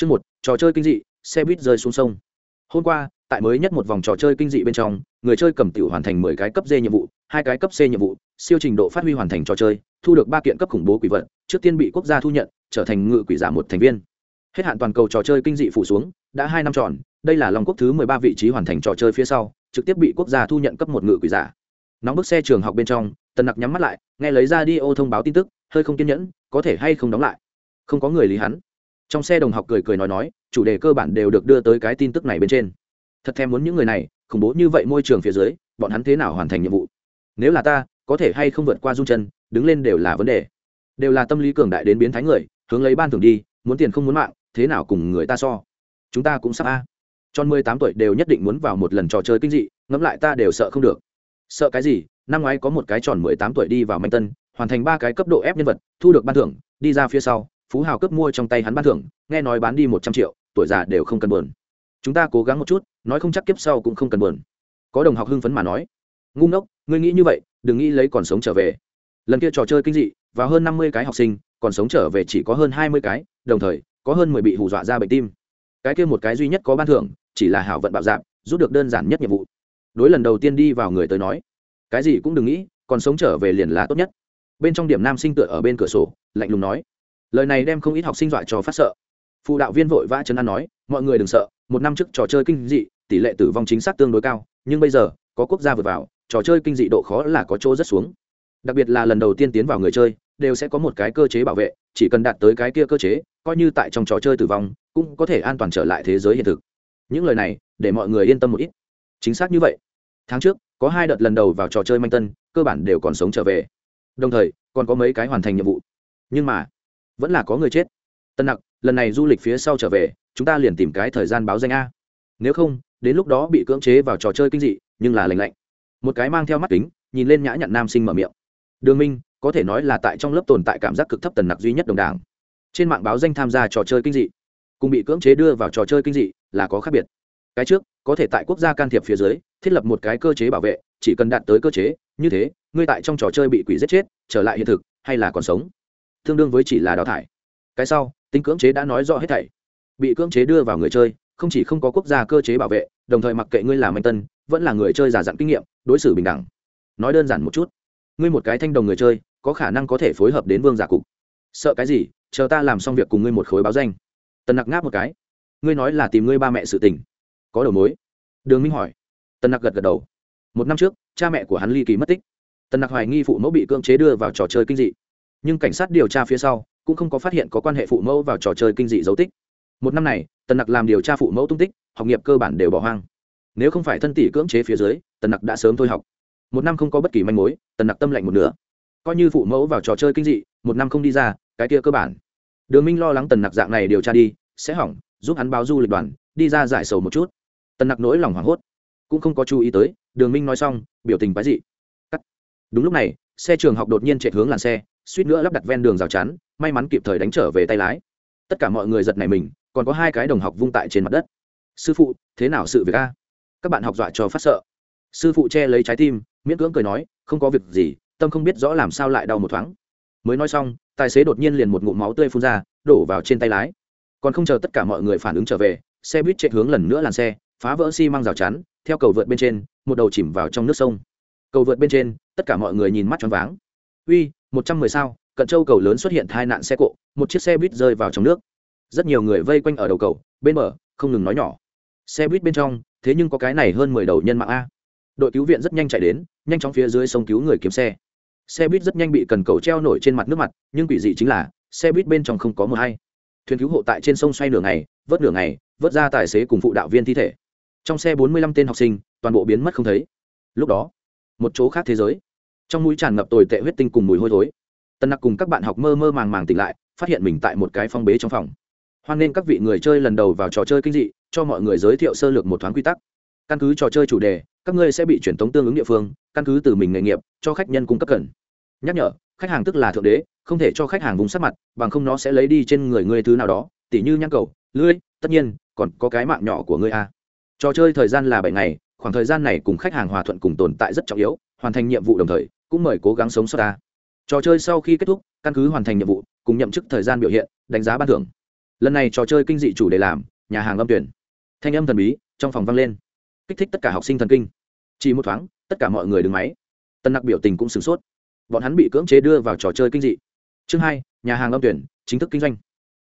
Chương một, trò chơi kinh dị, xe buýt rơi xuống sông. Hôm qua, tại mới nhất một vòng trò chơi kinh dị bên trong, người chơi cầm tiểu hoàn thành mười cái cấp D nhiệm vụ, hai cái cấp C nhiệm vụ, siêu trình độ phát huy hoàn thành trò chơi, thu được ba kiện cấp khủng bố quỷ vật, trước tiên bị quốc gia thu nhận, trở thành ngự quỷ giả một thành viên. Hết hạn toàn cầu trò chơi kinh dị phủ xuống, đã hai năm tròn, đây là Long quốc thứ mười ba vị trí hoàn thành trò chơi phía sau, trực tiếp bị quốc gia thu nhận cấp một ngự quỷ giả. Nóng bức xe trường học bên trong, Tần Nặc nhắm mắt lại, nghe lấy ra đi ô thông báo tin tức, hơi không kiên nhẫn, có thể hay không đóng lại. Không có người lý hắn trong xe đồng học cười cười nói nói, chủ đề cơ bản đều được đưa tới cái tin tức này bên trên. Thật thèm muốn những người này, khủng bố như vậy môi trường phía dưới, bọn hắn thế nào hoàn thành nhiệm vụ? Nếu là ta, có thể hay không vượt qua dung chân, đứng lên đều là vấn đề. Đều là tâm lý cường đại đến biến thái người, hướng lấy ban thường đi, muốn tiền không muốn mạng, thế nào cùng người ta so? Chúng ta cũng sắp a. Tròn mười tám tuổi đều nhất định muốn vào một lần trò chơi kinh dị, ngẫm lại ta đều sợ không được. Sợ cái gì? Năm ngoái có một cái tròn mười tám tuổi đi vào manh tân, hoàn thành ba cái cấp độ ép nhân vật, thu được ban thưởng, đi ra phía sau phú hào cướp mua trong tay hắn ban thưởng, nghe nói bán đi một trăm triệu, tuổi già đều không cần buồn. Chúng ta cố gắng một chút, nói không chắc kiếp sau cũng không cần buồn. Có đồng học hưng phấn mà nói, ngu ngốc, ngươi nghĩ như vậy, đừng nghĩ lấy còn sống trở về. Lần kia trò chơi kinh dị và hơn năm mươi cái học sinh, còn sống trở về chỉ có hơn hai mươi cái, đồng thời, có hơn mười bị hù dọa ra bệnh tim. Cái kia một cái duy nhất có ban thưởng, chỉ là hảo vận bạo dạp rút được đơn giản nhất nhiệm vụ. Đối lần đầu tiên đi vào người tới nói, cái gì cũng đừng nghĩ, còn sống trở về liền là tốt nhất. Bên trong điểm nam sinh tựa ở bên cửa sổ, lạnh lùng nói lời này đem không ít học sinh dọa cho phát sợ. Phụ đạo viên vội vã chấn an nói, mọi người đừng sợ, một năm trước trò chơi kinh dị, tỷ lệ tử vong chính xác tương đối cao, nhưng bây giờ, có quốc gia vượt vào, trò chơi kinh dị độ khó là có chỗ rất xuống. Đặc biệt là lần đầu tiên tiến vào người chơi, đều sẽ có một cái cơ chế bảo vệ, chỉ cần đạt tới cái kia cơ chế, coi như tại trong trò chơi tử vong, cũng có thể an toàn trở lại thế giới hiện thực. Những lời này, để mọi người yên tâm một ít. Chính xác như vậy, tháng trước, có hai đợt lần đầu vào trò chơi manh tân, cơ bản đều còn sống trở về. Đồng thời, còn có mấy cái hoàn thành nhiệm vụ. Nhưng mà vẫn là có người chết. Tân nặc, lần này du lịch phía sau trở về, chúng ta liền tìm cái thời gian báo danh a. Nếu không, đến lúc đó bị cưỡng chế vào trò chơi kinh dị, nhưng là lành lạnh. Một cái mang theo mắt kính, nhìn lên nhã nhặn nam sinh mở miệng. Đường minh, có thể nói là tại trong lớp tồn tại cảm giác cực thấp tần nặc duy nhất đồng đảng. Trên mạng báo danh tham gia trò chơi kinh dị, cùng bị cưỡng chế đưa vào trò chơi kinh dị là có khác biệt. Cái trước, có thể tại quốc gia can thiệp phía dưới, thiết lập một cái cơ chế bảo vệ, chỉ cần đạt tới cơ chế, như thế, ngươi tại trong trò chơi bị quỷ giết chết, trở lại hiện thực, hay là còn sống? Tương đương với chỉ là đào thải. Cái sau, tính cưỡng chế đã nói rõ hết thảy. Bị cưỡng chế đưa vào người chơi, không chỉ không có quốc gia cơ chế bảo vệ, đồng thời mặc kệ ngươi làm anh tân, vẫn là người chơi giả dặn kinh nghiệm, đối xử bình đẳng. Nói đơn giản một chút, ngươi một cái thanh đồng người chơi, có khả năng có thể phối hợp đến vương giả cục. Sợ cái gì, chờ ta làm xong việc cùng ngươi một khối báo danh. Tần nặc ngáp một cái. Ngươi nói là tìm ngươi ba mẹ sự tình. Có đầu mối. Đường minh hỏi. Tần nặc gật gật đầu. Một năm trước, cha mẹ của hắn ly kỳ mất tích. Tần nặc hoài nghi phụ mẫu bị cưỡng chế đưa vào trò chơi kinh dị nhưng cảnh sát điều tra phía sau cũng không có phát hiện có quan hệ phụ mẫu vào trò chơi kinh dị dấu tích. Một năm này, tần nặc làm điều tra phụ mẫu tung tích, học nghiệp cơ bản đều bỏ hoang. Nếu không phải thân tỷ cưỡng chế phía dưới, tần nặc đã sớm thôi học. Một năm không có bất kỳ manh mối, tần nặc tâm lạnh một nửa. Coi như phụ mẫu vào trò chơi kinh dị, một năm không đi ra, cái kia cơ bản. Đường minh lo lắng tần nặc dạng này điều tra đi, sẽ hỏng, giúp hắn báo du lịch đoàn, đi ra giải sầu một chút. Tần nặc nỗi lòng hoảng hốt. Cũng không có chú ý tới, đường minh nói xong, biểu tình quái dị. Cắt. Đúng lúc này, xe trường học đột nhiên chạy hướng làn xe suýt nữa lắp đặt ven đường rào chắn, may mắn kịp thời đánh trở về tay lái. Tất cả mọi người giật này mình, còn có hai cái đồng học vung tại trên mặt đất. Sư phụ, thế nào sự việc a? Các bạn học dọa cho phát sợ. Sư phụ che lấy trái tim, miễn cưỡng cười nói, không có việc gì, tâm không biết rõ làm sao lại đau một thoáng. Mới nói xong, tài xế đột nhiên liền một ngụm máu tươi phun ra, đổ vào trên tay lái. Còn không chờ tất cả mọi người phản ứng trở về, xe buýt chạy hướng lần nữa làn xe, phá vỡ xi măng rào chắn, theo cầu vượt bên trên, một đầu chìm vào trong nước sông. Cầu vượt bên trên, tất cả mọi người nhìn mắt choáng váng. Uy một trăm mười sao, cận châu cầu lớn xuất hiện tai nạn xe cộ, một chiếc xe buýt rơi vào trong nước. Rất nhiều người vây quanh ở đầu cầu, bên bờ, không ngừng nói nhỏ. Xe buýt bên trong, thế nhưng có cái này hơn mười đầu nhân mạng a. Đội cứu viện rất nhanh chạy đến, nhanh chóng phía dưới sông cứu người kiếm xe. Xe buýt rất nhanh bị cần cầu treo nổi trên mặt nước mặt, nhưng quỷ dị chính là, xe buýt bên trong không có mờ hay. Thuyền cứu hộ tại trên sông xoay nửa ngày, vớt nửa ngày, vớt ra tài xế cùng phụ đạo viên thi thể. Trong xe bốn mươi lăm tên học sinh, toàn bộ biến mất không thấy. Lúc đó, một chỗ khác thế giới trong mũi tràn ngập tồi tệ huyết tinh cùng mùi hôi thối. Tân nặc cùng các bạn học mơ mơ màng màng tỉnh lại, phát hiện mình tại một cái phong bế trong phòng. Hoan nên các vị người chơi lần đầu vào trò chơi kinh dị, cho mọi người giới thiệu sơ lược một thoáng quy tắc. Căn cứ trò chơi chủ đề, các ngươi sẽ bị truyền tống tương ứng địa phương, căn cứ từ mình nghề nghiệp, cho khách nhân cung cấp cần. Nhắc nhở, khách hàng tức là thượng đế, không thể cho khách hàng vùng sát mặt, bằng không nó sẽ lấy đi trên người ngươi thứ nào đó, tỉ như nhang cầu lưỡi tất nhiên, còn có cái mạng nhỏ của ngươi a. Trò chơi thời gian là bảy ngày, khoảng thời gian này cùng khách hàng hòa thuận cùng tồn tại rất trọng yếu, hoàn thành nhiệm vụ đồng thời cũng mời cố gắng sống sót ta. Trò chơi sau khi kết thúc, căn cứ hoàn thành nhiệm vụ, cùng nhậm chức thời gian biểu hiện, đánh giá ban thưởng. Lần này trò chơi kinh dị chủ đề làm, nhà hàng âm tuyển. Thanh âm thần bí, trong phòng vang lên. Kích thích tất cả học sinh thần kinh. Chỉ một thoáng, tất cả mọi người đứng máy. Tân nặc biểu tình cũng sửng sốt. Bọn hắn bị cưỡng chế đưa vào trò chơi kinh dị. Chương hai, nhà hàng âm tuyển, chính thức kinh doanh.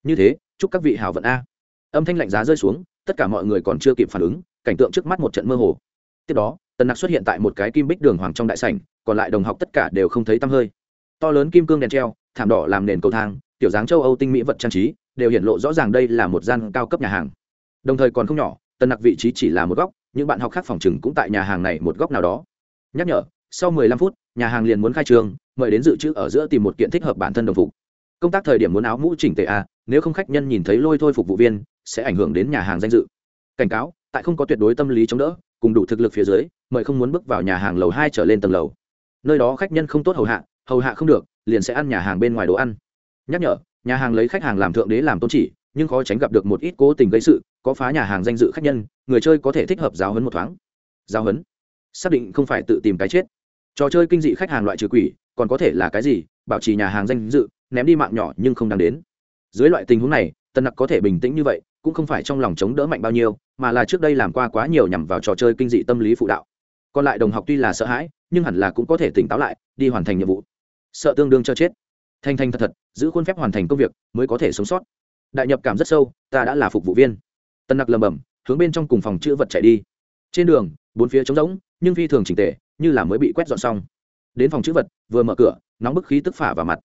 Như thế, chúc các vị hảo vận a. Âm thanh lạnh giá rơi xuống, tất cả mọi người còn chưa kịp phản ứng, cảnh tượng trước mắt một trận mơ hồ. Tiếp đó tần nặc xuất hiện tại một cái kim bích đường hoàng trong đại sảnh, còn lại đồng học tất cả đều không thấy tăm hơi. To lớn kim cương đèn treo, thảm đỏ làm nền cầu thang, tiểu dáng châu âu tinh mỹ vật trang trí, đều hiện lộ rõ ràng đây là một gian cao cấp nhà hàng. Đồng thời còn không nhỏ, tần nặc vị trí chỉ là một góc, những bạn học khác phòng chừng cũng tại nhà hàng này một góc nào đó. Nhắc nhở, sau 15 phút, nhà hàng liền muốn khai trương mời đến dự trữ ở giữa tìm một kiện thích hợp bản thân đồng phục. Công tác thời điểm muốn áo mũ chỉnh tề a, nếu không khách nhân nhìn thấy lôi thôi phục vụ viên, sẽ ảnh hưởng đến nhà hàng danh dự. Cảnh cáo, tại không có tuyệt đối tâm lý chống đỡ, cùng đủ thực lực phía dưới mời không muốn bước vào nhà hàng lầu hai trở lên tầng lầu. Nơi đó khách nhân không tốt hầu hạ hầu hạ không được, liền sẽ ăn nhà hàng bên ngoài đồ ăn. Nhắc nhở, nhà hàng lấy khách hàng làm thượng đế làm tôn chỉ, nhưng khó tránh gặp được một ít cố tình gây sự, có phá nhà hàng danh dự khách nhân, người chơi có thể thích hợp giáo hấn một thoáng. Giáo hấn xác định không phải tự tìm cái chết. Trò chơi kinh dị khách hàng loại trừ quỷ, còn có thể là cái gì? Bảo trì nhà hàng danh dự, ném đi mạng nhỏ nhưng không đáng đến. Dưới loại tình huống này, tân nặc có thể bình tĩnh như vậy, cũng không phải trong lòng chống đỡ mạnh bao nhiêu, mà là trước đây làm qua quá nhiều nhằm vào trò chơi kinh dị tâm lý phụ đạo còn lại đồng học tuy là sợ hãi, nhưng hẳn là cũng có thể tỉnh táo lại, đi hoàn thành nhiệm vụ. Sợ tương đương cho chết. Thanh thanh thật thật, giữ khuôn phép hoàn thành công việc, mới có thể sống sót. Đại nhập cảm rất sâu, ta đã là phục vụ viên. Tân nặc lầm bầm hướng bên trong cùng phòng chữ vật chạy đi. Trên đường, bốn phía trống rỗng, nhưng phi thường chỉnh tề, như là mới bị quét dọn xong. Đến phòng chữ vật, vừa mở cửa, nóng bức khí tức phả vào mặt.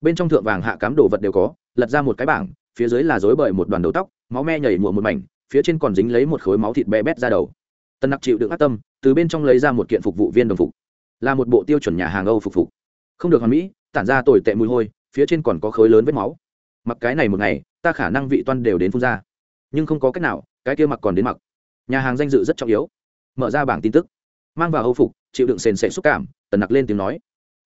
Bên trong thượng vàng hạ cám đồ vật đều có, lật ra một cái bảng, phía dưới là dối bời một đoàn đầu tóc, máu me nhảy mùa một mảnh, phía trên còn dính lấy một khối máu thịt bé bét ra đầu. Tần nặc chịu đựng ác tâm, từ bên trong lấy ra một kiện phục vụ viên đồng phục. Là một bộ tiêu chuẩn nhà hàng âu phục phục. Không được hoàn mỹ, tản ra tồi tệ mùi hôi, phía trên còn có khối lớn vết máu. Mặc cái này một ngày, ta khả năng vị toan đều đến phun ra. Nhưng không có cách nào, cái kia mặc còn đến mặc. Nhà hàng danh dự rất trọng yếu. Mở ra bảng tin tức. Mang vào âu phục, chịu đựng sền sệ xúc cảm, tần nặc lên tiếng nói.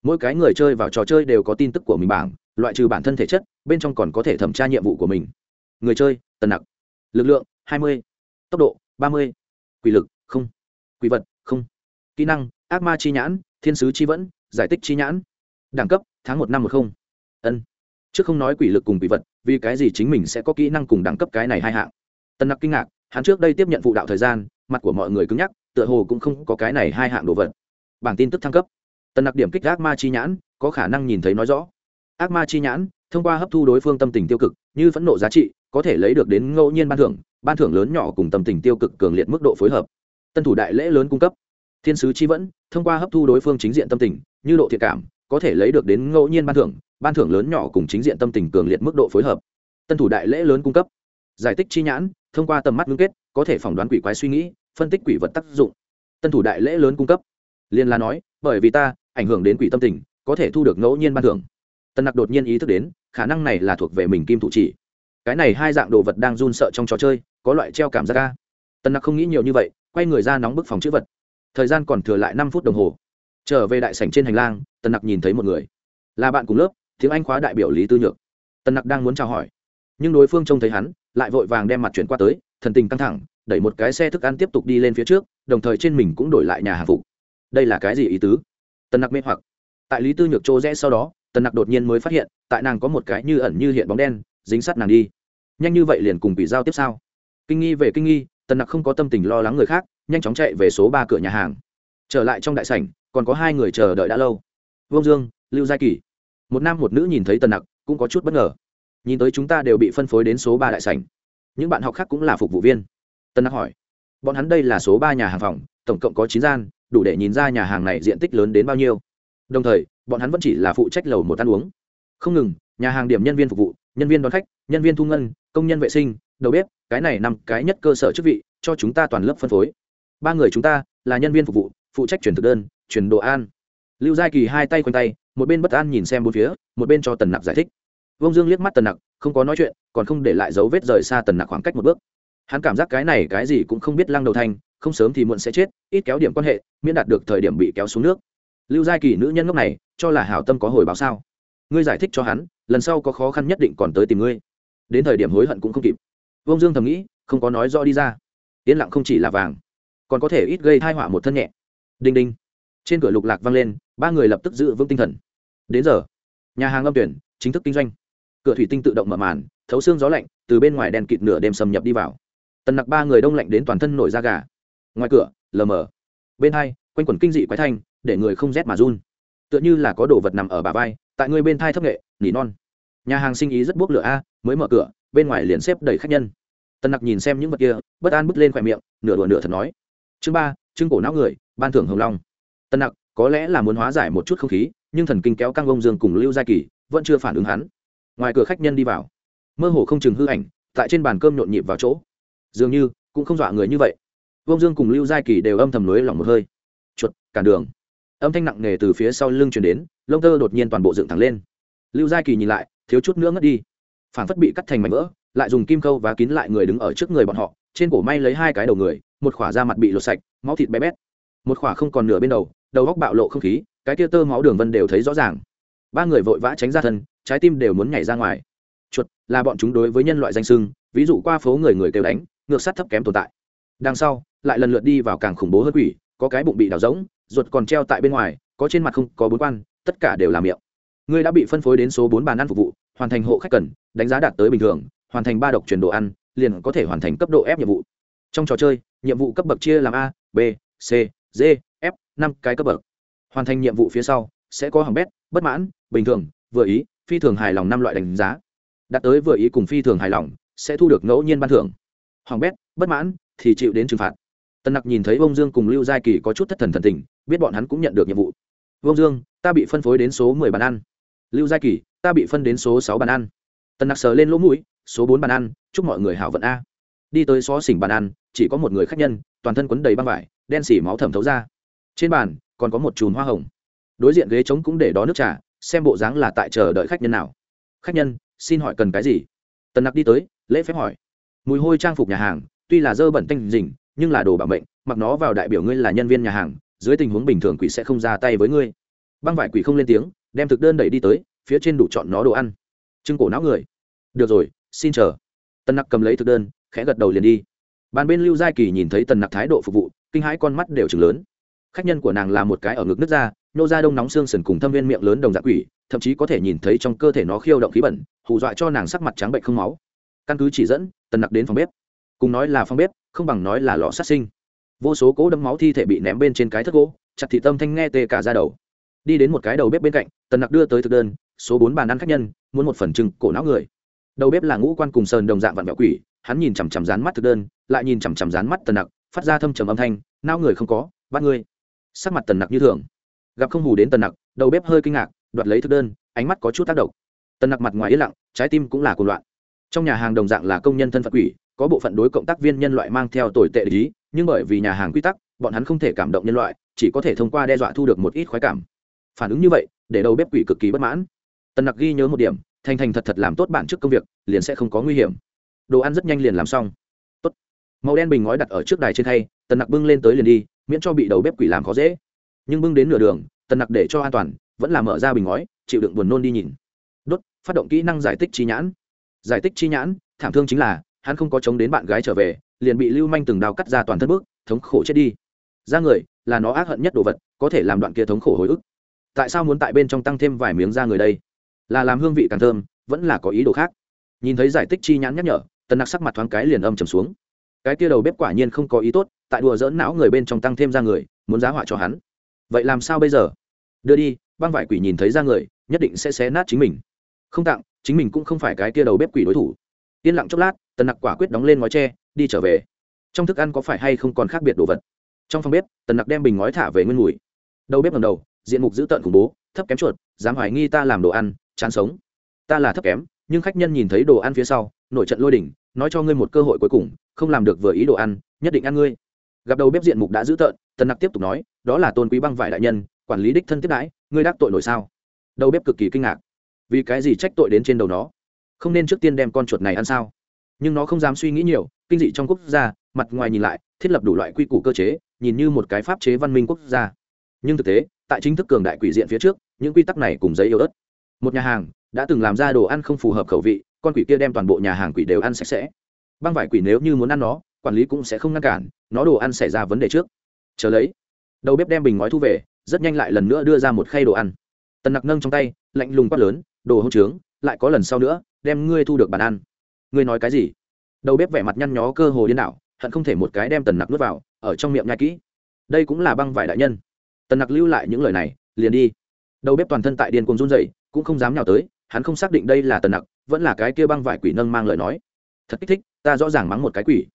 Mỗi cái người chơi vào trò chơi đều có tin tức của mình bảng, loại trừ bản thân thể chất, bên trong còn có thể thẩm tra nhiệm vụ của mình. Người chơi, tần nặc. Lực lượng 20. tốc độ 30. quỷ lực không. Quỷ vật, không. Kỹ năng, ác ma chi nhãn, thiên sứ chi vẫn, giải tích chi nhãn. Đẳng cấp, tháng một năm một không. Ân. Trước không nói quỷ lực cùng quỷ vật, vì cái gì chính mình sẽ có kỹ năng cùng đẳng cấp cái này hai hạng? Tần nặc kinh ngạc, hắn trước đây tiếp nhận phụ đạo thời gian, mặt của mọi người cứng nhắc, tựa hồ cũng không có cái này hai hạng đồ vật. Bảng tin tức thăng cấp. Tần nặc điểm kích ác ma chi nhãn, có khả năng nhìn thấy nói rõ. Ác ma chi nhãn, thông qua hấp thu đối phương tâm tình tiêu cực, như phẫn nộ giá trị, có thể lấy được đến ngẫu nhiên ban thưởng ban thưởng lớn nhỏ cùng tâm tình tiêu cực cường liệt mức độ phối hợp tân thủ đại lễ lớn cung cấp. Thiên sứ chi vẫn, thông qua hấp thu đối phương chính diện tâm tình, như độ thiện cảm, có thể lấy được đến ngẫu nhiên ban thưởng ban thưởng lớn nhỏ cùng chính diện tâm tình cường liệt mức độ phối hợp. Tân thủ đại lễ lớn cung cấp. Giải tích chi nhãn, thông qua tầm mắt ngưng kết, có thể phỏng đoán quỷ quái suy nghĩ, phân tích quỷ vật tác dụng. Tân thủ đại lễ lớn cung cấp. Liên la nói, bởi vì ta, ảnh hưởng đến quỷ tâm tình, có thể thu được ngẫu nhiên ban thưởng. Tân nặc đột nhiên ý thức đến, khả năng này là thuộc về mình kim thủ chỉ. Cái này hai dạng đồ vật đang run sợ trong trò chơi, có loại treo cảm giác ca tân nặc không nghĩ nhiều như vậy quay người ra nóng bức phòng chữ vật. Thời gian còn thừa lại năm phút đồng hồ. Trở về đại sảnh trên hành lang, tần nặc nhìn thấy một người. Là bạn cùng lớp, tiếng anh khóa đại biểu lý tư nhược. Tần nặc đang muốn chào hỏi. Nhưng đối phương trông thấy hắn, lại vội vàng đem mặt chuyển qua tới, thần tình căng thẳng, đẩy một cái xe thức ăn tiếp tục đi lên phía trước, đồng thời trên mình cũng đổi lại nhà hàng phục. Đây là cái gì ý tứ? Tần nặc mê hoặc. Tại lý tư nhược chỗ rẽ sau đó, tần nặc đột nhiên mới phát hiện, tại nàng có một cái như ẩn như hiện bóng đen, dính sát nàng đi. Nhanh như vậy liền cùng bị giao tiếp sao? Kinh nghi về kinh nghi tân nặc không có tâm tình lo lắng người khác, nhanh chóng chạy về số ba cửa nhà hàng. Trở lại trong đại sảnh, còn có hai người chờ đợi đã lâu. Vương dương, lưu giai kỳ. Một nam một nữ nhìn thấy tần nặc, cũng có chút bất ngờ. Nhìn tới chúng ta đều bị phân phối đến số ba đại sảnh. Những bạn học khác cũng là phục vụ viên. Tân nặc hỏi, bọn hắn đây là số ba nhà hàng phòng, tổng cộng có chín gian, đủ để nhìn ra nhà hàng này diện tích lớn đến bao nhiêu? Đồng thời, bọn hắn vẫn chỉ là phụ trách lầu một ăn uống. Không ngừng, nhà hàng điểm nhân viên phục vụ, nhân viên đón khách, nhân viên thu ngân công nhân vệ sinh, đầu bếp, cái này nằm cái nhất cơ sở chức vị, cho chúng ta toàn lớp phân phối. Ba người chúng ta là nhân viên phục vụ, phụ trách chuyển thực đơn, chuyển đồ an lưu giai kỳ hai tay quanh tay, một bên bất an nhìn xem bốn phía, một bên cho tần nặc giải thích. Vông dương liếc mắt tần nặc, không có nói chuyện, còn không để lại dấu vết rời xa tần nặc khoảng cách một bước. Hắn cảm giác cái này cái gì cũng không biết lăng đầu thanh không sớm thì muộn sẽ chết, ít kéo điểm quan hệ, miễn đạt được thời điểm bị kéo xuống nước. Lưu giai kỳ nữ nhân lúc này, cho là hảo tâm có hồi báo sao? Ngươi giải thích cho hắn, lần sau có khó khăn nhất định còn tới tìm ngươi đến thời điểm hối hận cũng không kịp. Vương dương thầm nghĩ, không có nói rõ đi ra. Yên lặng không chỉ là vàng, còn có thể ít gây thai họa một thân nhẹ. Đinh đinh. Trên cửa lục lạc vang lên, ba người lập tức giữ vững tinh thần. Đến giờ, nhà hàng âm tuyển chính thức kinh doanh. Cửa thủy tinh tự động mở màn, thấu xương gió lạnh từ bên ngoài đèn kịt nửa đêm xâm nhập đi vào. Tần nặc ba người đông lạnh đến toàn thân nổi da gà. Ngoài cửa, lờ mờ. Bên hai, quanh quẩn kinh dị quái thanh, để người không rét mà run. Tựa như là có đồ vật nằm ở bà vai, tại người bên thai thấp nghệ, nỉ non nhà hàng sinh ý rất bốc lửa a, mới mở cửa, bên ngoài liền xếp đầy khách nhân. Tân nặc nhìn xem những vật kia, bất an bứt lên khỏe miệng, nửa đùa nửa thật nói. Chương ba chương cổ não người, ban thưởng hồng long. Tân nặc, có lẽ là muốn hóa giải một chút không khí, nhưng thần kinh kéo căng ông dương cùng lưu Gia kỳ, vẫn chưa phản ứng hắn. Ngoài cửa khách nhân đi vào. Mơ hồ không chừng hư ảnh, tại trên bàn cơm nhộn nhịp vào chỗ. Dường như, cũng không dọa người như vậy. Ông dương cùng lưu Gia kỳ đều âm thầm lưới lỏng một hơi. Chuột, cản đường. Âm thanh nặng nề từ phía sau lưng chuyển đến, lông tơ đột nhiên toàn bộ dựng thẳng lên. Lưu Gia kỳ nhìn lại thiếu chút nữa ngất đi. Phản phất bị cắt thành mảnh vỡ, lại dùng kim câu và kín lại người đứng ở trước người bọn họ, trên cổ may lấy hai cái đầu người, một khỏa da mặt bị lột sạch, máu thịt bé bét. Một khỏa không còn nửa bên đầu đầu góc bạo lộ không khí, cái tia tơ máu đường vân đều thấy rõ ràng. Ba người vội vã tránh ra thân, trái tim đều muốn nhảy ra ngoài. Chuột, là bọn chúng đối với nhân loại danh sưng ví dụ qua phố người người kêu đánh, ngược sát thấp kém tồn tại. Đằng sau, lại lần lượt đi vào càng khủng bố hơn quỷ, có cái bụng bị đào rỗng, ruột còn treo tại bên ngoài, có trên mặt không có bốn quan, tất cả đều là miệng. Ngươi đã bị phân phối đến số bốn bàn ăn phục vụ hoàn thành hộ khách cần, đánh giá đạt tới bình thường, hoàn thành ba độc chuyển đồ ăn, liền có thể hoàn thành cấp độ f nhiệm vụ. Trong trò chơi, nhiệm vụ cấp bậc chia làm a, b, c, d, f, năm cái cấp bậc. Hoàn thành nhiệm vụ phía sau, sẽ có hỏng bét, bất mãn, bình thường, vừa ý, phi thường hài lòng năm loại đánh giá. Đạt tới vừa ý cùng phi thường hài lòng, sẽ thu được ngẫu nhiên ban thưởng. Hỏng bét, bất mãn, thì chịu đến trừng phạt. Tân nặc nhìn thấy bông dương cùng lưu giai kỳ có chút thất thần thần tình, biết bọn hắn cũng nhận được nhiệm vụ. Bông dương, ta bị phân phối đến số mười bàn ăn. Lưu giai kỳ ta bị phân đến số sáu bàn ăn. Tần nặc sờ lên lỗ mũi, số bốn bàn ăn, chúc mọi người hảo vận a. Đi tới xó xỉnh bàn ăn, chỉ có một người khách nhân, toàn thân quấn đầy băng vải, đen xỉ máu thẩm thấu ra. Trên bàn, còn có một chùm hoa hồng. Đối diện ghế trống cũng để đó nước trà, xem bộ dáng là tại chờ đợi khách nhân nào. Khách nhân, xin hỏi cần cái gì? Tần nặc đi tới, lễ phép hỏi. Mùi hôi trang phục nhà hàng, tuy là dơ bẩn tanh dình, nhưng là đồ bảo mệnh, mặc nó vào đại biểu ngươi là nhân viên nhà hàng, dưới tình huống bình thường quỷ sẽ không ra tay với ngươi. Băng vải quỷ không lên tiếng, đem thực đơn đẩy đi tới phía trên đủ chọn nó đồ ăn. Trưng cổ não người. Được rồi, xin chờ. Tần nặc cầm lấy thực đơn, khẽ gật đầu liền đi. Bàn bên lưu giai kỳ nhìn thấy tần nặc thái độ phục vụ, kinh hãi con mắt đều chừng lớn. Khách nhân của nàng là một cái ở ngực nước da, nô da đông nóng xương sần cùng thâm viên miệng lớn đồng dạng quỷ, thậm chí có thể nhìn thấy trong cơ thể nó khiêu động khí bẩn, hù dọa cho nàng sắc mặt trắng bệnh không máu. Căn cứ chỉ dẫn, tần nặc đến phòng bếp. Cùng nói là phòng bếp, không bằng nói là lò sát sinh. Vô số cố đấm máu thi thể bị ném bên trên cái thất gỗ, chặt thị tâm thanh nghe tê cả ra đầu. Đi đến một cái đầu bếp bên cạnh, tần nặc đưa tới thực đơn số bốn bàn ăn khách nhân, muốn một phần trưng cổ não người. Đầu bếp là ngũ quan cùng sơn đồng dạng vạn vẹo quỷ, hắn nhìn chằm chằm rán mắt thực đơn, lại nhìn chằm chằm rán mắt tần nặc, phát ra thâm trầm âm thanh, não người không có, bắt ngươi. Sắc mặt tần nặc như thường. Gặp không hù đến tần nặc, đầu bếp hơi kinh ngạc, đoạt lấy thực đơn, ánh mắt có chút tác động. Tần nặc mặt ngoài yên lặng, trái tim cũng là cuồng loạn. Trong nhà hàng đồng dạng là công nhân thân phận quỷ, có bộ phận đối cộng tác viên nhân loại mang theo tồi tệ lý, nhưng bởi vì nhà hàng quy tắc, bọn hắn không thể cảm động nhân loại, chỉ có thể thông qua đe dọa thu được một ít khoái cảm. Phản ứng như vậy, để đầu bếp quỷ cực kỳ bất mãn tần nặc ghi nhớ một điểm, thành thành thật thật làm tốt bản trước công việc, liền sẽ không có nguy hiểm. Đồ ăn rất nhanh liền làm xong. Tốt. màu đen bình ngói đặt ở trước đài trên thay tần nặc bưng lên tới liền đi, miễn cho bị đầu bếp quỷ làm khó dễ. Nhưng bưng đến nửa đường, tần nặc để cho an toàn, vẫn là mở ra bình ngói, chịu đựng buồn nôn đi nhìn. Đốt, phát động kỹ năng giải tích chi nhãn. Giải tích chi nhãn, thảm thương chính là, hắn không có chống đến bạn gái trở về, liền bị lưu manh từng đào cắt ra toàn thân bước, thống khổ chết đi. Ra người, là nó ác hận nhất đồ vật, có thể làm đoạn kia thống khổ hồi ức. Tại sao muốn tại bên trong tăng thêm vài miếng da người đây? Là làm hương vị càng thơm, vẫn là có ý đồ khác. Nhìn thấy giải tích chi nhãn nhắc nhở, tần nặc sắc mặt thoáng cái liền âm trầm xuống. Cái kia đầu bếp quả nhiên không có ý tốt, tại đùa dỡn não người bên trong tăng thêm ra người, muốn giá họa cho hắn. Vậy làm sao bây giờ? Đưa đi, băng vải quỷ nhìn thấy ra người, nhất định sẽ xé nát chính mình. Không tặng, chính mình cũng không phải cái kia đầu bếp quỷ đối thủ. Yên lặng chốc lát, tần nặc quả quyết đóng lên ngói tre, đi trở về. Trong thức ăn có phải hay không còn khác biệt đồ vật? Trong phòng bếp, tần nặc đem bình ngói thả về nguyên mùi. Đầu bếp ngầm đầu, diện mục dữ tợn khủng bố, thấp kém chuột, dám hoài nghi ta làm đồ ăn chán sống. Ta là thấp kém, nhưng khách nhân nhìn thấy đồ ăn phía sau, nổi trận lôi đỉnh nói cho ngươi một cơ hội cuối cùng, không làm được vừa ý đồ ăn, nhất định ăn ngươi. Gặp đầu bếp diện mục đã dữ tợn, tần nặc tiếp tục nói, đó là tôn quý băng vải đại nhân, quản lý đích thân tiếp đãi, ngươi đắc tội nổi sao? Đầu bếp cực kỳ kinh ngạc. Vì cái gì trách tội đến trên đầu nó? Không nên trước tiên đem con chuột này ăn sao? Nhưng nó không dám suy nghĩ nhiều, kinh dị trong quốc gia, mặt ngoài nhìn lại, thiết lập đủ loại quy củ cơ chế, nhìn như một cái pháp chế văn minh quốc gia. Nhưng thực tế, tại chính thức cường đại quỷ diện phía trước, những quy tắc này cùng giấy yếu ớt một nhà hàng đã từng làm ra đồ ăn không phù hợp khẩu vị, con quỷ kia đem toàn bộ nhà hàng quỷ đều ăn sạch sẽ. Băng vải quỷ nếu như muốn ăn nó, quản lý cũng sẽ không ngăn cản, nó đồ ăn xảy ra vấn đề trước. Chờ lấy, đầu bếp đem bình ngói thu về, rất nhanh lại lần nữa đưa ra một khay đồ ăn. Tần nặc nâng trong tay, lạnh lùng quát lớn, đồ hỗn trướng, lại có lần sau nữa, đem ngươi thu được bàn ăn. Ngươi nói cái gì? Đầu bếp vẻ mặt nhăn nhó cơ hồ điên đảo, hận không thể một cái đem tần nặc nuốt vào, ở trong miệng nhai kỹ. Đây cũng là băng vải đại nhân. Tần nặc lưu lại những lời này, liền đi. Đầu bếp toàn thân tại điên cùng run rẩy cũng không dám nhào tới, hắn không xác định đây là tần nặc, vẫn là cái kia băng vải quỷ nâng mang lời nói. Thật kích thích, ta rõ ràng mắng một cái quỷ.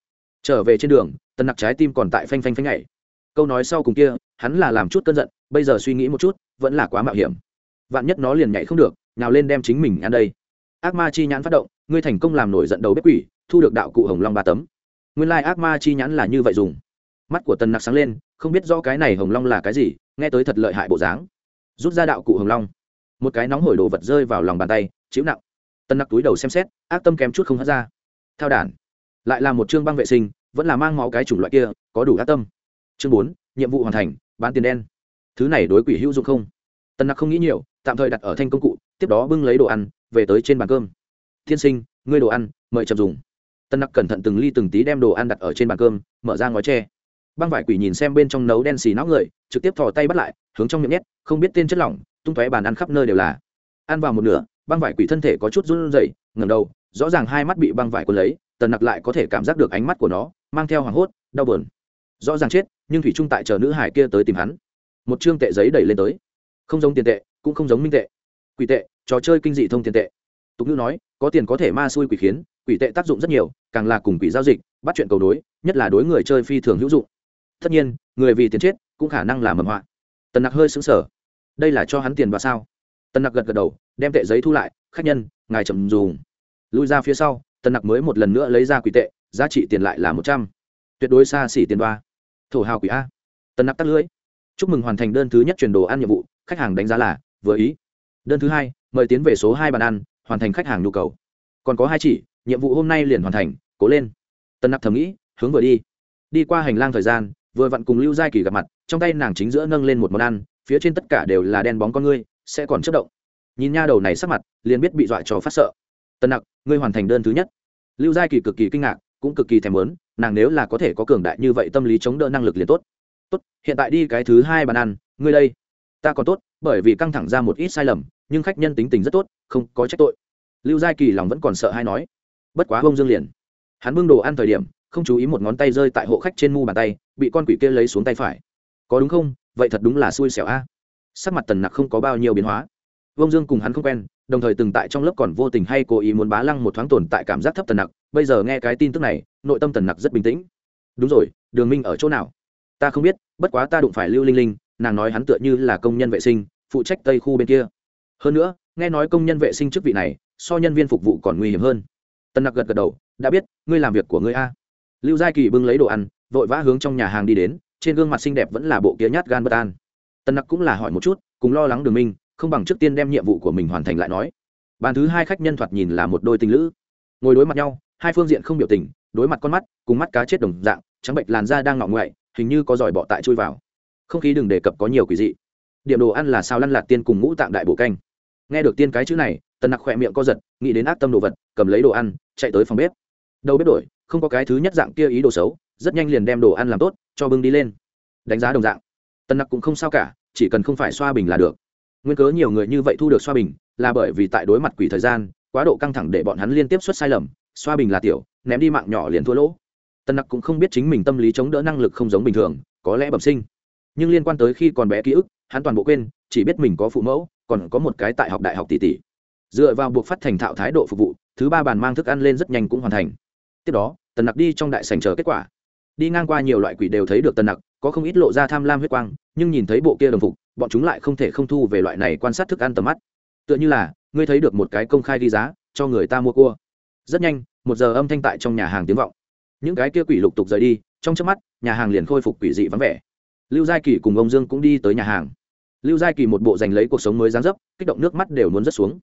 Trở về trên đường, tần nặc trái tim còn tại phanh phanh phanh nhảy. Câu nói sau cùng kia, hắn là làm chút cơn giận, bây giờ suy nghĩ một chút, vẫn là quá mạo hiểm. Vạn nhất nó liền nhảy không được nào lên đem chính mình ăn đây. Ác ma chi nhãn phát động, ngươi thành công làm nổi giận đầu bếp quỷ, thu được đạo cụ hồng long ba tấm. Nguyên lai、like、ác ma chi nhãn là như vậy dùng. Mắt của tần nặc sáng lên, không biết rõ cái này hồng long là cái gì, nghe tới thật lợi hại bộ dáng. Rút ra đạo cụ hồng long một cái nóng hổi đồ vật rơi vào lòng bàn tay, chịu nặng. Tân nặc túi đầu xem xét, ác tâm kém chút không hất ra. Theo đản. Lại là một chương băng vệ sinh, vẫn là mang máu cái chủng loại kia, có đủ ác tâm. Chương bốn, nhiệm vụ hoàn thành, bán tiền đen. Thứ này đối quỷ hữu dụng không? Tân nặc không nghĩ nhiều, tạm thời đặt ở thanh công cụ, tiếp đó bưng lấy đồ ăn, về tới trên bàn cơm. Thiên sinh, ngươi đồ ăn, mời chậm dùng. Tân nặc cẩn thận từng ly từng tí đem đồ ăn đặt ở trên bàn cơm, mở ra ngói tre. Băng vải quỷ nhìn xem bên trong nấu đen xì não người, trực tiếp thò tay bắt lại, hướng trong miệng nhét, không biết tên chất lỏng tung tóe bàn ăn khắp nơi đều là. Ăn vào một nửa, băng vải quỷ thân thể có chút run rẩy, ngẩng đầu, rõ ràng hai mắt bị băng vải cuốn lấy, tần nặc lại có thể cảm giác được ánh mắt của nó, mang theo hoảng hốt, đau buồn. Rõ ràng chết, nhưng thủy trung tại chờ nữ hải kia tới tìm hắn. Một chương tệ giấy đẩy lên tới. Không giống tiền tệ, cũng không giống minh tệ. Quỷ tệ, trò chơi kinh dị thông tiền tệ. Tục ngữ nói, có tiền có thể ma xui quỷ khiến, quỷ tệ tác dụng rất nhiều, càng là cùng quỷ giao dịch, bắt chuyện cầu đối nhất là đối người chơi phi thường hữu dụng. Tất nhiên, người vì tiền chết, cũng khả năng là mầm họa. Tần nặc hơi xứng sở đây là cho hắn tiền và sao? Tần nặc gật gật đầu, đem tệ giấy thu lại, khách nhân, ngài chậm dùng. Lui ra phía sau, tần nặc mới một lần nữa lấy ra quỷ tệ, giá trị tiền lại là một trăm. Tuyệt đối xa xỉ tiền đoa. thổ hào quỷ a. Tần nặc tắt lưới. Chúc mừng hoàn thành đơn thứ nhất chuyển đồ ăn nhiệm vụ, khách hàng đánh giá là vừa ý. Đơn thứ hai, mời tiến về số hai bàn ăn, hoàn thành khách hàng nhu cầu. Còn có hai chỉ, nhiệm vụ hôm nay liền hoàn thành, cố lên. Tân nặc thầm nghĩ, hướng vừa đi. Đi qua hành lang thời gian, vừa vặn cùng lưu giai kỳ gặp mặt, trong tay nàng chính giữa nâng lên một món ăn phía trên tất cả đều là đen bóng con ngươi, sẽ còn chất động. Nhìn nha đầu này sắc mặt, liền biết bị dọa cho phát sợ. Tân nặc, ngươi hoàn thành đơn thứ nhất. Lưu giai kỳ cực kỳ kinh ngạc, cũng cực kỳ thèm lớn nàng nếu là có thể có cường đại như vậy tâm lý chống đỡ năng lực liền tốt. Tốt, hiện tại đi cái thứ hai bàn ăn, ngươi đây. Ta còn tốt, bởi vì căng thẳng ra một ít sai lầm, nhưng khách nhân tính tình rất tốt, không có trách tội. Lưu giai kỳ lòng vẫn còn sợ hay nói. Bất quá bông dương liền. Hắn bưng đồ ăn thời điểm, không chú ý một ngón tay rơi tại hộ khách trên mu bàn tay, bị con quỷ kia lấy xuống tay phải. Có đúng không? Vậy thật đúng là xui xẻo a. Sắc mặt tần nặc không có bao nhiêu biến hóa. Vông dương cùng hắn không quen, đồng thời từng tại trong lớp còn vô tình hay cố ý muốn bá lăng một thoáng tồn tại cảm giác thấp tần nặc, bây giờ nghe cái tin tức này, nội tâm tần nặc rất bình tĩnh. Đúng rồi, đường minh ở chỗ nào? Ta không biết, bất quá ta đụng phải lưu linh linh, nàng nói hắn tựa như là công nhân vệ sinh, phụ trách tây khu bên kia. Hơn nữa, nghe nói công nhân vệ sinh chức vị này, so nhân viên phục vụ còn nguy hiểm hơn. Tần nặc gật gật đầu, đã biết, ngươi làm việc của ngươi a. Lưu giai kỳ bưng lấy đồ ăn, vội vã hướng trong nhà hàng đi đến trên gương mặt xinh đẹp vẫn là bộ kia nhát gan bất an. Tân nặc cũng là hỏi một chút, cùng lo lắng đường minh, không bằng trước tiên đem nhiệm vụ của mình hoàn thành lại nói. Bàn thứ hai khách nhân thoạt nhìn là một đôi tình lữ. Ngồi đối mặt nhau, hai phương diện không biểu tình, đối mặt con mắt, cùng mắt cá chết đồng dạng, trắng bệnh làn da đang ngọ ngoại, hình như có giỏi bọ tại chui vào. Không khí đừng đề cập có nhiều quỷ dị. Điểm đồ ăn là sao lăn lạt tiên cùng ngũ tạm đại bổ canh. Nghe được tiên cái chữ này, tần nặc khỏe miệng co giật, nghĩ đến ác tâm đồ vật, cầm lấy đồ ăn, chạy tới phòng bếp. Đầu bếp đổi, không có cái thứ nhất dạng kia ý đồ xấu rất nhanh liền đem đồ ăn làm tốt, cho bưng đi lên. Đánh giá đồng dạng. Tân nặc cũng không sao cả, chỉ cần không phải xoa bình là được. Nguyên cớ nhiều người như vậy thu được xoa bình, là bởi vì tại đối mặt quỷ thời gian, quá độ căng thẳng để bọn hắn liên tiếp xuất sai lầm, xoa bình là tiểu, ném đi mạng nhỏ liền thua lỗ. Tân nặc cũng không biết chính mình tâm lý chống đỡ năng lực không giống bình thường, có lẽ bẩm sinh. Nhưng liên quan tới khi còn bé ký ức, hắn toàn bộ quên, chỉ biết mình có phụ mẫu, còn có một cái tại học đại học tỷ tỷ. Dựa vào buộc phát thành thạo thái độ phục vụ, thứ ba bàn mang thức ăn lên rất nhanh cũng hoàn thành. Tiếp đó tần nặc đi trong đại sành chờ kết quả đi ngang qua nhiều loại quỷ đều thấy được tần nặc, có không ít lộ ra tham lam huyết quang, nhưng nhìn thấy bộ kia đồng phục, bọn chúng lại không thể không thu về loại này quan sát thức ăn tầm mắt. Tựa như là, ngươi thấy được một cái công khai đi giá, cho người ta mua cua. Rất nhanh, một giờ âm thanh tại trong nhà hàng tiếng vọng. Những cái kia quỷ lục tục rời đi, trong trước mắt, nhà hàng liền khôi phục quỷ dị vắng vẻ. Lưu giai kỳ cùng ông dương cũng đi tới nhà hàng. Lưu giai kỳ một bộ giành lấy cuộc sống mới dán dấp, kích động nước mắt đều muốn rớt xuống.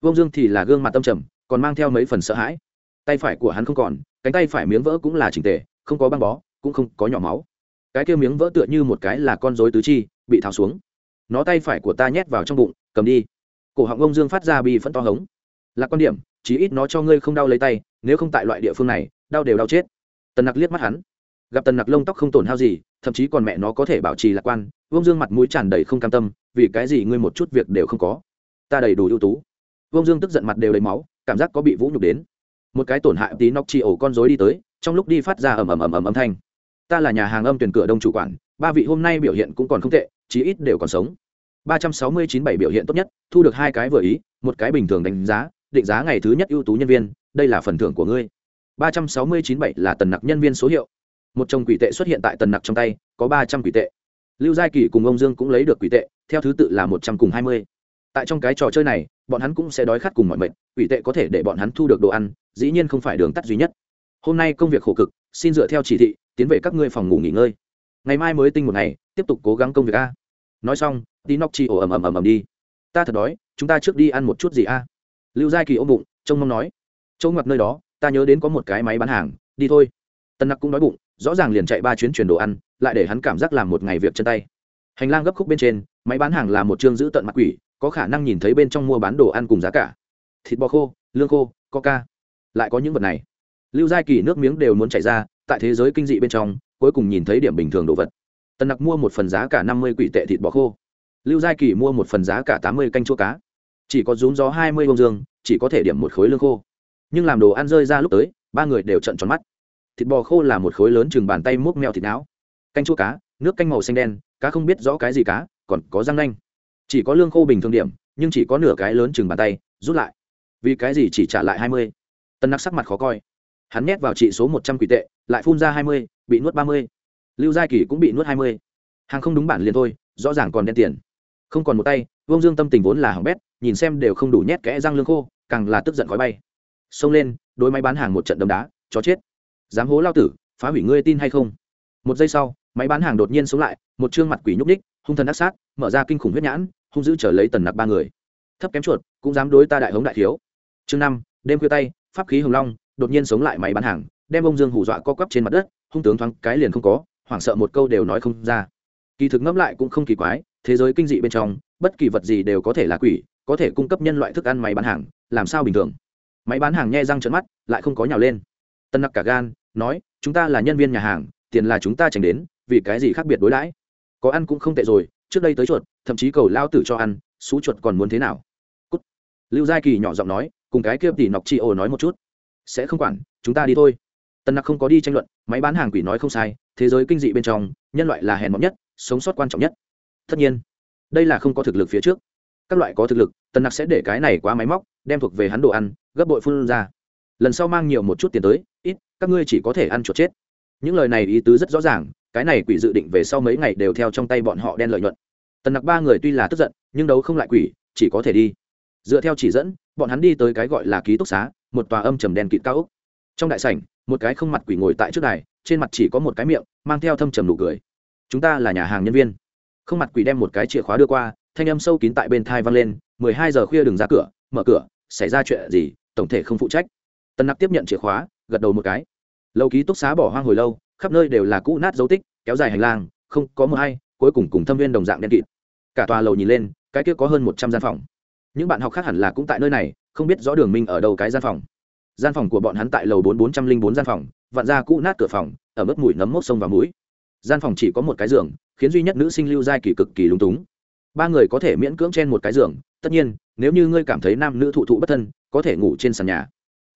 Ông dương thì là gương mặt tâm trầm, còn mang theo mấy phần sợ hãi. Tay phải của hắn không còn, cánh tay phải miếng vỡ cũng là trình tề không có băng bó, cũng không có nhỏ máu. Cái kia miếng vỡ tựa như một cái là con dối tứ chi, bị tháo xuống. Nó tay phải của ta nhét vào trong bụng, cầm đi. Cổ họng ông dương phát ra bị phẫn to hống. Là quan điểm, chí ít nó cho ngươi không đau lấy tay, nếu không tại loại địa phương này, đau đều đau chết. Tần nặc liếc mắt hắn. Gặp tần nặc lông tóc không tổn hao gì, thậm chí còn mẹ nó có thể bảo trì lạc quan, vương dương mặt mũi tràn đầy không cam tâm, vì cái gì ngươi một chút việc đều không có? Ta đầy đủ ưu tú. Vương dương tức giận mặt đều lấy máu, cảm giác có bị vũ nhục đến. Một cái tổn hại tí nóc chi ổ con rối đi tới trong lúc đi phát ra ầm ầm ầm ầm âm thanh. Ta là nhà hàng âm tuyển cửa đông chủ quản, ba vị hôm nay biểu hiện cũng còn không tệ, chí ít đều còn sống. Ba trăm sáu mươi chín bảy biểu hiện tốt nhất, thu được hai cái vừa ý, một cái bình thường đánh giá, định giá ngày thứ nhất ưu tú nhân viên, đây là phần thưởng của ngươi. Ba trăm sáu mươi chín bảy là tần nặc nhân viên số hiệu. Một chồng quỷ tệ xuất hiện tại tần nặc trong tay, có ba trăm quỷ tệ. Lưu giai kỳ cùng ông dương cũng lấy được quỷ tệ, theo thứ tự là một trăm cùng hai mươi. Tại trong cái trò chơi này, bọn hắn cũng sẽ đói khát cùng mọi mệnh, quỷ tệ có thể để bọn hắn thu được đồ ăn, dĩ nhiên không phải đường tắt duy nhất hôm nay công việc khổ cực, xin dựa theo chỉ thị, tiến về các ngươi phòng ngủ nghỉ ngơi. Ngày mai mới tinh một ngày, tiếp tục cố gắng công việc a. Nói xong, tí nóc chi ổ ầm ầm ầm ầm đi. Ta thật đói, chúng ta trước đi ăn một chút gì a? Lưu giai kỳ ôm bụng, trông mong nói. Chỗ ngoặt nơi đó, ta nhớ đến có một cái máy bán hàng, đi thôi. Tân nặc cũng đói bụng, rõ ràng liền chạy ba chuyến chuyển đồ ăn, lại để hắn cảm giác làm một ngày việc chân tay. Hành lang gấp khúc bên trên, máy bán hàng là một chương giữ tận mặt quỷ, có khả năng nhìn thấy bên trong mua bán đồ ăn cùng giá cả. Thịt bò khô, lương khô, coca. Lại có những vật này lưu giai kỳ nước miếng đều muốn chảy ra, tại thế giới kinh dị bên trong, cuối cùng nhìn thấy điểm bình thường đồ vật. Tần nặc mua một phần giá cả năm mươi quỷ tệ thịt bò khô. Lưu giai kỳ mua một phần giá cả tám mươi canh chua cá. Chỉ có rún gió hai mươi bông dương, chỉ có thể điểm một khối lương khô. Nhưng làm đồ ăn rơi ra lúc tới, ba người đều trận tròn mắt. Thịt bò khô là một khối lớn chừng bàn tay múc mèo thịt não. Canh chua cá, nước canh màu xanh đen, cá không biết rõ cái gì cá, còn có răng nanh. Chỉ có lương khô bình thường điểm, nhưng chỉ có nửa cái lớn chừng bàn tay, rút lại. Vì cái gì chỉ trả lại hai mươi? Tân nặc sắc mặt khó coi hắn nhét vào trị số một trăm quỷ tệ, lại phun ra hai mươi, bị nuốt ba mươi. Lưu giai kỳ cũng bị nuốt hai mươi. Hàng không đúng bản liền thôi, rõ ràng còn đen tiền. Không còn một tay vông dương tâm tình vốn là hỏng bét, nhìn xem đều không đủ nhét kẽ răng lương khô, càng là tức giận khói bay. Xông lên, đối máy bán hàng một trận đấm đá, chó chết. Dám hố lao tử, phá hủy ngươi tin hay không? Một giây sau, máy bán hàng đột nhiên sống lại, một chương mặt quỷ nhúc ních hung thần ác sát, mở ra kinh khủng huyết nhãn, hung dữ trở lấy tần nặc ba người. Thấp kém chuột, cũng dám đối ta đại hống đại thiếu. Chương năm, đêm khuya tay, pháp khí hồng long đột nhiên sống lại máy bán hàng, đem ông dương hù dọa co quắp trên mặt đất, hung tướng thoáng cái liền không có, hoảng sợ một câu đều nói không ra. Kỳ thực ngẫm lại cũng không kỳ quái, thế giới kinh dị bên trong, bất kỳ vật gì đều có thể là quỷ, có thể cung cấp nhân loại thức ăn máy bán hàng, làm sao bình thường? Máy bán hàng nhe răng trợn mắt, lại không có nhào lên. Tân nặc cả gan, nói, chúng ta là nhân viên nhà hàng, tiền là chúng ta tránh đến, vì cái gì khác biệt đối đãi? Có ăn cũng không tệ rồi, trước đây tới chuột, thậm chí cầu lao tử cho ăn, xú chuột còn muốn thế nào? Cút. lưu giai kỳ nhỏ giọng nói, cùng cái kia tỷ nọc chi ô nói một chút sẽ không quản, chúng ta đi thôi. Tân nặc không có đi tranh luận, máy bán hàng quỷ nói không sai, thế giới kinh dị bên trong, nhân loại là hèn mọn nhất, sống sót quan trọng nhất. Tất nhiên, đây là không có thực lực phía trước. Các loại có thực lực, tân nặc sẽ để cái này quá máy móc, đem thuộc về hắn đồ ăn, gấp bội phun ra. Lần sau mang nhiều một chút tiền tới, ít, các ngươi chỉ có thể ăn chuột chết. Những lời này ý tứ rất rõ ràng, cái này quỷ dự định về sau mấy ngày đều theo trong tay bọn họ đen lợi nhuận. Tần nặc ba người tuy là tức giận, nhưng đấu không lại quỷ, chỉ có thể đi. Dựa theo chỉ dẫn bọn hắn đi tới cái gọi là ký túc xá, một tòa âm trầm đen kịt cao úc trong đại sảnh, một cái không mặt quỷ ngồi tại trước đài, trên mặt chỉ có một cái miệng, mang theo thâm trầm nụ cười. Chúng ta là nhà hàng nhân viên. Không mặt quỷ đem một cái chìa khóa đưa qua, thanh âm sâu kín tại bên thai vang lên, mười hai giờ khuya đừng ra cửa, mở cửa, xảy ra chuyện gì, tổng thể không phụ trách. Tân nặc tiếp nhận chìa khóa, gật đầu một cái. Lâu ký túc xá bỏ hoang hồi lâu, khắp nơi đều là cũ nát dấu tích, kéo dài hành lang, không có mưa hay, cuối cùng cùng thâm viên đồng dạng đen kịt. Cả tòa lầu nhìn lên, cái kia có hơn một trăm gian phòng những bạn học khác hẳn là cũng tại nơi này, không biết rõ đường minh ở đâu cái gian phòng. Gian phòng của bọn hắn tại lầu bốn bốn trăm linh bốn gian phòng vặn ra cũ nát cửa phòng, ở mức mùi nấm mốc sông và mũi. Gian phòng chỉ có một cái giường, khiến duy nhất nữ sinh lưu giai kỳ cực kỳ lúng túng. Ba người có thể miễn cưỡng trên một cái giường, tất nhiên, nếu như ngươi cảm thấy nam nữ thụ thụ bất thân, có thể ngủ trên sàn nhà.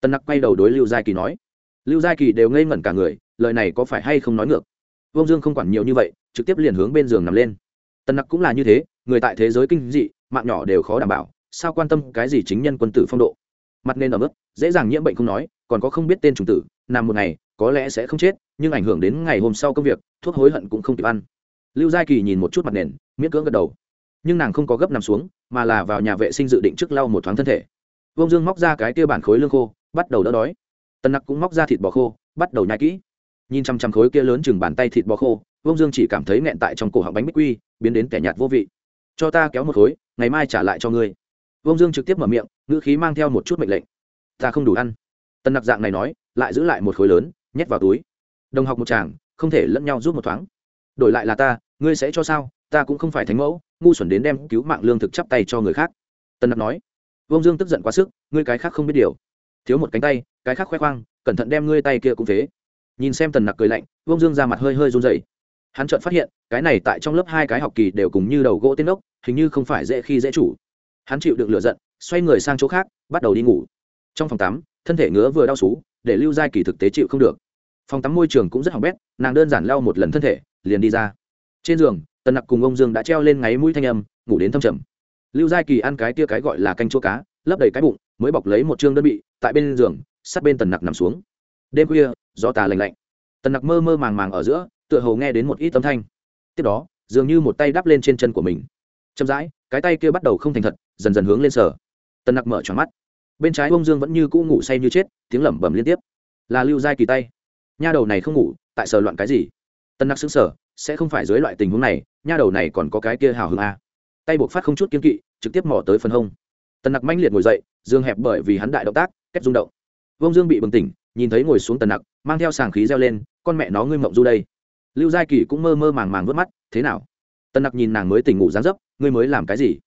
Tân nặc quay đầu đối lưu giai kỳ nói. Lưu giai kỳ đều ngây ngẩn cả người, lời này có phải hay không nói ngược? Vương dương không quản nhiều như vậy, trực tiếp liền hướng bên giường nằm lên. Tân nặc cũng là như thế, người tại thế giới kinh dị, mạng nhỏ đều khó đảm bảo sao quan tâm cái gì chính nhân quân tử phong độ? Mặt nên ở mức dễ dàng nhiễm bệnh không nói, còn có không biết tên trùng tử, nằm một ngày, có lẽ sẽ không chết, nhưng ảnh hưởng đến ngày hôm sau công việc, thuốc hối hận cũng không kịp ăn. Lưu giai kỳ nhìn một chút mặt nền, miễn cưỡng gật đầu. Nhưng nàng không có gấp nằm xuống, mà là vào nhà vệ sinh dự định trước lau một thoáng thân thể. Vông dương móc ra cái kia bản khối lương khô, bắt đầu đỡ đói. Tần nặc cũng móc ra thịt bò khô, bắt đầu nhai kỹ. Nhìn chăm chăm khối kia lớn chừng bàn tay thịt bò khô vông dương chỉ cảm thấy nghẹn tại trong cổ họng bánh bích quy, biến đến kẻ nhạt vô vị. Cho ta kéo một khối, ngày mai trả lại cho ngươi vông dương trực tiếp mở miệng, ngữ khí mang theo một chút mệnh lệnh. Ta không đủ ăn. Tần nặc dạng này nói, lại giữ lại một khối lớn, nhét vào túi. Đồng học một chàng không thể lẫn nhau giúp một thoáng. Đổi lại là ta, ngươi sẽ cho sao? Ta cũng không phải thánh mẫu, ngu xuẩn đến đem cứu mạng lương thực chắp tay cho người khác. Tân nặc nói. Vông dương tức giận quá sức, ngươi cái khác không biết điều. Thiếu một cánh tay, cái khác khoe khoang, cẩn thận đem ngươi tay kia cũng thế. nhìn xem tần nặc cười lạnh vông dương ra mặt hơi hơi run dày hắn chợt phát hiện, cái này tại trong lớp hai cái học kỳ đều cùng như đầu gỗ tên ốc hình như không phải dễ khi dễ chủ hắn chịu được lựa giận, xoay người sang chỗ khác, bắt đầu đi ngủ. Trong phòng tắm, thân thể ngứa vừa đau xú, để lưu giai kỳ thực tế chịu không được. Phòng tắm môi trường cũng rất hỏng bét, nàng đơn giản lau một lần thân thể, liền đi ra. Trên giường, tần nặc cùng ông dương đã treo lên ngáy mũi thanh âm, ngủ đến thâm trầm. Lưu giai kỳ ăn cái tia cái gọi là canh chua cá, lấp đầy cái bụng, mới bọc lấy một chương đơn bị, tại bên giường, sát bên tần nặc nằm xuống. Đêm khuya, gió tà lạnh lạnh. Tần nặc mơ mơ màng màng ở giữa, tựa hồ nghe đến một ít âm thanh. Tiếp đó, dường như một tay đắp lên trên chân của mình. Chậm rãi cái tay kia bắt đầu không thành thật, dần dần hướng lên sở tần nặc mở tròn mắt. Bên trái ông dương vẫn như cũ ngủ say như chết, tiếng lẩm bẩm liên tiếp. Là lưu giai kỳ tay. Nha đầu này không ngủ, tại sờ loạn cái gì? Tần nặc xứng sở sẽ không phải dưới loại tình huống này, nha đầu này còn có cái kia hào hứng a tay buộc phát không chút kiên kỵ, trực tiếp mỏ tới phần hông. Tần nặc manh liệt ngồi dậy, dương hẹp bởi vì hắn đại động tác kết rung động. Vông dương bị bừng tỉnh, nhìn thấy ngồi xuống tần nặc, mang theo sàng khí reo lên, con mẹ nó ngươi mộng du đây. Lưu giai kỳ cũng mơ mơ màng màng vớt mắt, thế nào? Tần nặc nhìn nàng mới tỉnh ngủ dán dấp, ngươi mới làm cái gì?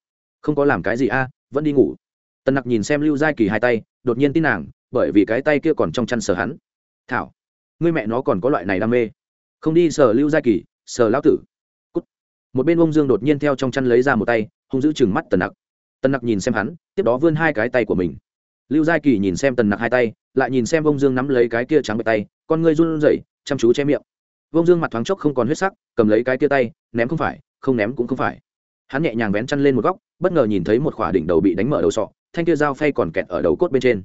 Không có làm cái gì a, vẫn đi ngủ. Tần nặc nhìn xem lưu giai kỳ hai tay, đột nhiên tin nàng, bởi vì cái tay kia còn trong chăn sờ hắn. Thảo, ngươi mẹ nó còn có loại này đam mê. Không đi, sờ lưu giai kỳ, sờ lão tử. Cút. một bên ông dương đột nhiên theo trong chăn lấy ra một tay, hung giữ chừng mắt tần nặc. Tần nặc nhìn xem hắn, tiếp đó vươn hai cái tay của mình. Lưu giai kỳ nhìn xem tần nặc hai tay, lại nhìn xem ông dương nắm lấy cái kia trắng bệ tay, con ngươi run rẩy, chăm chú che miệng. Ông dương mặt thoáng chốc không còn huyết sắc, cầm lấy cái kia tay, ném không phải không ném cũng không phải. Hắn nhẹ nhàng vén chăn lên một góc, bất ngờ nhìn thấy một khỏa đỉnh đầu bị đánh mở đầu sọ, thanh kia dao phay còn kẹt ở đầu cốt bên trên.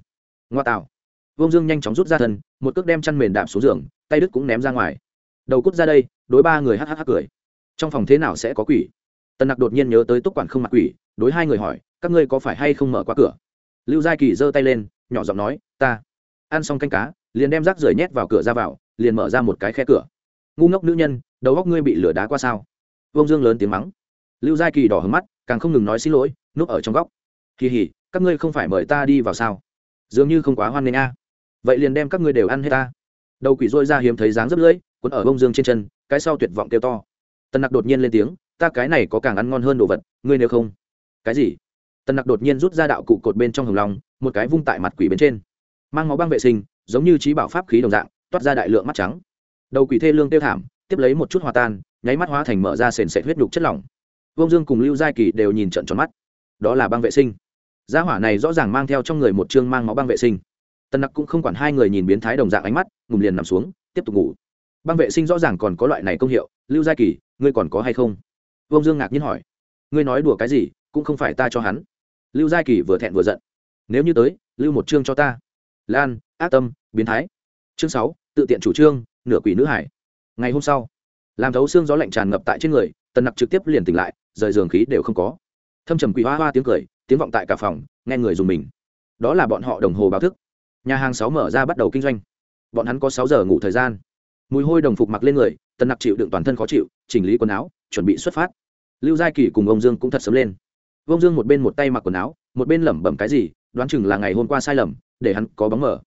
Ngoa tạo. Vông dương nhanh chóng rút ra thân, một cước đem chăn mền đạp xuống giường, tay đứt cũng ném ra ngoài. Đầu cút ra đây, đối ba người hắc hắc cười. Trong phòng thế nào sẽ có quỷ? Tần nặc đột nhiên nhớ tới túc quản không mặc quỷ, đối hai người hỏi, các ngươi có phải hay không mở qua cửa? Lưu giai kỳ giơ tay lên, nhỏ giọng nói, ta. Ăn xong canh cá, liền đem rác rưởi nhét vào cửa ra vào, liền mở ra một cái khe cửa. Ngu ngốc nữ nhân, đầu góc ngươi bị lửa đá qua sao? Vông dương lớn tiếng mắng. Lưu giai kỳ đỏ hứng mắt, càng không ngừng nói xin lỗi, núp ở trong góc. Kỳ hỉ, các ngươi không phải mời ta đi vào sao? Dường như không quá hoan nghênh a. Vậy liền đem các ngươi đều ăn hết ta. Đầu quỷ dôi ra hiếm thấy dáng rất lưỡi quấn ở bông dương trên chân, cái sau tuyệt vọng kêu to. Tần nặc đột nhiên lên tiếng, ta cái này có càng ăn ngon hơn đồ vật, ngươi nếu không. Cái gì? Tần nặc đột nhiên rút ra đạo cụ cột bên trong hồng lòng một cái vung tại mặt quỷ bên trên. Mang máu băng vệ sinh, giống như trí bảo pháp khí đồng dạng, toát ra đại lượng mắt trắng. Đầu quỷ thê lương tiêu thảm, tiếp lấy một chút hòa tan nháy mắt hóa thành mở ra sền sệt huyết nhục chất lỏng. Vương dương cùng lưu giai kỳ đều nhìn trận tròn mắt. Đó là băng vệ sinh. Gia hỏa này rõ ràng mang theo trong người một chương mang máu băng vệ sinh. Tân nặc cũng không quản hai người nhìn biến thái đồng dạng ánh mắt ngủ liền nằm xuống, tiếp tục ngủ. Băng vệ sinh rõ ràng còn có loại này công hiệu. Lưu giai kỳ, ngươi còn có hay không? Vương dương ngạc nhiên hỏi. Ngươi nói đùa cái gì, cũng không phải ta cho hắn. Lưu giai kỳ vừa thẹn vừa giận. Nếu như tới, lưu một chương cho ta. Lan, ác tâm, biến thái. Chương sáu, tự tiện chủ trương, nửa quỷ nữ hải. Ngày hôm sau làm thấu xương gió lạnh tràn ngập tại trên người, tần nặc trực tiếp liền tỉnh lại, rời giường khí đều không có. Thâm trầm quỷ hoa hoa tiếng cười, tiếng vọng tại cả phòng, nghe người dùng mình. Đó là bọn họ đồng hồ báo thức. Nhà hàng sáu mở ra bắt đầu kinh doanh. Bọn hắn có sáu giờ ngủ thời gian. Mùi hôi đồng phục mặc lên người, tần nặc chịu đựng toàn thân khó chịu, chỉnh lý quần áo, chuẩn bị xuất phát. Lưu giai kỳ cùng ông dương cũng thật sớm lên. Ông dương một bên một tay mặc quần áo, một bên lẩm bẩm cái gì, đoán chừng là ngày hôm qua sai lầm, để hắn có bóng mở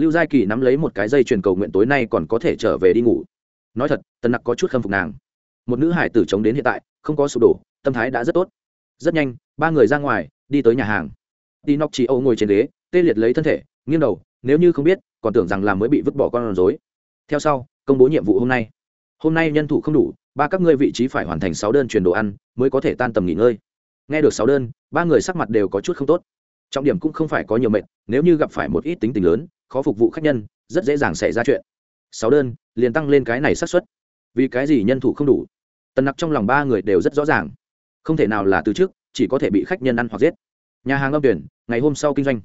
lưu giai kỳ nắm lấy một cái dây truyền cầu nguyện tối nay còn có thể trở về đi ngủ nói thật, tần nặc có chút khâm phục nàng. Một nữ hải tử chống đến hiện tại, không có sụp đổ, tâm thái đã rất tốt. Rất nhanh, ba người ra ngoài, đi tới nhà hàng. Đi nóc chị âu ngồi trên ghế, tê liệt lấy thân thể, nghiêng đầu, nếu như không biết, còn tưởng rằng là mới bị vứt bỏ con rối. Theo sau, công bố nhiệm vụ hôm nay. Hôm nay nhân thủ không đủ, ba các ngươi vị trí phải hoàn thành sáu đơn truyền đồ ăn, mới có thể tan tầm nghỉ ngơi. Nghe được sáu đơn, ba người sắc mặt đều có chút không tốt. Trọng điểm cũng không phải có nhiều mệnh nếu như gặp phải một ít tính tình lớn, khó phục vụ khách nhân, rất dễ dàng xảy ra chuyện sáu đơn, liền tăng lên cái này xác suất. Vì cái gì nhân thủ không đủ? Tần nặc trong lòng ba người đều rất rõ ràng. Không thể nào là từ trước, chỉ có thể bị khách nhân ăn hoặc giết. Nhà hàng âm tuyển, ngày hôm sau kinh doanh.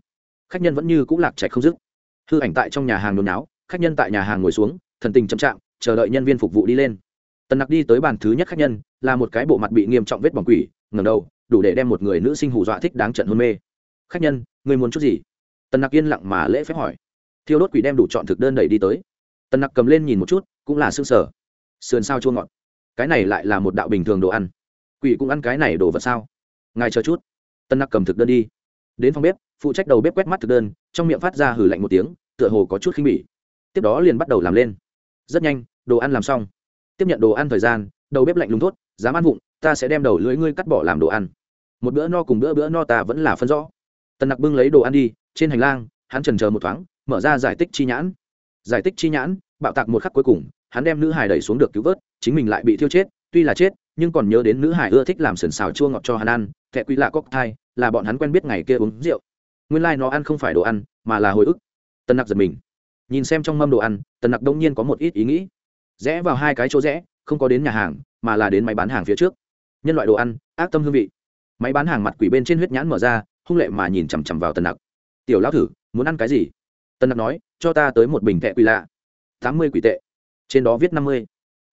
Khách nhân vẫn như c ũ lạc chạy không dứt. Hư ảnh tại trong nhà hàng nôn náo, khách nhân tại nhà hàng ngồi xuống, thần tình chậm chạm, chờ đợi nhân viên phục vụ đi lên. Tần nặc đi tới bàn thứ nhất khách nhân, là một cái bộ mặt bị nghiêm trọng vết bỏng quỷ ngầm đầu, đủ để đem một người nữ sinh hù dọa thích đáng trận hôn mê. Khách nhân người muốn chút gì? Tần nặc yên lặng mà lễ phép hỏi. Thiêu đốt quỷ đem đủ chọn thực đơn đẩy đi tới tần nặc cầm lên nhìn một chút, cũng là xương sở sườn sao chua ngọt. Cái này lại là một đạo bình thường đồ ăn. Quỷ cũng ăn cái này đồ vật sao? Ngài chờ chút. Tân nặc cầm thực đơn đi. Đến phòng bếp, phụ trách đầu bếp quét mắt thực đơn, trong miệng phát ra hử lạnh một tiếng, tựa hồ có chút khinh bỉ. Tiếp đó liền bắt đầu làm lên. Rất nhanh, đồ ăn làm xong. Tiếp nhận đồ ăn thời gian, đầu bếp lạnh lùng thốt, dám ăn vụng, ta sẽ đem đầu lưỡi ngươi cắt bỏ làm đồ ăn. Một bữa no cùng bữa bữa no ta vẫn là phân rõ. Tần nặc bưng lấy đồ ăn đi, trên hành lang, hắn trần chờ một thoáng, mở ra giải tích chi nhãn giải tích chi nhãn, bạo tạc một khắc cuối cùng, hắn đem nữ hải đẩy xuống được cứu vớt, chính mình lại bị thiêu chết, tuy là chết, nhưng còn nhớ đến nữ hải ưa thích làm sườn xào chua ngọt cho hắn ăn thẹ quý lạ cóc thai, là bọn hắn quen biết ngày kia uống rượu. Nguyên lai、like、nó ăn không phải đồ ăn, mà là hồi ức. Tần nặc giật mình. Nhìn xem trong mâm đồ ăn tần nặc đông nhiên có một ít ý nghĩ. Rẽ vào hai cái chỗ rẽ, không có đến nhà hàng, mà là đến máy bán hàng phía trước. Nhân loại đồ ăn, ác tâm hương vị. Máy bán hàng mặt quỷ bên trên huyết nhãn mở ra, hung lệ mà nhìn chằm chằm vào tần nặc. Tiểu lão thử, muốn ăn cái gì? Tân nặc nói, cho ta tới một bình tệ quỷ lạ. Tám mươi quỷ tệ. Trên đó viết năm mươi.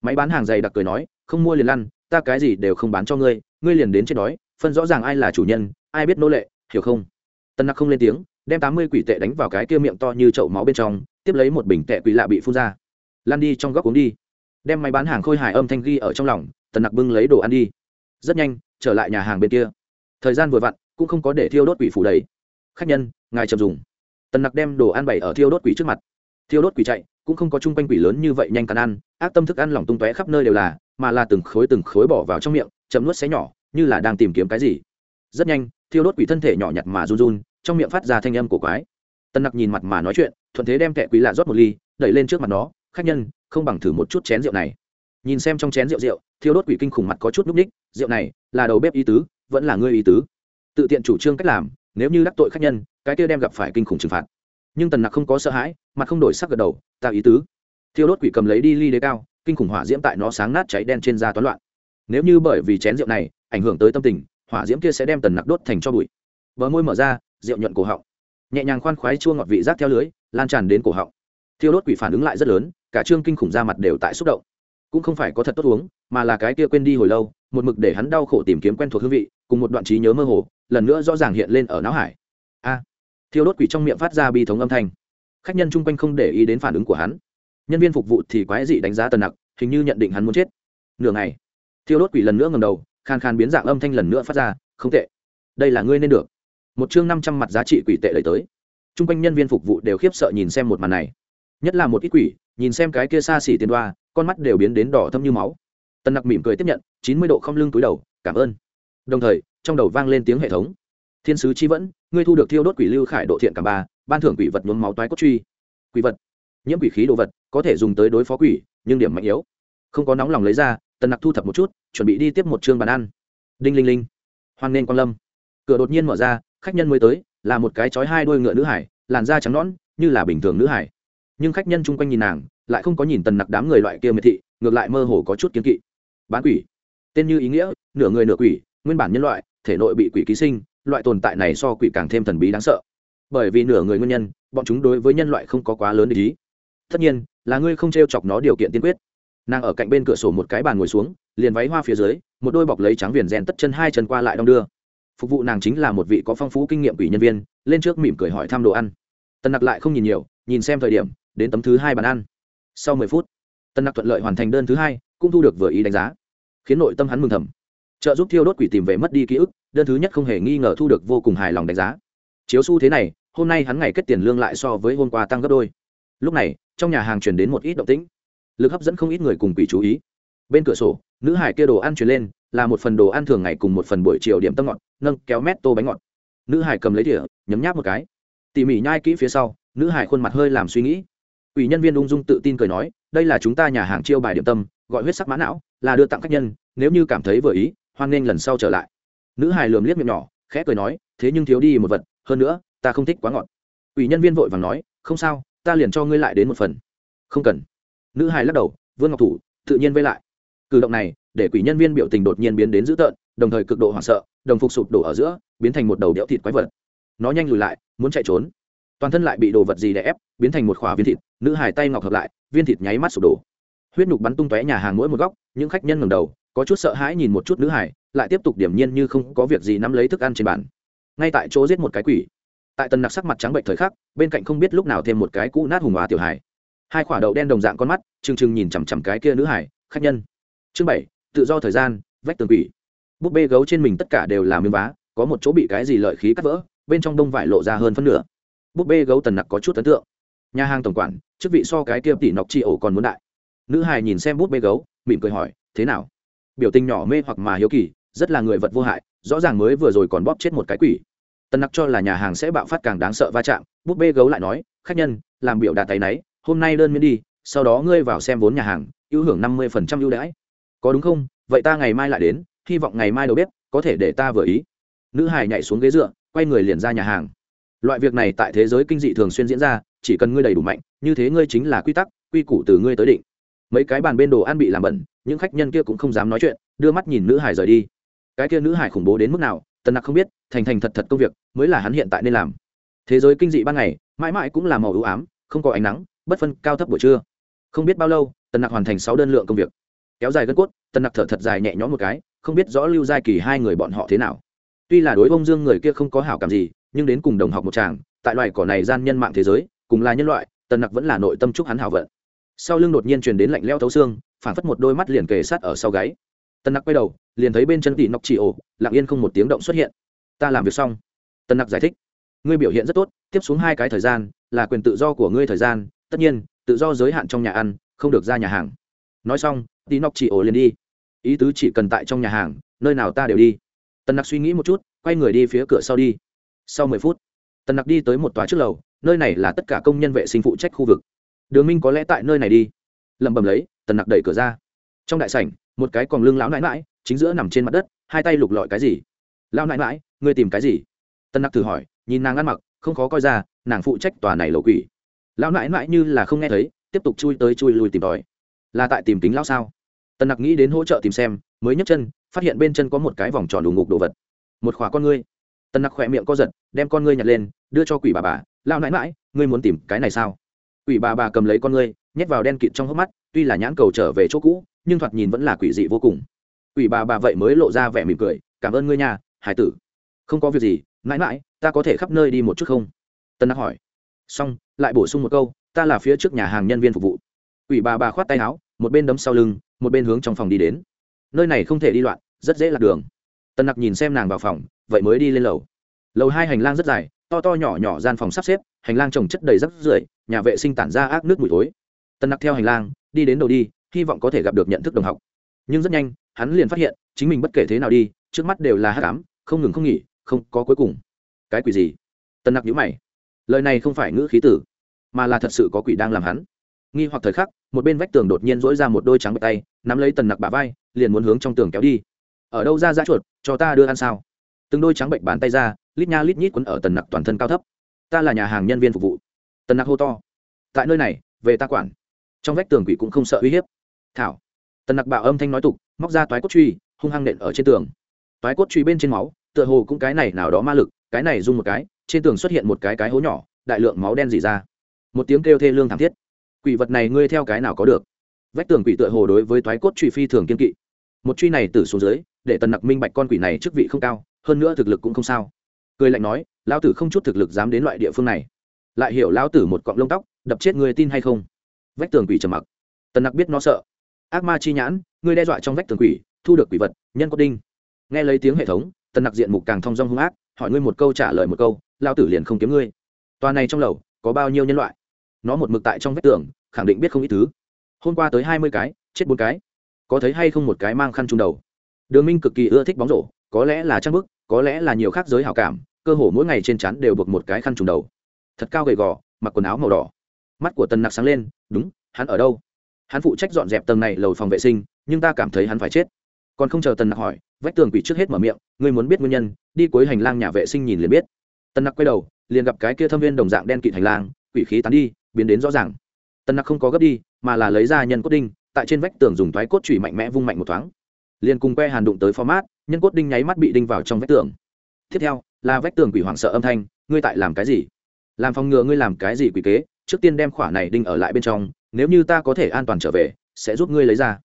Máy bán hàng dày đặc cười nói, không mua liền lăn, ta cái gì đều không bán cho ngươi ngươi liền đến trên đói, phân rõ ràng ai là chủ nhân, ai biết nô lệ, hiểu không? Tân nặc không lên tiếng, đem tám mươi quỷ tệ đánh vào cái kia miệng to như chậu máu bên trong, tiếp lấy một bình tệ quỷ lạ bị phun ra. Lan đi, trong góc uống đi. Đem máy bán hàng khôi hài âm thanh ghi ở trong lòng tần nặc bưng lấy đồ ăn đi. Rất nhanh, trở lại nhà hàng bên kia. Thời gian vừa vặn, cũng không có để thiêu đốt quỷ phủ đầy. Khách nhân, ngài chậm dùng tần nặc đem đồ ăn bày ở thiêu đốt quỷ trước mặt. Thiêu đốt quỷ chạy, cũng không có chung quanh quỷ lớn như vậy nhanh cắn ăn, ác tâm thức ăn lỏng tung tóe khắp nơi đều là, mà là từng khối từng khối bỏ vào trong miệng, chậm nuốt xé nhỏ, như là đang tìm kiếm cái gì. Rất nhanh, thiêu đốt quỷ thân thể nhỏ nhặt mà run run, trong miệng phát ra thanh âm của quái. Tân nặc nhìn mặt mà nói chuyện, thuận thế đem kẹ quỷ lạ rót một ly, đẩy lên trước mặt nó, khách nhân, không bằng thử một chút chén rượu này. Nhìn xem trong chén rượu rượu, thiêu đốt quỷ kinh khủng mặt có chút núp ních rượu này là đầu bếp ý tứ, vẫn là ngươi ý tứ. Tự tiện chủ trương cách làm nếu như đắc tội khách nhân, cái kia đem gặp phải kinh khủng trừng phạt. Nhưng tần nặc không có sợ hãi, mặt không đổi sắc gật đầu, ta ý tứ. Thiêu đốt quỷ cầm lấy đi ly đế cao, kinh khủng hỏa diễm tại nó sáng nát cháy đen trên da toán loạn. Nếu như bởi vì chén rượu này, ảnh hưởng tới tâm tình, hỏa diễm kia sẽ đem tần nặc đốt thành cho bụi. Bờ môi mở ra, rượu nhuận cổ họng. Nhẹ nhàng khoan khoái chua ngọt vị rác theo lưới, lan tràn đến cổ họng. Thiêu đốt quỷ phản ứng lại rất lớn, cả trương kinh khủng ra mặt đều tại xúc động. Cũng không phải có thật tốt uống, mà là cái kia quên đi hồi lâu, một mực để hắn đau khổ tìm kiếm quen thuộc hương vị, cùng một đoạn trí nhớ mơ hồ lần nữa rõ ràng hiện lên ở não hải. A. À, thiêu đốt quỷ trong miệng phát ra bi thống âm thanh. Khách nhân chung quanh không để ý đến phản ứng của hắn. Nhân viên phục vụ thì quái dị đánh giá tần nặc, hình như nhận định hắn muốn chết. Nửa ngày, thiêu đốt quỷ lần nữa ngầm đầu khan khan biến dạng âm thanh lần nữa phát ra, không tệ. Đây là ngươi nên được. Một chương năm trăm mặt giá trị quỷ tệ lấy tới. Chung quanh nhân viên phục vụ đều khiếp sợ nhìn xem một màn này. Nhất là một ít quỷ, nhìn xem cái kia xa xỉ tiền đoa, con mắt đều biến đến đỏ thâm như máu. Tần nặc mỉm cười tiếp nhận, chín mươi độ không lưng túi đầu, cảm ơn. Đồng thời trong đầu vang lên tiếng hệ thống. Thiên sứ chi vẫn, ngươi thu được thiêu đốt quỷ lưu khải độ thiện cả ba, ban thưởng quỷ vật nhuốm máu toái cốt truy. Quỷ vật, nhiễm quỷ khí đồ vật, có thể dùng tới đối phó quỷ, nhưng điểm mạnh yếu. Không có nóng lòng lấy ra, tần nặc thu thập một chút, chuẩn bị đi tiếp một chương bàn ăn. Đinh linh linh, hoan nên quan lâm. Cửa đột nhiên mở ra, khách nhân mới tới, là một cái chói hai đôi ngựa nữ hải, làn da trắng nõn, như là bình thường nữ hải. Nhưng khách nhân chung quanh nhìn nàng, lại không có nhìn tần nặc đám người loại kia miệt thị, ngược lại mơ hồ có chút kiến kỵ. Bán quỷ, tên như ý nghĩa, nửa người nửa quỷ, nguyên bản nhân loại thể nội bị quỷ ký sinh, loại tồn tại này so quỷ càng thêm thần bí đáng sợ. Bởi vì nửa người nguyên nhân, bọn chúng đối với nhân loại không có quá lớn để ý. Tất nhiên, là ngươi không t r e o chọc nó điều kiện tiên quyết. Nàng ở cạnh bên cửa sổ một cái bàn ngồi xuống, liền váy hoa phía dưới, một đôi bọc lấy trắng viền rèn tất chân hai chân qua lại đong đưa. Phục vụ nàng chính là một vị có phong phú kinh nghiệm quỷ nhân viên, lên trước mỉm cười hỏi thăm đồ ăn. Tần nặc lại không nhìn nhiều, nhìn xem thời điểm, đến tấm thứ hai bàn ăn. Sau mười phút, tần nặc thuận lợi hoàn thành đơn thứ hai, cũng thu được vừa ý đánh giá. Khiến nội tâm hắn mừng thầm trợ giúp thiêu đốt quỷ tìm về mất đi ký ức, đơn thứ nhất không hề nghi ngờ thu được vô cùng hài lòng đánh giá. Chiếu xu thế này, hôm nay hắn ngày kết tiền lương lại so với hôm qua tăng gấp đôi. Lúc này, trong nhà hàng truyền đến một ít động tĩnh. Lực hấp dẫn không ít người cùng quỷ chú ý. Bên cửa sổ, nữ hải kia đồ ăn truyền lên, là một phần đồ ăn thường ngày cùng một phần buổi chiều điểm tâm ngọt, nâng kéo mét tô bánh ngọt. Nữ hải cầm lấy đĩa nhấm nháp một cái. Tỉ mỉ nhai kỹ phía sau, nữ hải khuôn mặt hơi làm suy nghĩ. Ủy nhân viên ung dung tự tin cười nói, đây là chúng ta nhà hàng chiêu bài điểm tâm, gọi huyết sắc mã não, là đưa tặng khách nhân, nếu như cảm thấy vừa ý hoan nghênh lần sau trở lại. Nữ hài lườm liếc miệng nhỏ, khẽ cười nói, thế nhưng thiếu đi một vật, hơn nữa, ta không thích quá ngọt. Ủy nhân viên vội vàng nói, không sao, ta liền cho ngươi lại đến một phần. Không cần. Nữ hài lắc đầu, vương ngọc thủ, tự nhiên vây lại. Cử động này, để quỷ nhân viên biểu tình đột nhiên biến đến dữ tợn, đồng thời cực độ hoảng sợ, đồng phục sụp đổ ở giữa, biến thành một đầu đẽo thịt quái vật. Nó nhanh lùi lại, muốn chạy trốn. Toàn thân lại bị đồ vật gì đè ép, biến thành một khỏa viên thịt, nữ hài tay ngọc hợp lại, viên thịt nháy mắt sụp đổ. Huyết nhục bắn tung tóe nhà hàng mỗi một góc, những khách nhân ngầm đầu có chút sợ hãi nhìn một chút nữ hải, lại tiếp tục điểm nhiên như không có việc gì nắm lấy thức ăn trên bàn. Ngay tại chỗ giết một cái quỷ. Tại tần nặc sắc mặt trắng bệnh thời khắc, bên cạnh không biết lúc nào thêm một cái cũ nát hùng hòa tiểu hải hai quả đậu đen đồng dạng con mắt, trừng trừng nhìn chằm chằm cái kia nữ hải khách nhân. Chương bảy, tự do thời gian, vách tường quỷ. Búp bê gấu trên mình tất cả đều là miếng vá, có một chỗ bị cái gì lợi khí cắt vỡ, bên trong đông vải lộ ra hơn phân nửa. Búp bê gấu tần nặc có chút ấn tượng. Nhà hàng tổng quản, chức vị so cái kia tỷ nọc chi ổ còn muốn đại. Nữ hài nhìn xem bút bê gấu, mỉm cười hỏi, thế nào? Biểu tình nhỏ mê hoặc mà hiếu kỳ, rất là người vật vô hại, rõ ràng mới vừa rồi còn bóp chết một cái quỷ. Tân nặc cho là nhà hàng sẽ bạo phát càng đáng sợ va chạm bút bê gấu lại nói, khách nhân, làm biểu đạt tay náy, hôm nay đơn miễn đi, sau đó ngươi vào xem vốn nhà hàng, ưu hưởng năm mươi phần trăm ưu đãi. Có đúng không? Vậy ta ngày mai lại đến, hy vọng ngày mai đầu bếp có thể để ta vừa ý. Nữ hải nhảy xuống ghế dựa, quay người liền ra nhà hàng. Loại việc này tại thế giới kinh dị thường xuyên diễn ra, chỉ cần ngươi đầy đủ mạnh, như thế ngươi chính là quy tắc, quy củ từ ngươi tới định mấy cái bàn bên đồ ăn bị làm bẩn, những khách nhân kia cũng không dám nói chuyện, đưa mắt nhìn nữ hải rời đi. Cái kia nữ hải khủng bố đến mức nào, tần nặc không biết, thành thành thật thật công việc mới là hắn hiện tại nên làm. Thế giới kinh dị ban ngày, mãi mãi cũng là màu ưu ám, không có ánh nắng, bất phân cao thấp buổi trưa. Không biết bao lâu, tần nặc hoàn thành sáu đơn lượng công việc. Kéo dài gân cốt, tần nặc thở thật dài nhẹ nhõm một cái, không biết rõ lưu giai kỳ hai người bọn họ thế nào. Tuy là đối bông dương người kia không có hảo cảm gì, nhưng đến cùng đồng học một chàng, tại loài cỏ này gian nhân mạng thế giới, cùng là nhân loại, tần nặc vẫn là nội tâm trúc hắn hảo vận sau lưng đột nhiên truyền đến lạnh leo thấu xương phản phất một đôi mắt liền kề sát ở sau gáy. Tần nặc quay đầu, liền thấy bên chân tỷ nọc chị ổ, lặng yên không một tiếng động xuất hiện. Ta làm việc xong. Tần nặc giải thích. Ngươi biểu hiện rất tốt, tiếp xuống hai cái thời gian là quyền tự do của ngươi thời gian, tất nhiên, tự do giới hạn trong nhà ăn, không được ra nhà hàng. Nói xong tỷ nọc chị ổ liền đi. Ý tứ chỉ cần tại trong nhà hàng, nơi nào ta đều đi. Tần nặc suy nghĩ một chút, quay người đi phía cửa sau đi. Sau mười phút tần nặc đi tới một tòa trước lầu, nơi này là tất cả công nhân vệ sinh phụ trách khu vực đường minh có lẽ tại nơi này đi. Lẩm bẩm lấy, tần nặc đẩy cửa ra. Trong đại sảnh, một cái còn lưng lão nãi mãi chính giữa nằm trên mặt đất, hai tay lục lọi cái gì? Lão nãi mãi ngươi tìm cái gì? Tần nặc thử hỏi, nhìn nàng ăn mặc, không khó coi ra, nàng phụ trách tòa này lầu quỷ. Lão nãi mãi như là không nghe thấy, tiếp tục chui tới chui lùi tìm tòi. Là tại tìm kính lão sao? Tần nặc nghĩ đến hỗ trợ tìm xem, mới nhấc chân, phát hiện bên chân có một cái vòng tròn đủ ngục đồ vật. Một khóa con ngươi. Tần nặc khỏe miệng co giật, đem con ngươi nhặt lên, đưa cho quỷ bà bà. Lao nãi mãi ngươi muốn tìm cái này sao? Quỷ bà bà cầm lấy con ngươi, nhét vào đen kịt trong hốc mắt, tuy là nhãn cầu trở về chỗ cũ, nhưng thoạt nhìn vẫn là quỷ dị vô cùng. Quỷ bà bà vậy mới lộ ra vẻ mỉm cười, cảm ơn ngươi nhà hải tử. Không có việc gì, mãi mãi, ta có thể khắp nơi đi một chút không? Tân nặc hỏi. Xong, lại bổ sung một câu, ta là phía trước nhà hàng nhân viên phục vụ. Quỷ bà bà khoát tay áo, một bên đấm sau lưng, một bên hướng trong phòng đi đến. Nơi này không thể đi loạn, rất dễ lạc đường. Tân nặc nhìn xem nàng vào phòng, vậy mới đi lên lầu. Lầu hai hành lang rất dài to to nhỏ nhỏ gian phòng sắp xếp, hành lang trồng chất đầy rắc rưởi, nhà vệ sinh tản ra ác nước mùi tối tân nặc theo hành lang, đi đến đầu đi, hy vọng có thể gặp được nhận thức đồng học. Nhưng rất nhanh, hắn liền phát hiện, chính mình bất kể thế nào đi, trước mắt đều là hát cám không ngừng không nghỉ, không có cuối cùng. Cái quỷ gì? Tân nặc nhữ mày. Lời này không phải ngữ khí tử, mà là thật sự có quỷ đang làm hắn. Nghi hoặc thời khắc, một bên vách tường đột nhiên dỗi ra một đôi trắng bạch tay, nắm lấy tần nặc bả vai, liền muốn hướng trong tường kéo đi. Ở đâu ra ra chuột, cho ta đưa ăn sao? Từng đôi trắng bệnh bàn tay ra lít nha lít nhít quấn ở tần nặc toàn thân cao thấp. Ta là nhà hàng nhân viên phục vụ. Tần nặc hô to. Tại nơi này, về ta quản. Trong vách tường quỷ cũng không sợ uy hiếp. Thảo. Tần nặc bạo âm thanh nói tục, móc ra toái cốt truy, hung hăng nện ở trên tường. Toái cốt truy bên trên máu, tựa hồ cũng cái này nào đó ma lực, cái này rung một cái, trên tường xuất hiện một cái cái hố nhỏ, đại lượng máu đen dì ra. Một tiếng kêu thê lương thảm thiết. Quỷ vật này ngươi theo cái nào có được? Vách tường quỷ tựa hồ đối với toái cốt truy phi thường kiên kỵ. Một truy này từ xuống dưới, để tần nặc minh bạch con quỷ này chức vị không cao, hơn nữa thực lực cũng không sao cười lạnh nói, lão tử không chút thực lực dám đến loại địa phương này. Lại hiểu lão tử một cọng lông tóc, đập chết người tin hay không? Vách tường quỷ trầm mặc. Tần nặc biết nó sợ. Ác ma chi nhãn, ngươi đe dọa trong vách tường quỷ, thu được quỷ vật, nhân cốt đinh. Nghe lấy tiếng hệ thống, tần nặc diện mục càng thong dong hung ác, hỏi ngươi một câu trả lời một câu lao tử liền không kiếm ngươi. Tòa này trong lầu, có bao nhiêu nhân loại? Nó một mực tại trong vách tường, khẳng định biết không ít thứ. Hôm qua tới hai mươi cái, chết bốn cái. Có thấy hay không một cái mang khăn trùng đầu? Đường minh cực kỳ ưa thích bóng rổ, có lẽ là trang bức, có lẽ là nhiều khác giới hảo cảm cơ hồ mỗi ngày trên trán đều buộc một cái khăn trùng đầu. Thật cao gầy gò, mặc quần áo màu đỏ. Mắt của tần nặc sáng lên, đúng, hắn ở đâu? Hắn phụ trách dọn dẹp tầng này lầu phòng vệ sinh, nhưng ta cảm thấy hắn phải chết. Còn không chờ tần nặc hỏi, vách tường quỷ trước hết mở miệng, ngươi muốn biết nguyên nhân, đi cuối hành lang nhà vệ sinh nhìn liền biết. Tần nặc quay đầu, liền gặp cái kia thâm viên đồng dạng đen kịt hành lang, quỷ khí tán đi, biến đến rõ ràng. Tần nặc không có gấp đi, mà là lấy ra nhân cốt đinh, tại trên vách tường dùng thoái cốt chùy mạnh mẽ vung mạnh một thoáng. Liền cùng que hàn đụng tới format, nhân cốt đinh nháy mắt bị đinh vào trong vách tường. Tiếp theo là vách tường quỷ hoảng sợ âm thanh, ngươi tại làm cái gì? Làm phòng ngừa ngươi làm cái gì quỷ kế? Trước tiên đem khỏa này đinh ở lại bên trong, nếu như ta có thể an toàn trở về, sẽ giúp ngươi lấy ra.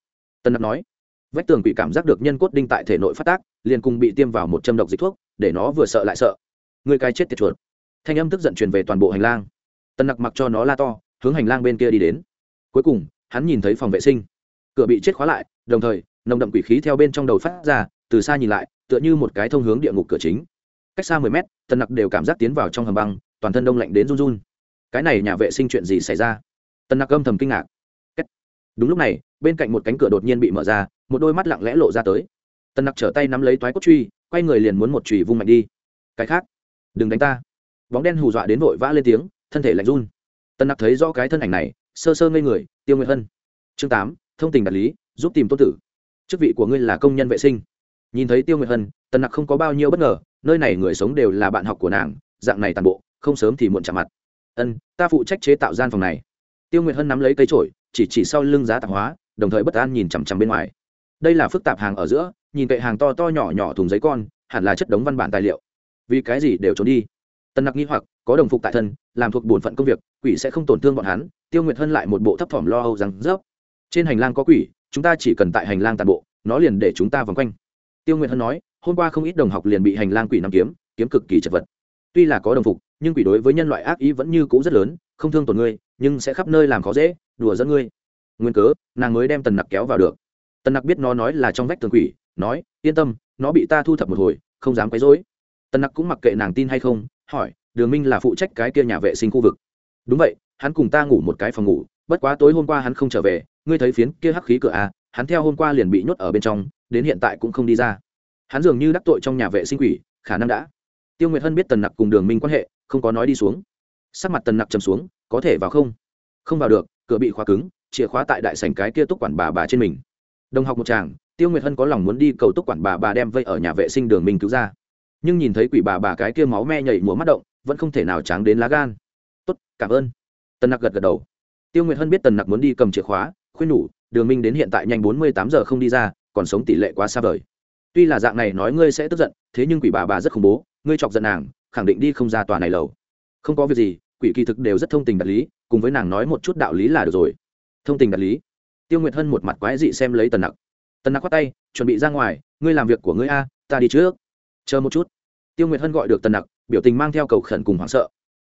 Tân nặc nói. Vách tường quỷ cảm giác được nhân cốt đinh tại thể nội phát tác, liền cùng bị tiêm vào một châm độc dịch thuốc, để nó vừa sợ lại sợ. Ngươi cái chết tiệt chuột. Thanh âm tức giận truyền về toàn bộ hành lang. Tân nặc mặc cho nó la to, hướng hành lang bên kia đi đến. Cuối cùng, hắn nhìn thấy phòng vệ sinh. Cửa bị chết khóa lại, đồng thời, nồng đậm quỷ khí theo bên trong đầu phát ra, từ xa nhìn lại, tựa như một cái thông hướng địa ngục cửa chính cách xa mười mét, tần nặc đều cảm giác tiến vào trong hầm băng, toàn thân đông lạnh đến run run. Cái này nhà vệ sinh chuyện gì xảy ra? Tần nặc âm thầm kinh ngạc. Đúng lúc này, bên cạnh một cánh cửa đột nhiên bị mở ra, một đôi mắt lặng lẽ lộ ra tới. Tần nặc trở tay nắm lấy toái cốt truy, quay người liền muốn một chùy vung mạnh đi. Cái khác? Đừng đánh ta. Bóng đen hù dọa đến vội vã lên tiếng, thân thể lạnh run. Tần nặc thấy rõ cái thân ảnh này, sơ sơ ngây người, tiêu nguyện hân. Chương tám, thông tình đạt lý, giúp tìm tôn tử. Chức vị của ngươi là công nhân vệ sinh nhìn thấy tiêu nguyệt hân, tần nặc không có bao nhiêu bất ngờ, nơi này người sống đều là bạn học của nàng, dạng này tàn bộ, không sớm thì muộn chạm mặt. Ân, ta phụ trách chế tạo gian phòng này. Tiêu nguyệt hân nắm lấy cây trổi chỉ chỉ sau lưng giá tạp hóa, đồng thời bất an nhìn chằm chằm bên ngoài. Đây là phức tạp hàng ở giữa, nhìn kệ hàng to to nhỏ nhỏ thùng giấy con, hẳn là chất đống văn bản tài liệu. Vì cái gì đều trốn đi? Tần nặc nghi hoặc, có đồng phục tại thân, làm thuộc bổn phận công việc, quỷ sẽ không tổn thương bọn hắn. Tiêu nguyệt hân lại một bộ thấp thỏm lo âu rằng, rớp, trên hành lang có quỷ, chúng ta chỉ cần tại hành lang tàn bộ, nó liền để chúng ta vòng quanh tiêu nguyệt hân nói, hôm qua không ít đồng học liền bị hành lang quỷ nắm kiếm kiếm cực kỳ chật vật. Tuy là có đồng phục, nhưng quỷ đối với nhân loại ác ý vẫn như cũ rất lớn, không thương tổn ngươi, nhưng sẽ khắp nơi làm khó dễ, đùa dẫn ngươi. Nguyên cớ, nàng mới đem tần nặc kéo vào được. Tần nặc biết nó nói là trong vách tường quỷ, nói, yên tâm, nó bị ta thu thập một hồi, không dám quấy rối. Tần nặc cũng mặc kệ nàng tin hay không, hỏi, đường minh là phụ trách cái kia nhà vệ sinh khu vực? Đúng vậy, hắn cùng ta ngủ một cái phòng ngủ, bất quá tối hôm qua hắn không trở về, ngươi thấy phiến kia hắc khí cửa à hắn theo hôm qua liền bị nhốt ở bên trong đến hiện tại cũng không đi ra. Hắn dường như đắc tội trong nhà vệ sinh quỷ, khả năng đã. Tiêu nguyệt hân biết tần nặc cùng đường minh quan hệ, không có nói đi xuống. Sắc mặt tần nặc chầm xuống, có thể vào không? Không vào được, cửa bị khóa cứng, chìa khóa tại đại sảnh cái kia túc quản bà bà trên mình. Đồng học một chàng tiêu nguyệt hân có lòng muốn đi cầu túc quản bà bà đem vây ở nhà vệ sinh đường minh cứu ra. Nhưng nhìn thấy quỷ bà bà cái kia máu me nhảy múa mắt động, vẫn không thể nào tráng đến lá gan. Tốt, cảm ơn. Tần nặc gật gật đầu. Tiêu nguyệt hân biết tần nặc muốn đi cầm chìa khóa, khuyên nhủ, đường minh đến hiện tại nhanh bốn mươi tám giờ không đi ra còn sống tỷ lệ quá xa vời. Tuy là dạng này nói ngươi sẽ tức giận, thế nhưng quỷ bà bà rất khủng bố, ngươi chọc giận nàng, khẳng định đi không ra tòa này lầu. Không có việc gì, quỷ kỳ thực đều rất thông tình đạt lý, cùng với nàng nói một chút đạo lý là được rồi. Thông tình đạt lý. Tiêu nguyệt hân một mặt quái dị xem lấy tần nặc. Tần nặc khoát tay, chuẩn bị ra ngoài, ngươi làm việc của ngươi a, ta đi trước. Chờ một chút. Tiêu nguyệt hân gọi được tần nặc, biểu tình mang theo cầu khẩn cùng hoảng sợ.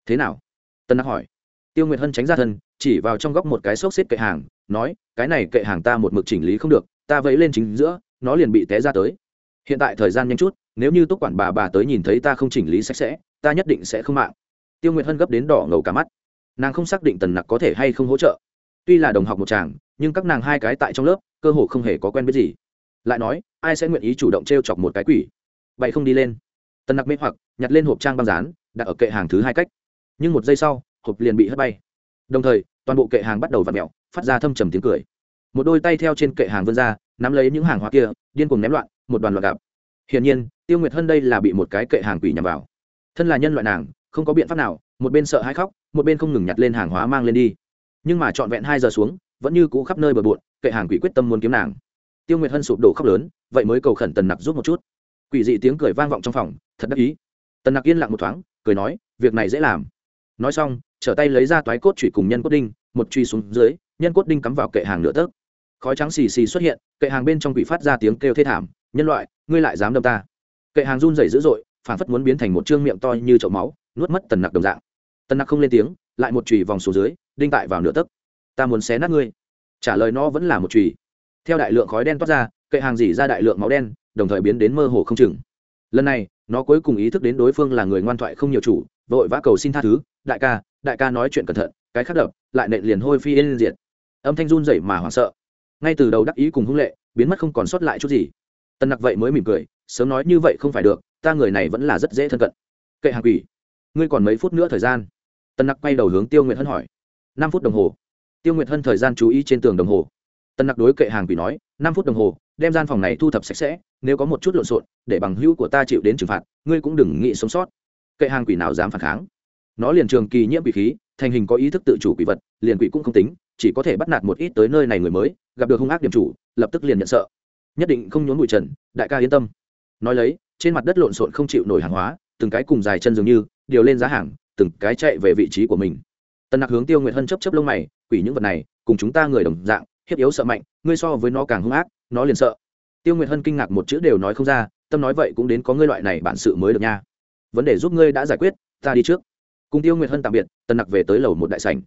Thế nào? Tần nặc hỏi. Tiêu nguyệt hân tránh ra thân, chỉ vào trong góc một cái xốc xếp kệ hàng, nói, cái này kệ hàng ta một mực chỉnh lý không được ta vẫy lên chính giữa, nó liền bị té ra tới. Hiện tại thời gian nhanh chút, nếu như túc quản bà bà tới nhìn thấy ta không chỉnh lý sạch sẽ, ta nhất định sẽ không mạng. Tiêu nguyệt hân gấp đến đỏ ngầu cả mắt. Nàng không xác định tần nặc có thể hay không hỗ trợ. Tuy là đồng học một chàng, nhưng các nàng hai cái tại trong lớp, cơ hồ không hề có quen biết gì. Lại nói, ai sẽ nguyện ý chủ động t r e o chọc một cái quỷ? Vậy không đi lên. Tần nặc mê hoặc, nhặt lên hộp trang băng rán đặt ở kệ hàng thứ hai cách. Nhưng một giây sau, hộp liền bị hất bay. Đồng thời, toàn bộ kệ hàng bắt đầu v ặ mẹo phát ra thâm trầm tiếng cười một đôi tay theo trên kệ hàng vươn ra, nắm lấy những hàng hóa kia, điên cùng ném loạn, một đoàn loạn gặp. Hiển nhiên, tiêu nguyệt hân đây là bị một cái kệ hàng quỷ nhằm vào. Thân là nhân loại nàng, không có biện pháp nào, một bên sợ hãi khóc, một bên không ngừng nhặt lên hàng hóa mang lên đi. Nhưng mà trọn vẹn hai giờ xuống, vẫn như cũ khắp nơi bờ bộn, kệ hàng quỷ quyết tâm muốn kiếm nàng. Tiêu nguyệt hân sụp đổ khóc lớn, vậy mới cầu khẩn tần nặc giúp một chút. Quỷ dị tiếng cười vang vọng trong phòng, thật đắc ý. Tần nặc yên lặng một thoáng, cười nói, việc này dễ làm. Nói xong, trở tay lấy ra toái cốt chủy cùng nhân cốt đinh, một truy xuống dưới, nhân cốt đinh cắm vào kệ hàng nửa tấc khói trắng xì xì xuất hiện, kệ hàng bên trong quỷ phát ra tiếng kêu thê thảm, nhân loại, ngươi lại dám đâm ta? Kệ hàng run rẩy dữ dội, phản phất muốn biến thành một trương miệng to như chậu máu, nuốt mất tần nặc đồng dạng. Tần nặc không lên tiếng, lại một chùy vòng xuống dưới, đinh tại vào nửa tấc. Ta muốn xé nát ngươi. Trả lời nó vẫn là một chùy. Theo đại lượng khói đen toát ra, kệ hàng dỉ ra đại lượng máu đen, đồng thời biến đến mơ hồ không chừng. Lần này, nó cuối cùng ý thức đến đối phương là người ngoan thoại không nhiều chủ, vội vã cầu xin tha thứ, đại ca đại ca nói chuyện cẩn thận, cái khắc đập, lại nện liền hôi phi yên diệt. Âm thanh run rẩy mà hoảng sợ ngay từ đầu đắc ý cùng hung lệ, biến mất không còn sót lại chút gì. Tần nặc vậy mới mỉm cười, sớm nói như vậy không phải được, ta người này vẫn là rất dễ thân cận. Kệ hàng quỷ, ngươi còn mấy phút nữa thời gian. Tần nặc quay đầu hướng tiêu nguyệt hân hỏi. Năm phút đồng hồ. Tiêu nguyệt hân thời gian chú ý trên tường đồng hồ. Tần nặc đối kệ hàng quỷ nói, năm phút đồng hồ, đem gian phòng này thu thập sạch sẽ, nếu có một chút lộn xộn, để bằng hữu của ta chịu đến trừng phạt, ngươi cũng đừng nghĩ sống sót. Kệ hàng quỷ nào dám phản kháng? Nó liền trường kỳ nhiễm quỷ khí, thành hình có ý thức tự chủ quỷ vật, liền quỷ cũng không tính, chỉ có thể bắt nạt một ít tới nơi này người mới gặp được hung ác điểm chủ, lập tức liền nhận sợ. Nhất định không nhốn bụi trần, đại ca yên tâm. Nói lấy, trên mặt đất lộn xộn không chịu nổi hàng hóa, từng cái cùng dài chân dường như, điều lên giá hàng, từng cái chạy về vị trí của mình. Tần nặc hướng tiêu nguyệt hân chấp chấp lông mày, quỷ những vật này, cùng chúng ta người đồng dạng, hiếp yếu sợ mạnh, ngươi so với nó càng hung ác, nó liền sợ. Tiêu nguyệt hân kinh ngạc một chữ đều nói không ra, tâm nói vậy cũng đến có ngươi loại này bản sự mới được nha. Vấn đề giúp ngươi đã giải quyết, ta đi trước. Cùng tiêu nguyệt hân tạm biệt tần nặc về tới lầu một đại sảnh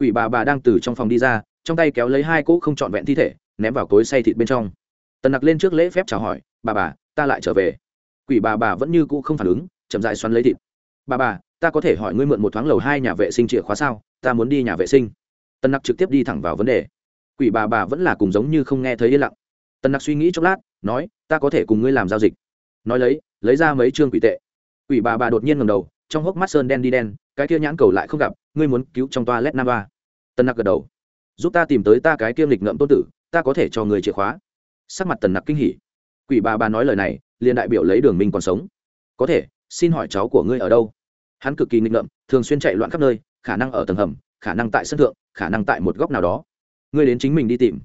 quỷ bà bà đang từ trong phòng đi ra, trong tay kéo lấy hai cỗ không trọn vẹn thi thể, ném vào cối say thịt bên trong. Tần nặc lên trước lễ phép chào hỏi, bà bà, ta lại trở về. Quỷ bà bà vẫn như cũ không phản ứng, chậm dại xoắn lấy thịt. Bà bà, ta có thể hỏi ngươi mượn một thoáng lầu hai nhà vệ sinh chìa khóa sao? Ta muốn đi nhà vệ sinh. Tần nặc trực tiếp đi thẳng vào vấn đề. Quỷ bà bà vẫn là cùng giống như không nghe thấy yên lặng. Tần nặc suy nghĩ chốc lát, nói, ta có thể cùng ngươi làm giao dịch. Nói lấy lấy ra mấy chương quỷ tệ. Quỷ bà bà đột nhiên ngầm đầu, trong hốc mắt sơn đen đi đen, cái kia nhãn cầu lại không gặp ngươi muốn cứu trong toa led nam ba tần nặc gật đầu. Giúp ta tìm tới ta cái kiêm lịch ngậm tôn tử, ta có thể cho người chìa khóa. Sắc mặt tần nặc kinh hỉ. Quỷ bà bà nói lời này, liền đại biểu lấy đường minh còn sống. Có thể, xin hỏi cháu của ngươi ở đâu? Hắn cực kỳ nghịch ngợm, thường xuyên chạy loạn khắp nơi, khả năng ở tầng hầm, khả năng tại sân thượng, khả năng tại một góc nào đó. Ngươi đến chính mình đi tìm.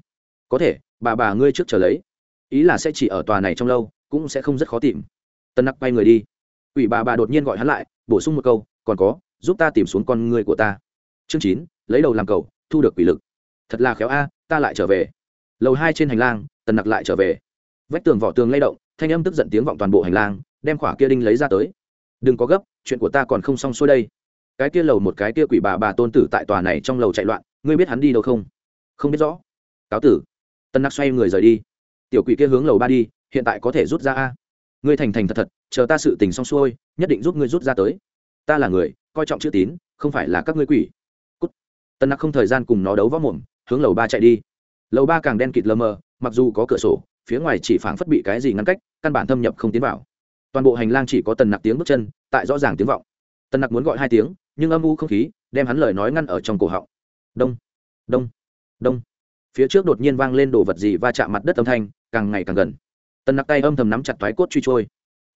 Có thể, bà bà ngươi trước chờ lấy. Ý là sẽ chỉ ở tòa này trong lâu, cũng sẽ không rất khó tìm. Tân nặc bay người đi. Ủy bà bà đột nhiên gọi hắn lại, bổ sung một câu, còn có giúp ta tìm xuống con người của ta. Chương chín, lấy đầu làm cầu, thu được quỷ lực. Thật là khéo a, ta lại trở về. Lầu hai trên hành lang, tần nặc lại trở về. Vách tường vỏ tường lay động, thanh âm tức giận tiếng vọng toàn bộ hành lang, đem khỏa kia đinh lấy ra tới. Đừng có gấp, chuyện của ta còn không xong xuôi đây. Cái kia lầu một cái kia quỷ bà bà tôn tử tại tòa này trong lầu chạy loạn, ngươi biết hắn đi đâu không? Không biết rõ. Cáo tử. Tân nặc xoay người rời đi. Tiểu quỷ kia hướng lầu ba đi, hiện tại có thể rút ra a. Ngươi thành thành thật thật, chờ ta sự tình xong xuôi, nhất định giúp ngươi rút ra tới. Ta là người coi trọng chữ tín, không phải là các ngươi quỷ. Cút. tân nặc không thời gian cùng nó đấu võ mồm, hướng lầu ba chạy đi. Lầu ba càng đen kịt lờ mờ, mặc dù có cửa sổ, phía ngoài chỉ phảng phất bị cái gì ngăn cách, căn bản thâm nhập không tiến vào. Toàn bộ hành lang chỉ có tần nặc tiếng bước chân, tại rõ ràng tiếng vọng. Tần nặc muốn gọi hai tiếng, nhưng âm u không khí đem hắn lời nói ngăn ở trong cổ họng. Đông đông đông. Phía trước đột nhiên vang lên đồ vật gì va chạm mặt đất âm thanh, càng ngày càng gần. Tần nặc tay âm thầm nắm chặt thoái cốt truy trôi.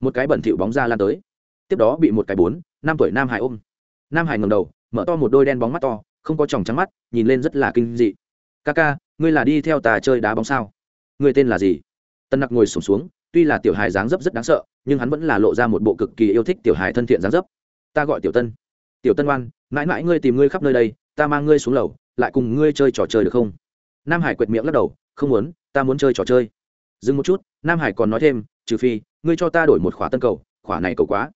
Một cái bẩn thỉu bóng ra lan tới. Tiếp đó bị một cái bốn, năm tuổi nam hải ôm nam hải ngầm đầu mở to một đôi đen bóng mắt to không có tròng trắng mắt nhìn lên rất là kinh dị. Ca ca ngươi là đi theo tà chơi đá bóng sao? Ngươi tên là gì? Tân nặc ngồi sùng xuống, xuống tuy là tiểu hài dáng dấp rất đáng sợ nhưng hắn vẫn là lộ ra một bộ cực kỳ yêu thích tiểu hài thân thiện dáng dấp. Ta gọi tiểu tân. Tiểu tân oan mãi mãi ngươi tìm ngươi khắp nơi đây ta mang ngươi xuống lầu lại cùng ngươi chơi trò chơi được không? Nam hải quệt miệng lắc đầu không muốn ta muốn chơi trò chơi. Dừng một chút nam hải còn nói thêm trừ phi ngươi cho ta đổi một khóa tân cầu khóa này cầu quá.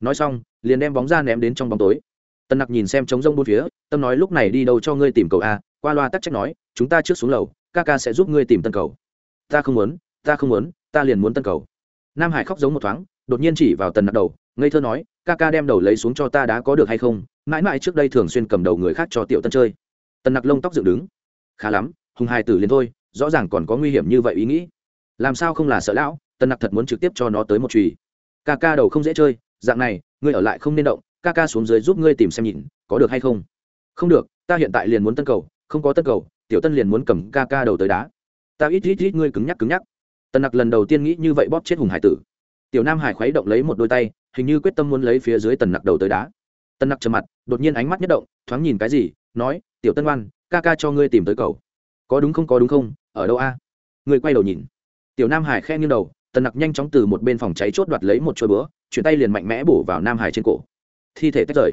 Nói xong liền đem bóng ra ném đến trong bóng tối tân nặc nhìn xem trống rông bốn phía, tâm nói lúc này đi đâu cho ngươi tìm cầu a, qua loa tắc trách nói, chúng ta trước xuống lầu, ca ca sẽ giúp ngươi tìm tân cầu. Ta không muốn, ta không muốn, ta liền muốn tân cầu. Nam hải khóc giống một thoáng, đột nhiên chỉ vào tần nặc đầu, ngây thơ nói, ca ca đem đầu lấy xuống cho ta đã có được hay không, mãi mãi trước đây thường xuyên cầm đầu người khác cho tiểu tân chơi. Tần nặc lông tóc dựng đứng. Khá lắm, hùng hai tử liền thôi, rõ ràng còn có nguy hiểm như vậy ý nghĩ. Làm sao không là sợ lão, tần nặc thật muốn trực tiếp cho nó tới một chùy. Ca ca đầu không dễ chơi, dạng này, ngươi ở lại không nên động ca ca xuống dưới giúp ngươi tìm xem nhìn, có được hay không? Không được, ta hiện tại liền muốn tân cầu, không có tân cầu, tiểu tân liền muốn cầm ca ca đầu tới đá. Ta ít ít ít ngươi cứng nhắc cứng nhắc. Tần nặc lần đầu tiên nghĩ như vậy bóp chết hùng hải tử. Tiểu nam hải khuấy động lấy một đôi tay, hình như quyết tâm muốn lấy phía dưới tần nặc đầu tới đá. Tần nặc trầm mặt, đột nhiên ánh mắt nhất động, thoáng nhìn cái gì, nói, tiểu tân oan, ca ca cho ngươi tìm tới cầu. Có đúng không, có đúng không, ở đâu a? Ngươi quay đầu nhìn. Tiểu nam hải khe nghiêng đầu, tần nặc nhanh chóng từ một bên phòng cháy chốt đoạt lấy một chuôi bữa chuyển tay liền mạnh mẽ bổ vào nam hải trên cổ thi thể tách rời.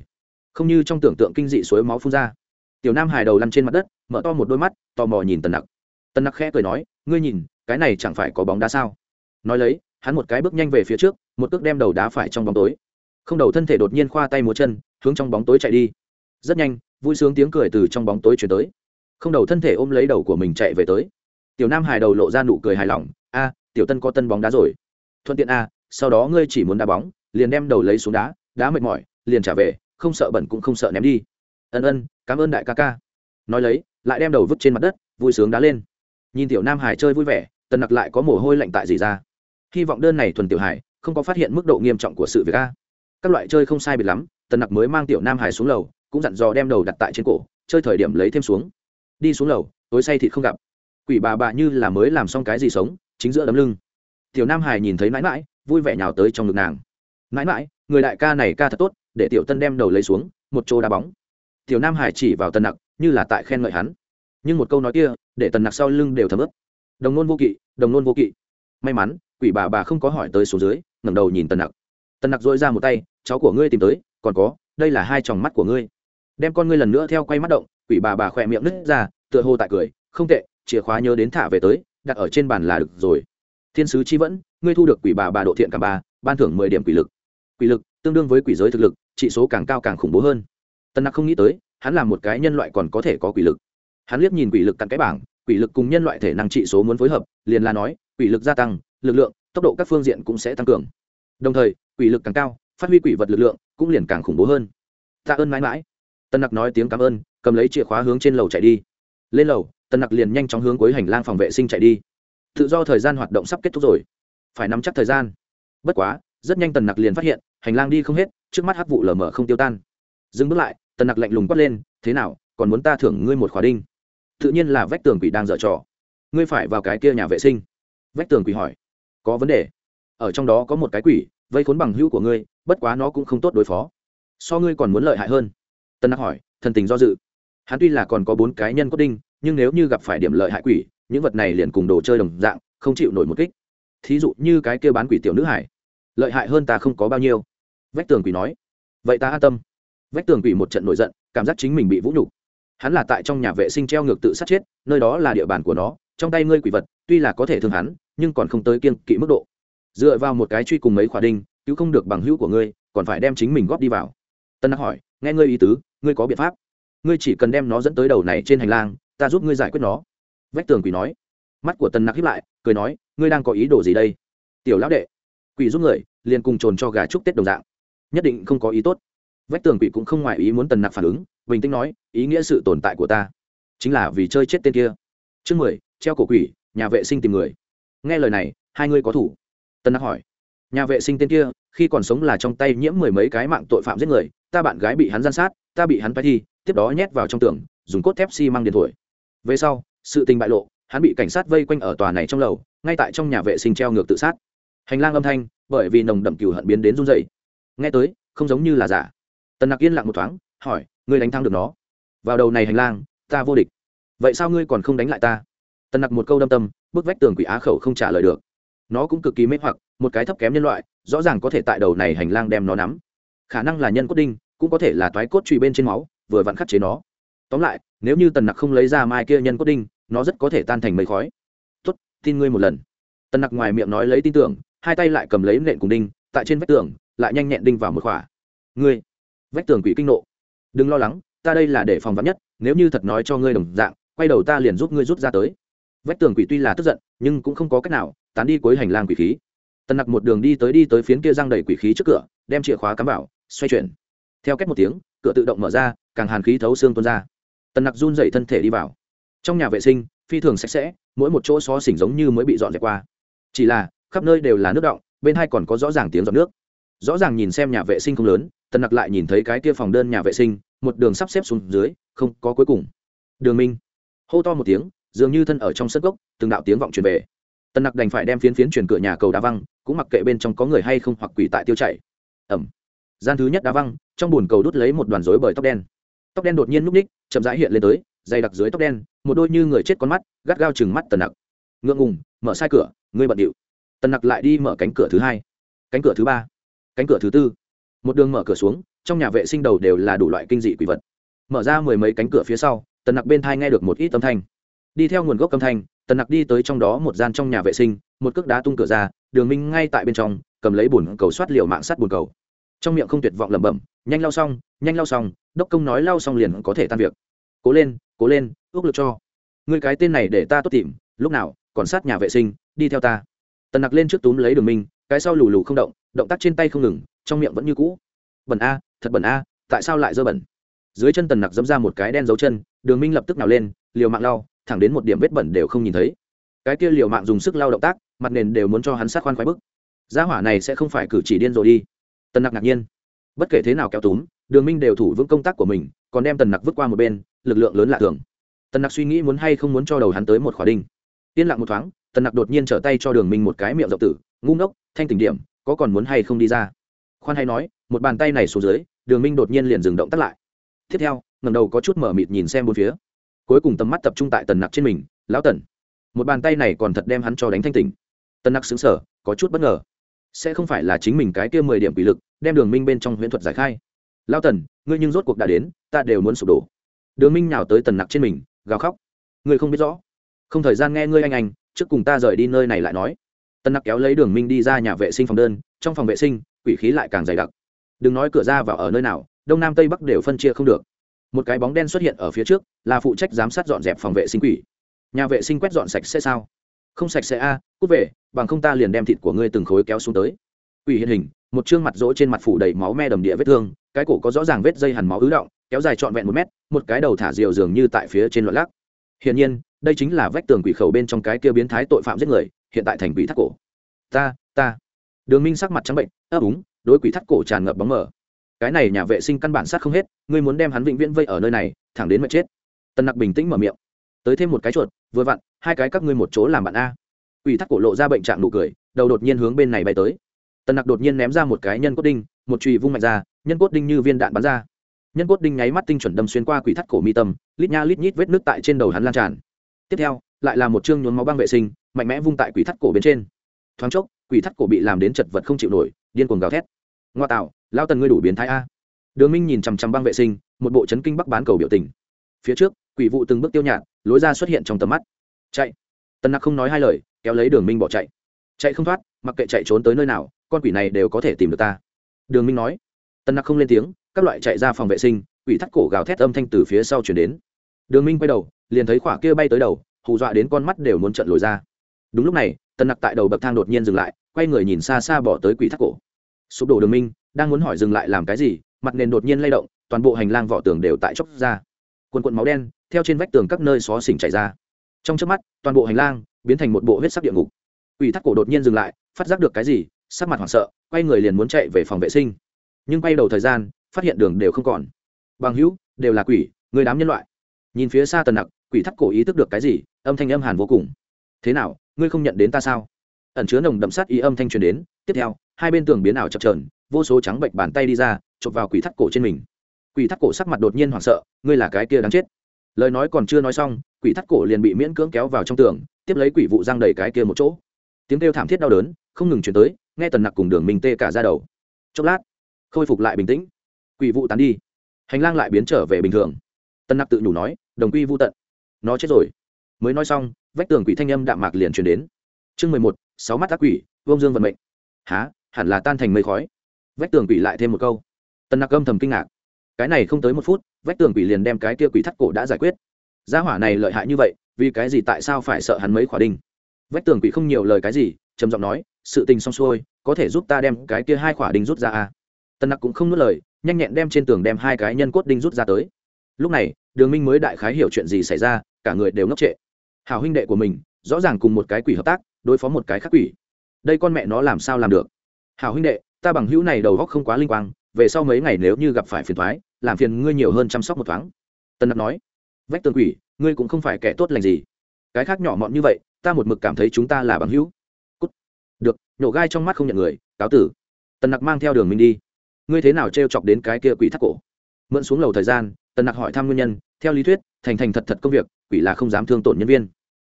Không như trong tưởng tượng kinh dị suối máu phun ra. Tiểu nam hài đầu lăn trên mặt đất, mở to một đôi mắt, tò mò nhìn tần nặc. Tần nặc khẽ cười nói, ngươi nhìn, cái này chẳng phải có bóng đá sao? Nói lấy, hắn một cái bước nhanh về phía trước, một cước đem đầu đá phải trong bóng tối. Không đầu thân thể đột nhiên khoa tay múa chân, hướng trong bóng tối chạy đi. Rất nhanh, vui sướng tiếng cười từ trong bóng tối chuyển tới. Không đầu thân thể ôm lấy đầu của mình chạy về tới. Tiểu nam hài đầu lộ ra nụ cười hài lòng, a, tiểu tân có tân bóng đá rồi. Thuận tiện a, sau đó ngươi chỉ muốn đá bóng, liền đem đầu lấy xuống đá đá mệt mỏi liền trả về, không sợ bẩn cũng không sợ ném đi. Ân ân, cảm ơn đại ca ca. Nói lấy, lại đem đầu vứt trên mặt đất, vui sướng đá lên. Nhìn tiểu nam hải chơi vui vẻ, tần nặc lại có mồ hôi lạnh tại gì ra. Hy vọng đơn này thuần tiểu hải không có phát hiện mức độ nghiêm trọng của sự việc a. Các loại chơi không sai biệt lắm, tần nặc mới mang tiểu nam hải xuống lầu, cũng dặn dò đem đầu đặt tại trên cổ, chơi thời điểm lấy thêm xuống. Đi xuống lầu, tối say thịt không gặp. Quỷ bà bà như là mới làm xong cái gì sống, chính giữa đấm lưng. Tiểu nam hải nhìn thấy mãi mãi, vui vẻ nhào tới trong ngực nàng. Mãi mãi người đại ca này ca thật tốt, để tiểu tân đem đầu lấy xuống, một chỗ đá bóng. Tiểu nam hải chỉ vào tần nặc, như là tại khen ngợi hắn. Nhưng một câu nói kia, để tần nặc sau lưng đều thấm ướp đồng nôn vô kỵ, đồng nôn vô kỵ. May mắn, quỷ bà bà không có hỏi tới số dưới, ngẩng đầu nhìn tần nặc. Tần nặc dội ra một tay, cháu của ngươi tìm tới, còn có, đây là hai tròng mắt của ngươi. Đem con ngươi lần nữa theo quay mắt động, quỷ bà bà khỏe miệng nứt ra, tựa hồ tại cười, không tệ, chìa khóa nhớ đến thả về tới, đặt ở trên bàn là được rồi. Thiên sứ chi vẫn, ngươi thu được quỷ bà bà độ thiện cả ba, ban thưởng mười điểm quỷ lực quỷ lực, tương đương với quỷ giới thực lực, trị số càng cao càng khủng bố hơn. Tần nặc không nghĩ tới, hắn là một cái nhân loại còn có thể có quỷ lực. Hắn liếc nhìn quỷ lực tặng cái bảng, quỷ lực cùng nhân loại thể năng trị số muốn phối hợp, liền là nói, quỷ lực gia tăng, lực lượng, tốc độ các phương diện cũng sẽ tăng cường. Đồng thời, quỷ lực càng cao, phát huy quỷ vật lực lượng cũng liền càng khủng bố hơn. Tạ ơn mãi mãi. Tân nặc nói tiếng cảm ơn, cầm lấy chìa khóa hướng trên lầu chạy đi. Lên lầu tân nặc liền nhanh chóng hướng cuối hành lang phòng vệ sinh chạy đi. Tự do thời gian hoạt động sắp kết thúc rồi. Phải nắm chắc thời gian. Bất quá rất nhanh tần nặc liền phát hiện, hành lang đi không hết, trước mắt hắc vụ lờ mờ không tiêu tan. Dừng bước lại, tần nặc lạnh lùng quát lên, thế nào, còn muốn ta thưởng ngươi một khóa đinh? Tự nhiên là vách tường quỷ đang dở trò. Ngươi phải vào cái kia nhà vệ sinh. Vách tường quỷ hỏi. Có vấn đề. Ở trong đó có một cái quỷ, vây khốn bằng hữu của ngươi, bất quá nó cũng không tốt đối phó. So ngươi còn muốn lợi hại hơn. Tân nặc hỏi, thần tình do dự. Hắn tuy là còn có bốn cái nhân cốt đinh, nhưng nếu như gặp phải điểm lợi hại quỷ, những vật này liền cùng đồ chơi đồng dạng, không chịu nổi một kích. Thí dụ như cái kia bán quỷ tiểu nữ hải lợi hại hơn ta không có bao nhiêu. Vách tường quỷ nói. Vậy ta an tâm. Vách tường quỷ một trận nổi giận, cảm giác chính mình bị vũ nhục. Hắn là tại trong nhà vệ sinh treo ngược tự sát chết, nơi đó là địa bàn của nó, trong tay ngươi quỷ vật, tuy là có thể thương hắn, nhưng còn không tới kiên kỵ mức độ. Dựa vào một cái truy cùng mấy khỏa đinh, cứu không được bằng hữu của ngươi, còn phải đem chính mình góp đi vào. Tân đắc hỏi, nghe ngươi ý tứ, ngươi có biện pháp? Ngươi chỉ cần đem nó dẫn tới đầu này trên hành lang, ta giúp ngươi giải quyết nó. Vách tường quỷ nói. Mắt của tân nặc hiếp lại, cười nói, ngươi đang có ý đồ gì đây? Tiểu lão đệ quỷ giúp người, liền cùng trồn cho gà chúc tết đồng dạng. Nhất định không có ý tốt. Vách tường quỷ cũng không ngoài ý muốn tần nặc phản ứng, bình tĩnh nói, ý nghĩa sự tồn tại của ta chính là vì chơi chết tên kia. Chương mười, treo cổ quỷ, nhà vệ sinh tìm người. Nghe lời này, hai ngươi có thủ. Tân nặc hỏi, nhà vệ sinh tên kia, khi còn sống là trong tay nhiễm mười mấy cái mạng tội phạm giết người, ta bạn gái bị hắn gian sát, ta bị hắn bay thi, tiếp đó nhét vào trong tường, dùng cốt thép xi、si、măng điện thổi. Về sau, sự tình bại lộ, hắn bị cảnh sát vây quanh ở tòa này trong lầu, ngay tại trong nhà vệ sinh treo ngược tự sát hành lang âm thanh, bởi vì nồng đậm cừu hận biến đến run dày nghe tới, không giống như là giả. Tần nặc yên lặng một thoáng, hỏi, ngươi đánh thắng được nó? Vào đầu này hành lang, ta vô địch. Vậy sao ngươi còn không đánh lại ta? Tần nặc một câu đâm tâm, bức vách tường quỷ á khẩu không trả lời được. Nó cũng cực kỳ mê hoặc, một cái thấp kém nhân loại, rõ ràng có thể tại đầu này hành lang đem nó nắm. Khả năng là nhân cốt đinh, cũng có thể là toái cốt truy bên trên máu, vừa vặn khắc chế nó. Tóm lại, nếu như tần nặc không lấy ra mai kia nhân cốt đinh, nó rất có thể tan thành mây khói. Tốt, tin ngươi một lần. Tần nặc ngoài miệng nói lấy tin tưởng hai tay lại cầm lấy nện cùng đinh, tại trên vách tường, lại nhanh nhẹn đinh vào một khỏa. Ngươi, vách tường quỷ kinh nộ. Đừng lo lắng, ta đây là để phòng vắn nhất, nếu như thật nói cho ngươi đồng dạng, quay đầu ta liền giúp ngươi rút ra tới. Vách tường quỷ tuy là tức giận, nhưng cũng không có cách nào, tán đi cuối hành lang quỷ khí. Tần nặc một đường đi tới đi tới phiến kia răng đầy quỷ khí trước cửa, đem chìa khóa cắm vào, xoay chuyển. Theo cách một tiếng, cửa tự động mở ra, càng hàn khí thấu xương tuôn ra. Tần nặc run dậy thân thể đi vào. Trong nhà vệ sinh, phi thường sạch sẽ, mỗi một chỗ xó xỉnh giống như mới bị dọn dẹp qua. Chỉ là khắp nơi đều là nước động, bên hai còn có rõ ràng tiếng giọt nước. Rõ ràng nhìn xem nhà vệ sinh không lớn, tần nặc lại nhìn thấy cái kia phòng đơn nhà vệ sinh, một đường sắp xếp xuống dưới, không có cuối cùng. Đường minh. Hô to một tiếng, dường như thân ở trong sân gốc từng đạo tiếng vọng truyền về. Tần nặc đành phải đem phiến phiến truyền cửa nhà cầu đá văng, cũng mặc kệ bên trong có người hay không hoặc quỷ tại tiêu chảy. Ẩm gian thứ nhất đá văng, trong buồn cầu đút lấy một đoàn rối bời tóc đen. Tóc đen đột nhiên núp ních, chậm rãi hiện lên tới, dày đặc dưới tóc đen, một đôi như người chết con mắt, gắt gao chừng mắt tần nặc. Ngượng ngùng, mở sai cửa, ngươi bận điệu tần nặc lại đi mở cánh cửa thứ hai cánh cửa thứ ba cánh cửa thứ tư một đường mở cửa xuống trong nhà vệ sinh đầu đều là đủ loại kinh dị quỷ vật mở ra mười mấy cánh cửa phía sau tần nặc bên thai nghe được một ít âm thanh đi theo nguồn gốc âm thanh tần nặc đi tới trong đó một gian trong nhà vệ sinh một cước đá tung cửa ra đường minh ngay tại bên trong cầm lấy bùn cầu soát liều mạng sắt bùn cầu trong miệng không tuyệt vọng lẩm bẩm nhanh lau xong nhanh lau xong đốc công nói lau xong liền có thể tan việc cố lên cố lên ước lực cho người cái tên này để ta tốt tìm lúc nào còn sát nhà vệ sinh đi theo ta tần nặc lên trước túm lấy đường minh, cái sau lù lù không động động tác trên tay không ngừng, trong miệng vẫn như cũ. Bẩn a, thật bẩn a, tại sao lại dơ bẩn? Dưới chân tần nặc dẫm ra một cái đen dấu chân, đường minh lập tức nào lên, liều mạng lau, thẳng đến một điểm vết bẩn đều không nhìn thấy. Cái kia liều mạng dùng sức lau động tác, mặt nền đều muốn cho hắn sát khoan khoái bức. Gia hỏa này sẽ không phải cử chỉ điên rồi đi. Tần nặc ngạc nhiên. Bất kể thế nào kéo túm, đường minh đều thủ vững công tác của mình, còn đem tần nặc vứt qua một bên, lực lượng lớn lạ thường. Tần nặc suy nghĩ muốn hay không muốn cho đầu hắn tới một khỏa đinh. Yên lặng một thoáng tần nặc đột nhiên trở tay cho đường minh một cái miệng rộng tử, ngu ngốc, thanh tỉnh điểm, có còn muốn hay không đi ra? Khoan hay nói, một bàn tay này xuống dưới, đường minh đột nhiên liền dừng động tắt lại. Tiếp theo ngầm đầu có chút mở mịt nhìn xem bốn phía. Cuối cùng tầm mắt tập trung tại tần nặc trên mình, lão tần. Một bàn tay này còn thật đem hắn cho đánh thanh tỉnh. Tần nặc xứng sở có chút bất ngờ. Sẽ không phải là chính mình cái kia mười điểm quỷ lực, đem đường minh bên trong huyễn thuật giải khai. Lao tần, ngươi nhưng rốt cuộc đã đến, ta đều muốn sụp đổ. Đường minh nhào tới tần nặc trên mình, gào khóc. Ngươi không biết rõ. Không thời gian nghe ngươi anh anh trước cùng ta rời đi nơi này lại nói. Tân nặc kéo lấy đường minh đi ra nhà vệ sinh phòng đơn trong phòng vệ sinh quỷ khí lại càng dày đặc. Đừng nói cửa ra vào ở nơi nào đông nam tây bắc đều phân chia không được. Một cái bóng đen xuất hiện ở phía trước là phụ trách giám sát dọn dẹp phòng vệ sinh quỷ. Nhà vệ sinh quét dọn sạch sẽ sao? Không sạch sẽ a à, cút về bằng không ta liền đem thịt của ngươi từng khối kéo xuống tới. Quỷ hiện hình một chương mặt rỗ trên mặt phủ đầy máu me đầm địa vết thương cái cổ có rõ ràng vết dây hằn máu ứ động kéo dài trọn vẹn một mét một cái đầu thả diều dường như tại phía trên loạn lắc. Hiển nhiên đây chính là vách tường quỷ khẩu bên trong cái kia biến thái tội phạm giết người, hiện tại thành quỷ thắt cổ. Ta ta. Đường minh sắc mặt trắng bệnh, ấp úng, đối quỷ thắt cổ tràn ngập bóng mờ. Cái này nhà vệ sinh căn bản sát không hết, ngươi muốn đem hắn vĩnh viễn vây ở nơi này, thẳng đến mệt chết. Tần nặc bình tĩnh mở miệng. Tới thêm một cái chuột, vừa vặn, hai cái các ngươi một chỗ làm bạn a. Quỷ thắt cổ lộ ra bệnh trạng nụ cười, đầu đột nhiên hướng bên này bay tới. Tần nặc đột nhiên ném ra một cái nhân cốt đinh, một chùy vung mạnh ra, nhân cốt đinh như viên đạn bắn ra. Nhân cốt đinh nháy mắt tinh chuẩn đâm xuyên qua quỷ thắt cổ mi tâm, lít nha lít nhít vết nước tại trên đầu hắn lan tràn tiếp theo, lại là một chương nhốn máu băng vệ sinh, mạnh mẽ vung tại quỷ thắt cổ bên trên. Thoáng chốc, quỷ thắt cổ bị làm đến chật vật không chịu nổi, điên cuồng gào thét. Ngoa tạo, lao tần ngươi đủ biến thái a. Đường minh nhìn chằm chằm băng vệ sinh, một bộ chấn kinh bắc bán cầu biểu tình. Phía trước, quỷ vụ từng bước tiêu nhạt, lối ra xuất hiện trong tầm mắt. Chạy. Tần nặc không nói hai lời, kéo lấy đường minh bỏ chạy. Chạy không thoát, mặc kệ chạy trốn tới nơi nào, con quỷ này đều có thể tìm được ta. Đường minh nói. Tần nặc không lên tiếng, các loại chạy ra phòng vệ sinh, quỷ thắt cổ gào thét âm thanh từ phía sau chuyển đến. Đường minh quay đầu liền thấy khỏa kia bay tới đầu, hù dọa đến con mắt đều muốn trận lồi ra. Đúng lúc này, tần nặc tại đầu bậc thang đột nhiên dừng lại, quay người nhìn xa xa bỏ tới quỷ thắt cổ. Sụp đổ đường minh, đang muốn hỏi dừng lại làm cái gì, mặt nền đột nhiên lay động, toàn bộ hành lang vỏ tường đều tại chóc ra. Quần quận máu đen, theo trên vách tường các nơi xó xỉnh chảy ra. Trong trước mắt, toàn bộ hành lang biến thành một bộ huyết sắc địa ngục. Quỷ thác cổ đột nhiên dừng lại, phát giác được cái gì, sắc mặt hoảng sợ, quay người liền muốn chạy về phòng vệ sinh. Nhưng quay đầu thời gian, phát hiện đường đều không còn. Bằng hữu, đều là quỷ, người đám nhân loại nhìn phía xa tần nặc, quỷ thắt cổ ý thức được cái gì, âm thanh âm hàn vô cùng. Thế nào, ngươi không nhận đến ta sao? Ẩn chứa nồng đậm sát ý âm thanh truyền đến. Tiếp theo, hai bên tường biến ảo chập trờn vô số trắng bệnh bàn tay đi ra, chụp vào quỷ thắt cổ trên mình. Quỷ thắt cổ sắc mặt đột nhiên hoảng sợ, ngươi là cái kia đáng chết. Lời nói còn chưa nói xong, quỷ thắt cổ liền bị miễn cưỡng kéo vào trong tường, tiếp lấy quỷ vụ giang đầy cái kia một chỗ. Tiếng kêu thảm thiết đau đớn, không ngừng chuyển tới, nghe tần nặc cùng đường mình tê cả ra đầu. Chốc lát, khôi phục lại bình tĩnh. Quỷ vụ tán đi, hành lang lại biến trở về bình thường. Tần nặc tự nhủ nói đồng quy vô tận. Nó chết rồi. Mới nói xong, vách tường quỷ thanh âm đạm mạc liền truyền đến. Chương mười một, sáu mắt ác quỷ vông dương vận mệnh. Há hẳn là tan thành mây khói. Vách tường quỷ lại thêm một câu. Tần nặc âm thầm kinh ngạc. Cái này không tới một phút, vách tường quỷ liền đem cái kia quỷ thắt cổ đã giải quyết. Gia hỏa này lợi hại như vậy, vì cái gì tại sao phải sợ hắn mấy khỏa đinh? Vách tường quỷ không nhiều lời cái gì, trầm giọng nói, sự tình xong xuôi, có thể giúp ta đem cái kia hai khỏa đinh rút ra à. tân nặc cũng không nuốt lời, nhanh nhẹn đem trên tường đem hai cái nhân cốt đinh rút ra tới. Lúc này đường minh mới đại khái hiểu chuyện gì xảy ra, cả người đều ngốc trệ. Hào huynh đệ của mình, rõ ràng cùng một cái quỷ hợp tác, đối phó một cái khác quỷ. Đây con mẹ nó làm sao làm được? Hào huynh đệ, ta bằng hữu này đầu góc không quá linh quang, về sau mấy ngày nếu như gặp phải phiền thoái làm phiền ngươi nhiều hơn chăm sóc một thoáng. Tân nặc nói. Vách tường quỷ, ngươi cũng không phải kẻ tốt lành gì. Cái khác nhỏ mọn như vậy, ta một mực cảm thấy chúng ta là bằng hữu. Cút. được, nhổ gai trong mắt không nhận người, cáo tử. Tần nặc mang theo đường mình đi. Ngươi thế nào t r e o chọc đến cái kia quỷ thắt cổ? Mượn xuống lầu thời gian tần nặc hỏi thăm nguyên nhân theo lý thuyết, thành thành thật thật công việc, quỷ là không dám thương tổn nhân viên.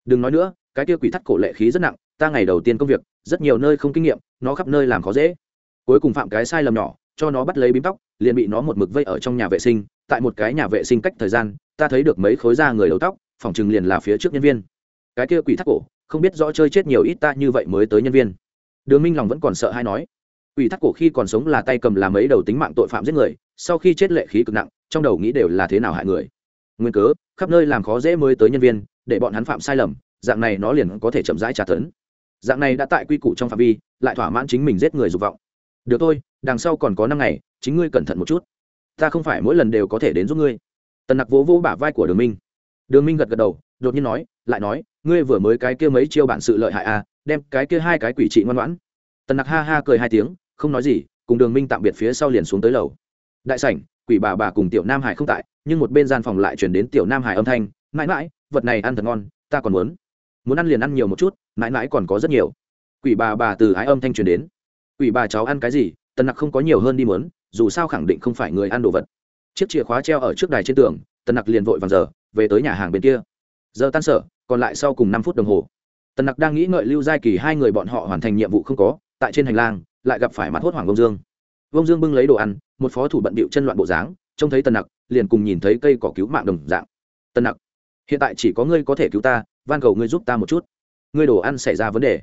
Đừng nói nữa, cái kia quỷ thắt cổ lệ khí rất nặng, ta ngày đầu tiên công việc, rất nhiều nơi không kinh nghiệm, nó khắp nơi làm khó dễ. Cuối cùng phạm cái sai lầm nhỏ, cho nó bắt lấy bím tóc, liền bị nó một mực vây ở trong nhà vệ sinh. Tại một cái nhà vệ sinh cách thời gian, ta thấy được mấy khối da người đầu tóc, phòng chừng liền là phía trước nhân viên. Cái kia quỷ thắt cổ, không biết rõ chơi chết nhiều ít ta như vậy mới tới nhân viên. Đường minh lòng vẫn còn sợ hay nói, quỷ thắt cổ khi còn sống là tay cầm làm ấy đầu tính mạng tội phạm giết người, sau khi chết lệ khí cực nặng, trong đầu nghĩ đều là thế nào hại người nguyên cớ, khắp nơi làm khó dễ mới tới nhân viên, để bọn hắn phạm sai lầm, dạng này nó liền có thể chậm rãi trả tấn dạng này đã tại quy củ trong phạm vi, lại thỏa mãn chính mình giết người dục vọng. Được thôi, đằng sau còn có năm ngày, chính ngươi cẩn thận một chút. Ta không phải mỗi lần đều có thể đến giúp ngươi. Tần nặc vỗ vỗ bả vai của đường minh. Đường minh gật gật đầu, đột nhiên nói, lại nói, ngươi vừa mới cái kia mấy chiêu bản sự lợi hại à đem cái kia hai cái quỷ trị ngoan ngoãn. Tần nặc ha ha cười hai tiếng, không nói gì, cùng đường minh tạm biệt phía sau liền xuống tới lầu. Đại sảnh quỷ bà bà cùng tiểu nam hải không tại, nhưng một bên gian phòng lại chuyển đến tiểu nam hải âm thanh, mãi mãi, vật này ăn thật ngon, ta còn muốn. Muốn ăn liền ăn nhiều một chút, mãi mãi còn có rất nhiều. Quỷ bà bà từ ái âm thanh truyền đến. Quỷ bà cháu ăn cái gì? Tần nặc không có nhiều hơn đi mớn dù sao khẳng định không phải người ăn đồ vật. Chiếc chìa khóa treo ở trước đài trên tường, tần nặc liền vội vàng giờ về tới nhà hàng bên kia. Giờ tan sở, còn lại sau cùng năm phút đồng hồ. Tần nặc đang nghĩ ngợi lưu giai kỳ hai người bọn họ hoàn thành nhiệm vụ không có, tại trên hành lang, lại gặp phải mặt hốt hoàng công dương vông dương bưng lấy đồ ăn, một phó thủ bận bịu chân loạn bộ dáng, trông thấy tần nặc, liền cùng nhìn thấy cây cỏ cứu mạng đồng dạng. Tần nặc, hiện tại chỉ có ngươi có thể cứu ta, van cầu ngươi giúp ta một chút. Ngươi đồ ăn xảy ra vấn đề?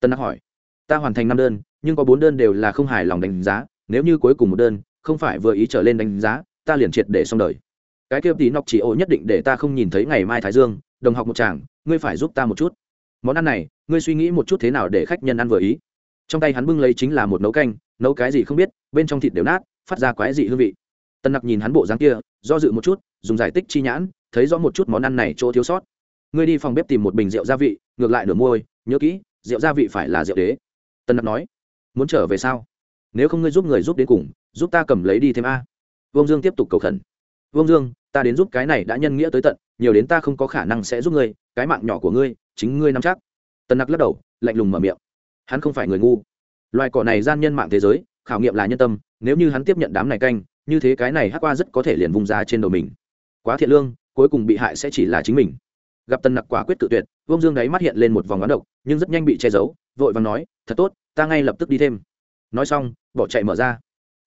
Tần nặc hỏi. Ta hoàn thành năm đơn, nhưng có bốn đơn đều là không hài lòng đánh giá, nếu như cuối cùng một đơn không phải vừa ý trở lên đánh giá, ta liền triệt để xong đời. Cái kia tí nọc chỉ ô nhất định để ta không nhìn thấy ngày mai thái dương, đồng học một chàng, ngươi phải giúp ta một chút. Món ăn này, ngươi suy nghĩ một chút thế nào để khách nhân ăn vừa ý? Trong tay hắn bưng lấy chính là một nấu canh, nấu cái gì không biết, bên trong thịt đều nát, phát ra quái dị hương vị. Tân nặc nhìn hắn bộ dáng kia, do dự một chút, dùng giải tích chi nhãn, thấy rõ một chút món ăn này chỗ thiếu sót. Ngươi đi phòng bếp tìm một bình rượu gia vị, ngược lại nửa môi nhớ kỹ, rượu gia vị phải là rượu đế. Tân nặc nói, muốn trở về sao? Nếu không ngươi giúp người giúp đến cùng, giúp ta cầm lấy đi thêm a. Vương dương tiếp tục cầu khẩn, vương dương, ta đến giúp cái này đã nhân nghĩa tới tận, nhiều đến ta không có khả năng sẽ giúp ngươi, cái mạng nhỏ của ngươi, chính ngươi nắm chắc. Tần nặc lắc đầu, lạnh lùng mở miệng hắn không phải người ngu. Loài cỏ này gian nhân mạng thế giới, khảo nghiệm là nhân tâm, nếu như hắn tiếp nhận đám này canh, như thế cái này hắc qua rất có thể liền vung ra trên đầu mình. Quá thiện lương, cuối cùng bị hại sẽ chỉ là chính mình. Gặp tần nặc quả quyết tự tuyệt vông dương đáy mắt hiện lên một vòng oán độc, nhưng rất nhanh bị che giấu, vội và nói, thật tốt, ta ngay lập tức đi thêm. Nói xong, bỏ chạy mở ra.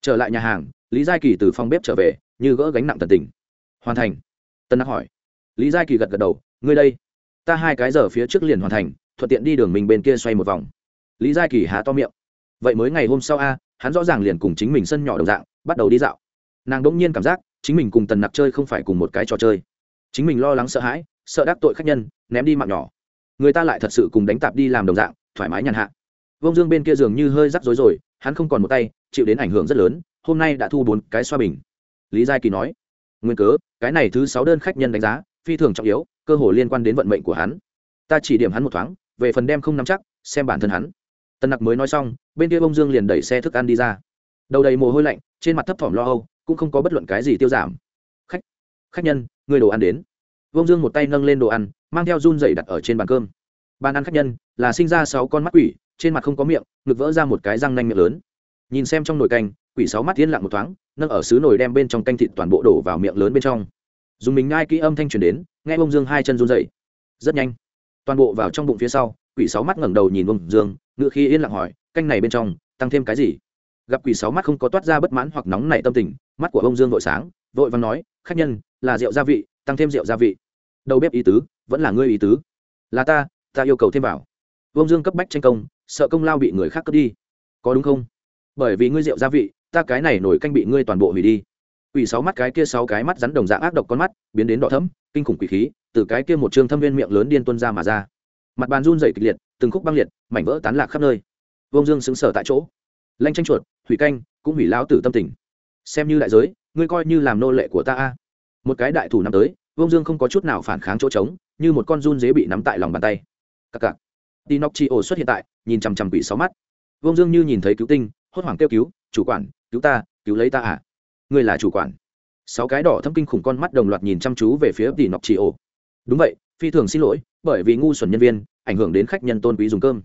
Trở lại nhà hàng, lý giai kỳ từ phòng bếp trở về, như gỡ gánh nặng tần tình. Hoàn thành. Tân nặc hỏi. Lý giai kỳ gật gật đầu, ngươi đây, ta hai cái giờ phía trước liền hoàn thành, thuận tiện đi đường mình bên kia xoay một vòng lý giai kỳ há to miệng. Vậy mới ngày hôm sau a, hắn rõ ràng liền cùng chính mình sân nhỏ đồng dạng, bắt đầu đi dạo. Nàng đỗng nhiên cảm giác, chính mình cùng tần nặc chơi không phải cùng một cái trò chơi. Chính mình lo lắng sợ hãi, sợ đắc tội khách nhân, ném đi mạng nhỏ. Người ta lại thật sự cùng đánh tạp đi làm đồng dạng, thoải mái nhàn hạ. Vông dương bên kia dường như hơi rắc rối rồi, hắn không còn một tay, chịu đến ảnh hưởng rất lớn, hôm nay đã thu bốn cái xoa bình. Lý giai kỳ nói, nguyên cớ, cái này thứ sáu đơn khách nhân đánh giá, phi thường trọng yếu, cơ hồ liên quan đến vận mệnh của hắn. Ta chỉ điểm hắn một thoáng, về phần đem không nắm chắc, xem bản thân hắn. Tần nặc mới nói xong, bên kia bông dương liền đẩy xe thức ăn đi ra. Đầu đầy mồ hôi lạnh, trên mặt thấp thỏm lo âu, cũng không có bất luận cái gì tiêu giảm. Khách khách nhân, người đồ ăn đến. Bông dương một tay nâng lên đồ ăn, mang theo run dày đặt ở trên bàn cơm. Bàn ăn khách nhân, là sinh ra sáu con mắt quỷ, trên mặt không có miệng, ngực vỡ ra một cái răng nanh miệng lớn. Nhìn xem trong nồi canh, quỷ sáu mắt yên lặng một thoáng, nâng ở xứ nồi đem bên trong canh thịt toàn bộ đổ vào miệng lớn bên trong. Dùng mình ngai kỹ âm thanh truyền đến, nghe bông dương hai chân run dậy rất nhanh. Toàn bộ vào trong bụng phía sau quỷ sáu mắt ngẩng đầu nhìn Vương dương ngự khi yên lặng hỏi, canh này bên trong, tăng thêm cái gì? Gặp quỷ sáu mắt không có toát ra bất mãn hoặc nóng nảy tâm tình, mắt của Vương dương vội sáng, vội văn nói, khách nhân, là rượu gia vị, tăng thêm rượu gia vị. Đầu bếp ý tứ, vẫn là ngươi ý tứ. Là ta ta yêu cầu thêm vào. Vương dương cấp bách tranh công, sợ công lao bị người khác cướp đi. Có đúng không? Bởi vì ngươi rượu gia vị, ta cái này nổi canh bị ngươi toàn bộ hủy đi. Quỷ sáu mắt cái kia sáu cái mắt rắn đồng dạng ác độc con mắt, biến đến đỏ thấm kinh khủng quỷ khí, từ cái kia một trường thâm viên miệng lớn điên tuân ra mà ra mặt bàn run dày kịch liệt, từng khúc băng liệt, mảnh vỡ tán lạc khắp nơi. Vông dương xứng sở tại chỗ. Lanh tranh chuột, hủy canh, cũng hủy lão tử tâm tình. Xem như đại giới, ngươi coi như làm nô lệ của ta a. Một cái đại thủ nắm tới vông dương không có chút nào phản kháng chỗ trống, như một con run dế bị nắm tại lòng bàn tay. Cặc cặc. Tinocchio xuất hiện tại, nhìn chằm chằm quỷ sáu mắt. Vông dương như nhìn thấy cứu tinh, hốt hoảng kêu cứu, chủ quản, cứu ta, cứu lấy ta à? Ngươi là chủ quản. Sáu cái đỏ thâm kinh khủng con mắt đồng loạt nhìn chăm chú về phía tỷ nọc chị ổ đúng vậy, phi thường xin lỗi, bởi vì ngu xuẩn nhân viên ảnh hưởng đến khách nhân tôn quý dùng cơm.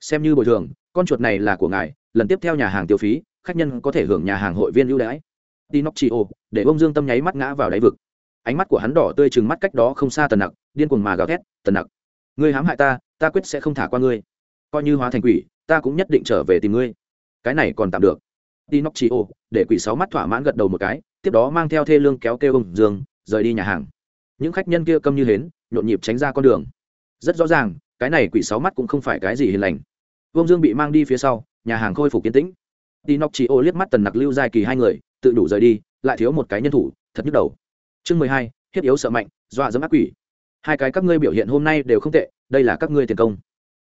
Xem như bồi thường con chuột này là của ngài lần tiếp theo nhà hàng tiêu phí khách nhân có thể hưởng nhà hàng hội viên ưu đãi. Tinocchio để ông dương tâm nháy mắt ngã vào đáy vực. Ánh mắt của hắn đỏ tươi chừng mắt cách đó không xa tần nặc điên cuồng mà gào thét tần nặc ngươi hãm hại ta ta quyết sẽ không thả qua ngươi. Coi như hóa thành quỷ ta cũng nhất định trở về tìm ngươi. Cái này còn tạm được. Tinocchio để quỷ sáu mắt thỏa mãn gật đầu một cái, tiếp đó mang theo thê lương kéo kêu ông Dương, rời đi nhà hàng. Những khách nhân kia câm như hến, nhộn nhịp tránh ra con đường. Rất rõ ràng, cái này quỷ sáu mắt cũng không phải cái gì hiền lành. Vương Dương bị mang đi phía sau, nhà hàng khôi phục kiến tĩnh. tinoc chỉ ô liếc mắt Tần Nặc Lưu Giai Kỳ hai người, tự đủ rời đi, lại thiếu một cái nhân thủ, thật nhức đầu. Chương mười hai, thiết yếu sợ mạnh, dọa dẫm ác quỷ. Hai cái các ngươi biểu hiện hôm nay đều không tệ, đây là các ngươi tiền công.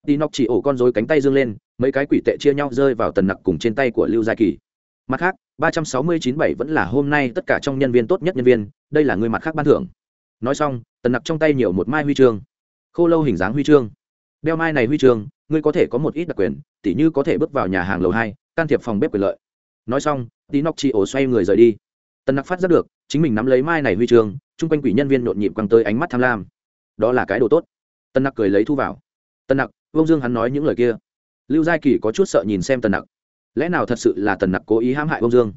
tinoc chỉ ổ con rối cánh tay dương lên, mấy cái quỷ tệ chia nhau rơi vào Tần Nặc cùng trên tay của Lưu Giai Kỳ mặt khác ba trăm sáu mươi chín bảy vẫn là hôm nay tất cả trong nhân viên tốt nhất nhân viên đây là người mặt khác ban thưởng nói xong tần nặc trong tay nhiều một mai huy chương khô lâu hình dáng huy chương đeo mai này huy chương, ngươi có thể có một ít đặc quyền, tỉ như có thể bước vào nhà hàng lầu hai, can thiệp phòng bếp quyền lợi. Nói xong, tí nóc chị ổ xoay người rời đi. Tần nặc phát giác được, chính mình nắm lấy mai này huy chương, chung quanh quỷ nhân viên nhộn nhịp quăng tới ánh mắt tham lam. Đó là cái đồ tốt. Tần nặc cười lấy thu vào. Tần nặc vông dương hắn nói những lời kia. Lưu giai kỳ có chút sợ nhìn xem tần nặc. Lẽ nào thật sự là tần nặc cố ý hãm hại ông dương?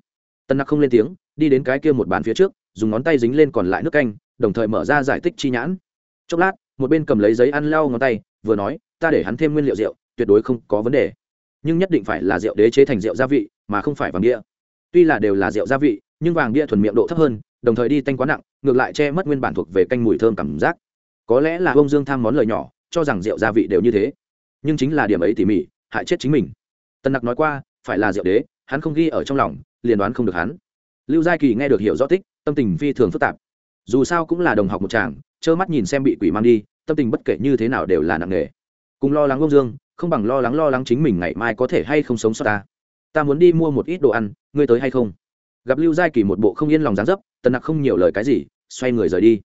Tần nặc không lên tiếng, đi đến cái kia một bàn phía trước, dùng ngón tay dính lên còn lại nước canh, đồng thời mở ra giải tích chi nhãn. Chốc lát, một bên cầm lấy giấy ăn lau ngón tay vừa nói, ta để hắn thêm nguyên liệu rượu, tuyệt đối không có vấn đề. Nhưng nhất định phải là rượu đế chế thành rượu gia vị, mà không phải vàng đĩa tuy là đều là rượu gia vị, nhưng vàng đĩa thuần miệng độ thấp hơn, đồng thời đi tanh quá nặng, ngược lại che mất nguyên bản thuộc về canh mùi thơm cảm giác. Có lẽ là ông dương tham món lời nhỏ, cho rằng rượu gia vị đều như thế. Nhưng chính là điểm ấy tỉ mỉ, hại chết chính mình. Tân nặc nói qua, phải là rượu đế, hắn không ghi ở trong lòng, liền đoán không được hắn. Lưu giai kỳ nghe được hiểu rõ tích, tâm tình phi thường phức tạp. Dù sao cũng là đồng học một chàng, trơ mắt nhìn xem bị quỷ mang đi tâm tình bất kể như thế nào đều là nặng nề. Cùng lo lắng ông dương, không bằng lo lắng lo lắng chính mình ngày mai có thể hay không sống sót ta. Ta muốn đi mua một ít đồ ăn, ngươi tới hay không? Gặp lưu giai kỳ một bộ không yên lòng dán dấp, tần nặc không nhiều lời cái gì, xoay người rời đi.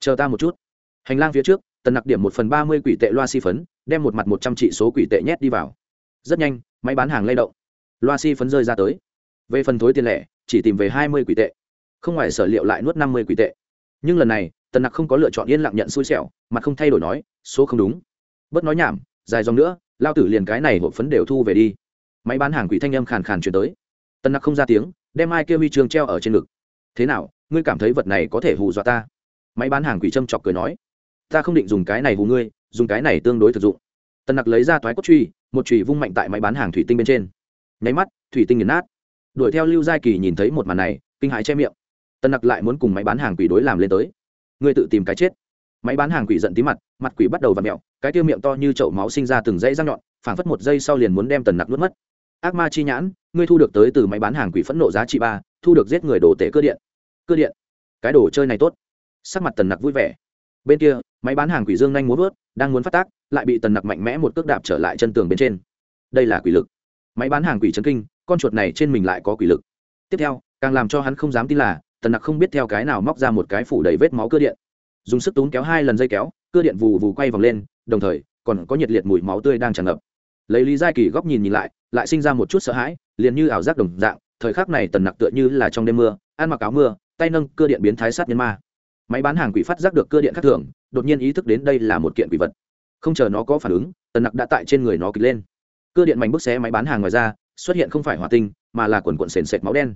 Chờ ta một chút. Hành lang phía trước, tần nặc điểm một phần ba mươi quỷ tệ loa si phấn, đem một mặt một trăm trị số quỷ tệ nhét đi vào. Rất nhanh, máy bán hàng lay động. Loa si phấn rơi ra tới. Về phần thối tiền lẻ, chỉ tìm về hai mươi quỷ tệ. Không ngoài sở liệu lại nuốt năm mươi quỷ tệ. Nhưng lần này tần nặc không có lựa chọn yên lặng nhận xui xẻo, mà không thay đổi nói, số không đúng. Bớt nói nhảm, dài dòng nữa, lao tử liền cái này hộp phấn đều thu về đi. Máy bán hàng quỷ thanh âm khàn khàn chuyển tới. Tần nặc không ra tiếng, đem ai kia huy chương treo ở trên ngực. Thế nào, ngươi cảm thấy vật này có thể hù dọa ta? Máy bán hàng quỷ trâm chọc cười nói, ta không định dùng cái này hù ngươi, dùng cái này tương đối thực dụng. Tần nặc lấy ra thoái cốt truy, một chùy vung mạnh tại máy bán hàng thủy tinh bên trên. Nháy mắt, thủy tinh nghiền nát. Đuổi theo lưu giai kỳ nhìn thấy một màn này, kinh hãi che miệng. Tần nặc lại muốn cùng máy bán hàng quỷ đối làm lên tới ngươi tự tìm cái chết. Máy bán hàng quỷ giận tí mặt mặt quỷ bắt đầu v ặ mẹo cái tiêu miệng to như chậu máu sinh ra từng dãy răng nhọn, phảng phất một giây sau liền muốn đem tần nặc nuốt mất. Ác ma chi nhãn, ngươi thu được tới từ máy bán hàng quỷ phẫn nộ giá trị ba, thu được giết người đồ tể cơ điện. Cơ điện. Cái đồ chơi này tốt. Sắc mặt tần nặc vui vẻ. Bên kia, máy bán hàng quỷ dương nhanh muốn vớt, đang muốn phát tác, lại bị tần nặc mạnh mẽ một cước đạp trở lại chân tường bên trên. Đây là quỷ lực. Máy bán hàng quỷ chân kinh, con chuột này trên mình lại có quỷ lực. Tiếp theo, càng làm cho hắn không dám tin là tần nặc không biết theo cái nào móc ra một cái phủ đầy vết máu cơ điện. Dùng sức tốn kéo hai lần dây kéo, cơ điện vù vù quay vòng lên, đồng thời, còn có nhiệt liệt mùi máu tươi đang tràn ngập. Lấy lý giai kỳ góc nhìn nhìn lại lại sinh ra một chút sợ hãi, liền như ảo giác đồng dạng, thời khắc này tần nặc tựa như là trong đêm mưa, ăn mặc áo mưa, tay nâng cơ điện biến thái sát nhân ma. Máy bán hàng quỷ phát giác được cơ điện khác thường, đột nhiên ý thức đến đây là một kiện quỷ vật. Không chờ nó có phản ứng, tần nặc đã tại trên người nó kịch lên. Cơ điện mảnh bức xé máy bán hàng ngoài ra, xuất hiện không phải hỏa tinh, mà là quần quận sền sệt máu đen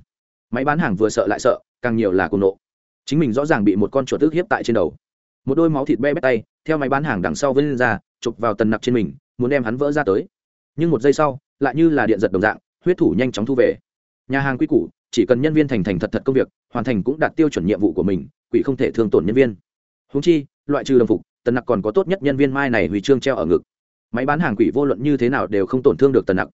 máy bán hàng vừa sợ lại sợ, càng nhiều là cùng nộ. Chính mình rõ ràng bị một con chuột tức hiếp tại trên đầu. Một đôi máu thịt be bét tay, theo máy bán hàng đằng sau vươn lên ra, chụp vào tần nặc trên mình, muốn đem hắn vỡ ra tới. Nhưng một giây sau, lại như là điện giật đồng dạng, huyết thủ nhanh chóng thu về. Nhà hàng quy củ, chỉ cần nhân viên thành thành thật thật công việc, hoàn thành cũng đạt tiêu chuẩn nhiệm vụ của mình, quỷ không thể thương tổn nhân viên. Húng chi, loại trừ đồng phục, tần nặc còn có tốt nhất nhân viên mai này huy chương treo ở ngực. Máy bán hàng quỷ vô luận như thế nào đều không tổn thương được tần nặc.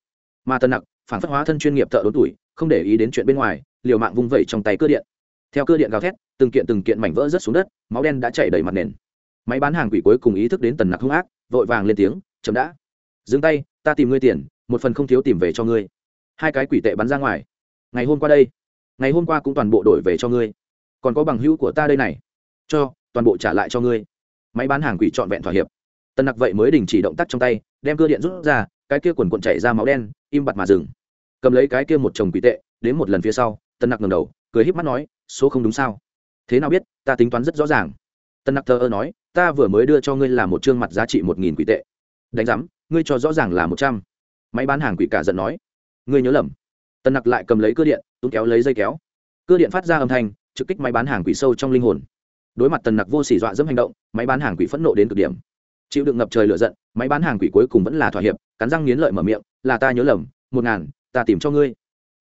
Mà tần nặc, phản phất hóa thân chuyên nghiệp thợ đốn tuổi, không để ý đến chuyện bên ngoài liều mạng vung vẩy trong tay cơ điện. Theo cơ điện gào thét, từng kiện từng kiện mảnh vỡ rớt xuống đất, máu đen đã chảy đầy mặt nền. Máy bán hàng quỷ cuối cùng ý thức đến tần nặc hung ác, vội vàng lên tiếng, chậm đã. Dừng tay, ta tìm ngươi tiền, một phần không thiếu tìm về cho ngươi. Hai cái quỷ tệ bắn ra ngoài. Ngày hôm qua đây, ngày hôm qua cũng toàn bộ đổi về cho ngươi. Còn có bằng hữu của ta đây này. Cho, toàn bộ trả lại cho ngươi. Máy bán hàng quỷ trọn vẹn thỏa hiệp. Tần nặc vậy mới đình chỉ động tác trong tay, đem cơ điện rút ra, cái kia quần cuộn chảy ra máu đen, im bặt mà dừng. Cầm lấy cái kia một chồng quỷ tệ, đến một lần phía sau Tân nặc ngầm đầu, cười híp mắt nói, số không đúng sao? Thế nào biết, ta tính toán rất rõ ràng. Tân nặc thờ ơ nói, ta vừa mới đưa cho ngươi là một chương mặt giá trị một nghìn quỷ tệ. Đánh giám, ngươi cho rõ ràng là một trăm. Máy bán hàng quỷ cả giận nói, ngươi nhớ lầm. Tân nặc lại cầm lấy cơ điện, túm kéo lấy dây kéo. Cơ điện phát ra âm thanh, trực kích máy bán hàng quỷ sâu trong linh hồn. Đối mặt tần nặc vô sỉ dọa dẫm hành động, máy bán hàng quỷ phẫn nộ đến cực điểm. Chịu đựng ngập trời lửa giận, máy bán hàng quỷ cuối cùng vẫn là thỏa hiệp, cắn răng nghiến lợi mở miệng, là ta nhớ lầm, một ngàn, ta tìm cho ngươi.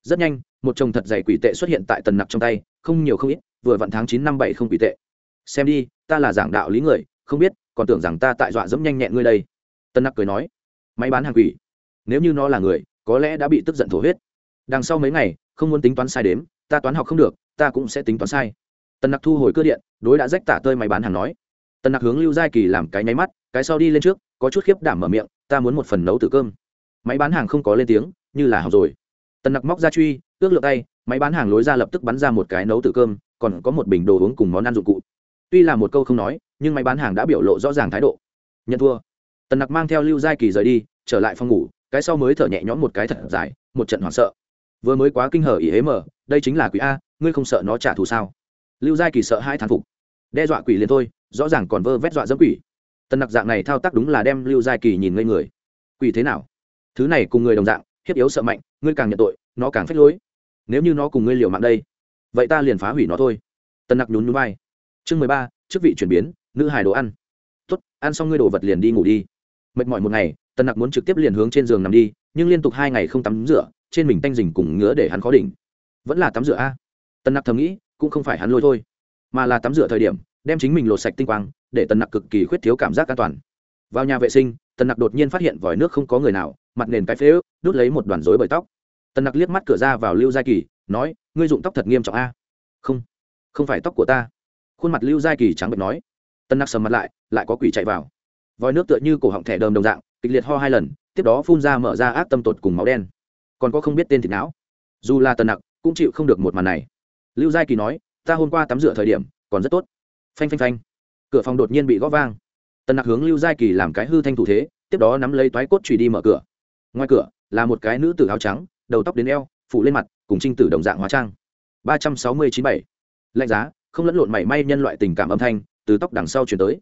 Rất nhanh một chồng thật dày quỷ tệ xuất hiện tại tần nặc trong tay, không nhiều không ít, vừa vặn tháng chín năm bảy không quỷ tệ. Xem đi, ta là giảng đạo lý người, không biết, còn tưởng rằng ta tại dọa dẫm nhanh nhẹn ngươi đây. Tần nặc cười nói, máy bán hàng quỷ, nếu như nó là người, có lẽ đã bị tức giận thổ huyết. Đằng sau mấy ngày, không muốn tính toán sai đếm, ta toán học không được, ta cũng sẽ tính toán sai. Tần nặc thu hồi cơ điện, đối đã rách tả tơi máy bán hàng nói. Tần nặc hướng lưu giai kỳ làm cái nháy mắt, cái sau đi lên trước, có chút khiếp đảm mở miệng, ta muốn một phần nấu tử cơm. Máy bán hàng không có lên tiếng, như là học rồi. Tần nặc móc ra truy ước lượng tay, máy bán hàng lối ra lập tức bắn ra một cái nấu tự cơm, còn có một bình đồ uống cùng món ăn dụng cụ. Tuy là một câu không nói, nhưng máy bán hàng đã biểu lộ rõ ràng thái độ. Nhận thua. Tần nặc mang theo lưu giai kỳ rời đi, trở lại phòng ngủ, cái sau mới thở nhẹ nhõm một cái thật dài, một trận hoảng sợ. Vừa mới quá kinh hở ý hế mở đây chính là quỷ a, ngươi không sợ nó trả thù sao? Lưu giai kỳ sợ hai thán phục. Đe dọa quỷ liền thôi, rõ ràng còn vơ vét dọa dẫm quỷ. Tần nặc dạng này thao tác đúng là đem lưu giai kỳ nhìn ngây người. Quỷ thế nào? Thứ này cùng người đồng dạng, hiếp yếu sợ mạnh, ngươi càng nhận tội, nó càng phách lối nếu như nó cùng ngươi liều mạng đây, vậy ta liền phá hủy nó thôi. Tần nặc nhún nhún vai. Chương mười ba, chức vị chuyển biến, nữ hài đồ ăn. Tốt, ăn xong ngươi đồ vật liền đi ngủ đi. Mệt mỏi một ngày tần nặc muốn trực tiếp liền hướng trên giường nằm đi, nhưng liên tục hai ngày không tắm rửa, trên mình tanh dình cùng ngứa để hắn khó đỉnh. Vẫn là tắm rửa a. Tần nặc thầm nghĩ, cũng không phải hắn lôi thôi, mà là tắm rửa thời điểm, đem chính mình lột sạch tinh quang, để tần nặc cực kỳ khuyết thiếu cảm giác an toàn. Vào nhà vệ sinh tần nặc đột nhiên phát hiện vòi nước không có người nào, mặt nền cái phế ức đút lấy một đoàn rối bởi tóc tần nặc liếc mắt cửa ra vào lưu giai kỳ, nói, ngươi dụng tóc thật nghiêm trọng a. Không không phải tóc của ta. Khuôn mặt lưu giai kỳ trắng bệch nói. Tần nặc sầm mặt lại lại có quỷ chạy vào. Vòi nước tựa như cổ họng thẻ đờm đồng dạng, kịch liệt ho hai lần, tiếp đó phun ra mở ra ác tâm tột cùng máu đen. Còn có không biết tên thịt não. Dù là tần nặc, cũng chịu không được một màn này. Lưu giai kỳ nói, ta hôm qua tắm rửa thời điểm, còn rất tốt. Phanh phanh phanh. Cửa phòng đột nhiên bị gõ vang. Tần nặc hướng lưu giai kỳ làm cái hư thanh thủ thế, tiếp đó nắm lấy toái cốt trùy đi mở cửa. Ngoài cửa là một cái nữ tử áo trắng đầu tóc đến eo, phủ lên mặt, cùng trinh tử đồng dạng hóa trang. ba trăm sáu mươi chín bảy. Lạnh giá, không lẫn lộn mảy may nhân loại tình cảm âm thanh, từ tóc đằng sau chuyển tới.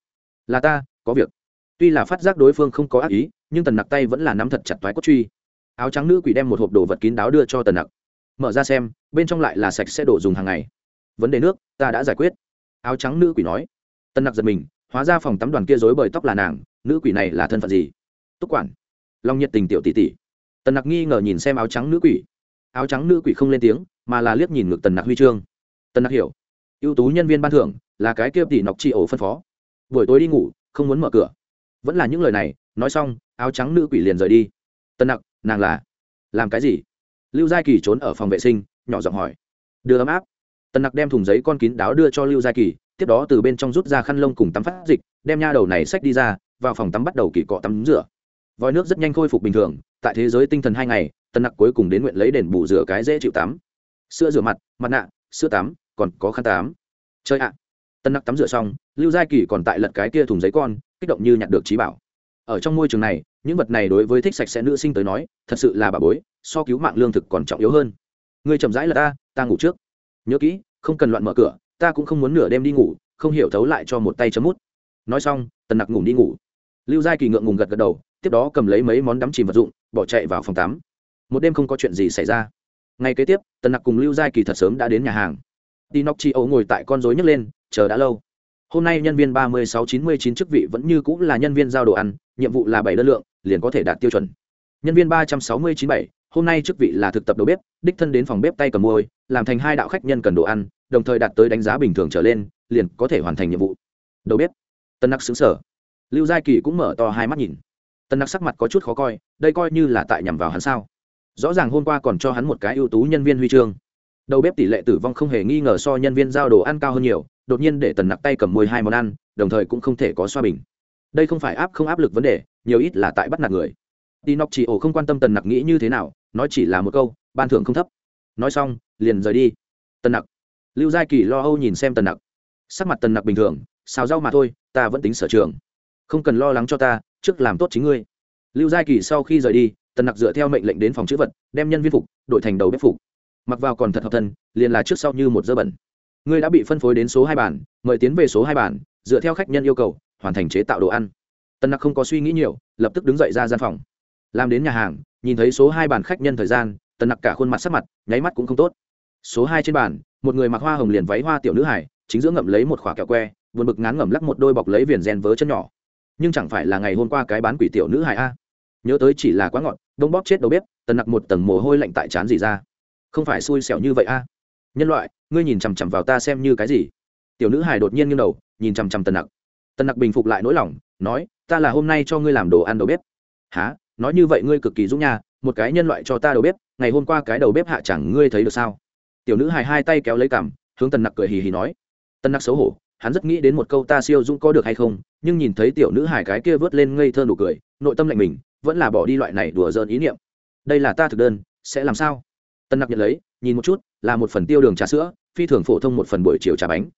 Là ta, có việc. Tuy là phát giác đối phương không có ác ý, nhưng tần nặc tay vẫn là nắm thật chặt toái cốt truy. Áo trắng nữ quỷ đem một hộp đồ vật kín đáo đưa cho tần nặc. Mở ra xem, bên trong lại là sạch sẽ đồ dùng hàng ngày. Vấn đề nước, ta đã giải quyết. Áo trắng nữ quỷ nói. Tần nặc giật mình, hóa ra phòng tắm đoàn kia dối bời tóc là nàng, nữ quỷ này là thân phận gì? Túc quản. Long nhiệt tình tiểu tỷ tỷ tần nặc nghi ngờ nhìn xem áo trắng nữ quỷ. Áo trắng nữ quỷ không lên tiếng, mà là liếc nhìn ngược tần nặc huy chương. Tần nặc hiểu, ưu tú nhân viên ban thưởng là cái kia tỷ nọc chi ổ phân phó. Buổi tối đi ngủ, không muốn mở cửa. Vẫn là những lời này, nói xong, áo trắng nữ quỷ liền rời đi. Tần nặc, nàng là làm cái gì? Lưu giai kỳ trốn ở phòng vệ sinh, nhỏ giọng hỏi. Đưa ấm áp. Tần nặc đem thùng giấy con kín đáo đưa cho lưu giai kỳ, tiếp đó từ bên trong rút ra khăn lông cùng tắm phát dịch, đem nha đầu này xách đi ra, vào phòng tắm bắt đầu kỳ cọ tắm rửa vòi nước rất nhanh khôi phục bình thường, tại thế giới tinh thần hai ngày, tân nặc cuối cùng đến nguyện lấy đền bù rửa cái dễ chịu tắm. Sữa rửa mặt mặt nạ, sữa tắm, còn có khăn tắm. Chơi ạ. À. tân nặc tắm rửa xong, lưu giai kỳ còn tại lật cái kia thùng giấy con, kích động như nhặt được trí bảo. Ở trong môi trường này, những vật này đối với thích sạch sẽ nữ sinh tới nói, thật sự là bà bối, so cứu mạng lương thực còn trọng yếu hơn. Người chậm rãi là ta ta ngủ trước. Nhớ kỹ, không cần loạn mở cửa, ta cũng không muốn nửa đêm đi ngủ, không hiểu thấu lại cho một tay chấm mút. Nói xong tần nặc ngủ đi ngủ. Lưu giai kỳ ngượng ngùng gật gật đầu tiếp đó cầm lấy mấy món đắm chìm vật dụng, bỏ chạy vào phòng tắm. Một đêm không có chuyện gì xảy ra. Ngày kế tiếp, tần nặc cùng lưu giai kỳ thật sớm đã đến nhà hàng. Tinoc chi ấu ngồi tại con dối nhấc lên, chờ đã lâu. Hôm nay nhân viên ba mươi sáu chín mươi chín chức vị vẫn như cũng là nhân viên giao đồ ăn, nhiệm vụ là bảy đơn lượng, liền có thể đạt tiêu chuẩn. Nhân viên ba trăm sáu mươi chín bảy, hôm nay chức vị là thực tập đầu bếp, đích thân đến phòng bếp tay cầm môi, làm thành hai đạo khách nhân cần đồ ăn, đồng thời đạt tới đánh giá bình thường trở lên, liền có thể hoàn thành nhiệm vụ. Đầu bếp. Tân nặc xứng sở lưu giai kỳ cũng mở to hai mắt nhìn tân nặc sắc mặt có chút khó coi, đây coi như là tại nhằm vào hắn sao? Rõ ràng hôm qua còn cho hắn một cái ưu tú nhân viên huy chương. Đầu bếp tỷ lệ tử vong không hề nghi ngờ so nhân viên giao đồ ăn cao hơn nhiều, đột nhiên để tần nặc tay cầm mười hai món ăn, đồng thời cũng không thể có xoa bình. Đây không phải áp không áp lực vấn đề, nhiều ít là tại bắt nạt người. Đi Nọc chỉ ổ không quan tâm tần nặc nghĩ như thế nào, nói chỉ là một câu, ban thưởng không thấp. Nói xong, liền rời đi. Tần nặc. Lưu giai kỳ lo âu nhìn xem tần nặc. Sắc mặt tần nặc bình thường, xào rau mà thôi, ta vẫn tính sở trường. Không cần lo lắng cho ta trước làm tốt chính ngươi. Lưu giai kỳ sau khi rời đi, tần nặc dựa theo mệnh lệnh đến phòng chữ vật, đem nhân viên phục đổi thành đầu bếp phục. Mặc vào còn thật hợp thân, liền là trước sau như một dơ bẩn. Ngươi đã bị phân phối đến số hai bản mời tiến về số hai bản dựa theo khách nhân yêu cầu, hoàn thành chế tạo đồ ăn. Tần nặc không có suy nghĩ nhiều, lập tức đứng dậy ra gian phòng. Làm đến nhà hàng, nhìn thấy số hai bàn khách nhân thời gian, tần nặc cả khuôn mặt sắc mặt, nháy mắt cũng không tốt. Số hai trên bàn, một người mặc hoa hồng liền váy hoa tiểu nữ hải chính giữa ngậm lấy một khoả kẹo que vượt bực ngán ngẩm lắc một đôi bọc lấy viền rèn vớ chân nhỏ nhưng chẳng phải là ngày hôm qua cái bán quỷ tiểu nữ hài a? Nhớ tới chỉ là quá ngọt, đông bóp chết đầu bếp, tần nặc một tầng mồ hôi lạnh tại chán gì ra. Không phải xui xẻo như vậy a? Nhân loại, ngươi nhìn chằm chằm vào ta xem như cái gì? Tiểu nữ hài đột nhiên nghiêng đầu, nhìn chằm chằm tần nặc. Tần nặc bình phục lại nỗi lòng, nói, ta là hôm nay cho ngươi làm đồ ăn đầu bếp. Há nói như vậy ngươi cực kỳ dũng nha, một cái nhân loại cho ta đầu bếp, ngày hôm qua cái đầu bếp hạ chẳng ngươi thấy được sao? Tiểu nữ hài hai tay kéo lấy cằm, hướng tần nặc cười hì hì nói. Tần nặc xấu hổ hắn rất nghĩ đến một câu ta siêu dũng có được hay không, nhưng nhìn thấy tiểu nữ hải cái kia vớt lên ngây thơ nụ cười, nội tâm lạnh mình, vẫn là bỏ đi loại này đùa dơn ý niệm. Đây là ta thực đơn, sẽ làm sao? Tần nặc nhận lấy, nhìn một chút, là một phần tiêu đường trà sữa, phi thường phổ thông một phần buổi chiều trà bánh.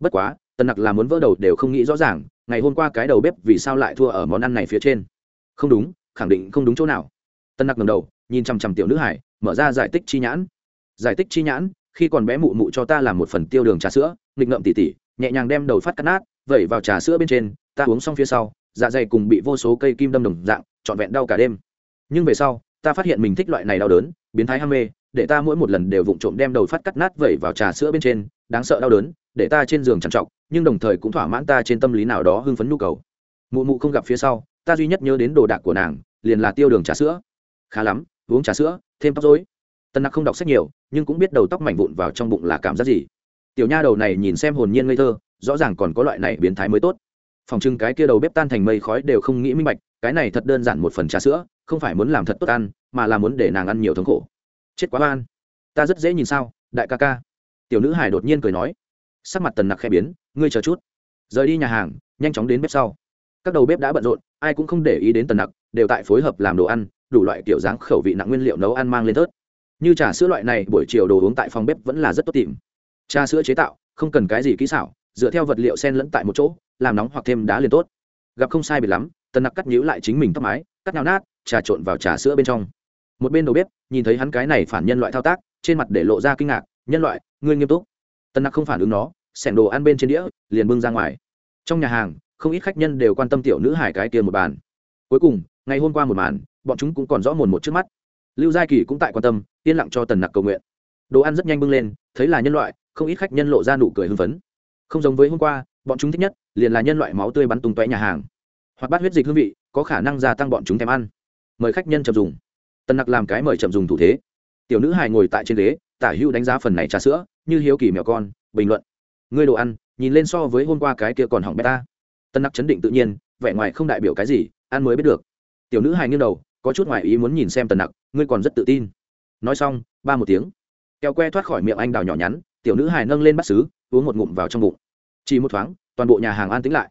Bất quá tần nặc là muốn vỡ đầu đều không nghĩ rõ ràng, ngày hôm qua cái đầu bếp vì sao lại thua ở món ăn này phía trên. Không đúng, khẳng định không đúng chỗ nào. Tần nặc ngầm đầu, nhìn chằm chằm tiểu nữ hải mở ra giải tích chi nhãn. Giải tích chi nhãn, khi còn bé mụ mụ cho ta làm một phần tiêu đường trà sữa, nghịch ngợm tỉ tỉ nhẹ nhàng đem đầu phát cắt nát, vẩy vào trà sữa bên trên, ta uống xong phía sau dạ dày cùng bị vô số cây kim đâm đồng dạng, trọn vẹn đau cả đêm. Nhưng về sau, ta phát hiện mình thích loại này đau đớn, biến thái ham mê, để ta mỗi một lần đều vụng trộm đem đầu phát cắt nát vẩy vào trà sữa bên trên, đáng sợ đau đớn, để ta trên giường trằn trọc, nhưng đồng thời cũng thỏa mãn ta trên tâm lý nào đó hưng phấn nhu cầu. Mụ mụ không gặp phía sau, ta duy nhất nhớ đến đồ đạc của nàng, liền là tiêu đường trà sữa. Khá lắm, uống trà sữa, thêm tóc dối tân nặc không đọc sách nhiều, nhưng cũng biết đầu tóc mảnh vụn vào trong bụng là cảm giác gì tiểu nha đầu này nhìn xem hồn nhiên ngây thơ, rõ ràng còn có loại này biến thái mới tốt. Phòng trưng cái kia đầu bếp tan thành mây khói đều không nghĩ minh bạch, cái này thật đơn giản một phần trà sữa, không phải muốn làm thật tốt ăn, mà là muốn để nàng ăn nhiều thống khổ. Chết quá oan. Ta rất dễ nhìn sao, đại ca ca. Tiểu nữ hải đột nhiên cười nói. Sắc mặt tần nặc khẽ biến, ngươi chờ chút. Rời đi nhà hàng, nhanh chóng đến bếp sau. Các đầu bếp đã bận rộn, ai cũng không để ý đến tần nặc, đều tại phối hợp làm đồ ăn, đủ loại kiểu dáng khẩu vị nặng nguyên liệu nấu ăn mang lên tớt như trà sữa loại này, buổi chiều đồ uống tại phòng bếp vẫn là rất tốt tìm trà sữa chế tạo, không cần cái gì kỹ xảo, dựa theo vật liệu sen lẫn tại một chỗ, làm nóng hoặc thêm đá liền tốt. Gặp không sai biệt lắm, tần nặc cắt nhữ lại chính mình tóc mái, cắt nào nát, trà trộn vào trà sữa bên trong. Một bên đầu bếp, nhìn thấy hắn cái này phản nhân loại thao tác, trên mặt để lộ ra kinh ngạc, nhân loại, ngươi nghiêm túc. Tần nặc không phản ứng nó, xẻng đồ ăn bên trên đĩa, liền bưng ra ngoài. Trong nhà hàng, không ít khách nhân đều quan tâm tiểu nữ hải cái tiền một bàn. Cuối cùng, ngày hôm qua một màn, bọn chúng cũng còn rõ mồn một trước mắt. Lưu giai kỳ cũng tại quan tâm, yên lặng cho tần nặc cầu nguyện. Đồ ăn rất nhanh bưng lên, thấy là nhân loại không ít khách nhân lộ ra nụ cười hưng phấn. Không giống với hôm qua, bọn chúng thích nhất liền là nhân loại máu tươi bắn tung tóe nhà hàng. Hoặc bát huyết dịch hương vị, có khả năng gia tăng bọn chúng thèm ăn. Mời khách nhân chậm dùng. Tân nặc làm cái mời chậm dùng thủ thế. Tiểu nữ hài ngồi tại trên ghế, tả hữu đánh giá phần này trà sữa, như hiếu kỳ mèo con, bình luận. Ngươi đồ ăn, nhìn lên so với hôm qua cái kia còn hỏng beta tân nặc chấn định tự nhiên, vẻ ngoài không đại biểu cái gì, ăn mới biết được. Tiểu nữ hài nghiêng đầu, có chút ngoại ý muốn nhìn xem tần nặc, ngươi còn rất tự tin. Nói xong, ba một tiếng. Keo que thoát khỏi miệng anh đào nhỏ nhắn tiểu nữ hài nâng lên bắt xứ, uống một ngụm vào trong bụng. Chỉ một thoáng, toàn bộ nhà hàng an tĩnh lại.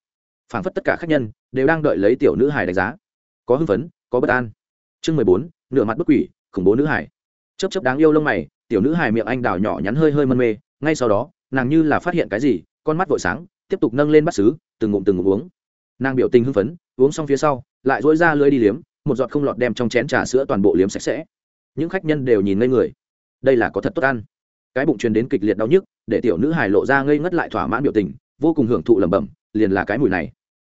Phảng phất tất cả khách nhân đều đang đợi lấy tiểu nữ hài đánh giá. Có hưng phấn, có bất an. Chương mười bốn, nửa mặt bất quỷ, khủng bố nữ hải chấp chấp đáng yêu lông mày, tiểu nữ hài miệng anh đào nhỏ nhắn hơi hơi mân mê, ngay sau đó, nàng như là phát hiện cái gì, con mắt vội sáng, tiếp tục nâng lên bắt xứ, từng ngụm từng ngụm uống. Nàng biểu tình hưng phấn, uống xong phía sau, lại dỗi ra lưỡi đi liếm, một giọt không lọt đem trong chén trà sữa toàn bộ liếm sạch sẽ. Những khách nhân đều nhìn ngây người. Đây là có thật tốt ăn cái bụng truyền đến kịch liệt đau nhức, để tiểu nữ hài lộ ra ngây ngất lại thỏa mãn biểu tình, vô cùng hưởng thụ lẩm bẩm, liền là cái mùi này.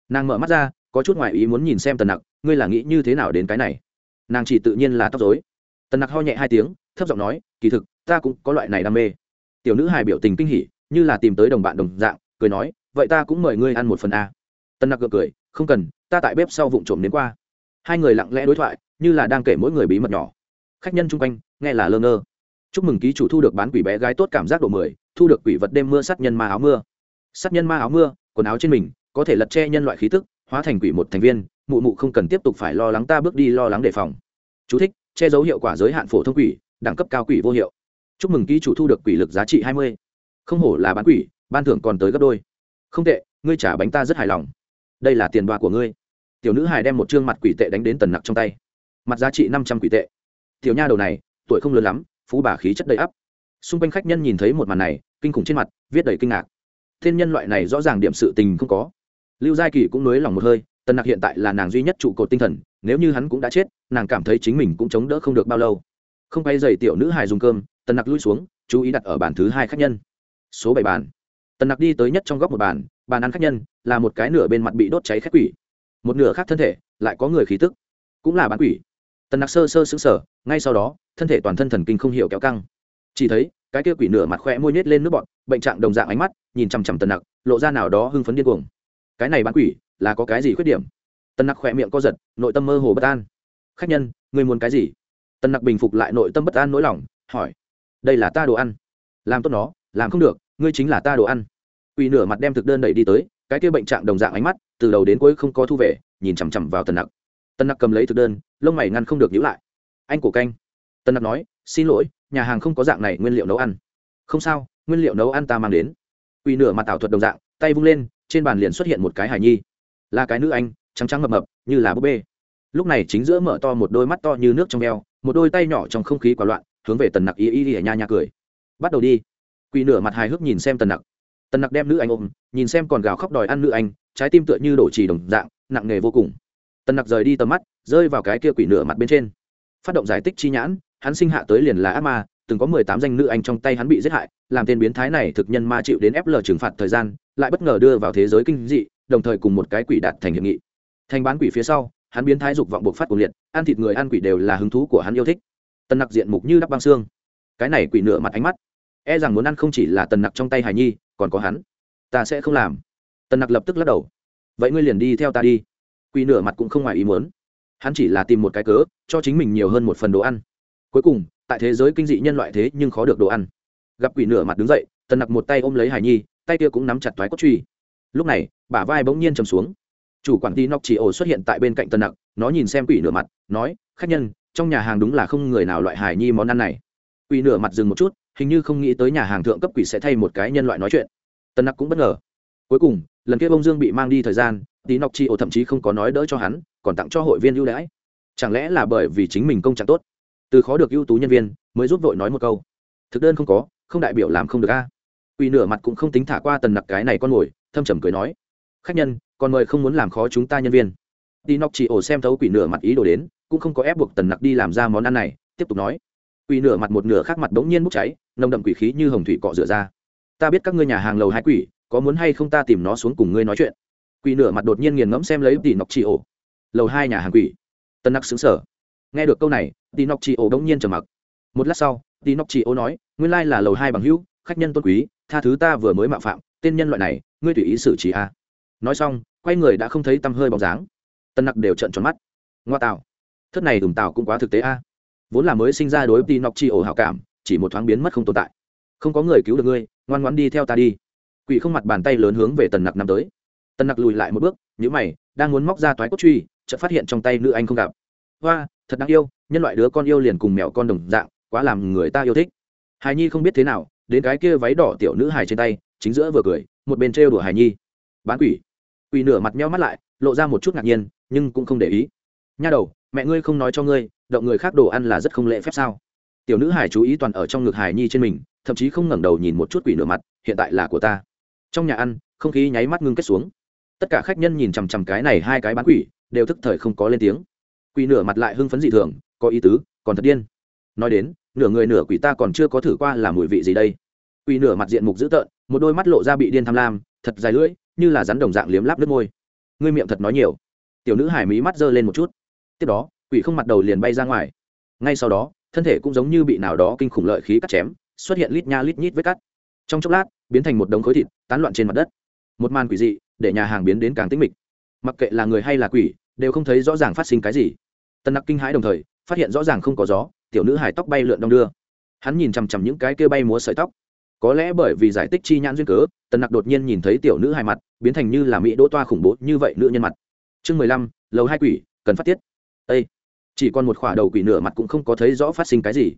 Nàng mở mắt ra, có chút ngoại ý muốn nhìn xem tần nặc, ngươi là nghĩ như thế nào đến cái này? Nàng chỉ tự nhiên là tóc dối tần nặc ho nhẹ hai tiếng, thấp giọng nói, kỳ thực, ta cũng có loại này đam mê. Tiểu nữ hài biểu tình kinh hỉ, như là tìm tới đồng bạn đồng dạng, cười nói, vậy ta cũng mời ngươi ăn một phần a. Tần nặc gượng cười, không cần, ta tại bếp sau vụ trộm đến qua. Hai người lặng lẽ đối thoại, như là đang kể mỗi người bí mật nhỏ. Khách nhân chung quanh, nghe là lơ ngơ chúc mừng ký chủ thu được bán quỷ bé gái tốt cảm giác độ mười thu được quỷ vật đêm mưa sát nhân ma áo mưa. Sát nhân ma áo mưa quần áo trên mình có thể lật che nhân loại khí tức hóa thành quỷ một thành viên mụ mụ không cần tiếp tục phải lo lắng ta bước đi lo lắng đề phòng. Chú thích, che giấu hiệu quả giới hạn phổ thông quỷ đẳng cấp cao quỷ vô hiệu. Chúc mừng ký chủ thu được quỷ lực giá trị hai mươi. Không hổ là bán quỷ ban thưởng còn tới gấp đôi. Không tệ ngươi trả bánh ta rất hài lòng. Đây là tiền đoa của ngươi. Tiểu nữ hài đem một chương mặt quỷ tệ đánh đến tần nặc trong tay. Mặt giá trị năm trăm quỷ tệ. Tiểu nha đầu này tuổi không lớn lắm phú bà khí chất đầy ắp. Xung quanh khách nhân nhìn thấy một màn này, kinh khủng trên mặt, viết đầy kinh ngạc. Thiên nhân loại này rõ ràng điểm sự tình không có. Lưu giai kỳ cũng nới lòng một hơi, tần nặc hiện tại là nàng duy nhất trụ cột tinh thần, nếu như hắn cũng đã chết, nàng cảm thấy chính mình cũng chống đỡ không được bao lâu. Không bay dày tiểu nữ hài dùng cơm, tần nặc lui xuống, chú ý đặt ở bàn thứ hai khách nhân. Số bảy bàn. Tần nặc đi tới nhất trong góc một bàn bàn ăn khách nhân là một cái nửa bên mặt bị đốt cháy khét quỷ. Một nửa khác thân thể, lại có người khí tức. Cũng là bán quỷ. Tần nặc sơ sơ xứng sở ngay sau đó thân thể toàn thân thần kinh không hiểu kéo căng. Chỉ thấy, cái kia quỷ nửa mặt khoe môi nhét lên nước bọn bệnh trạng đồng dạng ánh mắt, nhìn chằm chằm tần nặc, lộ ra nào đó hưng phấn điên cuồng. Cái này bán quỷ, là có cái gì khuyết điểm? Tần nặc khoe miệng co giật, nội tâm mơ hồ bất an. Khách nhân, người muốn cái gì? Tần nặc bình phục lại nội tâm bất an nỗi lòng, hỏi. Đây là ta đồ ăn. Làm tốt nó, làm không được, ngươi chính là ta đồ ăn. Quỷ nửa mặt đem thực đơn đẩy đi tới, cái kia bệnh trạng đồng dạng ánh mắt, từ đầu đến cuối không có thu về, nhìn chằm chằm vào tần nặc. Tần nặc cầm lấy thực đơn, lông mày ngăn không được nhữ lại. Anh cổ canh tần nặc nói, xin lỗi, nhà hàng không có dạng này nguyên liệu nấu ăn. Không sao, nguyên liệu nấu ăn ta mang đến. Quỷ nửa mặt ảo thuật đồng dạng, tay vung lên, trên bàn liền xuất hiện một cái hài nhi. Là cái nữ anh, trắng trắng mập mập, như là búp bê. Lúc này chính giữa mở to một đôi mắt to như nước trong veo, một đôi tay nhỏ trong không khí quả loạn, hướng về tần nặc y y y nha nha cười. Bắt đầu đi. Quỷ nửa mặt hài hước nhìn xem tần nặc. Tần nặc đem nữ anh ôm, nhìn xem còn gào khóc đòi ăn nữ anh, trái tim tựa như đổ trì đồng dạng, nặng nề vô cùng. Tần nặc rời đi tầm mắt, rơi vào cái kia quỷ nửa mặt bên trên. Phát động giải tích chi nhãn hắn sinh hạ tới liền là ác ma, từng có mười tám danh nữ anh trong tay hắn bị giết hại, làm tên biến thái này thực nhân ma chịu đến ép lờ trừng phạt thời gian, lại bất ngờ đưa vào thế giới kinh dị, đồng thời cùng một cái quỷ đạt thành hiệp nghị. Thành bán quỷ phía sau, hắn biến thái dục vọng buộc phát cuồng liệt, ăn thịt người ăn quỷ đều là hứng thú của hắn yêu thích. Tần nặc diện mục như đắp băng xương. Cái này quỷ nửa mặt ánh mắt. E rằng muốn ăn không chỉ là tần nặc trong tay hài nhi, còn có hắn. Ta sẽ không làm. Tần nặc lập tức lắc đầu. Vậy ngươi liền đi theo ta đi. Quỷ nửa mặt cũng không ngoài ý muốn. Hắn chỉ là tìm một cái cớ, cho chính mình nhiều hơn một phần đồ ăn cuối cùng, tại thế giới kinh dị nhân loại thế nhưng khó được đồ ăn. Gặp quỷ nửa mặt đứng dậy, tần nặc một tay ôm lấy hải nhi, tay kia cũng nắm chặt thoái cốt truy. Lúc này, bả vai bỗng nhiên chầm xuống. Chủ quản ty nóc chỉ ổ xuất hiện tại bên cạnh tần nặc, nó nhìn xem quỷ nửa mặt, nói, khách nhân, trong nhà hàng đúng là không người nào loại hải nhi món ăn này. Quỷ nửa mặt dừng một chút, hình như không nghĩ tới nhà hàng thượng cấp quỷ sẽ thay một cái nhân loại nói chuyện. Tần nặc cũng bất ngờ. Cuối cùng, lần kia bông dương bị mang đi thời gian tí nóc chi ổ thậm chí không có nói đỡ cho hắn, còn tặng cho hội viên ưu đãi. Chẳng lẽ là bởi vì chính mình công trạng tốt? Từ khó được ưu tú nhân viên, mới giúp vội nói một câu. Thực đơn không có, không đại biểu làm không được a. À. quỷ nửa mặt cũng không tính thả qua tần nặc cái này con mồi thâm trầm cười nói. Khách nhân, còn mời không muốn làm khó chúng ta nhân viên. Đi nóc chỉ ổ xem thấu quỷ nửa mặt ý đồ đến, cũng không có ép buộc tần nặc đi làm ra món ăn này, tiếp tục nói. Quỷ nửa mặt một nửa khác mặt bỗng nhiên bốc cháy, nồng đậm quỷ khí như hồng thủy cọ rửa ra. Ta biết các ngươi nhà hàng lầu hai quỷ, có muốn hay không ta tìm nó xuống cùng ngươi nói chuyện. Quỷ nửa mặt đột nhiên nghiền ngẫm xem lấy tỷ nọc chỉ ổ. Lầu hai nhà hàng quỷ. Tân nặc xứng sở nghe được câu này tỉ nọc chi ổ đống nhiên trầm mặc. Một lát sau tí nóc chị ổ nói, nguyên lai là lầu hai bằng hữu, khách nhân tôn quý, tha thứ ta vừa mới mạo phạm, tên nhân loại này, ngươi tùy ý xử trí a. Nói xong, quay người đã không thấy tăm hơi bóng dáng. Tân nặc đều trợn tròn mắt. Ngoa tạo. Thất này đùm tạo cũng quá thực tế a. Vốn là mới sinh ra đối với tí nóc chị ổ hảo cảm, chỉ một thoáng biến mất không tồn tại. Không có người cứu được ngươi, ngoan ngoãn đi theo ta đi. Quỷ không mặt bàn tay lớn hướng về tần nặc năm tới. Tần nặc lùi lại một bước nhữ mày, đang muốn móc ra toái cốt truy, chợt phát hiện trong tay nữ anh không gặp hoa, thật đáng yêu, nhân loại đứa con yêu liền cùng mèo con đồng dạng, quá làm người ta yêu thích. Hài nhi không biết thế nào, đến cái kia váy đỏ tiểu nữ hài trên tay, chính giữa vừa cười, một bên trêu đùa hài nhi. Bán quỷ. Quỷ nửa mặt meo mắt lại, lộ ra một chút ngạc nhiên, nhưng cũng không để ý. Nha đầu, mẹ ngươi không nói cho ngươi, động người khác đồ ăn là rất không lễ phép sao? Tiểu nữ hài chú ý toàn ở trong ngực hài nhi trên mình, thậm chí không ngẩng đầu nhìn một chút quỷ nửa mặt, hiện tại là của ta. Trong nhà ăn, không khí nháy mắt ngưng kết xuống. Tất cả khách nhân nhìn chằm chằm cái này hai cái bán quỷ, đều thức thời không có lên tiếng quỷ nửa mặt lại hưng phấn dị thường, có ý tứ, còn thật điên. Nói đến, nửa người nửa quỷ ta còn chưa có thử qua là mùi vị gì đây. Quỷ nửa mặt diện mục dữ tợn, một đôi mắt lộ ra bị điên tham lam, thật dài lưỡi, như là rắn đồng dạng liếm láp nước môi. Ngươi miệng thật nói nhiều. Tiểu nữ hải mỹ mắt giơ lên một chút. Tiếp đó, quỷ không mặt đầu liền bay ra ngoài. Ngay sau đó, thân thể cũng giống như bị nào đó kinh khủng lợi khí cắt chém, xuất hiện lít nha lít nhít vết cắt. Trong chốc lát, biến thành một đống khối thịt, tán loạn trên mặt đất. Một màn quỷ dị, để nhà hàng biến đến càng tĩnh mịch. Mặc kệ là người hay là quỷ, đều không thấy rõ ràng phát sinh cái gì tân nặc kinh hãi đồng thời, phát hiện rõ ràng không có gió, tiểu nữ hải tóc bay lượn đong đưa. Hắn nhìn chằm chằm những cái kia bay múa sợi tóc. Có lẽ bởi vì giải tích chi nhãn duyên cớ, tần nặc đột nhiên nhìn thấy tiểu nữ hai mặt, biến thành như là mỹ đỗ toa khủng bố như vậy nữ nhân mặt. Chương mười lăm, lầu hai quỷ, cần phát tiết. Ây chỉ còn một khỏa đầu quỷ nửa mặt cũng không có thấy rõ phát sinh cái gì.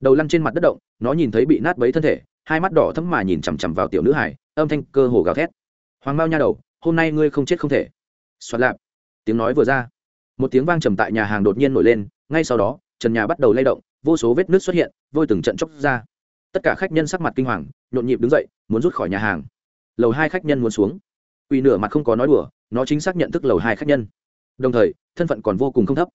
Đầu lăn trên mặt đất động, nó nhìn thấy bị nát bấy thân thể, hai mắt đỏ thấm mà nhìn chằm chằm vào tiểu nữ hải âm thanh cơ hồ gào thét. Hoàng mao nha đầu, hôm nay ngươi không chết không thể. Xoạt lạp. Tiếng nói vừa ra một tiếng vang trầm tại nhà hàng đột nhiên nổi lên, ngay sau đó, trần nhà bắt đầu lay động, vô số vết nước xuất hiện, vôi từng trận chốc ra. Tất cả khách nhân sắc mặt kinh hoàng, nhộn nhịp đứng dậy, muốn rút khỏi nhà hàng. Lầu hai khách nhân muốn xuống. Uy nửa mặt không có nói đùa, nó chính xác nhận thức lầu hai khách nhân. Đồng thời, thân phận còn vô cùng không thấp.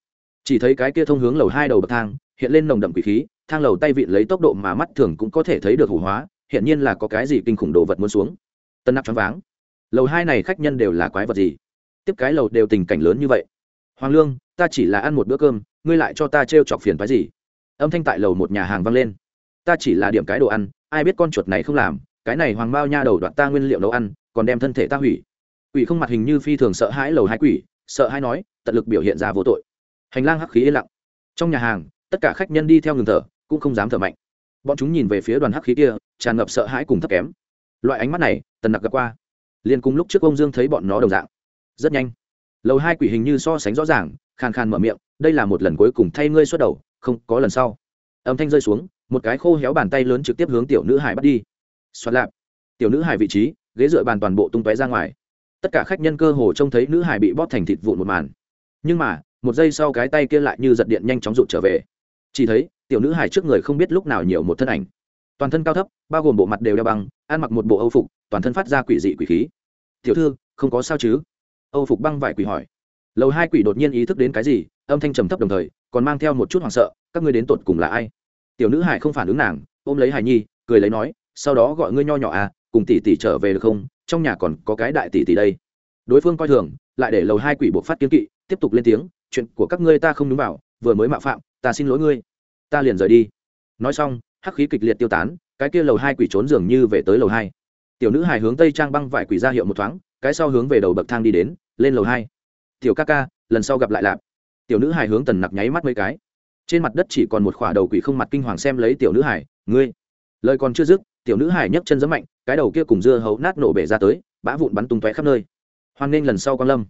Chỉ thấy cái kia thông hướng lầu hai đầu bậc thang, hiện lên nồng đậm quỷ khí, thang lầu tay vịn lấy tốc độ mà mắt thường cũng có thể thấy được hủ hóa hiện nhiên là có cái gì kinh khủng đồ vật muốn xuống. Tân nắp choáng váng. Lầu hai này khách nhân đều là quái vật gì? Tiếp cái lầu đều tình cảnh lớn như vậy hoàng lương, ta chỉ là ăn một bữa cơm, ngươi lại cho ta t chọc phiền phái gì? Âm thanh tại lầu một nhà hàng vang lên. Ta chỉ là điểm cái đồ ăn, ai biết con chuột này không làm, cái này hoàng bao nha đầu đoạn ta nguyên liệu nấu ăn, còn đem thân thể ta hủy. Quỷ không mặt hình như phi thường sợ hãi lầu hai quỷ, sợ hãi nói, tận lực biểu hiện ra vô tội. Hành lang hắc khí yên lặng. Trong nhà hàng, tất cả khách nhân đi theo ngừng thở, cũng không dám thở mạnh. Bọn chúng nhìn về phía đoàn hắc khí kia, tràn ngập sợ hãi cùng thấp kém. Loại ánh mắt này, tần nặc gặp qua. Liền cùng lúc trước ông dương thấy bọn nó đồng dạng. Rất nhanh lầu hai quỷ hình như so sánh rõ ràng, khàn khàn mở miệng, đây là một lần cuối cùng thay ngươi xuất đầu, không, có lần sau. Âm thanh rơi xuống, một cái khô héo bàn tay lớn trực tiếp hướng tiểu nữ hải bắt đi. Xoát lạp. Tiểu nữ hải vị trí, ghế dựa bàn toàn bộ tung tóe ra ngoài. Tất cả khách nhân cơ hồ trông thấy nữ hải bị bóp thành thịt vụn một màn. Nhưng mà, một giây sau cái tay kia lại như giật điện nhanh chóng rụt trở về. Chỉ thấy, tiểu nữ hải trước người không biết lúc nào nhiều một thân ảnh. Toàn thân cao thấp, bao gồm bộ mặt đều đeo băng, ăn mặc một bộ âu phục, toàn thân phát ra quỷ dị quỷ khí. Tiểu thư, không có sao chứ? Âu phục băng vải quỷ hỏi. Lầu hai quỷ đột nhiên ý thức đến cái gì, âm thanh trầm thấp đồng thời, còn mang theo một chút hoảng sợ, các ngươi đến tột cùng là ai? Tiểu nữ hải không phản ứng nàng, ôm lấy hải nhi, cười lấy nói, sau đó gọi ngươi nho nhỏ à cùng tỷ tỷ trở về được không? Trong nhà còn có cái đại tỷ tỷ đây. Đối phương coi thường, lại để lầu hai quỷ buộc phát kiến kỵ, tiếp tục lên tiếng, chuyện của các ngươi ta không đúng vào, vừa mới mạo phạm, ta xin lỗi ngươi. Ta liền rời đi. Nói xong, hắc khí kịch liệt tiêu tán, cái kia lầu hai quỷ trốn dường như về tới lầu hai. Tiểu nữ hài hướng tây trang băng vải quỷ ra hiệu một thoáng, cái sau hướng về đầu bậc thang đi đến lên lầu hai. Tiểu ca ca, lần sau gặp lại lạp. Tiểu nữ hài hướng tần nặc nháy mắt mấy cái. Trên mặt đất chỉ còn một khỏa đầu quỷ không mặt kinh hoàng xem lấy tiểu nữ hải ngươi. Lời còn chưa dứt, tiểu nữ hải nhấc chân giấm mạnh, cái đầu kia cùng dưa hấu nát nổ bể ra tới, bã vụn bắn tung tóe khắp nơi. Hoan nghênh lần sau con lâm.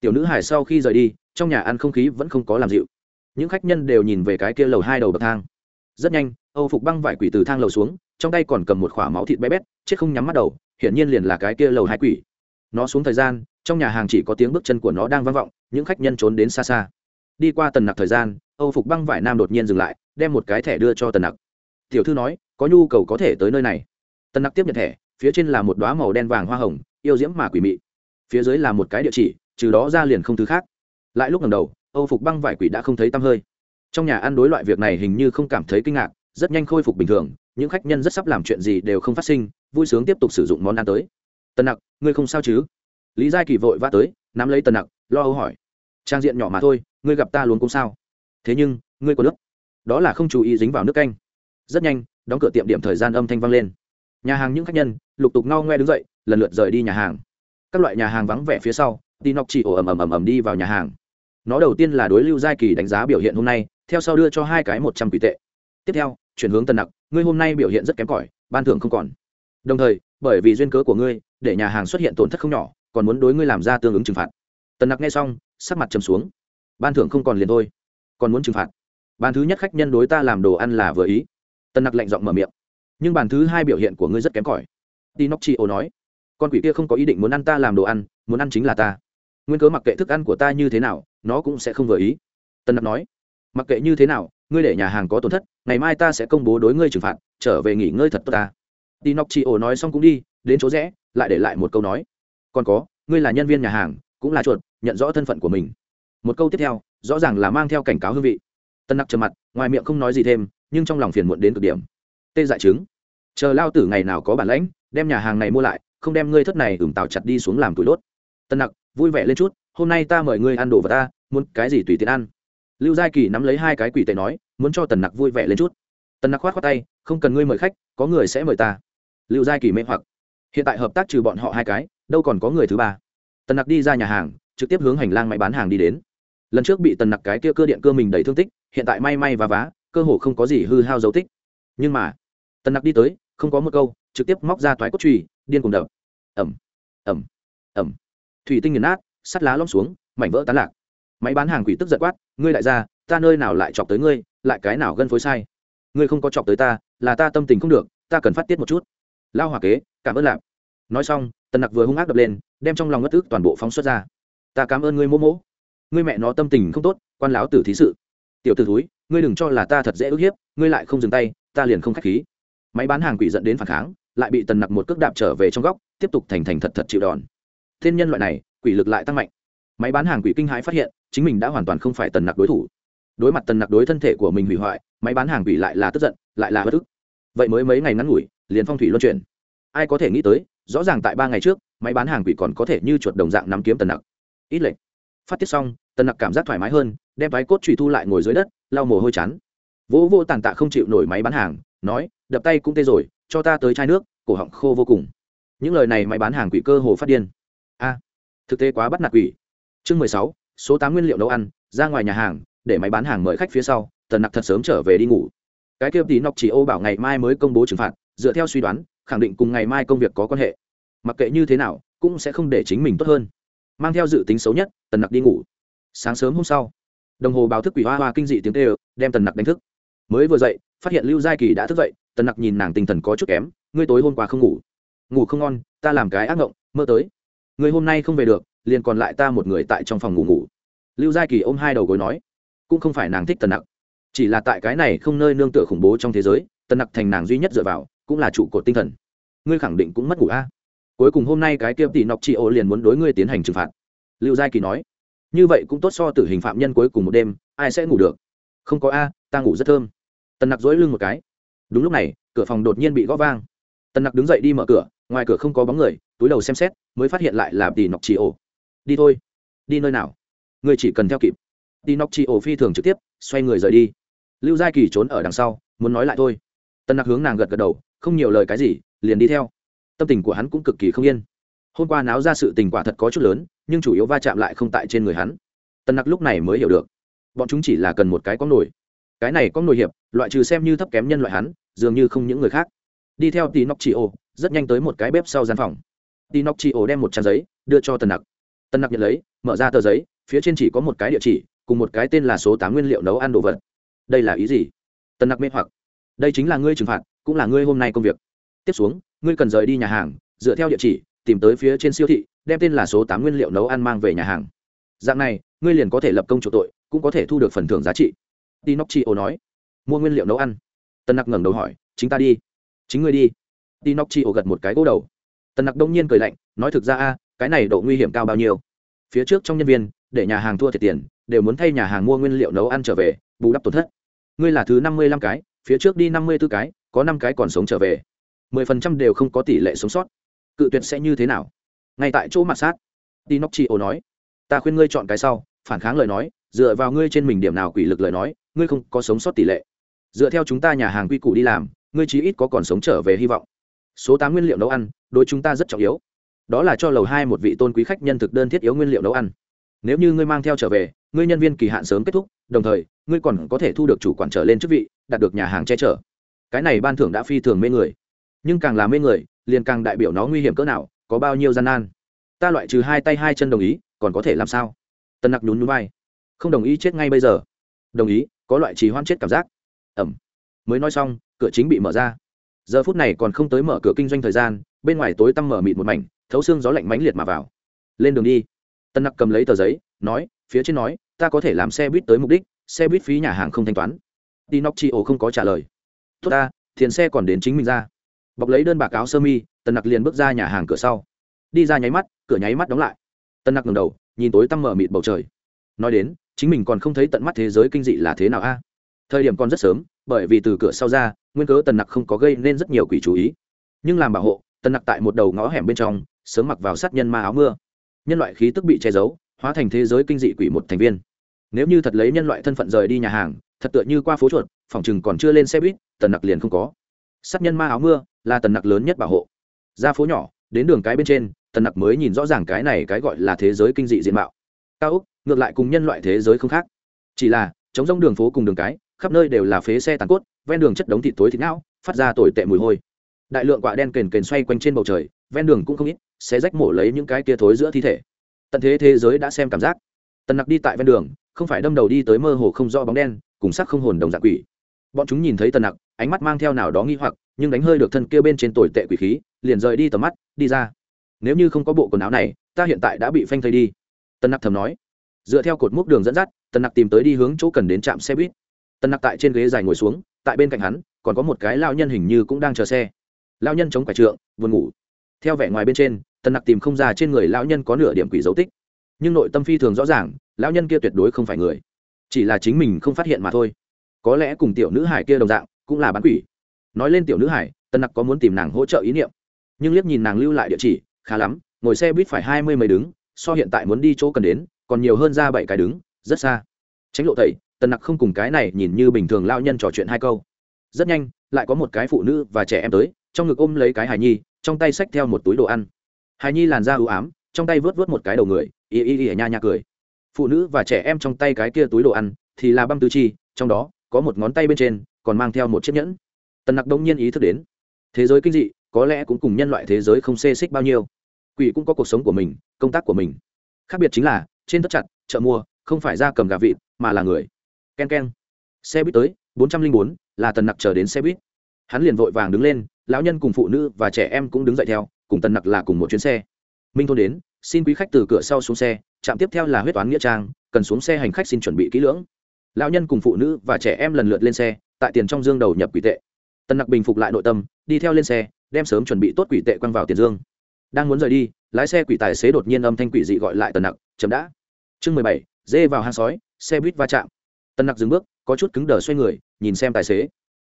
Tiểu nữ hải sau khi rời đi, trong nhà ăn không khí vẫn không có làm dịu. Những khách nhân đều nhìn về cái kia lầu hai đầu bậc thang. Rất nhanh, âu phục băng vải quỷ từ thang lầu xuống, trong tay còn cầm một k h ỏ a máu thịt bé bét, chết không nhắm mắt đầu, hiển nhiên liền là cái kia lầu hai quỷ nó xuống thời gian, trong nhà hàng chỉ có tiếng bước chân của nó đang vang vọng, những khách nhân trốn đến xa xa. Đi qua tần nặc thời gian, âu phục băng vải nam đột nhiên dừng lại, đem một cái thẻ đưa cho tần nặc. Tiểu thư nói, có nhu cầu có thể tới nơi này. Tần nặc tiếp nhận thẻ, phía trên là một đoá màu đen vàng hoa hồng, yêu diễm mà quỷ mị. Phía dưới là một cái địa chỉ, trừ đó ra liền không thứ khác. Lại lúc lần đầu, âu phục băng vải quỷ đã không thấy tăm hơi. Trong nhà ăn đối loại việc này hình như không cảm thấy kinh ngạc, rất nhanh khôi phục bình thường, những khách nhân rất sắp làm chuyện gì đều không phát sinh, vui sướng tiếp tục sử dụng món ăn tới tần nặc, ngươi không sao chứ? Lý giai kỳ vội vã tới, nắm lấy tần nặc, lo âu hỏi. Trang diện nhỏ mà thôi, ngươi gặp ta luôn cũng sao? Thế nhưng, ngươi có nước. Đó là không chú ý dính vào nước canh. Rất nhanh, đóng cửa tiệm điểm thời gian âm thanh vang lên. Nhà hàng những khách nhân, lục tục ngao ngoe đứng dậy, lần lượt rời đi nhà hàng. Các loại nhà hàng vắng vẻ phía sau tin nóc chỉ ổ ầm ầm ầm ầm đi vào nhà hàng. Nó đầu tiên là đối lưu giai kỳ đánh giá biểu hiện hôm nay, theo sau đưa cho hai cái một trăm quỷ tệ. Tiếp theo, chuyển hướng tần nặc, ngươi hôm nay biểu hiện rất kém cỏi, ban thưởng không còn. Đồng thời, bởi vì duyên cớ của ngươi để nhà hàng xuất hiện tổn thất không nhỏ, còn muốn đối ngươi làm ra tương ứng trừng phạt. Tần nặc nghe xong, sắc mặt trầm xuống. Ban thưởng không còn liền thôi, còn muốn trừng phạt. Bàn thứ nhất khách nhân đối ta làm đồ ăn là vừa ý. Tần nặc lạnh giọng mở miệng. Nhưng bàn thứ hai biểu hiện của ngươi rất kém cỏi. Tinocchio nói, con quỷ kia không có ý định muốn ăn ta làm đồ ăn, muốn ăn chính là ta. Nguyên cớ mặc kệ thức ăn của ta như thế nào, nó cũng sẽ không vừa ý. Tần nặc nói, mặc kệ như thế nào, ngươi để nhà hàng có tổn thất, ngày mai ta sẽ công bố đối ngươi trừng phạt, trở về nghỉ ngơi thật tốt ta. Tinocchio nói xong cũng đi đến chỗ rẽ, lại để lại một câu nói. Còn có, ngươi là nhân viên nhà hàng, cũng là chuột, nhận rõ thân phận của mình. Một câu tiếp theo, rõ ràng là mang theo cảnh cáo hương vị. Tân nặc trầm mặt, ngoài miệng không nói gì thêm, nhưng trong lòng phiền muộn đến cực điểm. Tê dại chứng chờ lao tử ngày nào có bản lãnh, đem nhà hàng này mua lại, không đem ngươi thất này ửng tào chặt đi xuống làm tủi đốt. Tân nặc, vui vẻ lên chút, hôm nay ta mời ngươi ăn đồ vào ta, muốn cái gì tùy tiện ăn. Lưu giai kỳ nắm lấy hai cái quỷ tệ nói, muốn cho tần nặc vui vẻ lên chút. Tần nặc khoát khoát tay, không cần ngươi mời khách, có người sẽ mời ta. Lưu giai kỳ mê hoặc hiện tại hợp tác trừ bọn họ hai cái đâu còn có người thứ ba. Tần nặc đi ra nhà hàng trực tiếp hướng hành lang máy bán hàng đi đến. Lần trước bị tần nặc cái kia cơ điện cơ mình đầy thương tích hiện tại may may và vá cơ hồ không có gì hư hao dấu tích. Nhưng mà tần nặc đi tới không có một câu trực tiếp móc ra toái cốt trùy điên cùng đập. Ẩm ẩm ẩm thủy tinh nghiền nát sắt lá lom xuống mảnh vỡ tán lạc. Máy bán hàng quỷ tức giật quát ngươi đại gia, ta nơi nào lại chọc tới ngươi lại cái nào gân phối sai? Ngươi không có chọc tới ta là ta tâm tình không được ta cần phát tiết một chút lao hòa kế, cảm ơn lạp. Nói xong, tần nặc vừa hung ác đập lên, đem trong lòng ngất ức toàn bộ phóng xuất ra. Ta cảm ơn ngươi mô mỗ. Ngươi mẹ nó tâm tình không tốt, quan láo tử thí sự. Tiểu t ử thúi, ngươi đừng cho là ta thật dễ ức hiếp, ngươi lại không dừng tay, ta liền không k h á c h khí. Máy bán hàng quỷ dẫn đến phản kháng, lại bị tần nặc một cước đạp trở về trong góc, tiếp tục thành thành thật thật chịu đòn. Thiên nhân loại này, quỷ lực lại tăng mạnh. Máy bán hàng quỷ kinh hãi phát hiện, chính mình đã hoàn toàn không phải tần nặc đối thủ. Đối mặt tần nặc đối thân thể của mình hủy hoại, máy bán hàng quỷ lại là tức giận, lại là bất ức. Vậy mới mấy ngày ngắn ngủi liền phong thủy luân chuyển. Ai có thể nghĩ tới, rõ ràng tại ba ngày trước, máy bán hàng quỷ còn có thể như chuột đồng dạng nắm kiếm tần nặc. Ít lệnh phát tiết xong, tần nặc cảm giác thoải mái hơn, đem váy cốt trùy thu lại ngồi dưới đất, lau mồ hôi chán. Vỗ vô tàn tạ không chịu nổi máy bán hàng, nói, đập tay cũng tê rồi, cho ta tới chai nước, cổ họng khô vô cùng. Những lời này máy bán hàng quỷ cơ hồ phát điên. A, thực tế quá bắt nạt quỷ. Chương mười sáu, số tám nguyên liệu nấu ăn, ra ngoài nhà hàng, để máy bán hàng mời khách phía sau, tần nặc thật sớm trở về đi ngủ. Cái kia tí nọc chỉ ô bảo ngày mai mới công bố trừng phạt dựa theo suy đoán, khẳng định cùng ngày mai công việc có quan hệ. Mặc kệ như thế nào, cũng sẽ không để chính mình tốt hơn. Mang theo dự tính xấu nhất, tần nặc đi ngủ. Sáng sớm hôm sau, đồng hồ báo thức quỷ hoa hoa kinh dị tiếng tê đem tần nặc đánh thức. Mới vừa dậy, phát hiện lưu giai kỳ đã thức dậy, tần nặc nhìn nàng tinh thần có chút kém, ngươi tối hôm qua không ngủ. Ngủ không ngon, ta làm cái ác ngộng, mơ tới. Người hôm nay không về được, liền còn lại ta một người tại trong phòng ngủ ngủ. Lưu giai kỳ ôm hai đầu gối nói, cũng không phải nàng thích tần nặc, chỉ là tại cái này không nơi nương tựa khủng bố trong thế giới tần nặc thành nàng duy nhất dựa vào, cũng là trụ cột tinh thần. Ngươi khẳng định cũng mất ngủ a. Cuối cùng hôm nay cái kia tỷ nọc chị ô liền muốn đối ngươi tiến hành trừng phạt. Lưu giai kỳ nói. Như vậy cũng tốt so tử hình phạm nhân cuối cùng một đêm, ai sẽ ngủ được? Không có a, ta ngủ rất thơm. Tần nặc dối lưng một cái. Đúng lúc này, cửa phòng đột nhiên bị gõ vang. Tần nặc đứng dậy đi mở cửa, ngoài cửa không có bóng người, túi đầu xem xét, mới phát hiện lại là tỷ nọc chị ô. Đi thôi. Đi nơi nào? Ngươi chỉ cần theo kịp. Tỷ nọc chị ô phi thường trực tiếp, xoay người rời đi. Lưu giai kỳ trốn ở đằng sau, muốn nói lại thôi tần nặc hướng nàng gật gật đầu, không nhiều lời cái gì, liền đi theo. Tâm tình của hắn cũng cực kỳ không yên. Hôm qua náo ra sự tình quả thật có chút lớn, nhưng chủ yếu va chạm lại không tại trên người hắn. Tần nặc lúc này mới hiểu được, bọn chúng chỉ là cần một cái có nổi cái này có nổi hiệp, loại trừ xem như thấp kém nhân loại hắn, dường như không những người khác. Đi theo tí nóc chị ô rất nhanh tới một cái bếp sau gian phòng. Tí nóc chị ô đem một trang giấy, đưa cho tần nặc. Tần nặc nhận lấy, mở ra tờ giấy, phía trên chỉ có một cái địa chỉ, cùng một cái tên là số tám nguyên liệu nấu ăn đồ vật. Đây là ý gì? Tần nặc mê hoặc đây chính là ngươi trừng phạt, cũng là ngươi hôm nay công việc. Tiếp xuống, ngươi cần rời đi nhà hàng, dựa theo địa chỉ, tìm tới phía trên siêu thị, đem tên là số tám nguyên liệu nấu ăn mang về nhà hàng. Dạng này, ngươi liền có thể lập công chủ tội, cũng có thể thu được phần thưởng giá trị. Tinocchio nói. Mua nguyên liệu nấu ăn. Tân nặc ngẩng đầu hỏi, chính ta đi. Chính ngươi đi. Tinocchio gật một cái gỗ đầu. Tân nặc đông nhiên cười lạnh, nói thực ra a, cái này độ nguy hiểm cao bao nhiêu? Phía trước trong nhân viên, để nhà hàng thua thiệt tiền, đều muốn thay nhà hàng mua nguyên liệu nấu ăn trở về, bù đắp tổn thất. Ngươi là thứ năm mươi lăm cái phía trước đi năm mươi b ố cái, có năm cái còn sống trở về. Mười phần trăm đều không có tỷ lệ sống sót. Cự tuyệt sẽ như thế nào? Ngay tại chỗ mặt sát tinocchio nói, ta khuyên ngươi chọn cái sau, phản kháng lời nói, dựa vào ngươi trên mình điểm nào quỷ lực lời nói, ngươi không có sống sót tỷ lệ. Dựa theo chúng ta nhà hàng quy củ đi làm, ngươi chí ít có còn sống trở về hy vọng. Số tám nguyên liệu nấu ăn, đối chúng ta rất trọng yếu. Đó là cho lầu hai một vị tôn quý khách nhân thực đơn thiết yếu nguyên liệu nấu ăn. Nếu như ngươi mang theo trở về, ngươi nhân viên kỳ hạn sớm kết thúc, đồng thời ngươi còn có thể thu được chủ quản trở lên chức vị, đạt được nhà hàng che chở. Cái này ban thưởng đã phi thường mê người. Nhưng càng là mê người, liền càng đại biểu nó nguy hiểm cỡ nào, có bao nhiêu gian nan. Ta loại trừ hai tay hai chân đồng ý, còn có thể làm sao? Tân nặc nhún núi bay không đồng ý chết ngay bây giờ. Đồng ý, có loại trì hoan chết cảm giác. Ẩm. Mới nói xong, cửa chính bị mở ra. Giờ phút này còn không tới mở cửa kinh doanh thời gian, bên ngoài tối tăm mở mịt một mảnh, thấu xương gió lạnh mãnh liệt mà vào. Lên đường đi. Tân nặc cầm lấy tờ giấy, nói, phía trên nói, ta có thể làm xe buýt tới mục đích xe buýt phí nhà hàng không thanh toán. Đi nóc ổ không có trả lời. Tốt ta tiền xe còn đến chính mình ra. Bọc lấy đơn bạc áo sơ mi, tần nặc liền bước ra nhà hàng cửa sau. Đi ra nháy mắt, cửa nháy mắt đóng lại. Tần nặc ngầm đầu, nhìn tối tăm mở mịt bầu trời. Nói đến, chính mình còn không thấy tận mắt thế giới kinh dị là thế nào a? Thời điểm còn rất sớm, bởi vì từ cửa sau ra, nguyên cớ tần nặc không có gây nên rất nhiều quỷ chú ý. Nhưng làm bảo hộ, tần nặc tại một đầu ngõ hẻm bên trong, sớm mặc vào sát nhân ma áo mưa. Nhân loại khí tức bị che giấu, hóa thành thế giới kinh dị quỷ một thành viên nếu như thật lấy nhân loại thân phận rời đi nhà hàng, thật tựa như qua phố chuột, phòng chừng còn chưa lên xe buýt, tần nặc liền không có. Sát nhân ma áo mưa, là tần nặc lớn nhất bảo hộ. Ra phố nhỏ, đến đường cái bên trên, tần nặc mới nhìn rõ ràng cái này cái gọi là thế giới kinh dị diện mạo. Cao úc ngược lại cùng nhân loại thế giới không khác. Chỉ là chống rông đường phố cùng đường cái, khắp nơi đều là phế xe tàn cốt, ven đường chất đống thịt tối thịt não, phát ra tồi tệ mùi hôi. Đại lượng quả đen kền kền xoay quanh trên bầu trời, ven đường cũng không ít sẽ rách mổ lấy những cái kia thối giữa thi thể. Tận thế thế giới đã xem cảm giác. Tần nặc đi tại ven đường không phải đâm đầu đi tới mơ hồ không rõ bóng đen, cùng sắc không hồn đồng dạng quỷ. Bọn chúng nhìn thấy tần nặc, ánh mắt mang theo nào đó nghi hoặc, nhưng đánh hơi được thân kia bên trên tồi tệ quỷ khí, liền rời đi tầm mắt, đi ra. Nếu như không có bộ quần áo này, ta hiện tại đã bị phanh thây đi. Tần nặc thầm nói. Dựa theo cột mốc đường dẫn dắt, tần nặc tìm tới đi hướng chỗ cần đến trạm xe buýt. Tần nặc tại trên ghế dài ngồi xuống, tại bên cạnh hắn, còn có một cái lao nhân hình như cũng đang chờ xe. Lao nhân chống quả trượng, buồn ngủ. Theo vẻ ngoài bên trên, tần nặc tìm không ra trên người lão nhân có nửa điểm quỷ dấu tích. Nhưng nội tâm phi thường rõ ràng lão nhân kia tuyệt đối không phải người. Chỉ là chính mình không phát hiện mà thôi. Có lẽ cùng tiểu nữ hải kia đồng dạng, cũng là bán quỷ. Nói lên tiểu nữ hải, tân nặc có muốn tìm nàng hỗ trợ ý niệm. Nhưng liếc nhìn nàng lưu lại địa chỉ, khá lắm, ngồi xe buýt phải hai mươi mấy đứng, so hiện tại muốn đi chỗ cần đến, còn nhiều hơn ra bảy cái đứng, rất xa. Tránh lộ tẩy, tân nặc không cùng cái này nhìn như bình thường lao nhân trò chuyện hai câu. Rất nhanh, lại có một cái phụ nữ và trẻ em tới, trong ngực ôm lấy cái hài nhi, trong tay xách theo một túi đồ ăn. Hài nhi làn da ưu ám, trong tay vớt vớt một cái đầu người, y y y nha nha cười phụ nữ và trẻ em trong tay cái kia túi đồ ăn, thì là băng tứ chi, trong đó có một ngón tay bên trên còn mang theo một chiếc nhẫn. Tần nặc đông nhiên ý thức đến, thế giới kinh dị, có lẽ cũng cùng nhân loại thế giới không xê xích bao nhiêu. Quỷ cũng có cuộc sống của mình, công tác của mình. Khác biệt chính là, trên tất chặt, chợ mua, không phải ra cầm gà vịt, mà là người. K e n k e n xe buýt tới, bốn trăm linh bốn, là tần nặc chờ đến xe buýt. Hắn liền vội vàng đứng lên, lão nhân cùng phụ nữ và trẻ em cũng đứng dậy theo, cùng tần nặc là cùng một chuyến xe. Minh thôn đến xin quý khách từ cửa sau xuống xe, trạm tiếp theo là huyết toán nghĩa trang, cần xuống xe hành khách xin chuẩn bị kỹ lưỡng. Lão nhân cùng phụ nữ và trẻ em lần lượt lên xe, tại tiền trong dương đầu nhập quỷ tệ. Tân nặc bình phục lại nội tâm, đi theo lên xe, đem sớm chuẩn bị tốt quỷ tệ quăng vào tiền dương. Đang muốn rời đi, lái xe quỷ tài xế đột nhiên âm thanh quỷ dị gọi lại tần nặc chấm đã. Chương mười bảy, dê vào hang sói, xe buýt va chạm. Tần nặc dừng bước, có chút cứng đờ xoay người, nhìn xem tài xế.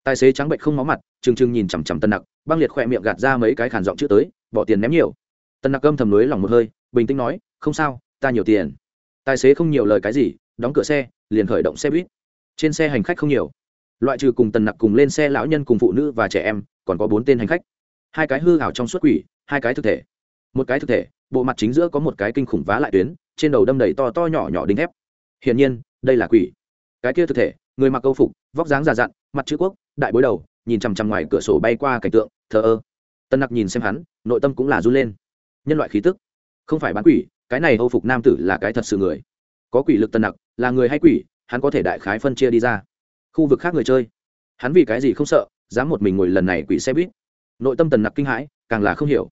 Tài xế trắng bệnh không máu mặt, trừng trừng nhìn chằm chằm tần nặc, băng liệt khỏe miệng gạt ra mấy cái khản giọng chữ tới, bỏ tiền ném nhiều. Tần nặc âm thầm lưới lòng một hơi bình tĩnh nói, không sao, ta nhiều tiền. Tài xế không nhiều lời cái gì, đóng cửa xe, liền khởi động xe buýt. Trên xe hành khách không nhiều. Loại trừ cùng tần nặc cùng lên xe lão nhân cùng phụ nữ và trẻ em, còn có bốn tên hành khách. Hai cái hư hảo trong suốt quỷ, hai cái thực thể. Một cái thực thể, bộ mặt chính giữa có một cái kinh khủng vá lại tuyến, trên đầu đâm đầy to to nhỏ nhỏ đinh thép. Hiển nhiên, đây là quỷ. Cái kia thực thể, người mặc câu phục, vóc dáng già dặn, mặt chữ quốc, đại bối đầu, nhìn chằm chằm ngoài cửa sổ bay qua cảnh tượng, thờ ơ. Tân nặc nhìn xem hắn, nội tâm cũng là run lên. Nhân loại khí tức không phải bán quỷ, cái này âu phục nam tử là cái thật sự người. Có quỷ lực tần nặc, là người hay quỷ, hắn có thể đại khái phân chia đi ra. Khu vực khác người chơi. Hắn vì cái gì không sợ, dám một mình ngồi lần này quỷ xe buýt? Nội tâm tần nặc kinh hãi, càng là không hiểu.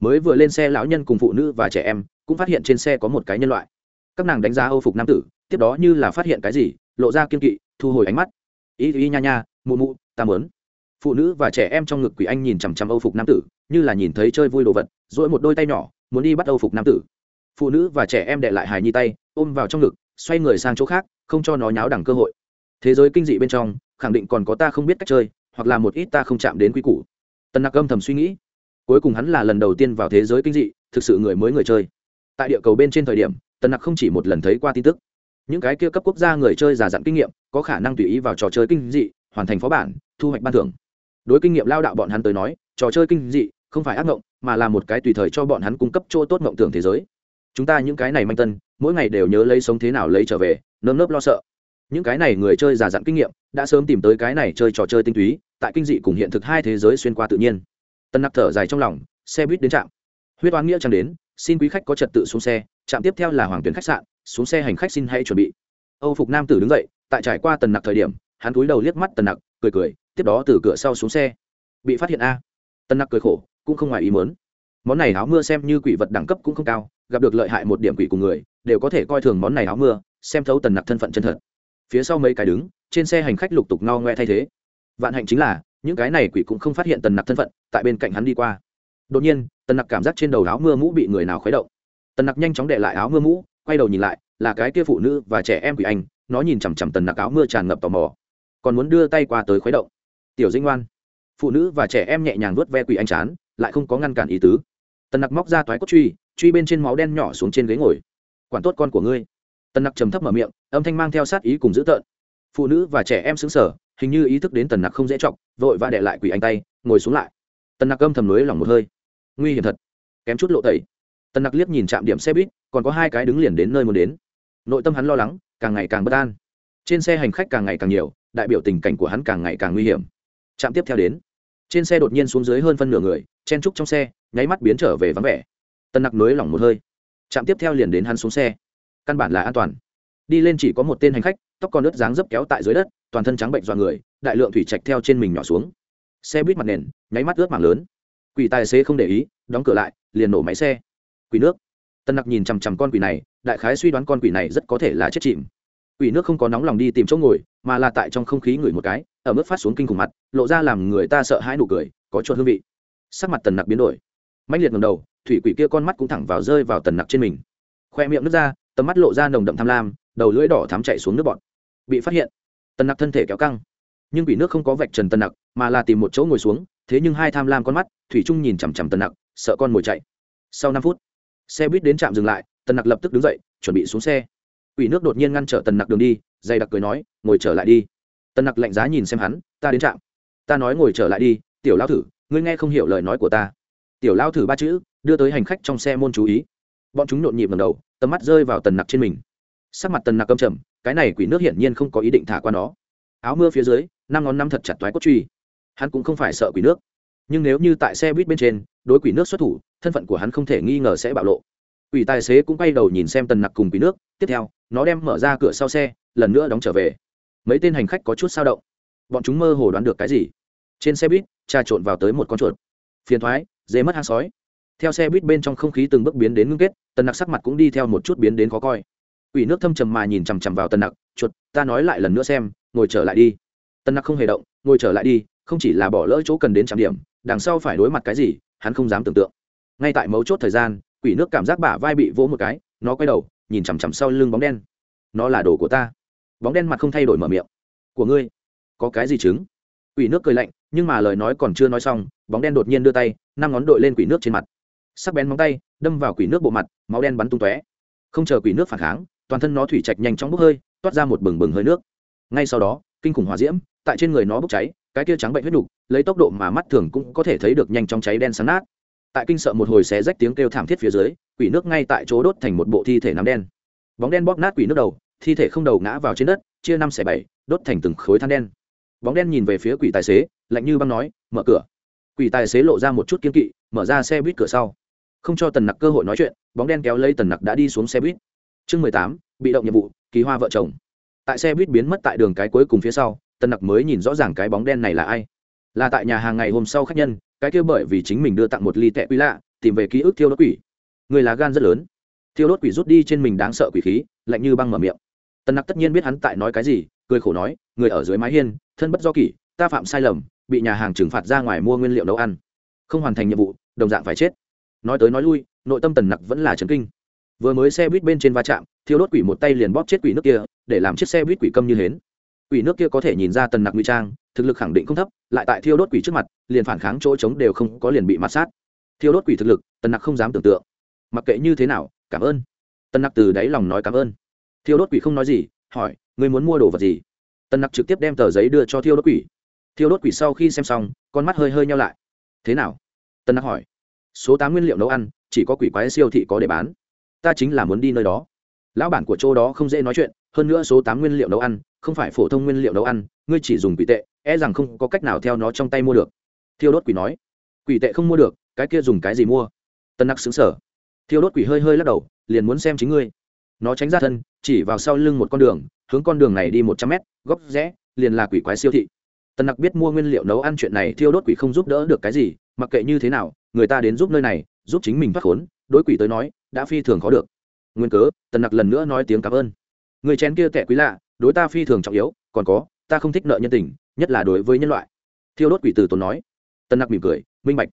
Mới vừa lên xe lão nhân cùng phụ nữ và trẻ em, cũng phát hiện trên xe có một cái nhân loại. Các nàng đánh giá âu phục nam tử, tiếp đó như là phát hiện cái gì, lộ ra kiên kỵ, thu hồi ánh mắt. Ý ý nha nha, mụ mụ, ta mớn phụ nữ và trẻ em trong ngực quỷ anh nhìn chằm chằm âu phục nam tử, như là nhìn thấy chơi vui đồ vật dỗi một đôi tay nhỏ muốn đi bắt âu phục nam tử. Phụ nữ và trẻ em đệ lại hài nhi tay, ôm vào trong ngực, xoay người sang chỗ khác, không cho nó nháo đẳng cơ hội. Thế giới kinh dị bên trong, khẳng định còn có ta không biết cách chơi, hoặc là một ít ta không chạm đến quy củ. Tần nặc âm thầm suy nghĩ. Cuối cùng hắn là lần đầu tiên vào thế giới kinh dị, thực sự người mới người chơi. Tại địa cầu bên trên thời điểm, tần nặc không chỉ một lần thấy qua tin tức. Những cái kia cấp quốc gia người chơi giả dặn kinh nghiệm, có khả năng tùy ý vào trò chơi kinh dị, hoàn thành phó bản, thu hoạch ban thưởng. Đối kinh nghiệm lao đạo bọn hắn tới nói, trò chơi kinh dị không phải ác mộng, mà là một cái tùy thời cho bọn hắn cung cấp chỗ tốt mộng tưởng thế giới. Chúng ta những cái này manh tân, mỗi ngày đều nhớ lấy sống thế nào lấy trở về, nơm nớp lo sợ. Những cái này người chơi già dặn kinh nghiệm, đã sớm tìm tới cái này chơi trò chơi tinh túy, tại kinh dị cùng hiện thực hai thế giới xuyên qua tự nhiên. Tân nặc thở dài trong lòng, xe buýt đến trạm. Huyết oán nghĩa chẳng đến, xin quý khách có trật tự xuống xe, trạm tiếp theo là hoàng tuyến khách sạn, xuống xe hành khách xin hãy chuẩn bị. Âu phục nam tử đứng dậy, tại trải qua tần nặc thời điểm, hắn cúi đầu liếc mắt tần nặc, cười cười, tiếp đó từ cửa sau xuống xe. Bị phát hiện a. Tần nặc cười khổ cũng không ngoài ý muốn. Món này áo mưa xem như quỷ vật đẳng cấp cũng không cao, gặp được lợi hại một điểm quỷ cùng người, đều có thể coi thường món này áo mưa, xem thấu tần nặc thân phận chân thật. Phía sau mấy cái đứng, trên xe hành khách lục tục no ngoe thay thế. Vạn hạnh chính là, những cái này quỷ cũng không phát hiện tần nặc thân phận, tại bên cạnh hắn đi qua. Đột nhiên, tần nặc cảm giác trên đầu áo mưa mũ bị người nào khuấy động. Tần nặc nhanh chóng để lại áo mưa mũ, quay đầu nhìn lại, là cái kia phụ nữ và trẻ em quỷ anh, nó nhìn chằm chằm tần nặc áo mưa tràn ngập tò mò. Còn muốn đưa tay qua tới khuấy động. Tiểu dinh ngoan phụ nữ và trẻ em nhẹ nhàng vuốt ve quỷ anh chán lại không có ngăn cản ý tứ. Tần nặc móc ra toái cốt truy truy bên trên máu đen nhỏ xuống trên ghế ngồi. Quản tốt con của ngươi. Tần nặc trầm thấp mở miệng, âm thanh mang theo sát ý cùng dữ tợn. Phụ nữ và trẻ em xứng sở hình như ý thức đến tần nặc không dễ chọc, vội và đệ lại quỷ anh tay, ngồi xuống lại. Tần nặc âm thầm lưới lòng một hơi. Nguy hiểm thật. Kém chút lộ tẩy. Tần nặc liếc nhìn trạm điểm xe buýt, còn có hai cái đứng liền đến nơi muốn đến. Nội tâm hắn lo lắng, càng ngày càng bất an. Trên xe hành khách càng ngày càng nhiều, đại biểu tình cảnh của hắn càng ngày càng nguy hiểm. Trạm tiếp theo đến. Trên xe đột nhiên xuống dưới hơn phân nửa người chen trúc trong xe, nháy mắt biến trở về vắng vẻ. Tân nặc nới lỏng một hơi. Trạm tiếp theo liền đến hắn xuống xe. Căn bản là an toàn. Đi lên chỉ có một tên hành khách, tóc còn ướt dáng dấp kéo tại dưới đất, toàn thân trắng bệnh dọa người, đại lượng thủy trạch theo trên mình nhỏ xuống. Xe buýt mặt nền, nháy mắt ướt mảng lớn. Quỷ tài xế không để ý, đóng cửa lại, liền nổ máy xe. Quỷ nước. Tân nặc nhìn chằm chằm con quỷ này, đại khái suy đoán con quỷ này rất có thể là chết chìm. Quỷ nước không có nóng lòng đi tìm chỗ ngồi, mà là tại trong không khí ngửi một cái, ở mức phát xuống kinh khủng mặt, lộ ra làm người ta sợ hãi nụ cười, có chuột hương vị sắc mặt tần nặc biến đổi. Mạnh liệt ngầm đầu, thủy quỷ kia con mắt cũng thẳng vào rơi vào tần nặc trên mình. Khoe miệng nước ra, tầm mắt lộ ra nồng đậm tham lam, đầu lưỡi đỏ thám chạy xuống nước bọt. Bị phát hiện, tần nặc thân thể kéo căng. Nhưng quỷ nước không có vạch trần tần nặc, mà là tìm một chỗ ngồi xuống, thế nhưng hai tham lam con mắt, thủy trung nhìn chằm chằm tần nặc, sợ con mồi chạy. Sau năm phút, xe buýt đến trạm dừng lại, tần nặc lập tức đứng dậy, chuẩn bị xuống xe. Quỷ nước đột nhiên ngăn trở tần nặc đường đi, dày đặc cười nói, ngồi trở lại đi. Tần nặc lạnh giá nhìn xem hắn, ta đến trạm. Ta nói ngồi trở lại đi, tiểu lao thử ngươi nghe không hiểu lời nói của ta. Tiểu lao thử ba chữ, đưa tới hành khách trong xe môn chú ý. Bọn chúng nhộn nhịp lần đầu, tầm mắt rơi vào tần nặc trên mình. Sắc mặt tần nặc cầm trầm, cái này quỷ nước hiển nhiên không có ý định thả qua nó. Áo mưa phía dưới, năm ngón năm thật chặt toái cốt truy. Hắn cũng không phải sợ quỷ nước. Nhưng nếu như tại xe buýt bên trên, đối quỷ nước xuất thủ, thân phận của hắn không thể nghi ngờ sẽ bạo lộ. Quỷ tài xế cũng quay đầu nhìn xem tần nặc cùng quỷ nước, tiếp theo, nó đem mở ra cửa sau xe, lần nữa đóng trở về. Mấy tên hành khách có chút sao động. Bọn chúng mơ hồ đoán được cái gì? Trên xe buýt, trà trộn vào tới một con chuột. Phiền thoái dễ mất hang sói. Theo xe buýt bên trong không khí từng bước biến đến ngưng kết, tần nặc sắc mặt cũng đi theo một chút biến đến khó coi. Ủy nước thâm trầm mà nhìn chằm chằm vào tần nặc, chuột, ta nói lại lần nữa xem, ngồi trở lại đi. Tần nặc không hề động, ngồi trở lại đi, không chỉ là bỏ lỡ chỗ cần đến trạm điểm, đằng sau phải đối mặt cái gì, hắn không dám tưởng tượng. Ngay tại mấu chốt thời gian, quỷ nước cảm giác bả vai bị vỗ một cái, nó quay đầu, nhìn chằm chằm sau lưng bóng đen. Nó là đồ của ta. Bóng đen mặt không thay đổi mở miệng. Của ngươi, có cái gì chứng? Quỷ nước cười lạnh, nhưng mà lời nói còn chưa nói xong, bóng đen đột nhiên đưa tay, năm ngón đội lên quỷ nước trên mặt. Sắc bén móng tay, đâm vào quỷ nước bộ mặt, máu đen bắn tung tóe. Không chờ quỷ nước phản kháng, toàn thân nó thủy chạch nhanh chóng bốc hơi, toát ra một bừng bừng hơi nước. Ngay sau đó, kinh khủng hòa diễm, tại trên người nó bốc cháy, cái kia trắng bệnh huyết đục lấy tốc độ mà mắt thường cũng có thể thấy được nhanh chóng cháy đen sáng nát. Tại kinh sợ một hồi xé rách tiếng kêu thảm thiết phía dưới, quỷ nước ngay tại chỗ đốt thành một bộ thi thể nắm đen. Bóng đen bóp nát quỷ nước đầu, thi thể không đầu ngã vào trên đất, chia năm xẻ bảy, đốt thành từng khối than đen bóng đen nhìn về phía quỷ tài xế, lạnh như băng nói, mở cửa. Quỷ tài xế lộ ra một chút kiên kỵ, mở ra xe buýt cửa sau. Không cho tần nặc cơ hội nói chuyện, bóng đen kéo lấy tần nặc đã đi xuống xe buýt. Chương mười tám, bị động nhiệm vụ, kỳ hoa vợ chồng. Tại xe buýt biến mất tại đường cái cuối cùng phía sau, tần nặc mới nhìn rõ ràng cái bóng đen này là ai. Là tại nhà hàng ngày hôm sau khách nhân, cái kia bởi vì chính mình đưa tặng một ly tệ quý lạ, tìm về ký ức thiêu đốt quỷ. Người là gan rất lớn. Thiêu đốt quỷ rút đi trên mình đáng sợ quỷ khí, lạnh như băng mở miệng. Tần nặc tất nhiên biết hắn tại nói cái gì, cười khổ nói, người ở dưới mái hiên thân bất do kỷ, ta phạm sai lầm, bị nhà hàng trừng phạt ra ngoài mua nguyên liệu nấu ăn. Không hoàn thành nhiệm vụ, đồng dạng phải chết. Nói tới nói lui, nội tâm tần nặc vẫn là trấn kinh. Vừa mới xe buýt bên trên va chạm, thiêu đốt quỷ một tay liền bóp chết quỷ nước kia, để làm chiếc xe buýt quỷ câm như hến. Quỷ nước kia có thể nhìn ra tần nặc nguy trang, thực lực khẳng định không thấp, lại tại thiêu đốt quỷ trước mặt, liền phản kháng chỗ trống đều không có liền bị mặt sát. Thiêu đốt quỷ thực lực, tần nặc không dám tưởng tượng. Mặc kệ như thế nào, cảm ơn. Tần nặc từ đáy lòng nói cảm ơn. Thiêu đốt quỷ không nói gì, hỏi, ngươi muốn mua đồ vật gì? Tần nặc trực tiếp đem tờ giấy đưa cho thiêu đốt quỷ. Thiêu đốt quỷ sau khi xem xong, con mắt hơi hơi nhau lại. Thế nào? Tần nặc hỏi. Số tám nguyên liệu nấu ăn, chỉ có quỷ quái siêu thị có để bán. Ta chính là muốn đi nơi đó. Lão bản của chỗ đó không dễ nói chuyện, hơn nữa số tám nguyên liệu nấu ăn, không phải phổ thông nguyên liệu nấu ăn, ngươi chỉ dùng quỷ tệ e rằng không có cách nào theo nó trong tay mua được. Thiêu đốt quỷ nói. Quỷ tệ không mua được, cái kia dùng cái gì mua? Tân nặc xứng sở thiêu đốt quỷ hơi hơi lắc đầu, liền muốn xem chính ngươi. Nó tránh ra thân, chỉ vào sau lưng một con đường, hướng con đường này đi một trăm mét góc rẽ, liền là quỷ quái siêu thị. Tần nặc biết mua nguyên liệu nấu ăn chuyện này thiêu đốt quỷ không giúp đỡ được cái gì, mặc kệ như thế nào, người ta đến giúp nơi này, giúp chính mình thoát khốn, đối quỷ tới nói, đã phi thường khó được. Nguyên cớ, tần nặc lần nữa nói tiếng cảm ơn. Người chén kia tệ quý lạ, đối ta phi thường trọng yếu, còn có, ta không thích nợ nhân tình, nhất là đối với nhân loại. Thiêu đốt quỷ từ tốn nói. Tần nặc mỉm cười, minh bạch.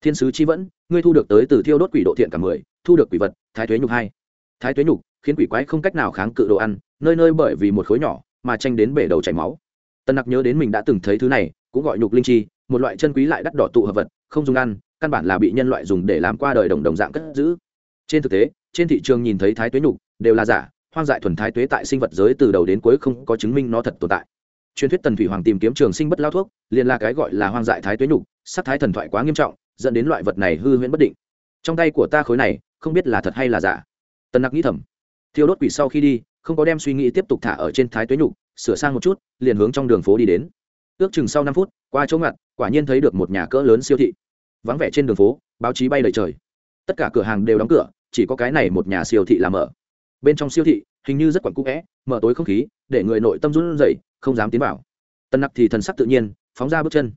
Thiên sứ chi vẫn, ngươi thu được tới từ thiêu đốt quỷ độ thiện cả mười, thu được quỷ vật, thái tuế nhục hai. Thái tuế nhục, khiến quỷ quái không cách nào kháng cự đồ ăn, nơi nơi bởi vì một khối nhỏ mà tranh đến bể đầu chảy máu. Tần nặc nhớ đến mình đã từng thấy thứ này, cũng gọi nhục linh chi, một loại chân quý lại đắt đỏ tụ hợp vật, không dùng ăn, căn bản là bị nhân loại dùng để làm qua đời đồng đồng dạng cất giữ. Trên thực tế, trên thị trường nhìn thấy thái tuế nhục, đều là giả, hoang dại thuần thái tuế tại sinh vật giới từ đầu đến cuối không có chứng minh nó thật tồn tại. Truyền thuyết tần thủy hoàng tìm kiếm trường sinh bất lao thuốc, liền là cái gọi là hoang dại thái tuế nhục, sắc thái thần thoại quá nghiêm trọng, dẫn đến loại vật này hư huyễn bất định. Trong tay của ta khối này, không biết là thật hay là giả. Tần nặc nghĩ thầm. Thiêu đốt quỷ sau khi đi không có đem suy nghĩ tiếp tục thả ở trên thái tuế nhục, sửa sang một chút, liền hướng trong đường phố đi đến. Ước chừng sau năm phút, qua chỗ ngặt, quả nhiên thấy được một nhà cỡ lớn siêu thị. Vắng vẻ trên đường phố, báo chí bay đầy trời. Tất cả cửa hàng đều đóng cửa, chỉ có cái này một nhà siêu thị làm mở. Bên trong siêu thị, hình như rất quặn cũ vẽ, mở tối không khí, để người nội tâm run rẩy, không dám tiến vào. Tân nặc thì thần sắc tự nhiên, phóng ra bước chân.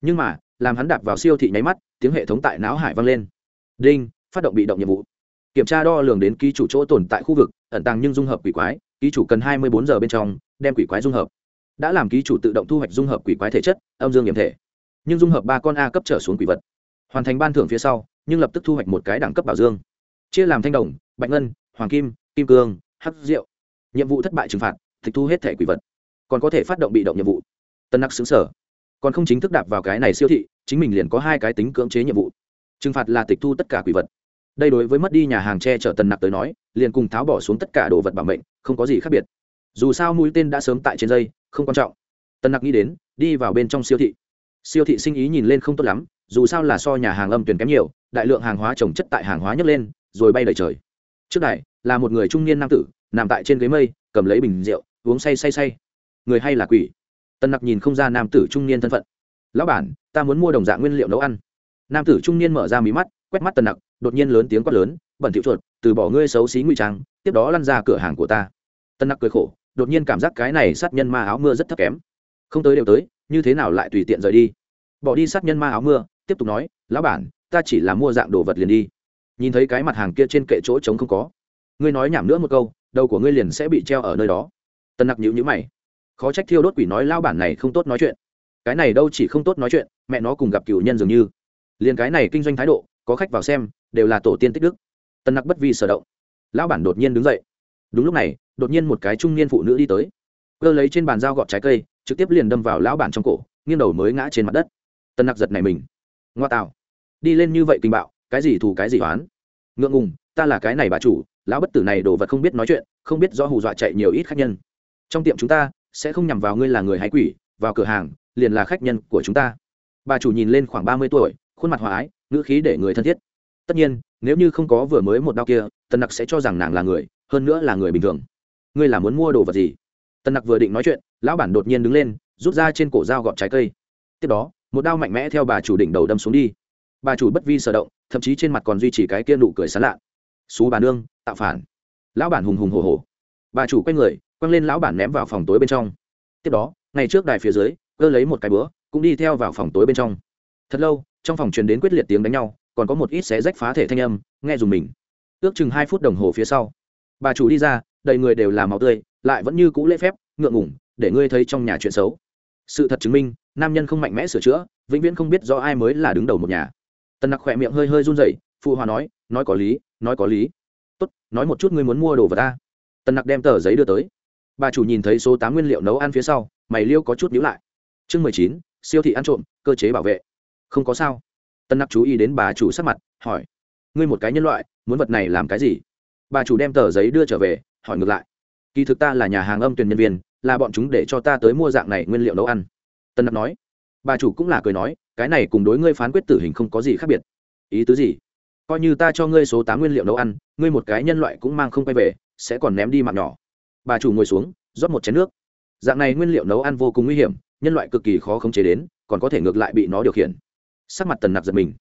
Nhưng mà, làm hắn đạp vào siêu thị nháy mắt, tiếng hệ thống tại não hải vang lên. Đinh, phát động bị động nhiệm vụ. Kiểm tra đo lường đến ký chủ chỗ tồn tại khu vực ẩn tàng nhưng dung hợp quỷ quái, ký chủ cần hai mươi bốn giờ bên trong, đem quỷ quái dung hợp. Đã làm ký chủ tự động thu hoạch dung hợp quỷ quái thể chất, âm dương nghiệm thể. Nhưng dung hợp ba con a cấp trở xuống quỷ vật. Hoàn thành ban thưởng phía sau, nhưng lập tức thu hoạch một cái đẳng cấp bảo dương. Chia làm thanh đồng, bạch ngân, hoàng kim kim cương, hắc rượu nhiệm vụ thất bại trừng phạt, tịch thu hết thẻ quỷ vật. Còn có thể phát động bị động nhiệm vụ. Tân nặc xứng sở. Còn không chính thức đạp vào cái này siêu thị, chính mình liền có hai cái tính cưỡng chế nhiệm vụ. Trừng phạt là tịch thu tất cả quỷ vật đây đối với mất đi nhà hàng tre chở tần nặc tới nói, liền cùng tháo bỏ xuống tất cả đồ vật bảo mệnh, không có gì khác biệt. Dù sao mũi tên đã sớm tại trên dây, không quan trọng. Tần nặc nghĩ đến, đi vào bên trong siêu thị. Siêu thị sinh ý nhìn lên không tốt lắm, dù sao là so nhà hàng âm tuyển kém nhiều, đại lượng hàng hóa trồng chất tại hàng hóa nhấc lên, rồi bay đầy trời. Trước đại là một người trung niên nam tử, nằm tại trên ghế mây, cầm lấy bình rượu, uống say say say. Người hay là quỷ? Tần nặc nhìn không ra nam tử trung niên thân phận. Lão bản, ta muốn mua đồng dạng nguyên liệu nấu ăn. Nam tử trung niên mở ra mí mắt, quét mắt tần nặc đột nhiên lớn tiếng quát lớn, bẩn thiệu chuột, từ bỏ ngươi xấu xí ngụy trang, tiếp đó lăn ra cửa hàng của ta. Tân nặc cười khổ, đột nhiên cảm giác cái này sát nhân ma áo mưa rất thấp kém. Không tới đều tới, như thế nào lại tùy tiện rời đi? Bỏ đi sát nhân ma áo mưa, tiếp tục nói, lão bản, ta chỉ là mua dạng đồ vật liền đi. Nhìn thấy cái mặt hàng kia trên kệ chỗ trống không có. Ngươi nói nhảm nữa một câu, đầu của ngươi liền sẽ bị treo ở nơi đó. Tân nặc nhữ nhữ mày. Khó trách thiêu đốt quỷ nói lao bản này không tốt nói chuyện. Cái này đâu chỉ không tốt nói chuyện, mẹ nó cùng gặp cựu nhân dường như. Liền cái này kinh doanh thái độ, có khách vào xem đều là tổ tiên tích đức. Tân nặc bất vi sở động. Lão bản đột nhiên đứng dậy. Đúng lúc này, đột nhiên một cái trung niên phụ nữ đi tới. Cơ lấy trên bàn dao gọt trái cây, trực tiếp liền đâm vào lão bản trong cổ, nghiêng đầu mới ngã trên mặt đất. Tân nặc giật này mình. Ngoa tạo. Đi lên như vậy kinh bạo, cái gì thù cái gì oán. Ngượng ngùng, ta là cái này bà chủ, lão bất tử này đồ vật không biết nói chuyện, không biết do hù dọa chạy nhiều ít khách nhân. Trong tiệm chúng ta, sẽ không nhằm vào ngươi là người hay quỷ, vào cửa hàng, liền là khách nhân của chúng ta. Bà chủ nhìn lên khoảng ba mươi tuổi, khuôn mặt hòa ái, ngữ khí để người thân thiết tất nhiên, nếu như không có vừa mới một đau kia, tần nặc sẽ cho rằng nàng là người, hơn nữa là người bình thường. Ngươi là muốn mua đồ vật gì? Tần nặc vừa định nói chuyện, lão bản đột nhiên đứng lên, rút ra trên cổ dao gọt trái cây. Tiếp đó, một đao mạnh mẽ theo bà chủ đỉnh đầu đâm xuống đi. Bà chủ bất vi sở động, thậm chí trên mặt còn duy trì cái kia nụ cười sán lạ. Xú bà nương, tạo phản. Lão bản hùng hùng hồ hồ bà chủ quay người, quăng lên lão bản ném vào phòng tối bên trong. Tiếp đó, ngay trước đài phía dưới, cơ lấy một cái búa, cũng đi theo vào phòng tối bên trong. Thật lâu, trong phòng truyền đến quyết liệt tiếng đánh nhau còn có một ít xé rách phá thể thanh âm, nghe dùng mình. Ước chừng hai phút đồng hồ phía sau, bà chủ đi ra, đầy người đều là máu tươi, lại vẫn như cũ lễ phép, ngượng ngủng để ngươi thấy trong nhà chuyện xấu. Sự thật chứng minh, nam nhân không mạnh mẽ sửa chữa, vĩnh viễn không biết do ai mới là đứng đầu một nhà. Tần nặc khỏe miệng hơi hơi run rẩy, phụ hòa nói nói có lý, nói có lý. Tốt, nói một chút ngươi muốn mua đồ vật ta. Tần nặc đem tờ giấy đưa tới. Bà chủ nhìn thấy số tám nguyên liệu nấu ăn phía sau, mày liêu có chút nhíu lại. Chương mười chín, siêu thị ăn trộm, cơ chế bảo vệ. Không có sao tân nặc chú ý đến bà chủ sắc mặt, hỏi, ngươi một cái nhân loại, muốn vật này làm cái gì? Bà chủ đem tờ giấy đưa trở về, hỏi ngược lại, kỳ thực ta là nhà hàng âm tuyển nhân viên, là bọn chúng để cho ta tới mua dạng này nguyên liệu nấu ăn. Tân nặc nói, bà chủ cũng là cười nói, cái này cùng đối ngươi phán quyết tử hình không có gì khác biệt. Ý tứ gì? Coi như ta cho ngươi số tám nguyên liệu nấu ăn, ngươi một cái nhân loại cũng mang không quay về, sẽ còn ném đi mạng nhỏ. Bà chủ ngồi xuống, rót một chén nước. Dạng này nguyên liệu nấu ăn vô cùng nguy hiểm, nhân loại cực kỳ khó khống chế đến, còn có thể ngược lại bị nó điều khiển sắc mặt tần nặc giật mình.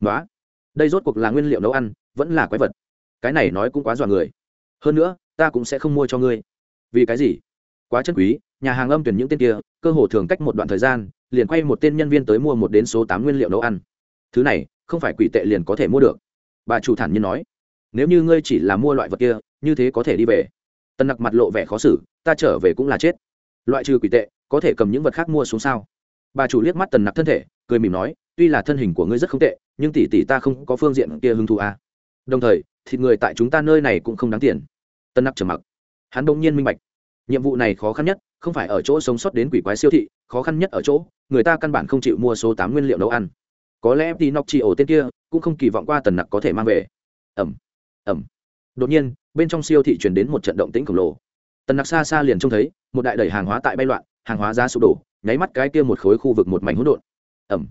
Nói đây rốt cuộc là nguyên liệu nấu ăn, vẫn là quái vật. Cái này nói cũng quá dọa người. Hơn nữa, ta cũng sẽ không mua cho ngươi. Vì cái gì? Quá chân quý, nhà hàng âm tuyển những tên kia, cơ hồ thường cách một đoạn thời gian, liền quay một tên nhân viên tới mua một đến số tám nguyên liệu nấu ăn. Thứ này, không phải quỷ tệ liền có thể mua được. Bà chủ thản nhiên nói. Nếu như ngươi chỉ là mua loại vật kia, như thế có thể đi về. Tần nặc mặt lộ vẻ khó xử, ta trở về cũng là chết. Loại trừ quỷ tệ, có thể cầm những vật khác mua xuống sao? Bà chủ liếc mắt tần nặc thân thể cười mỉm nói, tuy là thân hình của ngươi rất không tệ, nhưng tỷ tỷ ta không có phương diện kia hứng thú à. đồng thời, thịt người tại chúng ta nơi này cũng không đáng tiền. Tân nặc trầm mặc. Hắn bỗng nhiên minh bạch. Nhiệm vụ này khó khăn nhất, không phải ở chỗ sống sót đến quỷ quái siêu thị, khó khăn nhất ở chỗ, người ta căn bản không chịu mua số tám nguyên liệu nấu ăn. Có lẽ Tỷ nóc chi ổ tên kia cũng không kỳ vọng qua tần nặc có thể mang về. Ẩm ẩm đột nhiên, bên trong siêu thị chuyển đến một trận động tĩnh khổng lồ. Tần nặc xa xa liền trông thấy, một đại đẩy hàng hóa tại bay loạn, hàng hóa giá sụp đổ, nháy mắt cái kia một khối khu vực một mảnh hỗn độn ẩm.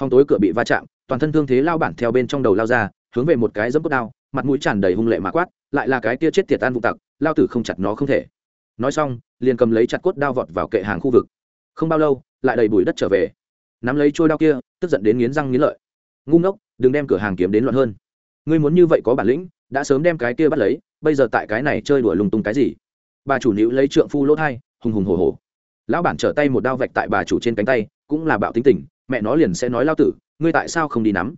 Phong tối cửa bị va chạm, toàn thân thương thế lao bản theo bên trong đầu lao ra, hướng về một cái dẫm cốt đao, mặt mũi tràn đầy hung lệ mà quát, lại là cái tia chết tiệt tan vụ tặc, lao tử không chặt nó không thể. Nói xong, liền cầm lấy chặt cốt đao vọt vào kệ hàng khu vực. Không bao lâu, lại đầy bụi đất trở về. Nắm lấy trôi đao kia, tức giận đến nghiến răng nghiến lợi. Ngu ngốc, đừng đem cửa hàng kiếm đến loạn hơn. Ngươi muốn như vậy có bản lĩnh, đã sớm đem cái kia bắt lấy, bây giờ tại cái này chơi đùa lung tung cái gì? Bà chủ nữ lấy trượng phu lỗ thai, hùng hùng hồ hồ lão bản trở tay một đao vạch tại bà chủ trên cánh tay, cũng là bạo tính tình mẹ nó liền sẽ nói lao tử, ngươi tại sao không đi nắm?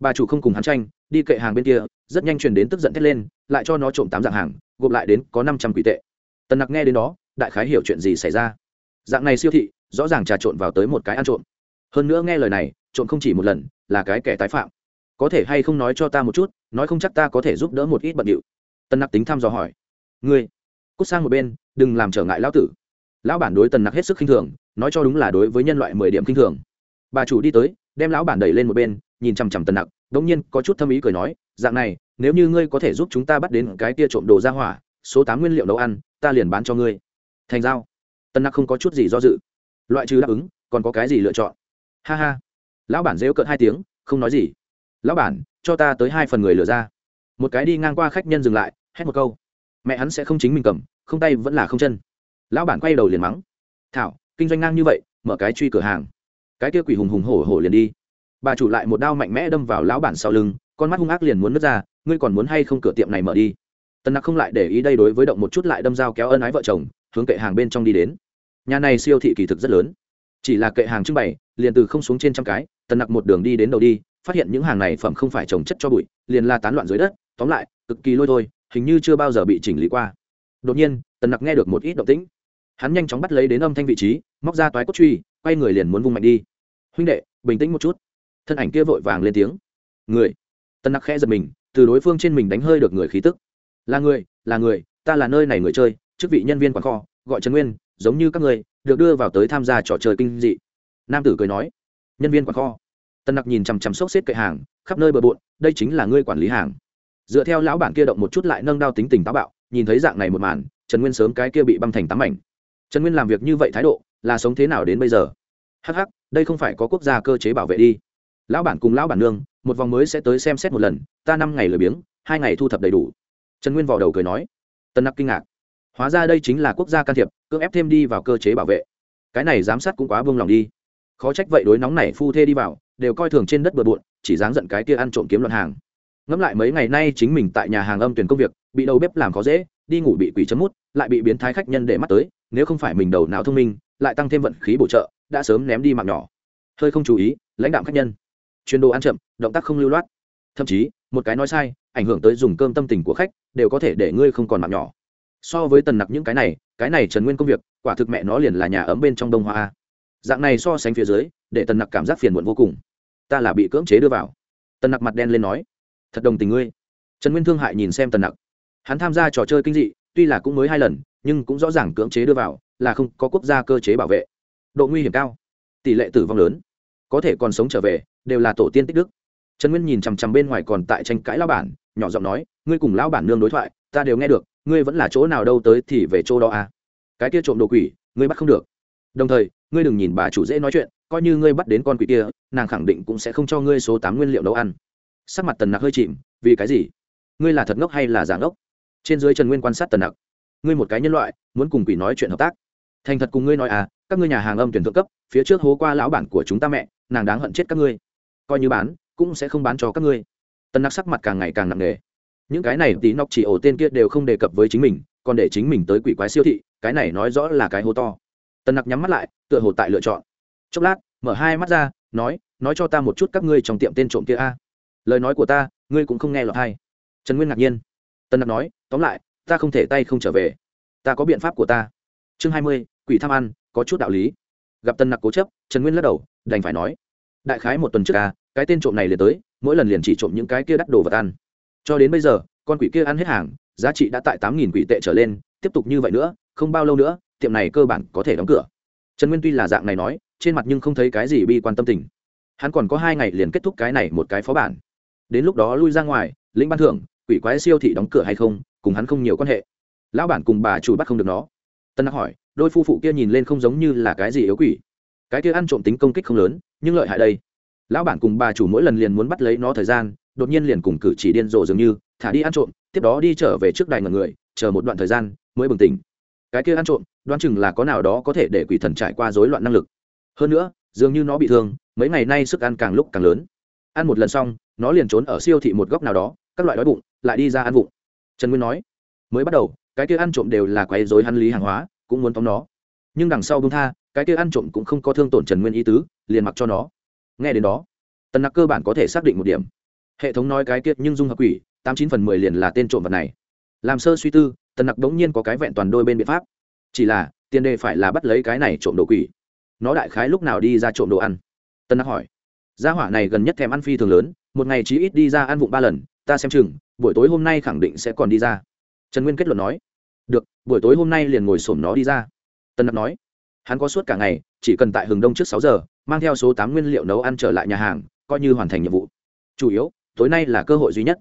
Bà chủ không cùng hắn tranh, đi kệ hàng bên kia, rất nhanh truyền đến tức giận thét lên, lại cho nó trộm tám dạng hàng, gộp lại đến có năm trăm quỷ tệ. Tần nặc nghe đến đó, đại khái hiểu chuyện gì xảy ra. Dạng này siêu thị, rõ ràng trà trộn vào tới một cái ăn trộm. Hơn nữa nghe lời này, trộm không chỉ một lần, là cái kẻ tái phạm. Có thể hay không nói cho ta một chút, nói không chắc ta có thể giúp đỡ một ít bận điệu. Tần nặc tính thăm dò hỏi. Ngươi, cút sang một bên, đừng làm trở ngại lão tử. Lão bản đối tần nặc hết sức khinh thường, nói cho đúng là đối với nhân loại mười điểm khinh thường bà chủ đi tới, đem lão bản đẩy lên một bên, nhìn chằm chằm tần nặc đ ỗ n g nhiên có chút thâm ý cười nói, dạng này, nếu như ngươi có thể giúp chúng ta bắt đến cái tia trộm đồ ra hỏa, số tám nguyên liệu nấu ăn, ta liền bán cho ngươi. Thành giao. Tần nặc không có chút gì do dự. Loại trừ đáp ứng, còn có cái gì lựa chọn? Ha ha. Lão bản rêu cợt hai tiếng, không nói gì. Lão bản, cho ta tới hai phần người lừa ra. Một cái đi ngang qua khách nhân dừng lại, hét một câu. Mẹ hắn sẽ không chính mình cầm, không tay vẫn là không chân. Lão bản quay đầu liền mắng. Thảo, kinh doanh ngang như vậy, mở cái truy cửa hàng cái kia quỷ hùng hùng hổ hổ liền đi. Bà chủ lại một đao mạnh mẽ đâm vào lão bản sau lưng, con mắt hung ác liền muốn nứt ra, ngươi còn muốn hay không cửa tiệm này mở đi? Tần nặc không lại để ý đây đối với động một chút lại đâm dao kéo ân ái vợ chồng, hướng kệ hàng bên trong đi đến. Nhà này siêu thị kỳ thực rất lớn. Chỉ là kệ hàng trưng bày, liền từ không xuống trên trăm cái tần nặc một đường đi đến đầu đi, phát hiện những hàng này phẩm không phải trồng chất cho bụi, liền la tán loạn dưới đất, tóm lại, cực kỳ lôi thôi, hình như chưa bao giờ bị chỉnh lý qua. Đột nhiên tần nặc nghe được một ít động tĩnh. Hắn nhanh chóng bắt lấy đến âm thanh vị trí, móc ra toái cốt truy, quay người liền muốn vung mạnh đi huynh đệ, bình tĩnh một chút. Thân ảnh kia vội vàng lên tiếng. Người. Tân nặc khẽ giật mình, từ đối phương trên mình đánh hơi được người khí tức. Là người là người, ta là nơi này người chơi, chức vị nhân viên quán kho, gọi trần nguyên, giống như các người, được đưa vào tới tham gia trò chơi kinh dị. Nam tử cười nói. Nhân viên quán kho. Tân nặc nhìn chằm chằm sốc xếp cậy hàng, khắp nơi bờ bộn, đây chính là ngươi quản lý hàng. Dựa theo lão bản kia động một chút lại nâng đao tính tình táo bạo, nhìn thấy dạng này một màn, trần nguyên sớm cái kia bị băng thành tám mảnh. Trần nguyên làm việc như vậy thái độ, là sống thế nào đến bây giờ? Hh đây không phải có quốc gia cơ chế bảo vệ đi. Lão bản cùng lão bản nương, một vòng mới sẽ tới xem xét một lần, ta năm ngày lười biếng, hai ngày thu thập đầy đủ. Trần nguyên vào đầu cười nói. Tân nặc kinh ngạc. Hóa ra đây chính là quốc gia can thiệp, cưỡng ép thêm đi vào cơ chế bảo vệ. Cái này giám sát cũng quá buông lòng đi. Khó trách vậy đối nóng này phu thê đi vào, đều coi thường trên đất bừa bộn, chỉ dáng giận cái kia ăn trộm kiếm luận hàng. Ngẫm lại mấy ngày nay chính mình tại nhà hàng âm tuyển công việc, bị đầu bếp làm khó dễ, đi ngủ bị quỷ chấm mút, lại bị biến thái khách nhân để mắt tới, nếu không phải mình đầu não thông minh, lại tăng thêm vận khí bổ trợ đã sớm ném đi mạng nhỏ. Hơi không chú ý, lãnh đạo khách nhân. Chuyên đồ ăn chậm, động tác không lưu loát. Thậm chí, một cái nói sai, ảnh hưởng tới dùng cơm tâm tình của khách, đều có thể để ngươi không còn mạng nhỏ. So với tần nặc những cái này cái này trần nguyên công việc, quả thực mẹ nó liền là nhà ấm bên trong đông hoa dạng này so sánh phía dưới, để tần nặc cảm giác phiền muộn vô cùng. Ta là bị cưỡng chế đưa vào. Tần nặc mặt đen lên nói, thật đồng tình ngươi. Trần nguyên thương hại nhìn xem tần nặc. Hắn tham gia trò chơi kinh dị, tuy là cũng mới hai lần, nhưng cũng rõ ràng cưỡng chế đưa vào, là không có quốc gia cơ chế bảo vệ độ nguy hiểm cao, tỷ lệ tử vong lớn, có thể còn sống trở về, đều là tổ tiên tích đức. Trần nguyên nhìn chằm chằm bên ngoài còn tại tranh cãi lao bản, nhỏ giọng nói, ngươi cùng lão bản nương đối thoại, ta đều nghe được, ngươi vẫn là chỗ nào đâu tới thì về chỗ đó à. Cái kia trộm đồ quỷ, ngươi bắt không được. Đồng thời, ngươi đừng nhìn bà chủ dễ nói chuyện, coi như ngươi bắt đến con quỷ kia, nàng khẳng định cũng sẽ không cho ngươi số tám nguyên liệu nấu ăn. Sắc mặt tần nặc hơi chìm, vì cái gì? Ngươi là thật ngốc hay là giả ngốc? Trên dưới trần nguyên quan sát tần nặc, ngươi một cái nhân loại, muốn cùng quỷ nói chuyện hợp tác thành thật cùng ngươi nói à các ngươi nhà hàng âm tuyển thượng cấp, phía trước hố qua lão bản của chúng ta mẹ, nàng đáng hận chết các ngươi. Coi như bán, cũng sẽ không bán cho các ngươi. Tần nặc sắc mặt càng ngày càng nặng nề. Những cái này tí nọc chỉ ổ tên kia đều không đề cập với chính mình, còn để chính mình tới quỷ quái siêu thị, cái này nói rõ là cái hố to. Tần nặc nhắm mắt lại, tựa hồ tại lựa chọn. Chốc lát, mở hai mắt ra, nói nói cho ta một chút các ngươi trong tiệm tên trộm kia a. Lời nói của ta, ngươi cũng không nghe lọt hay trần nguyên ngạc nhiên. Tần nặc nói, tóm lại, ta không thể tay không trở về. Ta có biện pháp của ta. Chương hai mươi quỷ tham ăn có chút đạo lý. Gặp tân nặc cố chấp trần nguyên lắc đầu đành phải nói đại khái một tuần trước ca, cái tên trộm này liền tới mỗi lần liền chỉ trộm những cái kia đắt đồ vật ăn. Cho đến bây giờ con quỷ kia ăn hết hàng giá trị đã tại tám nghìn quỷ tệ trở lên tiếp tục như vậy nữa không bao lâu nữa tiệm này cơ bản có thể đóng cửa. Trần nguyên tuy là dạng này nói trên mặt nhưng không thấy cái gì bi quan tâm tình. Hắn còn có hai ngày liền kết thúc cái này một cái phó bản. Đến lúc đó lui ra ngoài lĩnh ban thưởng quỷ quái siêu thị đóng cửa hay không cùng hắn không nhiều quan hệ. Lão bản cùng bà chủ bắt không được nó tân đắc hỏi, đôi phu phụ kia nhìn lên không giống như là cái gì yếu quỷ? Cái kia ăn trộm tính công kích không lớn, nhưng lợi hại đây. Lão bản cùng bà chủ mỗi lần liền muốn bắt lấy nó thời gian, đột nhiên liền cùng cử chỉ điên rồ dường như, thả đi ăn trộm, tiếp đó đi trở về trước đài ngần người, chờ một đoạn thời gian, mới bừng tỉnh. Cái kia ăn trộm, đoán chừng là có nào đó có thể để quỷ thần trải qua rối loạn năng lực. Hơn nữa, dường như nó bị thương, mấy ngày nay sức ăn càng lúc càng lớn. Ăn một lần xong, nó liền trốn ở siêu thị một góc nào đó, các loại đói bụng, lại đi ra ăn vụng. Trần nguyên nói, mới bắt đầu cái kia ăn trộm đều là quấy rối hắn lý hàng hóa, cũng muốn tóm nó. Nhưng đằng sau bung tha, cái kia ăn trộm cũng không có thương tổn trần nguyên ý tứ, liền mặc cho nó. Nghe đến đó, tần nặc cơ bản có thể xác định một điểm. Hệ thống nói cái kia nhưng dung hợp quỷ, tám chín phần mười liền là tên trộm vật này. Làm sơ suy tư, tần nặc đống nhiên có cái vẹn toàn đôi bên biện pháp. Chỉ là, tiền đề phải là bắt lấy cái này trộm đồ quỷ. Nó đại khái lúc nào đi ra trộm đồ ăn? Tần nặc hỏi. Gia hỏa này gần nhất thèm ăn phi thường lớn, một ngày chỉ ít đi ra ăn vụng ba lần, ta xem chừng, buổi tối hôm nay khẳng định sẽ còn đi ra trần nguyên kết luận nói được buổi tối hôm nay liền ngồi sổm nó đi ra. Tân nặc nói hắn có suốt cả ngày chỉ cần tại hừng đông trước sáu giờ mang theo số tám nguyên liệu nấu ăn trở lại nhà hàng coi như hoàn thành nhiệm vụ. Chủ yếu tối nay là cơ hội duy nhất.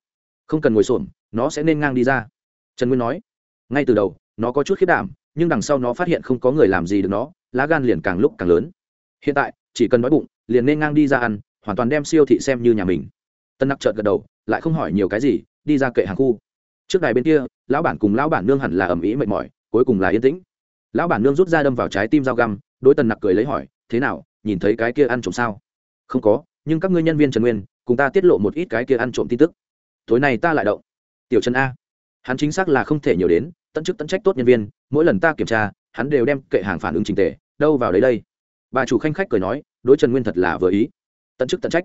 Không cần ngồi sổm, nó sẽ nên ngang đi ra. Trần nguyên nói ngay từ đầu nó có chút khiết đảm nhưng đằng sau nó phát hiện không có người làm gì được nó lá gan liền càng lúc càng lớn. Hiện tại chỉ cần nói bụng liền nên ngang đi ra ăn hoàn toàn đem siêu thị xem như nhà mình. Tân nặc trợt gật đầu lại không hỏi nhiều cái gì đi ra kệ hàng khu trước đài bên kia, lão bản cùng lão bản nương hẳn là ầm ĩ mệt mỏi, cuối cùng là yên tĩnh. Lão bản nương rút ra đâm vào trái tim dao găm, đối tần nặc cười lấy hỏi, thế nào, nhìn thấy cái kia ăn trộm sao? Không có, nhưng các ngươi nhân viên trần nguyên, cùng ta tiết lộ một ít cái kia ăn trộm tin tức. Tối nay ta lại động. Tiểu trần a. Hắn chính xác là không thể nhiều đến, tận chức tận trách tốt nhân viên, mỗi lần ta kiểm tra, hắn đều đem kệ hàng phản ứng trình tề, đâu vào đấy đây. Bà chủ khanh khách cười nói, đối trần nguyên thật là vừa ý. Tận chức tận trách.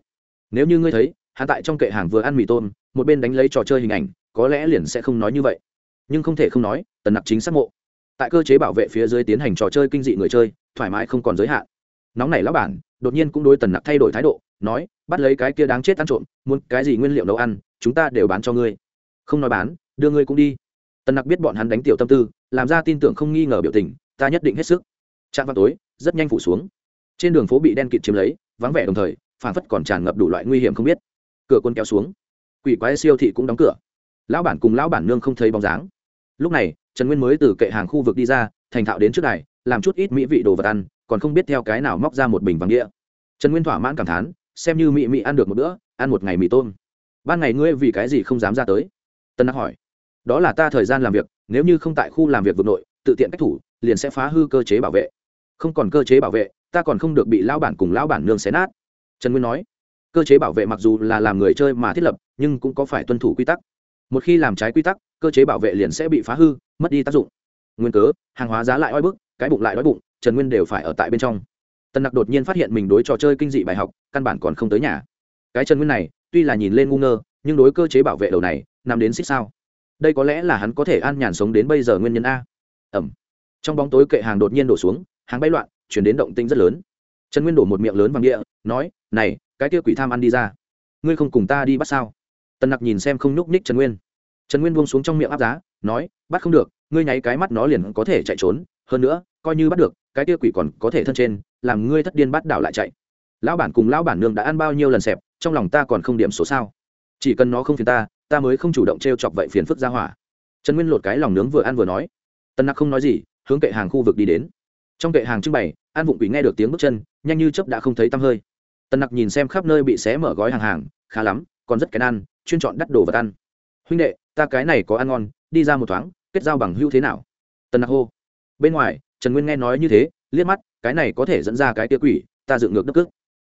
Nếu như ngươi thấy, hắn tại trong kệ hàng vừa ăn mì tôm, một bên đánh lấy trò chơi hình ảnh có lẽ liền sẽ không nói như vậy. Nhưng không thể không nói, tần nặc chính xác mộ. Tại cơ chế bảo vệ phía dưới tiến hành trò chơi kinh dị người chơi, thoải mái không còn giới hạn. Nóng này lão bản, đột nhiên cũng đối tần nặc thay đổi thái độ, nói, bắt lấy cái kia đáng chết ăn trộm, muốn cái gì nguyên liệu nấu ăn, chúng ta đều bán cho ngươi. Không nói bán, đưa ngươi cũng đi. Tần nặc biết bọn hắn đánh tiểu tâm tư, làm ra tin tưởng không nghi ngờ biểu tình, ta nhất định hết sức. Trạm vào tối, rất nhanh phủ xuống. Trên đường phố bị đen kịt chiếm lấy, vắng vẻ đồng thời phản phất còn tràn ngập đủ loại nguy hiểm không biết. Cửa quân kéo xuống. Quỷ quái siêu thị cũng đóng cửa lão bản cùng lão bản nương không thấy bóng dáng. Lúc này, trần nguyên mới từ kệ hàng khu vực đi ra, thành thạo đến trước này làm chút ít mỹ vị đồ vật ăn, còn không biết theo cái nào móc ra một bình vàng đĩa. Trần nguyên thỏa mãn cảm thán, xem như mỹ mỹ ăn được một bữa, ăn một ngày mì tôm. Ban ngày ngươi vì cái gì không dám ra tới? Tân đắc hỏi. Đó là ta thời gian làm việc, nếu như không tại khu làm việc vực nội, tự tiện cách thủ, liền sẽ phá hư cơ chế bảo vệ. Không còn cơ chế bảo vệ, ta còn không được bị lão bản cùng lão bản nương xé nát. Trần nguyên nói. Cơ chế bảo vệ mặc dù là làm người chơi mà thiết lập, nhưng cũng có phải tuân thủ quy tắc một khi làm trái quy tắc, cơ chế bảo vệ liền sẽ bị phá hư, mất đi tác dụng. Nguyên cớ, hàng hóa giá lại oi bức, cái bụng lại đói bụng, trần nguyên đều phải ở tại bên trong. Tần nặc đột nhiên phát hiện mình đối trò chơi kinh dị bài học, căn bản còn không tới nhà. Cái trần nguyên này, tuy là nhìn lên ngu ngơ, nhưng đối cơ chế bảo vệ đầu này nằm đến xích sao. Đây có lẽ là hắn có thể an nhàn sống đến bây giờ nguyên nhân a. Ẩm. Trong bóng tối kệ hàng đột nhiên đổ xuống, hàng bay loạn, chuyển đến động tinh rất lớn. Trần nguyên đổ một miệng lớn bằng địa, nói, này, cái kia quỷ tham ăn đi ra. Ngươi không cùng ta đi bắt sao? Tần nặc nhìn xem không nhúc ních trần nguyên. Trần nguyên buông xuống trong miệng áp giá, nói, bắt không được, ngươi nháy cái mắt nó liền có thể chạy trốn, hơn nữa, coi như bắt được, cái kia quỷ còn có thể thân trên, làm ngươi thất điên bắt đảo lại chạy. Lão bản cùng lão bản nương đã ăn bao nhiêu lần xẹp, trong lòng ta còn không điểm số sao? Chỉ cần nó không phiền ta ta mới không chủ động t r e o chọc vậy phiền phức ra hỏa. Trần nguyên lột cái lòng nướng vừa ăn vừa nói. Tân nặc không nói gì, hướng kệ hàng khu vực đi đến. Trong kệ hàng trưng bày an vụng quỷ nghe được tiếng bước chân, nhanh như chớp đã không thấy tăm hơi. Tần nặc nhìn xem khắp nơi bị xé mở gói hàng hàng, khá lắm còn rất kén ăn, chuyên chọn đắt đồ vật ăn. Huynh đệ, ta cái này có ăn ngon, đi ra một thoáng, kết giao bằng hữu thế nào? Tần nặc hô. Bên ngoài, trần nguyên nghe nói như thế, liếc mắt, cái này có thể dẫn ra cái tia quỷ, ta dựng ngược đất cước.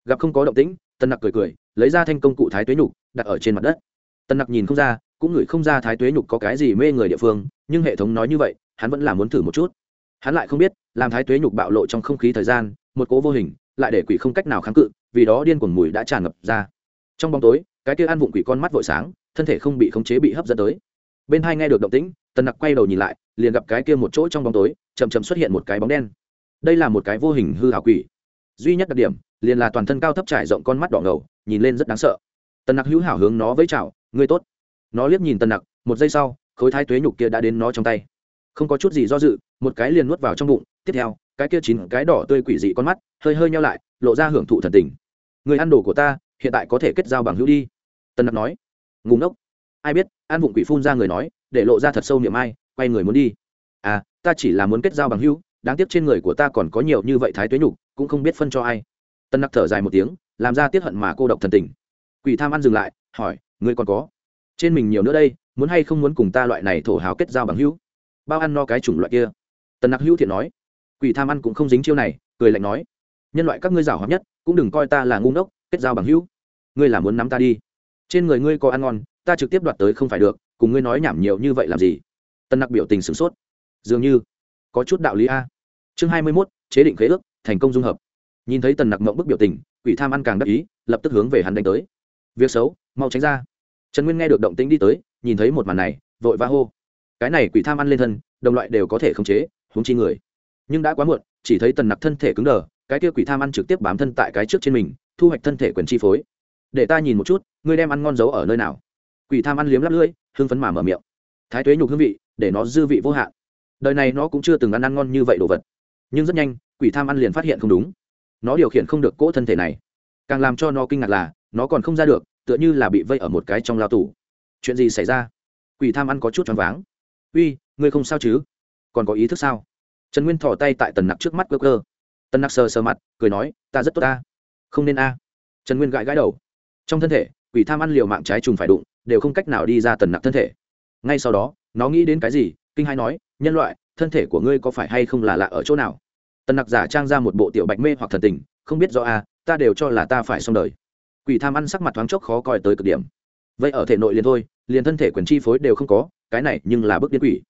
Gặp không có động tĩnh, tần nặc cười cười, lấy ra thanh công cụ thái tuế nhục, đặt ở trên mặt đất. Tần nặc nhìn không ra, cũng ngửi không ra thái tuế nhục có cái gì mê người địa phương, nhưng hệ thống nói như vậy, hắn vẫn là muốn thử một chút. Hắn lại không biết, làm thái tuế nhục bạo lộ trong không khí thời gian, một cố vô hình, lại để quỷ không cách nào kháng cự, vì đó điên cuồng mùi đã tràn ngập ra. Trong bóng tối cái kia ăn vụng quỷ con mắt vội sáng, thân thể không bị khống chế bị hấp dẫn tới. Bên hai nghe được động tĩnh, tần nặc quay đầu nhìn lại, liền gặp cái kia một chỗ trong bóng tối chầm chầm xuất hiện một cái bóng đen. Đây là một cái vô hình hư hảo quỷ. Duy nhất đặc điểm, liền là toàn thân cao thấp trải rộng con mắt đỏ ngầu, nhìn lên rất đáng sợ. Tần nặc hữu hảo hướng nó với chào, ngươi tốt. Nó liếc nhìn tần nặc, một giây sau, khối thái tuế nhục kia đã đến nó trong tay. Không có chút gì do dự, một cái liền nuốt vào trong bụng, tiếp theo, cái kia chín cái đỏ tươi quỷ dị con mắt, hơi hơi nhau lại, lộ ra hưởng thụ thần tình. Người ăn đồ của ta, hiện tại có thể kết giao bằng hữu đi. Tân nặc nói ngùng ốc ai biết, An vụng quỷ phun ra người nói, để lộ ra thật sâu niệm ai, quay người muốn đi. À ta chỉ là muốn kết giao bằng hữu, đáng tiếc trên người của ta còn có nhiều như vậy thái tuế nhục, cũng không biết phân cho ai. Tân nặc thở dài một tiếng, làm ra tiết hận mà cô độc thần tình. Quỷ tham ăn dừng lại, hỏi, ngươi còn có trên mình nhiều nữa đây, muốn hay không muốn cùng ta loại này thổ hào kết giao bằng hữu? Bao ăn no cái chủng loại kia. Tần nặc hữu thiện nói. Quỷ tham ăn cũng không dính chiêu này, cười lạnh nói, nhân loại các ngươi giảo hợp nhất, cũng đừng coi ta là ngu ngốc, kết giao bằng hữu. Ngươi là muốn nắm ta đi trên người ngươi có ăn ngon, ta trực tiếp đoạt tới không phải được, cùng ngươi nói nhảm nhiều như vậy làm gì? Tân nặc biểu tình sửng sốt. Dường như có chút đạo lý a. Chương hai mươi mốt, chế định khế ước, thành công dung hợp. Nhìn thấy tần nặc mộng bức biểu tình, quỷ tham ăn càng đắc ý, lập tức hướng về hắn đánh tới. Việc xấu, mau tránh ra. Trần nguyên nghe được động tĩnh đi tới, nhìn thấy một màn này, vội va hô. Cái này quỷ tham ăn lên thân, đồng loại đều có thể khống chế húng chi người. Nhưng đã quá muộn, chỉ thấy tần nặc thân thể cứng đờ, cái kia quỷ tham ăn trực tiếp bám thân tại cái trước trên mình, thu hoạch thân thể quyền chi phối để ta nhìn một chút, ngươi đem ăn ngon giấu ở nơi nào? Quỷ tham ăn liếm lắp lưỡi, hưng phấn mà mở miệng. Thái tuế nhục hương vị, để nó dư vị vô hạn. Đời này nó cũng chưa từng ăn ăn ngon như vậy đồ vật. Nhưng rất nhanh, quỷ tham ăn liền phát hiện không đúng. Nó điều khiển không được cỗ thân thể này. Càng làm cho nó kinh ngạc là, nó còn không ra được, tựa như là bị vây ở một cái trong lao tủ chuyện gì xảy ra? Quỷ tham ăn có chút choáng váng. Uy, ngươi không sao chứ? Còn có ý thức sao? Trần nguyên thỏ tay tại tần nặc trước mắt cơ cơ tần nặc sờ sờ mặt, cười nói, ta rất tốt ta. Không nên a. Trần nguyên gãi gãi đầu trong thân thể, quỷ tham ăn liều mạng trái trùng phải đụng, đều không cách nào đi ra tần nặc thân thể. Ngay sau đó, nó nghĩ đến cái gì, kinh hai nói, nhân loại, thân thể của ngươi có phải hay không là lạ ở chỗ nào? Tần nặc giả trang ra một bộ tiểu bạch mê hoặc thần tình, không biết do a, ta đều cho là ta phải xong đời. Quỷ tham ăn sắc mặt thoáng chốc khó coi tới cực điểm. Vậy ở thể nội liền thôi, liền thân thể quyền chi phối đều không có, cái này nhưng là bước điên quỷ.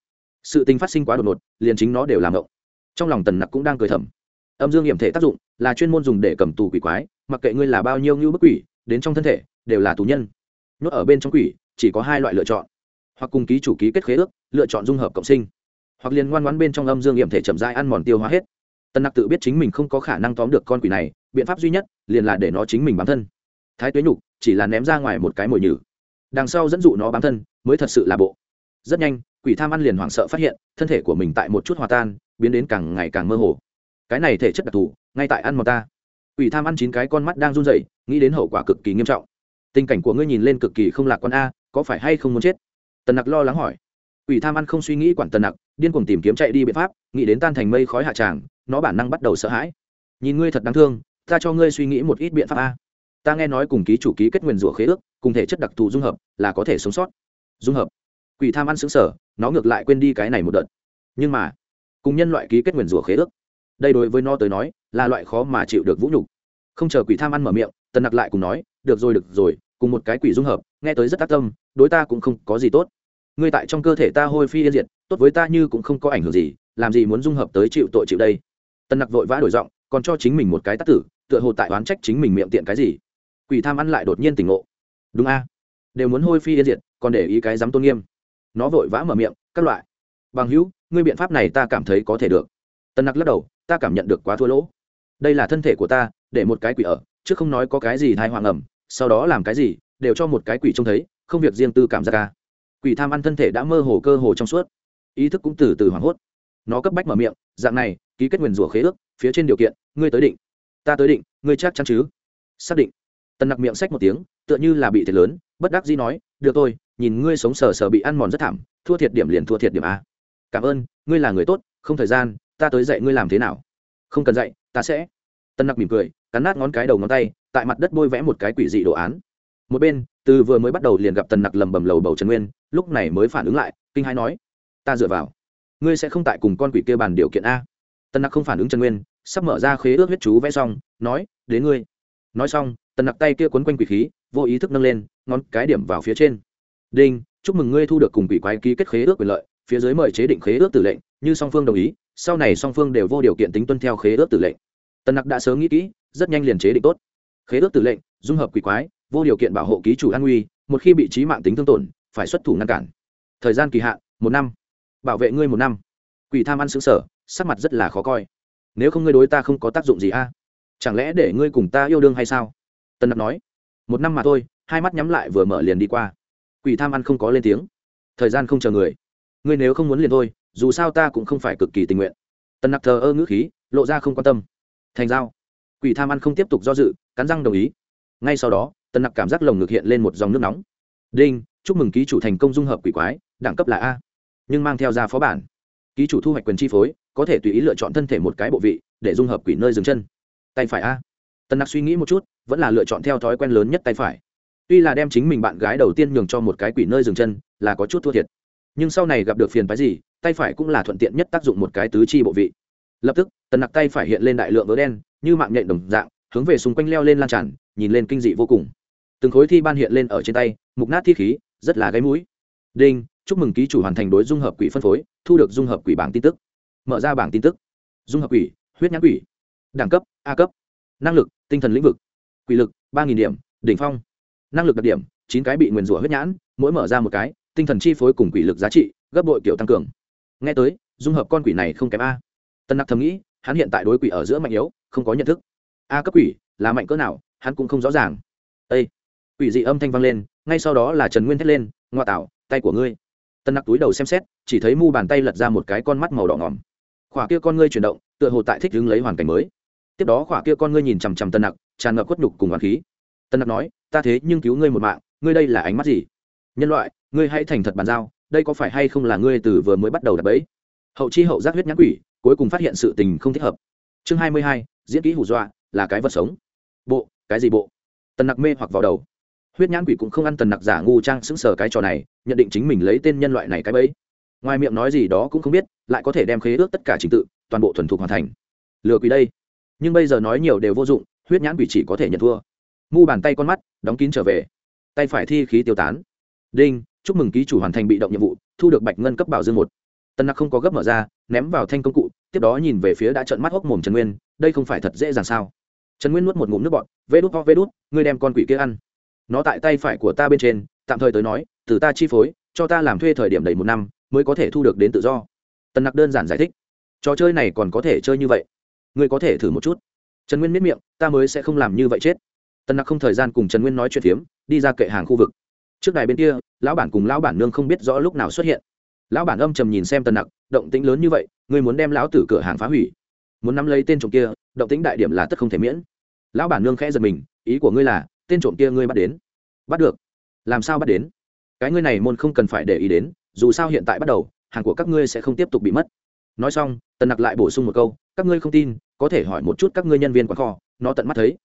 Sự tình phát sinh quá đột ngột, liền chính nó đều làm ngộng. Trong lòng tần nặc cũng đang cười thầm. Âm dương hiểm thể tác dụng là chuyên môn dùng để cầm tù quỷ quái, mặc kệ ngươi là bao nhiêu như bức quỷ đến trong thân thể, đều là tù nhân. Nhốt ở bên trong quỷ, chỉ có hai loại lựa chọn. Hoặc cùng ký chủ ký kết khế ước, lựa chọn dung hợp cộng sinh. Hoặc liền ngoan ngoãn bên trong âm dương hiểm thể chậm rãi ăn mòn tiêu hóa hết. Tân nặc tự biết chính mình không có khả năng tóm được con quỷ này, biện pháp duy nhất liền là để nó chính mình bám thân. Thái tuế nhục chỉ là ném ra ngoài một cái mồi nhử. Đằng sau dẫn dụ nó bám thân, mới thật sự là bộ. Rất nhanh, quỷ tham ăn liền hoảng sợ phát hiện, thân thể của mình tại một chút hòa tan, biến đến càng ngày càng mơ hồ. Cái này thể chất đặc thù, ngay tại ăn mòn ta quỷ tham ăn chín cái con mắt đang run rẩy, nghĩ đến hậu quả cực kỳ nghiêm trọng. Tình cảnh của ngươi nhìn lên cực kỳ không lạc quan a, có phải hay không muốn chết? Tần nặc lo lắng hỏi. Quỷ tham ăn không suy nghĩ quản tần nặc, điên cuồng tìm kiếm chạy đi biện pháp, nghĩ đến tan thành mây khói hạ tràng, nó bản năng bắt đầu sợ hãi. Nhìn ngươi thật đáng thương, ta cho ngươi suy nghĩ một ít biện pháp a. Ta nghe nói cùng ký chủ ký kết nguyền rủa khế ước, cùng thể chất đặc thù dung hợp, là có thể sống sót. Dung hợp. Quỷ tham ăn xứng sở nó ngược lại quên đi cái này một đợt. Nhưng mà, cùng nhân loại ký kết nguyền rủa khế ước đây đối với nó tới nói, là loại khó mà chịu được vũ nhục. Không chờ quỷ tham ăn mở miệng, tần nặc lại cùng nói, được rồi được rồi, cùng một cái quỷ dung hợp, nghe tới rất tác tâm, đối ta cũng không có gì tốt. Ngươi tại trong cơ thể ta hôi phi yên diệt, tốt với ta như cũng không có ảnh hưởng gì, làm gì muốn dung hợp tới chịu tội chịu đây? Tần nặc vội vã đổi giọng, còn cho chính mình một cái tác tử, tựa hồ tại oán trách chính mình miệng tiện cái gì. Quỷ tham ăn lại đột nhiên tỉnh ngộ. Đúng a, đều muốn hôi phi yên diệt, còn để ý cái dám tôn nghiêm. Nó vội vã mở miệng, các loại, bằng hữu, ngươi biện pháp này ta cảm thấy có thể được. Tần nặc lắc đầu ta cảm nhận được quá thua lỗ. Đây là thân thể của ta, để một cái quỷ ở, chứ không nói có cái gì thai hoàng ẩm, sau đó làm cái gì, đều cho một cái quỷ trông thấy, không việc riêng tư cảm giác ca quỷ tham ăn thân thể đã mơ hồ cơ hồ trong suốt. Ý thức cũng từ từ hoảng hốt. Nó cấp bách mở miệng, dạng này, ký kết nguyền rủa khế ước, phía trên điều kiện, ngươi tới định. Ta tới định, ngươi chắc chắn chứ? Xác định. Tần nặc miệng sách một tiếng, tựa như là bị thiệt lớn, bất đắc dĩ nói, được tôi nhìn ngươi sống sờ sờ bị ăn mòn rất thảm, thua thiệt điểm liền thua thiệt điểm a cảm ơn, ngươi là người tốt, không thời gian ta tới dạy ngươi làm thế nào. Không cần dạy, ta sẽ. Tân nặc mỉm cười, cắn nát ngón cái đầu ngón tay, tại mặt đất bôi vẽ một cái quỷ dị đồ án. Một bên, từ vừa mới bắt đầu liền gặp tần nặc lầm bầm lầu bầu trần nguyên, lúc này mới phản ứng lại, kinh hai nói, ta dựa vào. Ngươi sẽ không tại cùng con quỷ kia bàn điều kiện a. Tần nặc không phản ứng trần nguyên, sắp mở ra khế ước huyết chú vẽ xong, nói, đến ngươi. Nói xong tần nặc tay kia quấn quanh quỷ khí, vô ý thức nâng lên, ngón cái điểm vào phía trên. Đinh, chúc mừng ngươi thu được cùng quỷ quái ký kết khế ước quyền lợi, phía dưới mời chế định khế ước tử lệnh, như song phương đồng ý sau này song phương đều vô điều kiện tính tuân theo khế ước tử lệnh. Tần nặc đã sớm nghĩ kỹ, rất nhanh liền chế định tốt. Khế ước tử lệnh, dung hợp quỷ quái, vô điều kiện bảo hộ ký chủ an nguy, một khi bị trí mạng tính thương tổn, phải xuất thủ ngăn cản. Thời gian kỳ hạn, một năm. Bảo vệ ngươi một năm. Quỷ tham ăn xứng sở, sắc mặt rất là khó coi. Nếu không ngươi đối ta không có tác dụng gì a? Chẳng lẽ để ngươi cùng ta yêu đương hay sao? Tân nặc nói. Một năm mà thôi, hai mắt nhắm lại vừa mở liền đi qua. Quỷ tham ăn không có lên tiếng. Thời gian không chờ người. Ngươi nếu không muốn liền thôi dù sao ta cũng không phải cực kỳ tình nguyện. Tần nặc thờ ơ ngữ khí, lộ ra không quan tâm. Thành giao. Quỷ tham ăn không tiếp tục do dự, cắn răng đồng ý. Ngay sau đó, Tần nặc cảm giác lồng ngực hiện lên một dòng nước nóng. Đinh, chúc mừng ký chủ thành công dung hợp quỷ quái, đẳng cấp là a. Nhưng mang theo ra phó bản. Ký chủ thu hoạch quyền chi phối, có thể tùy ý lựa chọn thân thể một cái bộ vị, để dung hợp quỷ nơi dừng chân. Tay phải a. Tần nặc suy nghĩ một chút, vẫn là lựa chọn theo thói quen lớn nhất tay phải. Tuy là đem chính mình bạn gái đầu tiên nhường cho một cái quỷ nơi dừng chân, là có chút thua thiệt. Nhưng sau này gặp được phiền phái gì tay phải cũng là thuận tiện nhất tác dụng một cái tứ chi bộ vị. Lập tức, tần nặc tay phải hiện lên đại lượng vớ đen, như mạng nhện đồng dạng, hướng về xung quanh leo lên lan tràn, nhìn lên kinh dị vô cùng. Từng khối thi ban hiện lên ở trên tay, mục nát thi khí, rất là gáy mũi. Đinh, chúc mừng ký chủ hoàn thành đối dung hợp quỷ phân phối, thu được dung hợp quỷ bảng tin tức. Mở ra bảng tin tức. Dung hợp quỷ, huyết nhãn quỷ. Đẳng cấp, a cấp. Năng lực, tinh thần lĩnh vực. Quỷ lực, ba điểm, đỉnh phong. Năng lực đặc điểm, chín cái bị nguyền rủa huyết nhãn, mỗi mở ra một cái, tinh thần chi phối cùng quỷ lực giá trị, gấp bội kiểu tăng cường nghe tới, dung hợp con quỷ này không kém a. Tân nặc thầm nghĩ, hắn hiện tại đối quỷ ở giữa mạnh yếu, không có nhận thức. A cấp quỷ, là mạnh cỡ nào, hắn cũng không rõ ràng. Â quỷ dị âm thanh vang lên, ngay sau đó là trần nguyên thét lên, ngoa tạo tay của ngươi. Tân nặc túi đầu xem xét, chỉ thấy mu bàn tay lật ra một cái con mắt màu đỏ ngỏm khỏa kia con ngươi chuyển động, tựa hồ tại thích đứng lấy hoàn cảnh mới. Tiếp đó khỏa kia con ngươi nhìn chằm chằm tân nặc, tràn ngập khuất nhục cùng hoàng khí. Tân nặc nói, ta thế nhưng cứu ngươi một mạng, ngươi đây là ánh mắt gì? Nhân loại, ngươi hãy thành thật bàn giao đây có phải hay không là ngươi từ vừa mới bắt đầu đập bẫy? Hậu chi hậu giác huyết nhãn quỷ, cuối cùng phát hiện sự tình không thích hợp. Chương hai mươi hai, diễn kỹ hù dọa, là cái vật sống. Bộ, cái gì bộ? Tần nặc mê hoặc vào đầu. Huyết nhãn quỷ cũng không ăn tần nặc giả ngu trang sững sờ cái trò này, nhận định chính mình lấy tên nhân loại này cái bẫy. Ngoài miệng nói gì đó cũng không biết, lại có thể đem khế ước tất cả trình tự, toàn bộ thuần thục hoàn thành. Lừa quỷ đây. Nhưng bây giờ nói nhiều đều vô dụng, huyết nhãn quỷ chỉ có thể nhận thua. Mu bàn tay con mắt, đóng kín trở về. Tay phải thi khí tiêu tán. Đinh chúc mừng ký chủ hoàn thành bị động nhiệm vụ, thu được bạch ngân cấp bảo dương một. Tân nặc không có gấp mở ra, ném vào thanh công cụ, tiếp đó nhìn về phía đã trợn mắt hốc mồm trần nguyên, đây không phải thật dễ dàng sao? Trần nguyên nuốt một ngụm nước bọt, vê đút ho vê đút, ngươi đem con quỷ kia ăn. Nó tại tay phải của ta bên trên, tạm thời tới nói, từ ta chi phối, cho ta làm thuê thời điểm đầy một năm, mới có thể thu được đến tự do. Tân nặc đơn giản giải thích, trò chơi này còn có thể chơi như vậy. Ngươi có thể thử một chút. Trần nguyên miết miệng, ta mới sẽ không làm như vậy chết. Tân nặc không thời gian cùng trần nguyên nói chuyện phiếm, đi ra kệ hàng khu vực trước đài bên kia, lão bản cùng lão bản nương không biết rõ lúc nào xuất hiện. Lão bản âm trầm nhìn xem tần nặc, động tĩnh lớn như vậy, ngươi muốn đem lão tử cửa hàng phá hủy. Muốn nắm lấy tên trộm kia, động tĩnh đại điểm là tất không thể miễn. Lão bản nương khẽ giật mình, ý của ngươi là, tên trộm kia ngươi bắt đến. Bắt được. Làm sao bắt đến? Cái ngươi này môn không cần phải để ý đến, dù sao hiện tại bắt đầu, hàng của các ngươi sẽ không tiếp tục bị mất. Nói xong, tần nặc lại bổ sung một câu, các ngươi không tin, có thể hỏi một chút các ngươi nhân viên quán kho, nó tận mắt thấy.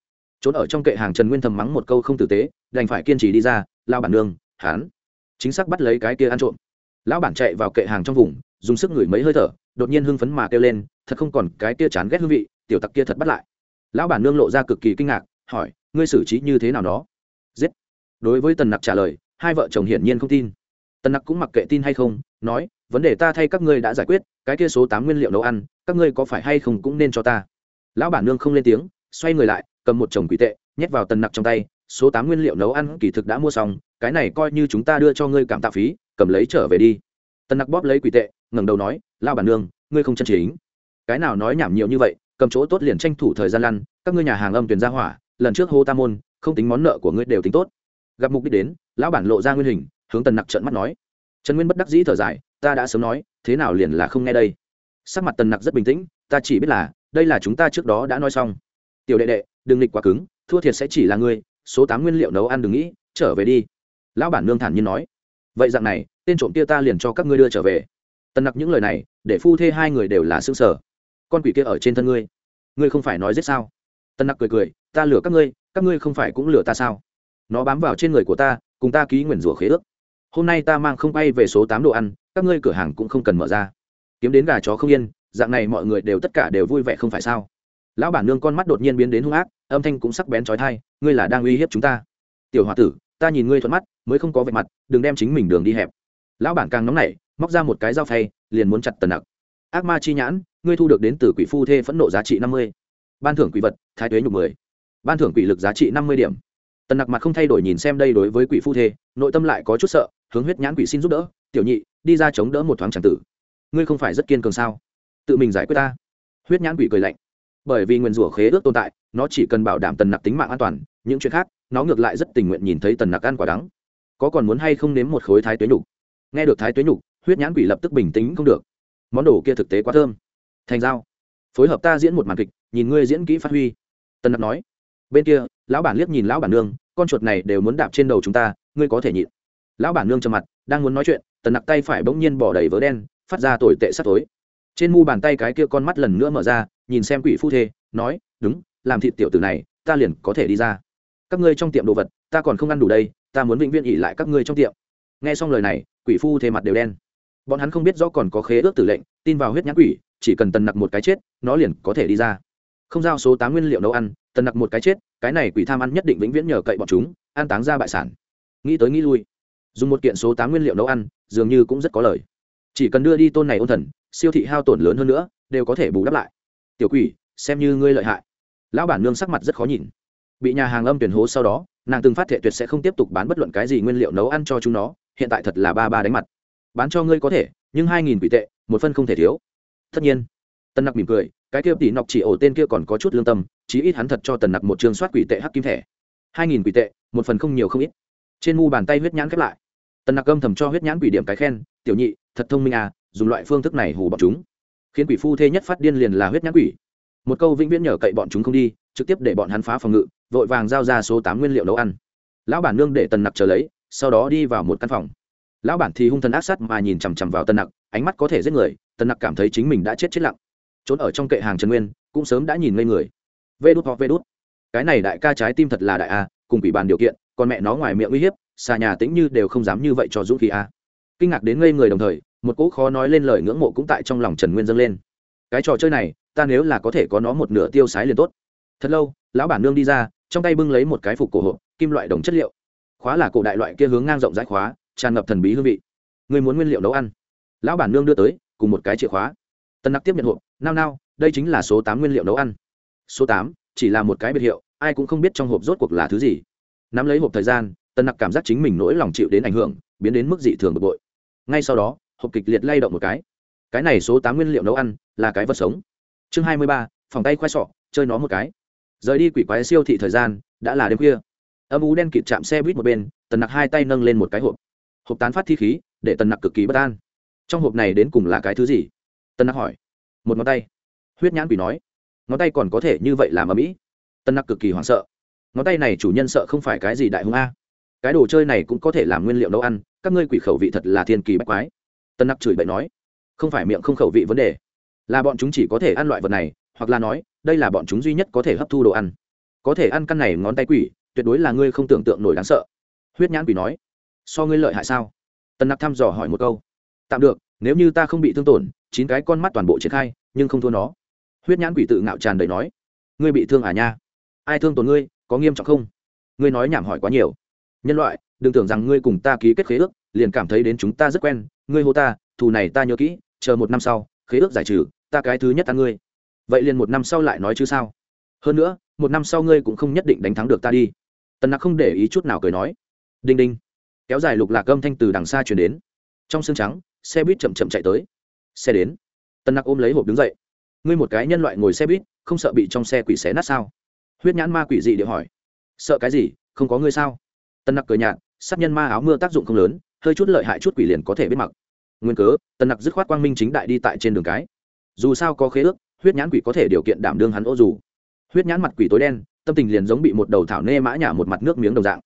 Trốn ở trong kệ hàng trần nguyên thầm mắng một câu không tử tế, đành phải kiên trì đi ra lao bản nương hán chính xác bắt lấy cái kia ăn trộm. Lão bản chạy vào kệ hàng trong vùng, dùng sức ngửi mấy hơi thở, đột nhiên hưng phấn mà kêu lên, thật không còn cái kia chán ghét hương vị, tiểu tặc kia thật bắt lại. Lão bản nương lộ ra cực kỳ kinh ngạc, hỏi, ngươi xử trí như thế nào đó giết. Đối với tần nặc trả lời, hai vợ chồng hiển nhiên không tin. Tần nặc cũng mặc kệ tin hay không, nói, vấn đề ta thay các ngươi đã giải quyết, cái kia số tám nguyên liệu nấu ăn, các ngươi có phải hay không cũng nên cho ta. Lão bản nương không lên tiếng, xoay người lại, cầm một chồng quỷ tệ, nhét vào tần nặc trong tay số tám nguyên liệu nấu ăn kỳ thực đã mua xong, cái này coi như chúng ta đưa cho ngươi cảm tạ phí, cầm lấy trở về đi. Tần nặc bóp lấy quỷ tệ, ngẩng đầu nói lao bản nương, ngươi không chân chính. Cái nào nói nhảm nhiều như vậy, cầm chỗ tốt liền tranh thủ thời gian lăn, các ngươi nhà hàng âm tuyển ra hỏa, lần trước hô ta môn, không tính món nợ của ngươi đều tính tốt. Gặp mục đích đến, lão bản lộ ra nguyên hình, hướng tần nặc trợn mắt nói, trần nguyên bất đắc dĩ thở dài, ta đã sớm nói, thế nào liền là không nghe đây? Sắc mặt tần nặc rất bình tĩnh, ta chỉ biết là, đây là chúng ta trước đó đã nói xong. Tiểu đệ đệ, đừng nghịch quá cứng, thua thiệt sẽ chỉ là ngươi số tám nguyên liệu nấu ăn đừng nghĩ, trở về đi. Lão bản nương thản nhiên nói. Vậy dạng này, tên trộm kia ta liền cho các ngươi đưa trở về. Tần nặc những lời này, để phu thê hai người đều là xương sở con quỷ kia ở trên thân ngươi ngươi không phải nói giết sao? Tần nặc cười cười, ta lừa các ngươi các ngươi không phải cũng lừa ta sao? Nó bám vào trên người của ta, cùng ta ký nguyền rủa khế ước. Hôm nay ta mang không bay về số tám đồ ăn, các ngươi cửa hàng cũng không cần mở ra. Kiếm đến gà chó không yên, dạng này mọi người đều tất cả đều vui vẻ không phải sao? Lão bản nương con mắt đột nhiên biến đến hung ác, âm thanh cũng sắc bén trói thai, ngươi là đang uy hiếp chúng ta? Tiểu h o a tử, ta nhìn ngươi thuận mắt, mới không có vẻ mặt, đừng đem chính mình đường đi hẹp. Lão bản càng nóng nảy, móc ra một cái dao phay, liền muốn chặt tần nặc. Ác ma chi nhãn, ngươi thu được đến từ quỷ phu thê phẫn nộ giá trị năm mươi, ban thưởng quỷ vật, thái tuế nhục mười, ban thưởng quỷ lực giá trị năm mươi điểm. Tần nặc mặt không thay đổi nhìn xem đây đối với quỷ phu thê, nội tâm lại có chút sợ, hướng huyết nhãn quỷ xin giúp đỡ, tiểu nhị, đi ra chống đỡ một thoáng tràng tử. Ngươi không phải rất kiên cường sao? Tự mình giải quyết ta. Huyết nhãn quỷ cười lạnh bởi vì nguyên rủa khế ước tồn tại, nó chỉ cần bảo đảm tần nặc tính mạng an toàn, những chuyện khác, nó ngược lại rất tình nguyện nhìn thấy tần nặc ăn quả đắng. Có còn muốn hay không nếm một khối thái tuế nhục? Nghe được thái tuế nhục, huyết nhãn quỷ lập tức bình tĩnh không được. Món đồ kia thực tế quá thơm. Thành giao. Phối hợp ta diễn một màn kịch, nhìn ngươi diễn kỹ phát huy. Tần nặc nói. Bên kia, lão bản liếc nhìn lão bản nương, con chuột này đều muốn đạp trên đầu chúng ta, ngươi có thể nhịn. Lão bản nương trầm mặt, đang muốn nói chuyện, tần nặc tay phải bỗng nhiên bỏ đầy vớ đen, phát ra tồi tệ sát tối trên mu bàn tay cái kia con mắt lần nữa mở ra, nhìn xem quỷ phu thê, nói, đúng, làm thịt tiểu tử này, ta liền có thể đi ra. Các ngươi trong tiệm đồ vật, ta còn không ăn đủ đây, ta muốn vĩnh viễn ỉ lại các ngươi trong tiệm. Nghe xong lời này, quỷ phu thê mặt đều đen. Bọn hắn không biết rõ còn có khế ước tử lệnh, tin vào huyết nhãn quỷ, chỉ cần tần nặc một cái chết, nó liền có thể đi ra. Không giao số tám nguyên liệu nấu ăn, tần nặc một cái chết, cái này quỷ tham ăn nhất định vĩnh viễn nhờ cậy bọn chúng, an táng ra bại sản. Nghĩ tới nghĩ lui. Dùng một kiện số tám nguyên liệu nấu ăn, dường như cũng rất có lời. Chỉ cần đưa đi tôn này ôn thần siêu thị hao tổn lớn hơn nữa, đều có thể bù đắp lại. Tiểu quỷ, xem như ngươi lợi hại. Lão bản nương sắc mặt rất khó nhìn. Bị nhà hàng âm tuyển hố sau đó, nàng từng phát thệ tuyệt sẽ không tiếp tục bán bất luận cái gì nguyên liệu nấu ăn cho chúng nó, hiện tại thật là ba ba đánh mặt. Bán cho ngươi có thể, nhưng hai nghìn quỷ tệ, một phân không thể thiếu. Tất nhiên. Tân nặc mỉm cười, cái kia tỷ nọc chỉ ổ tên kia còn có chút lương tâm, chí ít hắn thật cho tần nặc một trường soát quỷ tệ hắc kim thẻ. Hai nghìn quỷ tệ, một phần không nhiều không ít. Trên mu bàn tay huyết nhãn khép lại. Tần nặc âm thầm cho huyết nhãn quỷ điểm cái khen, tiểu nhị, thật thông minh à dùng loại phương thức này hù bọn chúng. Khiến quỷ phu thê nhất phát điên liền là huyết nhãn quỷ. Một câu vĩnh viễn nhờ cậy bọn chúng không đi, trực tiếp để bọn hắn phá phòng ngự, vội vàng giao ra số tám nguyên liệu nấu ăn. Lão bản nương để tần nặc chờ lấy, sau đó đi vào một căn phòng. Lão bản thì hung thần ác sát mà nhìn chằm chằm vào tần nặc, ánh mắt có thể giết người, tần nặc cảm thấy chính mình đã chết chết lặng. Trốn ở trong kệ hàng trần nguyên, cũng sớm đã nhìn ngây người. Vê đút hoặc vê đút. Cái này đại ca trái tim thật là đại a, cùng bị bàn điều kiện, còn mẹ nó ngoài miệng uy hiếp xà nhà tĩnh như đều không dám như vậy cho dũng khí a. Kinh ngạc đến ngây người đồng thời một cỗ khó nói lên lời ngưỡng mộ cũng tại trong lòng trần nguyên dâng lên. Cái trò chơi này, ta nếu là có thể có nó một nửa tiêu sái liền tốt. Thật lâu, lão bản nương đi ra, trong tay bưng lấy một cái phục cổ hộp, kim loại đồng chất liệu. Khóa là cổ đại loại kia hướng ngang rộng rãi khóa, tràn ngập thần bí hương vị. Người muốn nguyên liệu nấu ăn. Lão bản nương đưa tới, cùng một cái chìa khóa. Tân nặc tiếp nhận hộp, nao nao, đây chính là số tám nguyên liệu nấu ăn. Số tám, chỉ là một cái biệt hiệu, ai cũng không biết trong hộp rốt cuộc là thứ gì. Nắm lấy hộp thời gian, tân nặc cảm giác chính mình nỗi lòng chịu đến ảnh hưởng, biến đến mức dị thường bực bội. Ngay sau đó hộp kịch liệt lay động một cái. Cái này số tám nguyên liệu nấu ăn là cái vật sống. Chương hai mươi ba, phòng tay khoai sọ, chơi nó một cái. Rời đi quỷ quái siêu thị thời gian đã là đêm khuya. Âm ú đen kịt chạm xe buýt một bên, tần nặc hai tay nâng lên một cái hộp. Hộp tán phát thi khí, để tần nặc cực kỳ bất an. Trong hộp này đến cùng là cái thứ gì? Tần nặc hỏi. Một ngón tay. Huyết nhãn quỷ nói. Ngón tay còn có thể như vậy làm ở mỹ tần nặc cực kỳ hoảng sợ. Ngón tay này chủ nhân sợ không phải cái gì đại hung a. Cái đồ chơi này cũng có thể làm nguyên liệu nấu ăn, các ngươi quỷ khẩu vị thật là thiên kỳ bách quái tân nặc chửi bậy nói, không phải miệng không khẩu vị vấn đề. Là bọn chúng chỉ có thể ăn loại vật này, hoặc là nói, đây là bọn chúng duy nhất có thể hấp thu đồ ăn. Có thể ăn căn này ngón tay quỷ, tuyệt đối là ngươi không tưởng tượng nổi đáng sợ. Huyết nhãn quỷ nói, so ngươi lợi hại sao? Tân nặc thăm dò hỏi một câu, tạm được, nếu như ta không bị thương tổn, chín cái con mắt toàn bộ triển khai, nhưng không thua nó. Huyết nhãn quỷ tự ngạo tràn đầy nói, ngươi bị thương à nha? Ai thương tổn ngươi, có nghiêm trọng không? Ngươi nói nhảm hỏi quá nhiều. Nhân loại, đừng tưởng rằng ngươi cùng ta ký kết khế ước, liền cảm thấy đến chúng ta rất quen ngươi hô ta, thù này ta nhớ kỹ, chờ một năm sau, khế ước giải trừ, ta cái thứ nhất ta ngươi. Vậy liền một năm sau lại nói chứ sao? Hơn nữa, một năm sau ngươi cũng không nhất định đánh thắng được ta đi. Tần nặc không để ý chút nào cười nói. Đinh đinh. Kéo dài lục lạc âm thanh từ đằng xa chuyển đến. Trong xương trắng, xe buýt chậm chậm chạy tới. Xe đến. Tần nặc ôm lấy hộp đứng dậy. Ngươi một cái nhân loại ngồi xe buýt, không sợ bị trong xe quỷ xé nát sao? Huyết nhãn ma quỷ dị điệu hỏi. Sợ cái gì? Không có ngươi sao? Tần nặc cười nhạt, sát nhân ma áo mưa tác dụng không lớn hơi chút lợi hại chút quỷ liền có thể biết mặc. Nguyên cớ, tần nặc dứt khoát quang minh chính đại đi tại trên đường cái. Dù sao có khế ước, huyết nhãn quỷ có thể điều kiện đảm đương hắn ô dù. Huyết nhãn mặt quỷ tối đen, tâm tình liền giống bị một đầu thảo nê mã nhả một mặt nước miếng đồng dạng.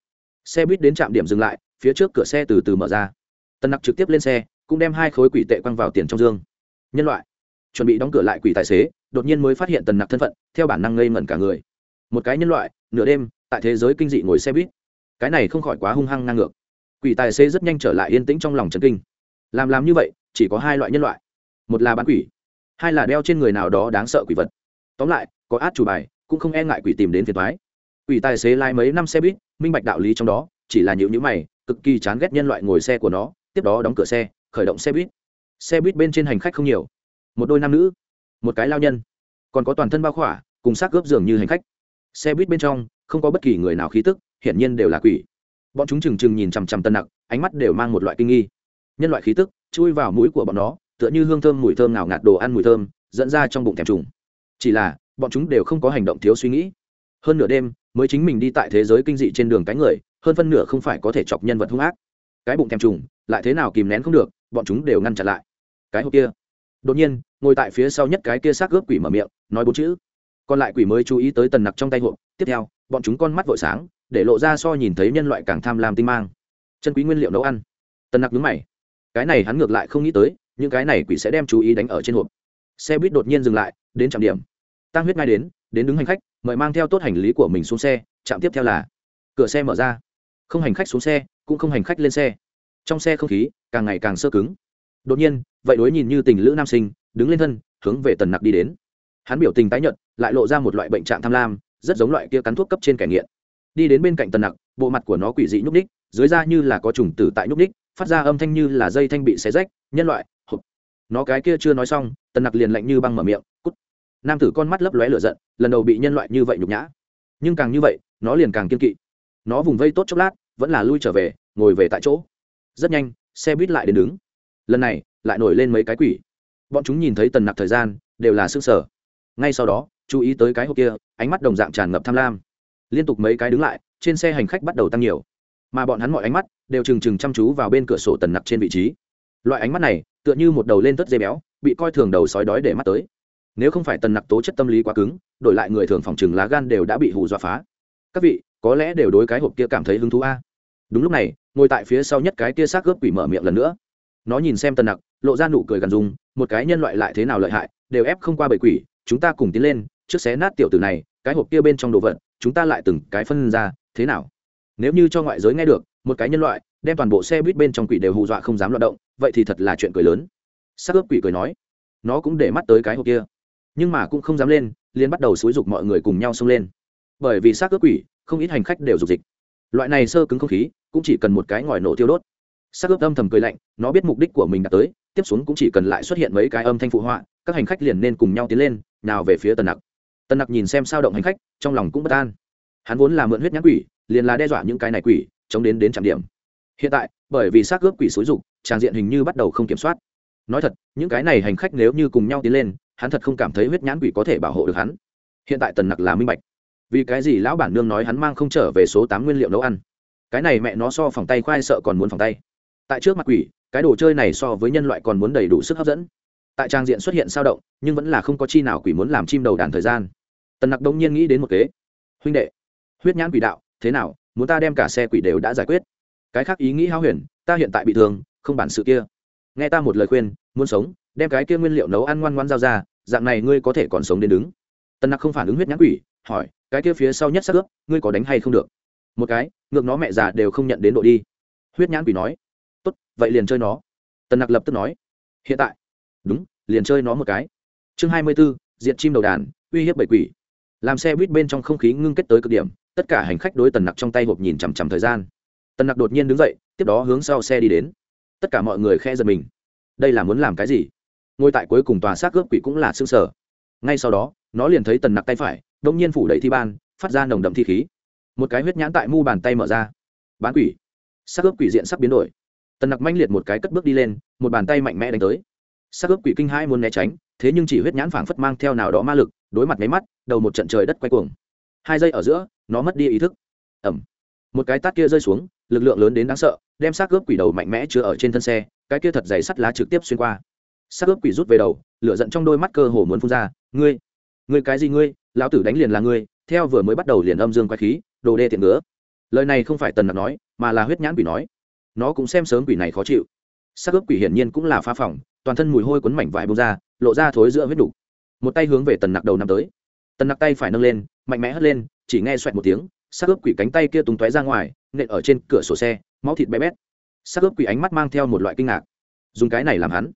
Xe buýt đến trạm điểm dừng lại, phía trước cửa xe từ từ mở ra. Tần nặc trực tiếp lên xe, cũng đem hai khối quỷ tệ quăng vào tiền trong dương. Nhân loại, chuẩn bị đóng cửa lại quỷ tài xế, đột nhiên mới phát hiện tần nặc thân phận, theo bản năng ngây ngẩn cả người. Một cái nhân loại, nửa đêm, tại thế giới kinh dị ngồi xe buýt. Cái này không khỏi quá hung hăng ngang ngược quỷ tài xế rất nhanh trở lại yên tĩnh trong lòng trần kinh. Làm làm như vậy, chỉ có hai loại nhân loại. Một là bán quỷ, hai là đeo trên người nào đó đáng sợ quỷ vật. Tóm lại, có át chủ bài, cũng không e ngại quỷ tìm đến phiền thoái quỷ tài xế lái mấy năm xe buýt, minh bạch đạo lý trong đó, chỉ là nhịu nhữ mày, cực kỳ chán ghét nhân loại ngồi xe của nó, tiếp đó đóng cửa xe, khởi động xe buýt. Xe buýt bên trên hành khách không nhiều. Một đôi nam nữ, một cái lao nhân. Còn có toàn thân bao khỏa, cùng xác gớp giường như hành khách. Xe buýt bên trong, không có bất kỳ người nào khí tức, hiển nhiên đều là quỷ bọn chúng trừng trừng nhìn chằm chằm tân nặc, ánh mắt đều mang một loại kinh nghi. Nhân loại khí tức, chui vào mũi của bọn nó, tựa như hương thơm mùi thơm nào ngạt đồ ăn mùi thơm, dẫn ra trong bụng thèm trùng. Chỉ là, bọn chúng đều không có hành động thiếu suy nghĩ. Hơn nửa đêm, mới chính mình đi tại thế giới kinh dị trên đường cái người, hơn phân nửa không phải có thể chọc nhân vật hung ác. Cái bụng thèm trùng, lại thế nào kìm nén không được, bọn chúng đều ngăn chặn lại. Cái hộp kia. Đột nhiên, ngồi tại phía sau nhất cái kia xác gớp quỷ mở miệng, nói bốn chữ. Còn lại quỷ mới chú ý tới tần nặc trong tay hộp, tiếp theo, bọn chúng con mắt vội sáng để lộ ra so nhìn thấy nhân loại càng tham lam tinh mang. Chân quý nguyên liệu nấu ăn. Tần nặc nhúng mày. Cái này hắn ngược lại không nghĩ tới, những cái này quỷ sẽ đem chú ý đánh ở trên hộp. Xe buýt đột nhiên dừng lại, đến trạm điểm. Tăng huyết ngay đến đến đứng hành khách, mời mang theo tốt hành lý của mình xuống xe, trạm tiếp theo là cửa xe mở ra. Không hành khách xuống xe, cũng không hành khách lên xe. Trong xe không khí, càng ngày càng sơ cứng. Đột nhiên, vậy đối nhìn như tình lữ nam sinh, đứng lên thân, hướng về tần nặc đi đến. Hắn biểu tình tái nhợt, lại lộ ra một loại bệnh trạng tham lam, rất giống loại kia cắn thuốc cấp trên kẻ nghiện đi đến bên cạnh tần nặc, bộ mặt của nó quỷ dị nhúc ních dưới da như là có trùng tử tại nhúc ních phát ra âm thanh như là dây thanh bị xé rách, nhân loại, hụt. Nó cái kia chưa nói xong, tần nặc liền lạnh như băng mở miệng, cút. Nam tử con mắt lấp lóe lửa giận, lần đầu bị nhân loại như vậy nhục nhã. Nhưng càng như vậy, nó liền càng kiên kỵ. Nó vùng vây tốt chốc lát, vẫn là lui trở về, ngồi về tại chỗ. Rất nhanh, xe buýt lại đến đứng. Lần này, lại nổi lên mấy cái quỷ. Bọn chúng nhìn thấy tần nặc thời gian, đều là s ư ơ n g sở ngay sau đó, chú ý tới cái hộp kia, ánh mắt đồng dạng tràn ngập tham lam liên tục mấy cái đứng lại, trên xe hành khách bắt đầu tăng nhiều. Mà bọn hắn mọi ánh mắt đều trừng trừng chăm chú vào bên cửa sổ tần nặc trên vị trí. Loại ánh mắt này, tựa như một đầu lên tất dây béo, bị coi thường đầu sói đói để mắt tới. Nếu không phải tần nặc tố chất tâm lý quá cứng, đổi lại người thường phòng trừng lá gan đều đã bị hù dọa phá. Các vị, có lẽ đều đối cái hộp kia cảm thấy hứng thú a. Đúng lúc này, ngồi tại phía sau nhất cái kia xác gớp quỷ mở miệng lần nữa. Nó nhìn xem tần nặc, lộ ra nụ cười gần dùng một cái nhân loại lại thế nào lợi hại, đều ép không qua bầy quỷ, chúng ta cùng tiến lên, trước xé nát tiểu tử này, cái hộp kia bên trong đồ vật chúng ta lại từng cái phân ra, thế nào? Nếu như cho ngoại giới nghe được, một cái nhân loại, đem toàn bộ xe buýt bên trong quỷ đều hù dọa không dám loạt động, vậy thì thật là chuyện cười lớn. Sắc ướp quỷ cười nói, nó cũng để mắt tới cái hộp kia. Nhưng mà cũng không dám lên, liền bắt đầu xúi giục mọi người cùng nhau xông lên. Bởi vì xác ướp quỷ, không ít hành khách đều dục dịch. Loại này sơ cứng không khí, cũng chỉ cần một cái ngòi nổ tiêu đốt. Xác ướp âm thầm cười lạnh, nó biết mục đích của mình đã tới, tiếp xuống cũng chỉ cần lại xuất hiện mấy cái âm thanh phụ họa, các hành khách liền nên cùng nhau tiến lên, nào về phía tần nặc tần nặc nhìn xem sao động hành khách, trong lòng cũng bất an. Hắn vốn là mượn huyết nhãn quỷ, liền là đe dọa những cái này quỷ, chống đến đến trạm điểm. Hiện tại, bởi vì xác ướp quỷ xối rục tràng diện hình như bắt đầu không kiểm soát. Nói thật, những cái này hành khách nếu như cùng nhau tiến lên, hắn thật không cảm thấy huyết nhãn quỷ có thể bảo hộ được hắn. Hiện tại tần nặc là minh bạch. Vì cái gì lão bản nương nói hắn mang không trở về số tám nguyên liệu nấu ăn? Cái này mẹ nó so phòng tay khoai sợ còn muốn phòng tay. Tại trước mặt quỷ, cái đồ chơi này so với nhân loại còn muốn đầy đủ sức hấp dẫn. Tại trang diện xuất hiện sao động, nhưng vẫn là không có chi nào quỷ muốn làm chim đầu đàn thời gian tần nặc đông nhiên nghĩ đến một kế. Huynh đệ, huyết nhãn quỷ đạo, thế nào, muốn ta đem cả xe quỷ đều đã giải quyết? Cái khác ý nghĩ hao huyền, ta hiện tại bị thương, không bản sự kia. Nghe ta một lời khuyên, muốn sống, đem cái kia nguyên liệu nấu ăn ngoan ngoan giao ra, dạng này ngươi có thể còn sống đến đứng. Tần nặc không phản ứng huyết nhãn quỷ, hỏi, cái kia phía sau nhất xác ướp, ngươi có đánh hay không được? Một cái, ngược nó mẹ già đều không nhận đến độ đi. Huyết nhãn quỷ nói, tốt, vậy liền chơi nó. Tần nặc lập tức nói, hiện tại. Đúng, liền chơi nó một cái. Chương hai mươi b ố diện chim đầu đàn, uy hiếp bảy quỷ làm xe buýt bên trong không khí ngưng kết tới cực điểm, tất cả hành khách đối tần nặc trong tay hộp nhìn chằm chằm thời gian. Tần nặc đột nhiên đứng dậy, tiếp đó hướng sau xe đi đến. Tất cả mọi người khe giật mình. Đây là muốn làm cái gì? Ngồi tại cuối cùng tòa xác cướp quỷ cũng là xương sở ngay sau đó, nó liền thấy tần nặc tay phải đông nhiên phủ đẩy thi ban, phát ra nồng đậm thi khí. Một cái huyết nhãn tại mu bàn tay mở ra. Bán quỷ. Xác ướp quỷ diện sắp biến đổi. Tần nặc manh liệt một cái cất bước đi lên, một bàn tay mạnh mẽ đánh tới. Xác ướp quỷ kinh hai muốn né tránh, thế nhưng chỉ huyết nhãn phảng phất mang theo nào đó ma lực đối mặt mấy mắt, đầu một trận trời đất quay cuồng. Hai giây ở giữa, nó mất đi ý thức. Ẩm một cái tát kia rơi xuống, lực lượng lớn đến đáng sợ, đem xác ướp quỷ đầu mạnh mẽ chứa ở trên thân xe, cái kia thật dày sắt lá trực tiếp xuyên qua. Xác ướp quỷ rút về đầu, lửa giận trong đôi mắt cơ hồ muốn phun ra. Ngươi ngươi cái gì ngươi? Lão tử đánh liền là ngươi. Theo vừa mới bắt đầu liền âm dương quay khí, đồ đê tiện ngứa. Lời này không phải tần nặc nói, mà là huyết nhãn quỷ nói. Nó cũng xem sớm quỷ này khó chịu. Xác ướp quỷ hiển nhiên cũng là phá phỏng toàn thân mùi hôi cuốn mảnh vải bông ra, lộ ra thối giữa huyết đục một tay hướng về tần nặc đầu nằm tới. Tần nặc tay phải nâng lên, mạnh mẽ hất lên, chỉ nghe xoẹt một tiếng xác ướp quỷ cánh tay kia tung tóe ra ngoài, nện ở trên cửa sổ xe, máu thịt bé bét. Xác ướp quỷ ánh mắt mang theo một loại kinh ngạc. Dùng cái này làm hắn.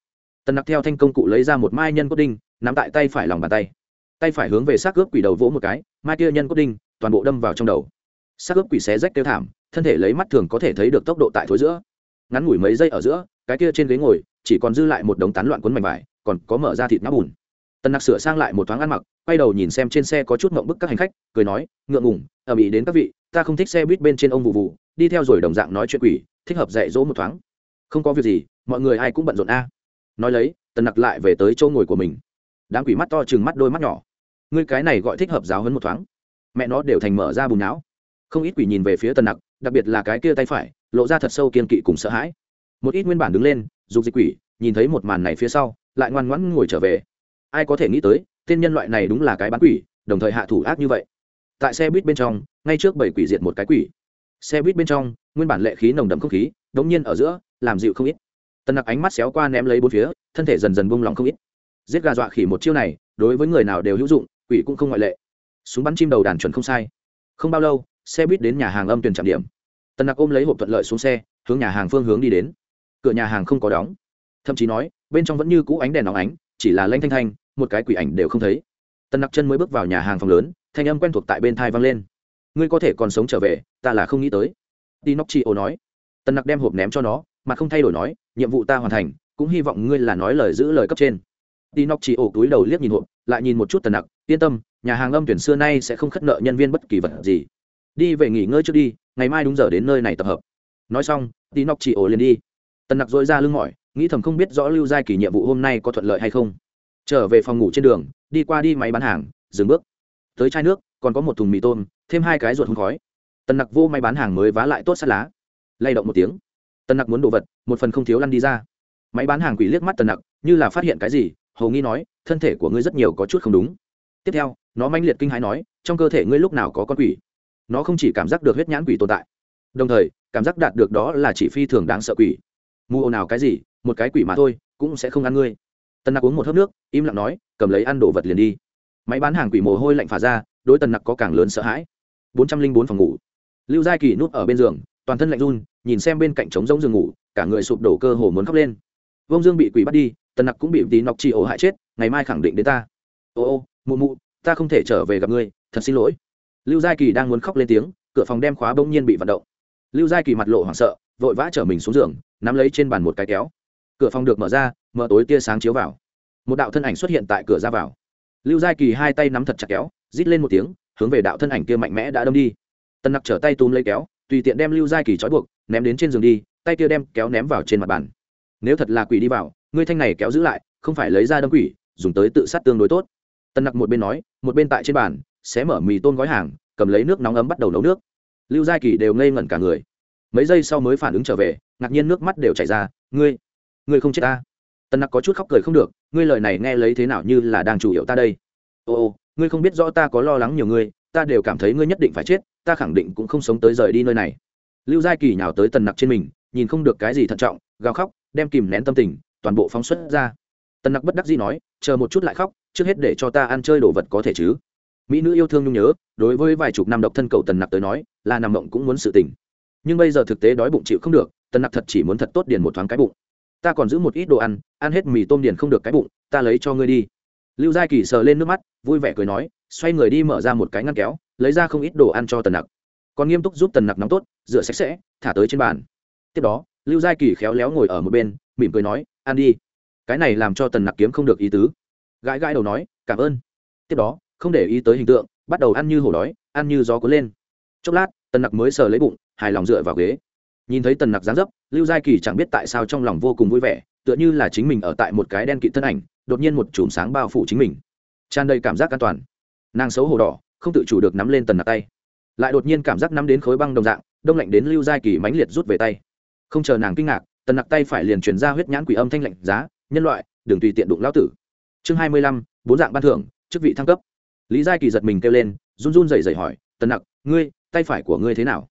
Tần nặc theo thanh công cụ lấy ra một mai nhân cốt đinh, nắm tại tay phải lòng bàn tay. Tay phải hướng về xác ướp quỷ đầu vỗ một cái, mai kia nhân cốt đinh, toàn bộ đâm vào trong đầu. Xác ướp quỷ xé rách kêu thảm, thân thể lấy mắt thường có thể thấy được tốc độ tại thối giữa. Ngắn ngủi mấy giây ở giữa, cái kia trên ghế ngồi, chỉ còn dư lại một đống tán loạn cuốn mảnh vải, còn có mở ra thịt ngáp bùn tần nặc sửa sang lại một thoáng ăn mặc, quay đầu nhìn xem trên xe có chút mộng bức các hành khách, cười nói, ngượng ngùng ở ĩ đến các vị, ta không thích xe buýt bên trên ông vụ vụ, đi theo rồi đồng dạng nói chuyện quỷ, thích hợp dạy dỗ một thoáng. Không có việc gì, mọi người ai cũng bận rộn a. Nói lấy, tần nặc lại về tới chỗ ngồi của mình. Đám quỷ mắt to chừng mắt đôi mắt nhỏ. Ngươi cái này gọi thích hợp giáo hấn một thoáng. Mẹ nó đều thành mở ra bùn não. Không ít quỷ nhìn về phía tần nặc, đặc biệt là cái kia tay phải, lộ ra thật sâu kiên kỵ cùng sợ hãi. Một ít nguyên bản đứng lên, dục dịch quỷ, nhìn thấy một màn này phía sau, lại ngoan ngoãn ngồi trở về ai có thể nghĩ tới, tên nhân loại này đúng là cái bán quỷ, đồng thời hạ thủ ác như vậy. Tại xe buýt bên trong, ngay trước bảy quỷ diệt một cái quỷ. Xe buýt bên trong, nguyên bản lệ khí nồng đậm không khí, đống nhiên ở giữa, làm dịu không ít. Tần nặc ánh mắt xéo qua ném lấy bốn phía, thân thể dần dần bung lòng không ít. Giết gà dọa khỉ một chiêu này, đối với người nào đều hữu dụng, quỷ cũng không ngoại lệ. Súng bắn chim đầu đàn chuẩn không sai. Không bao lâu, xe buýt đến nhà hàng âm tuyển trạm điểm. Tần nặc ôm lấy hộp thuận lợi xuống xe, hướng nhà hàng phương hướng đi đến. Cửa nhà hàng không có đóng. Thậm chí nói, bên trong vẫn như cũ ánh đèn nóng ánh, chỉ là lanh thanh thanh một cái quỷ ảnh đều không thấy. Tần nặc chân mới bước vào nhà hàng phòng lớn, thanh âm quen thuộc tại bên thai vang lên. Ngươi có thể còn sống trở về, ta là không nghĩ tới. Đi nóc chị ô nói. Tần nặc đem hộp ném cho nó, mà không thay đổi nói, nhiệm vụ ta hoàn thành, cũng hy vọng ngươi là nói lời giữ lời cấp trên. Đi nóc chị ổ túi đầu liếc nhìn hộp, lại nhìn một chút tần nặc, yên tâm, nhà hàng âm tuyển xưa nay sẽ không khất nợ nhân viên bất kỳ vật gì. Đi về nghỉ ngơi trước đi, ngày mai đúng giờ đến nơi này tập hợp. Nói xong đi nóc chị ổ liền đi. Tần nặc dội ra lưng mỏi, nghĩ thầm không biết rõ lưu giai kỳ nhiệm vụ hôm nay có thuận lợi hay không trở về phòng ngủ trên đường, đi qua đi máy bán hàng, dừng bước. Tới chai nước, còn có một thùng mì tôm, thêm hai cái ruột hôn khói. Tần nặc vô máy bán hàng mới vá lại tốt sát lá. Lay động một tiếng. Tần nặc muốn đồ vật, một phần không thiếu lăn đi ra. Máy bán hàng quỷ liếc mắt tần nặc, như là phát hiện cái gì, hầu nghi nói, thân thể của ngươi rất nhiều có chút không đúng. Tiếp theo, nó manh liệt kinh hãi nói, trong cơ thể ngươi lúc nào có con quỷ? Nó không chỉ cảm giác được huyết nhãn quỷ tồn tại, đồng thời, cảm giác đạt được đó là chỉ phi thường đáng sợ quỷ. Mù ồn nào cái gì, một cái quỷ mà thôi, cũng sẽ không ăn ngươi tần nặc uống một hớp nước, im lặng nói, cầm lấy ăn đồ vật liền đi. Máy bán hàng quỷ mồ hôi lạnh phả ra, đối tần nặc có càng lớn sợ hãi. bốn trăm linh bốn phòng ngủ. Lưu giai kỳ núp ở bên giường, toàn thân lạnh run, nhìn xem bên cạnh trống rỗng giường ngủ, cả người sụp đổ cơ hồ muốn khóc lên. Vông dương bị quỷ bắt đi, tần nặc cũng bị tí nọc chi ổ hại chết, ngày mai khẳng định đến ta. Ô ô, mụ mụ, ta không thể trở về gặp ngươi, thật xin lỗi. Lưu giai kỳ đang muốn khóc lên tiếng, cửa phòng đem khóa bỗng nhiên bị vận động. Lưu giai kỳ mặt lộ hoảng sợ, vội vã chở mình xuống giường, nắm lấy trên bàn một cái kéo. Cửa phòng được mở ra mở tối tia sáng chiếu vào. Một đạo thân ảnh xuất hiện tại cửa ra vào. Lưu giai kỳ hai tay nắm thật chặt kéo, rít lên một tiếng, hướng về đạo thân ảnh kia mạnh mẽ đã đâm đi. Tần nặc trở tay túm lấy kéo, tùy tiện đem lưu giai kỳ trói buộc, ném đến trên giường đi, tay kia đem kéo ném vào trên mặt bàn. Nếu thật là quỷ đi vào, ngươi thanh này kéo giữ lại, không phải lấy ra đâm quỷ, dùng tới tự sát tương đối tốt. Tần nặc một bên nói, một bên tại trên bàn, xé mở mì tôn gói hàng, cầm lấy nước nóng ấm bắt đầu nấu nước. Lưu giai kỳ đều ngây ngẩn cả người. Mấy giây sau mới phản ứng trở về, ngạc nhiên nước mắt đều chảy ra, ngươi ngươi không chết ta? Tần nặc có chút khóc cười không được, ngươi lời này nghe lấy thế nào như là đang chủ yếu ta đây. Ô ô, ngươi không biết rõ ta có lo lắng nhiều ngươi, ta đều cảm thấy ngươi nhất định phải chết, ta khẳng định cũng không sống tới rời đi nơi này. Lưu giai kỳ nhào tới tần nặc trên mình, nhìn không được cái gì thận trọng, gào khóc, đem kìm nén tâm tình, toàn bộ phóng xuất ra. Tần nặc bất đắc dĩ nói, chờ một chút lại khóc, trước hết để cho ta ăn chơi đồ vật có thể chứ. Mỹ nữ yêu thương nhung nhớ, đối với vài chục năm độc thân cầu tần nặc tới nói, là nằm mộng cũng muốn sự tình. Nhưng bây giờ thực tế đói bụng chịu không được, tần nặc thật chỉ muốn thật tốt điền một thoáng cái bụng ta còn giữ một ít đồ ăn ăn hết mì tôm điền không được cái bụng, ta lấy cho ngươi đi. Lưu giai kỳ sờ lên nước mắt, vui vẻ cười nói, xoay người đi mở ra một cái ngăn kéo, lấy ra không ít đồ ăn cho tần nặc. Còn nghiêm túc giúp tần nặc nóng tốt, rửa sạch sẽ, thả tới trên bàn. Tiếp đó, lưu giai kỳ khéo léo ngồi ở một bên, mỉm cười nói, ăn đi. Cái này làm cho tần nặc kiếm không được ý tứ. Gãi gãi đầu nói, cảm ơn. Tiếp đó, không để ý tới hình tượng, bắt đầu ăn như hổ đói, ăn như gió cuốn lên. Chốc lát, tần nặc mới sờ lấy bụng, hài lòng dựa vào ghế nhìn thấy tần nặc dáng dấp, lưu giai kỳ chẳng biết tại sao trong lòng vô cùng vui vẻ, tựa như là chính mình ở tại một cái đen kịt thân ảnh, đột nhiên một chùm sáng bao phủ chính mình. Tràn đầy cảm giác an toàn. Nàng xấu hổ đỏ, không tự chủ được nắm lên tần nặc tay. Lại đột nhiên cảm giác nắm đến khối băng đồng dạng, đông lạnh đến lưu giai kỳ mãnh liệt rút về tay. Không chờ nàng kinh ngạc, tần nặc tay phải liền truyền ra huyết nhãn quỷ âm thanh lạnh giá, nhân loại, đừng tùy tiện đụng lao tử. Chương hai mươi lăm, bốn dạng ban thưởng, chức vị thăng cấp. Lý giai kỳ giật mình kêu lên, run run rẩy rẩy hỏi, tần nặc, ngươi, tay phải của ngươi thế nào?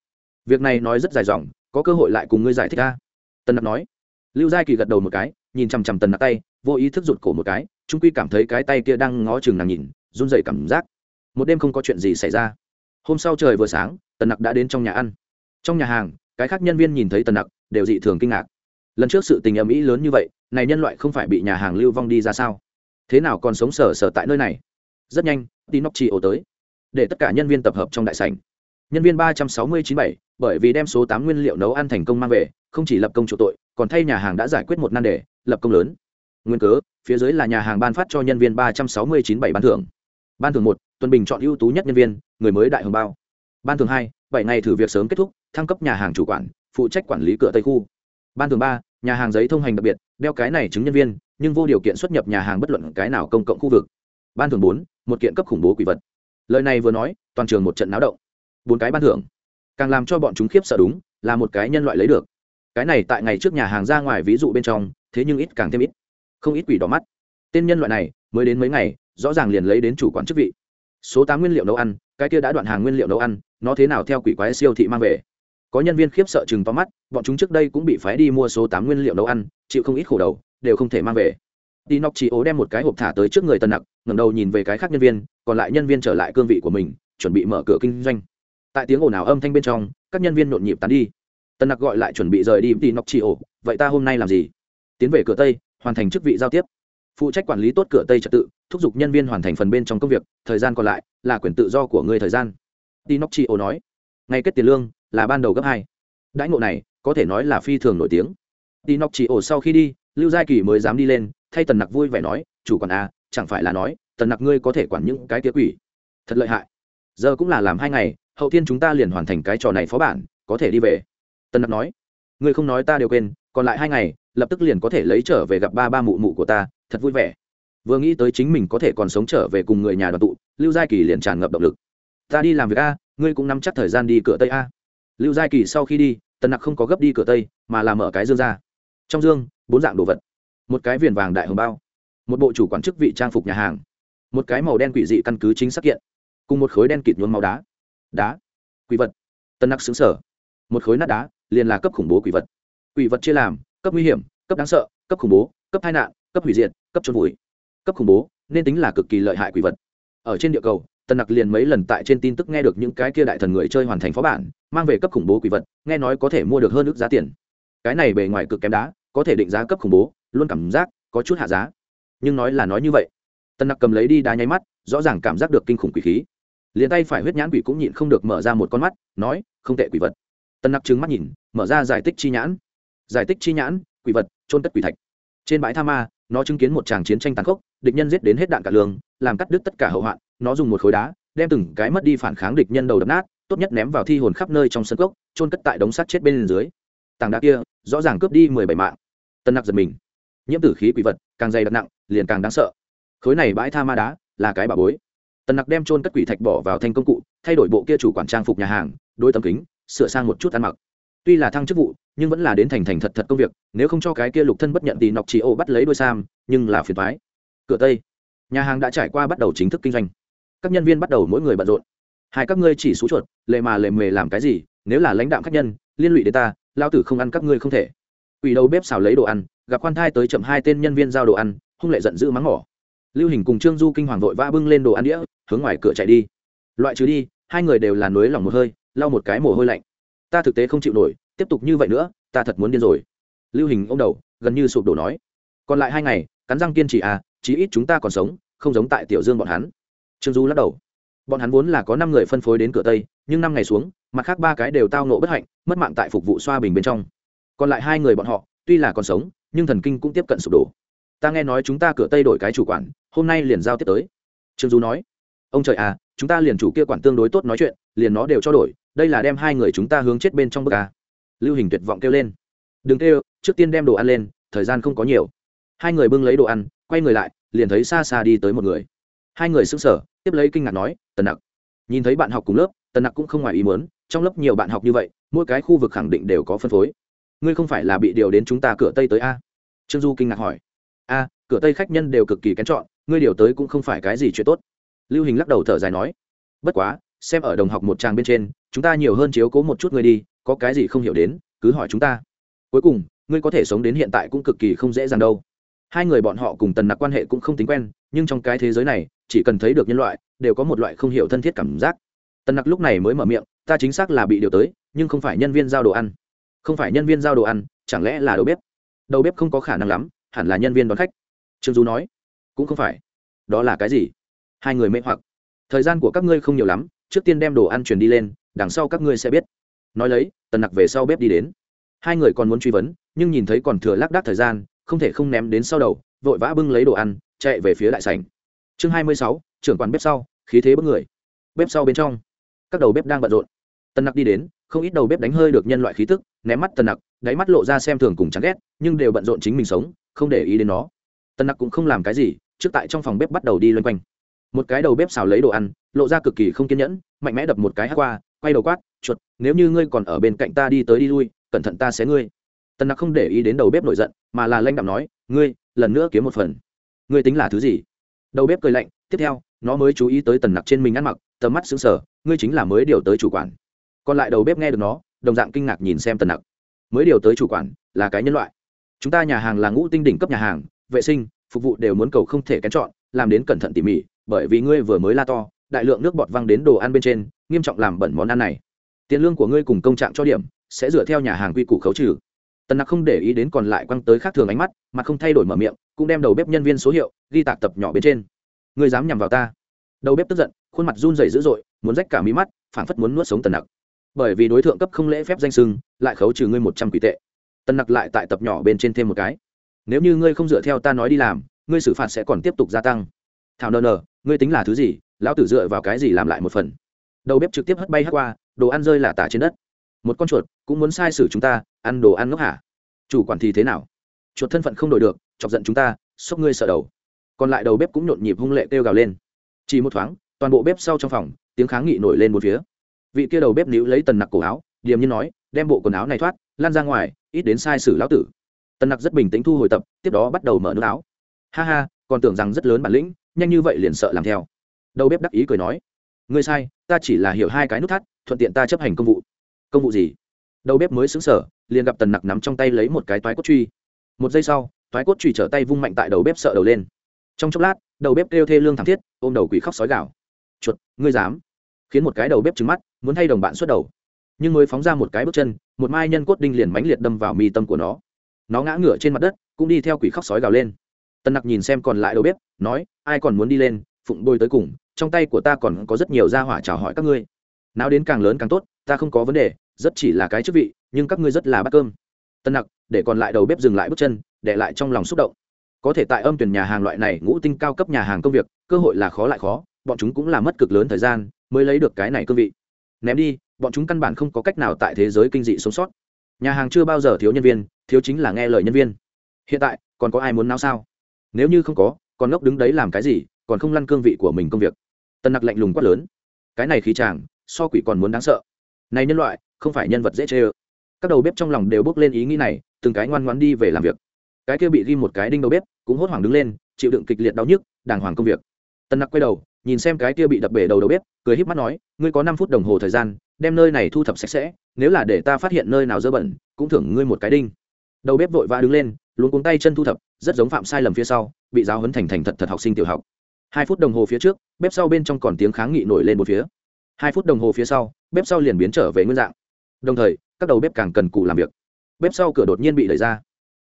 Việc này nói rất dài dòng có cơ hội lại cùng ngươi giải thích ta. Tần nặc nói. Lưu giai kỳ gật đầu một cái, nhìn chằm chằm tần nặc tay, vô ý thức rụt cổ một cái, trung quy cảm thấy cái tay kia đang ngó chừng nàng nhìn, run dậy cảm giác. Một đêm không có chuyện gì xảy ra. Hôm sau trời vừa sáng, tần nặc đã đến trong nhà ăn. Trong nhà hàng, cái khác nhân viên nhìn thấy tần nặc, đều dị thường kinh ngạc. Lần trước sự tình ầm ĩ lớn như vậy, này nhân loại không phải bị nhà hàng lưu vong đi ra sao? Thế nào còn sống sờ sờ tại nơi này? Rất nhanh đi nóc chi ổ tới. Để tất cả nhân viên tập hợp trong đại sảnh. Nhân viên ba trăm sáu mươi chín bảy bởi vì đem số tám nguyên liệu nấu ăn thành công mang về, không chỉ lập công chủ tội, còn thay nhà hàng đã giải quyết một nan đề, lập công lớn. Nguyên cớ, phía dưới là nhà hàng ban phát cho nhân viên ba trăm sáu mươi chín bảy ban thưởng. Ban thưởng một, tuần bình chọn ưu tú nhất nhân viên, người mới đại hồng bao. Ban thưởng hai, bảy ngày thử việc sớm kết thúc, thăng cấp nhà hàng chủ quản, phụ trách quản lý cửa tây khu. Ban thưởng ba, nhà hàng giấy thông hành đặc biệt, đeo cái này chứng nhân viên, nhưng vô điều kiện xuất nhập nhà hàng bất luận cái nào công cộng khu vực. Ban thưởng bốn, một kiện cấp khủng bố quỷ vật. Lời này vừa nói, toàn trường một trận náo động. Bốn cái ban thưởng càng làm cho bọn chúng khiếp sợ đúng, là một cái nhân loại lấy được. Cái này tại ngày trước nhà hàng ra ngoài ví dụ bên trong, thế nhưng ít càng thêm ít. Không ít quỷ đỏ mắt. Tên nhân loại này, mới đến mấy ngày, rõ ràng liền lấy đến chủ quán chức vị. Số tám nguyên liệu nấu ăn, cái kia đã đoạn hàng nguyên liệu nấu ăn, nó thế nào theo quỷ quái siêu thị mang về? Có nhân viên khiếp sợ chừng to mắt, bọn chúng trước đây cũng bị phái đi mua số tám nguyên liệu nấu ăn, chịu không ít khổ đầu, đều không thể mang về. Đi nóc chỉ ố đem một cái hộp thả tới trước người tân nặc, ngẩng đầu nhìn về cái khác nhân viên, còn lại nhân viên trở lại cương vị của mình, chuẩn bị mở cửa kinh doanh tại tiếng ồn ào âm thanh bên trong các nhân viên nhộn nhịp tán đi. Tân nặc gọi lại chuẩn bị rời đi đi nóc chỉ ổ vậy ta hôm nay làm gì? Tiến về cửa tây hoàn thành chức vị giao tiếp. Phụ trách quản lý tốt cửa tây trật tự thúc giục nhân viên hoàn thành phần bên trong công việc thời gian còn lại là quyền tự do của người thời gian. Đi nóc chỉ ổ nói ngày kết tiền lương là ban đầu gấp hai. Đãi ngộ này có thể nói là phi thường nổi tiếng. Đi nóc chỉ ổ sau khi đi lưu giai kỳ mới dám đi lên thay tần nặc vui vẻ nói chủ quản a à, chẳng phải là nói tần nặc ngươi có thể quản những cái tía quỷ. Thật lợi hại giờ cũng là làm hai ngày, hậu thiên chúng ta liền hoàn thành cái trò này phó bản, có thể đi về. Tần đặc nói, ngươi không nói ta đều quên, còn lại hai ngày, lập tức liền có thể lấy trở về gặp ba ba mụ mụ của ta, thật vui vẻ. Vừa nghĩ tới chính mình có thể còn sống trở về cùng người nhà đoàn tụ, lưu giai kỳ liền tràn ngập động lực. Ta đi làm việc a, ngươi cũng nắm chắc thời gian đi cửa tây a. Lưu giai kỳ sau khi đi tần nặc không có gấp đi cửa tây, mà làm ở cái dương ra. Trong dương, bốn dạng đồ vật. Một cái viền vàng đại hồng bao, một bộ chủ quản chức vị trang phục nhà hàng, một cái màu đen quỷ dị căn cứ chính xác kiện cùng một khối đen kịt nhuốm máu đá. Đá. Quỷ vật. Tân nặc xứng sở một khối nát đá, liền là cấp khủng bố quỷ vật. Quỷ vật chia làm, cấp nguy hiểm, cấp đáng sợ, cấp khủng bố, cấp tai nạn, cấp hủy diệt, cấp trôn vùi. Cấp khủng bố, nên tính là cực kỳ lợi hại quỷ vật. Ở trên địa cầu, tân nặc liền mấy lần tại trên tin tức nghe được những cái kia đại thần người chơi hoàn thành phó bản, mang về cấp khủng bố quỷ vật, nghe nói có thể mua được hơn ước giá tiền. Cái này bề ngoài cực kém đá, có thể định giá cấp khủng bố, luôn cảm giác có chút hạ giá. Nhưng nói là nói như vậy. Tân nặc cầm lấy đi đá nháy mắt, rõ ràng cảm giác được kinh khủng quỷ khí liền tay phải huyết nhãn quỷ cũng nhịn không được mở ra một con mắt, nói, không tệ quỷ vật. Tân nặc trừng mắt nhìn, mở ra giải tích chi nhãn. Giải tích chi nhãn, quỷ vật trôn cất quỷ thạch. Trên bãi tha ma, nó chứng kiến một tràng chiến tranh tàn khốc, địch nhân giết đến hết đạn cả lương làm cắt đứt tất cả hậu hoạn, nó dùng một khối đá, đem từng cái mất đi phản kháng địch nhân đầu đập nát, tốt nhất ném vào thi hồn khắp nơi trong sân cốc trôn cất tại đống sắt chết bên dưới. Tảng đá kia, rõ ràng cướp đi mười bảy mạng. Tân nặc giật mình. Nhiễm tử khí quỷ vật, càng dày đặc nặng, liền càng đáng sợ. Khối này bãi tha ma đá, là cái bà bối tần nặc đem trôn cất quỷ thạch bỏ vào thanh công cụ, thay đổi bộ kia chủ quản trang phục nhà hàng, đôi tấm kính, sửa sang một chút ăn mặc. Tuy là thăng chức vụ, nhưng vẫn là đến thành thành thật thật công việc, nếu không cho cái kia lục thân bất nhận thì nọc chỉ ô bắt lấy đôi sam, nhưng là phiền thoái cửa tây, nhà hàng đã trải qua bắt đầu chính thức kinh doanh. Các nhân viên bắt đầu mỗi người bận rộn. Hai các ngươi chỉ xú chuột, lệ mà lệ mề làm cái gì, nếu là lãnh đạo khách nhân, liên lụy đến ta lao tử không ăn các ngươi không thể. Ủy đầu bếp xào lấy đồ ăn, gặp quan thai tới chậm hai tên nhân viên giao đồ ăn, hung lệ giận dữ mắng mỏ. Lưu hình cùng trương du kinh hoàng vội vã bưng lên đồ ăn đĩa hướng ngoài cửa chạy đi. Loại trừ đi, hai người đều là nối lòng một hơi, lau một cái mồ hôi lạnh. Ta thực tế không chịu nổi, tiếp tục như vậy nữa, ta thật muốn điên rồi. Lưu hình ông đầu, gần như sụp đổ nói. Còn lại hai ngày, cắn răng kiên trì à chí ít chúng ta còn sống, không giống tại tiểu dương bọn hắn. Trương du lắc đầu. Bọn hắn vốn là có năm người phân phối đến cửa tây, nhưng năm ngày xuống, mặt khác ba cái đều tao nộ bất hạnh, mất mạng tại phục vụ xoa bình bên trong. Còn lại hai người bọn họ, tuy là còn sống, nhưng thần kinh cũng tiếp cận sụp đổ. Ta nghe nói chúng ta cửa tây đổi cái chủ quản, hôm nay liền giao tiếp tới. Trương du nói ông trời à chúng ta liền chủ kia quản tương đối tốt nói chuyện, liền nó đều cho đổi, đây là đem hai người chúng ta hướng chết bên trong bức à. lưu hình tuyệt vọng kêu lên. Đừng kêu, trước tiên đem đồ ăn lên, thời gian không có nhiều. Hai người bưng lấy đồ ăn, quay người lại, liền thấy xa xa đi tới một người. Hai người sững sờ, tiếp lấy kinh ngạc nói, tần nặc. Nhìn thấy bạn học cùng lớp, tần nặc cũng không ngoài ý muốn, trong lớp nhiều bạn học như vậy, mỗi cái khu vực khẳng định đều có phân phối. Ngươi không phải là bị điều đến chúng ta cửa tây tới a trương du kinh ngạc hỏi. A, cửa tây khách nhân đều cực kỳ kén chọn, ngươi điều tới cũng không phải cái gì chuyện tốt lưu hình lắc đầu thở dài nói, bất quá, xem ở đồng học một trang bên trên, chúng ta nhiều hơn chiếu cố một chút ngươi đi, có cái gì không hiểu đến, cứ hỏi chúng ta. Cuối cùng, ngươi có thể sống đến hiện tại cũng cực kỳ không dễ dàng đâu. Hai người bọn họ cùng tần nặc quan hệ cũng không tính quen, nhưng trong cái thế giới này, chỉ cần thấy được nhân loại, đều có một loại không hiểu thân thiết cảm giác. Tần nặc lúc này mới mở miệng, ta chính xác là bị điều tới, nhưng không phải nhân viên giao đồ ăn. Không phải nhân viên giao đồ ăn, chẳng lẽ là đầu bếp? Đầu bếp không có khả năng lắm, hẳn là nhân viên đón khách. Trương du nói. Cũng không phải. Đó là cái gì? Hai người mê hoặc. Thời gian của các ngươi không nhiều lắm, trước tiên đem đồ ăn truyền đi lên, đằng sau các ngươi sẽ biết. Nói lấy, tần nặc về sau bếp đi đến. Hai người còn muốn truy vấn, nhưng nhìn thấy còn thừa lác đác thời gian, không thể không ném đến sau đầu, vội vã bưng lấy đồ ăn, chạy về phía đại sảnh. Chương hai mươi sáu, trưởng quán bếp sau, khí thế bất người. Bếp sau bên trong, các đầu bếp đang bận rộn. Tần nặc đi đến, không ít đầu bếp đánh hơi được nhân loại khí tức, ném mắt tần nặc, đáy mắt lộ ra xem thường cùng chán ghét, nhưng đều bận rộn chính mình sống, không để ý đến nó. Tần nặc cũng không làm cái gì, trước tại trong phòng bếp bắt đầu đi loanh quanh một cái đầu bếp xào lấy đồ ăn, lộ ra cực kỳ không kiên nhẫn, mạnh mẽ đập một cái hát qua, quay đầu quát, chuột, nếu như ngươi còn ở bên cạnh ta đi tới đi lui, cẩn thận ta sẽ ngươi. Tần nặc không để ý đến đầu bếp nổi giận, mà là lanh đạm nói, ngươi, lần nữa kiếm một phần. Ngươi tính là thứ gì? Đầu bếp cười lạnh, tiếp theo, nó mới chú ý tới tần nặc trên mình ăn mặc, tầm mắt xứng sở ngươi chính là mới điều tới chủ quản. Còn lại đầu bếp nghe được nó, đồng dạng kinh ngạc nhìn xem tần nặc. Mới điều tới chủ quản là cái nhân loại. Chúng ta nhà hàng là ngũ tinh đỉnh cấp nhà hàng, vệ sinh, phục vụ đều muốn cầu không thể kén chọn, làm đến cẩn thận tỉ mỉ bởi vì ngươi vừa mới la to, đại lượng nước bọt văng đến đồ ăn bên trên, nghiêm trọng làm bẩn món ăn này. Tiền lương của ngươi cùng công trạng cho điểm, sẽ dựa theo nhà hàng quy củ khấu trừ. Tần nặc không để ý đến còn lại quăng tới khác thường ánh mắt, mà không thay đổi mở miệng, cũng đem đầu bếp nhân viên số hiệu ghi tạc tập nhỏ bên trên. Ngươi dám nhằm vào ta? Đầu bếp tức giận, khuôn mặt run rẩy dữ dội, muốn rách cả mí mắt, phảng phất muốn nuốt sống tần nặc. Bởi vì đối tượng cấp không lễ phép danh sưng, lại khấu trừ ngươi một trăm quỷ tệ. Tần nặc lại tại tập nhỏ bên trên thêm một cái. Nếu như ngươi không dựa theo ta nói đi làm, ngươi xử phạt sẽ còn tiếp tục gia tăng thảo nờ nờ, ngươi tính là thứ gì, lão tử dựa vào cái gì làm lại một phần? Đầu bếp trực tiếp hất bay hất qua, đồ ăn rơi là tả trên đất. Một con chuột cũng muốn sai sử chúng ta, ăn đồ ăn ngốc hả? Chủ quản thì thế nào? Chuột thân phận không đổi được, chọc giận chúng ta xốc ngươi sợ đầu. Còn lại đầu bếp cũng nhộn nhịp hung lệ kêu gào lên. Chỉ một thoáng, toàn bộ bếp sau trong phòng, tiếng kháng nghị nổi lên một phía. Vị kia đầu bếp níu lấy tần nặc cổ áo, điềm như nói, đem bộ quần áo này thoát, lan ra ngoài, ít đến sai sử lão tử. Tần nặc rất bình tĩnh thu hồi tập, tiếp đó bắt đầu mở nước áo. Ha ha, còn tưởng rằng rất lớn bản lĩnh nhanh như vậy liền sợ làm theo. Đầu bếp đắc ý cười nói, ngươi sai, ta chỉ là hiểu hai cái nút thắt, thuận tiện ta chấp hành công vụ. Công vụ gì? Đầu bếp mới xứng sở liền gặp tần nặc nắm trong tay lấy một cái toái cốt truy. Một giây sau, toái cốt truy trở tay vung mạnh tại đầu bếp sợ đầu lên. Trong chốc lát, đầu bếp kêu thê lương thảm thiết, ôm đầu quỷ khóc sói gạo chuột, ngươi dám? Khiến một cái đầu bếp trứng mắt, muốn thay đồng bạn xuất đầu. Nhưng mới phóng ra một cái bước chân, một mai nhân cốt đinh liền mãnh liệt đâm vào mi tâm của nó. Nó ngã ngửa trên mặt đất, cũng đi theo quỷ khóc sói gào lên tân nặc nhìn xem còn lại đầu bếp, nói, ai còn muốn đi lên, phụng bôi tới cùng, trong tay của ta còn có rất nhiều gia hỏa chào hỏi các ngươi. Nào đến càng lớn càng tốt, ta không có vấn đề, rất chỉ là cái chức vị, nhưng các ngươi rất là bát cơm. Tân nặc, để còn lại đầu bếp dừng lại bước chân, để lại trong lòng xúc động. Có thể tại âm tuyển nhà hàng loại này, ngũ tinh cao cấp nhà hàng công việc, cơ hội là khó lại khó, bọn chúng cũng là mất cực lớn thời gian mới lấy được cái này cương vị. Ném đi, bọn chúng căn bản không có cách nào tại thế giới kinh dị sống sót. Nhà hàng chưa bao giờ thiếu nhân viên, thiếu chính là nghe lời nhân viên. Hiện tại, còn có ai muốn nao sao? Nếu như không có, còn ngốc đứng đấy làm cái gì, còn không lăn cương vị của mình công việc. Tân nặc lạnh lùng quát lớn. Cái này khí chàng, so quỷ còn muốn đáng sợ. Này nhân loại, không phải nhân vật dễ chê ơ. Các đầu bếp trong lòng đều bước lên ý nghĩ này, từng cái ngoan ngoan đi về làm việc. Cái kia bị ghi một cái đinh đầu bếp, cũng hốt hoảng đứng lên, chịu đựng kịch liệt đau nhức, đàng hoàng công việc. Tân nặc quay đầu, nhìn xem cái kia bị đập bể đầu đầu bếp, cười híp mắt nói, ngươi có năm phút đồng hồ thời gian, đem nơi này thu thập sạch sẽ, nếu là để ta phát hiện nơi nào dơ bẩn, cũng thưởng ngươi một cái đinh. Đầu bếp vội vã đứng lên luôn cuống tay chân thu thập, rất giống phạm sai lầm phía sau, bị giáo huấn thành thành thật thật học sinh tiểu học. Hai phút đồng hồ phía trước, bếp sau bên trong còn tiếng kháng nghị nổi lên một phía. Hai phút đồng hồ phía sau, bếp sau liền biến trở về nguyên dạng. Đồng thời, các đầu bếp càng cần cù làm việc. Bếp sau cửa đột nhiên bị đẩy ra.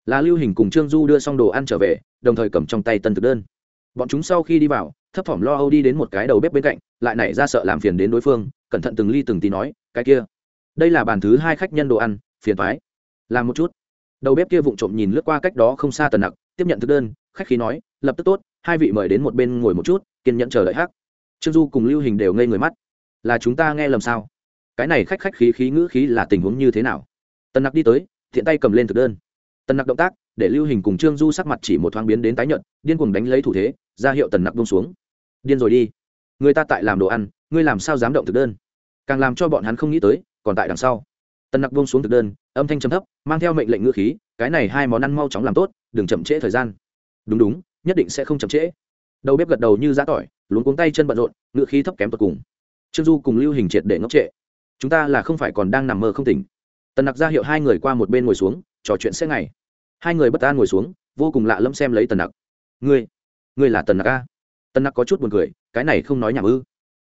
Là lưu hình cùng trương du đưa xong đồ ăn trở về, đồng thời cầm trong tay tân thực đơn. Bọn chúng sau khi đi vào, thấp thỏm lo âu đi đến một cái đầu bếp bên cạnh, lại nảy ra sợ làm phiền đến đối phương, cẩn thận từng ly từng tí nói, cái kia, đây là bàn thứ hai khách nhân đồ ăn, phiền thoái làm một chút đầu bếp kia vụng trộm nhìn lướt qua cách đó không xa tần nặc, tiếp nhận thực đơn, khách khí nói, lập tức tốt, hai vị mời đến một bên ngồi một chút, kiên nhẫn chờ đợi hát trương du cùng lưu hình đều ngây người mắt. Là chúng ta nghe lầm sao? Cái này khách khách khí khí ngữ khí là tình huống như thế nào? Tần nặc đi tới, thiện tay cầm lên thực đơn. Tần nặc động tác, để lưu hình cùng trương du sắc mặt chỉ một thoáng biến đến tái nhận điên cuồng đánh lấy thủ thế, ra hiệu tần nặc bông xuống. Điên rồi đi. Người ta tại làm đồ ăn, ngươi làm sao dám động thực đơn? Càng làm cho bọn hắn không nghĩ tới, còn tại đằng sau tần nặc buông xuống thực đơn, âm thanh chấm thấp, mang theo mệnh lệnh ngữ khí, cái này hai món ăn mau chóng làm tốt, đừng chậm trễ thời gian. Đúng đúng, nhất định sẽ không chậm trễ. Đầu bếp gật đầu như giã tỏi, luống cuống tay chân bận rộn, ngữ khí thấp kém tột cùng. Trương du cùng lưu hình triệt để ngốc trệ. Chúng ta là không phải còn đang nằm mơ không tỉnh. Tần nặc ra hiệu hai người qua một bên ngồi xuống, trò chuyện sẽ ngày. Hai người bất an ngồi xuống, vô cùng lạ lẫm xem lấy tần nặc. Ngươi ngươi là tần nặc a? Tần nặc có chút buồn cười, cái này không nói nhảm ư.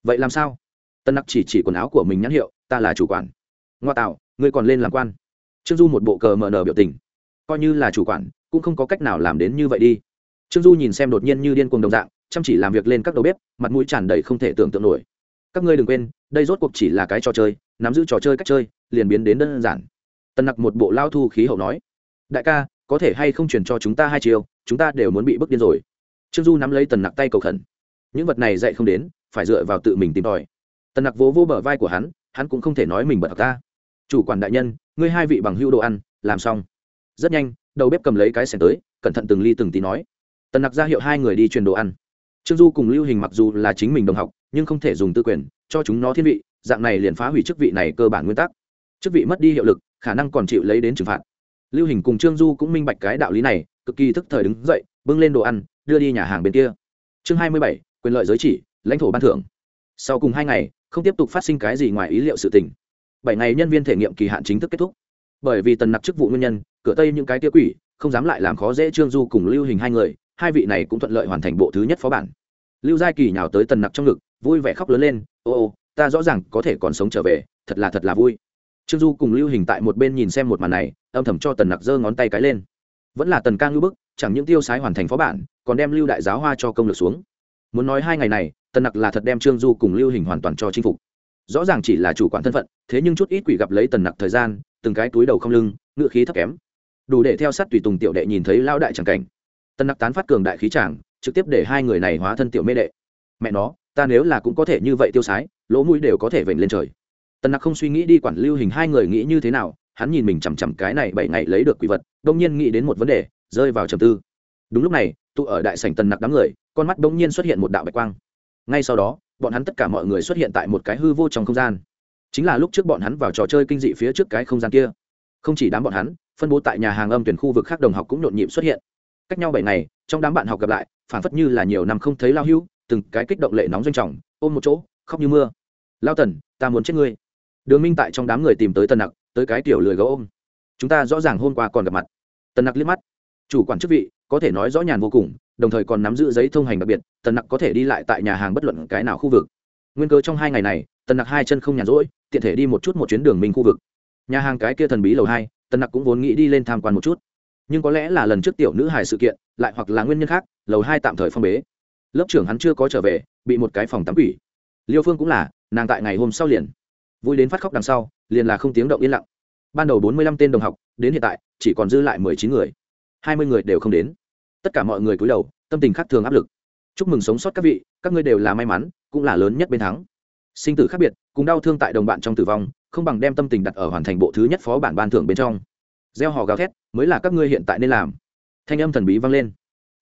Vậy làm sao? Tần nặc chỉ chỉ quần áo của mình nhãn hiệu, ta là chủ quản. Ngoa tạo ngươi còn lên làm quan. Trương du một bộ cờ mờ nờ biểu tình. Coi như là chủ quản, cũng không có cách nào làm đến như vậy đi. Trương du nhìn xem đột nhiên như điên cuồng đồng dạng, chăm chỉ làm việc lên các đầu bếp, mặt mũi tràn đầy không thể tưởng tượng nổi. Các ngươi đừng quên, đây rốt cuộc chỉ là cái trò chơi, nắm giữ trò chơi cách chơi, liền biến đến đơn giản. Tần nặc một bộ lao thu khí hậu nói. Đại ca, có thể hay không truyền cho chúng ta hai chiều chúng ta đều muốn bị bức điên rồi. Trương du nắm lấy tần nặc tay cầu khẩn. Những vật này dạy không đến, phải dựa vào tự mình tìm tòi. Tần nặc vỗ vỗ bờ vai của hắn hắn cũng không thể nói mình bật ta chủ quản đại nhân, ngươi hai vị bằng hưu đồ ăn, làm xong. Rất nhanh, đầu bếp cầm lấy cái sẻng tới, cẩn thận từng ly từng tí nói. Tần nặc ra hiệu hai người đi truyền đồ ăn. Trương du cùng lưu hình mặc dù là chính mình đồng học, nhưng không thể dùng tư quyền, cho chúng nó thiên vị, dạng này liền phá hủy chức vị này cơ bản nguyên tắc. Chức vị mất đi hiệu lực, khả năng còn chịu lấy đến trừng phạt. Lưu hình cùng trương du cũng minh bạch cái đạo lý này, cực kỳ thức thời đứng dậy, bưng lên đồ ăn, đưa đi nhà hàng bên kia. Chương hai mươi bảy, quyền lợi giới chỉ, lãnh thổ ban thưởng. Sau cùng hai ngày, không tiếp tục phát sinh cái gì ngoài ý liệu sự tình bảy ngày nhân viên thể nghiệm kỳ hạn chính thức kết thúc. Bởi vì tần nặc chức vụ nguyên nhân, cửa tây những cái tiêu quỷ, không dám lại làm khó dễ trương du cùng lưu hình hai người, hai vị này cũng thuận lợi hoàn thành bộ thứ nhất phó bản. Lưu giai kỳ nhào tới tần nặc trong ngực, vui vẻ khóc lớn lên, ô ô, ta rõ ràng có thể còn sống trở về, thật là thật là vui. Trương du cùng lưu hình tại một bên nhìn xem một màn này, âm thầm cho tần nặc giơ ngón tay cái lên. Vẫn là tần ca ngưu bức, chẳng những tiêu sái hoàn thành phó bản, còn đem lưu đại giáo hoa cho công lực xuống. Muốn nói hai ngày này, tần nặc là thật đem trương du cùng lưu hình hoàn toàn cho chinh phục rõ ràng chỉ là chủ quản thân phận, thế nhưng chút ít quỷ gặp lấy tần nặc thời gian, từng cái túi đầu không lưng, ngựa khí thấp kém. Đủ để theo sát tùy tùng tiểu đệ nhìn thấy lao đại tràng cảnh. Tần nặc tán phát cường đại khí tràng trực tiếp để hai người này hóa thân tiểu mê đệ. Mẹ nó, ta nếu là cũng có thể như vậy tiêu sái, lỗ mũi đều có thể vểnh lên trời. Tần nặc không suy nghĩ đi quản lưu hình hai người nghĩ như thế nào, hắn nhìn mình chằm chằm cái này bảy ngày lấy được quỷ vật đông nhiên nghĩ đến một vấn đề, rơi vào trầm tư. Đúng lúc này, tụ ở đại sảnh tần nặc đám người, con mắt đông nhiên xuất hiện một đạo bạch quang. Ngay sau đó bọn hắn tất cả mọi người xuất hiện tại một cái hư vô trong không gian. Chính là lúc trước bọn hắn vào trò chơi kinh dị phía trước cái không gian kia. Không chỉ đám bọn hắn, phân bố tại nhà hàng âm tuyển khu vực khác đồng học cũng nhộn nhịp xuất hiện. Cách nhau bảy ngày, trong đám bạn học gặp lại, phản phất như là nhiều năm không thấy lao hưu từng cái kích động lệ nóng doanh trọng, ôm một chỗ, khóc như mưa. Lao tần, ta muốn chết ngươi. Đường minh tại trong đám người tìm tới tần nặc, tới cái tiểu lười gấu ôm. Chúng ta rõ ràng hôm qua còn gặp mặt. Tần nặc liếc mắt. Chủ quản chức vị, có thể nói rõ nhàn vô cùng đồng thời còn nắm giữ giấy thông hành đặc biệt, tần nặc có thể đi lại tại nhà hàng bất luận cái nào khu vực. Nguyên cơ trong hai ngày này, tần nặc hai chân không nhàn rỗi, tiện thể đi một chút một chuyến đường minh khu vực. Nhà hàng cái kia thần bí lầu hai, tần nặc cũng vốn nghĩ đi lên tham quan một chút. Nhưng có lẽ là lần trước tiểu nữ hài sự kiện, lại hoặc là nguyên nhân khác, lầu hai tạm thời phong bế. Lớp trưởng hắn chưa có trở về, bị một cái phòng tắm quỷ. Liêu phương cũng là, nàng tại ngày hôm sau liền. Vui đến phát khóc đằng sau, liền là không tiếng động yên lặng. Ban đầu bốn mươi lăm tên đồng học, đến hiện tại, chỉ còn dư lại mười chín người. Hai mươi người đều không đến tất cả mọi người cúi đầu, tâm tình khác thường áp lực. Chúc mừng sống sót các vị, các ngươi đều là may mắn, cũng là lớn nhất bên thắng. Sinh tử khác biệt, cùng đau thương tại đồng bạn trong tử vong, không bằng đem tâm tình đặt ở hoàn thành bộ thứ nhất phó bản ban thưởng bên trong. Gieo hò gào thét, mới là các ngươi hiện tại nên làm. Thanh âm thần bí vang lên.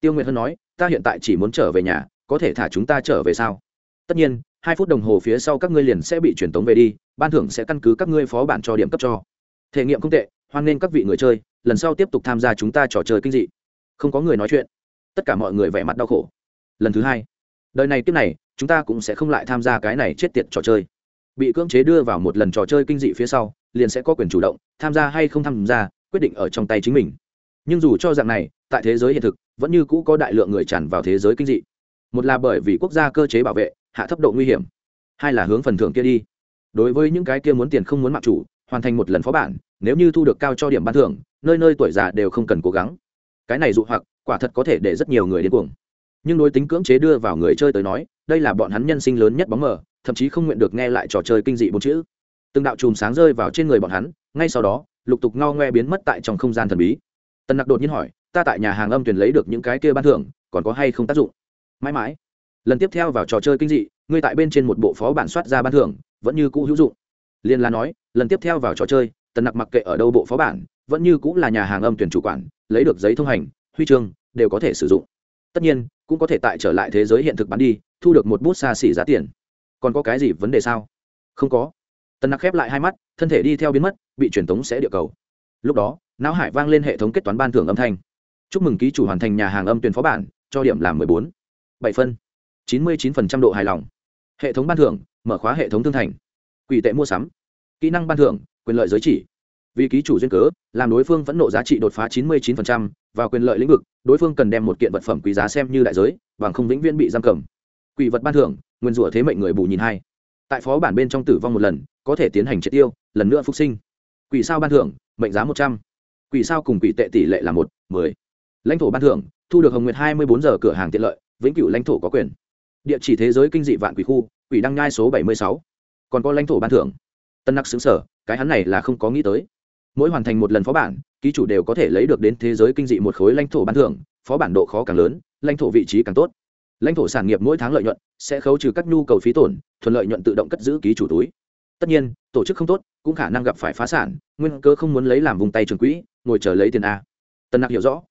Tiêu nguyệt hân nói, ta hiện tại chỉ muốn trở về nhà, có thể thả chúng ta trở về sao? Tất nhiên, hai phút đồng hồ phía sau các ngươi liền sẽ bị truyền tống về đi, ban thưởng sẽ căn cứ các ngươi phó bản cho điểm cấp cho. Thể nghiệm không tệ, hoan nghênh các vị người chơi, lần sau tiếp tục tham gia chúng ta trò chơi kinh dị không có người nói chuyện. Tất cả mọi người vẻ mặt đau khổ. Lần thứ hai. Đời này kiếp này, chúng ta cũng sẽ không lại tham gia cái này chết tiệt trò chơi. Bị cưỡng chế đưa vào một lần trò chơi kinh dị phía sau, liền sẽ có quyền chủ động, tham gia hay không tham gia, quyết định ở trong tay chính mình. Nhưng dù cho dạng này, tại thế giới hiện thực, vẫn như cũ có đại lượng người tràn vào thế giới kinh dị. Một là bởi vì quốc gia cơ chế bảo vệ, hạ thấp độ nguy hiểm. Hai là hướng phần thưởng kia đi. Đối với những cái kia muốn tiền không muốn mặc chủ, hoàn thành một lần phó bản, nếu như thu được cao cho điểm ban thưởng, nơi nơi tuổi già đều không cần cố gắng cái này dụ hoặc, quả thật có thể để rất nhiều người điên cuồng. Nhưng đối tính cưỡng chế đưa vào người chơi tới nói, đây là bọn hắn nhân sinh lớn nhất bóng mờ, thậm chí không nguyện được nghe lại trò chơi kinh dị bốn chữ. Từng đạo chùm sáng rơi vào trên người bọn hắn, ngay sau đó, lục tục ngao ngoe biến mất tại trong không gian thần bí. Tần nặc đột nhiên hỏi, ta tại nhà hàng âm tuyển lấy được những cái kia ban thưởng, còn có hay không tác dụng? Mãi mãi, lần tiếp theo vào trò chơi kinh dị, ngươi tại bên trên một bộ phó bản soát ra ban thưởng, vẫn như cũ hữu dụng. Liên là nói, lần tiếp theo vào trò chơi, tần nặc mặc kệ ở đâu bộ phó bản, vẫn như cũng là nhà hàng âm tuyển chủ quản lấy được giấy thông hành, huy chương, đều có thể sử dụng. Tất nhiên, cũng có thể tại trở lại thế giới hiện thực bán đi, thu được một bút xa xỉ giá tiền. Còn có cái gì vấn đề sao? Không có. Tần nặc khép lại hai mắt, thân thể đi theo biến mất, bị truyền tống sẽ địa cầu. Lúc đó, não hải vang lên hệ thống kết toán ban thưởng âm thanh. Chúc mừng ký chủ hoàn thành nhà hàng âm tuyển phó bản, cho điểm làm mười bốn. Bảy phân. chín mươi chín phần trăm độ hài lòng. Hệ thống ban thưởng, mở khóa hệ thống thương thành. Quỷ tệ mua sắm. Kỹ năng ban thưởng, quyền lợi giới chỉ vì ký chủ duyên cớ làm đối phương phẫn nộ giá trị đột phá 99%, vào quyền lợi lĩnh vực đối phương cần đem một kiện vật phẩm quý giá xem như đại giới bằng không vĩnh viễn bị giam cầm. Quỷ vật ban thưởng nguyên rủa thế mệnh người bù nhìn hai. Tại phó bản bên trong tử vong một lần có thể tiến hành triệt tiêu lần nữa phục sinh. Quỷ sao ban thưởng mệnh giá một trăm. Quỷ sao cùng quỷ tệ tỷ lệ là một mười. Lãnh thổ ban thưởng thu được hồng nguyệt hai mươi bốn giờ cửa hàng tiện lợi vĩnh cửu lãnh thổ có quyền. Địa chỉ thế giới kinh dị vạn quỷ khu quỷ đăng nhai số bảy mươi sáu. Còn có lãnh thổ ban thưởng. Tân nặc xứng sở cái hắn này là không có nghĩ tới mỗi hoàn thành một lần phó bản, ký chủ đều có thể lấy được đến thế giới kinh dị một khối lãnh thổ ban thưởng, phó bản độ khó càng lớn, lãnh thổ vị trí càng tốt. Lãnh thổ sản nghiệp mỗi tháng lợi nhuận sẽ khấu trừ các nhu cầu phí tổn, thuận lợi nhuận tự động cất giữ ký chủ túi. Tất nhiên, tổ chức không tốt cũng khả năng gặp phải phá sản, nguyên cơ không muốn lấy làm vùng tay trường quỹ, ngồi chờ lấy tiền a. Tân nặc hiểu rõ.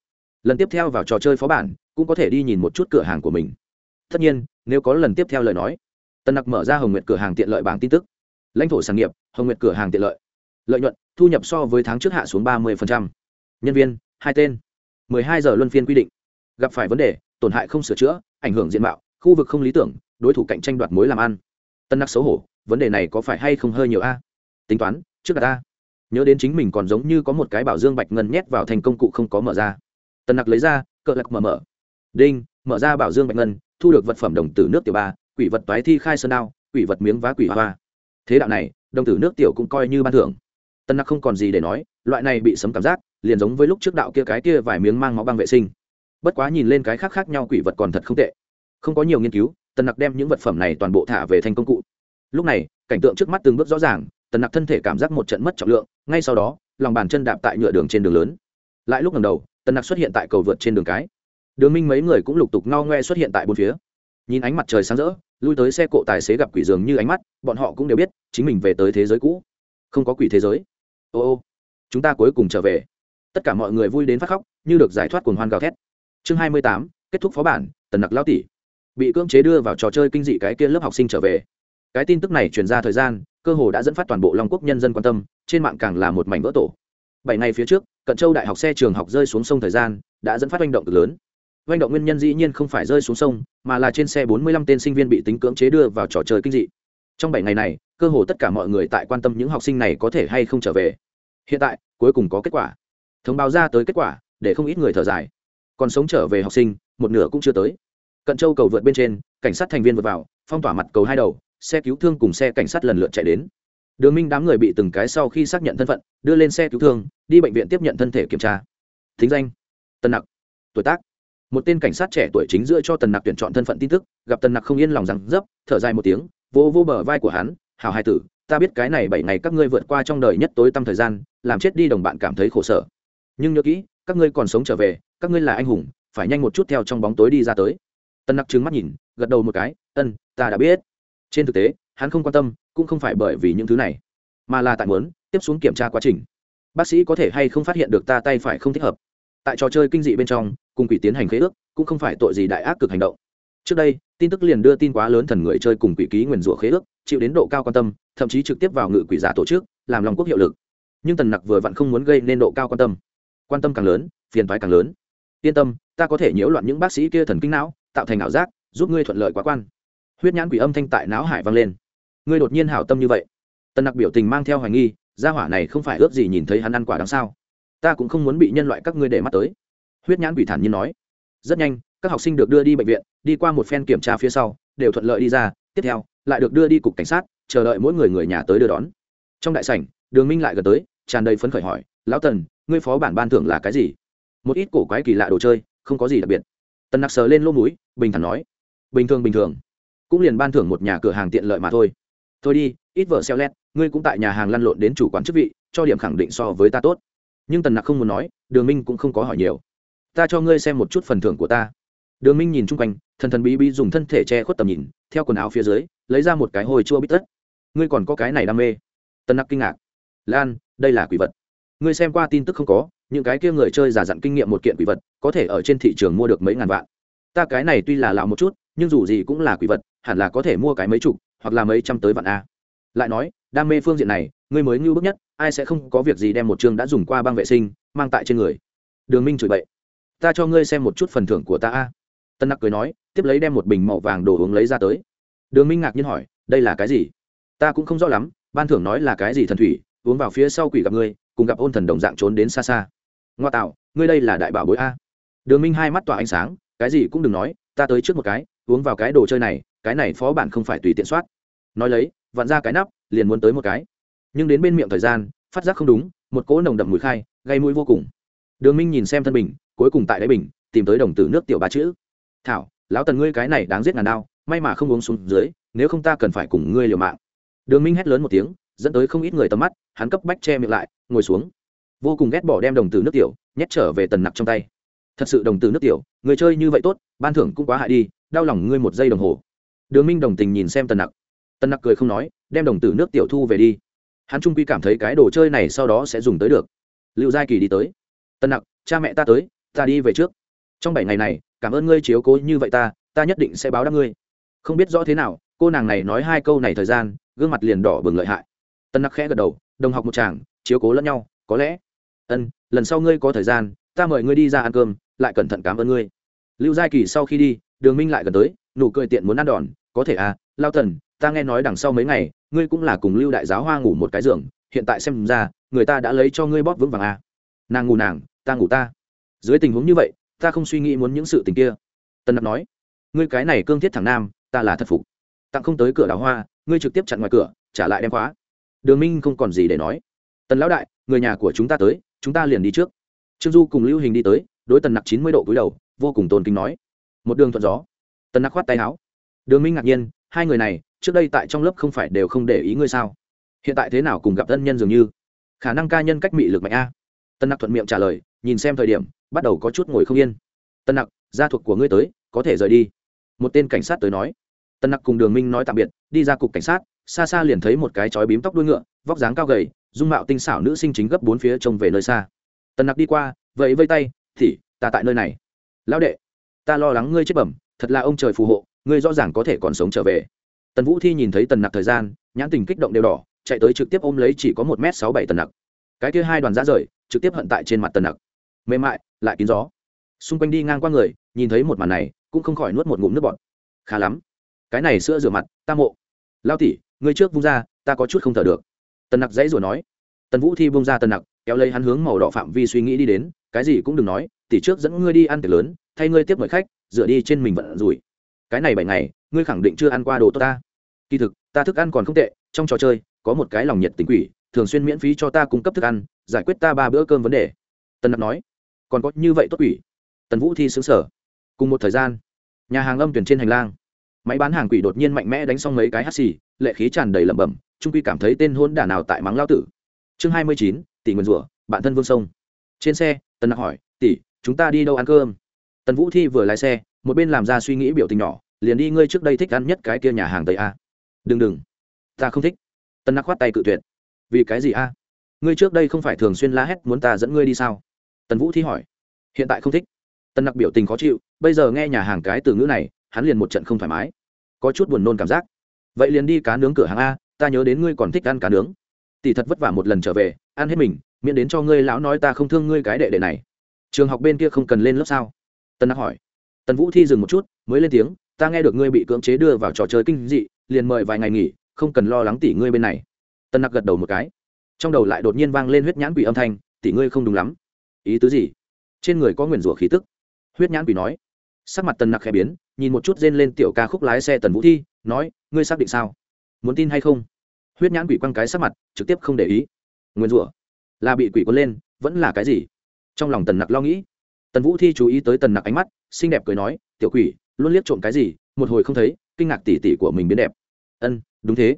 Lần tiếp theo vào trò chơi phó bản cũng có thể đi nhìn một chút cửa hàng của mình. Tất nhiên, nếu có lần tiếp theo lời nói, tân nặc mở ra hồng nguyệt cửa hàng tiện lợi bảng tin tức. Lãnh thổ sản nghiệp, hồng nguyệt cửa hàng tiện lợi. Lợi nhuận thu nhập so với tháng trước hạ xuống ba mươi nhân viên, hai tên. mười hai giờ luân phiên quy định. Gặp phải vấn đề, tổn hại không sửa chữa, ảnh hưởng diện mạo, khu vực không lý tưởng, đối thủ cạnh tranh đoạt mối làm ăn. Tân nặc xấu hổ, vấn đề này có phải hay không hơi nhiều a? Tính toán, trước cả ta nhớ đến chính mình còn giống như có một cái bảo dương bạch ngân nhét vào thành công cụ không có mở ra. Tân nặc lấy ra, cờ lật mở mở. Đinh, mở ra bảo dương bạch ngân, thu được vật phẩm đồng tử nước tiểu ba, quỷ vật toái thi khai sơn đao, quỷ vật miếng vá quỷ hoa. Thế đạo này, đồng tử nước tiểu cũng coi như ban thưởng tân nặc không còn gì để nói, loại này bị sấm cảm giác, liền giống với lúc trước đạo kia cái kia vài miếng mang máu băng vệ sinh. Bất quá nhìn lên cái khác khác nhau quỷ vật còn thật không tệ. Không có nhiều nghiên cứu tần nặc đem những vật phẩm này toàn bộ thả về thành công cụ. Lúc này, cảnh tượng trước mắt từng bước rõ ràng tần nặc thân thể cảm giác một trận mất trọng lượng, ngay sau đó, lòng bàn chân đạp tại nhựa đường trên đường lớn. Lại lúc lần đầu tần nặc xuất hiện tại cầu vượt trên đường cái. Đường minh mấy người cũng lục tục ngao ngoe xuất hiện tại bốn phía. Nhìn ánh mặt trời sáng rỡ, lui tới xe cộ tài xế gặp quỷ dường như ánh mắt, bọn họ cũng đều biết, chính mình về tới thế giới cũ. Không có quỷ thế giới ô ô chúng ta cuối cùng trở về tất cả mọi người vui đến phát khóc như được giải thoát cuồng hoan gào thét chương hai mươi tám kết thúc phó bản tần nặc lao tỷ bị cưỡng chế đưa vào trò chơi kinh dị cái kia lớp học sinh trở về cái tin tức này truyền ra thời gian cơ hồ đã dẫn phát toàn bộ long quốc nhân dân quan tâm trên mạng càng là một mảnh vỡ tổ bảy ngày phía trước cận châu đại học xe trường học rơi xuống sông thời gian đã dẫn phát manh động cực lớn manh động nguyên nhân dĩ nhiên không phải rơi xuống sông mà là trên xe bốn mươi lăm tên sinh viên bị tính cưỡng chế đưa vào trò chơi kinh dị trong bảy ngày này cơ hồ tất cả mọi người tại quan tâm những học sinh này có thể hay không trở về hiện tại, cuối cùng có kết quả. Thông báo ra tới kết quả, để không ít người thở dài. Còn sống trở về học sinh, một nửa cũng chưa tới. Cận châu cầu vượt bên trên, cảnh sát thành viên vượt vào, phong tỏa mặt cầu hai đầu, xe cứu thương cùng xe cảnh sát lần lượt chạy đến. Đường minh đám người bị từng cái sau khi xác nhận thân phận, đưa lên xe cứu thương, đi bệnh viện tiếp nhận thân thể kiểm tra. Thính danh, tần nặc. Tuổi tác, một tên cảnh sát trẻ tuổi chính giữa cho tần nặc tuyển chọn thân phận tin tức, gặp tần nặc không yên lòng rằng, dấp, thở dài một tiếng vô vô bờ vai của hắn hào hai tử ta biết cái này bảy ngày các ngươi vượt qua trong đời nhất tối tăm thời gian, làm chết đi đồng bạn cảm thấy khổ sở. Nhưng nhớ kỹ, các ngươi còn sống trở về, các ngươi là anh hùng, phải nhanh một chút theo trong bóng tối đi ra tới. Tân nặc trừng mắt nhìn, gật đầu một cái, ân, ta đã biết. Trên thực tế, hắn không quan tâm, cũng không phải bởi vì những thứ này, mà là tại muốn tiếp xuống kiểm tra quá trình. Bác sĩ có thể hay không phát hiện được ta tay phải không thích hợp. Tại trò chơi kinh dị bên trong, cùng quỷ tiến hành khế ước, cũng không phải tội gì đại ác cực hành động. Trước đây, tin tức liền đưa tin quá lớn thần người chơi cùng quỷ ký nguyền rủa khế ước chịu đến độ cao quan tâm, thậm chí trực tiếp vào ngự quỷ giả tổ chức, làm lòng quốc hiệu lực. Nhưng tần nặc vừa vặn không muốn gây nên độ cao quan tâm. Quan tâm càng lớn, phiền toái càng lớn. Yên tâm, ta có thể nhiễu loạn những bác sĩ kia thần kinh não, tạo thành ảo giác, giúp ngươi thuận lợi quá quan. Huyết nhãn quỷ âm thanh tại não hải vang lên. Ngươi đột nhiên hảo tâm như vậy. Tần nặc biểu tình mang theo hoài nghi, gia hỏa này không phải ướp gì nhìn thấy hắn ăn quả đằng sao? Ta cũng không muốn bị nhân loại các ngươi để mắt tới. Huyết nhãn quỷ thản nhiên nói. Rất nhanh, các học sinh được đưa đi bệnh viện, đi qua một phen kiểm tra phía sau, đều thuận lợi đi ra tiếp theo, lại được đưa đi cục cảnh sát, chờ đợi mỗi người người nhà tới đưa đón. Trong đại sảnh, đường minh lại gần tới, tràn đầy phấn khởi hỏi, lão tần, ngươi phó bản ban thưởng là cái gì? Một ít cổ quái kỳ lạ đồ chơi, không có gì đặc biệt. Tần nặc sờ lên lỗ mũi, bình thản nói, bình thường bình thường. Cũng liền ban thưởng một nhà cửa hàng tiện lợi mà thôi. Thôi đi, ít vợ xeo lét, ngươi cũng tại nhà hàng lăn lộn đến chủ quán chức vị, cho điểm khẳng định so với ta tốt. Nhưng tần nặc không muốn nói, đường minh cũng không có hỏi nhiều. Ta cho ngươi xem một chút phần thưởng của ta đường minh nhìn chung quanh, thần thần bí bí dùng thân thể che khuất tầm nhìn, theo quần áo phía dưới, lấy ra một cái hồi chua bít tất. Ngươi còn có cái này đam mê. Tần nặc kinh ngạc. Lan, đây là quỷ vật. Ngươi xem qua tin tức không có, những cái kia người chơi giả dặn kinh nghiệm một kiện quỷ vật, có thể ở trên thị trường mua được mấy ngàn vạn. Ta cái này tuy là lão một chút, nhưng dù gì cũng là quỷ vật, hẳn là có thể mua cái mấy chục, hoặc là mấy trăm tới vạn a. Lại nói, đam mê phương diện này, ngươi mới ngưu bức nhất, ai sẽ không có việc gì đem một chương đã dùng qua băng vệ sinh, mang tại trên người. Đường minh chửi bậy. Ta cho ngươi xem một chút phần thưởng của ta a tân nặc cười nói, tiếp lấy đem một bình màu vàng đồ uống lấy ra tới. Đường minh ngạc nhiên hỏi, đây là cái gì? Ta cũng không rõ lắm, ban thưởng nói là cái gì thần thủy, uống vào phía sau quỷ gặp ngươi cùng gặp ôn thần đồng dạng trốn đến xa xa. Ngoa tạo, ngươi đây là đại bảo bối a. Đường minh hai mắt tỏa ánh sáng, cái gì cũng đừng nói, ta tới trước một cái, uống vào cái đồ chơi này, cái này phó bản không phải tùy tiện soát. Nói lấy, vặn ra cái nắp, liền muốn tới một cái. Nhưng đến bên miệng thời gian, phát giác không đúng, một cỗ nồng đậm mùi khai, gây mũi vô cùng. Đường minh nhìn xem thân bình, cuối cùng tại đáy bình, tìm tới đồng tử nước tiểu ba chữ thảo, lão tần ngươi cái này đáng giết ngàn đao, may mà không uống xuống dưới, nếu không ta cần phải cùng ngươi liều mạng. Đường minh hét lớn một tiếng, dẫn tới không ít người tầm mắt, hắn cấp bách che miệng lại, ngồi xuống. Vô cùng ghét bỏ đem đồng tử nước tiểu, nhét trở về tần nặc trong tay. Thật sự đồng tử nước tiểu, người chơi như vậy tốt, ban thưởng cũng quá hại đi, đau lòng ngươi một giây đồng hồ. Đường minh đồng tình nhìn xem tần nặc. Tần nặc cười không nói, đem đồng tử nước tiểu thu về đi. Hắn trung quy cảm thấy cái đồ chơi này sau đó sẽ dùng tới được. Liệu giai kỳ đi tới. Tần nặc, cha mẹ ta tới, ta đi về trước trong bảy ngày này, cảm ơn ngươi chiếu cố như vậy ta ta nhất định sẽ báo đáp ngươi. Không biết rõ thế nào, cô nàng này nói hai câu này thời gian, gương mặt liền đỏ bừng lợi hại. Tân nặc khẽ gật đầu, đồng học một chàng, chiếu cố lẫn nhau, có lẽ. Ân, lần sau ngươi có thời gian, ta mời ngươi đi ra ăn cơm, lại cẩn thận cảm ơn ngươi. Lưu giai kỳ sau khi đi, đường minh lại gần tới, nụ cười tiện muốn ăn đòn, có thể à lao tần, ta nghe nói đằng sau mấy ngày, ngươi cũng là cùng lưu đại giáo hoa ngủ một cái giường, hiện tại xem ra, người ta đã lấy cho ngươi bóp vững vàng à. nàng ngủ nàng, ta ngủ ta. Dưới tình huống như vậy ta không suy nghĩ muốn những sự tình kia. Tân nặc nói, ngươi cái này cương thiết thẳng nam, ta là thật phục. Tặng không tới cửa đào hoa, ngươi trực tiếp chặn ngoài cửa, trả lại đem khóa. Đường minh không còn gì để nói. Tần lão đại, người nhà của chúng ta tới, chúng ta liền đi trước. Trương du cùng lưu hình đi tới, đối tần nặc chín mươi độ cúi đầu, vô cùng tôn kính nói. Một đường thuận gió. Tần nặc khoát tay áo. Đường minh ngạc nhiên, hai người này, trước đây tại trong lớp không phải đều không để ý ngươi sao? Hiện tại thế nào cùng gặp thân nhân dường như? Khả năng ca nhân cách mị lực mạnh a. Tần nặc thuận miệng trả lời nhìn xem thời điểm, bắt đầu có chút ngồi không yên. Tần nặc, gia thuộc của ngươi tới, có thể rời đi. Một tên cảnh sát tới nói. Tần nặc cùng đường minh nói tạm biệt, đi ra cục cảnh sát, xa xa liền thấy một cái chói bím tóc đuôi ngựa, vóc dáng cao gầy, dung mạo tinh xảo nữ sinh chính gấp bốn phía trông về nơi xa. Tần nặc đi qua vậy vây tay, thì, ta tại nơi này. Lão đệ, ta lo lắng ngươi chết bẩm, thật là ông trời phù hộ, ngươi rõ ràng có thể còn sống trở về. Tần vũ thi nhìn thấy tần nặc thời gian, nhãn tình kích động đều đỏ, chạy tới trực tiếp ôm lấy chỉ có một m sáu bảy tần nặc. Cái kia hai đoàn giá rời, trực tiếp hận tại trên mặt tần nặc mềm mại, lại kín gió. Xung quanh đi ngang qua người, nhìn thấy một màn này, cũng không khỏi nuốt một ngụm nước bọt. Khá lắm. Cái này sữa rửa mặt, ta mộ. Lao tỉ ngươi trước vung ra, ta có chút không thở được. Tần nặc dãy rồi nói. Tần vũ thi vung ra tần nặc, kéo lấy hắn hướng màu đỏ phạm vi suy nghĩ đi đến, cái gì cũng đừng nói tỉ trước dẫn ngươi đi ăn tiệc lớn, thay ngươi tiếp mời khách dựa đi trên mình vận rủi. Cái này bảy ngày, ngươi khẳng định chưa ăn qua đồ tốt ta. Kỳ thực, ta thức ăn còn không tệ, trong trò chơi, có một cái lòng nhiệt tình quỷ, thường xuyên miễn phí cho ta cung cấp thức ăn, giải quyết ta ba bữa cơm vấn đề. Tần nặc nói còn có như vậy tốt quỷ. Tần vũ thi xứng sở cùng một thời gian, nhà hàng âm tuyển trên hành lang, máy bán hàng quỷ đột nhiên mạnh mẽ đánh xong mấy cái hắt xì, lệ khí tràn đầy lẩm bẩm trung quy cảm thấy tên hôn đả nào tại mắng lao tử. Chương hai mươi chín, tỷ nguyên rủa, bạn thân vương sông. Trên xe, tần nặc hỏi, tỷ, chúng ta đi đâu ăn cơm? Tần vũ thi vừa lái xe, một bên làm ra suy nghĩ biểu tình nhỏ, liền đi ngươi trước đây thích ăn nhất cái kia nhà hàng tây a. Đừng đừng, ta không thích. Tần nặc khoát tay cự tuyệt. Vì cái gì a? Ngươi trước đây không phải thường xuyên la hét muốn ta dẫn ngươi đi sao? Tần vũ thi hỏi. Hiện tại không thích. Tần nặc biểu tình khó chịu, bây giờ nghe nhà hàng cái từ ngữ này, hắn liền một trận không thoải mái. Có chút buồn nôn cảm giác. Vậy liền đi cá nướng cửa hàng a, ta nhớ đến ngươi còn thích ăn cá nướng. Tỷ thật vất vả một lần trở về, ăn hết mình, miễn đến cho ngươi lão nói ta không thương ngươi cái đệ đệ này. Trường học bên kia không cần lên lớp sao? Tân nặc hỏi. Tần vũ thi dừng một chút, mới lên tiếng, ta nghe được ngươi bị cưỡng chế đưa vào trò chơi kinh dị, liền mời vài ngày nghỉ, không cần lo lắng tỷ ngươi bên này. Tân nặc gật đầu một cái. Trong đầu lại đột nhiên vang lên huyết nhãn quỷ âm thanh, tỷ ngươi không đúng lắm ý tứ gì? Trên người có nguyền rủa khí tức. Huyết nhãn quỷ nói. Sắc mặt tần nặc khẽ biến, nhìn một chút rên lên tiểu ca khúc lái xe tần vũ thi, nói, ngươi xác định sao? Muốn tin hay không? Huyết nhãn quỷ quăng cái sắc mặt, trực tiếp không để ý. Nguyền rủa? Là bị quỷ quân lên, vẫn là cái gì? Trong lòng tần nặc lo nghĩ. Tần vũ thi chú ý tới tần nặc ánh mắt, xinh đẹp cười nói, tiểu quỷ, luôn liếc trộm cái gì? Một hồi không thấy, kinh ngạc tỉ tỉ của mình biến đẹp. Ân, đúng thế.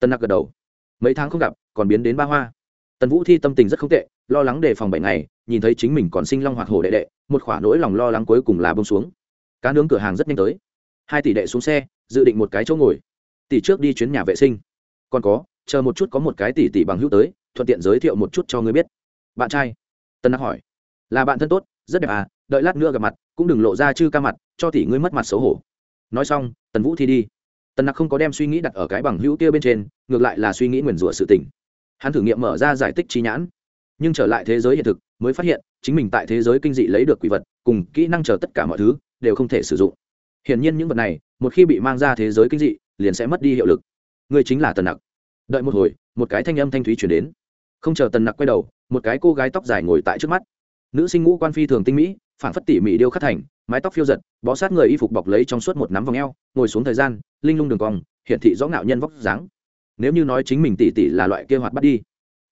Tần nặc gật đầu. Mấy tháng không gặp, còn biến đến ba hoa tần vũ thi tâm tình rất không tệ, lo lắng đề phòng bảy ngày, nhìn thấy chính mình còn sinh long hoạt hổ đệ đệ, một khoả nỗi lòng lo lắng cuối cùng là bông xuống. Cá nướng cửa hàng rất nhanh tới. Hai tỷ đệ xuống xe, dự định một cái chỗ ngồi. Tỷ trước đi chuyến nhà vệ sinh. Còn có, chờ một chút có một cái tỷ tỷ bằng hữu tới, thuận tiện giới thiệu một chút cho người biết. Bạn trai. Tân đắc hỏi. Là bạn thân tốt, rất đẹp à đợi lát nữa gặp mặt, cũng đừng lộ ra chư ca mặt, cho tỷ ngươi mất mặt xấu hổ. Nói xong, tần vũ thi đi. Tần nặc không có đem suy nghĩ đặt ở cái bằng hữu kia bên trên, ngược lại là suy nghĩ nguyền rủa sự tình hắn thử nghiệm mở ra giải tích trí nhãn. Nhưng trở lại thế giới hiện thực, mới phát hiện, chính mình tại thế giới kinh dị lấy được quỷ vật, cùng kỹ năng chờ tất cả mọi thứ, đều không thể sử dụng. Hiển nhiên những vật này, một khi bị mang ra thế giới kinh dị, liền sẽ mất đi hiệu lực. Ngươi chính là tần nặc. Đợi một hồi, một cái thanh âm thanh thúy chuyển đến. Không chờ tần nặc quay đầu, một cái cô gái tóc dài ngồi tại trước mắt. Nữ sinh ngũ quan phi thường tinh mỹ, phản phất tỉ mỉ điêu khắc thành, mái tóc phiêu giật, bó sát người y phục bọc lấy trong suốt một nắm vòng eo, ngồi xuống thời gian, linh lung đường cong hiện thị rõ ngạo nhân vóc dáng nếu như nói chính mình tỷ tỷ là loại kia hoạt bắt đi,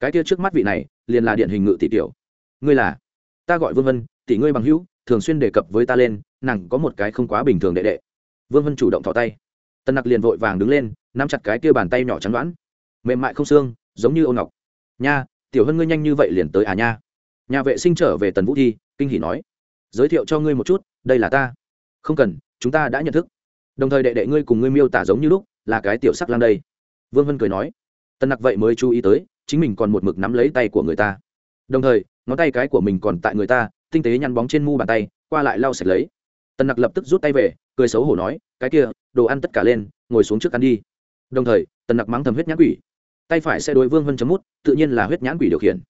cái kia trước mắt vị này, liền là điện hình ngự tỷ tiểu. Ngươi là? Ta gọi vương vân tỷ ngươi bằng hữu, thường xuyên đề cập với ta lên, nàng có một cái không quá bình thường đệ đệ. Vương vân chủ động thỏ tay. Tân nặc liền vội vàng đứng lên, nắm chặt cái kia bàn tay nhỏ chắn đoán. Mềm mại không xương, giống như ô ngọc. Nha, tiểu hơn ngươi nhanh như vậy liền tới à nha? Nhà vệ sinh trở về tần vũ thi, kinh hỷ nói. Giới thiệu cho ngươi một chút, đây là ta. Không cần, chúng ta đã nhận thức. Đồng thời đệ đệ ngươi cùng ngươi miêu tả giống như lúc, là cái tiểu sắc lan đây vương vân cười nói tân nặc vậy mới chú ý tới, chính mình còn một mực nắm lấy tay của người ta. Đồng thời, ngón tay cái của mình còn tại người ta, tinh tế nhăn bóng trên mu bàn tay, qua lại lau sạch lấy. Tân nặc lập tức rút tay về, cười xấu hổ nói, cái kia, đồ ăn tất cả lên, ngồi xuống trước ăn đi. Đồng thời, tần nặc mắng thầm huyết nhãn quỷ. Tay phải sẽ đối vương vân chấm mút, tự nhiên là huyết nhãn quỷ điều khiển.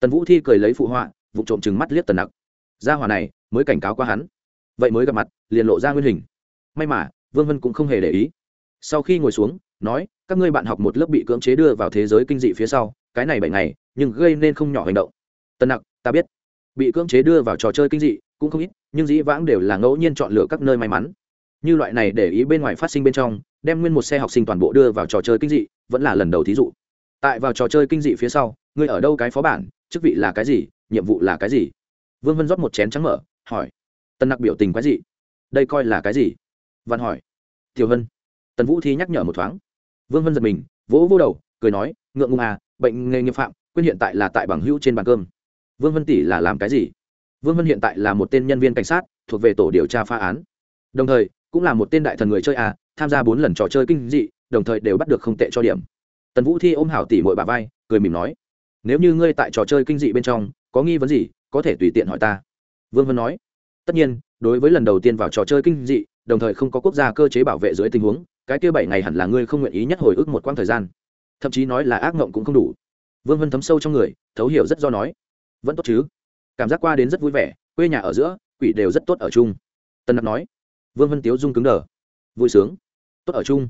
Tần vũ thi cười lấy phụ họa, vụ trộm chừng mắt liếc tần nặc. Gia hòa này, mới cảnh cáo qua hắn. Vậy mới gặp mặt, liền lộ ra nguyên hình. May mà, vương vân cũng không hề để ý. Sau khi ngồi xuống nói, các ngươi bạn học một lớp bị cưỡng chế đưa vào thế giới kinh dị phía sau, cái này bảy ngày, nhưng gây nên không nhỏ hành động. Tần nặc, ta biết. Bị cưỡng chế đưa vào trò chơi kinh dị, cũng không ít, nhưng dĩ vãng đều là ngẫu nhiên chọn lựa các nơi may mắn. Như loại này để ý bên ngoài phát sinh bên trong, đem nguyên một xe học sinh toàn bộ đưa vào trò chơi kinh dị, vẫn là lần đầu thí dụ. Tại vào trò chơi kinh dị phía sau, ngươi ở đâu cái phó bản, chức vị là cái gì, nhiệm vụ là cái gì? Vương vân rót một chén trắng mở, hỏi. Tân nặc biểu tình quái gì đây coi là cái gì? Văn hỏi. Tiểu vân. Tần vũ thi nhắc nhở một thoáng vương vân giật mình, vỗ vô đầu, cười nói, ngượng ngùng à bệnh nghề nghiệp phạm, quên hiện tại là tại bằng hữu trên bàn cơm. Vương vân tỷ là làm cái gì? Vương vân hiện tại là một tên nhân viên cảnh sát, thuộc về tổ điều tra phá án. Đồng thời, cũng là một tên đại thần người chơi à tham gia bốn lần trò chơi kinh dị, đồng thời đều bắt được không tệ cho điểm. Tần vũ thi ôm hảo tỷ mội bà vai, cười mỉm nói, nếu như ngươi tại trò chơi kinh dị bên trong, có nghi vấn gì, có thể tùy tiện hỏi ta. Vương vân nói, tất nhiên, đối với lần đầu tiên vào trò chơi kinh dị, đồng thời không có quốc gia cơ chế bảo vệ dưới tình huống cái kia bảy ngày hẳn là ngươi không nguyện ý nhất hồi ức một quãng thời gian. Thậm chí nói là ác mộng cũng không đủ. Vương vân thấm sâu trong người, thấu hiểu rất do nói. Vẫn tốt chứ? Cảm giác qua đến rất vui vẻ, quê nhà ở giữa, quỷ đều rất tốt ở chung. Tân nặc nói. Vương vân tiếu dung cứng đờ. Vui sướng. Tốt ở chung.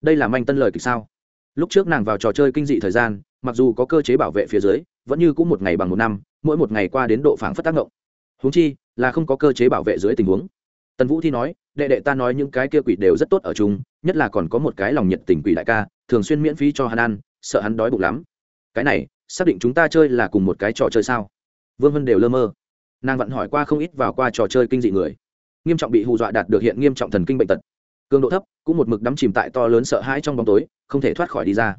Đây là manh tân lời kịch sao? Lúc trước nàng vào trò chơi kinh dị thời gian, mặc dù có cơ chế bảo vệ phía dưới, vẫn như cũng một ngày bằng một năm, mỗi một ngày qua đến độ phảng phất tác động. Húng chi, là không có cơ chế bảo vệ dưới tình huống tần vũ thi nói, đệ đệ ta nói những cái kia quỷ đều rất tốt ở chung, nhất là còn có một cái lòng nhiệt tình quỷ đại ca, thường xuyên miễn phí cho hắn ăn, sợ hắn đói bụng lắm. Cái này, xác định chúng ta chơi là cùng một cái trò chơi sao? Vương Hân đều lơ mơ. Nàng vẫn hỏi qua không ít vào qua trò chơi kinh dị người. Nghiêm trọng bị hù dọa đạt được hiện nghiêm trọng thần kinh bệnh tật. Cường độ thấp, cũng một mực đắm chìm tại to lớn sợ hãi trong bóng tối, không thể thoát khỏi đi ra.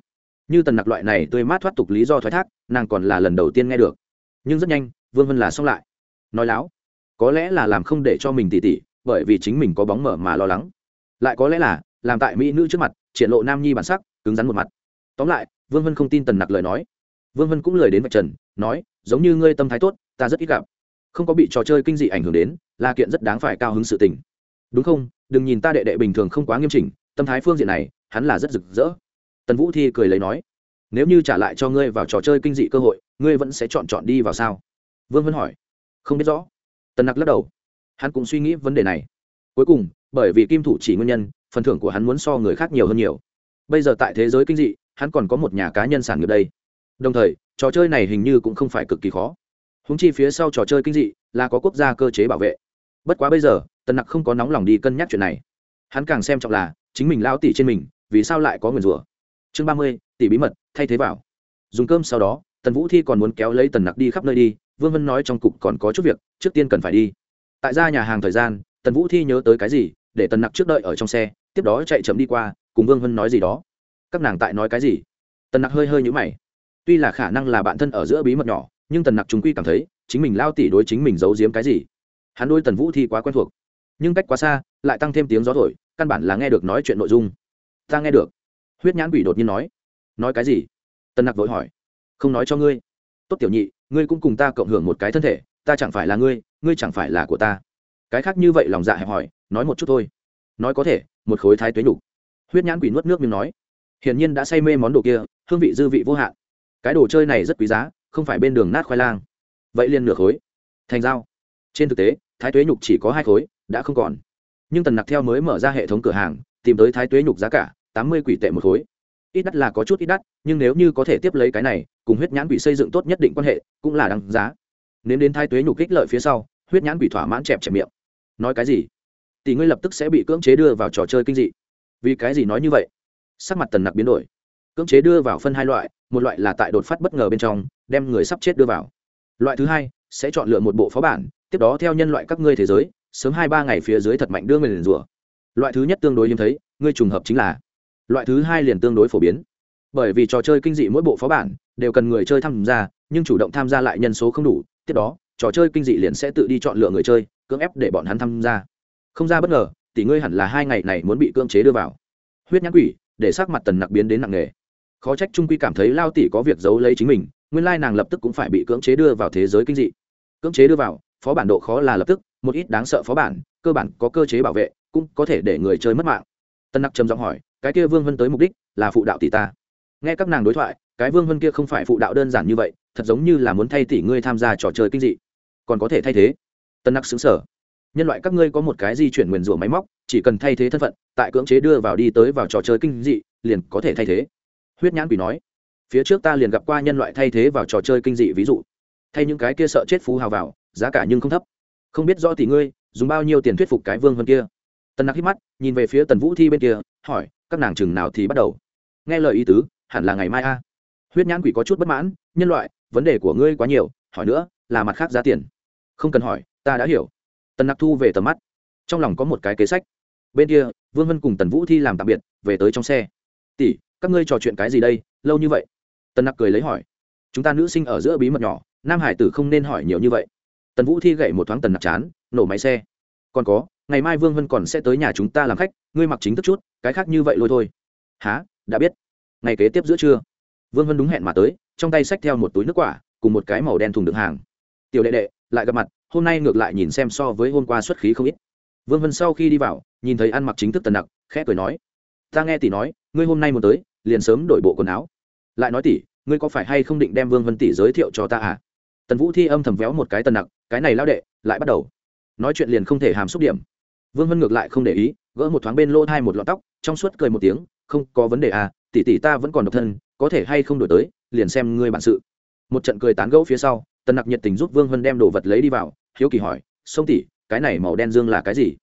Như tần nặc loại này tươi mát thoát tục lý do thoái thác, nàng còn là lần đầu tiên nghe được. Nhưng rất nhanh, vương vân là xong lại. Nói láo, có lẽ là làm không để cho mình tỉ tỉ bởi vì chính mình có bóng mở mà lo lắng. Lại có lẽ là, làm tại mỹ nữ trước mặt, triển lộ nam nhi bản sắc, cứng rắn một mặt. Tóm lại, vương vân không tin tần nặc lời nói. Vương vân cũng lời đến vạch trần, nói, giống như ngươi tâm thái tốt, ta rất ít gặp. Không có bị trò chơi kinh dị ảnh hưởng đến, là kiện rất đáng phải cao hứng sự tình. Đúng không? Đừng nhìn ta đệ đệ bình thường không quá nghiêm chỉnh, tâm thái phương diện này, hắn là rất rực rỡ. Tần vũ thi cười lấy nói, nếu như trả lại cho ngươi vào trò chơi kinh dị cơ hội, ngươi vẫn sẽ chọn chọn đi vào sao? Vương vân hỏi, không biết rõ. Tần nặc lắc đầu hắn cũng suy nghĩ vấn đề này. Cuối cùng, bởi vì kim thủ chỉ nguyên nhân, phần thưởng của hắn muốn so người khác nhiều hơn nhiều. Bây giờ tại thế giới kinh dị, hắn còn có một nhà cá nhân sản nghiệp đây. Đồng thời, trò chơi này hình như cũng không phải cực kỳ khó. Húng chi phía sau trò chơi kinh dị là có quốc gia cơ chế bảo vệ. Bất quá bây giờ, tần nặc không có nóng lòng đi cân nhắc chuyện này. Hắn càng xem trọng là, chính mình lao tỉ trên mình, vì sao lại có nguyền rủa? Chương ba mươi, tỷ bí mật, thay thế vào. Dùng cơm sau đó, tần vũ thi còn muốn kéo lấy tần nặc đi khắp nơi đi, vương vân nói trong cục còn có chút việc, trước tiên cần phải đi tại ra nhà hàng thời gian, tần vũ thi nhớ tới cái gì, để tần nặc trước đợi ở trong xe, tiếp đó chạy chậm đi qua, cùng vương vân nói gì đó. Các nàng tại nói cái gì? Tần nặc hơi hơi nhũ mày. Tuy là khả năng là bạn thân ở giữa bí mật nhỏ, nhưng tần nặc chúng quy cảm thấy, chính mình lao tỉ đối chính mình giấu giếm cái gì? Hắn đôi tần vũ thi quá quen thuộc. Nhưng cách quá xa, lại tăng thêm tiếng gió thổi, căn bản là nghe được nói chuyện nội dung. Ta nghe được. Huyết nhãn quỷ đột nhiên nói. Nói cái gì? Tần nặc vội hỏi. Không nói cho ngươi. Tốt tiểu nhị, ngươi cũng cùng ta cộng hưởng một cái thân thể ta chẳng phải là ngươi ngươi chẳng phải là của ta. Cái khác như vậy lòng dạ hẹp hỏi nói một chút thôi. Nói có thể, một khối thái tuế nhục. Huyết nhãn quỷ nuốt nước miếng nói. Hiển nhiên đã say mê món đồ kia, hương vị dư vị vô hạn. Cái đồ chơi này rất quý giá, không phải bên đường nát khoai lang. Vậy liền nửa khối. Thành dao. Trên thực tế, thái tuế nhục chỉ có hai khối, đã không còn. Nhưng tần nặc theo mới mở ra hệ thống cửa hàng, tìm tới thái tuế nhục giá cả, tám mươi quỷ tệ một khối. Ít đắt là có chút ít đắt, nhưng nếu như có thể tiếp lấy cái này, cùng huyết nhãn quỷ xây dựng tốt nhất định quan hệ, cũng là đáng giá nếm đến thái tuế nhục kích lợi phía sau, huyết nhãn quỷ thỏa mãn chẹp chẹp miệng. Nói cái gì? Tỷ ngươi lập tức sẽ bị cưỡng chế đưa vào trò chơi kinh dị. Vì cái gì nói như vậy? Sắc mặt tần nặc biến đổi. Cưỡng chế đưa vào phân hai loại, một loại là tại đột phát bất ngờ bên trong, đem người sắp chết đưa vào. Loại thứ hai, sẽ chọn lựa một bộ phó bản, tiếp đó theo nhân loại các ngươi thế giới, sớm hai ba ngày phía dưới thật mạnh đưa người liền rủa. Loại thứ nhất tương đối hiếm thấy, ngươi trùng hợp chính là. Loại thứ hai liền tương đối phổ biến. Bởi vì trò chơi kinh dị mỗi bộ phó bản đều cần người chơi tham gia, nhưng chủ động tham gia lại nhân số không đủ tiếp đó, trò chơi kinh dị liền sẽ tự đi chọn lựa người chơi, cưỡng ép để bọn hắn tham gia. Không ra bất ngờ, tỷ ngươi hẳn là hai ngày này muốn bị cưỡng chế đưa vào. Huyết nhãn quỷ, để sắc mặt tần nặc biến đến nặng nề. Khó trách trung quy cảm thấy lao tỷ có việc giấu lấy chính mình, nguyên lai nàng lập tức cũng phải bị cưỡng chế đưa vào thế giới kinh dị. Cưỡng chế đưa vào, phó bản độ khó là lập tức, một ít đáng sợ phó bản, cơ bản có cơ chế bảo vệ, cũng có thể để người chơi mất mạng. Tân nặc trầm giọng hỏi, cái kia vương vân tới mục đích là phụ đạo tỷ ta. Nghe các nàng đối thoại, cái vương vân kia không phải phụ đạo đơn giản như vậy thật giống như là muốn thay tỷ ngươi tham gia trò chơi kinh dị. Còn có thể thay thế. Tân nặc xứng sở nhân loại các ngươi có một cái di chuyển nguyền rủa máy móc, chỉ cần thay thế thân phận, tại cưỡng chế đưa vào đi tới vào trò chơi kinh dị, liền có thể thay thế. Huyết nhãn quỷ nói, phía trước ta liền gặp qua nhân loại thay thế vào trò chơi kinh dị ví dụ. Thay những cái kia sợ chết phú hào vào, giá cả nhưng không thấp. Không biết rõ tỷ ngươi, dùng bao nhiêu tiền thuyết phục cái vương vân kia. Tần nặc hít mắt, nhìn về phía tần vũ thi bên kia, hỏi, các nàng chừng nào thì bắt đầu? Nghe lời ý tứ, hẳn là ngày mai a. Huyết nhãn quỷ có chút bất mãn, nhân loại vấn đề của ngươi quá nhiều, hỏi nữa, là mặt khác giá tiền. Không cần hỏi, ta đã hiểu. Tần nặc thu về tầm mắt. Trong lòng có một cái kế sách. Bên kia, vương vân cùng tần vũ thi làm tạm biệt, về tới trong xe. Tỷ, các ngươi trò chuyện cái gì đây, lâu như vậy? Tần nặc cười lấy hỏi. Chúng ta nữ sinh ở giữa bí mật nhỏ, nam hải tử không nên hỏi nhiều như vậy. Tần vũ thi gậy một thoáng tần nặc chán, nổ máy xe. Còn có, ngày mai vương vân còn sẽ tới nhà chúng ta làm khách, ngươi mặc chính thức chút, cái khác như vậy lôi thôi. Há đã biết. Ngày kế tiếp giữa trưa vương vân đúng hẹn mà tới, trong tay xách theo một túi nước quả, cùng một cái màu đen thùng đựng hàng. Tiểu đệ đệ, lại gặp mặt, hôm nay ngược lại nhìn xem so với hôm qua xuất khí không ít. Vương vân sau khi đi vào, nhìn thấy ăn mặc chính thức tần nặc, khẽ cười nói, ta nghe tỷ nói, ngươi hôm nay muốn tới, liền sớm đổi bộ quần áo. Lại nói tỷ, ngươi có phải hay không định đem vương vân tỷ giới thiệu cho ta à? Tần vũ thi âm thầm véo một cái tần nặc, cái này lao đệ, lại bắt đầu. Nói chuyện liền không thể hàm xúc điểm. Vương vân ngược lại không để ý, gỡ một thoáng bên lô thai một lọn tóc, trong suốt cười một tiếng, không có vấn đề à tỷ tỷ ta vẫn còn độc thân, có thể hay không đổi tới, liền xem ngươi bản sự. Một trận cười tán gẫu phía sau, tần nặc nhiệt tình giúp vương hân đem đồ vật lấy đi vào, hiếu kỳ hỏi, sông tỷ, cái này màu đen dương là cái gì?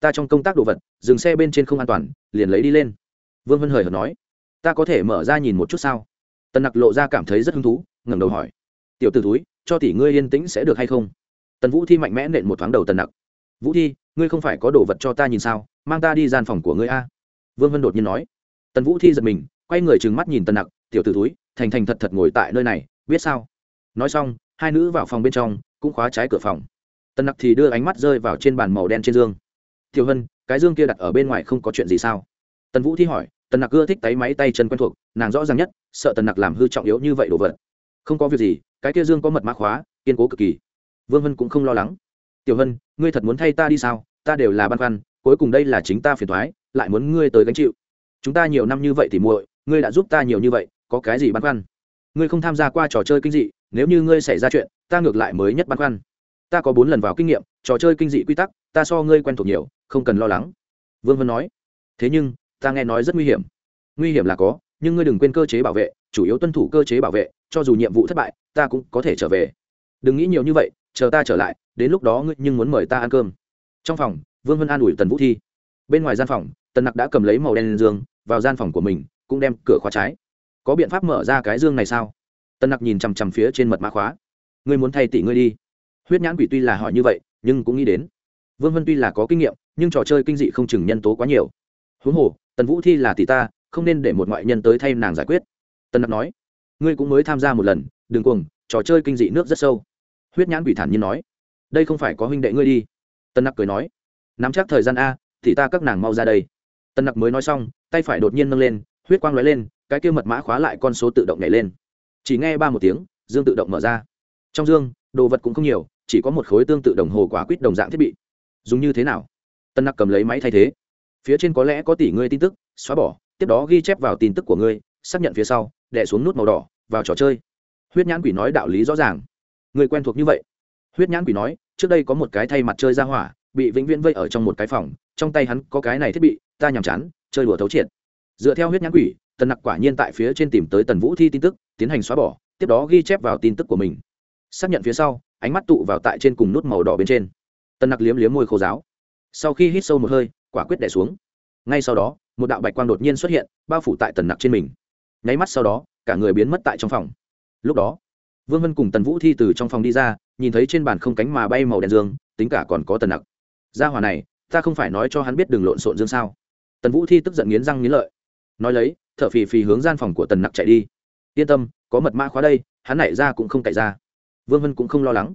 Ta trong công tác đồ vật, dừng xe bên trên không an toàn, liền lấy đi lên. Vương hân hời hợt nói, ta có thể mở ra nhìn một chút sao? Tần nặc lộ ra cảm thấy rất hứng thú, ngẩng đầu hỏi, tiểu t ử túi cho tỷ ngươi yên tĩnh sẽ được hay không? Tần vũ thi mạnh mẽ nện một thoáng đầu tần nặc, vũ thi, ngươi không phải có đồ vật cho ta nhìn sao, mang ta đi gian phòng của ngươi a. Vương hân đột nhiên nói, tần vũ thi giật mình quay người trừng mắt nhìn tần nặc, tiểu t ử túi thành thành thật thật ngồi tại nơi này, biết sao? Nói xong, hai nữ vào phòng bên trong, cũng khóa trái cửa phòng. Tần nặc thì đưa ánh mắt rơi vào trên bàn màu đen trên dương. Tiểu hân, cái dương kia đặt ở bên ngoài không có chuyện gì sao? Tần vũ thi hỏi, tần nặc ưa thích tay máy tay chân quen thuộc, nàng rõ ràng nhất, sợ tần nặc làm hư trọng yếu như vậy đồ vật. Không có việc gì, cái kia dương có mật mã khóa, kiên cố cực kỳ. Vương vân cũng không lo lắng. Tiểu hân, ngươi thật muốn thay ta đi sao? Ta đều là băn khoăn, cuối cùng đây là chính ta phiền thoái lại muốn ngươi tới gánh chịu. Chúng ta nhiều năm như vậy thì muội ngươi đã giúp ta nhiều như vậy có cái gì băn khoăn? Ngươi không tham gia qua trò chơi kinh dị nếu như ngươi xảy ra chuyện ta ngược lại mới nhất băn khoăn. Ta có bốn lần vào kinh nghiệm trò chơi kinh dị quy tắc ta so ngươi quen thuộc nhiều không cần lo lắng. Vương vân nói. Thế nhưng ta nghe nói rất nguy hiểm. Nguy hiểm là có nhưng ngươi đừng quên cơ chế bảo vệ chủ yếu tuân thủ cơ chế bảo vệ cho dù nhiệm vụ thất bại ta cũng có thể trở về. Đừng nghĩ nhiều như vậy chờ ta trở lại đến lúc đó ngươi nhưng muốn mời ta ăn cơm. Trong phòng vương vân an ủi tần vũ thi. Bên ngoài gian phòng tần nặc đã cầm lấy màu đen lên giường, vào gian phòng của mình cũng đem cửa khóa trái. Có biện pháp mở ra cái dương này sao? Tần nặc nhìn chằm chằm phía trên mật mã khóa. Ngươi muốn thay tỷ ngươi đi. Huyết nhãn quỷ tuy là hỏi như vậy, nhưng cũng nghĩ đến. Vương vân tuy là có kinh nghiệm, nhưng trò chơi kinh dị không chừng nhân tố quá nhiều. Huống hồ, tần vũ thi là tỷ ta, không nên để một ngoại nhân tới thay nàng giải quyết. Tần nặc nói, ngươi cũng mới tham gia một lần, đừng cuồng, trò chơi kinh dị nước rất sâu. Huyết nhãn quỷ thản nhiên nói, đây không phải có huynh đệ ngươi đi. Tần nặc cười nói, nắm chắc thời gian a, thì ta các nàng mau ra đây. Tần nặc mới nói xong, tay phải đột nhiên nâng lên huyết quang lóe lên, cái kia mật mã khóa lại con số tự động nhảy lên. Chỉ nghe ba một tiếng, dương tự động mở ra. Trong dương, đồ vật cũng không nhiều, chỉ có một khối tương tự đồng hồ quả quýt đồng dạng thiết bị. Dùng như thế nào? Tân nặc cầm lấy máy thay thế. Phía trên có lẽ có tỷ ngươi tin tức, xóa bỏ, tiếp đó ghi chép vào tin tức của ngươi, xác nhận phía sau đẻ xuống nút màu đỏ, vào trò chơi. Huyết nhãn quỷ nói đạo lý rõ ràng. Người quen thuộc như vậy. Huyết nhãn quỷ nói, trước đây có một cái thay mặt chơi ra hỏa, bị vĩnh viễn vây ở trong một cái phòng, trong tay hắn có cái này thiết bị, ta nhàm chán, chơi đùa thấu triệt dựa theo huyết nhãn quỷ, tần nặc quả nhiên tại phía trên tìm tới tần vũ thi tin tức, tiến hành xóa bỏ, tiếp đó ghi chép vào tin tức của mình. Xác nhận phía sau, ánh mắt tụ vào tại trên cùng nút màu đỏ bên trên. Tần nặc liếm liếm môi khô giáo. Sau khi hít sâu một hơi, quả quyết đẻ xuống. Ngay sau đó, một đạo bạch quang đột nhiên xuất hiện, bao phủ tại tần nặc trên mình. Nháy mắt sau đó, cả người biến mất tại trong phòng. Lúc đó, vương vân cùng tần vũ thi từ trong phòng đi ra, nhìn thấy trên bàn không cánh mà bay màu đen dương, tính cả còn có tần nặc. Gia hòa này, ta không phải nói cho hắn biết đừng lộn xộn dương sao? Tần vũ thi tức giận nghiến răng nghiến lợi nói lấy t h ở phì phì hướng gian phòng của tần nặc chạy đi. Yên tâm, có mật mã khóa đây, hắn nảy ra cũng không cậy ra. Vương vân cũng không lo lắng.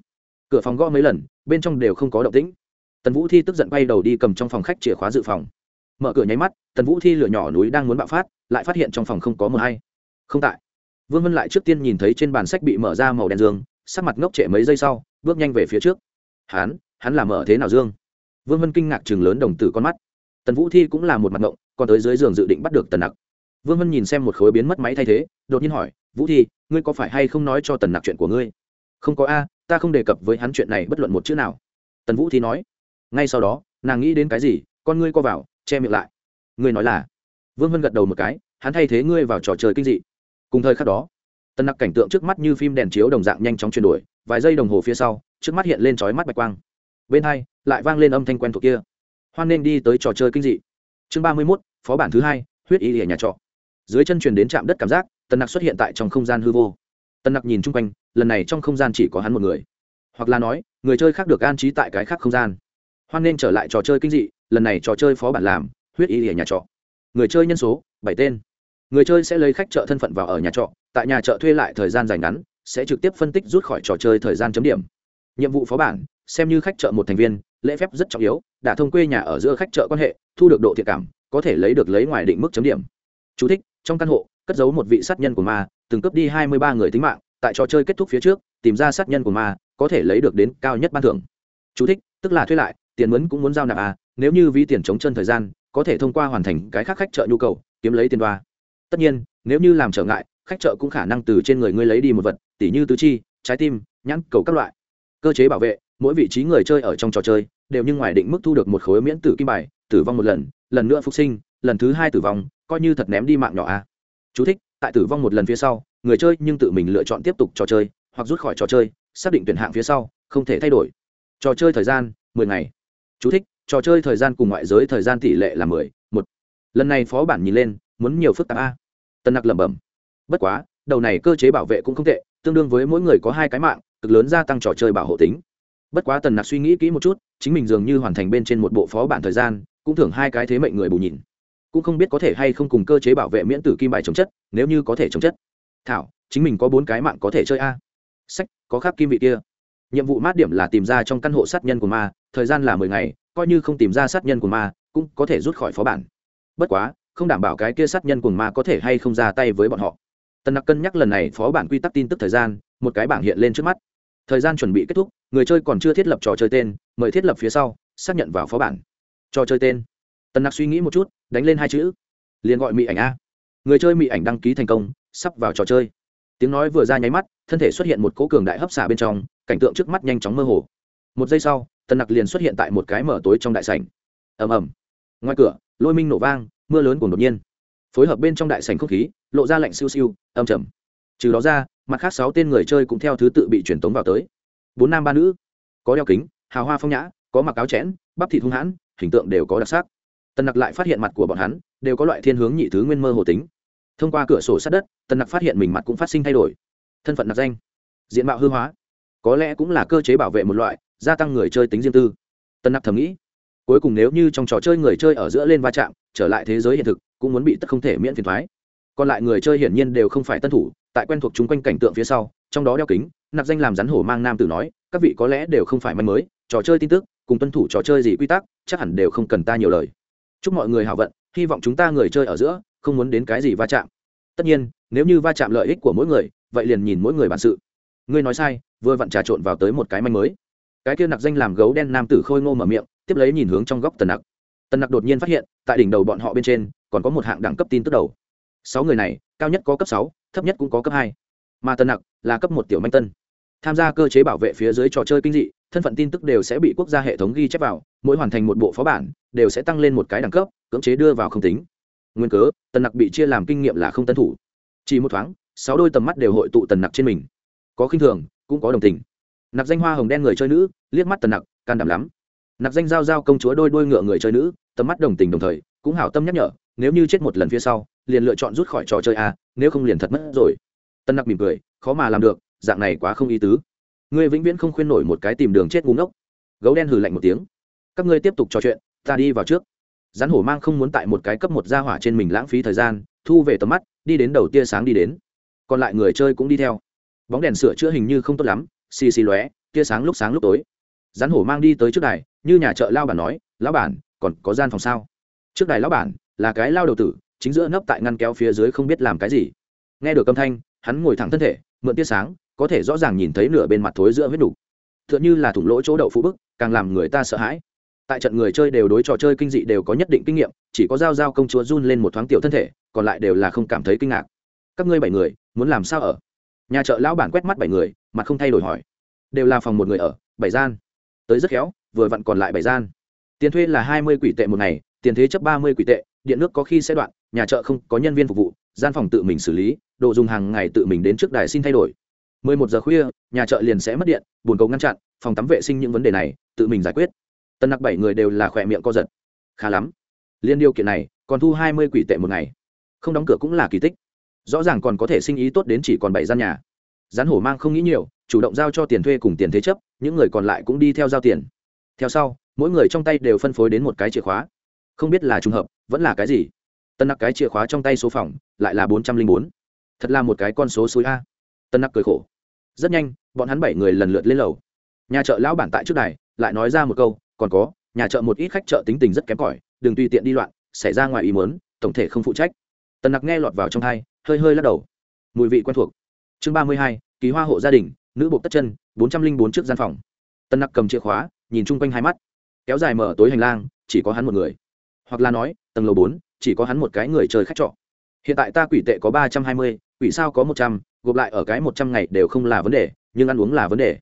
Cửa phòng gõ mấy lần, bên trong đều không có động tĩnh. Tần vũ thi tức giận bay đầu đi cầm trong phòng khách chìa khóa dự phòng. Mở cửa nháy mắt, tần vũ thi lửa nhỏ núi đang muốn bạo phát, lại phát hiện trong phòng không có mờ hay. Không tại. Vương vân lại trước tiên nhìn thấy trên bàn sách bị mở ra màu đen dương, sắc mặt ngốc trệ mấy giây sau, bước nhanh về phía trước. Hắn hắn làm mở thế nào dương? Vương vân kinh ngạc chừng lớn đồng tử con mắt. Tần vũ thi cũng là một mặt ngộng còn tới dưới giường dự định bắt được tần nặc. Vương vân nhìn xem một khối biến mất máy thay thế, đột nhiên hỏi, vũ thi, ngươi có phải hay không nói cho tần nặc chuyện của ngươi? Không có a, ta không đề cập với hắn chuyện này bất luận một chữ nào. Tần vũ thi nói. Ngay sau đó, nàng nghĩ đến cái gì, con ngươi co vào, che miệng lại. Ngươi nói là? Vương vân gật đầu một cái, hắn thay thế ngươi vào trò chơi kinh dị. Cùng thời khắc đó, tần nặc cảnh tượng trước mắt như phim đèn chiếu đồng dạng nhanh chóng chuyển đổi, vài giây đồng hồ phía sau, trước mắt hiện lên trói mắt bạch quang. Bên hai, lại vang lên âm thanh quen thuộc kia. Hoan nên đi tới trò chơi kinh dị chương ba mươi mốt, phó bản thứ hai, huyết y ở nhà trọ. Dưới chân truyền đến trạm đất cảm giác, tần nặc xuất hiện tại trong không gian hư vô. Tần nặc nhìn chung quanh, lần này trong không gian chỉ có hắn một người. Hoặc là nói, người chơi khác được an trí tại cái khác không gian. Hoan nên trở lại trò chơi kinh dị, lần này trò chơi phó bản làm, huyết y ở nhà trọ. Người chơi nhân số, bảy tên. Người chơi sẽ lấy khách chợ thân phận vào ở nhà trọ, tại nhà chợ thuê lại thời gian dài ngắn, sẽ trực tiếp phân tích rút khỏi trò chơi thời gian chấm điểm. Nhiệm vụ phó bản, xem như khách chợ một thành viên lễ phép rất trọng yếu đã thông quê nhà ở giữa khách chợ quan hệ thu được độ thiện cảm có thể lấy được lấy ngoài định mức chấm điểm. Chú thích, trong căn hộ cất giấu một vị sát nhân của ma từng cướp đi hai mươi ba người tính mạng tại trò chơi kết thúc phía trước tìm ra sát nhân của ma có thể lấy được đến cao nhất ban thưởng. Chú thích, tức là thuê lại tiền mướn cũng muốn giao nạp à nếu như ví tiền chống chân thời gian có thể thông qua hoàn thành cái khác khách chợ nhu cầu kiếm lấy tiền đoa. Tất nhiên nếu như làm trở ngại khách chợ cũng khả năng từ trên người ngươi lấy đi một vật tỉ như tứ chi trái tim nhãn cầu các loại. Cơ chế bảo vệ mỗi vị trí người chơi ở trong trò chơi đều như ngoài định mức thu được một khối miễn tử kim bài tử vong một lần lần nữa phục sinh lần thứ hai tử vong coi như thật ném đi mạng nhỏ a. À. Chú thích, tại tử vong một lần phía sau người chơi nhưng tự mình lựa chọn tiếp tục trò chơi hoặc rút khỏi trò chơi xác định tuyển hạng phía sau không thể thay đổi. Trò chơi thời gian mười ngày. Chú thích, trò chơi thời gian cùng ngoại giới thời gian tỷ lệ là mười một. Lần này phó bản nhìn lên muốn nhiều phức tạp a. Tân nặc lẩm bẩm. Bất quá đầu này cơ chế bảo vệ cũng không tệ tương đương với mỗi người có hai cái mạng cực lớn gia tăng trò chơi bảo hộ tính bất quá tần nặc suy nghĩ kỹ một chút, chính mình dường như hoàn thành bên trên một bộ phó bản thời gian, cũng thưởng hai cái thế mệnh người bù nhìn. Cũng không biết có thể hay không cùng cơ chế bảo vệ miễn tử kim bài chống chất, nếu như có thể chống chất. Thảo, chính mình có bốn cái mạng có thể chơi a. Sách, có khắc kim vị kia. Nhiệm vụ mát điểm là tìm ra trong căn hộ sát nhân của ma, thời gian là mười ngày, coi như không tìm ra sát nhân của ma, cũng có thể rút khỏi phó bản. Bất quá, không đảm bảo cái kia sát nhân của ma có thể hay không ra tay với bọn họ. Tần nặc cân nhắc lần này phó bản quy tắc tin tức thời gian, một cái bảng hiện lên trước mắt thời gian chuẩn bị kết thúc, người chơi còn chưa thiết lập trò chơi tên, mời thiết lập phía sau, xác nhận vào phó bản. Trò chơi tên. Tần nặc suy nghĩ một chút, đánh lên hai chữ. Liền gọi mỹ ảnh a. Người chơi mỹ ảnh đăng ký thành công, sắp vào trò chơi. Tiếng nói vừa ra nháy mắt, thân thể xuất hiện một cỗ cường đại hấp xả bên trong, cảnh tượng trước mắt nhanh chóng mơ hồ. Một giây sau tần nặc liền xuất hiện tại một cái mở tối trong đại sảnh. Ầm ầm. Ngoài cửa, lôi minh nổ vang, mưa lớn cùng đột nhiên. Phối hợp bên trong đại sảnh không khí, lộ ra lạnh siêu siêu, âm trầm trừ đó ra, mặt khác sáu tên người chơi cũng theo thứ tự bị truyền tống vào tới. Bốn nam ba nữ, có đeo kính, hào hoa phong nhã, có mặc áo chẽn, bắp thịt hung hãn, hình tượng đều có đặc sắc. Tần nặc lại phát hiện mặt của bọn hắn, đều có loại thiên hướng nhị thứ nguyên mơ hồ tính. Thông qua cửa sổ sát đất, tần nặc phát hiện mình mặt cũng phát sinh thay đổi. Thân phận nặc danh, diện mạo hư hóa, có lẽ cũng là cơ chế bảo vệ một loại, gia tăng người chơi tính riêng tư. Tần nặc thầm nghĩ, cuối cùng nếu như trong trò chơi người chơi ở giữa lên va chạm, trở lại thế giới hiện thực, cũng muốn bị tất không thể miễn phiền thoái còn lại người chơi hiển nhiên đều không phải tân thủ, tại quen thuộc chúng quanh cảnh tượng phía sau, trong đó đeo kính, nạp danh làm rắn hổ mang nam tử nói, các vị có lẽ đều không phải manh mới, trò chơi tin tức, cùng tuân thủ trò chơi gì quy tắc, chắc hẳn đều không cần ta nhiều lời. Chúc mọi người hảo vận, hy vọng chúng ta người chơi ở giữa, không muốn đến cái gì va chạm. Tất nhiên, nếu như va chạm lợi ích của mỗi người, vậy liền nhìn mỗi người bản sự. Ngươi nói sai, vừa vặn trà trộn vào tới một cái manh mới. Cái kia nặc danh làm gấu đen nam tử khôi ngô mở miệng, tiếp lấy nhìn hướng trong góc tần nặc. Tần nặc đột nhiên phát hiện, tại đỉnh đầu bọn họ bên trên, còn có một hạng đẳng cấp tin tức đầu sáu người này, cao nhất có cấp sáu, thấp nhất cũng có cấp hai. Mà tần nặc là cấp một tiểu manh tân. Tham gia cơ chế bảo vệ phía dưới trò chơi kinh dị, thân phận tin tức đều sẽ bị quốc gia hệ thống ghi chép vào, mỗi hoàn thành một bộ phó bản, đều sẽ tăng lên một cái đẳng cấp, cưỡng chế đưa vào không tính. Nguyên cớ, tần nặc bị chia làm kinh nghiệm là không tân thủ. Chỉ một thoáng, sáu đôi tầm mắt đều hội tụ tần nặc trên mình. Có khinh thường, cũng có đồng tình. Nặc danh hoa hồng đen người chơi nữ, liếc mắt tần nặc, can đảm lắm. Nặc danh giao giao công chúa đôi đôi ngựa người chơi nữ, tầm mắt đồng tình đồng thời, cũng hảo tâm nhắc nhở, nếu như chết một lần phía sau liền lựa chọn rút khỏi trò chơi à? nếu không liền thật mất rồi. Tân nặc mỉm cười, khó mà làm được, dạng này quá không ý tứ. Ngươi vĩnh viễn không khuyên nổi một cái tìm đường chết ngu ngốc. Gấu đen hừ lạnh một tiếng. Các ngươi tiếp tục trò chuyện, ta đi vào trước. Rắn hổ mang không muốn tại một cái cấp một gia hỏa trên mình lãng phí thời gian, thu về tầm mắt, đi đến đầu tia sáng đi đến. Còn lại người chơi cũng đi theo. Bóng đèn sửa chữa hình như không tốt lắm, xì xì lóe, tia sáng lúc sáng lúc tối. Rắn hổ mang đi tới trước đài, như nhà chợ lao bản nói, lão bản, còn có gian phòng sao? Trước đài lão bản là cái lao đầu tử chính giữa nấp tại ngăn kéo phía dưới không biết làm cái gì. Nghe được âm thanh, hắn ngồi thẳng thân thể, mượn tia sáng, có thể rõ ràng nhìn thấy nửa bên mặt thối giữa huyết đủ. t h ư ợ n h ư là thủng lỗ chỗ đậu phụ bức, càng làm người ta sợ hãi. Tại trận người chơi đều đối trò chơi kinh dị đều có nhất định kinh nghiệm, chỉ có dao dao công chúa run lên một thoáng tiểu thân thể, còn lại đều là không cảm thấy kinh ngạc. Các ngươi bảy người, muốn làm sao ở? Nhà chợ lão bản quét mắt bảy người, mặt không thay đổi hỏi. Đều là phòng một người ở, bảy gian. Tới rất khéo, vừa vặn còn lại bảy gian. Tiền thuê là hai mươi quỷ tệ một ngày, tiền thế chấp ba mươi quỷ tệ điện nước có khi sẽ đoạn, nhà chợ không có nhân viên phục vụ, gian phòng tự mình xử lý, đồ dùng hàng ngày tự mình đến trước đài xin thay đổi. Mười một giờ khuya, nhà chợ liền sẽ mất điện, buồn cầu ngăn chặn, phòng tắm vệ sinh những vấn đề này, tự mình giải quyết. Tân nặc bảy người đều là khỏe miệng co giật. Khá lắm. Liên điều kiện này, còn thu hai mươi quỷ tệ một ngày. Không đóng cửa cũng là kỳ tích. Rõ ràng còn có thể sinh ý tốt đến chỉ còn bảy gian nhà. Gián hổ mang không nghĩ nhiều, chủ động giao cho tiền thuê cùng tiền thế chấp, những người còn lại cũng đi theo giao tiền. Theo sau, mỗi người trong tay đều phân phối đến một cái chìa khóa. Không biết là trùng hợp vẫn là cái gì? Tân nặc cái chìa khóa trong tay số phòng, lại là bốn trăm linh bốn. Thật là một cái con số suối a. Tân nặc cười khổ. Rất nhanh, bọn hắn bảy người lần lượt lên lầu. Nhà chợ lão bản tại trước này lại nói ra một câu, còn có, nhà chợ một ít khách chợ tính tình rất kém cỏi, đừng tùy tiện đi loạn, xảy ra ngoài ý mớn tổng thể không phụ trách. Tần nặc nghe lọt vào trong hai, hơi hơi lắc đầu. Mùi vị quen thuộc. Chương ba mươi hai ký hoa hộ gia đình, nữ bộ tất chân, bốn trăm linh bốn trước gian phòng. Tần nặc cầm chìa khóa, nhìn chung quanh hai mắt. Kéo dài mở tối hành lang, chỉ có hắn một người hoặc là nói, tầng lầu bốn, chỉ có hắn một cái người chơi khách trọ. Hiện tại ta quỷ tệ có ba trăm hai mươi, quỷ sao có một trăm, gộp lại ở cái một trăm ngày đều không là vấn đề, nhưng ăn uống là vấn đề.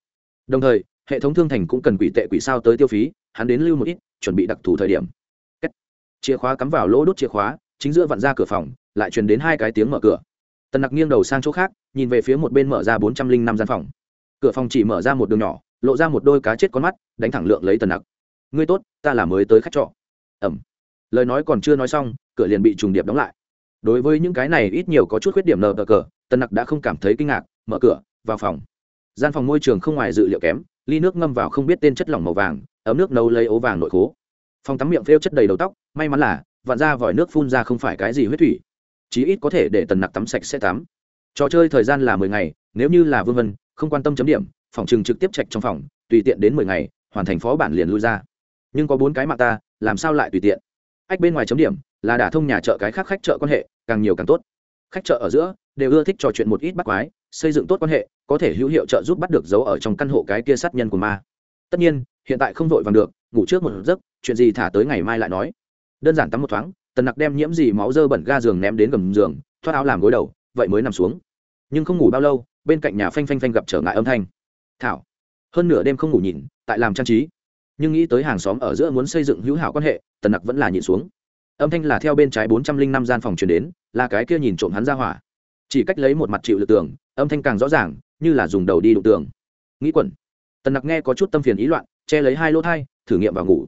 Đồng thời, hệ thống thương thành cũng cần quỷ tệ quỷ sao tới tiêu phí, hắn đến lưu một ít, chuẩn bị đặc thù thời điểm. Kết. chìa khóa cắm vào lỗ đốt chìa khóa, chính giữa vặn ra cửa phòng, lại truyền đến hai cái tiếng mở cửa. Tần nặc nghiêng đầu sang chỗ khác, nhìn về phía một bên mở ra bốn trăm linh năm gian phòng. Cửa phòng chỉ mở ra một đường nhỏ, lộ ra một đôi cá chết con mắt, đánh thẳng lượng lấy tần nặc. Ngươi tốt, ta là mới tới khách trọ. Ẩm lời nói còn chưa nói xong, cửa liền bị trùng điệp đóng lại. Đối với những cái này ít nhiều có chút khuyết điểm nờ cờ, tân nặc đã không cảm thấy kinh ngạc, mở cửa, vào phòng. Gian phòng môi trường không ngoài dự liệu kém, ly nước ngâm vào không biết tên chất lỏng màu vàng, ấm nước nấu lấy ố vàng nội khố. Phòng tắm miệng phêu chất đầy đầu tóc, may mắn là, vặn ra vòi nước phun ra không phải cái gì huyết thủy. Chí ít có thể để tần nặc tắm sạch sẽ tắm. Trò chơi thời gian là mười ngày, nếu như là vương vân, không quan tâm chấm điểm, phòng trường trực tiếp chạch trong phòng, tùy tiện đến mười ngày, hoàn thành phó bản liền lui ra. Nhưng có bốn cái mạng ta, làm sao lại tùy tiện? Ách bên ngoài chấm điểm, là đả thông nhà chợ cái khác khách chợ quan hệ, càng nhiều càng tốt. Khách chợ ở giữa, đều ưa thích trò chuyện một ít bắt quái, xây dựng tốt quan hệ, có thể hữu hiệu trợ giúp bắt được dấu ở trong căn hộ cái kia sát nhân của ma. Tất nhiên, hiện tại không vội vàng được, ngủ trước một giấc, chuyện gì thả tới ngày mai lại nói. Đơn giản tắm một thoáng, tần nặc đem nhiễm gì máu dơ bẩn ga giường ném đến gầm giường, thoát áo làm gối đầu, vậy mới nằm xuống. Nhưng không ngủ bao lâu, bên cạnh nhà phanh phanh phanh gặp trở ngại âm thanh. Thảo. Hơn nửa đêm không ngủ nhìn, tại làm trang trí nhưng nghĩ tới hàng xóm ở giữa muốn xây dựng hữu hảo quan hệ, tần nặc vẫn là nhịn xuống. Âm thanh là theo bên trái bốn trăm linh năm gian phòng chuyển đến, là cái kia nhìn trộm hắn ra hỏa. Chỉ cách lấy một mặt chịu lực tường, âm thanh càng rõ ràng, như là dùng đầu đi đụng tường. Nghĩ quẩn. Tần nặc nghe có chút tâm phiền ý loạn, che lấy hai lỗ thai, thử nghiệm vào ngủ.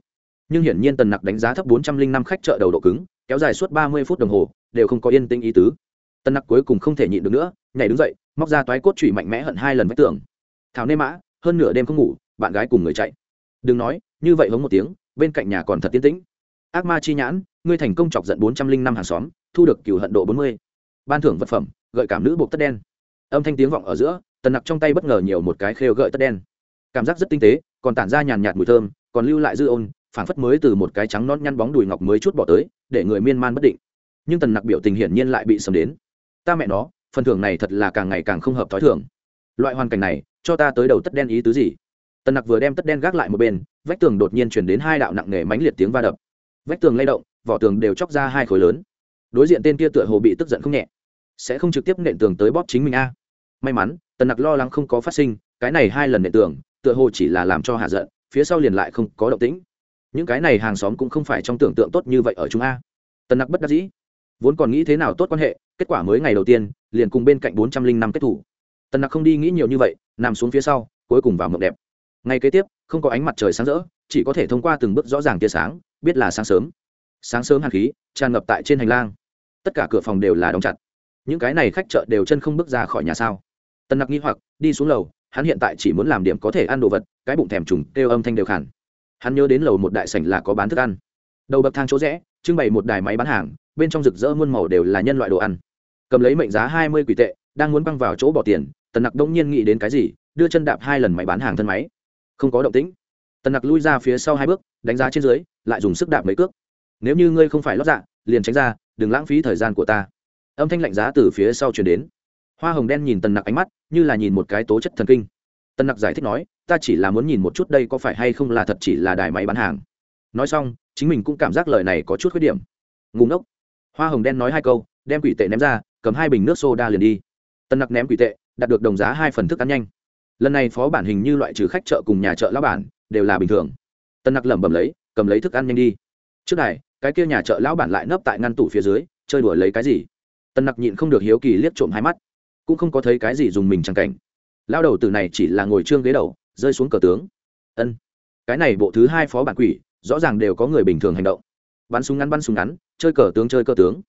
Nhưng hiển nhiên tần nặc đánh giá thấp bốn trăm linh năm khách chợ đầu độ cứng, kéo dài suốt ba mươi phút đồng hồ, đều không có yên tĩnh ý tứ. Tần nặc cuối cùng không thể nhịn được nữa, nhảy đứng dậy, móc ra toái cốt trụy mạnh mẽ hận hai lần vách tường. Thảo nê mã, hơn nửa đêm không ngủ, bạn gái cùng người chạy đừng nói, như vậy hống một tiếng, bên cạnh nhà còn thật tiến tĩnh. Ác ma chi nhãn, ngươi thành công chọc giận bốn trăm linh năm hàng xóm, thu được cựu hận độ bốn mươi. Ban thưởng vật phẩm, gợi cảm nữ buộc tất đen. Âm thanh tiếng vọng ở giữa, tần nặc trong tay bất ngờ nhiều một cái khêu gợi tất đen. Cảm giác rất tinh tế, còn tản ra nhàn nhạt mùi thơm, còn lưu lại dư ôn, phảng phất mới từ một cái trắng non nhăn bóng đùi ngọc mới chút bỏ tới, để người miên man bất định. Nhưng tần nặc biểu tình hiển nhiên lại bị sầm đến. Ta mẹ nó, phần thưởng này thật là càng ngày càng không hợp t h ó i thưởng loại hoàn cảnh này, cho ta tới đầu tất đen ý tứ gì? Tần nặc vừa đem tất đen gác lại một bên, vách tường đột nhiên chuyển đến hai đạo nặng nề mánh liệt tiếng va đập. Vách tường lay động, vỏ tường đều chóc ra hai khối lớn. Đối diện tên kia tựa hồ bị tức giận không nhẹ. Sẽ không trực tiếp nện tường tới bóp chính mình a. May mắn, tần nặc lo lắng không có phát sinh, cái này hai lần nện tường, tựa hồ chỉ là làm cho hạ giận, phía sau liền lại không có động tĩnh. Những cái này hàng xóm cũng không phải trong tưởng tượng tốt như vậy ở chúng a. Tần nặc bất đắc dĩ. Vốn còn nghĩ thế nào tốt quan hệ, kết quả mới ngày đầu tiên, liền cùng bên cạnh bốn trăm linh năm kết thủ. Tần nặc không đi nghĩ nhiều như vậy, nằm xuống phía sau, cuối cùng vào mộng đẹp ngày kế tiếp, không có ánh mặt trời sáng rỡ, chỉ có thể thông qua từng bước rõ ràng tia sáng, biết là sáng sớm. Sáng sớm hàn khí, tràn ngập tại trên hành lang. Tất cả cửa phòng đều là đóng chặt. Những cái này khách chợ đều chân không bước ra khỏi nhà sao? Tần nặc nghi hoặc, đi xuống lầu, hắn hiện tại chỉ muốn làm điểm có thể ăn đồ vật, cái bụng thèm trùng, kêu âm thanh đều khản hắn nhớ đến lầu một đại sảnh là có bán thức ăn. Đầu bậc thang chỗ rẽ, trưng bày một đài máy bán hàng, bên trong rực rỡ muôn màu đều là nhân loại đồ ăn. Cầm lấy mệnh giá hai mươi quỷ tệ, đang muốn băng vào chỗ bỏ tiền, tần nặc đông nhiên nghĩ đến cái gì, đưa chân đạp hai lần máy bán hàng thân máy không có động tĩnh. Tần nặc lui ra phía sau hai bước, đánh giá trên dưới, lại dùng sức đạp mấy cước. Nếu như ngươi không phải lót dạ liền tránh ra, đừng lãng phí thời gian của ta. Âm thanh lạnh giá từ phía sau chuyển đến. Hoa hồng đen nhìn tần nặc ánh mắt, như là nhìn một cái tố chất thần kinh. Tần nặc giải thích nói, ta chỉ là muốn nhìn một chút đây có phải hay không là thật chỉ là đài máy bán hàng. Nói xong, chính mình cũng cảm giác lời này có chút khuyết điểm. Ngủ ngốc. Hoa hồng đen nói hai câu, đem quỷ tệ ném ra, cầm hai bình nước soda liền đi. Tần nặc ném quỷ tệ, đạt được đồng giá hai phần thức ăn nhanh lần này phó bản hình như loại trừ khách chợ cùng nhà chợ lão bản, đều là bình thường. Tần nặc lẩm bẩm lấy, cầm lấy thức ăn nhanh đi. Trước này cái kia nhà chợ lão bản lại nấp tại ngăn tủ phía dưới, chơi đuổi lấy cái gì? Tần nặc nhịn không được hiếu kỳ liếc trộm hai mắt. Cũng không có thấy cái gì dùng mình trăng cảnh. Lao đầu từ này chỉ là ngồi trương ghế đầu, rơi xuống cờ tướng. Ân. Cái này bộ thứ hai phó bản quỷ, rõ ràng đều có người bình thường hành động. Bắn súng ngắn bắn súng ngắn, chơi cờ tướng chơi cờ tướng.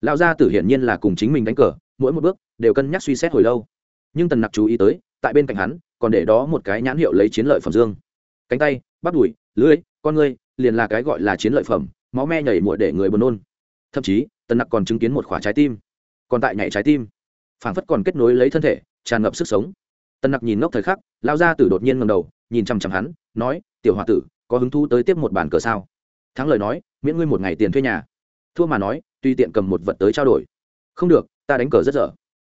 Lão gia tử hiển nhiên là cùng chính mình đánh cờ, mỗi một bước đều cân nhắc suy xét hồi lâu. Nhưng tần nặc chú ý tới tại bên cạnh hắn, còn để đó một cái nhãn hiệu lấy chiến lợi phẩm dương. Cánh tay, bắp đùi lưới con ngươi, liền là cái gọi là chiến lợi phẩm, máu me nhảy mũi để người buồn nôn. Thậm chí, tần nặc còn chứng kiến một khỏa trái tim. Còn tại nhảy trái tim, phảng phất còn kết nối lấy thân thể, tràn ngập sức sống. Tần nặc nhìn ngốc thời khắc, lao ra tử đột nhiên ngầm đầu, nhìn chằm chằm hắn, nói, tiểu h o a tử, có hứng thú tới tiếp một bàn cờ sao? Thắng lời nói, miễn ngươi một ngày tiền thuê nhà. Thua mà nói tuy tiện cầm một vật tới trao đổi. Không được, ta đánh cờ rất dở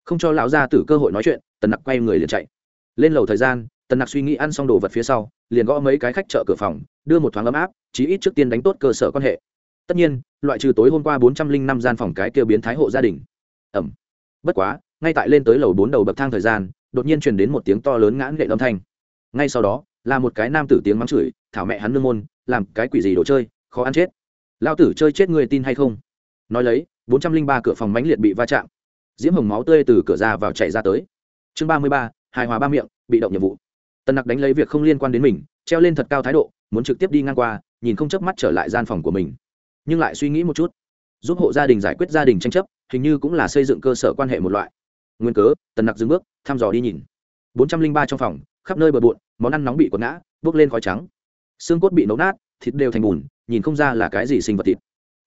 không cho lão gia tử cơ hội nói chuyện, tần nặc quay người liền chạy. Lên lầu thời gian, tần nặc suy nghĩ ăn xong đồ vật phía sau, liền gõ mấy cái khách chợ cửa phòng, đưa một thoáng ấm áp, chí ít trước tiên đánh tốt cơ sở quan hệ. Tất nhiên, loại trừ tối hôm qua bốn trăm linh năm gian phòng cái kêu biến thái hộ gia đình. Ẩm. Bất quá, ngay tại lên tới lầu bốn đầu bậc thang thời gian, đột nhiên truyền đến một tiếng to lớn ngãn lệ âm thanh. Ngay sau đó, là một cái nam tử tiếng mắng chửi, thảo mẹ hắn nương môn, làm cái quỷ gì đồ chơi, khó ăn chết. Lao tử chơi chết người tin hay không? Nói lấy, bốn trăm linh ba cửa phòng mánh liệt bị va chạm diễm hồng máu tươi từ cửa ra vào chạy ra tới. Chương ba mươi ba, hài hòa ba miệng, bị động nhiệm vụ. Tần nặc đánh lấy việc không liên quan đến mình, treo lên thật cao thái độ, muốn trực tiếp đi ngang qua, nhìn không chớp mắt trở lại gian phòng của mình. Nhưng lại suy nghĩ một chút. Giúp hộ gia đình giải quyết gia đình tranh chấp, hình như cũng là xây dựng cơ sở quan hệ một loại. Nguyên cớ, tần nặc dừng bước, thăm dò đi nhìn. Bốn trăm linh ba trong phòng, khắp nơi bờ bộn, món ăn nóng bị quật ngã, bốc lên khói trắng. Xương cốt bị nấu nát, thịt đều thành bùn, nhìn không ra là cái gì sinh vật thịt.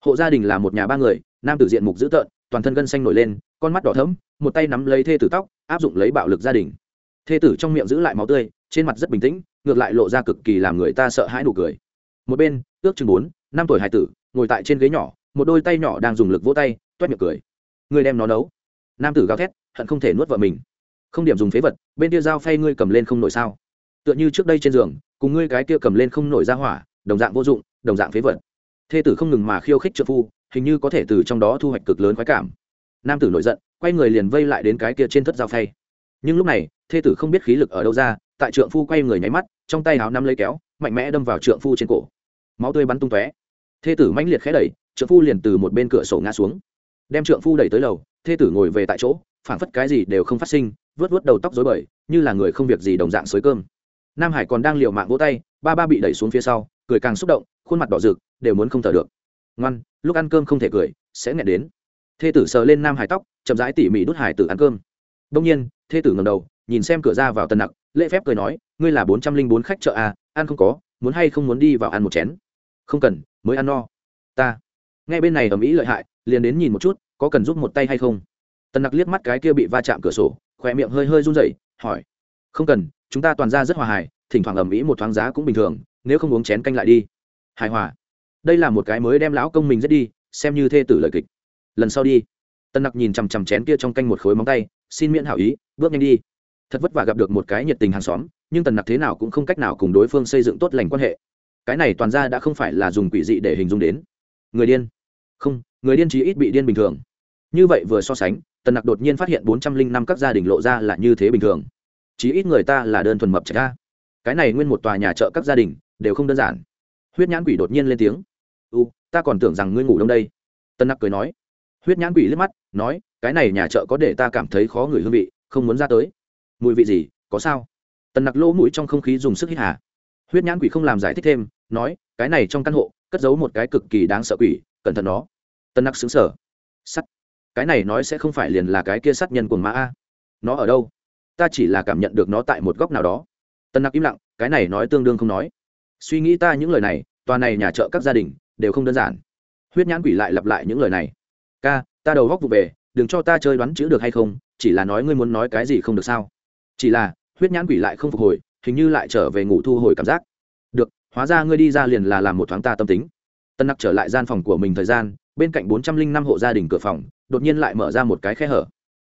Hộ gia đình là một nhà ba người, nam tử diện mục dữ tợn, toàn thân gân xanh nổi lên con mắt đỏ thẫm, một tay nắm lấy thê tử tóc, áp dụng lấy bạo lực gia đình. Thê tử trong miệng giữ lại máu tươi, trên mặt rất bình tĩnh, ngược lại lộ ra cực kỳ làm người ta sợ hãi nụ cười. Một bên, ước chừng bốn, năm tuổi hải tử, ngồi tại trên ghế nhỏ, một đôi tay nhỏ đang dùng lực vỗ tay toét miệng cười. Người đem nó nấu. Nam tử gào thét, hận không thể nuốt vợ mình. Không điểm dùng phế vật, bên kia dao phay ngươi cầm lên không nổi sao? Tựa như trước đây trên giường, cùng ngươi cái kia cầm lên không nổi ra hỏa, đồng dạng vô dụng, đồng dạng phế vật. Thê tử không ngừng mà khiêu khích trợ phu, hình như có thể từ trong đó thu hoạch cực lớn khoái cảm nam tử nổi giận, quay người liền vây lại đến cái kia trên thất dao phay. Nhưng lúc này, thê tử không biết khí lực ở đâu ra, tại trượng phu quay người nháy mắt, trong tay áo nắm lấy kéo, mạnh mẽ đâm vào trượng phu trên cổ. Máu tươi bắn tung tóe. Thê tử mãnh liệt khẽ đẩy, trượng phu liền từ một bên cửa sổ ngã xuống. Đem trượng phu đẩy tới lầu, thê tử ngồi về tại chỗ, phảng phất cái gì đều không phát sinh, vớt vớt đầu tóc dối bời, như là người không việc gì đồng dạng xới cơm. Nam hải còn đang liều mạng vỗ tay, ba ba bị đẩy xuống phía sau, cười càng xúc động, khuôn mặt đỏ rực, đều muốn không thở được. Ngoan, lúc ăn cơm không thể cười, sẽ nghẹn đến thê tử sờ lên nam hải tóc, chậm rãi tỉ mỉ đút hải tử ăn cơm. Đông nhiên, thê tử ngầm đầu, nhìn xem cửa ra vào Tần nặc, lễ phép cười nói, ngươi là bốn trăm linh bốn khách chợ à ăn không có, muốn hay không muốn đi vào ăn một chén? Không cần, mới ăn no. Ta. Nghe bên này ở mỹ lợi hại, liền đến nhìn một chút, có cần giúp một tay hay không? Tần nặc liếc mắt cái kia bị va chạm cửa sổ khỏe miệng hơi hơi run rẩy, hỏi, không cần, chúng ta toàn ra rất hòa hài, thỉnh thoảng ầm ĩ một thoáng giá cũng bình thường, nếu không uống chén canh lại đi. Hài hòa. Đây là một cái mới đem lão công mình giết đi, xem như thê tử lời kịch lần sau đi. Tân nặc nhìn chằm chằm chén kia trong canh một khối móng tay, xin miễn hảo ý, bước nhanh đi. Thật vất vả gặp được một cái nhiệt tình hàng xóm, nhưng tần nặc thế nào cũng không cách nào cùng đối phương xây dựng tốt lành quan hệ. Cái này toàn ra đã không phải là dùng quỷ dị để hình dung đến. Người điên. Không, người điên chí ít bị điên bình thường. Như vậy vừa so sánh, tần nặc đột nhiên phát hiện bốn trăm linh năm các gia đình lộ ra là như thế bình thường. Chí ít người ta là đơn thuần mập chạy ra cái này nguyên một tòa nhà chợ các gia đình, đều không đơn giản. Huyết nhãn quỷ đột nhiên lên tiếng. U ta còn tưởng rằng ngươi ngủ đông đây. Tân nặc cười nói huyết nhãn quỷ liếc mắt, nói, cái này nhà chợ có để ta cảm thấy khó ngửi hương vị, không muốn ra tới. Mùi vị gì, có sao? Tần nặc lỗ mũi trong không khí dùng sức hít hà. Huyết nhãn quỷ không làm giải thích thêm, nói, cái này trong căn hộ, cất giấu một cái cực kỳ đáng sợ quỷ, cẩn thận nó. Tần nặc xứng sở sắt, cái này nói sẽ không phải liền là cái kia sát nhân của mã a. Nó ở đâu? Ta chỉ là cảm nhận được nó tại một góc nào đó. Tần nặc im lặng, cái này nói tương đương không nói. Suy nghĩ ta những lời này, tòa này nhà chợ các gia đình đều không đơn giản. Huyết nhãn quỷ lại lặp lại những lời này ca, ta đầu góc vụ về, đừng cho ta chơi đoán chữ được hay không, chỉ là nói ngươi muốn nói cái gì không được sao? Chỉ là, huyết nhãn quỷ lại không phục hồi, hình như lại trở về ngủ thu hồi cảm giác. Được, hóa ra ngươi đi ra liền là làm một thoáng ta tâm tính. Tân nặc trở lại gian phòng của mình thời gian, bên cạnh bốn trăm linh năm hộ gia đình cửa phòng, đột nhiên lại mở ra một cái khe hở.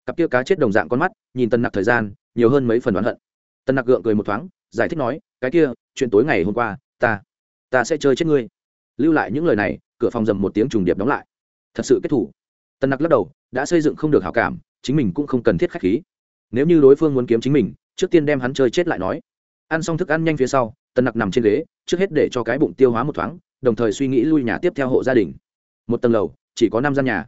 Cặp kia cá chết đồng dạng con mắt, nhìn tân nặc thời gian, nhiều hơn mấy phần đoán hận. Tân nặc gượng cười một thoáng, giải thích nói, cái kia, chuyện tối ngày hôm qua, ta ta sẽ chơi chết ngươi. Lưu lại những lời này, cửa phòng dầm một tiếng trùng điệp đóng lại. Thật sự kết thủ tân nặc lắc đầu, đã xây dựng không được hảo cảm, chính mình cũng không cần thiết khách khí. Nếu như đối phương muốn kiếm chính mình, trước tiên đem hắn chơi chết lại nói. Ăn xong thức ăn nhanh phía sau tân nặc nằm trên ghế, trước hết để cho cái bụng tiêu hóa một thoáng, đồng thời suy nghĩ lui nhà tiếp theo hộ gia đình. Một tầng lầu, chỉ có năm gian nhà.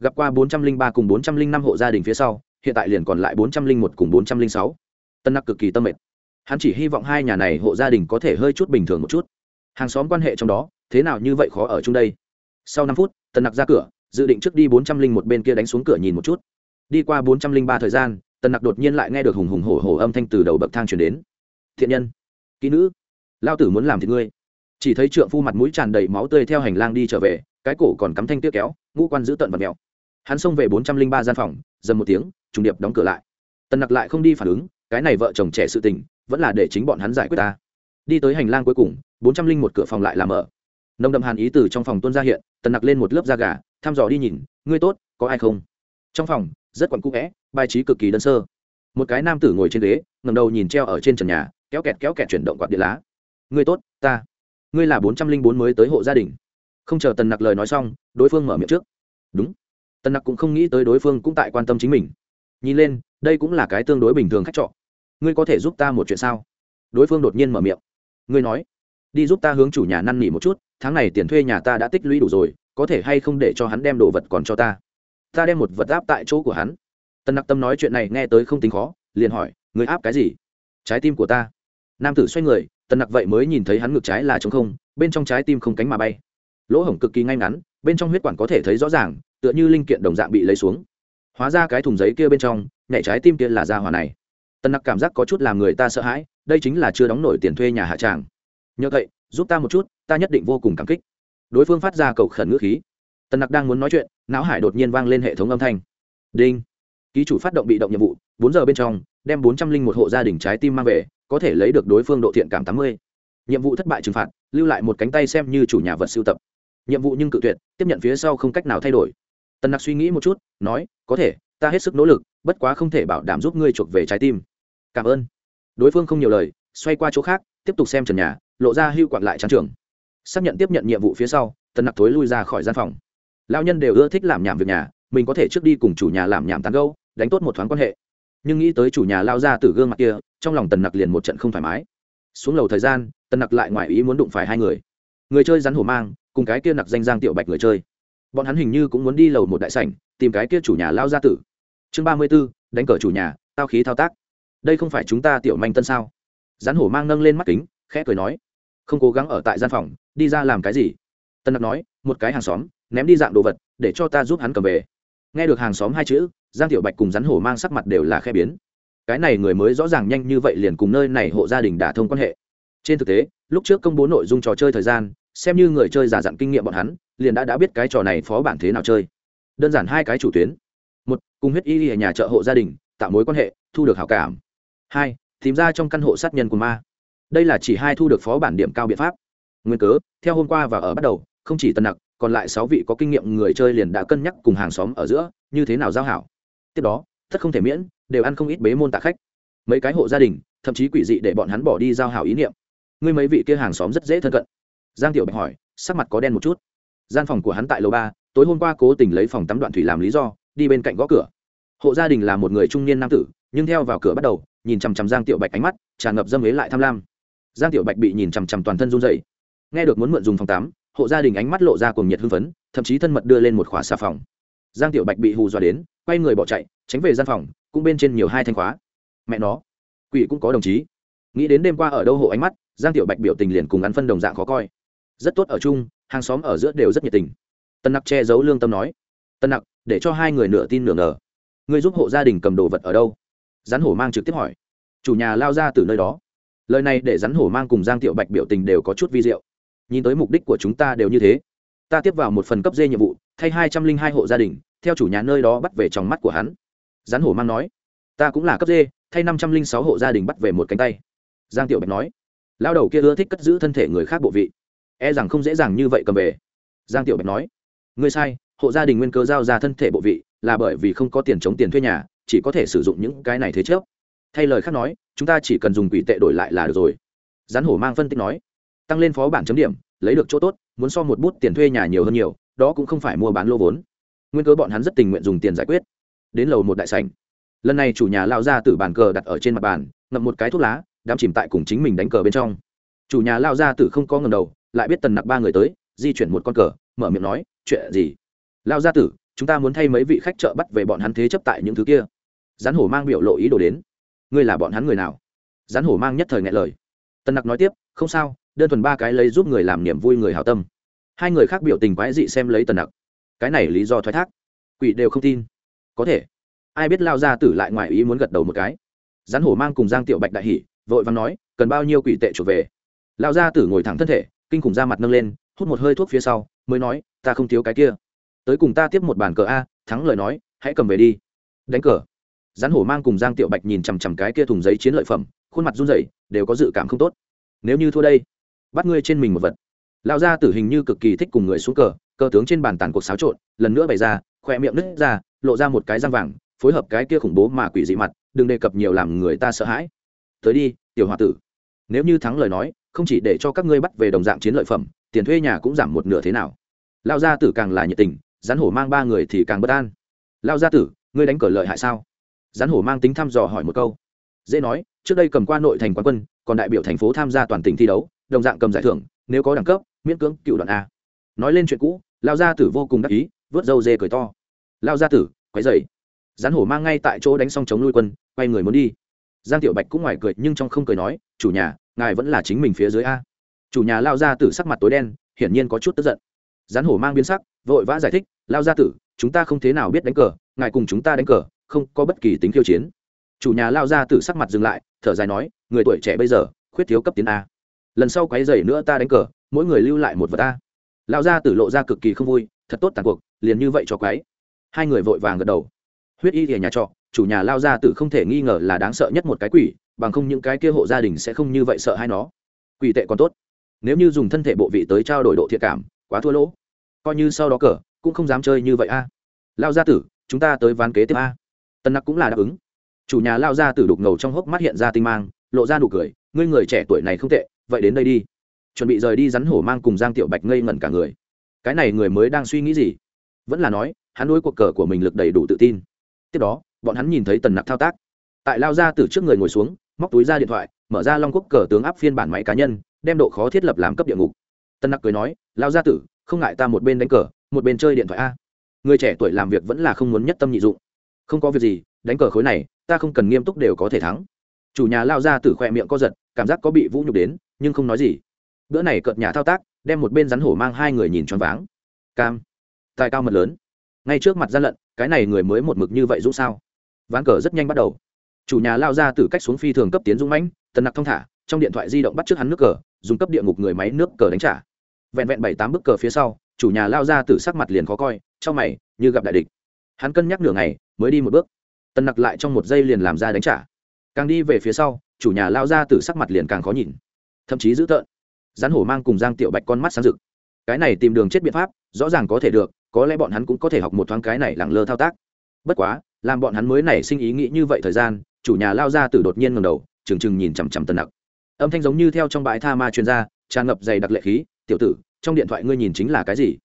Gặp qua bốn trăm linh ba cùng bốn trăm linh năm hộ gia đình phía sau, hiện tại liền còn lại bốn trăm linh một cùng bốn trăm linh sáu. Tân nặc cực kỳ tâm mệt. Hắn chỉ hy vọng hai nhà này hộ gia đình có thể hơi chút bình thường một chút. Hàng xóm quan hệ trong đó, thế nào như vậy khó ở chung đây? Sau năm phút tân nặc ra cửa dự định trước đi bốn trăm linh một bên kia đánh xuống cửa nhìn một chút. Đi qua bốn trăm linh ba thời gian, tần nặc đột nhiên lại nghe được hùng hùng hổ hổ âm thanh từ đầu bậc thang chuyển đến. Thiện nhân, kỹ nữ, lao tử muốn làm thì ngươi. Chỉ thấy trượng phu mặt mũi tràn đầy máu tươi theo hành lang đi trở về, cái cổ còn cắm thanh tiếc kéo, ngũ quan giữ tận vật mèo. Hắn xông về bốn trăm linh ba gian phòng, dầm một tiếng, trùng điệp đóng cửa lại. Tần nặc lại không đi phản ứng, cái này vợ chồng trẻ sự tình, vẫn là để chính bọn hắn giải quyết ta. Đi tới hành lang cuối cùng, bốn trăm linh một cửa phòng lại làm mở. Nông đậm hàn ý từ trong phòng tuôn ra hiện, tần nặc lên một lớp da gà thăm dò đi nhìn, ngươi tốt, có ai không? Trong phòng, rất quặn cũ vẽ, bài trí cực kỳ đơn sơ. Một cái nam tử ngồi trên ghế ngầm đầu nhìn treo ở trên trần nhà, kéo kẹt kéo kẹt chuyển động quạt điện lá. Ngươi tốt, ta. Ngươi là bốn trăm linh bốn mới tới hộ gia đình. Không chờ tần nặc lời nói xong, đối phương mở miệng trước. Đúng. Tần nặc cũng không nghĩ tới đối phương cũng tại quan tâm chính mình. Nhìn lên, đây cũng là cái tương đối bình thường khách trọ. Ngươi có thể giúp ta một chuyện sao? Đối phương đột nhiên mở miệng. Ngươi nói. Đi giúp ta hướng chủ nhà năn nỉ một chút, tháng này tiền thuê nhà ta đã tích lũy đủ rồi có thể hay không để cho hắn đem đồ vật còn cho ta? Ta đem một vật áp tại chỗ của hắn. Tân nặc tâm nói chuyện này nghe tới không tính khó, liền hỏi người áp cái gì? Trái tim của ta. Nam tử xoay người tân nặc vậy mới nhìn thấy hắn ngược trái là t không, bên trong trái tim không cánh mà bay. Lỗ hổng cực kỳ ngay ngắn, bên trong huyết quản có thể thấy rõ ràng, tựa như linh kiện đồng dạng bị lấy xuống. Hóa ra cái thùng giấy kia bên trong, nhảy trái tim kia là ra hòa này. Tân nặc cảm giác có chút làm người ta sợ hãi, đây chính là chưa đóng nổi tiền thuê nhà hạ tràng. Nhờ vậy, giúp ta một chút, ta nhất định vô cùng cảm kích đối phương phát ra cầu khẩn ngữ khí. Tần nặc đang muốn nói chuyện, não hải đột nhiên vang lên hệ thống âm thanh. Đinh. Ký chủ phát động bị động nhiệm vụ, bốn giờ bên trong, đem bốn trăm linh một hộ gia đình trái tim mang về, có thể lấy được đối phương độ thiện cảm tám mươi. Nhiệm vụ thất bại trừng phạt, lưu lại một cánh tay xem như chủ nhà vật sưu tập. Nhiệm vụ nhưng cự tuyệt, tiếp nhận phía sau không cách nào thay đổi. Tần nặc suy nghĩ một chút, nói, có thể, ta hết sức nỗ lực, bất quá không thể bảo đảm giúp ngươi chuộc về trái tim. Cảm ơn. Đối phương không nhiều lời, xoay qua chỗ khác, tiếp tục xem trần nhà, lộ ra hưu quặn lại trắng trường xác nhận tiếp nhận nhiệm vụ phía sau, tần nặc thối lui ra khỏi gian phòng. Lao nhân đều ưa thích làm nhảm việc nhà, mình có thể trước đi cùng chủ nhà làm nhảm tán gâu đánh tốt một thoáng quan hệ. Nhưng nghĩ tới chủ nhà lao ra từ gương mặt kia, trong lòng tần nặc liền một trận không thoải mái. Xuống lầu thời gian, tần nặc lại ngoài ý muốn đụng phải hai người. Người chơi rắn hổ mang, cùng cái kia nặc danh giang tiểu bạch người chơi. Bọn hắn hình như cũng muốn đi lầu một đại sảnh, tìm cái kia chủ nhà lao ra tử. Chương ba mươi b ố đánh cờ chủ nhà, tao khí thao tác. Đây không phải chúng ta tiểu manh tân sao? Rắn hổ mang nâng lên mắt kính, khẽ cười nói không cố gắng ở tại gian phòng, đi ra làm cái gì? Tân nặc nói, một cái hàng xóm, ném đi dạng đồ vật, để cho ta giúp hắn cầm về. Nghe được hàng xóm hai chữ, giang tiểu bạch cùng rắn hổ mang sắc mặt đều là khe biến. Cái này người mới rõ ràng nhanh như vậy liền cùng nơi này hộ gia đình đã thông quan hệ. Trên thực tế, lúc trước công bố nội dung trò chơi thời gian, xem như người chơi giả dặn kinh nghiệm bọn hắn, liền đã đã biết cái trò này phó bản thế nào chơi. Đơn giản hai cái chủ tuyến. Một, cùng huyết y ở nhà trợ hộ gia đình, tạo mối quan hệ, thu được hảo cảm. Hai, tìm ra trong căn hộ sát nhân của ma đây là chỉ hai thu được phó bản điểm cao biện pháp. Nguyên cớ, theo hôm qua và ở bắt đầu, không chỉ tân nặc, còn lại sáu vị có kinh nghiệm người chơi liền đã cân nhắc cùng hàng xóm ở giữa, như thế nào giao hảo. Tiếp đó tất không thể miễn, đều ăn không ít bế môn tạ khách. Mấy cái hộ gia đình, thậm chí quỷ dị để bọn hắn bỏ đi giao hảo ý niệm. Ngươi mấy vị kia hàng xóm rất dễ thân cận. Giang tiểu bạch hỏi, sắc mặt có đen một chút. Gian phòng của hắn tại lầu ba, tối hôm qua cố tình lấy phòng tắm đoạn thủy làm lý do, đi bên cạnh gõ cửa. Hộ gia đình là một người trung niên nam tử, nhưng theo vào cửa bắt đầu, nhìn chằm chằm giang tiểu bạch ánh mắt, tràn ngập dâm ế lại tham lam giang tiểu bạch bị nhìn chằm chằm toàn thân run dậy nghe được muốn mượn dùng phòng tắm, hộ gia đình ánh mắt lộ ra cùng nhiệt hưng phấn, thậm chí thân mật đưa lên một khóa xà phòng. Giang tiểu bạch bị hù dọa đến, quay người bỏ chạy, tránh về gian phòng, cũng bên trên nhiều hai thanh khóa. Mẹ nó, quỷ cũng có đồng chí. Nghĩ đến đêm qua ở đâu hộ ánh mắt, giang tiểu bạch biểu tình liền cùng ăn phân đồng dạng khó coi. Rất tốt ở chung, hàng xóm ở giữa đều rất nhiệt tình. Tân nặc che giấu lương tâm nói. Tân nặc, để cho hai người nửa tin nửa ngờ. Người giúp hộ gia đình cầm đồ vật ở đâu? Rắn hổ mang trực tiếp hỏi. Chủ nhà lao ra từ nơi đó lời này để rắn hổ mang cùng giang tiểu bạch biểu tình đều có chút vi diệu. Nhìn tới mục đích của chúng ta đều như thế. Ta tiếp vào một phần cấp dê nhiệm vụ, thay hai trăm linh hai hộ gia đình, theo chủ nhà nơi đó bắt về trong mắt của hắn. Rắn hổ mang nói, ta cũng là cấp dê thay năm trăm linh sáu hộ gia đình bắt về một cánh tay. Giang tiểu bạch nói lao đầu kia ưa thích cất giữ thân thể người khác bộ vị. E rằng không dễ dàng như vậy cầm về. Giang tiểu bạch nói, ngươi sai, hộ gia đình nguyên cơ giao ra thân thể bộ vị là bởi vì không có tiền chống tiền thuê nhà, chỉ có thể sử dụng những cái này thế trước thay lời khác nói, chúng ta chỉ cần dùng quỷ tệ đổi lại là được rồi. Rắn hổ mang phân tích nói, tăng lên phó bản chấm điểm, lấy được chỗ tốt, muốn so một bút tiền thuê nhà nhiều hơn nhiều, đó cũng không phải mua bán lô vốn. Nguyên cớ bọn hắn rất tình nguyện dùng tiền giải quyết. Đến lầu một đại sảnh. Lần này chủ nhà lao ra từ bàn cờ đặt ở trên mặt bàn, ngậm một cái thuốc lá, đám chìm tại cùng chính mình đánh cờ bên trong. Chủ nhà lao ra từ không có ngầm đầu, lại biết tần nặc ba người tới, di chuyển một con cờ, mở miệng nói, chuyện gì? Lao gia tử, chúng ta muốn thay mấy vị khách chợ bắt về bọn hắn thế chấp tại những thứ kia. Rắn hổ mang biểu lộ ý đồ đến ngươi là bọn hắn người nào? Rắn hổ mang nhất thời ngại lời. Tần nặc nói tiếp, không sao, đơn thuần ba cái lấy giúp người làm niềm vui người hào tâm. Hai người khác biểu tình quái dị xem lấy tần nặc. Cái này lý do thoái thác. Quỷ đều không tin. Có thể. Ai biết lao ra tử lại ngoài ý muốn gật đầu một cái. Rắn hổ mang cùng giang tiểu bạch đại hỉ, vội vàng nói, cần bao nhiêu quỷ tệ chuộc về. Lao ra tử ngồi thẳng thân thể, kinh khủng ra mặt nâng lên, hút một hơi thuốc phía sau, mới nói, ta không thiếu cái kia. Tới cùng ta tiếp một bàn cờ a, thắng lời nói, hãy cầm về đi. Đánh cờ rắn hổ mang cùng giang tiểu bạch nhìn chằm chằm cái kia thùng giấy chiến lợi phẩm, khuôn mặt run rẩy, đều có dự cảm không tốt. Nếu như thua đây, bắt ngươi trên mình một vật. Lão gia tử hình như cực kỳ thích cùng người xuống cờ cờ tướng trên bàn tàn cuộc xáo trộn, lần nữa bày ra, khoe miệng nứt ra, lộ ra một cái răng vàng, phối hợp cái kia khủng bố mà quỷ dị mặt, đừng đề cập nhiều làm người ta sợ hãi. Tới đi, tiểu hòa tử. Nếu như thắng lời nói, không chỉ để cho các ngươi bắt về đồng dạng chiến lợi phẩm, tiền thuê nhà cũng giảm một nửa thế nào. Lao gia tử càng là nhiệt tình, rắn hổ mang ba người thì càng bất an. Lao gia tử, ngươi đánh cờ lợi hại sao? Rắn hổ mang tính thăm dò hỏi một câu. Dễ nói, trước đây cầm qua nội thành quán quân, còn đại biểu thành phố tham gia toàn tỉnh thi đấu, đồng dạng cầm giải thưởng, nếu có đẳng cấp, miễn cưỡng cựu đoạn a. Nói lên chuyện cũ lao gia tử vô cùng đắc ý, vớt dâu dê cười to. Lao gia tử, quấy dậy rắn hổ mang ngay tại chỗ đánh xong chống nuôi quân, quay người muốn đi. Giang tiểu bạch cũng ngoài cười, nhưng trong không cười nói, chủ nhà, ngài vẫn là chính mình phía dưới a. Chủ nhà lao gia tử sắc mặt tối đen, hiển nhiên có chút tức giận. Rắn hổ mang biến sắc, vội vã giải thích lao gia tử, chúng ta không thế nào biết đánh cờ, ngài cùng chúng ta đánh cờ không có bất kỳ tính khiêu chiến. Chủ nhà lao ra tử sắc mặt dừng lại, thở dài nói, người tuổi trẻ bây giờ, khuyết thiếu cấp tiến a. Lần sau quấy dày nữa ta đánh cờ, mỗi người lưu lại một vật ta lao gia tử lộ ra cực kỳ không vui, thật tốt tàn cuộc, liền như vậy cho quấy. Hai người vội vàng gật đầu. Huyết y thì nhà trọ, chủ nhà lao gia tử không thể nghi ngờ là đáng sợ nhất một cái quỷ, bằng không những cái kia hộ gia đình sẽ không như vậy sợ hai nó. Quỷ tệ còn tốt. Nếu như dùng thân thể bộ vị tới trao đổi độ thiện cảm, quá thua lỗ. Coi như sau đó cờ, cũng không dám chơi như vậy a. Lao gia tử, chúng ta tới ván kế tiếp a tân nặc cũng là đáp ứng. Chủ nhà lao ra tử đục ngầu trong hốc mắt hiện ra tinh mang, lộ ra nụ cười, ngươi người trẻ tuổi này không tệ, vậy đến đây đi. Chuẩn bị rời đi rắn hổ mang cùng giang tiểu bạch ngây ngẩn cả người. Cái này người mới đang suy nghĩ gì? Vẫn là nói, hắn nuôi cuộc cờ của mình lực đầy đủ tự tin. Tiếp đó, bọn hắn nhìn thấy tần nặc thao tác. Tại lao ra từ trước người ngồi xuống, móc túi ra điện thoại, mở ra long quốc cờ tướng áp phiên bản máy cá nhân, đem độ khó thiết lập làm cấp địa ngục. Tân nặc cười nói, lao gia tử, không ngại ta một bên đánh cờ, một bên chơi điện thoại a. Người trẻ tuổi làm việc vẫn là không muốn nhất tâm nhị dụng không có việc gì, đánh cờ khối này, ta không cần nghiêm túc đều có thể thắng. Chủ nhà lao ra từ khoe miệng co giật, cảm giác có bị vũ nhục đến, nhưng không nói gì. Bữa này cợt nhà thao tác, đem một bên rắn hổ mang hai người nhìn choáng váng. Cam, tài cao mật lớn. Ngay trước mặt gian lận, cái này người mới một mực như vậy dũng sao? Ván cờ rất nhanh bắt đầu. Chủ nhà lao ra từ cách xuống phi thường cấp tiến dũng mãnh, tần nặc thong thả, trong điện thoại di động bắt trước hắn nước cờ, dùng cấp địa ngục người máy nước cờ đánh trả. Vẹn vẹn bảy tám bức cờ phía sau, chủ nhà lao ra từ sắc mặt liền khó coi, trong mày, như gặp đại địch. Hắn cân nhắc nửa ngày mới đi một bước. Tần nặc lại trong một giây liền làm ra đánh trả. Càng đi về phía sau, chủ nhà lao ra từ sắc mặt liền càng khó nhìn. Thậm chí dữ tợn. Rắn hổ mang cùng giang tiểu bạch con mắt sáng rực. Cái này tìm đường chết biện pháp, rõ ràng có thể được, có lẽ bọn hắn cũng có thể học một thoáng cái này lẳng lơ thao tác. Bất quá, làm bọn hắn mới nảy sinh ý nghĩ như vậy thời gian, chủ nhà lao ra từ đột nhiên ngầm đầu, trừng trừng nhìn chằm chằm tân nặc. Âm thanh giống như theo trong bãi tha ma chuyên gia tràn ngập dày đặc lệ khí, tiểu tử, trong điện thoại ngươi nhìn chính là cái gì?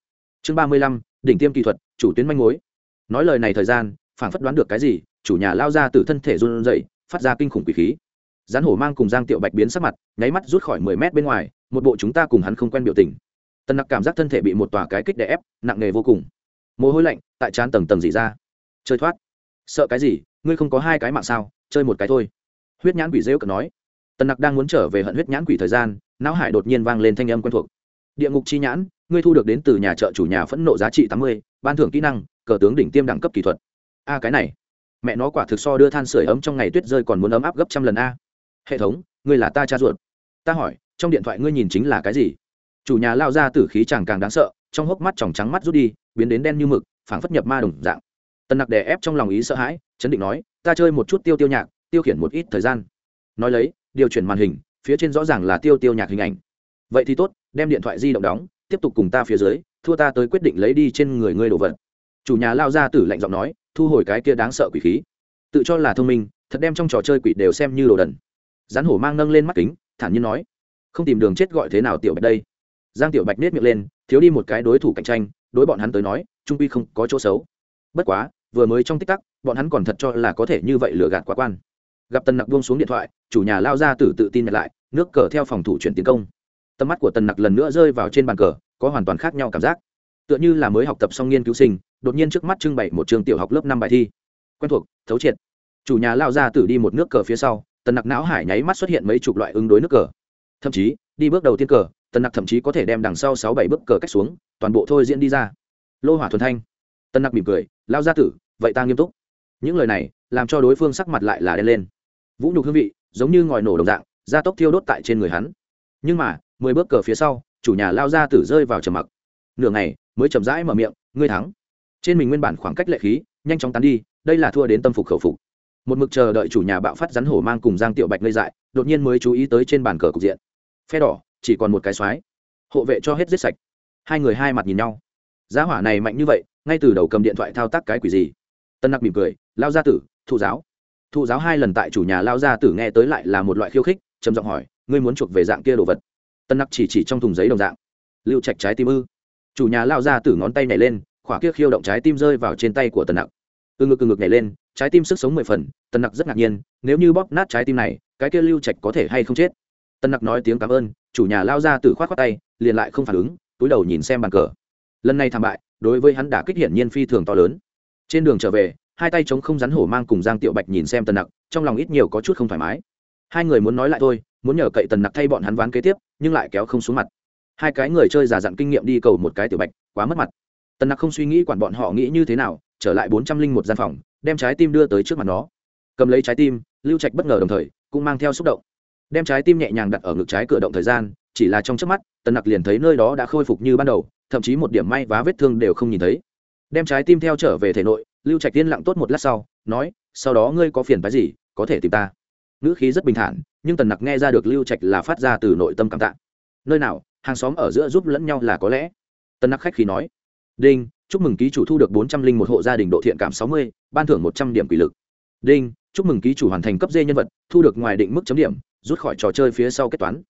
Chương ba mươi lăm, đỉnh tiêm kỹ thuật, chủ tuyến manh mối. Nói lời này thời gian phản phất đoán được cái gì, chủ nhà lao ra từ thân thể run dậy phát ra kinh khủng quỷ khí. Rắn hổ mang cùng giang tiểu bạch biến sắc mặt, nháy mắt rút khỏi mười mét bên ngoài, một bộ chúng ta cùng hắn không quen biểu tình. Tần nặc cảm giác thân thể bị một tòa cái kích đè ép, nặng nề vô cùng. Mồ hôi lạnh tại trán tầng tầng dỉ ra. Chơi thoát. Sợ cái gì, ngươi không có hai cái mạng sao, chơi một cái thôi. Huyết nhãn quỷ rêu cần nói. Tần nặc đang muốn trở về hận huyết nhãn quỷ thời gian, não hải đột nhiên vang lên thanh âm quen thuộc. Địa ngục chi nhãn, ngươi thu được đến từ nhà chợ chủ nhà phẫn nộ giá trị tám mươi, ban thưởng kỹ năng, cờ tướng đỉnh tiêm đẳng cấp kỹ thuật a, cái này. Mẹ nó quả thực so đưa than sửa ấm trong ngày tuyết rơi còn muốn ấm áp gấp trăm lần a. Hệ thống, ngươi là ta cha ruột. Ta hỏi, trong điện thoại ngươi nhìn chính là cái gì? Chủ nhà lao ra tử khí chẳng càng đáng sợ, trong hốc mắt tròng trắng mắt rút đi, biến đến đen như mực, phảng phất nhập ma đồng dạng. Tần nặc đè ép trong lòng ý sợ hãi, chấn định nói, ta chơi một chút tiêu tiêu nhạc, tiêu khiển một ít thời gian. Nói lấy, điều chuyển màn hình, phía trên rõ ràng là tiêu tiêu nhạc hình ảnh. Vậy thì tốt, đem điện thoại di động đóng, tiếp tục cùng ta phía dưới, thua ta tới quyết định lấy đi trên người ngươi đồ vật chủ nhà lao ra tử lạnh giọng nói, thu hồi cái kia đáng sợ quỷ khí. Tự cho là thông minh, thật đem trong trò chơi quỷ đều xem như đồ đần. Rắn hổ mang nâng lên mắt kính, thản nhiên nói, không tìm đường chết gọi thế nào tiểu bạch đây. Giang tiểu bạch nết miệng lên, thiếu đi một cái đối thủ cạnh tranh, đối bọn hắn tới nói, trung quy không có chỗ xấu. Bất quá, vừa mới trong tích tắc, bọn hắn còn thật cho là có thể như vậy lừa gạt quá quan. Gặp tần nặc buông xuống điện thoại, chủ nhà lao ra tử tự tin nhận lại, nước cờ theo phòng thủ chuyển tiến công. Tầm mắt của tần nặc lần nữa rơi vào trên bàn cờ, có hoàn toàn khác nhau cảm giác. Tựa như là mới học tập xong nghiên cứu sinh đột nhiên trước mắt trưng bày một trường tiểu học lớp năm bài thi. Quen thuộc, thấu triệt. Chủ nhà lao ra tử đi một nước cờ phía sau, tần nặc não hải nháy mắt xuất hiện mấy chục loại ứng đối nước cờ. Thậm chí, đi bước đầu tiên cờ, tần nặc thậm chí có thể đem đằng sau sáu bảy bước cờ cách xuống, toàn bộ thôi diễn đi ra. Lô hỏa thuần thanh. Tần nặc mỉm cười, lao ra tử, vậy ta nghiêm túc. Những lời này, làm cho đối phương sắc mặt lại là đen lên. Vũ nhục hương vị, giống như ngòi nổ đồng dạng, gia tốc thiêu đốt tại trên người hắn. Nhưng mà, mười bước cờ phía sau, chủ nhà lao ra tử rơi vào trầm mặc. Nửa ngày, mới chậm rãi mở miệng, ngươi thắng trên mình nguyên bản khoảng cách lệ khí, nhanh chóng tán đi, đây là thua đến tâm phục khẩu phục. Một mực chờ đợi chủ nhà bạo phát rắn hổ mang cùng giang tiểu bạch lây dại, đột nhiên mới chú ý tới trên bàn cờ cục diện. Phe đỏ, chỉ còn một cái xoái. Hộ vệ cho hết giết sạch. Hai người hai mặt nhìn nhau. Giá hỏa này mạnh như vậy, ngay từ đầu cầm điện thoại thao tác cái quỷ gì? Tân nặc mỉm cười lao gia tử, thụ giáo. Thụ giáo hai lần tại chủ nhà lao gia tử nghe tới lại là một loại khiêu khích, trầm giọng hỏi, ngươi muốn chuộc về dạng kia đồ vật? Tân nặc chỉ chỉ trong thùng giấy đồng dạng. Lưu trạch trái tim ư. Chủ nhà lao gia tử ngón tay nhảy lên khỏa kia khiêu động trái tim rơi vào trên tay của Tần nặc. Từ ngực từ ngực nhảy lên, trái tim sức sống mười phần, Tần nặc rất ngạc nhiên, nếu như bóp nát trái tim này, cái kia lưu trạch có thể hay không chết? Tần nặc nói tiếng cảm ơn, chủ nhà lao ra từ khoát khoát tay, liền lại không phản ứng, túi đầu nhìn xem bàn cờ. Lần này thảm bại, đối với hắn đã kích hiển nhiên phi thường to lớn. Trên đường trở về, hai tay chống không rắn hổ mang cùng giang tiểu bạch nhìn xem tần nặc, trong lòng ít nhiều có chút không thoải mái. Hai người muốn nói lại thôi, muốn nhờ cậy tần nặc thay bọn hắn ván kế tiếp, nhưng lại kéo không xuống mặt. Hai cái người chơi giả dặn kinh nghiệm đi cầu một cái tiểu bạch, quá mất mặt tần nặc không suy nghĩ quản bọn họ nghĩ như thế nào, trở lại bốn trăm linh một gian phòng, đem trái tim đưa tới trước mặt nó. Cầm lấy trái tim, lưu trạch bất ngờ đồng thời, cũng mang theo xúc động. Đem trái tim nhẹ nhàng đặt ở ngực trái cửa động thời gian, chỉ là trong trước mắt, tần nặc liền thấy nơi đó đã khôi phục như ban đầu, thậm chí một điểm may vá vết thương đều không nhìn thấy. Đem trái tim theo trở về thể nội, lưu trạch tiên lặng tốt một lát sau, nói, sau đó ngươi có phiền phái gì, có thể tìm ta. Ngữ khí rất bình thản, nhưng tần nặc nghe ra được lưu trạch là phát ra từ nội tâm cảm tạ. Nơi nào, hàng xóm ở giữa giúp lẫn nhau là có lẽ. Tần nặc khách khí nói đinh, chúc mừng ký chủ thu được bốn trăm linh một hộ gia đình độ thiện cảm sáu mươi, ban thưởng một trăm điểm quỷ lực. Đinh, chúc mừng ký chủ hoàn thành cấp dê nhân vật, thu được ngoài định mức chấm điểm, rút khỏi trò chơi phía sau kết toán.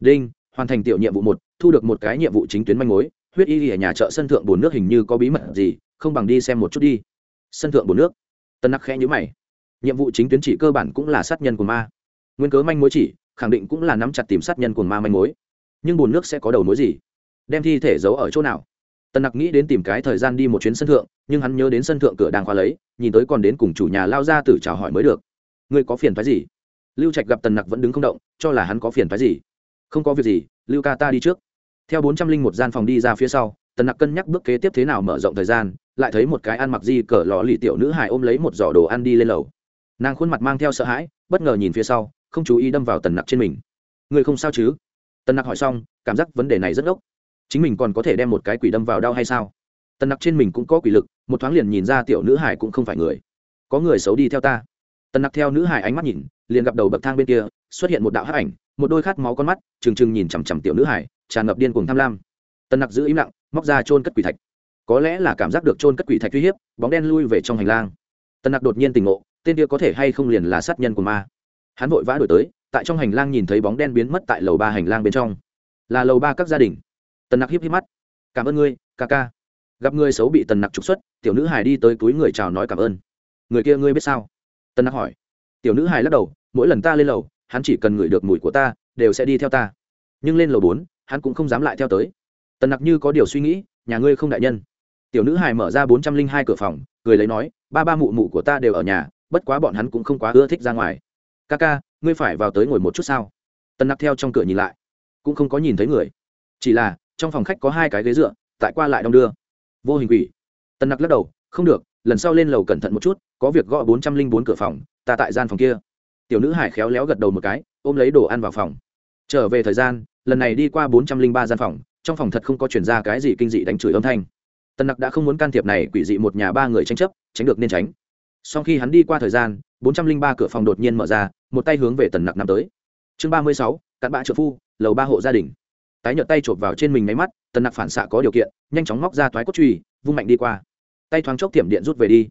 Đinh, hoàn thành tiểu nhiệm vụ một, thu được một cái nhiệm vụ chính tuyến manh mối, huyết y ở nhà chợ sân thượng bồn nước hình như có bí mật gì, không bằng đi xem một chút đi. Sân thượng bồn nước. Tân nặc khẽ nhữ mày. Nhiệm vụ chính tuyến chỉ cơ bản cũng là sát nhân của ma. Nguyên cớ manh mối chỉ, khẳng định cũng là nắm chặt tìm sát nhân của ma manh mối. Nhưng bồn nước sẽ có đầu mối gì? Đem thi thể giấu ở chỗ nào? Tần nặc nghĩ đến tìm cái thời gian đi một chuyến sân thượng, nhưng hắn nhớ đến sân thượng cửa đang khóa lấy, nhìn tới còn đến cùng chủ nhà lao ra từ chào hỏi mới được. Ngươi có phiền phái gì? Lưu trạch gặp tần nặc vẫn đứng không động, cho là hắn có phiền phái gì. Không có việc gì, lưu ca ta đi trước. Theo bốn trăm linh một gian phòng đi ra phía sau, tần nặc cân nhắc bước kế tiếp thế nào mở rộng thời gian, lại thấy một cái ăn mặc di cờ lò lì tiểu nữ hài ôm lấy một giỏ đồ ăn đi lên lầu. Nàng khuôn mặt mang theo sợ hãi, bất ngờ nhìn phía sau, không chú ý đâm vào tần nặc trên mình. Người không sao chứ? Tần nặc hỏi xong, cảm giác vấn đề này rất ốc chính mình còn có thể đem một cái quỷ đâm vào đau hay sao? Tần nặc trên mình cũng có quỷ lực, một thoáng liền nhìn ra tiểu nữ hải cũng không phải người. Có người xấu đi theo ta. Tần nặc theo nữ hải ánh mắt nhìn, liền gặp đầu bậc thang bên kia, xuất hiện một đạo hắc ảnh, một đôi khát máu con mắt, trừng trừng nhìn chằm chằm tiểu nữ hải, tràn ngập điên cùng tham lam. Tần nặc giữ im lặng, móc ra trôn cất quỷ thạch. Có lẽ là cảm giác được trôn cất quỷ thạch uy hiếp, bóng đen lui về trong hành lang. Tần nặc đột nhiên tỉnh ngộ, tên kia có thể hay không liền là sát nhân của ma. Hắn vội vã đổi tới, tại trong hành lang nhìn thấy bóng đen biến mất tại lầu ba hành lang bên trong. Là lầu ba các gia đình tần nặc híp híp mắt. Cảm ơn ngươi, ca ca. Gặp người xấu bị tần nặc trục xuất, tiểu nữ hải đi tới túi người chào nói cảm ơn. Người kia ngươi biết sao? Tần nặc hỏi. Tiểu nữ hải lắc đầu, mỗi lần ta lên lầu, hắn chỉ cần ngửi được mùi của ta, đều sẽ đi theo ta. Nhưng lên lầu bốn, hắn cũng không dám lại theo tới. Tần nặc như có điều suy nghĩ, nhà ngươi không đại nhân. Tiểu nữ hài mở ra bốn trăm linh hai cửa phòng, cười lấy nói, ba ba mụ mụ của ta đều ở nhà, bất quá bọn hắn cũng không quá ưa thích ra ngoài. Ca ca, ngươi phải vào tới ngồi một chút sao? Tần nặc theo trong cửa nhìn lại, cũng không có nhìn thấy người. Chỉ là trong phòng khách có hai cái ghế dựa, tại qua lại đong đưa. Vô hình quỷ. Tân nặc lắc đầu, không được, lần sau lên lầu cẩn thận một chút, có việc gõ bốn trăm linh bốn cửa phòng, ta tại gian phòng kia. Tiểu nữ hải khéo léo gật đầu một cái, ôm lấy đồ ăn vào phòng. Trở về thời gian, lần này đi qua bốn trăm linh ba gian phòng, trong phòng thật không có chuyển ra cái gì kinh dị đánh chửi âm thanh. Tần nặc đã không muốn can thiệp này quỷ dị một nhà ba người tranh chấp, tránh được nên tránh. Sau khi hắn đi qua thời gian, bốn trăm linh ba cửa phòng đột nhiên mở ra, một tay hướng về tần nặc nằm tới. Chương ba mươi sáu, cặn bã trợ phu, lầu ba hộ gia đình tái nhợt tay chộp vào trên mình máy mắt, tần nặc phản xạ có điều kiện, nhanh chóng móc ra toái cốt truy, vung mạnh đi qua. Tay thoáng chốc tiệm điện rút về đi.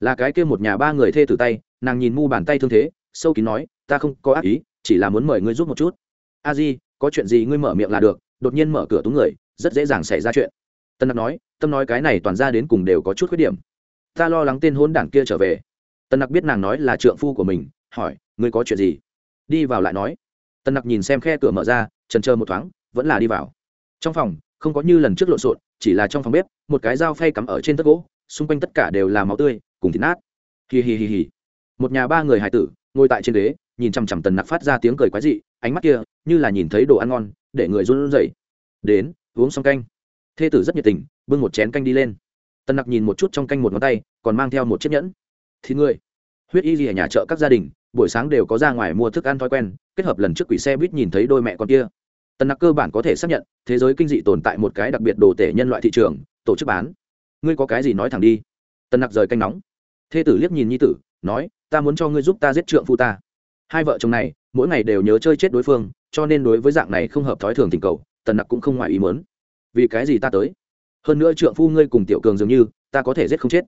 Là cái kia một nhà ba người thê từ tay, nàng nhìn mu bàn tay thương thế, sâu kín nói, ta không có ác ý, chỉ là muốn mời ngươi giúp một chút. A di, có chuyện gì ngươi mở miệng là được. Đột nhiên mở cửa túng người, rất dễ dàng xảy ra chuyện. Tân nặc nói, tâm nói cái này toàn ra đến cùng đều có chút khuyết điểm. Ta lo lắng tên hôn đảng kia trở về. Tân nặc biết nàng nói là trượng phu của mình, hỏi, ngươi có chuyện gì? Đi vào lại nói. Tân nặc nhìn xem khe cửa mở ra trần chờ một thoáng vẫn là đi vào. Trong phòng, không có như lần trước lộn xộn, chỉ là trong phòng bếp, một cái dao phay cắm ở trên tất gỗ, xung quanh tất cả đều là máu tươi, cùng thịt nát. Hì hì hì hì một nhà ba người hải tử, ngồi tại trên ghế, nhìn chằm chằm tần nặc phát ra tiếng cười quái dị, ánh mắt kia, như là nhìn thấy đồ ăn ngon, để người run rẩy. Đến, uống xong canh. Thê tử rất nhiệt tình, bưng một chén canh đi lên. Tần nặc nhìn một chút trong canh một ngón tay, còn mang theo một chiếc nhẫn. Thì người. Huyết y gì ở nhà chợ các gia đình, buổi sáng đều có ra ngoài mua thức ăn thói quen, kết hợp lần trước quỷ xe buýt nhìn thấy đôi mẹ con kia tần nặc cơ bản có thể xác nhận, thế giới kinh dị tồn tại một cái đặc biệt đồ tể nhân loại thị trường, tổ chức bán. Ngươi có cái gì nói thẳng đi? Tần nặc rời canh nóng. Thê tử liếc nhìn nhi tử, nói, ta muốn cho ngươi giúp ta giết trượng phu ta. Hai vợ chồng này, mỗi ngày đều nhớ chơi chết đối phương, cho nên đối với dạng này không hợp thói thường tình cầu, tần nặc cũng không ngoài ý mớn vì cái gì ta tới? Hơn nữa trượng phu ngươi cùng tiểu cường dường như, ta có thể giết không chết.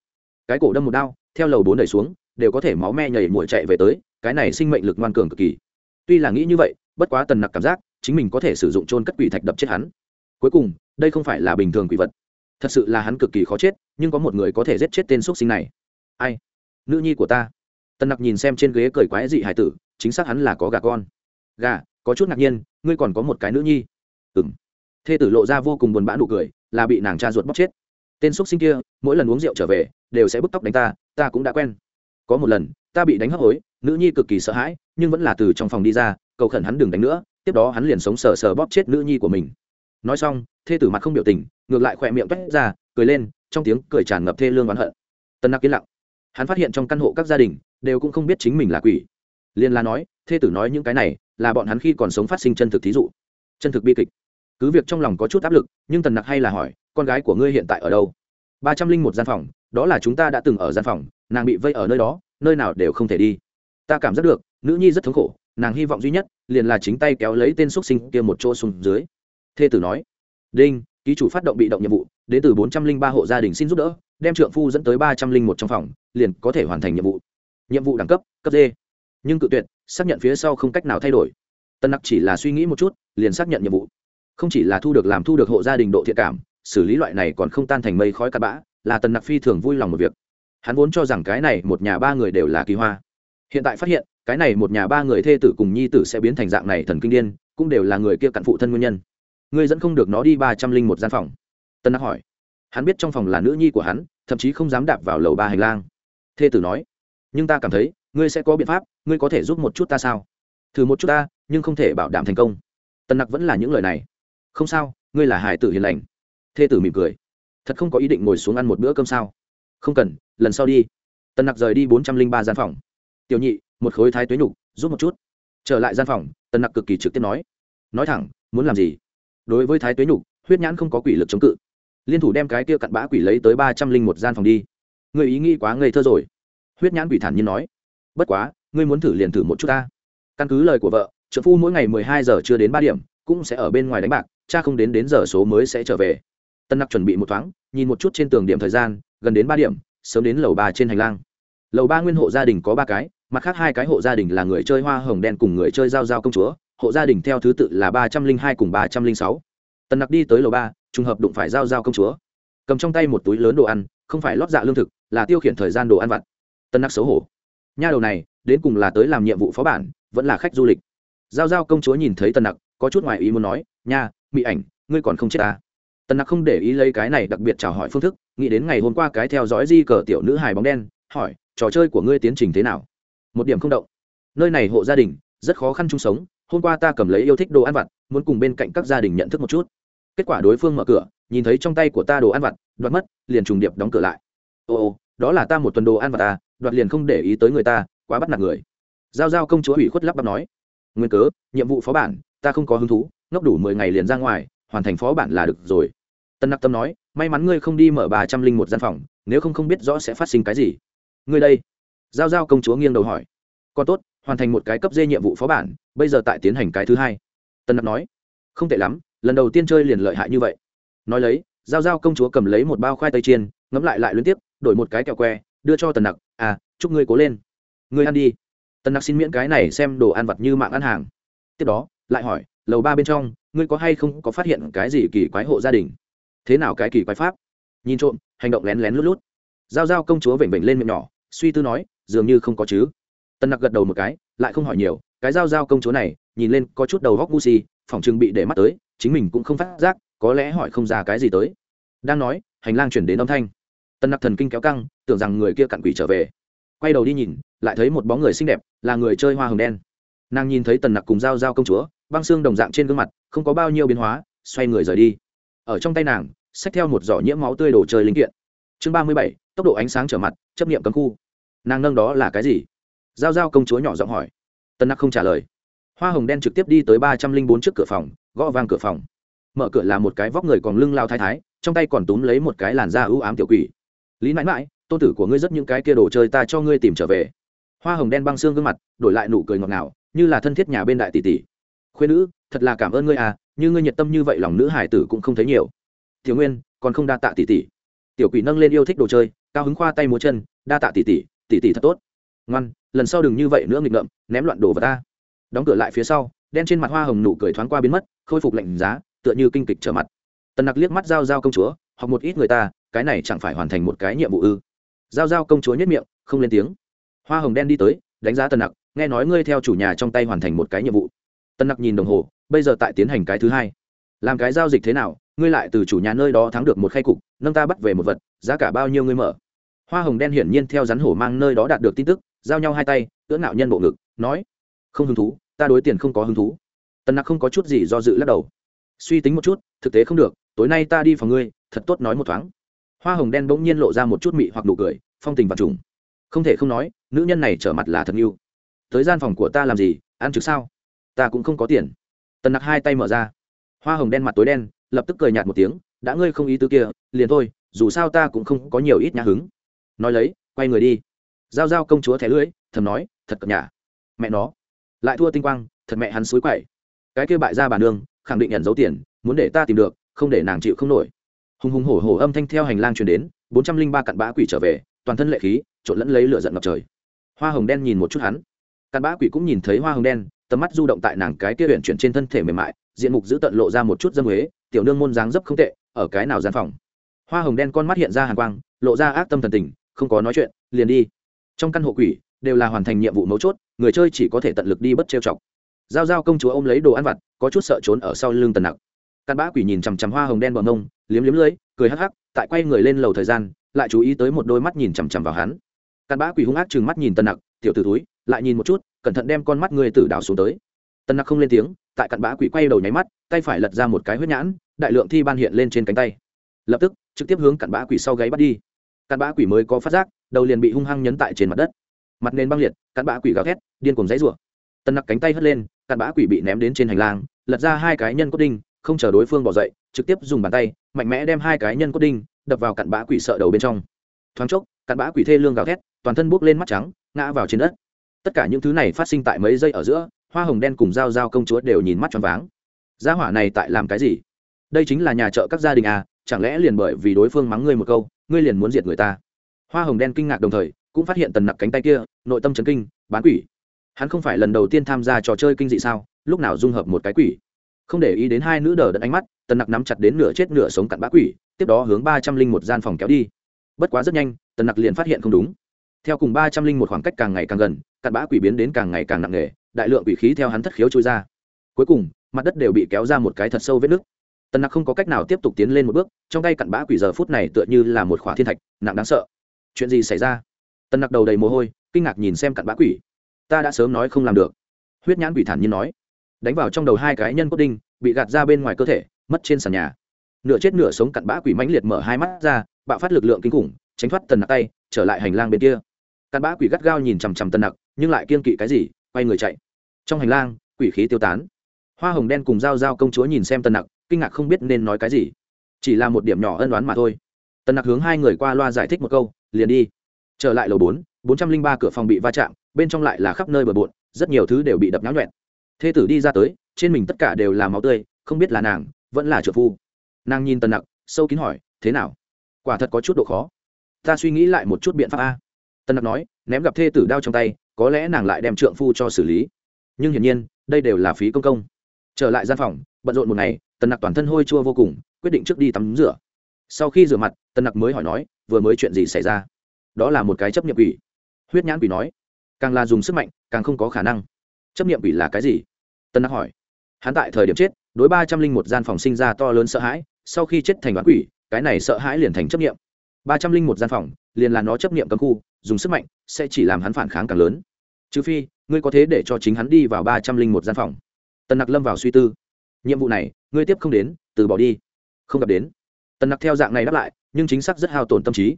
Cái cổ đâm một đao, theo lầu bốn đẩy xuống, đều có thể máu me nhảy mũi chạy về tới, cái này sinh mệnh lực ngoan cường cực kỳ. Tuy là nghĩ như vậy, bất quá tần nặc cảm giác chính mình có thể sử dụng trôn cất quỷ thạch đập chết hắn. Cuối cùng, đây không phải là bình thường quỷ vật. Thật sự là hắn cực kỳ khó chết, nhưng có một người có thể giết chết tên x sinh này. Ai? Nữ nhi của ta. Tân nặc nhìn xem trên ghế cười quái dị hải tử, chính xác hắn là có gà con. Gà, có chút ngạc nhiên, ngươi còn có một cái nữ nhi. Ừ m thê tử lộ ra vô cùng buồn bã nụ cười, là bị nàng cha ruột bóc chết. Tên x sinh kia, mỗi lần uống rượu trở về, đều sẽ bức tóc đánh ta ta cũng đã quen. Có một lần, ta bị đánh hấp hối, nữ nhi cực kỳ sợ hãi, nhưng vẫn là từ trong phòng đi ra, cầu khẩn hắn đừng đánh nữa tiếp đó hắn liền sống sờ sờ bóp chết nữ nhi của mình. Nói xong, thê tử mặt không biểu tình, ngược lại khỏe miệng toét ra, cười lên, trong tiếng cười tràn ngập thê lương oán hận. Tân nặc yên lặng. Hắn phát hiện trong căn hộ các gia đình đều cũng không biết chính mình là quỷ. Liên la nói, thê tử nói những cái này là bọn hắn khi còn sống phát sinh chân thực thí dụ, chân thực bi kịch. Cứ việc trong lòng có chút áp lực, nhưng tần nặc hay là hỏi, con gái của ngươi hiện tại ở đâu? Ba trăm linh một gian phòng, đó là chúng ta đã từng ở gian phòng, nàng bị vây ở nơi đó, nơi nào đều không thể đi. Ta cảm giác được, nữ nhi rất thống khổ nàng hy vọng duy nhất liền là chính tay kéo lấy tên x u ấ t sinh kia một chỗ xuống dưới. Thê tử nói, đinh, ký chủ phát động bị động nhiệm vụ, đến từ bốn trăm linh ba hộ gia đình xin giúp đỡ, đem trượng phu dẫn tới ba trăm linh một trong phòng, liền có thể hoàn thành nhiệm vụ. Nhiệm vụ đẳng cấp cấp d. Nhưng cự tuyệt, xác nhận phía sau không cách nào thay đổi. Tân nặc chỉ là suy nghĩ một chút, liền xác nhận nhiệm vụ. Không chỉ là thu được làm thu được hộ gia đình độ thiện cảm, xử lý loại này còn không tan thành mây khói cắt bã, là tần nặc phi thường vui lòng một việc. Hắn vốn cho rằng cái này một nhà ba người đều là kỳ hoa. Hiện tại phát hiện cái này một nhà ba người thê tử cùng nhi tử sẽ biến thành dạng này thần kinh điên, cũng đều là người kia cặn phụ thân nguyên nhân. Ngươi dẫn không được nó đi ba trăm linh một gian phòng. Tân nặc hỏi. Hắn biết trong phòng là nữ nhi của hắn, thậm chí không dám đạp vào lầu ba hành lang. Thê tử nói. Nhưng ta cảm thấy, ngươi sẽ có biện pháp, ngươi có thể giúp một chút ta sao? Thử một chút ta, nhưng không thể bảo đảm thành công. Tân nặc vẫn là những lời này. Không sao, ngươi là hải tử hiền lành. Thê tử mỉm cười. Thật không có ý định ngồi xuống ăn một bữa cơm sao? Không cần, lần sau đi. Tân nặc rời đi bốn trăm linh ba gian phòng. Tiểu nhị một khối thái tuế nhục giúp một chút. Trở lại gian phòng, tần nặc cực kỳ trực tiếp nói. Nói thẳng, muốn làm gì? Đối với thái tuế nhục, huyết nhãn không có quỷ lực chống cự. Liên thủ đem cái kia cặn bã quỷ lấy tới ba trăm linh một gian phòng đi. Người ý nghĩ quá ngây thơ rồi. Huyết nhãn quỷ thản nhiên nói. Bất quá, ngươi muốn thử liền thử một chút ta. Căn cứ lời của vợ, trợ phu mỗi ngày mười hai giờ chưa đến ba điểm, cũng sẽ ở bên ngoài đánh bạc, cha không đến đến giờ số mới sẽ trở về. Tân nặc chuẩn bị một thoáng, nhìn một chút trên tường điểm thời gian, gần đến ba điểm, sớm đến lầu ba trên hành lang. Lầu ba nguyên hộ gia đình có ba cái mặt khác hai cái hộ gia đình là người chơi hoa hồng đen cùng người chơi giao giao công chúa, hộ gia đình theo thứ tự là ba trăm linh hai cùng ba trăm linh sáu. Tần nặc đi tới lầu ba, trùng hợp đụng phải giao giao công chúa. Cầm trong tay một túi lớn đồ ăn, không phải lót dạ lương thực, là tiêu khiển thời gian đồ ăn vặt. Tân nặc xấu hổ. Nha đầu này, đến cùng là tới làm nhiệm vụ phó bản, vẫn là khách du lịch. Giao giao công chúa nhìn thấy tân nặc, có chút ngoài ý muốn nói, nha mỹ ảnh, ngươi còn không chết ta tần nặc không để ý lấy cái này đặc biệt chào hỏi phương thức, nghĩ đến ngày hôm qua cái theo dõi di cờ tiểu nữ hài bóng đen, hỏi, trò chơi của ngươi tiến trình thế nào? Một điểm không động. Nơi này hộ gia đình, rất khó khăn chung sống, hôm qua ta cầm lấy yêu thích đồ ăn vặt, muốn cùng bên cạnh các gia đình nhận thức một chút. Kết quả đối phương mở cửa, nhìn thấy trong tay của ta đồ ăn vặt, đoạt mất, liền trùng điệp đóng cửa lại. Ồ đó là ta một tuần đồ ăn vặt ta đoạt liền không để ý tới người ta, quá bắt nạt người. Giao giao công chúa ủy khuất lắp bắp nói. Nguyên cớ, nhiệm vụ phó bản, ta không có hứng thú, ngốc đủ mười ngày liền ra ngoài, hoàn thành phó bản là được rồi. Tân nặc tâm nói, may mắn ngươi không đi mở ba trăm linh một gian phòng, nếu không không biết rõ sẽ phát sinh cái gì. Ngươi đây giao giao công chúa nghiêng đầu hỏi. Còn tốt, hoàn thành một cái cấp dê nhiệm vụ phó bản, bây giờ tại tiến hành cái thứ hai. Tân nặc nói. Không tệ lắm, lần đầu tiên chơi liền lợi hại như vậy. Nói lấy, giao giao công chúa cầm lấy một bao khoai tây chiên ngấm lại lại liên tiếp, đổi một cái kẹo que, đưa cho tần nặc. À chúc ngươi cố lên. Ngươi ăn đi. Tần nặc xin miễn cái này xem đồ ăn vặt như mạng ăn hàng. Tiếp đó, lại hỏi, lầu ba bên trong, ngươi có hay không có phát hiện cái gì kỳ quái hộ gia đình? Thế nào cái kỳ quái pháp? Nhìn trộm, hành động lén lén lút lút. Giao giao công chúa vểnh vểnh lên miệng nhỏ, suy tư nói dường như không có chứ. Tần nặc gật đầu một cái, lại không hỏi nhiều, cái giao giao công chúa này, nhìn lên có chút đầu góc gu si, phòng chừng bị để mắt tới, chính mình cũng không phát giác, có lẽ hỏi không ra cái gì tới. Đang nói, hành lang chuyển đến âm thanh. Tân nặc thần kinh kéo căng, tưởng rằng người kia cặn quỷ trở về. Quay đầu đi nhìn, lại thấy một bóng người xinh đẹp, là người chơi hoa hồng đen. Nàng nhìn thấy tần nặc cùng g i a o g i a o công chúa, băng xương đồng dạng trên gương mặt, không có bao nhiêu biến hóa, xoay người rời đi. Ở trong tay nàng, xách theo một giỏ nhiễm máu tươi đồ chơi linh kiện. Chương ba mươi bảy, tốc độ ánh sáng trở mặt, chấp nghiệm cấm khu nàng nâng đó là cái gì? Giao giao công chúa nhỏ giọng hỏi. Tân nặc không trả lời. Hoa hồng đen trực tiếp đi tới ba trăm linh bốn trước cửa phòng, gõ vang cửa phòng. Mở cửa là một cái vóc người còn lưng lao thái thái, trong tay còn túm lấy một cái làn da ưu ám tiểu quỷ. Lý mãi mãi, tôn tử của ngươi rất những cái kia đồ chơi ta cho ngươi tìm trở về. Hoa hồng đen băng xương gương mặt, đổi lại nụ cười ngọt ngào, như là thân thiết nhà bên đại tỷ tỷ. Khuyên nữ, thật là cảm ơn ngươi à như ngươi nhiệt tâm như vậy lòng nữ hải tử cũng không thấy nhiều. Tiểu nguyên, còn không đa tạ tỷ tỷ. Tiểu quỷ nâng lên yêu thích đồ chơi, cao hứng khoa tay múa chân, đa tạ tỷ tỷ tỷ tỷ thật tốt. Ngoan, lần sau đừng như vậy nữa nghịch ngợm, ném loạn đồ vào ta. Đóng cửa lại phía sau, đen trên mặt hoa hồng nụ cười thoáng qua biến mất, khôi phục lạnh giá, tựa như kinh kịch trở mặt. Tần nặc liếc mắt giao giao công chúa hoặc một ít người ta, cái này chẳng phải hoàn thành một cái nhiệm vụ ư? Giao giao công chúa nhất miệng, không lên tiếng. Hoa hồng đen đi tới, đánh giá tần nặc, nghe nói ngươi theo chủ nhà trong tay hoàn thành một cái nhiệm vụ. Tần nặc nhìn đồng hồ, bây giờ tại tiến hành cái thứ hai. Làm cái giao dịch thế nào, ngươi lại từ chủ nhà nơi đó thắng được một khay cục, nâng ta bắt về một vật, giá cả bao nhiêu ngươi mở? Hoa hồng đen hiển nhiên theo rắn hổ mang nơi đó đạt được tin tức, giao nhau hai tay ưỡn nạo nhân bộ ngực, nói, không hứng thú, ta đối tiền không có hứng thú. Tần nặc không có chút gì do dự lắc đầu. Suy tính một chút, thực tế không được, tối nay ta đi phòng ngươi, thật tốt nói một thoáng. Hoa hồng đen bỗng nhiên lộ ra một chút mị hoặc nụ cười, phong tình và trùng. Không thể không nói, nữ nhân này trở mặt là thật yêu. Tới gian phòng của ta làm gì, ăn trực sao? Ta cũng không có tiền. Tần nặc hai tay mở ra. Hoa hồng đen mặt tối đen, lập tức cười nhạt một tiếng, đã ngươi không ý tứ kia, liền thôi, dù sao ta cũng không có nhiều ít nhà hứng nói lấy, quay người đi. Giao giao công chúa thẻ lưỡi, thầm nói, thật cập nhà mẹ nó. Lại thua tinh quang, thật mẹ hắn suối quậy. Cái kia bại ra bà nương, khẳng định nhận dấu tiền, muốn để ta tìm được, không để nàng chịu không nổi. Hùng hùng hổ hổ âm thanh theo hành lang truyền đến, bốn trăm linh ba cặn bã quỷ trở về, toàn thân lệ khí, trộn lẫn lấy lửa giận ngập trời. Hoa hồng đen nhìn một chút hắn. Cặn bã quỷ cũng nhìn thấy hoa hồng đen, tầm mắt du động tại nàng cái kia huyện chuyển trên thân thể mềm mại, diện mục giữ tận lộ ra một chút dâm huế, tiểu nương môn dáng dấp không tệ, ở cái nào gian phòng? Hoa hồng đen con mắt hiện ra hàng quang, lộ ra ác tâm thần tình không có nói chuyện, liền đi. Trong căn hộ quỷ, đều là hoàn thành nhiệm vụ mấu chốt, người chơi chỉ có thể tận lực đi bất trêu chọc. Giao giao công chúa ôm lấy đồ ăn vặt, có chút sợ trốn ở sau lưng tần nặc. Căn bã quỷ nhìn chằm chằm hoa hồng đen bờ mông, liếm liếm lưỡi, cười hắc hắc, tại quay người lên lầu thời gian, lại chú ý tới một đôi mắt nhìn chằm chằm vào hắn. Căn bã quỷ hung ác chừng mắt nhìn tần nặc, tiểu t túi lại nhìn một chút, cẩn thận đem con mắt người tử đảo xuống tới. Tần nặc không lên tiếng, tại cặn bã quỷ quay đầu nháy mắt, tay phải lật ra một cái huyết nhãn, đại lượng thi ban hiện lên trên cánh tay. Lập tức, trực tiếp hướng cặn bã quỷ sau gáy bắt đi cặn bã quỷ mới có phát giác, đầu liền bị hung hăng nhấn tại trên mặt đất. Mặt nền băng liệt, cặn bã quỷ gào thét, điên cùng dãy rủa. Tần nặc cánh tay hất lên, cặn bã quỷ bị ném đến trên hành lang, lật ra hai cái nhân cốt đinh, không chờ đối phương bỏ dậy, trực tiếp dùng bàn tay, mạnh mẽ đem hai cái nhân cốt đinh đập vào cặn bã quỷ sợ đầu bên trong. Thoáng chốc, cặn bã quỷ thê lương gào thét, toàn thân buốc lên mắt trắng, ngã vào trên đất. Tất cả những thứ này phát sinh tại mấy giây ở giữa, hoa hồng đen cùng dao dao công chúa đều nhìn mắt tròn váng. Gia hỏa này tại làm cái gì? Đây chính là nhà chợ các gia đình à chẳng lẽ liền bởi vì đối phương mắng ngươi một câu, ngươi liền muốn diệt người ta? Hoa hồng đen kinh ngạc đồng thời, cũng phát hiện tần nặc cánh tay kia, nội tâm chấn kinh, bán quỷ. Hắn không phải lần đầu tiên tham gia trò chơi kinh dị sao, lúc nào dung hợp một cái quỷ? Không để ý đến hai nữ đờ đẫn ánh mắt, tần nặc nắm chặt đến nửa chết nửa sống cặn bã quỷ, tiếp đó hướng ba trăm linh một gian phòng kéo đi. Bất quá rất nhanh, tần nặc liền phát hiện không đúng. Theo cùng ba trăm linh một khoảng cách càng ngày càng gần, cặn bã quỷ biến đến càng ngày càng nặng nề, đại lượng quỷ khí theo hắn thất khiếu trôi ra. Cuối cùng, mặt đất đều bị kéo ra một cái thật sâu vết nứt tần nặc không có cách nào tiếp tục tiến lên một bước, trong tay cặn bã quỷ giờ phút này tựa như là một khỏa thiên thạch, nặng đáng sợ. Chuyện gì xảy ra? Tần nặc đầu đầy mồ hôi, kinh ngạc nhìn xem cặn bã quỷ. Ta đã sớm nói không làm được. Huyết nhãn quỷ thản nhiên nói. Đánh vào trong đầu hai cái nhân cốt đinh, bị gạt ra bên ngoài cơ thể, mất trên sàn nhà. Nửa chết nửa sống cặn bã quỷ mãnh liệt mở hai mắt ra, bạo phát lực lượng kinh khủng, tránh thoát tần nặc tay, trở lại hành lang bên kia. Cặn bã quỷ gắt gao nhìn chằm chằm tần nặc, nhưng lại kiên kỵ cái gì, quay người chạy. Trong hành lang, quỷ khí tiêu tán. Hoa hồng đen cùng dao dao công chúa nhìn xem tần nặc kinh ngạc không biết nên nói cái gì. Chỉ là một điểm nhỏ ân đoán mà thôi. Tần nặc hướng hai người qua loa giải thích một câu, liền đi. Trở lại lầu bốn bốn trăm linh ba cửa phòng bị va chạm, bên trong lại là khắp nơi bờ bộn, rất nhiều thứ đều bị đập náo nhuẹn thê tử đi ra tới, trên mình tất cả đều là máu tươi, không biết là nàng, vẫn là trợ phu. Nàng nhìn tần nặc, sâu kín hỏi, thế nào? Quả thật có chút độ khó. Ta suy nghĩ lại một chút biện pháp a. Tần nặc nói, ném gặp thê tử đao trong tay, có lẽ nàng lại đem trượng phu cho xử lý. Nhưng hiển nhiên, đây đều là phí công công. Trở lại gian phòng, bận rộn một ngày tần nặc toàn thân hôi chua vô cùng, quyết định trước đi tắm rửa. Sau khi rửa mặt, tần nặc mới hỏi nói, vừa mới chuyện gì xảy ra? Đó là một cái chấp nhiệm quỷ. Huyết nhãn quỷ nói, càng là dùng sức mạnh, càng không có khả năng. Chấp nhiệm quỷ là cái gì? Tần nặc hỏi. Hắn tại thời điểm chết, đối ba trăm linh một gian phòng sinh ra to lớn sợ hãi, sau khi chết thành đoán quỷ, cái này sợ hãi liền thành chấp nghiệm ba trăm linh một gian phòng, liền là nó chấp nghiệm cấm khu, dùng sức mạnh, sẽ chỉ làm hắn phản kháng càng lớn. Trừ phi, ngươi có thế để cho chính hắn đi vào ba trăm linh một gian phòng. Tần nặc lâm vào suy tư nhiệm vụ này, ngươi tiếp không đến, từ bỏ đi. Không gặp đến. Tần nặc theo dạng này đáp lại, nhưng chính xác rất hao tổn tâm trí.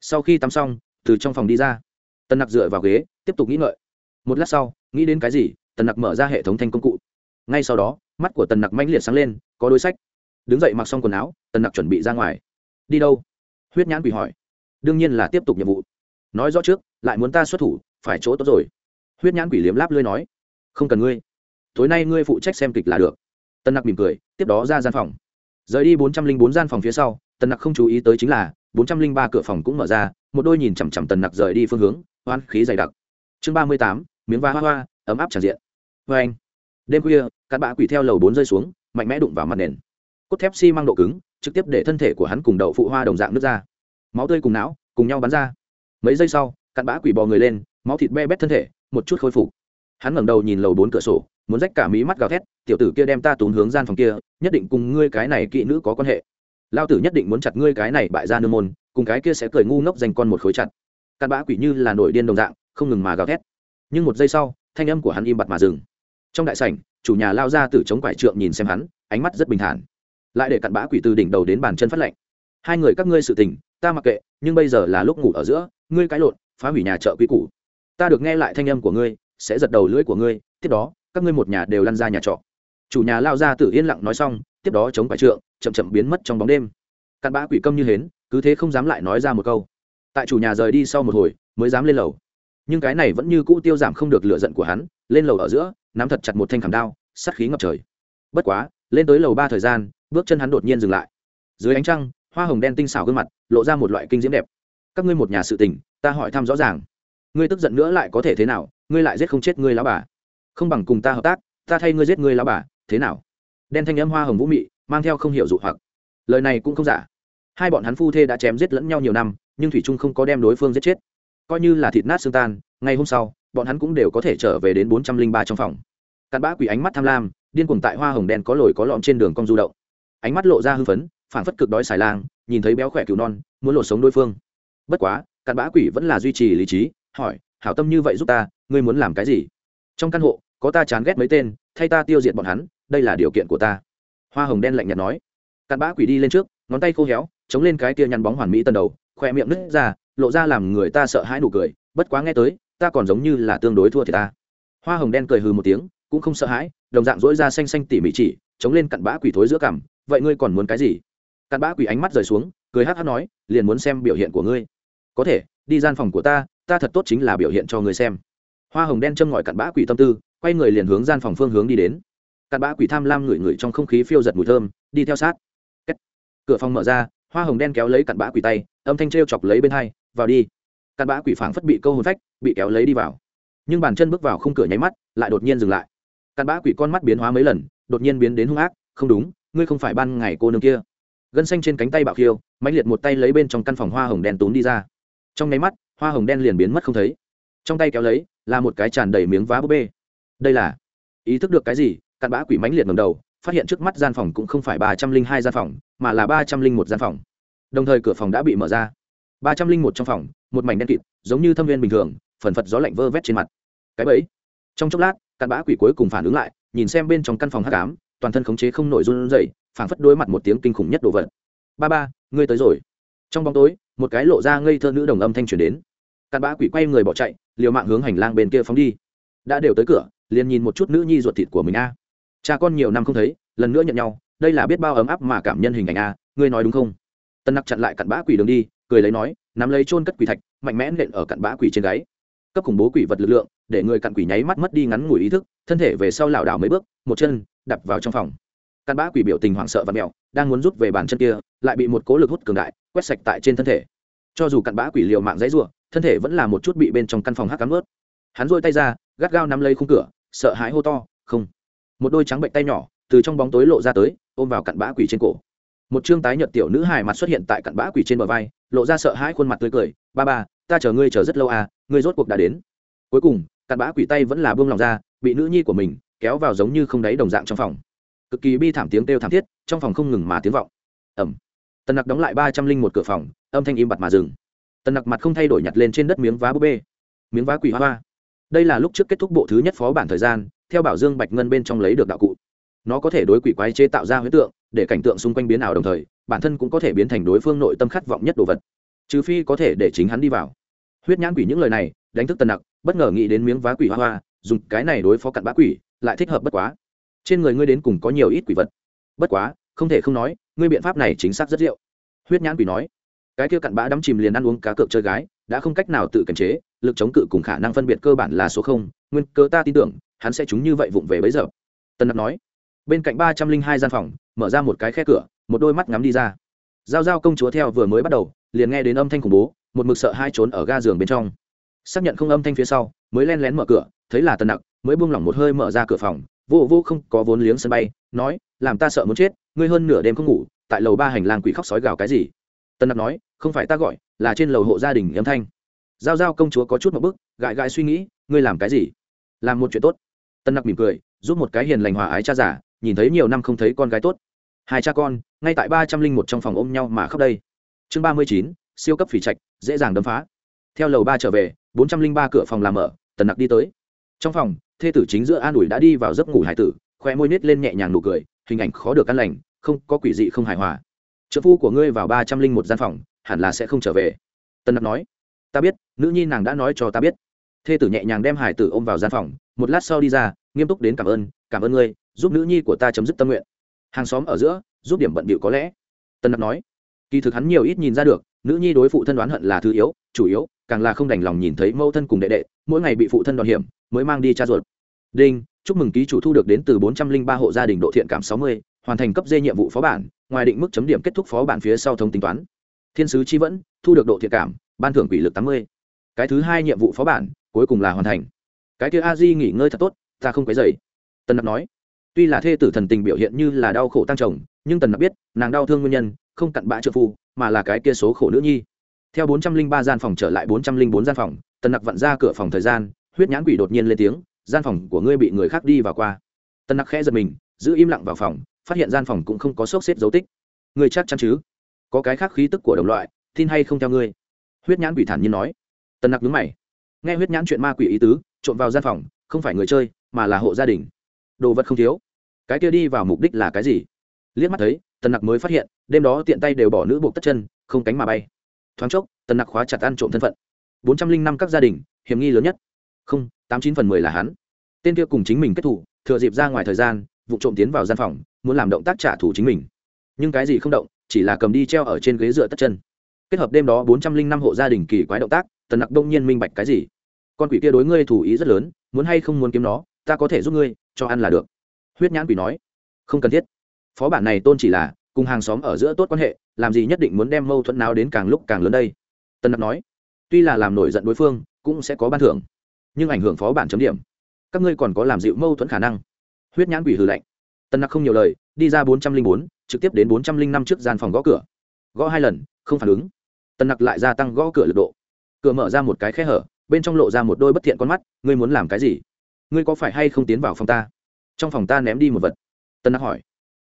Sau khi tắm xong, từ trong phòng đi ra. Tần nặc dựa vào ghế, tiếp tục nghĩ ngợi. Một lát sau, nghĩ đến cái gì, tần nặc mở ra hệ thống thanh công cụ. Ngay sau đó, mắt của tần nặc mãnh liệt sáng lên, có đối sách. Đứng dậy mặc xong quần áo, tần nặc chuẩn bị ra ngoài. Đi đâu? Huyết nhãn quỷ hỏi. Đương nhiên là tiếp tục nhiệm vụ. Nói rõ trước, lại muốn ta xuất thủ, phải chỗ tốt rồi. Huyết nhãn quỷ liếm láp lưới nói. Không cần ngươi. Tối nay ngươi phụ trách xem kịch là được tân nặc mỉm cười, tiếp đó ra gian phòng. Rời đi bốn trăm linh bốn gian phòng phía sau tần nặc không chú ý tới chính là bốn trăm linh ba cửa phòng cũng mở ra, một đôi nhìn chằm chằm tần nặc rời đi phương hướng, hoan khí dày đặc. Chương ba mươi tám, miếng va hoa hoa, ấm áp tràn diện. Vê anh, đêm khuya cắt bã quỷ theo lầu bốn rơi xuống, mạnh mẽ đụng vào mặt nền. Cốt thép xi、si、mang độ cứng, trực tiếp để thân thể của hắn cùng đậu phụ hoa đồng dạng nước ra. Máu tươi cùng não, cùng nhau bắn ra. Mấy giây sau cặn bã quỷ bò người lên, máu thịt be bét thân thể, một chút khôi phục. Hắn ngẩng đầu nhìn lầu bốn cửa sổ muốn rách cả mí mắt gào thét, tiểu tử kia đem ta tốn hướng gian phòng kia, nhất định cùng ngươi cái này kỵ nữ có quan hệ. Lao tử nhất định muốn chặt ngươi cái này bại ra nương môn, cùng cái kia sẽ cười ngu ngốc dành con một khối chặt. Cặn bã quỷ như là nổi điên đồng dạng, không ngừng mà gào thét. Nhưng một giây sau, thanh âm của hắn im bặt mà dừng. Trong đại sảnh, chủ nhà lao ra từ chống quải trượng nhìn xem hắn, ánh mắt rất bình thản. Lại để cặn bã quỷ từ đỉnh đầu đến bàn chân phát lạnh hai người các ngươi sự tình, ta mặc kệ, nhưng bây giờ là lúc ngủ ở giữa, ngươi cãi lộn, phá hủy nhà chợ quý cũ ta được nghe lại thanh âm của ngươi, sẽ giật đầu lưỡi của ngươi, tiếp đó các ngươi một nhà đều lăn ra nhà trọ. Chủ nhà lao ra tử yên lặng nói xong, tiếp đó chống phải trượng, chậm chậm biến mất trong bóng đêm. Cặn bã quỷ câm như hến, cứ thế không dám lại nói ra một câu. Tại chủ nhà rời đi sau một hồi, mới dám lên lầu. Nhưng cái này vẫn như cũ tiêu giảm không được lựa giận của hắn, lên lầu ở giữa, nắm thật chặt một thanh khảm đao sắt khí ngập trời. Bất quá, lên tới lầu ba thời gian, bước chân hắn đột nhiên dừng lại. Dưới ánh trăng, hoa hồng đen tinh xảo gương mặt, lộ ra một loại kinh diễm đẹp. Các ngươi một nhà sự tình, ta hỏi thăm rõ ràng. Ngươi tức giận nữa lại có thể thế nào? Ngươi lại giết không chết ngươi lão bà không bằng cùng ta hợp tác, ta thay ngươi giết ngươi lão bà, thế nào? Đen thanh âm hoa hồng vũ mị, mang theo không hiểu dụ hoặc. Lời này cũng không giả. Hai bọn hắn phu thê đã chém giết lẫn nhau nhiều năm, nhưng thủy trung không có đem đối phương giết chết. Coi như là thịt nát xương tan ngay hôm sau, bọn hắn cũng đều có thể trở về đến bốn trăm linh ba trong phòng. Cặn bã quỷ ánh mắt tham lam, điên cuồng tại hoa hồng đen có lồi có lõm trên đường cong du động. Ánh mắt lộ ra hưng phấn phản phất cực đói xài lang, nhìn thấy béo khỏe cứu non, muốn lột sống đối phương. Bất quá, cặn bã quỷ vẫn là duy trì lý trí, hỏi, hảo tâm như vậy giúp ta, ngươi muốn làm cái gì? Trong căn hộ, có ta chán ghét mấy tên, thay ta tiêu diệt bọn hắn, đây là điều kiện của ta. Hoa hồng đen lạnh nhạt nói. Cặn bã quỷ đi lên trước, ngón tay khô héo, chống lên cái tia nhăn bóng hoàn mỹ tân đầu khoe miệng nứt ra, lộ ra làm người ta sợ hãi nụ cười. Bất quá nghe tới, ta còn giống như là tương đối thua thì ta. Hoa hồng đen cười hừ một tiếng, cũng không sợ hãi, đồng dạng dỗi ra xanh xanh tỉ mỉ chỉ, chống lên cặn bã quỷ thối giữa cằm. Vậy ngươi còn muốn cái gì? Cặn bã quỷ ánh mắt rời xuống, cười hát hát nói, liền muốn xem biểu hiện của ngươi. Có thể, đi gian phòng của ta ta thật tốt chính là biểu hiện cho ngươi xem hoa hồng đen châm ngòi cặn bã quỷ tâm tư, quay người liền hướng gian phòng phương hướng đi đến. Cặn bã quỷ tham lam ngửi ngửi trong không khí phiêu giật mùi thơm, đi theo sát. Kết. cửa phòng mở ra, hoa hồng đen kéo lấy cặn bã quỷ tay, âm thanh t r e o chọc lấy bên hai, vào đi. Cặn bã quỷ phảng phất bị câu hồn phách, bị kéo lấy đi vào. Nhưng bàn chân bước vào khung cửa nháy mắt, lại đột nhiên dừng lại. Cặn bã quỷ con mắt biến hóa mấy lần, đột nhiên biến đến hung ác, không đúng, ngươi không phải ban ngày cô nương kia. Gân xanh trên cánh tay bạo khiêu mạnh liệt một tay lấy bên trong căn phòng hoa hồng đen tốn đi ra. Trong nháy mắt, hoa hồng đen liền biến mất không thấy trong tay kéo lấy, là một cái tràn đầy miếng vá búp bê. Đây là ý thức được cái gì? Cặn bã quỷ mãnh liệt ngầm đầu, phát hiện trước mắt gian phòng cũng không phải ba trăm linh hai gian phòng, mà là ba trăm linh một gian phòng. Đồng thời cửa phòng đã bị mở ra. Ba trăm linh một trong phòng, một mảnh đen kịt, giống như thâm viên bình thường, phần phật gió lạnh vơ vét trên mặt. Cái bẫy. Trong chốc lát, cặn bã quỷ cuối cùng phản ứng lại, nhìn xem bên trong căn phòng hắc ám, toàn thân khống chế không nổi run rẩy, phảng phất đối mặt một tiếng kinh khủng nhất đồ vật. Ba ba, ngươi tới rồi. Trong bóng tối, một cái lộ ra ngây thơ nữ đồng âm thanh truyền đến. Cặn bã quỷ quay người bỏ chạy liều mạng hướng hành lang bên kia phóng đi. Đã đều tới cửa liền nhìn một chút nữ nhi ruột thịt của mình a. Cha con nhiều năm không thấy lần nữa nhận nhau đây là biết bao ấm áp mà cảm nhân hình ảnh a ngươi nói đúng không? Tân nặc chặn lại cặn bã quỷ đường đi cười lấy nói nắm lấy trôn cất quỷ thạch mạnh mẽ nện ở cặn bã quỷ trên gáy. Cấp khủng bố quỷ vật lực lượng để người cặn quỷ nháy mắt mất đi ngắn ngủi ý thức thân thể về sau lảo đảo mấy bước một chân đập vào trong phòng. Cặn bã quỷ biểu tình hoảng sợ và mèo, đang muốn rút về bàn chân kia lại bị một cố lực hút cường đại quét sạch tại trên thân thể. Cho dù cặn bã quỷ liều mạng dãy rủa thân thể vẫn là một chút bị bên trong căn phòng hắc cắm ướt. Hắn dôi tay ra, gắt gao nắm lấy khung cửa, sợ hãi hô to, không. Một đôi trắng bệnh tay nhỏ từ trong bóng tối lộ ra tới, ôm vào cặn bã quỷ trên cổ. Một chương tái nhợt tiểu nữ hài mặt xuất hiện tại cặn bã quỷ trên bờ vai, lộ ra sợ hãi khuôn mặt tươi cười, ba ba, ta chờ ngươi chờ rất lâu à ngươi rốt cuộc đã đến. Cuối cùng, cặn bã quỷ tay vẫn là buông lòng ra, bị nữ nhi của mình kéo vào giống như không đáy đồng dạng trong phòng. Cực kỳ bi thảm tiếng kêu thảm thiết, trong phòng không ngừng mà tiếng vọng. Ẩm tần nặc đóng lại ba trăm linh một cửa phòng, âm thanh im bặt mà dừng tần nặc mặt không thay đổi nhặt lên trên đất miếng vá búp bê. Miếng vá quỷ hoa hoa. Đây là lúc trước kết thúc bộ thứ nhất phó bản thời gian, theo bảo dương bạch ngân bên trong lấy được đạo cụ. Nó có thể đối quỷ quái chế tạo ra huyết tượng, để cảnh tượng xung quanh biến ảo đồng thời, bản thân cũng có thể biến thành đối phương nội tâm khát vọng nhất đồ vật. Trừ phi có thể để chính hắn đi vào. Huyết nhãn quỷ những lời này, đánh thức tần nặc, bất ngờ nghĩ đến miếng vá quỷ hoa hoa, dùng cái này đối phó cặn bã quỷ, lại thích hợp bất quá. Trên người ngươi đến cùng có nhiều ít quỷ vật. Bất quá, không thể không nói, ngươi biện pháp này chính xác rất diệu huyết nhãn quỷ nói cái kia cặn bã đắm chìm liền ăn uống cá cược chơi gái, đã không cách nào tự kiềm chế, lực chống cự cùng khả năng phân biệt cơ bản là số không. Nguyên cơ ta tin tưởng, hắn sẽ chúng như vậy vụng về bấy giờ. Tân nặc nói. Bên cạnh ba trăm linh hai gian phòng, mở ra một cái khe cửa, một đôi mắt ngắm đi ra. Giao giao công chúa theo vừa mới bắt đầu, liền nghe đến âm thanh khủng bố, một mực sợ hai trốn ở ga giường bên trong. Xác nhận không âm thanh phía sau, mới len lén mở cửa, thấy là tân nặc, mới buông lỏng một hơi mở ra cửa phòng, vô vô không có vốn liếng sân bay, nói, làm ta sợ muốn chết, ngươi hơn nửa đêm không ngủ, tại lầu ba hành lang quỷ khóc sói gào cái gì? Tân nặc nói không phải ta gọi, là trên lầu hộ gia đình âm thanh. Giao giao công chúa có chút một bức, gãi gãi suy nghĩ, ngươi làm cái gì? Làm một chuyện tốt. Tân nặc mỉm cười, giúp một cái hiền lành hòa ái cha giả nhìn thấy nhiều năm không thấy con gái tốt. Hai cha con, ngay tại ba trăm linh một trong phòng ôm nhau mà khắp đây. Chương ba mươi chín, siêu cấp phỉ trạch, dễ dàng đấm phá. Theo lầu ba trở về, bốn trăm linh ba cửa phòng làm mở tần nặc đi tới. Trong phòng, thê tử chính giữa an ủi đã đi vào giấc ngủ hải tử khoe môi nít lên nhẹ nhàng nụ cười, hình ảnh khó được căn lành, không có quỷ dị không hài hòa. Trợ phu của ngươi vào ba trăm linh một gian phòng hẳn là sẽ không trở về. Tân nặc nói, ta biết, nữ nhi nàng đã nói cho ta biết. Thê tử nhẹ nhàng đem hải tử ôm vào gian phòng, một lát sau đi ra, nghiêm túc đến cảm ơn cảm ơn ngươi, giúp nữ nhi của ta chấm dứt tâm nguyện. Hàng xóm ở giữa, giúp điểm bận bịu có lẽ. Tân nặc nói, kỳ thực hắn nhiều ít nhìn ra được, nữ nhi đối phụ thân đoán hận là thứ yếu, chủ yếu, càng là không đành lòng nhìn thấy mẫu thân cùng đệ đệ, mỗi ngày bị phụ thân đòn hiểm, mới mang đi cha ruột. Đinh, chúc mừng ký chủ thu được đến từ bốn trăm linh ba hộ gia đình độ thiện cảm sáu mươi, hoàn thành cấp dê nhiệm vụ phó bản, ngoài định mức chấm điểm kết thúc phó bản phía sau thông tính toán thiên sứ chi vẫn, thu được độ thiện cảm, ban thưởng quỷ lực tám mươi. Cái thứ hai nhiệm vụ phó bản, cuối cùng là hoàn thành. Cái kia a di nghỉ ngơi thật tốt, ta không quấy dày Tần nặc nói, tuy là thê tử thần tình biểu hiện như là đau khổ tăng chồng, nhưng tần nặc biết, nàng đau thương nguyên nhân, không cặn bã trợ phu, mà là cái kia số khổ nữ nhi. Theo bốn trăm linh ba gian phòng trở lại bốn trăm linh bốn gian phòng, tần nặc vặn ra cửa phòng thời gian, huyết nhãn quỷ đột nhiên lên tiếng, gian phòng của ngươi bị người khác đi vào qua. Tần nặc khẽ giật mình, giữ im lặng vào phòng, phát hiện gian phòng cũng không có sốc xếp dấu tích. Người chắc chắn chứ? Có cái khác khí tức của đồng loại, tin hay không theo ngươi? Huyết nhãn quỷ thản nhiên nói. Tần nặc nhướng mày. Nghe huyết nhãn chuyện ma quỷ ý tứ, trộm vào gian phòng, không phải người chơi, mà là hộ gia đình. Đồ vật không thiếu. Cái kia đi vào mục đích là cái gì? Liếc mắt thấy, tần nặc mới phát hiện, đêm đó tiện tay đều bỏ nữ buộc tất chân, không cánh mà bay. Thoáng chốc, tần nặc khóa chặt ăn trộm thân phận. Bốn trăm linh năm các gia đình, hiểm nghi lớn nhất. Không, tám chín phần mười là hắn. Tên kia cùng chính mình kết thủ, thừa dịp ra ngoài thời gian, vụ trộm tiến vào gian phòng, muốn làm động tác trả thù chính mình. Nhưng cái gì không động chỉ là cầm đi treo ở trên ghế dựa tất chân. Kết hợp đêm đó bốn trăm linh năm hộ gia đình kỳ quái động tác, tần nặc đông nhiên minh bạch cái gì? Con quỷ kia đối ngươi thủ ý rất lớn, muốn hay không muốn kiếm nó, ta có thể giúp ngươi, cho ăn là được. Huyết nhãn quỷ nói, không cần thiết. Phó bản này tôn chỉ là, cùng hàng xóm ở giữa tốt quan hệ, làm gì nhất định muốn đem mâu thuẫn nào đến càng lúc càng lớn đây? Tân nặc nói, tuy là làm nổi giận đối phương, cũng sẽ có ban thưởng, nhưng ảnh hưởng phó bản chấm điểm. Các ngươi còn có làm dịu mâu thuẫn khả năng. Huyết nhãn quỷ hừ lạnh tân nặc không nhiều lời, đi ra bốn trăm linh bốn, trực tiếp đến bốn trăm linh năm trước gian phòng gõ cửa. Gõ hai lần, không phản ứng. Tân nặc lại gia tăng gõ cửa lực độ. Cửa mở ra một cái khe hở, bên trong lộ ra một đôi bất thiện con mắt, ngươi muốn làm cái gì? Ngươi có phải hay không tiến vào phòng ta? Trong phòng ta ném đi một vật. Tân nặc hỏi.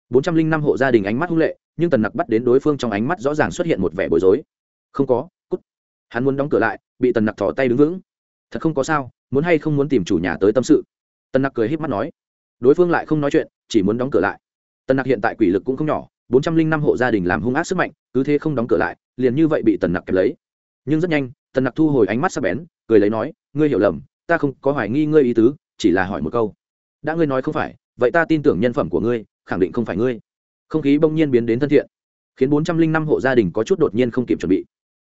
bốn trăm linh năm hộ gia đình ánh mắt hung lệ, nhưng tần nặc bắt đến đối phương trong ánh mắt rõ ràng xuất hiện một vẻ bối rối. Không có, cút. Hắn muốn đóng cửa lại, bị tần nặc thỏ tay đứng vững. Thật không có sao, muốn hay không muốn tìm chủ nhà tới tâm sự? Tần nặc cười h í p mắt nói. Đối phương lại không nói chuyện chỉ muốn đóng cửa lại. Tần nặc hiện tại quỷ lực cũng không nhỏ, bốn trăm linh năm hộ gia đình làm hung ác sức mạnh, cứ thế không đóng cửa lại, liền như vậy bị tần nặc kẹp lấy. Nhưng rất nhanh, tần nặc thu hồi ánh mắt sắc bén, cười lấy nói, ngươi hiểu lầm, ta không có hoài nghi ngươi ý tứ, chỉ là hỏi một câu. Đã ngươi nói không phải, vậy ta tin tưởng nhân phẩm của ngươi, khẳng định không phải ngươi. Không khí bỗng nhiên biến đến thân thiện, khiến bốn trăm linh năm hộ gia đình có chút đột nhiên không kịp chuẩn bị.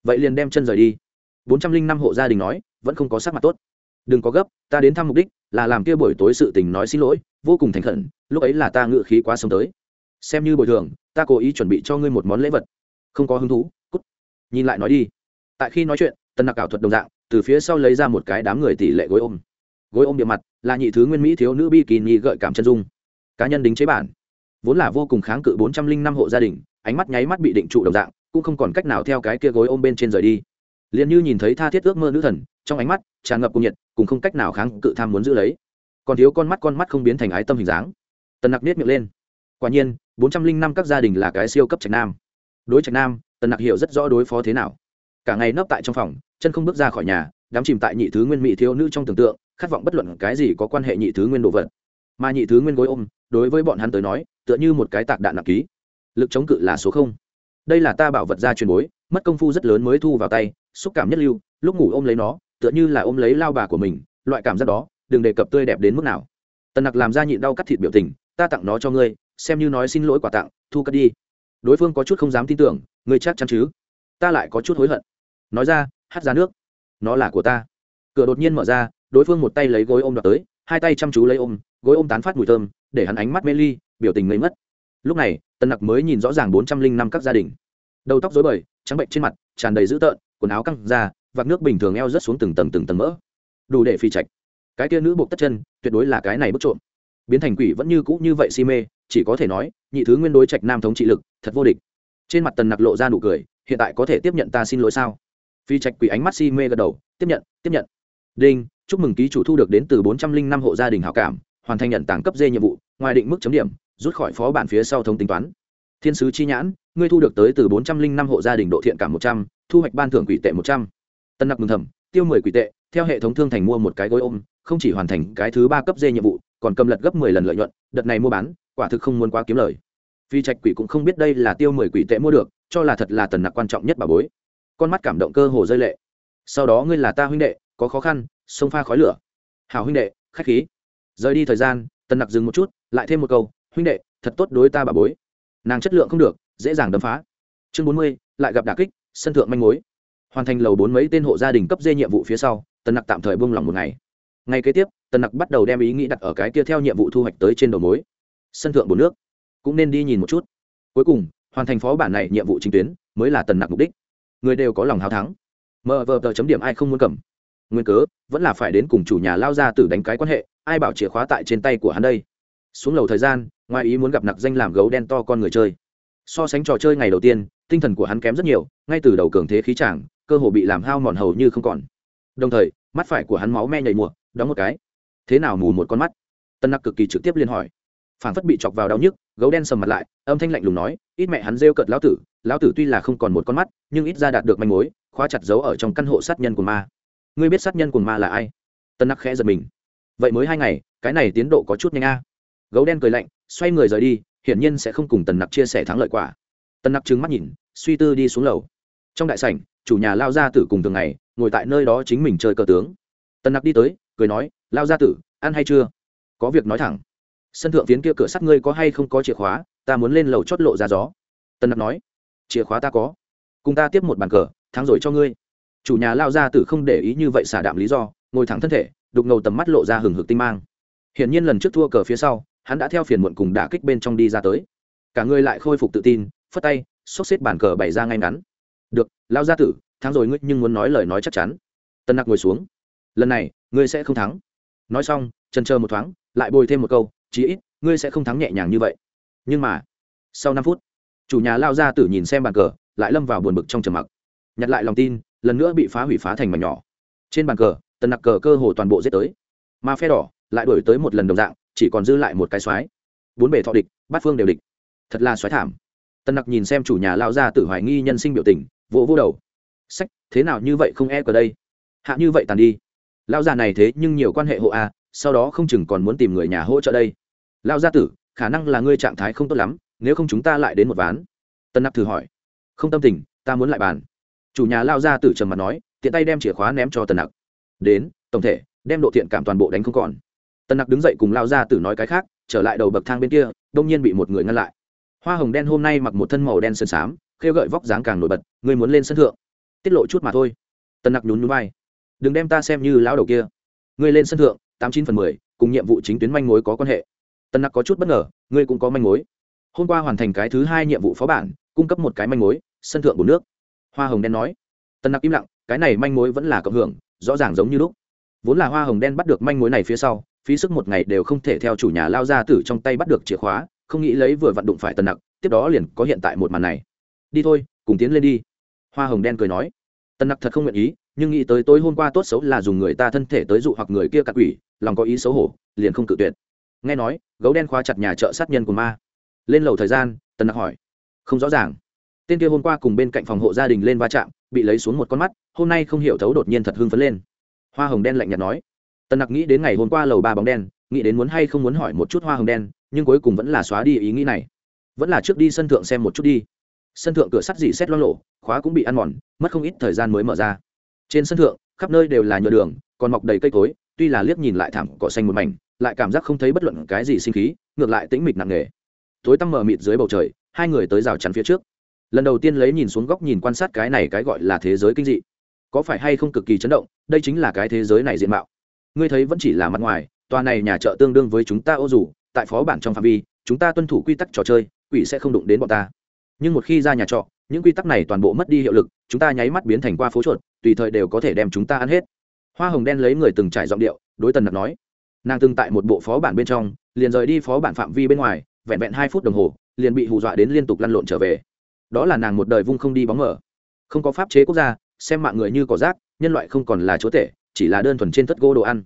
Vậy liền đem chân rời đi. Bốn trăm linh năm hộ gia đình nói, vẫn không có sắc mặt tốt. Đừng có gấp, ta đến thăm mục đích, là làm kia buổi tối sự tình nói xin lỗi vô cùng thành khẩn, lúc ấy là ta ngự khí quá sống tới. Xem như bồi thường, ta cố ý chuẩn bị cho ngươi một món lễ vật. Không có hứng thú, cút. Nhìn lại nói đi. Tại khi nói chuyện tân nặc ảo thuật đồng dạng, từ phía sau lấy ra một cái đám người tỷ lệ gối ôm. Gối ôm địa mặt, là nhị thứ nguyên mỹ thiếu nữ bi kỳ nhị gợi cảm chân dung. Cá nhân đính chế bản. Vốn là vô cùng kháng cự bốn trăm linh năm hộ gia đình, ánh mắt nháy mắt bị định trụ đồng dạng, cũng không còn cách nào theo cái kia gối ôm bên trên rời đi. Liền như nhìn thấy tha thiết ước mơ nữ thần, trong ánh mắt tràn ngập cung nhiệt cùng không cách nào kháng cự tham muốn giữ lấy còn thiếu con mắt con mắt không biến thành ái tâm hình dáng. Tần nặc nết miệng lên. Quả nhiên, bốn trăm linh năm các gia đình là cái siêu cấp trạch nam. Đối trạch nam, tần nặc hiểu rất rõ đối phó thế nào. Cả ngày nấp tại trong phòng, chân không bước ra khỏi nhà đám chìm tại nhị thứ nguyên mỹ thiếu nữ trong tưởng tượng, khát vọng bất luận cái gì có quan hệ nhị thứ nguyên đồ vật. Mà nhị thứ nguyên gối ôm, đối với bọn hắn tới nói, tựa như một cái tạc đạn nặng ký. Lực chống cự là số không. Đây là ta bảo vật ra truyền bối, mất công phu rất lớn mới thu vào tay, xúc cảm nhất lưu, lúc ngủ ôm lấy nó, tựa như là ôm lấy lao bà của mình, loại cảm giác đó đừng đề cập tươi đẹp đến mức nào. Tần nặc làm ra nhịn đau cắt thịt biểu tình, ta tặng nó cho ngươi, xem như nói xin lỗi quà tặng, thu cất đi. Đối phương có chút không dám tin tưởng, ngươi chắc chắn chứ? Ta lại có chút hối hận. Nói ra, hắt ra nước. Nó là của ta. Cửa đột nhiên mở ra, đối phương một tay lấy gối ôm đoạt tới, hai tay chăm chú lấy ôm, gối ôm tán phát mùi thơm, để hắn ánh mắt mê ly, biểu tình lấy mất lúc này, Tần nặc mới nhìn rõ ràng bốn trăm linh năm các gia đình. Đầu tóc dối bời, trắng bệnh trên mặt, tràn đầy dữ tợn, quần áo căng ra, vạc nước bình thường eo rớt xuống từng tầng từng tầng mỡ. Đủ để phi trạch cái kia nữ buộc tất chân, tuyệt đối là cái này bức trộm. Biến thành quỷ vẫn như cũ như vậy si mê, chỉ có thể nói, nhị thứ nguyên đối trạch nam thống trị lực, thật vô địch. Trên mặt tần nặc lộ ra nụ cười, hiện tại có thể tiếp nhận ta xin lỗi sao? Phi trạch quỷ ánh mắt si mê gật đầu, tiếp nhận tiếp nhận. Đinh, chúc mừng ký chủ thu được đến từ bốn trăm linh năm hộ gia đình hảo cảm, hoàn thành nhận tảng cấp d nhiệm vụ, ngoài định mức chấm điểm, rút khỏi phó bản phía sau thống tính toán. Thiên sứ chi nhãn, ngươi thu được tới từ bốn trăm linh năm hộ gia đình độ thiện cảm một trăm, thu hoạch ban thưởng quỷ tệ một trăm. Tân nặc mừng thầm, tiêu mười quỷ tệ, theo hệ thống thương thành mua một cái gối ôm không chỉ hoàn thành cái thứ ba cấp d nhiệm vụ, còn cầm lật gấp mười lần lợi nhuận, đợt này mua bán, quả thực không muốn quá kiếm lời. Phi trạch quỷ cũng không biết đây là tiêu mười quỷ tệ mua được, cho là thật là tần nặc quan trọng nhất bà bối. Con mắt cảm động cơ hồ rơi lệ. Sau đó ngươi là ta huynh đệ, có khó khăn sông pha khói lửa. Hảo huynh đệ, khách khí. Rời đi thời gian, tần nặc dừng một chút, lại thêm một câu, huynh đệ, thật tốt đối ta bà bối. Nàng chất lượng không được, dễ dàng đấm phá. Chương bốn mươi, lại gặp đà kích, sân thượng manh mối. Hoàn thành lầu bốn mấy tên hộ gia đình cấp dê nhiệm vụ phía sau, tần nặc tạm thời buông lỏng một ngày ngay kế tiếp, tần nặc bắt đầu đem ý nghĩ đặt ở cái kia theo nhiệm vụ thu hoạch tới trên đầu mối. Sân thượng bồn nước. Cũng nên đi nhìn một chút. Cuối cùng, hoàn thành phó bản này nhiệm vụ chính tuyến, mới là tần nặc mục đích. Người đều có lòng hào thắng. Mờ vờ tờ chấm điểm ai không muốn cầm. Nguyên cớ, vẫn là phải đến cùng chủ nhà lao ra từ đánh cái quan hệ, ai bảo chìa khóa tại trên tay của hắn đây? Xuống lầu thời gian, ngoài ý muốn gặp nặc danh làm gấu đen to con người chơi. So sánh trò chơi ngày đầu tiên, tinh thần của hắn kém rất nhiều, ngay từ đầu cường thế khí chàng, cơ hồ bị làm hao mòn hầu như không còn. Đồng thời, mắt phải của hắn máu me nhảy mùa đóng một cái. Thế nào mù một con mắt? Tân nặc cực kỳ trực tiếp liên hỏi. Phản phất bị chọc vào đau nhức, gấu đen sầm mặt lại, âm thanh lạnh lùng nói, ít mẹ hắn rêu cợt lão tử lão tử tuy là không còn một con mắt, nhưng ít ra đạt được manh mối, khóa chặt giấu ở trong căn hộ sát nhân của ma. Ngươi biết sát nhân của ma là ai? Tân nặc khẽ giật mình. Vậy mới hai ngày, cái này tiến độ có chút nhanh a. Gấu đen cười lạnh, xoay người rời đi, hiển nhiên sẽ không cùng tần nặc chia sẻ thắng lợi quả. Tần nặc trừng mắt nhìn, suy tư đi xuống lầu. Trong đại sảnh, chủ nhà lao gia tử cùng thường ngày, ngồi tại nơi đó chính mình chơi cờ tướng. Tần nặc đi tới cười nói, lao gia tử, ăn hay chưa? Có việc nói thẳng. Sân thượng phiến kia cửa sắt ngươi có hay không có chìa khóa, ta muốn lên lầu chót lộ ra gió. Tần nặc nói, chìa khóa ta có, cùng ta tiếp một bàn cờ, thắng rồi cho ngươi. Chủ nhà lao gia tử không để ý như vậy xả đạm lý do, ngồi thẳng thân thể, đục ngầu tầm mắt lộ ra hừng hực tinh mang. Hiển nhiên lần trước thua cờ phía sau, hắn đã theo phiền muộn cùng đả kích bên trong đi ra tới. Cả người lại khôi phục tự tin, phất tay, xốc xếp bàn cờ bày ra ngay ngắn. Được, lao gia tử, thắng rồi ngươi, nhưng muốn nói lời nói chắc chắn. Tân nặc ngồi xuống. Lần này ngươi sẽ không thắng. Nói xong, trần chờ một thoáng, lại bồi thêm một câu, chí ít, ngươi sẽ không thắng nhẹ nhàng như vậy. Nhưng mà, sau năm phút, chủ nhà lao ra tử nhìn xem bàn cờ, lại lâm vào buồn bực trong trầm mặc. Nhặt lại lòng tin, lần nữa bị phá hủy phá thành mảnh nhỏ. Trên bàn cờ, tần nặc cờ cơ hồ toàn bộ giết tới. Mà phe đỏ lại đổi tới một lần đồng dạng, chỉ còn dư lại một cái xoái. Bốn bể thọ địch, bát phương đều địch. Thật là xoáy thảm. Tần nặc nhìn xem chủ nhà lao ra tử hoài nghi nhân sinh biểu tình, vỗ vỗ đầu. Sách, thế nào như vậy không e cờ đây? Hạ như vậy tàn đi. Lão già này thế nhưng nhiều quan hệ hộ a, sau đó không chừng còn muốn tìm người nhà hỗ trợ đây. Lão gia tử, khả năng là ngươi trạng thái không tốt lắm, nếu không chúng ta lại đến một ván. Tân nặc thử hỏi. Không tâm tình, ta muốn lại bàn. Chủ nhà lao ra tử trầm mặt nói, tiện tay đem chìa khóa ném cho tần nặc. Đến, tổng thể, đem độ thiện cảm toàn bộ đánh không còn. Tần nặc đứng dậy cùng lao ra tử nói cái khác, trở lại đầu bậc thang bên kia, đông nhiên bị một người ngăn lại. Hoa hồng đen hôm nay mặc một thân màu đen sơn xám khêu gợi vóc dáng càng nổi bật, người muốn lên sân thượng. Tiết lộ chút mà thôi. Tần nặc nhún núi bay đừng đem ta xem như lão đầu kia. Ngươi lên sân thượng, tám chín phần mười, cùng nhiệm vụ chính tuyến manh mối có quan hệ. Tần nặc có chút bất ngờ, ngươi cũng có manh mối. Hôm qua hoàn thành cái thứ hai nhiệm vụ phó bản, cung cấp một cái manh mối, sân thượng bồn nước. Hoa hồng đen nói. Tần nặc im lặng, cái này manh mối vẫn là cộng hưởng, rõ ràng giống như lúc. Vốn là hoa hồng đen bắt được manh mối này phía sau, phí sức một ngày đều không thể theo chủ nhà lao ra tử trong tay bắt được chìa khóa, không nghĩ lấy vừa vặn đụng phải tần nặc, tiếp đó liền có hiện tại một màn này. Đi thôi, cùng tiến lên đi. Hoa hồng đen cười nói. Tần nặc thật không nguyện ý nhưng nghĩ tới tối hôm qua tốt xấu là dùng người ta thân thể tới dụ hoặc người kia cặn quỷ, lòng có ý xấu hổ, liền không cự tuyệt. Nghe nói, gấu đen khóa chặt nhà chợ sát nhân của ma. Lên lầu thời gian, tần nặc hỏi. Không rõ ràng. Tên kia hôm qua cùng bên cạnh phòng hộ gia đình lên va chạm, bị lấy xuống một con mắt, hôm nay không hiểu thấu đột nhiên thật hưng phấn lên. Hoa hồng đen lạnh nhạt nói. Tần nặc nghĩ đến ngày hôm qua lầu ba bóng đen, nghĩ đến muốn hay không muốn hỏi một chút hoa hồng đen, nhưng cuối cùng vẫn là xóa đi ý nghĩ này. Vẫn là trước đi sân thượng xem một chút đi. Sân thượng cửa sắt dị xét lo lộ, khóa cũng bị ăn mòn, mất không ít thời gian mới mở ra trên sân thượng, khắp nơi đều là nhựa đường, còn mọc đầy cây cối, tuy là liếc nhìn lại thảm, cỏ xanh một mảnh, lại cảm giác không thấy bất luận cái gì sinh khí, ngược lại tĩnh mịch nặng nề. Tối tăm mờ mịt dưới bầu trời, hai người tới rào chắn phía trước. Lần đầu tiên lấy nhìn xuống góc nhìn quan sát cái này cái gọi là thế giới kinh dị. Có phải hay không cực kỳ chấn động, đây chính là cái thế giới này diện mạo. Ngươi thấy vẫn chỉ là mặt ngoài, tòa này nhà chợ tương đương với chúng ta ô dù, tại phó bản trong phạm vi, chúng ta tuân thủ quy tắc trò chơi, quỷ sẽ không đụng đến bọn ta. Nhưng một khi ra nhà trọ những quy tắc này toàn bộ mất đi hiệu lực, chúng ta nháy mắt biến thành qua phố chuột, tùy thời đều có thể đem chúng ta ăn hết. Hoa hồng đen lấy người từng trải giọng điệu, đối tần nặc nói. Nàng từng tại một bộ phó bản bên trong, liền rời đi phó bản phạm vi bên ngoài, vẹn vẹn hai phút đồng hồ, liền bị hù dọa đến liên tục lăn lộn trở về. Đó là nàng một đời vung không đi bóng mở không có pháp chế quốc gia, xem mạng người như cỏ rác, nhân loại không còn là chúa tể, chỉ là đơn thuần trên thất gỗ đồ ăn.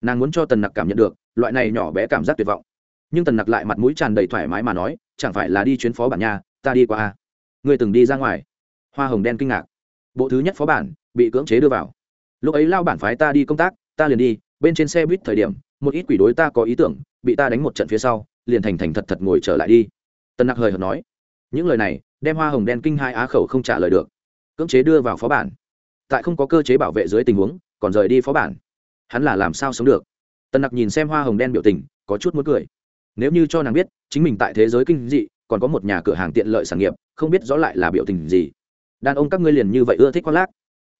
Nàng muốn cho tần nặc cảm nhận được, loại này nhỏ bé cảm giác tuyệt vọng. Nhưng tần nặc lại mặt mũi tràn đầy thoải mái mà nói, chẳng phải là đi chuyến phó bản nhà, ta đi qua a Ngươi từng đi ra ngoài. Hoa hồng đen kinh ngạc. Bộ thứ nhất phó bản bị cưỡng chế đưa vào. Lúc ấy lao bản phái ta đi công tác, ta liền đi, bên trên xe buýt thời điểm, một ít quỷ đối ta có ý tưởng, bị ta đánh một trận phía sau, liền thành thành thật thật ngồi trở lại đi. Tân nặc hời hợt nói. Những lời này, đem hoa hồng đen kinh hai á khẩu không trả lời được. Cưỡng chế đưa vào phó bản. Tại không có cơ chế bảo vệ dưới tình huống, còn rời đi phó bản. Hắn là làm sao sống được? Tân nặc nhìn xem hoa hồng đen biểu tình, có chút muốn cười. Nếu như cho nàng biết, chính mình tại thế giới kinh dị còn có một nhà cửa hàng tiện lợi sản nghiệp, không biết rõ lại là biểu tình gì. Đàn ông các ngươi liền như vậy ưa thích khoác lác.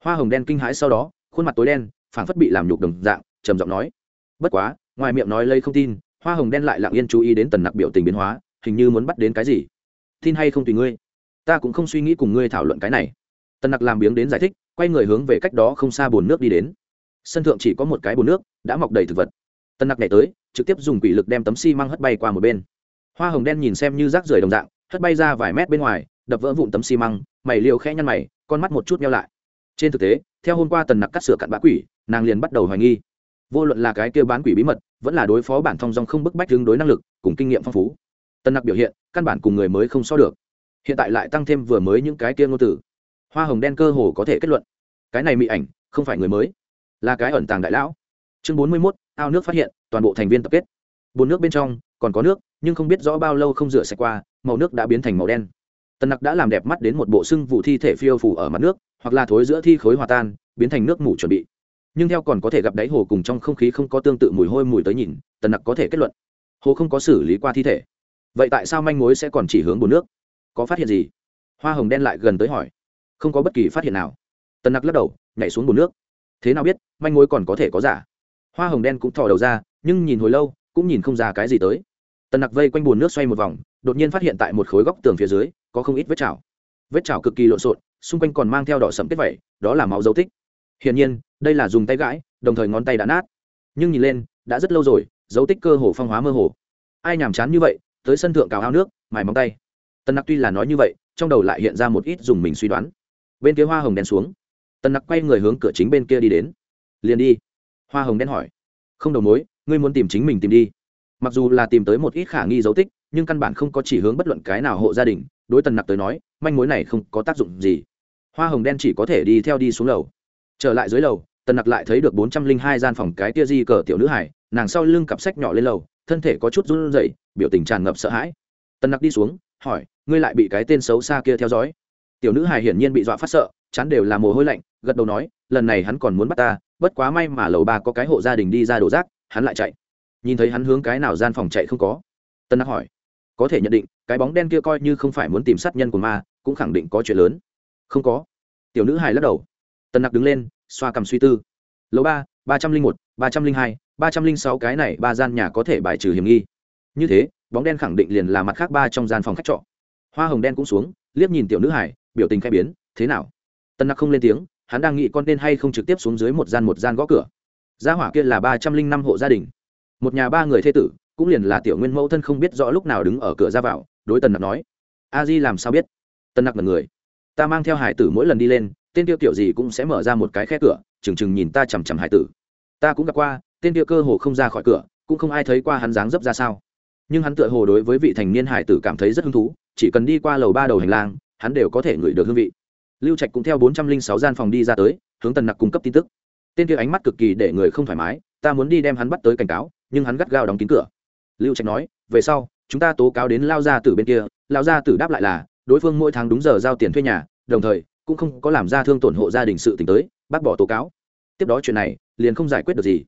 Hoa hồng đen kinh hãi sau đó, khuôn mặt tối đen, phảng phất bị làm nhục đồng dạng, trầm giọng nói. Bất quá, ngoài miệng nói lây không tin, hoa hồng đen lại lặng yên chú ý đến tần nặc biểu tình biến hóa, hình như muốn bắt đến cái gì. Tin hay không tùy ngươi. Ta cũng không suy nghĩ cùng ngươi thảo luận cái này. Tần nặc làm biếng đến giải thích, quay người hướng về cách đó không xa bồn nước đi đến. Sân thượng chỉ có một cái bồn nước, đã mọc đầy thực vật. Tần nặc nhảy tới, trực tiếp dùng quỷ lực đem tấm xi măng hất bay qua một bên hoa hồng đen nhìn xem như rác rưởi đồng dạng, hất bay ra vài mét bên ngoài, đập vỡ vụn tấm xi măng, mày liều khẽ nhăn mày, con mắt một chút nhau lại. Trên thực tế, theo hôm qua tần nặc cắt sửa cặn bã quỷ, nàng liền bắt đầu hoài nghi. Vô luận là cái kia bán quỷ bí mật, vẫn là đối phó bản thông dòng không bức bách tương đối năng lực, cùng kinh nghiệm phong phú. Tần nặc biểu hiện, căn bản cùng người mới không so được. Hiện tại lại tăng thêm vừa mới những cái kia ngôn từ. Hoa hồng đen cơ hồ có thể kết luận, cái này mị ảnh, không phải người mới, là cái ẩn tàng đại lão. Chương bốn mươi mốt, ao nước phát hiện, toàn bộ thành viên tập kết. Bồn nước bên trong còn có nước, nhưng không biết rõ bao lâu không rửa sạch qua, màu nước đã biến thành màu đen. Tần nặc đã làm đẹp mắt đến một bộ sưng vụ thi thể phiêu phủ ở mặt nước, hoặc là thối giữa thi khối hòa tan, biến thành nước mủ chuẩn bị. Nhưng theo còn có thể gặp đáy hồ cùng trong không khí không có tương tự mùi hôi mùi tới nhìn tần nặc có thể kết luận, hồ không có xử lý qua thi thể. Vậy tại sao manh mối sẽ còn chỉ hướng bồn nước? Có phát hiện gì? Hoa hồng đen lại gần tới hỏi. Không có bất kỳ phát hiện nào. Tần nặc lắc đầu, nhảy xuống bồn nước. Thế nào biết, manh mối còn có thể có giả? Hoa hồng đen cũng thò đầu ra, nhưng nhìn hồi lâu cũng nhìn không ra cái gì tới. Tần nặc vây quanh bồn nước xoay một vòng, đột nhiên phát hiện tại một khối góc tường phía dưới, có không ít vết chảo. Vết chảo cực kỳ lộn xộn, xung quanh còn mang theo đỏ sẫm kết vẩy đó là máu dấu tích. Hiển nhiên, đây là dùng tay gãi, đồng thời ngón tay đã nát. Nhưng nhìn lên, đã rất lâu rồi, dấu tích cơ hồ phong hóa mơ hồ. Ai nhàm chán như vậy, tới sân thượng cào ao nước, mài móng tay. Tần nặc tuy là nói như vậy, trong đầu lại hiện ra một ít dùng mình suy đoán. Bên kia hoa hồng đen xuống. Tần nặc quay người hướng cửa chính bên kia đi đến. Liền đi. Hoa hồng đen hỏi. Không đầu mối ngươi muốn tìm chính mình tìm đi. Mặc dù là tìm tới một ít khả nghi dấu tích, nhưng căn bản không có chỉ hướng bất luận cái nào hộ gia đình, đối tần nặc tới nói, manh mối này không có tác dụng gì. Hoa hồng đen chỉ có thể đi theo đi xuống lầu. Trở lại dưới lầu, tần nặc lại thấy được bốn trăm linh hai gian phòng cái tia di cờ tiểu nữ hải, nàng sau lưng cặp sách nhỏ lên lầu, thân thể có chút run rẩy, biểu tình tràn ngập sợ hãi. Tần nặc đi xuống, hỏi, ngươi lại bị cái tên xấu xa kia theo dõi? Tiểu nữ hải hiển nhiên bị dọa phát sợ, chán đều là mồ hôi lạnh, gật đầu nói, lần này hắn còn muốn bắt ta, bất quá may mà lầu ba có cái hộ gia đình đi ra đổ rác hắn lại chạy. Nhìn thấy hắn hướng cái nào gian phòng chạy không có. Tân nặc hỏi, có thể nhận định, cái bóng đen kia coi như không phải muốn tìm sát nhân của ma, cũng khẳng định có chuyện lớn. Không có. Tiểu nữ hài lắc đầu. Tân nặc đứng lên, xoa cầm suy tư. Lầu ba ba trăm linh một, ba trăm linh hai, ba trăm linh sáu cái này ba gian nhà có thể bài trừ hiểm nghi. Như thế, bóng đen khẳng định liền là mặt khác ba trong gian phòng khách trọ. Hoa hồng đen cũng xuống, liếc nhìn tiểu nữ hải biểu tình khai biến, thế nào? Tân nặc không lên tiếng, hắn đang nghĩ con tên hay không trực tiếp xuống dưới một gian một gian gõ cửa gia hỏa kia là ba trăm linh năm hộ gia đình. Một nhà ba người thê tử, cũng liền là tiểu nguyên mẫu thân không biết rõ lúc nào đứng ở cửa ra vào, đối tần nặc nói, a di làm sao biết? Tần nặc là người, ta mang theo hải tử mỗi lần đi lên, tên tiêu kiểu gì cũng sẽ mở ra một cái khe cửa, chừng chừng nhìn ta chằm chằm hải tử. Ta cũng gặp qua, tên tiêu cơ hồ không ra khỏi cửa, cũng không ai thấy qua hắn dáng dấp ra sao. Nhưng hắn tựa hồ đối với vị thành niên hải tử cảm thấy rất hứng thú, chỉ cần đi qua lầu ba đầu hành lang, hắn đều có thể ngửi được hương vị. Lưu trạch cũng theo bốn trăm linh sáu gian phòng đi ra tới, hướng tần nặc cung cấp tin tức tên kia ánh mắt cực kỳ để người không thoải mái, ta muốn đi đem hắn bắt tới cảnh cáo, nhưng hắn gắt gao đóng kín cửa. Lưu trạch nói, về sau, chúng ta tố cáo đến lao gia tử bên kia, lao gia tử đáp lại là, đối phương mỗi tháng đúng giờ giao tiền thuê nhà, đồng thời, cũng không có làm ra thương tổn hộ gia đình sự t tới, bác bỏ tố cáo. Tiếp đó chuyện này, liền không giải quyết được gì.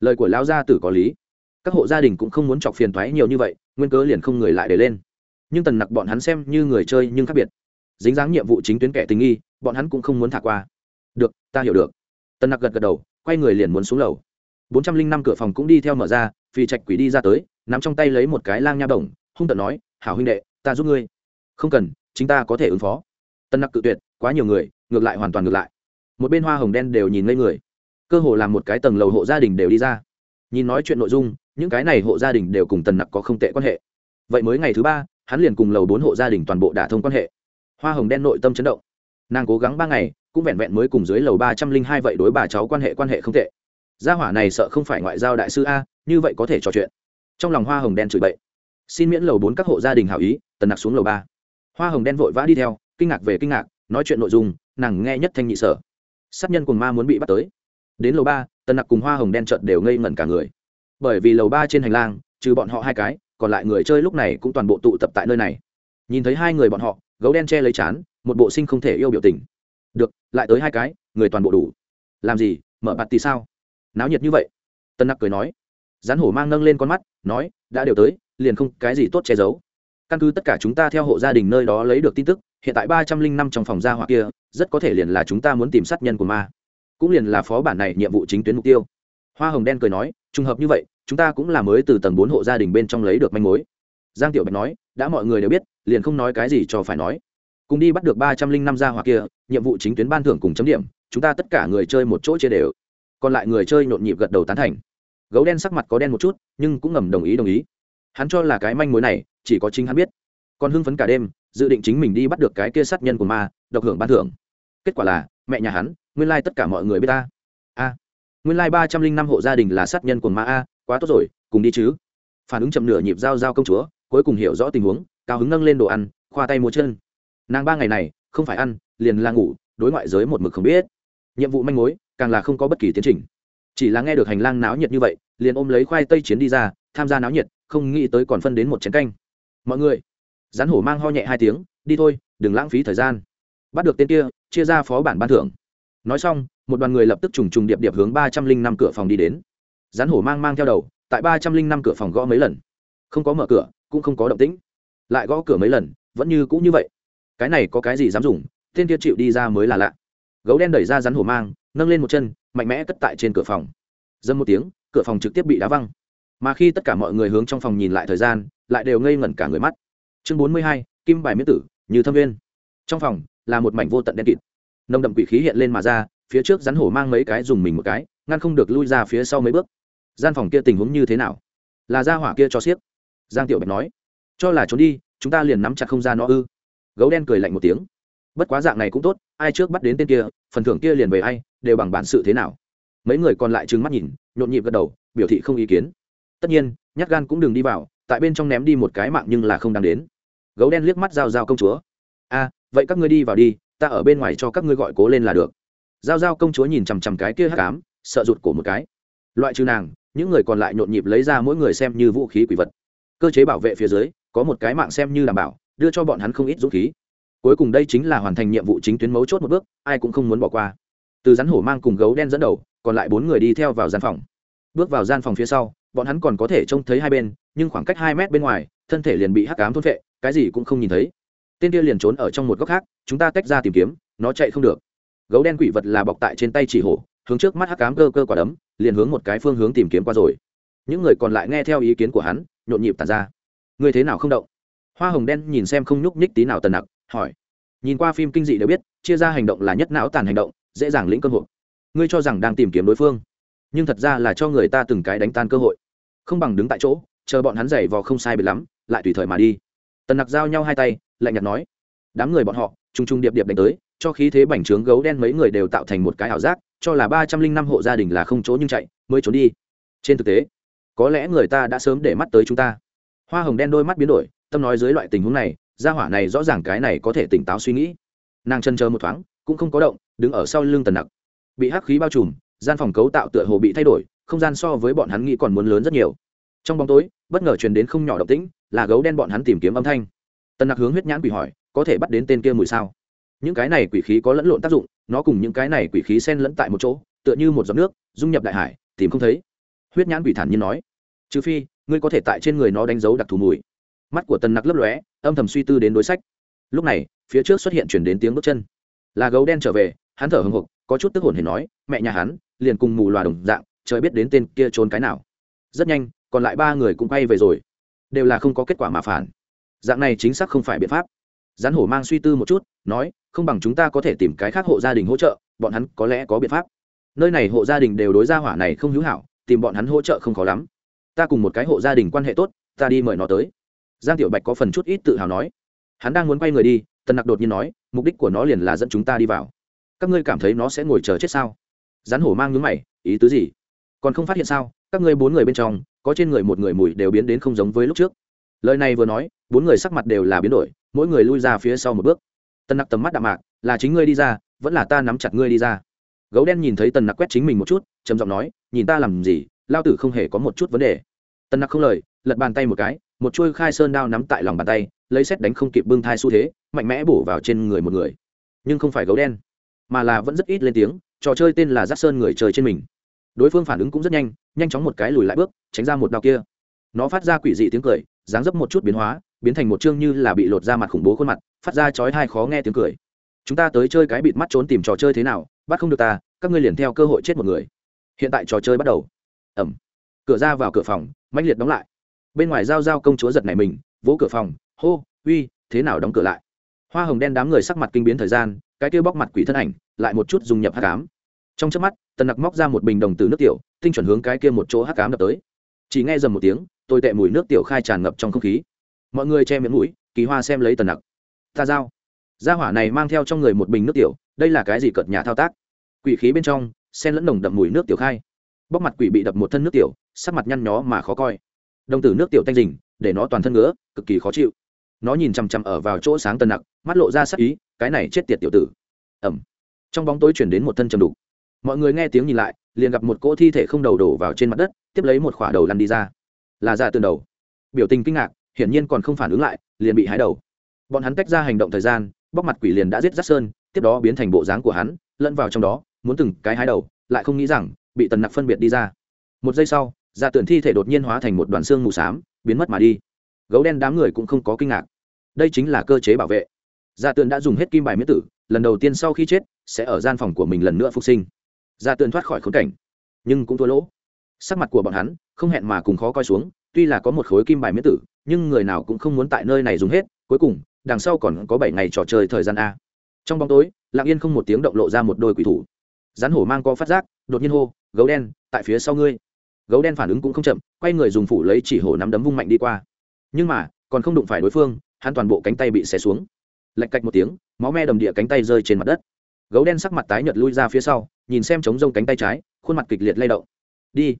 Lời của lao gia tử có lý. Các hộ gia đình cũng không muốn chọc phiền thoái nhiều như vậy, nguyên cớ liền không người lại để lên. Nhưng tần nặc bọn hắn xem như người chơi nhưng khác biệt. Dính dáng nhiệm vụ chính tuyến kẻ tình nghi, bọn hắn cũng không muốn thả qua. Được, ta hiểu được tần nặc gật gật đầu, quay người liền muốn xuống lầu. Bốn trăm linh năm cửa phòng cũng đi theo mở ra, phi trạch quỷ đi ra tới, nắm trong tay lấy một cái lang nha bổng hung tận nói, hảo huynh đệ, ta giúp ngươi. Không cần, chính ta có thể ứng phó. Tân nặc cự tuyệt, quá nhiều người, ngược lại hoàn toàn ngược lại. Một bên hoa hồng đen đều nhìn ngây người. Cơ hồ làm một cái tầng lầu hộ gia đình đều đi ra. Nhìn nói chuyện nội dung, những cái này hộ gia đình đều cùng tần nặc có không tệ quan hệ. Vậy mới ngày thứ ba, hắn liền cùng lầu bốn hộ gia đình toàn bộ đả thông quan hệ. Hoa hồng đen nội tâm chấn động nàng cố gắng ba ngày, cũng vẹn vẹn mới cùng dưới lầu ba trăm linh hai vậy đối bà cháu quan hệ quan hệ không tệ. Gia hỏa này sợ không phải ngoại giao đại sư a, như vậy có thể trò chuyện. Trong lòng hoa hồng đen chửi bậy. Xin miễn lầu bốn các hộ gia đình hảo ý, tần nặc xuống lầu ba. Hoa hồng đen vội vã đi theo, kinh ngạc về kinh ngạc, nói chuyện nội dung, nàng nghe nhất thanh nhị sở. Sát nhân cùng ma muốn bị bắt tới. Đến lầu ba, tần nặc cùng hoa hồng đen trợt đều ngây ngẩn cả người. Bởi vì lầu ba trên hành lang, trừ bọn họ hai cái, còn lại người chơi lúc này cũng toàn bộ tụ tập tại nơi này. Nhìn thấy hai người bọn họ, gấu đen che lấy chán một bộ sinh không thể yêu biểu tình. Được, lại tới hai cái, người toàn bộ đủ. Làm gì, mở bạt tì sao? Náo nhiệt như vậy. Tân nặc cười nói. Rắn hổ mang nâng lên con mắt, nói, đã đều tới, liền không cái gì tốt che giấu. Căn cứ tất cả chúng ta theo hộ gia đình nơi đó lấy được tin tức, hiện tại ba trăm linh năm trong phòng gia hỏa kia, rất có thể liền là chúng ta muốn tìm sát nhân của ma. Cũng liền là phó bản này nhiệm vụ chính tuyến mục tiêu. Hoa hồng đen cười nói, trùng hợp như vậy, chúng ta cũng là mới từ tầng bốn hộ gia đình bên trong lấy được manh mối. Giang tiểu bạch nói, đã mọi người đều biết, liền không nói cái gì cho phải nói cùng đi bắt được ba trăm linh năm gia hỏa kia, nhiệm vụ chính tuyến ban thưởng cùng chấm điểm, chúng ta tất cả người chơi một chỗ chia đều. Còn lại người chơi nhộn nhịp gật đầu tán thành. Gấu đen sắc mặt có đen một chút, nhưng cũng ngầm đồng ý đồng ý. Hắn cho là cái manh mối này, chỉ có chính hắn biết. Còn hưng phấn cả đêm, dự định chính mình đi bắt được cái kia sát nhân của ma, độc hưởng ban thưởng. Kết quả là, mẹ nhà hắn, nguyên lai tất cả mọi người biết ta. A. Nguyên lai ba trăm linh năm hộ gia đình là sát nhân của ma a, quá tốt rồi, cùng đi chứ. Phản ứng chậm nửa nhịp giao giao công chúa, cuối cùng hiểu rõ tình huống, cao hứng nâng lên đồ ăn, khoa tay múa chân nàng ba ngày này không phải ăn, liền là ngủ, đối ngoại giới một mực không biết. Nhiệm vụ manh mối, càng là không có bất kỳ tiến trình. Chỉ là nghe được hành lang náo nhiệt như vậy, liền ôm lấy khoai tây chiến đi ra, tham gia náo nhiệt, không nghĩ tới còn phân đến một chén canh. Mọi người, rắn hổ mang ho nhẹ hai tiếng, đi thôi, đừng lãng phí thời gian. Bắt được tên kia, chia ra phó bản ban thưởng. Nói xong, một đoàn người lập tức trùng trùng điệp điệp hướng ba trăm linh năm cửa phòng đi đến. Rắn hổ mang mang theo đầu, tại ba trăm linh năm cửa phòng gõ mấy lần. Không có mở cửa, cũng không có động tĩnh. Lại gõ cửa mấy lần, vẫn như cũ như vậy cái này có cái gì dám dùng, tên kia chịu đi ra mới là lạ. Gấu đen đẩy ra rắn hổ mang, nâng lên một chân, mạnh mẽ cất tại trên cửa phòng. Dâm một tiếng, cửa phòng trực tiếp bị đá văng. Mà khi tất cả mọi người hướng trong phòng nhìn lại thời gian, lại đều ngây ngẩn cả người mắt. Chương bốn mươi hai, kim bài miễn tử, như thâm viên. Trong phòng, là một mảnh vô tận đen kịt. Nồng đậm quỷ khí hiện lên mà ra, phía trước rắn hổ mang mấy cái dùng mình một cái, ngăn không được lui ra phía sau mấy bước. Gian phòng kia tình huống như thế nào? Là ra hỏa kia cho xiếc. Giang tiểu bạch nói. Cho là trốn đi, chúng ta liền nắm chặt không ra nó ư? Gấu đen cười lạnh một tiếng. Bất quá dạng này cũng tốt, ai trước bắt đến tên kia, phần thưởng kia liền về ai, đều bằng bản sự thế nào. Mấy người còn lại trừng mắt nhìn, nhộn nhịp gật đầu, biểu thị không ý kiến. Tất nhiên, nhát gan cũng đừng đi vào, tại bên trong ném đi một cái mạng nhưng là không đáng đến. Gấu đen liếc mắt giao giao công chúa. A, vậy các ngươi đi vào đi, ta ở bên ngoài cho các ngươi gọi cố lên là được. Giao giao công chúa nhìn chằm chằm cái kia hắc ám, sợ rụt cổ một cái. Loại trừ nàng, những người còn lại nhộn nhịp lấy ra mỗi người xem như vũ khí quỷ vật. Cơ chế bảo vệ phía dưới, có một cái mạng xem như đảm bảo đưa cho bọn hắn không ít dũng khí. Cuối cùng đây chính là hoàn thành nhiệm vụ chính tuyến mấu chốt một bước, ai cũng không muốn bỏ qua. Từ rắn hổ mang cùng gấu đen dẫn đầu, còn lại bốn người đi theo vào gian phòng. Bước vào gian phòng phía sau, bọn hắn còn có thể trông thấy hai bên, nhưng khoảng cách hai mét bên ngoài, thân thể liền bị hắc cám thôn vệ cái gì cũng không nhìn thấy. Tên kia liền trốn ở trong một góc khác, chúng ta tách ra tìm kiếm, nó chạy không được. Gấu đen quỷ vật là bọc tại trên tay chỉ hổ, hướng trước mắt hắc cám cơ cơ quả đấm, liền hướng một cái phương hướng tìm kiếm qua rồi. Những người còn lại nghe theo ý kiến của hắn, nhộn nhịp tàn ra. Người thế nào không động? Hoa hồng đen nhìn xem không nhúc nhích tí nào tần nặc, hỏi. Nhìn qua phim kinh dị đều biết, chia ra hành động là nhất não tàn hành động, dễ dàng lĩnh cơ hội ngươi cho rằng đang tìm kiếm đối phương, nhưng thật ra là cho người ta từng cái đánh tan cơ hội. Không bằng đứng tại chỗ, chờ bọn hắn giày vò không sai biệt lắm, lại tùy thời mà đi. Tần nặc giao nhau hai tay, lạnh nhạt nói. Đám người bọn họ t r u n g t r u n g điệp điệp đánh tới, cho khí thế bành trướng gấu đen mấy người đều tạo thành một cái ảo giác, cho là ba trăm linh năm hộ gia đình là không chỗ nhưng chạy, mới trốn đi. Trên thực tế, có lẽ người ta đã sớm để mắt tới chúng ta. Hoa hồng đen đôi mắt biến đổi tâm nói dưới loại tình huống này, gia hỏa này rõ ràng cái này có thể tỉnh táo suy nghĩ. Nàng chân chờ một thoáng, cũng không có động, đứng ở sau lưng tần nặc. Bị hắc khí bao trùm, gian phòng cấu tạo tựa hồ bị thay đổi, không gian so với bọn hắn nghĩ còn muốn lớn rất nhiều. Trong bóng tối, bất ngờ truyền đến không nhỏ động tĩnh, là gấu đen bọn hắn tìm kiếm âm thanh. Tần nặc hướng huyết nhãn quỷ hỏi, có thể bắt đến tên kia mùi sao? Những cái này quỷ khí có lẫn lộn tác dụng, nó cùng những cái này quỷ khí sen lẫn tại một chỗ, tựa như một giọt nước, dung nhập đại hải, tìm không thấy. Huyết nhãn quỷ thản nhiên nói, trừ phi, ngươi có thể tại trên người nó đánh dấu đặc thù mùi mắt của tần nặc lấp lóe, âm thầm suy tư đến đối sách. Lúc này, phía trước xuất hiện chuyển đến tiếng bước chân. Là gấu đen trở về, hắn thở hưng hục có chút tức hồn hề nói, mẹ nhà hắn, liền cùng mù loà đồng dạng, trời biết đến tên kia trốn cái nào. Rất nhanh, còn lại ba người cũng quay về rồi. Đều là không có kết quả mà phản. Dạng này chính xác không phải biện pháp. Rắn hổ mang suy tư một chút, nói, không bằng chúng ta có thể tìm cái khác hộ gia đình hỗ trợ, bọn hắn có lẽ có biện pháp. Nơi này hộ gia đình đều đối ra hỏa này không hữu hảo, tìm bọn hắn hỗ trợ không khó lắm. Ta cùng một cái hộ gia đình quan hệ tốt, ta đi mời nó tới giang tiểu bạch có phần chút ít tự hào nói, hắn đang muốn quay người đi. Tần nặc đột nhiên nói, mục đích của nó liền là dẫn chúng ta đi vào. Các ngươi cảm thấy nó sẽ ngồi chờ chết sao? Rắn hổ mang nhúng mày, ý tứ gì? Còn không phát hiện sao? Các ngươi bốn người bên trong, có trên người một người mùi đều biến đến không giống với lúc trước. Lời này vừa nói, bốn người sắc mặt đều là biến đổi, mỗi người lui ra phía sau một bước. Tần nặc tầm mắt đạm mạc, là chính ngươi đi ra, vẫn là ta nắm chặt ngươi đi ra? Gấu đen nhìn thấy tần nặc quét chính mình một chút, trầm giọng nói, nhìn ta làm gì? Lao tử không hề có một chút vấn đề. Tần nặc không lời, lật bàn tay một cái một chuôi khai sơn đao nắm tại lòng bàn tay, lấy xét đánh không kịp bưng thai xu thế, mạnh mẽ bổ vào trên người một người. Nhưng không phải gấu đen, mà là vẫn rất ít lên tiếng, trò chơi tên là giác sơn người trời trên mình. Đối phương phản ứng cũng rất nhanh nhanh chóng một cái lùi lại bước, tránh ra một đao kia. Nó phát ra quỷ dị tiếng cười, dáng dấp một chút biến hóa, biến thành một chương như là bị lột ra mặt khủng bố khuôn mặt, phát ra chói hai khó nghe tiếng cười. Chúng ta tới chơi cái bịt mắt trốn tìm trò chơi thế nào, bắt không được ta, các ngươi liền theo cơ hội chết một người. Hiện tại trò chơi bắt đầu. Ẩm. Cửa ra vào cửa phòng, mãnh liệt đóng lại bên ngoài giao giao công chúa giật này mình, vỗ cửa phòng, hô, uy, thế nào đóng cửa lại? Hoa hồng đen đám người sắc mặt kinh biến thời gian, cái kêu bóc mặt quỷ thân ảnh, lại một chút dùng nhập hát cám trong trước mắt, tần nặc móc ra một bình đồng từ nước tiểu, tinh chuẩn hướng cái kia một chỗ hắc cám đập tới. Chỉ nghe dầm một tiếng tôi tệ mùi nước tiểu khai tràn ngập trong không khí. Mọi người che miệng mũi, kỳ hoa xem lấy tần nặc. Ta dao gia hỏa này mang theo trong người một bình nước tiểu, đây là cái gì cợt nhà thao tác? Quỷ khí bên trong sen lẫn nồng đậm mùi nước tiểu khai. Bóc mặt quỷ bị đập một thân nước tiểu, sắc mặt nhăn nhó mà khó coi đồng tử nước tiểu tanh rình, để nó toàn thân ngứa, cực kỳ khó chịu. Nó nhìn chằm chằm ở vào chỗ sáng tần nặc, mắt lộ ra sắc ý, cái này chết tiệt tiểu tử. Ẩm trong bóng tối chuyển đến một thân trầm đục. Mọi người nghe tiếng nhìn lại, liền gặp một cỗ thi thể không đầu đổ vào trên mặt đất, tiếp lấy một khỏa đầu lăn đi ra. Là dạ ra từ đầu. Biểu tình kinh ngạc, hiển nhiên còn không phản ứng lại, liền bị hái đầu. Bọn hắn tách ra hành động thời gian, bóc mặt quỷ liền đã giết rát sơn, tiếp đó biến thành bộ dáng của hắn, lẫn vào trong đó, muốn từng cái hái đầu, lại không nghĩ rằng, bị tần nặc phân biệt đi ra. Một giây sau dạ tường thi thể đột nhiên hóa thành một đoàn xương mù s á m biến mất mà đi. Gấu đen đám người cũng không có kinh ngạc. Đây chính là cơ chế bảo vệ. Dạ tường đã dùng hết kim bài miễn tử, lần đầu tiên sau khi chết, sẽ ở gian phòng của mình lần nữa phục sinh. Ra tường thoát khỏi khốn cảnh, nhưng cũng thua lỗ. Sắc mặt của bọn hắn không hẹn mà cùng khó coi xuống, tuy là có một khối kim bài miễn tử, nhưng người nào cũng không muốn tại nơi này dùng hết, cuối cùng, đằng sau còn có bảy ngày trò chơi thời gian a. Trong bóng tối, lặng yên không một tiếng động lộ ra một đôi quỷ thủ. Rắn hổ mang co phát giác, đột nhiên hô, gấu đen, tại phía sau ngươi gấu đen phản ứng cũng không chậm, quay người dùng phủ lấy chỉ hổ nắm đấm vung mạnh đi qua. Nhưng mà, còn không đụng phải đối phương, hắn toàn bộ cánh tay bị xé xuống. Lạch cạch một tiếng, máu me đầm địa cánh tay rơi trên mặt đất. Gấu đen sắc mặt tái nhợt lui ra phía sau, nhìn xem chống rông cánh tay trái, khuôn mặt kịch liệt lay động. Đi.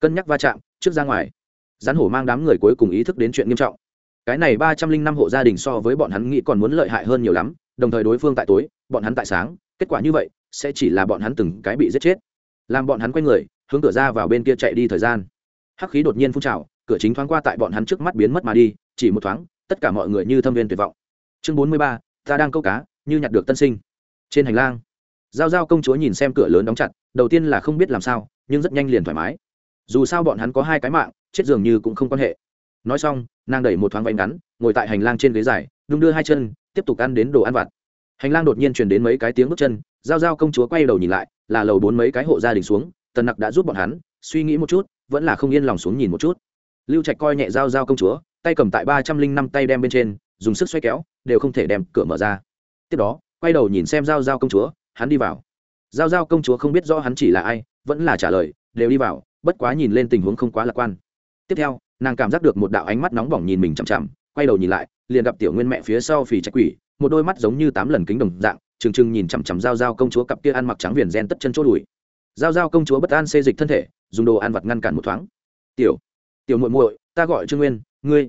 Cân nhắc va chạm, trước ra ngoài. Rắn hổ mang đám người cuối cùng ý thức đến chuyện nghiêm trọng. Cái này ba trăm linh năm hộ gia đình so với bọn hắn nghĩ còn muốn lợi hại hơn nhiều lắm, đồng thời đối phương tại tối, bọn hắn tại sáng, kết quả như vậy, sẽ chỉ là bọn hắn từng cái bị giết chết. Làm bọn hắn quay người hướng cửa ra vào bên kia chạy đi thời gian. Hắc khí đột nhiên phun trào, cửa chính thoáng qua tại bọn hắn trước mắt biến mất mà đi, chỉ một thoáng, tất cả mọi người như thâm viên tuyệt vọng. Chương bốn mươi ba, ta đang câu cá, như nhặt được tân sinh. Trên hành lang, giao giao công chúa nhìn xem cửa lớn đóng chặt, đầu tiên là không biết làm sao, nhưng rất nhanh liền thoải mái. Dù sao bọn hắn có hai cái mạng, chết dường như cũng không quan hệ. Nói xong, nàng đẩy một thoáng váy ngắn, ngồi tại hành lang trên ghế dài, đung đưa hai chân, tiếp tục ăn đến đồ ăn vặt. Hành lang đột nhiên truyền đến mấy cái tiếng bước chân, giao giao công chúa quay đầu nhìn lại, là lầu bốn mấy cái hộ gia đình xuống tần nặc đã giúp bọn hắn, suy nghĩ một chút, vẫn là không yên lòng xuống nhìn một chút. Lưu trạch coi nhẹ giao giao công chúa, tay cầm tại ba trăm linh năm tay đem bên trên, dùng sức xoay kéo, đều không thể đem cửa mở ra. Tiếp đó, quay đầu nhìn xem giao giao công chúa, hắn đi vào. Giao giao công chúa không biết rõ hắn chỉ là ai, vẫn là trả lời, đều đi vào, bất quá nhìn lên tình huống không quá lạc quan. Tiếp theo, nàng cảm giác được một đạo ánh mắt nóng bỏng nhìn mình chằm chằm, quay đầu nhìn lại, liền gặp tiểu nguyên mẹ phía sau phì trạch quỷ, một đôi mắt giống như tám lần kính đồng dạng, trừng trừng nhìn chằm chằm giao giao công chúa cặp kia ăn mặc trắng viền gen tất chân chỗ đùi giao giao công chúa bất an xê dịch thân thể, dùng đồ ăn vặt ngăn cản một thoáng. Tiểu tiểu muội muội, ta gọi trương nguyên, ngươi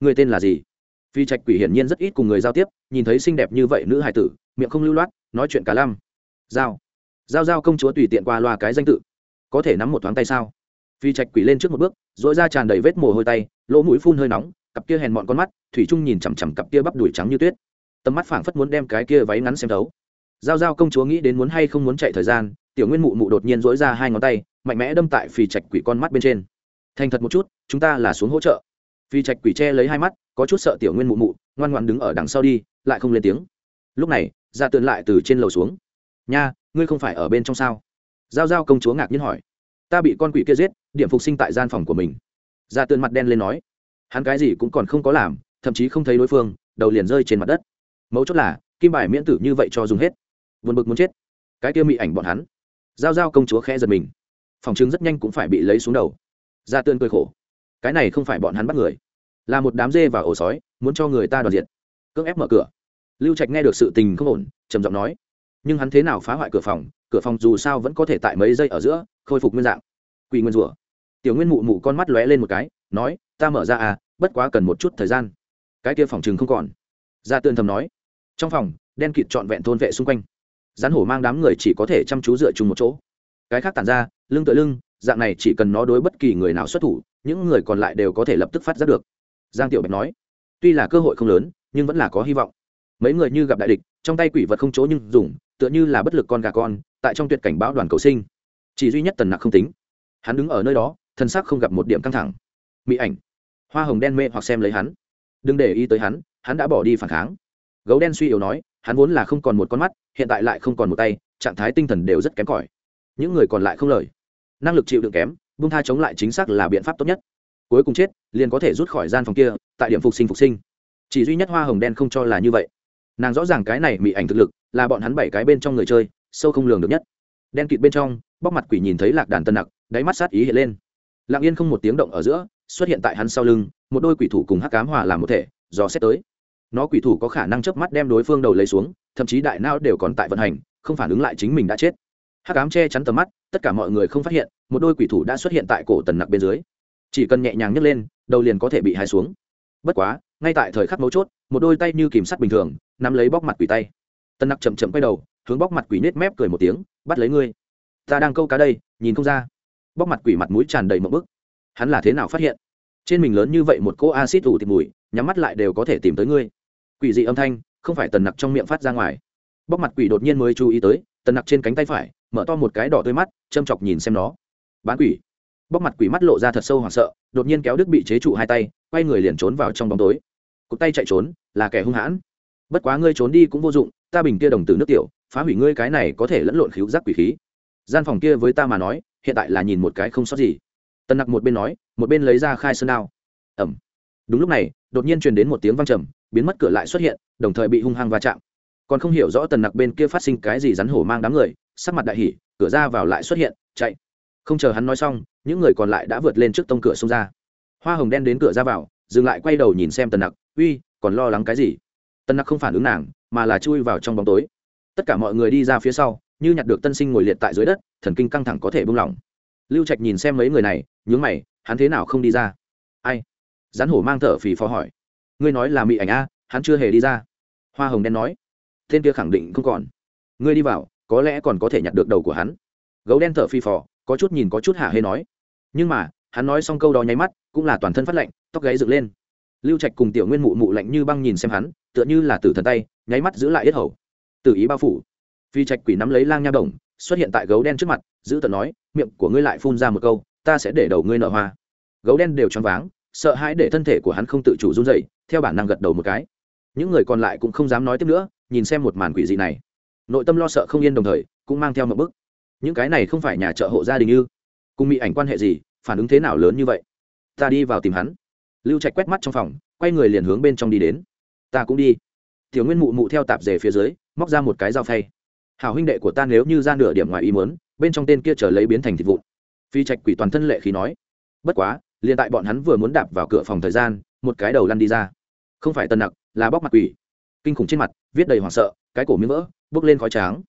ngươi tên là gì? Phi trạch quỷ hiển nhiên rất ít cùng người giao tiếp, nhìn thấy xinh đẹp như vậy nữ hài tử, miệng không lưu loát, nói chuyện cả lăm. Giao giao giao công chúa tùy tiện qua loa cái danh tự, có thể nắm một thoáng tay sao? Phi trạch quỷ lên trước một bước dội ra tràn đầy vết mồ hôi tay, lỗ mũi phun hơi nóng, cặp kia hèn mọn con mắt, thủy trung nhìn chằm chằm cặp kia bắp đùi trắng như tuyết. Tầm mắt phảng phất muốn đem cái kia váy ngắn xem thấu. Giao giao công chúa nghĩ đến muốn hay không muốn chạy thời gian tiểu nguyên mụ mụ đột nhiên dỗi ra hai ngón tay, mạnh mẽ đâm tại phi trạch quỷ con mắt bên trên. Thành thật một chút, chúng ta là xuống hỗ trợ. Phi trạch quỷ che lấy hai mắt, có chút sợ tiểu nguyên mụ mụ, ngoan ngoan đứng ở đằng sau đi, lại không lên tiếng. Lúc này ra tường lại từ trên lầu xuống. Nha, ngươi không phải ở bên trong sao? Giao giao công chúa ngạc nhiên hỏi. Ta bị con quỷ kia giết, điểm phục sinh tại gian phòng của mình. Ra tường mặt đen lên nói. Hắn cái gì cũng còn không có làm, thậm chí không thấy đối phương, đầu liền rơi trên mặt đất. Mấu chốt là, kim bài miễn tử như vậy cho dùng hết. Vượt bực muốn chết. Cái kia mị ảnh bọn hắn giao giao công chúa khẽ giật mình. Phòng chứng rất nhanh cũng phải bị lấy xuống đầu. Ra tường cười khổ. Cái này không phải bọn hắn bắt người. Là một đám dê và ổ sói, muốn cho người ta đoàn diện. Cưỡng ép mở cửa. Lưu trạch nghe được sự tình không ổn, trầm giọng nói. Nhưng hắn thế nào phá hoại cửa phòng? Cửa phòng dù sao vẫn có thể tại mấy giây ở giữa, khôi phục nguyên dạng. Quỷ nguyên rủa. Tiểu nguyên mụ mụ con mắt lóe lên một cái, nói, ta mở ra à bất quá cần một chút thời gian. Cái kia phòng chừng không còn. Ra tươn thầm nói. Trong phòng, đen kịt trọn vẹn thôn vệ xung quanh rắn hổ mang đám người chỉ có thể chăm chú dựa chung một chỗ. Cái khác tản ra, lưng tựa lưng, dạng này chỉ cần nó đối bất kỳ người nào xuất thủ, những người còn lại đều có thể lập tức phát giác được. Giang tiểu bạch nói, tuy là cơ hội không lớn, nhưng vẫn là có hy vọng. Mấy người như gặp đại địch, trong tay quỷ vật không chỗ nhưng dùng, tựa như là bất lực con gà con, tại trong tuyệt cảnh báo đoàn cầu sinh. Chỉ duy nhất tần nặc không tính. Hắn đứng ở nơi đó, thân xác không gặp một điểm căng thẳng. Mỹ ảnh. Hoa hồng đen mê hoặc xem lấy hắn. Đừng để ý tới hắn hắn đã bỏ đi phản kháng. Gấu đen suy yếu nói hắn vốn là không còn một con mắt, hiện tại lại không còn một tay, trạng thái tinh thần đều rất kém cỏi. Những người còn lại không lời. Năng lực chịu đựng kém bung tha chống lại chính xác là biện pháp tốt nhất. Cuối cùng chết, liền có thể rút khỏi gian phòng kia, tại điểm phục sinh phục sinh. Chỉ duy nhất hoa hồng đen không cho là như vậy. Nàng rõ ràng cái này bị ảnh thực lực, là bọn hắn bảy cái bên trong người chơi, sâu không lường được nhất. Đen kịt bên trong, bóc mặt quỷ nhìn thấy lạc đàn tân nặc, đáy mắt sát ý hiện lên. Lặng yên không một tiếng động ở giữa, xuất hiện tại hắn sau lưng, một đôi quỷ thủ cùng hắc cám hòa làm một thể do xét tới nó quỷ thủ có khả năng chớp mắt đem đối phương đầu lấy xuống, thậm chí đại não đều còn tại vận hành, không phản ứng lại chính mình đã chết. Hắc cám che chắn tầm mắt, tất cả mọi người không phát hiện, một đôi quỷ thủ đã xuất hiện tại cổ tần nặc bên dưới. Chỉ cần nhẹ nhàng nhấc lên, đầu liền có thể bị hai xuống. Bất quá, ngay tại thời khắc mấu chốt, một đôi tay như kìm sắt bình thường, nắm lấy bóc mặt quỷ tay. Tần nặc chậm chậm quay đầu, hướng bóc mặt quỷ nết mép cười một tiếng, bắt lấy ngươi. Ta đang câu cá đây, nhìn không ra. Bóc mặt quỷ mặt mũi tràn đầy một bức. Hắn là thế nào phát hiện? Trên mình lớn như vậy một cô acid ủ thịt mùi, nhắm mắt lại đều có thể tìm tới ngươi quỷ dị âm thanh, không phải tần nặc trong miệng phát ra ngoài. Bóc mặt quỷ đột nhiên mới chú ý tới, tần nặc trên cánh tay phải, mở to một cái đỏ tươi mắt, châm chọc nhìn xem nó. Bán quỷ. Bóc mặt quỷ mắt lộ ra thật sâu hoảng sợ, đột nhiên kéo đức bị chế trụ hai tay, quay người liền trốn vào trong bóng tối. Cụt tay chạy trốn, là kẻ hung hãn. Bất quá ngươi trốn đi cũng vô dụng, ta bình kia đồng tử nước tiểu, phá hủy ngươi cái này có thể lẫn lộn khíu giác quỷ khí. Gian phòng kia với ta mà nói, hiện tại là nhìn một cái không sót gì. Tần nặc một bên nói, một bên lấy ra khai sơn đao. Ẩm. Đúng lúc này, đột nhiên truyền đến một tiếng văng trầm biến mất cửa lại xuất hiện, đồng thời bị hung hăng va chạm. Còn không hiểu rõ tần nặc bên kia phát sinh cái gì rắn hổ mang đám người, sắc mặt đại hỉ, cửa ra vào lại xuất hiện, chạy. Không chờ hắn nói xong, những người còn lại đã vượt lên trước tông cửa xông ra. Hoa hồng đen đến cửa ra vào, dừng lại quay đầu nhìn xem tần nặc, uy, còn lo lắng cái gì? Tần nặc không phản ứng nàng, mà là chui vào trong bóng tối. Tất cả mọi người đi ra phía sau, như nhặt được tân sinh ngồi liệt tại dưới đất, thần kinh căng thẳng có thể buông lỏng. Lưu trạch nhìn xem mấy người này, nhướng mày, hắn thế nào không đi ra? Ai? Rắn hổ mang thở phì phò hỏi ngươi nói là mị ảnh a, hắn chưa hề đi ra. Hoa hồng đen nói, tên kia khẳng định không còn. Ngươi đi vào, có lẽ còn có thể nhặt được đầu của hắn. Gấu đen thở phì phò, có chút nhìn có chút hả hê nói. Nhưng mà, hắn nói xong câu đó nháy mắt, cũng là toàn thân phát lạnh, tóc gáy dựng lên. Lưu trạch cùng tiểu nguyên mụ mụ lạnh như băng nhìn xem hắn, tựa như là tử thần tay, nháy mắt giữ lại yết hầu. Tự ý bao phủ. Phi trạch quỷ nắm lấy lang nha đồng, xuất hiện tại gấu đen trước mặt, giữ tận nói, miệng của ngươi lại phun ra một câu, ta sẽ để đầu ngươi nợ hoa. Gấu đen đều choáng váng sợ hãi để thân thể của hắn không tự chủ run dậy theo bản năng gật đầu một cái. Những người còn lại cũng không dám nói tiếp nữa, nhìn xem một màn quỷ dị này. Nội tâm lo sợ không yên đồng thời, cũng mang theo một bức. Những cái này không phải nhà trợ hộ gia đình ư? Cùng bị ảnh quan hệ gì, phản ứng thế nào lớn như vậy? Ta đi vào tìm hắn. Lưu trạch quét mắt trong phòng, quay người liền hướng bên trong đi đến. Ta cũng đi. Tiểu nguyên mụ mụ theo tạp dề phía dưới, móc ra một cái dao phay. Hảo huynh đệ của ta nếu như ra nửa điểm ngoài ý muốn, bên trong tên kia trở lấy biến thành thịt vụn. Phi trạch quỷ toàn thân lệ khí nói. Bất quá liền tại bọn hắn vừa muốn đạp vào cửa phòng thời gian, một cái đầu lăn đi ra. Không phải tân nặc, là bóc mặt quỷ. Kinh khủng trên mặt, viết đầy hoảng sợ, cái cổ miếng vỡ, bước lên khói tráng.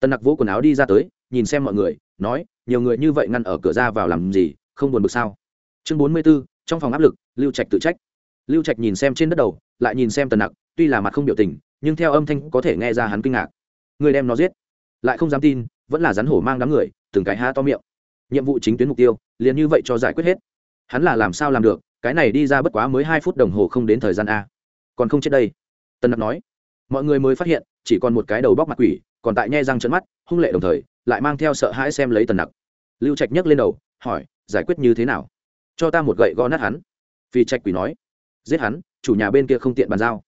Tân nặc vỗ quần áo đi ra tới, nhìn xem mọi người, nói, nhiều người như vậy ngăn ở cửa ra vào làm gì, không buồn bực sao? Chương bốn mươi b ố trong phòng áp lực, lưu trạch tự trách. Lưu trạch nhìn xem trên đất đầu, lại nhìn xem tần nặc, tuy là mặt không biểu tình, nhưng theo âm thanh có thể nghe ra hắn kinh ngạc. Người đem nó giết. Lại không dám tin, vẫn là rắn hổ mang đám người, từng cái há to miệng. Nhiệm vụ chính tuyến mục tiêu, liền như vậy cho giải quyết hết hắn là làm sao làm được, cái này đi ra bất quá mới hai phút đồng hồ không đến thời gian a. Còn không chết đây. Tân nặc nói. Mọi người mới phát hiện, chỉ còn một cái đầu bóc mặt quỷ, còn tại nhe răng trận mắt, hung lệ đồng thời, lại mang theo sợ hãi xem lấy tần nặc. Lưu trạch nhấc lên đầu, hỏi, giải quyết như thế nào? Cho ta một gậy gõ nát hắn. Phi trạch quỷ nói. Giết hắn, chủ nhà bên kia không tiện bàn giao.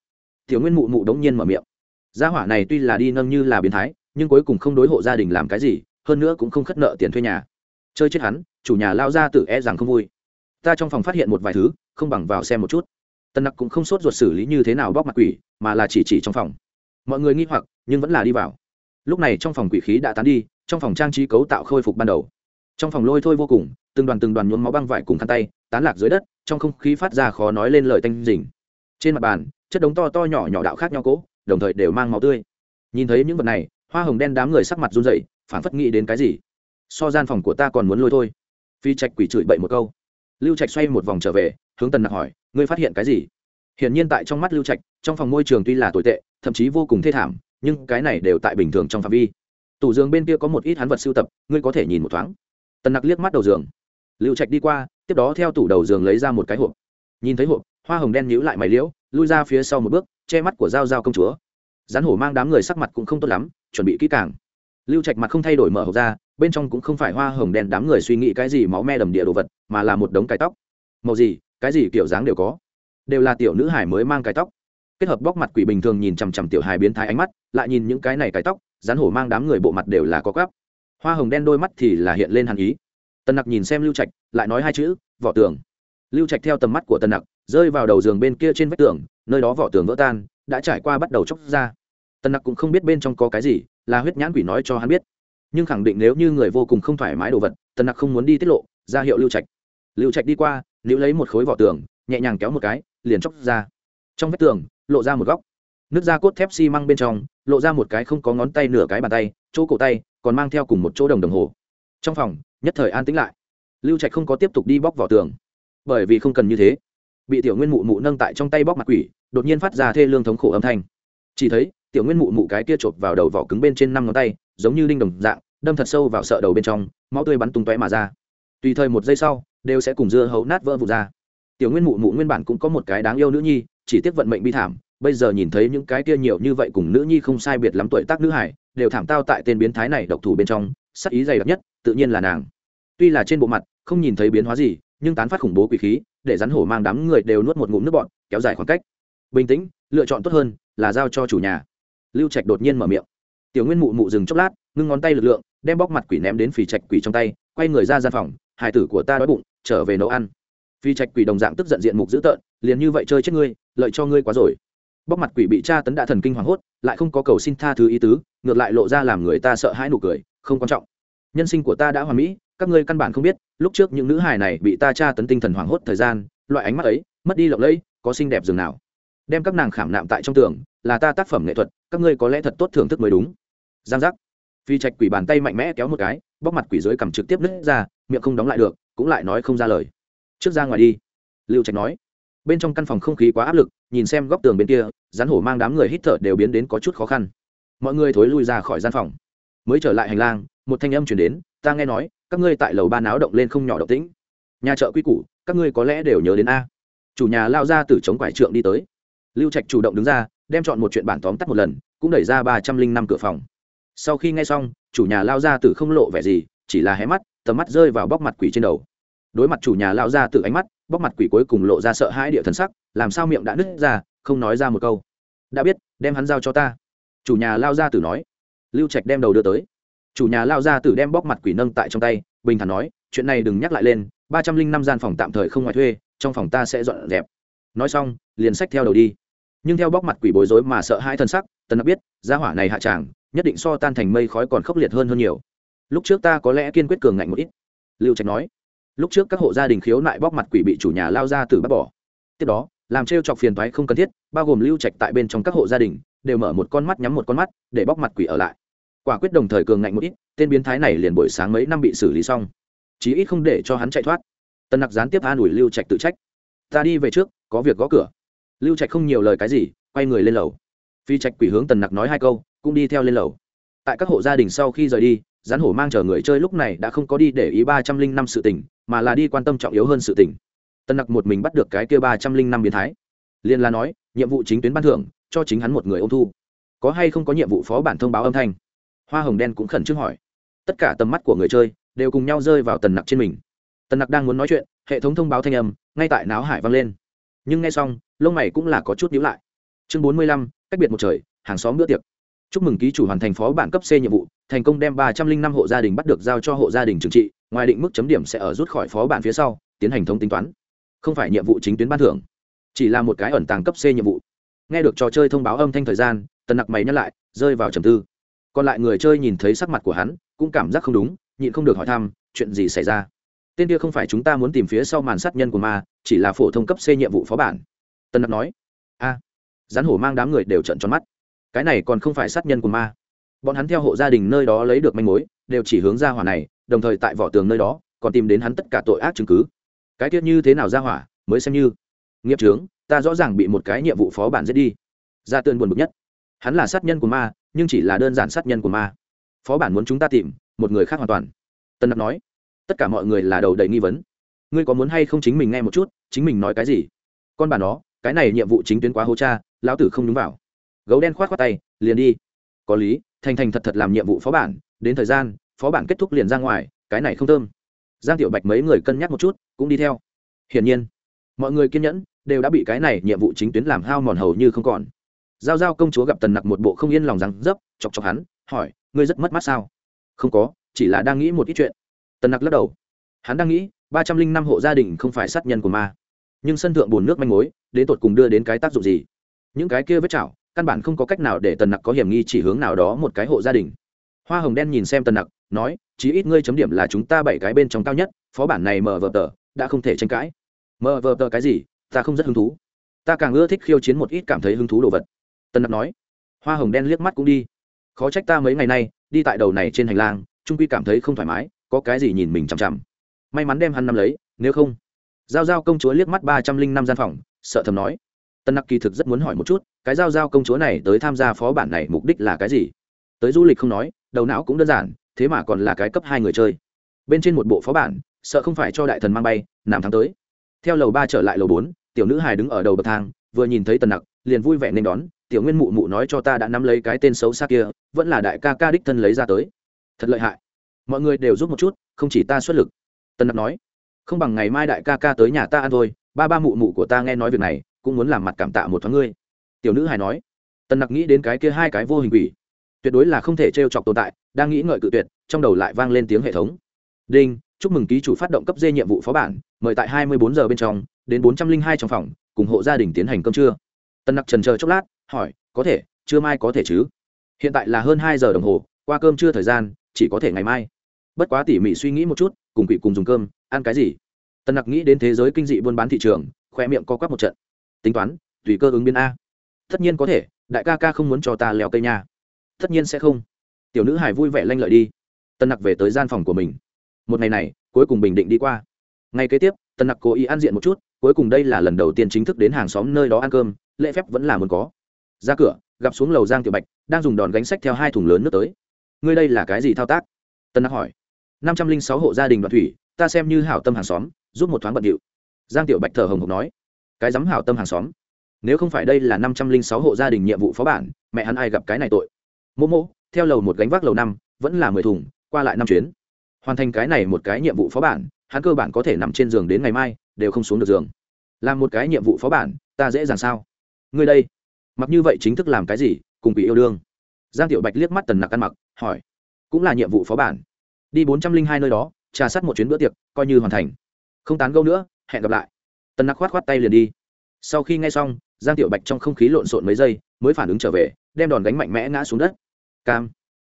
Thiếu nguyên mụ mụ đống nhiên mở miệng. Gia hỏa này tuy là đi nâng như là biến thái, nhưng cuối cùng không đối hộ gia đình làm cái gì, hơn nữa cũng không khất nợ tiền thuê nhà. Chơi chết hắn, chủ nhà lao ra tự e rằng không vui ta trong phòng phát hiện một vài thứ, không bằng vào xem một chút. Tân nặc cũng không sốt ruột xử lý như thế nào bóc mặt quỷ, mà là chỉ chỉ trong phòng. Mọi người nghi hoặc, nhưng vẫn là đi vào. Lúc này trong phòng quỷ khí đã tán đi, trong phòng trang trí cấu tạo khôi phục ban đầu. Trong phòng lôi thôi vô cùng, từng đoàn từng đoàn nhuốm máu băng vải cùng khăn tay, tán lạc dưới đất, trong không khí phát ra khó nói lên lời tanh rình trên mặt bàn, chất đống to to nhỏ nhỏ đạo khác nhau cỗ đồng thời đều mang máu tươi. Nhìn thấy những vật này, hoa hồng đen đám người sắc mặt run rẩy phản phất nghĩ đến cái gì. So gian phòng của ta còn muốn lôi thôi. Phi trạch quỷ chửi bậy một câu lưu trạch xoay một vòng trở về, hướng tần nặc hỏi, ngươi phát hiện cái gì? Hiển nhiên tại trong mắt lưu trạch, trong phòng môi trường tuy là tồi tệ, thậm chí vô cùng thê thảm, nhưng cái này đều tại bình thường trong phạm vi. Tủ giường bên kia có một ít hắn vật sưu tập, ngươi có thể nhìn một thoáng. Tần nặc liếc mắt đầu giường. Lưu trạch đi qua, tiếp đó theo tủ đầu giường lấy ra một cái hộp. Nhìn thấy hộp, hoa hồng đen nhíu lại mày liễu, lui ra phía sau một bước, che mắt của giao giao công chúa. Rắn hổ mang đám người sắc mặt cũng không tốt lắm, chuẩn bị kỹ càng. Lưu trạch mặt không thay đổi mở hộp ra bên trong cũng không phải hoa hồng đen đám người suy nghĩ cái gì máu me đầm địa đồ vật, mà là một đống cái tóc. Màu gì, cái gì kiểu dáng đều có. Đều là tiểu nữ hải mới mang cái tóc. Kết hợp bóc mặt quỷ bình thường nhìn chằm chằm tiểu hài biến thái ánh mắt, lại nhìn những cái này cái tóc, rắn hổ mang đám người bộ mặt đều là có gắp hoa hồng đen đôi mắt thì là hiện lên hàn ý. Tần nặc nhìn xem lưu trạch, lại nói hai chữ vỏ tường. Lưu trạch theo tầm mắt của tần nặc, rơi vào đầu giường bên kia trên vách tường, nơi đó vỏ tường vỡ tan, đã trải qua bắt đầu chóc ra. Tần nặc cũng không biết bên trong có cái gì, là huyết nhãn quỷ nói cho hắn biết nhưng khẳng định nếu như người vô cùng không thoải mái đồ vật, tần nặc không muốn đi tiết lộ, ra hiệu lưu trạch. Lưu trạch đi qua nếu lấy một khối vỏ tường, nhẹ nhàng kéo một cái, liền chóc ra. Trong vách tường, lộ ra một góc. Nước da cốt thép xi măng bên trong, lộ ra một cái không có ngón tay nửa cái bàn tay, chỗ cổ tay còn mang theo cùng một chỗ đồng đồng hồ. Trong phòng, nhất thời an tĩnh lại. Lưu trạch không có tiếp tục đi bóc vỏ tường, bởi vì không cần như thế. Bị tiểu nguyên mụ mụ nâng tại trong tay bóc mặt quỷ, đột nhiên phát ra thê lương thống khổ âm thanh. Chỉ thấy, tiểu nguyên mụ mụ cái kia chộp vào đầu vỏ cứng bên trên năm ngón tay giống như đinh đồng dạng, đâm thật sâu vào sợ đầu bên trong, máu tươi bắn tung tóe mà ra. Tùy thời một giây sau, đều sẽ cùng dưa hấu nát vỡ vụt ra. Tiểu nguyên mụ mụ nguyên bản cũng có một cái đáng yêu nữ nhi, chỉ tiếc vận mệnh bi thảm, bây giờ nhìn thấy những cái kia nhiều như vậy cùng nữ nhi không sai biệt lắm tuổi tác nữ hải, đều thảm tao tại tên biến thái này độc thủ bên trong, sắc ý dày đặc nhất, tự nhiên là nàng. Tuy là trên bộ mặt, không nhìn thấy biến hóa gì, nhưng tán phát khủng bố quỷ khí, để rắn hổ mang đám người đều nuốt một ngụm nước bọn kéo dài khoảng cách. Bình tĩnh, lựa chọn tốt hơn, là giao cho chủ nhà. Lưu trạch đột nhiên mở miệng tiểu nguyên mụ mụ dừng chốc lát, ngưng ngón tay lực lượng, đem bóc mặt quỷ ném đến phì trạch quỷ trong tay, quay người ra gian phòng hải tử của ta đói bụng, trở về nấu ăn. Phì trạch quỷ đồng dạng tức giận diện mục dữ tợn, liền như vậy chơi chết ngươi, lợi cho ngươi quá rồi. Bóc mặt quỷ bị tra tấn đã thần kinh hoảng hốt, lại không có cầu xin tha thứ ý tứ, ngược lại lộ ra làm người ta sợ hãi nụ cười, không quan trọng. Nhân sinh của ta đã hoàn mỹ, các ngươi căn bản không biết, lúc trước những nữ hài này bị ta tra tấn tinh thần hoảng hốt thời gian, loại ánh mắt ấy, mất đi lộng lẫy, có xinh đẹp dường nào. Đem các nàng khảm nạm tại trong tường là ta tác phẩm nghệ thuật, các ngươi có lẽ thật tốt thưởng thức mới đúng. Giang giác. Phi trạch quỷ bàn tay mạnh mẽ kéo một cái, bóc mặt quỷ dưới cầm trực tiếp nứt ra, miệng không đóng lại được, cũng lại nói không ra lời. Trước ra ngoài đi. Lưu trạch nói. Bên trong căn phòng không khí quá áp lực, nhìn xem góc tường bên kia, rắn hổ mang đám người hít thở đều biến đến có chút khó khăn. Mọi người thối lui ra khỏi gian phòng. Mới trở lại hành lang, một thanh âm chuyển đến, ta nghe nói, các ngươi tại lầu ba náo động lên không nhỏ động tĩnh. Nhà chợ quy củ, các ngươi có lẽ đều nhớ đến a. Chủ nhà lao ra từ chống quải trượng đi tới. Lưu trạch chủ động đứng ra đem chọn một chuyện bản tóm tắt một lần, cũng đẩy ra ba trăm linh năm cửa phòng. Sau khi nghe xong, chủ nhà lao ra từ không lộ vẻ gì, chỉ là hé mắt, tầm mắt rơi vào bóc mặt quỷ trên đầu. Đối mặt chủ nhà lao ra từ ánh mắt, bóc mặt quỷ cuối cùng lộ ra sợ hãi địa thần sắc, làm sao miệng đã nứt ra, không nói ra một câu. Đã biết, đem hắn giao cho ta. Chủ nhà lao ra tử nói. Lưu trạch đem đầu đưa tới. Chủ nhà lao ra tử đem bóc mặt quỷ nâng tại trong tay, bình thản nói, chuyện này đừng nhắc lại lên, ba trăm linh năm gian phòng tạm thời không ngoài thuê, trong phòng ta sẽ dọn dẹp. Nói xong, liền xách theo đầu đi nhưng theo bóc mặt quỷ bối rối mà sợ hai thân sắc, tần nặc biết, gia hỏa này hạ tràng, nhất định so tan thành mây khói còn khốc liệt hơn hơn nhiều. Lúc trước ta có lẽ kiên quyết cường ngạnh một ít. Lưu trạch nói. Lúc trước các hộ gia đình khiếu nại bóc mặt quỷ bị chủ nhà lao ra từ bắt bỏ. Tiếp đó, làm t chọc phiền thoái không cần thiết, bao gồm lưu trạch tại bên trong các hộ gia đình, đều mở một con mắt nhắm một con mắt, để bóc mặt quỷ ở lại. Quả quyết đồng thời cường ngạnh một ít, tên biến thái này liền buổi sáng mấy năm bị xử lý xong. Chí ít không để cho hắn chạy thoát. Tân nặc gián tiếp an ủi lưu trạch tự trách. Ta đi về trước, có việc gõ cửa lưu trạch không nhiều lời cái gì, quay người lên lầu. Phi trạch quỷ hướng tần nặc nói hai câu, cũng đi theo lên lầu. Tại các hộ gia đình sau khi rời đi rán hổ mang chờ người chơi lúc này đã không có đi để ý ba trăm linh năm sự tỉnh mà là đi quan tâm trọng yếu hơn sự tỉnh Tần nặc một mình bắt được cái kia ba trăm linh năm biến thái. Liên la nói, nhiệm vụ chính tuyến ban thưởng, cho chính hắn một người ôm thu. Có hay không có nhiệm vụ phó bản thông báo âm thanh? Hoa hồng đen cũng khẩn trương hỏi. Tất cả tầm mắt của người chơi đều cùng nhau rơi vào tần nặc trên mình. Tần nặc đang muốn nói chuyện, hệ thống thông báo thanh âm ngay tại náo hải vang lên nhưng nghe xong, lông mày cũng là có chút nhíu lại. Chương bốn mươi lăm, cách biệt một trời, hàng xóm bữa tiệc. Chúc mừng ký chủ hoàn thành phó bản cấp c nhiệm vụ, thành công đem ba trăm linh năm hộ gia đình bắt được giao cho hộ gia đình trừng trị, ngoài định mức chấm điểm sẽ ở rút khỏi phó bản phía sau, tiến hành thống tính toán. Không phải nhiệm vụ chính tuyến ban thưởng, chỉ là một cái ẩn tàng cấp c nhiệm vụ. Nghe được trò chơi thông báo âm thanh thời gian, tần nặc mày nhắc lại, rơi vào trầm tư. Còn lại người chơi nhìn thấy sắc mặt của hắn, cũng cảm giác không đúng, nhịn không được hỏi thăm, chuyện gì xảy ra? Tên kia không phải chúng ta muốn tìm phía sau màn sát nhân của ma chỉ là phổ thông cấp c nhiệm vụ phó bản. Tân nặc nói, a, rắn hổ mang đám người đều trận tròn mắt. Cái này còn không phải sát nhân của ma. Bọn hắn theo hộ gia đình nơi đó lấy được manh mối, đều chỉ hướng ra hỏa này, đồng thời tại vỏ tường nơi đó, còn tìm đến hắn tất cả tội ác chứng cứ. Cái tiết như thế nào ra hỏa, mới xem như. Nghiệp trướng ta rõ ràng bị một cái nhiệm vụ phó bản giết đi. Ra tơn buồn bực nhất. Hắn là sát nhân của ma, nhưng chỉ là đơn giản sát nhân của ma. Phó bản muốn chúng ta tìm, một người khác hoàn toàn. Tân nặc nói, tất cả mọi người là đầu đầy nghi vấn. Ngươi có muốn hay không chính mình nghe một chút chính mình nói cái gì? Con bà nó, cái này nhiệm vụ chính tuyến quá hô cha, lão tử không đúng vào. Gấu đen khoát khoát tay, liền đi. Có lý, thành thành thật thật làm nhiệm vụ phó bản, đến thời gian, phó bản kết thúc liền ra ngoài, cái này không thơm. Giang tiểu bạch mấy người cân nhắc một chút, cũng đi theo. Hiển nhiên, mọi người kiên nhẫn, đều đã bị cái này nhiệm vụ chính tuyến làm hao mòn hầu như không còn. Giao giao công chúa gặp tần nặc một bộ không yên lòng rằng dấp, chọc chọc hắn, hỏi, ngươi rất mất mát sao? Không có, chỉ là đang nghĩ một ít chuyện. Tần nặc lắc đầu. Hắn đang nghĩ ba trăm linh năm hộ gia đình không phải sát nhân của ma. Nhưng sân thượng bùn nước manh mối, đến tột cùng đưa đến cái tác dụng gì? Những cái kia vết chảo, căn bản không có cách nào để tần nặc có hiểm nghi chỉ hướng nào đó một cái hộ gia đình. Hoa hồng đen nhìn xem tần nặc, nói, chí ít ngươi chấm điểm là chúng ta bảy cái bên trong cao nhất, phó bản này mờ vờ tờ, đã không thể tranh cãi. Mờ vờ tờ cái gì? Ta không rất hứng thú. Ta càng ưa thích khiêu chiến một ít cảm thấy hứng thú đồ vật. Tần nặc nói. Hoa hồng đen liếc mắt cũng đi. Khó trách ta mấy ngày nay, đi tại đầu này trên hành lang, trung quy cảm thấy không thoải mái, có cái gì nhìn mình chằm chằm may mắn đem hắn năm lấy, nếu không. Giao giao công chúa liếc mắt ba trăm linh năm gian phòng, sợ thầm nói. Tân nặc kỳ thực rất muốn hỏi một chút, cái giao giao công chúa này tới tham gia phó bản này mục đích là cái gì? Tới du lịch không nói, đầu não cũng đơn giản, thế mà còn là cái cấp hai người chơi. Bên trên một bộ phó bản, sợ không phải cho đại thần mang bay, nằm tháng tới. Theo lầu ba trở lại lầu bốn, tiểu nữ hài đứng ở đầu bậc thang, vừa nhìn thấy tần nặc, liền vui vẻ nên đón, tiểu nguyên mụ mụ nói cho ta đã nắm lấy cái tên xấu xa kia, vẫn là đại ca ca đích thân lấy ra tới. Thật lợi hại. Mọi người đều giúp một chút, không chỉ ta xuất lực. Tân nặc nói, không bằng ngày mai đại ca ca tới nhà ta ăn thôi, ba ba mụ mụ của ta nghe nói việc này, cũng muốn làm mặt cảm tạ một thoáng ngươi. Tiểu nữ hài nói, Tân nặc nghĩ đến cái kia hai cái vô hình quỷ, tuyệt đối là không thể t chọc tồn tại, đang nghĩ ngợi cự tuyệt, trong đầu lại vang lên tiếng hệ thống. Đinh, chúc mừng ký chủ phát động cấp dê nhiệm vụ phó bản, mời tại hai mươi bốn giờ bên trong, đến bốn trăm linh hai trong phòng, cùng hộ gia đình tiến hành cơm trưa. Tân nặc trần chờ chốc lát, hỏi, có thể chưa mai có thể chứ? Hiện tại là hơn hai giờ đồng hồ, qua cơm trưa thời gian, chỉ có thể ngày mai bất quá tỉ mỉ suy nghĩ một chút, cùng quỷ cùng dùng cơm, ăn cái gì? Tần nặc nghĩ đến thế giới kinh dị buôn bán thị trường khoe miệng co quắp một trận. Tính toán, tùy cơ ứng biến a. Tất nhiên có thể, đại ca ca không muốn cho ta leo cây nha. Tất nhiên sẽ không. Tiểu nữ hải vui vẻ lanh lợi đi. Tần nặc về tới gian phòng của mình. Một ngày này, cuối cùng bình định đi qua. Ngày kế tiếp, tần nặc cố ý ăn diện một chút, cuối cùng đây là lần đầu tiên chính thức đến hàng xóm nơi đó ăn cơm, lễ phép vẫn là muốn có. Ra cửa, gặp xuống lầu giang tiểu bạch, đang dùng đòn gánh sách theo hai thùng lớn nước tới. Ngươi đây là cái gì thao tác? Tân nặc hỏi năm trăm linh sáu hộ gia đình đoạn thủy, ta xem như hảo tâm hàng xóm, giúp một thoáng bận điệu. Giang tiểu bạch thở hồng hộc nói, cái dám hảo tâm hàng xóm. Nếu không phải đây là năm trăm linh sáu hộ gia đình nhiệm vụ phó bản, mẹ hắn ai gặp cái này tội. Mô mô, theo lầu một gánh vác lầu năm, vẫn là mười thùng, qua lại năm chuyến. Hoàn thành cái này một cái nhiệm vụ phó bản, hắn cơ bản có thể nằm trên giường đến ngày mai, đều không xuống được giường. Làm một cái nhiệm vụ phó bản, ta dễ dàng sao? Ngươi đây, mặc như vậy chính thức làm cái gì, cùng bị yêu đương. Giang tiểu bạch liếc mắt tần nặc ăn mặc, hỏi, cũng là nhiệm vụ phó bản đi bốn trăm linh hai nơi đó, trà sát một chuyến bữa tiệc, coi như hoàn thành. Không tán gâu nữa, hẹn gặp lại. Tần nặc khoát khoát tay liền đi. Sau khi nghe xong, giang tiểu bạch trong không khí lộn xộn mấy giây, mới phản ứng trở về, đem đòn gánh mạnh mẽ ngã xuống đất. Cam.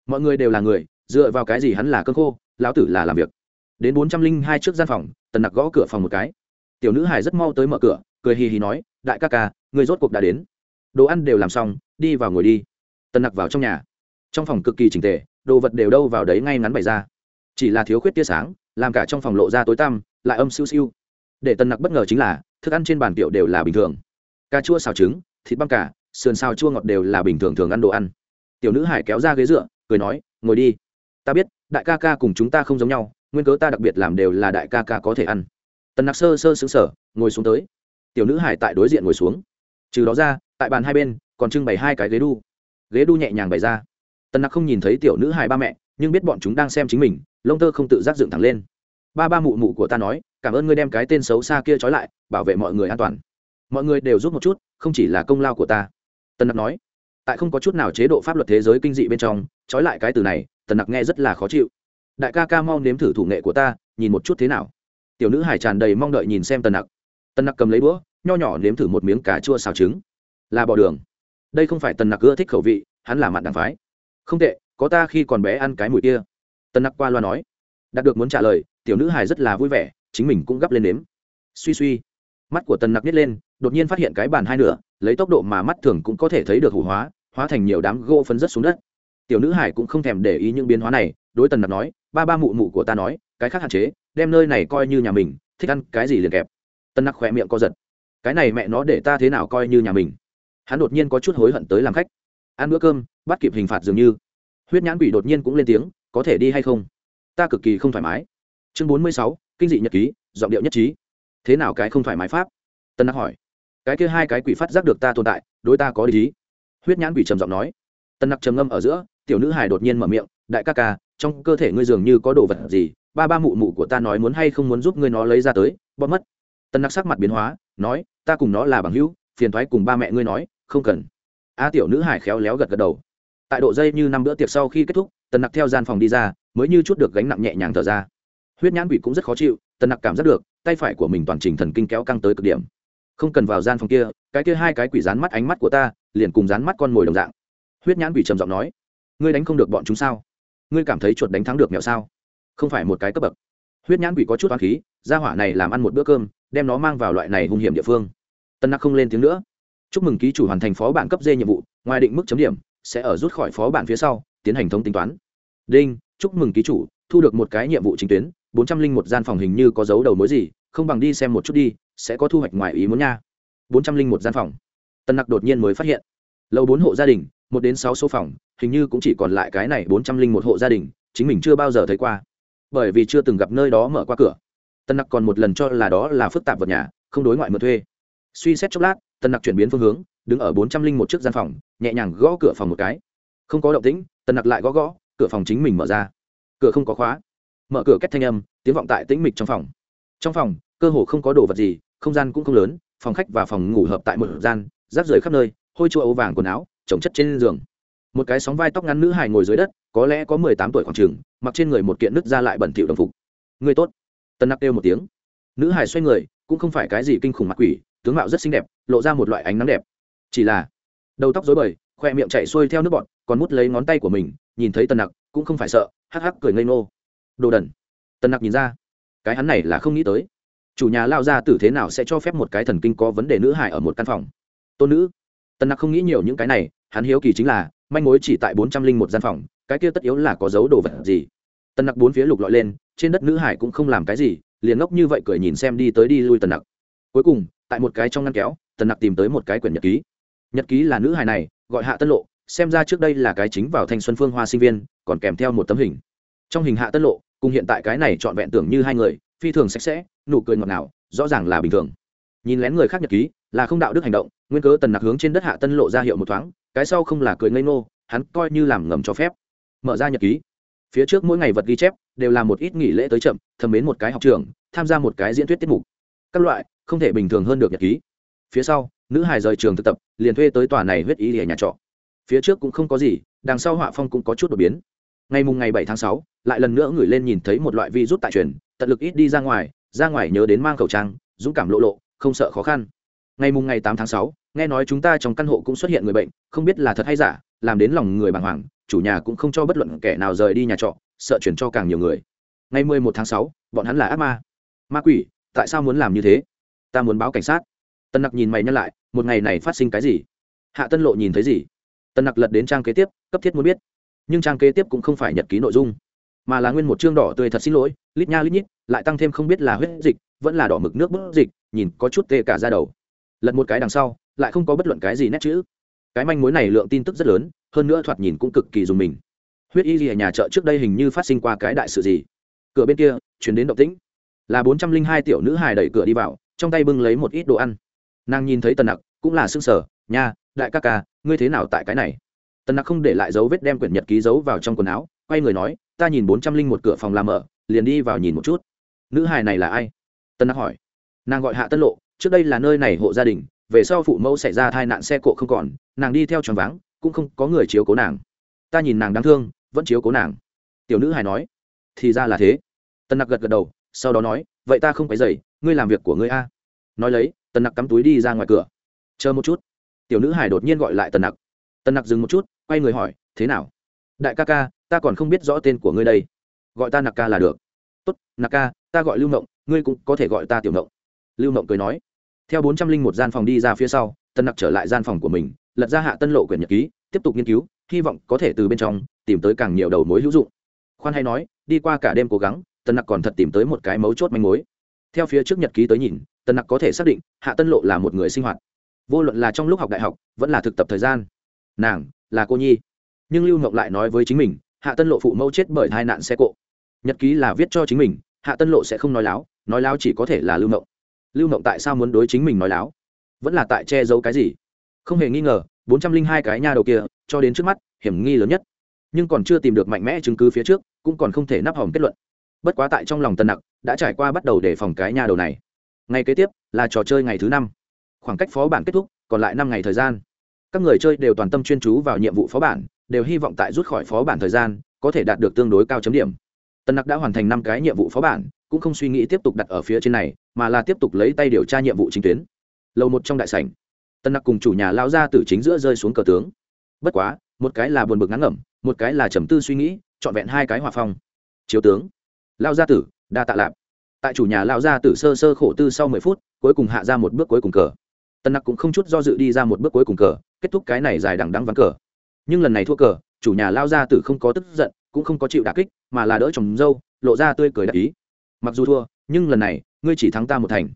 Mọi người đều là người, dựa vào cái gì hắn là cơn khô, lão tử là làm việc. Đến bốn trăm linh hai trước gian phòng tần nặc gõ cửa phòng một cái. Tiểu nữ hải rất mau tới mở cửa, cười hì hì nói, đại ca ca, người rốt cuộc đã đến. Đồ ăn đều làm xong, đi vào ngồi đi. Tần nặc vào trong nhà. Trong phòng cực kỳ trình tề, đồ vật đều đâu vào đấy ngay ngắn bày ra chỉ là thiếu khuyết tia sáng, làm cả trong phòng lộ ra tối tăm, lại âm siêu siêu. Để tần nặc bất ngờ chính là, thức ăn trên bàn kiểu đều là bình thường. Cà chua xào trứng, thịt băm cả sườn xào chua ngọt đều là bình thường thường ăn đồ ăn. Tiểu nữ hải kéo ra ghế dựa, cười nói, ngồi đi. Ta biết, đại ca ca cùng chúng ta không giống nhau, nguyên cớ ta đặc biệt làm đều là đại ca ca có thể ăn. Tần nặc sơ sơ xứng sở ngồi xuống tới. Tiểu nữ hải tại đối diện ngồi xuống. Trừ đó ra, tại bàn hai bên, còn trưng bày hai cái ghế đu. Ghế đu nhẹ nhàng bày ra. Tần nặc không nhìn thấy tiểu nữ hải ba mẹ, nhưng biết bọn chúng đang xem chính mình lông tơ không tự giác dựng thẳng lên. Ba ba mụ mụ của ta nói cảm ơn ngươi đem cái tên xấu xa kia trói lại bảo vệ mọi người an toàn. Mọi người đều giúp một chút không chỉ là công lao của ta. Tần nặc nói. Tại không có chút nào chế độ pháp luật thế giới kinh dị bên trong trói lại cái từ này tần nặc nghe rất là khó chịu. Đại ca ca mau nếm thử thủ nghệ của ta nhìn một chút thế nào. Tiểu nữ hải tràn đầy mong đợi nhìn xem tần nặc. Tần nặc cầm lấy búa, nho nhỏ nếm thử một miếng cà chua xào trứng. Là bò đường. Đây không phải tần nặc ưa thích khẩu vị hắn là mặn đàng phái. Không tệ có ta khi còn bé ăn cái mùi kia tần nặc qua loa nói, đạt được muốn trả lời, tiểu nữ hải rất là vui vẻ, chính mình cũng gắp lên nếm. Suy suy, mắt của tần nặc nhét lên, đột nhiên phát hiện cái bàn hai nửa, lấy tốc độ mà mắt thường cũng có thể thấy được hủ hóa hóa thành nhiều đám gỗ phấn rất xuống đất. Tiểu nữ hải cũng không thèm để ý những biến hóa này, đối tần nặc nói, ba ba mụ mụ của ta nói, cái khác hạn chế, đem nơi này coi như nhà mình, thích ăn cái gì liền kẹp. Tần nặc khỏe miệng co giật, cái này mẹ nó để ta thế nào coi như nhà mình? Hắn đột nhiên có chút hối hận tới làm khách. Ăn bữa cơm, bắt kịp hình phạt dường như. Huyết nhãn quỷ đột nhiên cũng lên tiếng có thể đi hay không? Ta cực kỳ không thoải mái. Chương bốn mươi sáu, kinh dị nhật ký, giọng điệu nhất trí. Thế nào cái không thoải mái pháp? Tân nặc hỏi. Cái kia hai cái quỷ phát giác được ta tồn tại, đối ta có lý. Huyết nhãn quỷ trầm giọng nói. Tân nặc trầm ngâm ở giữa, tiểu nữ hải đột nhiên mở miệng, đại ca ca, trong cơ thể ngươi dường như có đồ vật gì? Ba ba mụ mụ của ta nói muốn hay không muốn giúp ngươi nó lấy ra tới, bóp mất. Tân nặc sắc mặt biến hóa, nói, ta cùng nó là bằng hữu, phiền thoái cùng ba mẹ ngươi nói, không cần. A tiểu nữ hải khéo léo gật gật đầu tại độ dây như năm bữa tiệc sau khi kết thúc, tần nặc theo gian phòng đi ra, mới như chút được gánh nặng nhẹ nhàng thở ra. Huyết nhãn quỷ cũng rất khó chịu, tần nặc cảm giác được, tay phải của mình toàn trình thần kinh kéo căng tới cực điểm. Không cần vào gian phòng kia, cái kia hai cái quỷ dán mắt ánh mắt của ta, liền cùng dán mắt con mồi đồng dạng. Huyết nhãn quỷ trầm giọng nói, ngươi đánh không được bọn chúng sao? Ngươi cảm thấy chuột đánh thắng được mẹo sao? Không phải một cái cấp bậc. Huyết nhãn quỷ có chút toán khí, gia hỏa này làm ăn một bữa cơm, đem nó mang vào loại này hung hiểm địa phương. Tân nặc không lên tiếng nữa. Chúc mừng ký chủ hoàn thành phó bản cấp d nhiệm vụ, ngoài định mức chấm điểm sẽ ở rút khỏi phó bản phía sau, tiến hành thống tính toán. Đinh, chúc mừng ký chủ, thu được một cái nhiệm vụ chính tuyến, bốn trăm linh một gian phòng hình như có dấu đầu mối gì, không bằng đi xem một chút đi, sẽ có thu hoạch ngoài ý muốn nha. Bốn trăm linh một gian phòng. Tân nặc đột nhiên mới phát hiện. Lâu bốn hộ gia đình, một đến sáu số phòng, hình như cũng chỉ còn lại cái này bốn trăm linh một hộ gia đình, chính mình chưa bao giờ thấy qua. Bởi vì chưa từng gặp nơi đó mở qua cửa. Tân nặc còn một lần cho là đó là phức tạp vật nhà, không đối ngoại mượn thuê. Suy xét chốc lát, tân nặc chuyển biến phương hướng đứng ở bốn trăm linh một chiếc gian phòng, nhẹ nhàng gõ cửa phòng một cái. Không có động tĩnh, tần nặc lại gõ gõ, cửa phòng chính mình mở ra. Cửa không có khóa. Mở cửa cách thanh âm, tiếng vọng tại tĩnh mịch trong phòng. Trong phòng, cơ hồ không có đồ vật gì, không gian cũng không lớn, phòng khách và phòng ngủ hợp tại một gian, rác rưởi khắp nơi, hôi chua ấu vàng quần áo trồng chất trên giường. Một cái sóng vai tóc ngắn nữ hài ngồi dưới đất, có lẽ có mười tám tuổi khoảng trường mặc trên người một kiện nứt ra lại bẩn thỉu đồng phục. Người tốt. Tân nặc kêu một tiếng. Nữ hài xoay người, cũng không phải cái gì kinh khủng mặt quỷ, tướng mạo rất xinh đẹp, lộ ra một loại ánh nắng đẹp chỉ là, đầu tóc dối bời, khoe miệng chạy xuôi theo nước bọn còn mút lấy ngón tay của mình, nhìn thấy tần nặc cũng không phải sợ, hắc hắc cười ngây ngô. Đồ đần. Tần nặc nhìn ra, cái hắn này là không nghĩ tới. Chủ nhà lao ra tử thế nào sẽ cho phép một cái thần kinh có vấn đề nữ hại ở một căn phòng? Tôn nữ. Tần nặc không nghĩ nhiều những cái này, hắn hiếu kỳ chính là, manh mối chỉ tại bốn trăm linh một gian phòng, cái kia tất yếu là có dấu đồ vật gì? Tần nặc bốn phía lục lọi lên, trên đất nữ hải cũng không làm cái gì, liền ngốc như vậy cười nhìn xem đi tới đi lui tần nặc. Cuối cùng, tại một cái trong ngăn kéo, tần nặc tìm tới một cái quyển nhật ký nhật ký là nữ hài này, gọi hạ tân lộ, xem ra trước đây là cái chính vào thanh xuân phương hoa sinh viên, còn kèm theo một tấm hình. Trong hình hạ tân lộ, cùng hiện tại cái này trọn vẹn tưởng như hai người, phi thường sạch sẽ, nụ cười ngọt ngào, rõ ràng là bình thường. Nhìn lén người khác nhật ký, là không đạo đức hành động, nguyên cớ tần nặc hướng trên đất hạ tân lộ ra hiệu một thoáng, cái sau không là cười ngây ngô, hắn coi như làm ngầm cho phép. Mở ra nhật ký. Phía trước mỗi ngày vật ghi chép, đều là một ít nghỉ lễ tới chậm, thầm mến một cái học trường, tham gia một cái diễn thuyết tiết mục. Các loại, không thể bình thường hơn được nhật ký phía sau, nữ hài rời trường thực tập, liền thuê tới tòa này huyết ý ở nhà trọ. Phía trước cũng không có gì, đằng sau họa phong cũng có chút đột biến. Ngày mùng ngày bảy tháng sáu, lại lần nữa người lên nhìn thấy một loại virus tại truyền, tận lực ít đi ra ngoài ra ngoài nhớ đến mang khẩu trang, dũng cảm lộ lộ, không sợ khó khăn. Ngày mùng ngày tám tháng sáu, nghe nói chúng ta trong căn hộ cũng xuất hiện người bệnh, không biết là thật hay giả, làm đến lòng người bàng hoàng, chủ nhà cũng không cho bất luận kẻ nào rời đi nhà trọ, sợ chuyển cho càng nhiều người. Ngày mười một tháng sáu, bọn hắn là ác ma. Ma quỷ, tại sao muốn làm như thế? Ta muốn báo cảnh sát tân nặc nhìn mày nhắc lại, một ngày này phát sinh cái gì? Hạ tân lộ nhìn thấy gì? Tân nặc lật đến trang kế tiếp, cấp thiết muốn biết. Nhưng trang kế tiếp cũng không phải nhật ký nội dung, mà là nguyên một chương đỏ tươi thật xin lỗi, lít nha lít nhít, lại tăng thêm không biết là huyết dịch, vẫn là đỏ mực nước bớt dịch, nhìn có chút tê cả ra đầu. Lật một cái đằng sau, lại không có bất luận cái gì nét chữ. Cái manh mối này lượng tin tức rất lớn, hơn nữa thoạt nhìn cũng cực kỳ dùng mình. Huyết y gì ở nhà chợ trước đây hình như phát sinh qua cái đại sự gì? Cửa bên kia, chuyển đến động tĩnh. Là bốn trăm linh hai tiểu nữ hài đẩy cửa đi vào, trong tay bưng lấy một ít đồ ăn nàng nhìn thấy tần nặc cũng là s ư ơ n g sở nha đại ca ca ngươi thế nào tại cái này tần nặc không để lại dấu vết đem quyển nhật ký giấu vào trong quần áo quay người nói ta nhìn bốn trăm linh một cửa phòng làm ở, liền đi vào nhìn một chút nữ hài này là ai tân nặc hỏi nàng gọi hạ tân lộ trước đây là nơi này hộ gia đình về sau phụ mẫu xảy ra tai nạn xe cộ không còn nàng đi theo tròn váng, cũng không có người chiếu cố nàng ta nhìn nàng đáng thương, vẫn chiếu cố nàng tiểu nữ hài nói thì ra là thế tân nặc gật gật đầu, sau đó nói, vậy ta không phải dậy ngươi làm việc của ngươi a nói lấy Tần nặc cắm túi đi ra ngoài cửa. Chờ một chút. Tiểu nữ hải đột nhiên gọi lại tần nặc. Tần nặc dừng một chút, quay người hỏi, thế nào? Đại ca ca, ta còn không biết rõ tên của ngươi đây. Gọi ta nặc ca là được. Tốt, nặc ca, ta gọi lưu mộng ngươi cũng có thể gọi ta tiểu mộng lưu mộng cười nói. Theo bốn trăm linh một gian phòng đi ra phía sau tân nặc trở lại gian phòng của mình, lật ra hạ tân lộ quyển nhật ký, tiếp tục nghiên cứu, hy vọng có thể từ bên trong tìm tới càng nhiều đầu mối hữu dụng. Khoan hay nói, đi qua cả đêm cố gắng tân nặc còn thật tìm tới một cái mấu chốt manh mối. Theo phía trước nhật ký tới nhìn tân nặc có thể xác định hạ tân lộ là một người sinh hoạt. Vô luận là trong lúc học đại học, vẫn là thực tập thời gian. Nàng là cô nhi. Nhưng lưu ngọc lại nói với chính mình, hạ tân lộ phụ mẫu chết bởi hai nạn xe cộ. Nhật ký là viết cho chính mình, hạ tân lộ sẽ không nói láo nói láo chỉ có thể là lưu ngọc lưu ngọc tại sao muốn đối chính mình nói láo? Vẫn là tại che giấu cái gì? Không hề nghi ngờ, bốn trăm linh hai cái nha đầu kia, cho đến trước mắt, hiểm nghi lớn nhất. Nhưng còn chưa tìm được mạnh mẽ chứng cứ phía trước, cũng còn không thể nắp hỏng kết luận. Bất quá tại trong lòng tân nặc, đã trải qua bắt đầu đề phòng cái nha đầu này ngày kế tiếp là trò chơi ngày thứ năm. Khoảng cách phó bản kết thúc, còn lại năm ngày thời gian. Các người chơi đều toàn tâm chuyên chú vào nhiệm vụ phó bản, đều hy vọng tại rút khỏi phó bản thời gian, có thể đạt được tương đối cao chấm điểm. Tân nặc đã hoàn thành năm cái nhiệm vụ phó bản, cũng không suy nghĩ tiếp tục đặt ở phía trên này, mà là tiếp tục lấy tay điều tra nhiệm vụ chính tuyến. Lầu một trong đại sảnh, tân nặc cùng chủ nhà lao ra từ chính giữa rơi xuống cờ tướng. Bất quá, một cái là buồn bực ngắn ngẩm, một cái là trầm tư suy nghĩ, trọn vẹn hai cái hòa phong. Chiếu tướng lao gia tử, đa tạ lạp tại chủ nhà lao gia tử sơ sơ khổ tư sau mười phút, cuối cùng hạ ra một bước cuối cùng cờ. Tân nặc cũng không chút do dự đi ra một bước cuối cùng cờ, kết thúc cái này dài đằng đắng vắng cờ. Nhưng lần này thua cờ, chủ nhà lao ra tử không có tức giận, cũng không có chịu đà kích, mà là đỡ chồng dâu, lộ ra tươi cười đắc ý. Mặc dù thua, nhưng lần này, ngươi chỉ thắng ta một thành.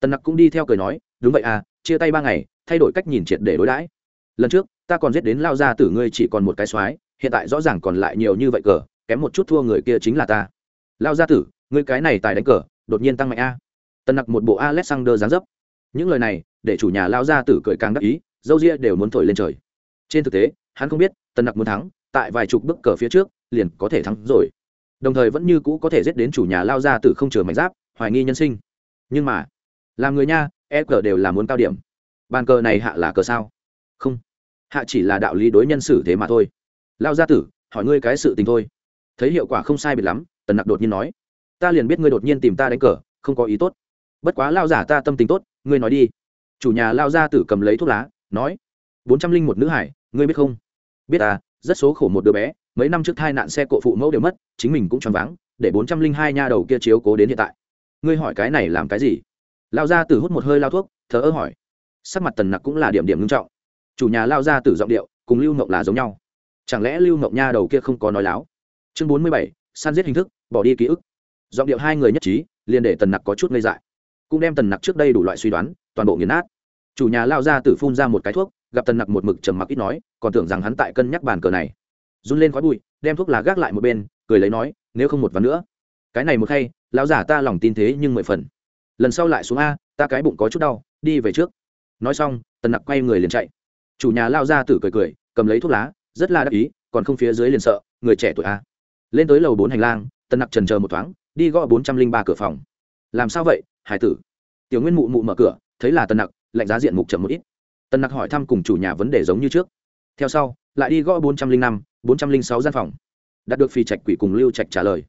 Tần nặc cũng đi theo cười nói, đúng vậy à chia tay ba ngày, thay đổi cách nhìn triệt để đối đãi. Lần trước, ta còn giết đến lao ra tử ngươi chỉ còn một cái soái, hiện tại rõ ràng còn lại nhiều như vậy cờ, kém một chút thua người kia chính là ta. Lao ra tử, ngươi cái này tài đánh cờ đột nhiên tăng mạnh a. Tần nặc một bộ alexander giáng dấp. Những lời này, để chủ nhà lao ra tử cười càng đắc ý, dâu ria đều muốn thổi lên trời. Trên thực tế, hắn không biết tần nặc muốn thắng, tại vài chục bức cờ phía trước, liền có thể thắng rồi. Đồng thời vẫn như cũ có thể giết đến chủ nhà lao ra tử không chừa mảnh giáp, hoài nghi nhân sinh. Nhưng mà, làm người nha e cờ đều là muốn cao điểm. Bàn cờ này hạ là cờ sao? Không. Hạ chỉ là đạo lý đối nhân xử thế mà thôi. Lao gia tử, hỏi ngươi cái sự tình thôi. Thấy hiệu quả không sai biệt lắm tần nặc đột nhiên nói ta liền biết ngươi đột nhiên tìm ta đánh cờ, không có ý tốt. Bất quá lao giả ta tâm tình tốt, ngươi nói đi. Chủ nhà lao gia tử cầm lấy thuốc lá, nói, bốn trăm linh một nữ hải, ngươi biết không? Biết à rất số khổ một đứa bé, mấy năm trước hai nạn xe cộ phụ mẫu đều mất, chính mình cũng choáng váng, để bốn trăm linh hai nha đầu kia chiếu cố đến hiện tại. Ngươi hỏi cái này làm cái gì? Lao ra tử hút một hơi lao thuốc, thờ ơ hỏi. Sắc mặt tần nặc cũng là điểm điểm ngưng trọng. Chủ nhà lao ra tử giọng điệu, cùng lưu mộng là giống nhau. Chẳng lẽ lưu mộng nha đầu kia không có nói láo? Chương bốn mươi bảy san giết hình thức, bỏ đi ký ức giọng điệu hai người nhất trí, liền để tần nặc có chút ngây dại. Cũng đem tần nặc trước đây đủ loại suy đoán, toàn bộ nghiền nát. Chủ nhà lao ra tử phun ra một cái thuốc, gặp tần nặc một mực trầm mặc ít nói, còn tưởng rằng hắn tại cân nhắc bàn cờ này. Run lên khói bụi, đem thuốc lá gác lại một bên, cười lấy nói, nếu không một ván nữa. Cái này một hay. lão giả ta lòng tin thế nhưng mười phần. Lần sau lại xuống a, ta cái bụng có chút đau, đi về trước. Nói xong, tần nặc quay người liền chạy. Chủ nhà lao ra tử cười cười, cầm lấy thuốc lá, rất là đắc ý, còn không phía dưới liền sợ, người trẻ tuổi a. Lên tới lầu bốn hành lang, tần nặc trần chờ một thoáng đi gõ bốn trăm linh ba cửa phòng. Làm sao vậy, hải tử? Tiểu nguyên mụ mụ mở cửa, thấy là tần nặc, lạnh giá diện mục chậm một ít. Tần nặc hỏi thăm cùng chủ nhà vấn đề giống như trước. Theo sau, lại đi gõ bốn trăm linh năm, bốn trăm linh sáu gian phòng. Đạt được phi trạch quỷ cùng lưu trạch trả lời.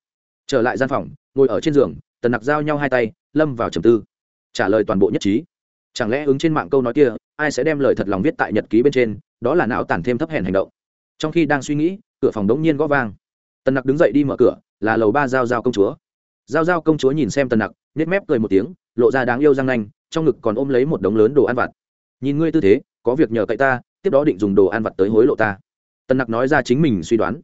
Trở lại gian phòng, ngồi ở trên giường, tần nặc giao nhau hai tay, lâm vào trầm tư. Trả lời toàn bộ nhất trí. Chẳng lẽ ứng trên mạng câu nói kia, ai sẽ đem lời thật lòng viết tại nhật ký bên trên, đó là não tàn thêm thấp hèn hành động. Trong khi đang suy nghĩ, cửa phòng đống nhiên gõ vang. Tần nặc đứng dậy đi mở cửa, là lầu ba giao giao công chúa giao giao công chúa nhìn xem tần nặc, nhếch mép cười một tiếng, lộ ra đáng yêu răng nanh, trong ngực còn ôm lấy một đống lớn đồ ăn vặt. Nhìn ngươi tư thế, có việc nhờ cậy ta, tiếp đó định dùng đồ ăn vặt tới hối lộ ta. Tần nặc nói ra chính mình suy đoán.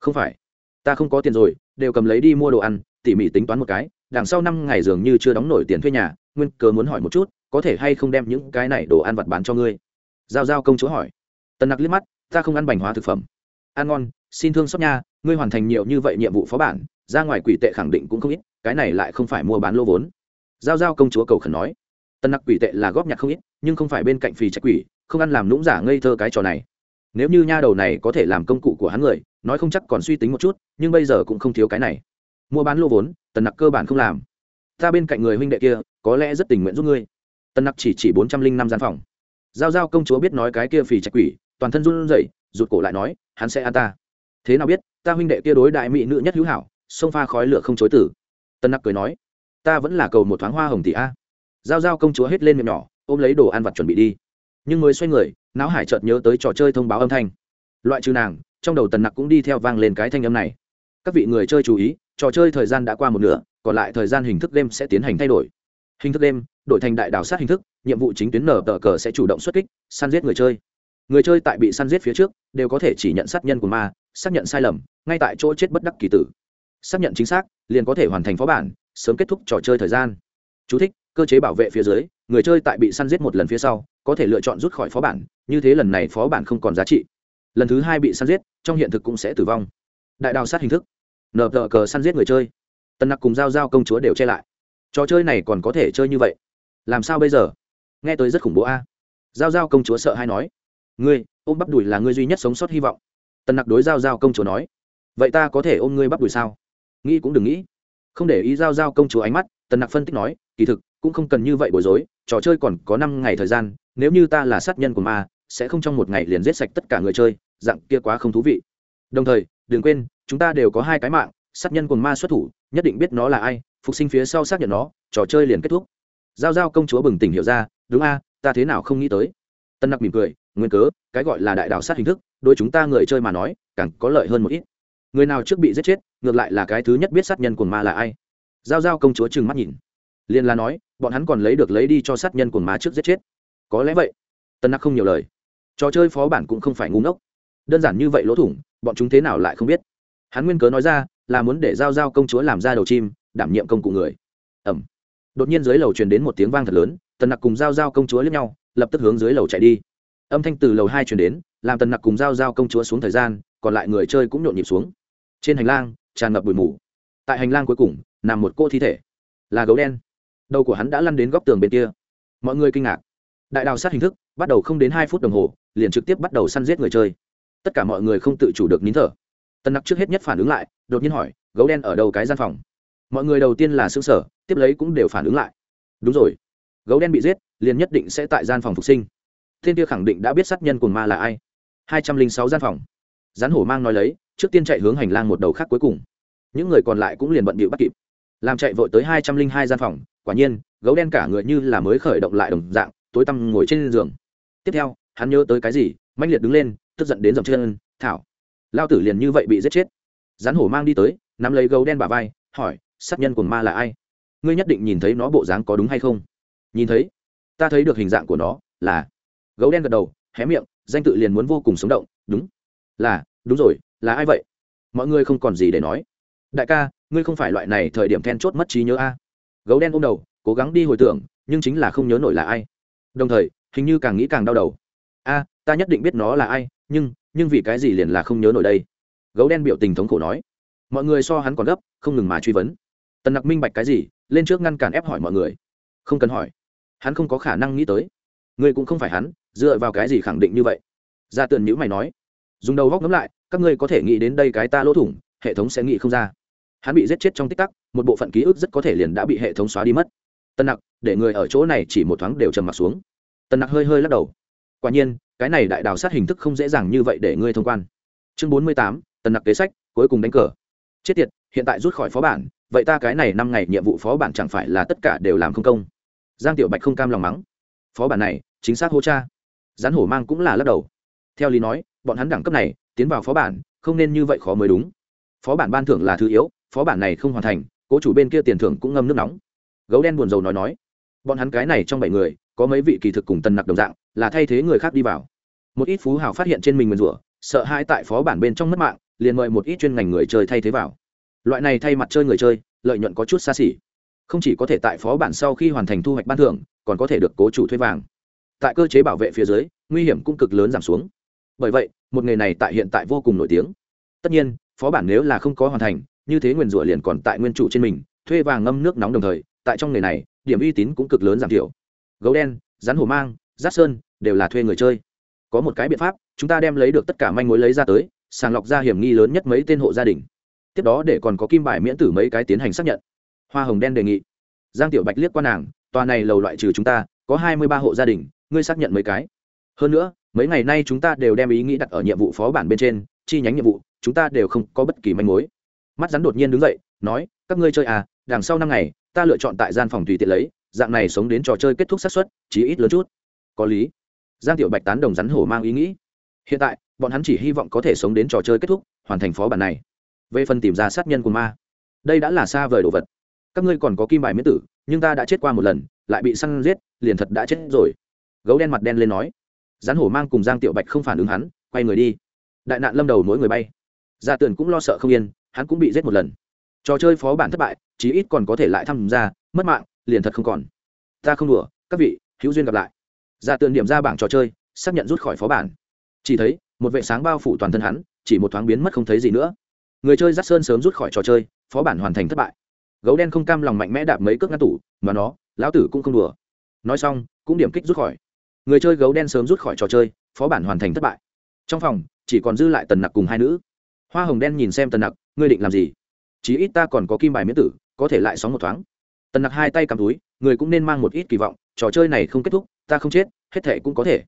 Không phải, ta không có tiền rồi, đều cầm lấy đi mua đồ ăn, tỉ mỉ tính toán một cái, đằng sau năm ngày dường như chưa đóng nổi tiền thuê nhà, nguyên cớ muốn hỏi một chút, có thể hay không đem những cái này đồ ăn vặt bán cho ngươi? Giao giao công chúa hỏi. Tần nặc liếc mắt, ta không ăn bành hóa thực phẩm. Ăn ngon, xin thương xót nha, ngươi hoàn thành nhiều như vậy nhiệm vụ phó bản ra ngoài quỷ tệ khẳng định cũng không ít, cái này lại không phải mua bán lô vốn. Giao giao công chúa cầu khẩn nói, tân nặc quỷ tệ là góp nhặt không ít, nhưng không phải bên cạnh phì trạch quỷ, không ăn làm lũng giả ngây thơ cái trò này. Nếu như nha đầu này có thể làm công cụ của hắn người, nói không chắc còn suy tính một chút, nhưng bây giờ cũng không thiếu cái này. Mua bán lô vốn tần nặc cơ bản không làm. Ta bên cạnh người huynh đệ kia, có lẽ rất tình nguyện giúp ngươi. Tần nặc chỉ chỉ bốn trăm linh năm gian phòng. Giao giao công chúa biết nói cái kia phì trạch quỷ, toàn thân run rẩy, rụt cổ lại nói, hắn sẽ ăn ta. Thế nào biết, ta huynh đệ kia đối đại mỹ nữ nhất hữu hảo sông pha khói lửa không chối tử. Tân nặc cười nói, ta vẫn là cầu một thoáng hoa hồng tỷ a. Giao giao công chúa hết lên miệng nhỏ, ôm lấy đồ ăn vặt chuẩn bị đi. Nhưng mới xoay người, não hải chợt nhớ tới trò chơi thông báo âm thanh. Loại trừ nàng, trong đầu tần nặc cũng đi theo vang lên cái thanh âm này. Các vị người chơi chú ý, trò chơi thời gian đã qua một nửa, còn lại thời gian hình thức đêm sẽ tiến hành thay đổi. Hình thức đêm đổi thành đại đảo sát hình thức, nhiệm vụ chính tuyến nở tờ cờ sẽ chủ động xuất kích, săn giết người chơi. Người chơi tại bị săn giết phía trước, đều có thể chỉ nhận sát nhân của ma, xác nhận sai lầm, ngay tại chỗ chết bất đắc kỳ tử xác nhận chính xác liền có thể hoàn thành phó bản sớm kết thúc trò chơi thời gian. Chú thích, cơ chế bảo vệ phía dưới người chơi tại bị săn giết một lần phía sau có thể lựa chọn rút khỏi phó bản như thế lần này phó bản không còn giá trị. Lần thứ hai bị săn giết trong hiện thực cũng sẽ tử vong. Đại đào sát hình thức. Nờ tờ cờ săn giết người chơi. Tân nặc cùng giao giao công chúa đều che lại. Trò chơi này còn có thể chơi như vậy? Làm sao bây giờ? Nghe tới rất khủng bố a. Giao giao công chúa sợ hay nói. Ngươi ôm bắp đùi là ngươi duy nhất sống sót hy vọng. Tần nặc đối giao giao công chúa nói. Vậy ta có thể ôm ngươi bắp đùi sao? Nghĩ cũng đừng nghĩ. Không để ý giao giao công chúa ánh mắt, tần nặc phân tích nói, kỳ thực, cũng không cần như vậy bối rối, trò chơi còn có năm ngày thời gian, nếu như ta là sát nhân của ma, sẽ không trong một ngày liền giết sạch tất cả người chơi, dạng kia quá không thú vị. Đồng thời, đừng quên, chúng ta đều có hai cái mạng, sát nhân của ma xuất thủ, nhất định biết nó là ai, phục sinh phía sau xác nhận nó, trò chơi liền kết thúc. Giao giao công chúa bừng tỉnh hiểu ra, đúng a, ta thế nào không nghĩ tới. Tân nặc mỉm cười, nguyên cớ, cái gọi là đại đạo sát hình thức đôi chúng ta người chơi mà nói, càng có lợi hơn một ít. Người nào trước bị giết chết ngược lại là cái thứ nhất biết sát nhân của ma là ai. Giao giao công chúa trừng mắt nhìn. Liền là nói, bọn hắn còn lấy được lấy đi cho sát nhân của ma trước giết chết. Có lẽ vậy. Tân nặc không nhiều lời. Trò chơi phó bản cũng không phải ngu ngốc. Đơn giản như vậy lỗ thủng, bọn chúng thế nào lại không biết. Hắn nguyên cớ nói ra, là muốn để giao giao công chúa làm ra đầu chim, đảm nhiệm công cụ người. Ẩm đột nhiên dưới lầu truyền đến một tiếng vang thật lớn tần nặc cùng giao giao công chúa lướt nhau, lập tức hướng dưới lầu chạy đi. Âm thanh từ lầu hai truyền đến, làm tần nặc cùng giao giao công chúa xuống thời gian, còn lại người chơi cũng nhộn nhịp xuống. Trên hành lang tràn ngập bụi mù. Tại hành lang cuối cùng, nằm một cô thi thể, là gấu đen. Đầu của hắn đã lăn đến góc tường bên kia. Mọi người kinh ngạc. Đại đào sát hình thức, bắt đầu không đến hai phút đồng hồ, liền trực tiếp bắt đầu săn giết người chơi. Tất cả mọi người không tự chủ được nín thở. Tân nặc trước hết nhất phản ứng lại, đột nhiên hỏi, gấu đen ở đầu cái gian phòng? Mọi người đầu tiên là xương sở tiếp lấy cũng đều phản ứng lại. Đúng rồi, gấu đen bị giết, liền nhất định sẽ tại gian phòng phục sinh. Thiên Tia khẳng định đã biết sát nhân cồn ma là ai. Hai trăm linh sáu gian phòng. Rắn hổ mang nói lấy, trước tiên chạy hướng hành lang một đầu khác cuối cùng những người còn lại cũng liền bận bịu bắt kịp. Làm chạy vội tới hai trăm linh hai gian phòng, quả nhiên, gấu đen cả người như là mới khởi động lại đồng dạng, tối tăm ngồi trên giường. Tiếp theo, hắn nhớ tới cái gì mạnh liệt đứng lên, tức giận đến dòng chân, thảo, lao tử liền như vậy bị giết chết. Rắn hổ mang đi tới, nắm lấy gấu đen bà vai, hỏi, sát nhân của ma là ai? Ngươi nhất định nhìn thấy nó bộ dáng có đúng hay không? Nhìn thấy. Ta thấy được hình dạng của nó, là. Gấu đen gật đầu, hé miệng, danh tự liền muốn vô cùng sống động, đúng. Là, đúng rồi, là ai vậy? Mọi người không còn gì để nói đại ca, ngươi không phải loại này thời điểm then chốt mất trí nhớ a. Gấu đen ôm đầu, cố gắng đi hồi tưởng, nhưng chính là không nhớ nổi là ai. Đồng thời, hình như càng nghĩ càng đau đầu. A, ta nhất định biết nó là ai, nhưng nhưng vì cái gì liền là không nhớ nổi đây? Gấu đen biểu tình thống khổ nói. Mọi người so hắn còn gấp, không ngừng mà truy vấn. Tần nặc minh bạch cái gì, lên trước ngăn cản ép hỏi mọi người. Không cần hỏi. Hắn không có khả năng nghĩ tới. Ngươi cũng không phải hắn, dựa vào cái gì khẳng định như vậy? Ra tường nhữ mày nói. Dùng đầu góc ngấm lại, các ngươi có thể nghĩ đến đây cái ta lỗ thủng, hệ thống sẽ nghĩ không ra hắn bị giết chết trong tích tắc, một bộ phận ký ức rất có thể liền đã bị hệ thống xóa đi mất. Tân nặc, để người ở chỗ này chỉ một thoáng đều trầm m ặ t xuống. Tân nặc hơi hơi lắc đầu. Quả nhiên, cái này đại đào sát hình thức không dễ dàng như vậy để ngươi thông quan. Chương bốn mươi tám, tân nặc kế sách, cuối cùng đánh cờ. Chết tiệt, hiện tại rút khỏi phó bản, vậy ta cái này năm ngày nhiệm vụ phó bản chẳng phải là tất cả đều làm không công. Giang tiểu bạch không cam lòng mắng. Phó bản này, chính xác hô cha. Rắn hổ mang cũng là lắc đầu. Theo lý nói, bọn hắn đẳng cấp này, tiến vào phó bản, không nên như vậy khó mới đúng. Phó bản ban thưởng là thứ yếu phó bản này không hoàn thành, cố chủ bên kia tiền thưởng cũng ngâm nước nóng. Gấu đen buồn rầu nói nói, bọn hắn cái này trong bảy người, có mấy vị kỳ thực cùng tần nặc đồng dạng, là thay thế người khác đi vào. Một ít phú hào phát hiện trên mình nguyền rủa, sợ hai tại phó bản bên trong mất mạng, liền mời một ít chuyên ngành người chơi thay thế vào. Loại này thay mặt chơi người chơi, lợi nhuận có chút xa xỉ. Không chỉ có thể tại phó bản sau khi hoàn thành thu hoạch ban thưởng, còn có thể được cố chủ thuê vàng. Tại cơ chế bảo vệ phía dưới, nguy hiểm cũng cực lớn giảm xuống. Bởi vậy, một nghề này tại hiện tại vô cùng nổi tiếng. Tất nhiên, phó bản nếu là không có hoàn thành như thế nguyền rủa liền còn tại nguyên chủ trên mình, thuê vàng ngâm nước nóng đồng thời, tại trong nghề này, điểm uy tín cũng cực lớn giảm thiểu. Gấu đen, rắn hổ mang, rát sơn, đều là thuê người chơi. Có một cái biện pháp, chúng ta đem lấy được tất cả manh mối lấy ra tới, sàng lọc ra hiểm nghi lớn nhất mấy tên hộ gia đình. Tiếp đó để còn có kim bài miễn tử mấy cái tiến hành xác nhận. Hoa hồng đen đề nghị. Giang tiểu bạch liếc qua nàng, tòa này lầu loại trừ chúng ta, có hai mươi ba hộ gia đình, ngươi xác nhận mấy cái. Hơn nữa, mấy ngày nay chúng ta đều đem ý nghĩ đặt ở nhiệm vụ phó bản bên trên, chi nhánh nhiệm vụ, chúng ta đều không có bất kỳ manh mối mắt rắn đột nhiên đứng dậy, nói, các ngươi chơi à đằng sau năm ngày, ta lựa chọn tại gian phòng tùy tiện lấy, dạng này sống đến trò chơi kết thúc xác suất chỉ ít lớn chút. Có lý. Giang tiểu bạch tán đồng rắn hổ mang ý nghĩ. Hiện tại, bọn hắn chỉ hy vọng có thể sống đến trò chơi kết thúc, hoàn thành phó bản này. Về phần tìm ra sát nhân của ma, đây đã là xa vời đồ vật. Các ngươi còn có kim bài miễn tử, nhưng ta đã chết qua một lần, lại bị săn giết, liền thật đã chết rồi. Gấu đen mặt đen lên nói. Rắn hổ mang cùng giang tiểu bạch không phản ứng hắn, quay người đi. Đại nạn lâm đầu mỗi người bay. Gia tường cũng lo sợ không yên hắn cũng bị giết một lần. Trò chơi phó bản thất bại, chí ít còn có thể lại tham gia, mất mạng, liền thật không còn. Ta không đùa, các vị, hữu duyên gặp lại. Gia tường điểm ra bảng trò chơi, xác nhận rút khỏi phó bản. Chỉ thấy, một vệ sáng bao phủ toàn thân hắn, chỉ một thoáng biến mất không thấy gì nữa. Người chơi dắt sơn sớm rút khỏi trò chơi, phó bản hoàn thành thất bại. Gấu đen không cam lòng mạnh mẽ đạp mấy cước ngăn tủ, mà nó, lão tử cũng không đùa. Nói xong, cũng điểm kích rút khỏi. Người chơi gấu đen sớm rút khỏi trò chơi, phó bản hoàn thành thất bại. Trong phòng, chỉ còn dư lại tần nặc cùng hai nữ. Hoa hồng đen nhìn xem tần nặc ngươi định làm gì? Chí ít ta còn có kim bài miễn tử, có thể lại sóng một thoáng. Tần nặc hai tay cầm túi, người cũng nên mang một ít kỳ vọng, trò chơi này không kết thúc, ta không chết, hết thệ cũng có thể.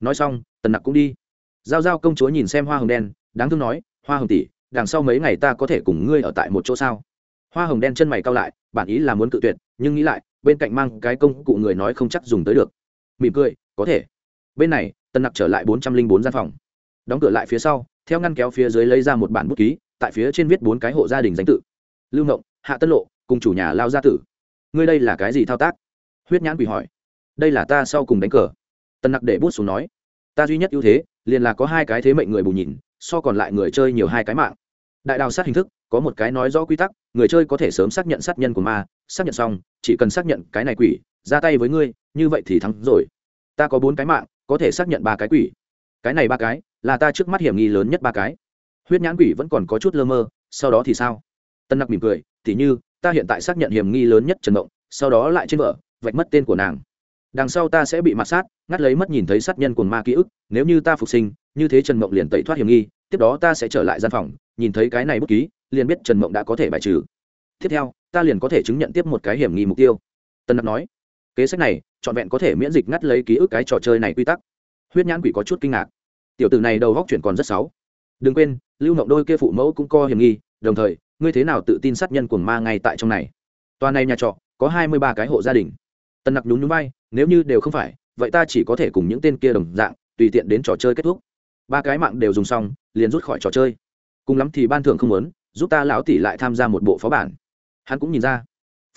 Nói xong, tần nặc cũng đi. Giao giao công chúa nhìn xem hoa hồng đen, đáng thương nói, hoa hồng tỷ, đằng sau mấy ngày ta có thể cùng ngươi ở tại một chỗ sao? Hoa hồng đen chân mày cao lại, bản ý là muốn cự tuyệt, nhưng nghĩ lại, bên cạnh mang cái công cụ người nói không chắc dùng tới được. Mỉm cười, có thể. Bên này tân nặc trở lại bốn trăm linh bốn gian phòng. Đóng cửa lại phía sau, theo ngăn kéo phía dưới lấy ra một bản bút ký tại phía trên viết bốn cái hộ gia đình danh tự. Lưu ngộng, hạ tân lộ, cùng chủ nhà lao gia tử. Ngươi đây là cái gì thao tác? Huyết nhãn quỷ hỏi. Đây là ta sau cùng đánh cờ. Tân nặc để bút xuống nói. Ta duy nhất ưu thế, liền là có hai cái thế mệnh người bù nhìn, so còn lại người chơi nhiều hai cái mạng. Đại đào sát hình thức, có một cái nói rõ quy tắc, người chơi có thể sớm xác nhận sát nhân của ma, xác nhận xong, chỉ cần xác nhận cái này quỷ, ra tay với ngươi, như vậy thì thắng rồi. Ta có bốn cái mạng, có thể xác nhận ba cái quỷ. Cái này ba cái, là ta trước mắt hiểm nghi lớn nhất ba cái huyết nhãn quỷ vẫn còn có chút lơ mơ, sau đó thì sao? Tân nặc mỉm cười thì như, ta hiện tại xác nhận hiểm nghi lớn nhất trần động sau đó lại trên vợ, vạch mất tên của nàng. Đằng sau ta sẽ bị mặt sát, ngắt lấy mất nhìn thấy sát nhân của ma ký ức, nếu như ta phục sinh, như thế trần mộng liền tẩy thoát hiểm nghi, tiếp đó ta sẽ trở lại gian phòng, nhìn thấy cái này bút ký, liền biết trần mộng đã có thể bài trừ. Tiếp theo, ta liền có thể chứng nhận tiếp một cái hiểm nghi mục tiêu. Tân nặc nói, kế sách này, trọn vẹn có thể miễn dịch ngắt lấy ký ức cái trò chơi này quy tắc. Huyết nhãn quỷ có chút kinh ngạc. Tiểu tử này đầu góc chuyển còn rất xấu đừng quên lưu mộng đôi kia phụ mẫu cũng co hiểm nghi đồng thời ngươi thế nào tự tin sát nhân cuồng ma ngay tại trong này? Toàn này nhà trọ có hai mươi ba cái hộ gia đình. Tân nặc nhún nhún bay, nếu như đều không phải vậy ta chỉ có thể cùng những tên kia đồng dạng tùy tiện đến trò chơi kết thúc. Ba cái mạng đều dùng xong liền rút khỏi trò chơi. Cùng lắm thì ban thưởng không muốn giúp ta lão tỷ lại tham gia một bộ phó bản. Hắn cũng nhìn ra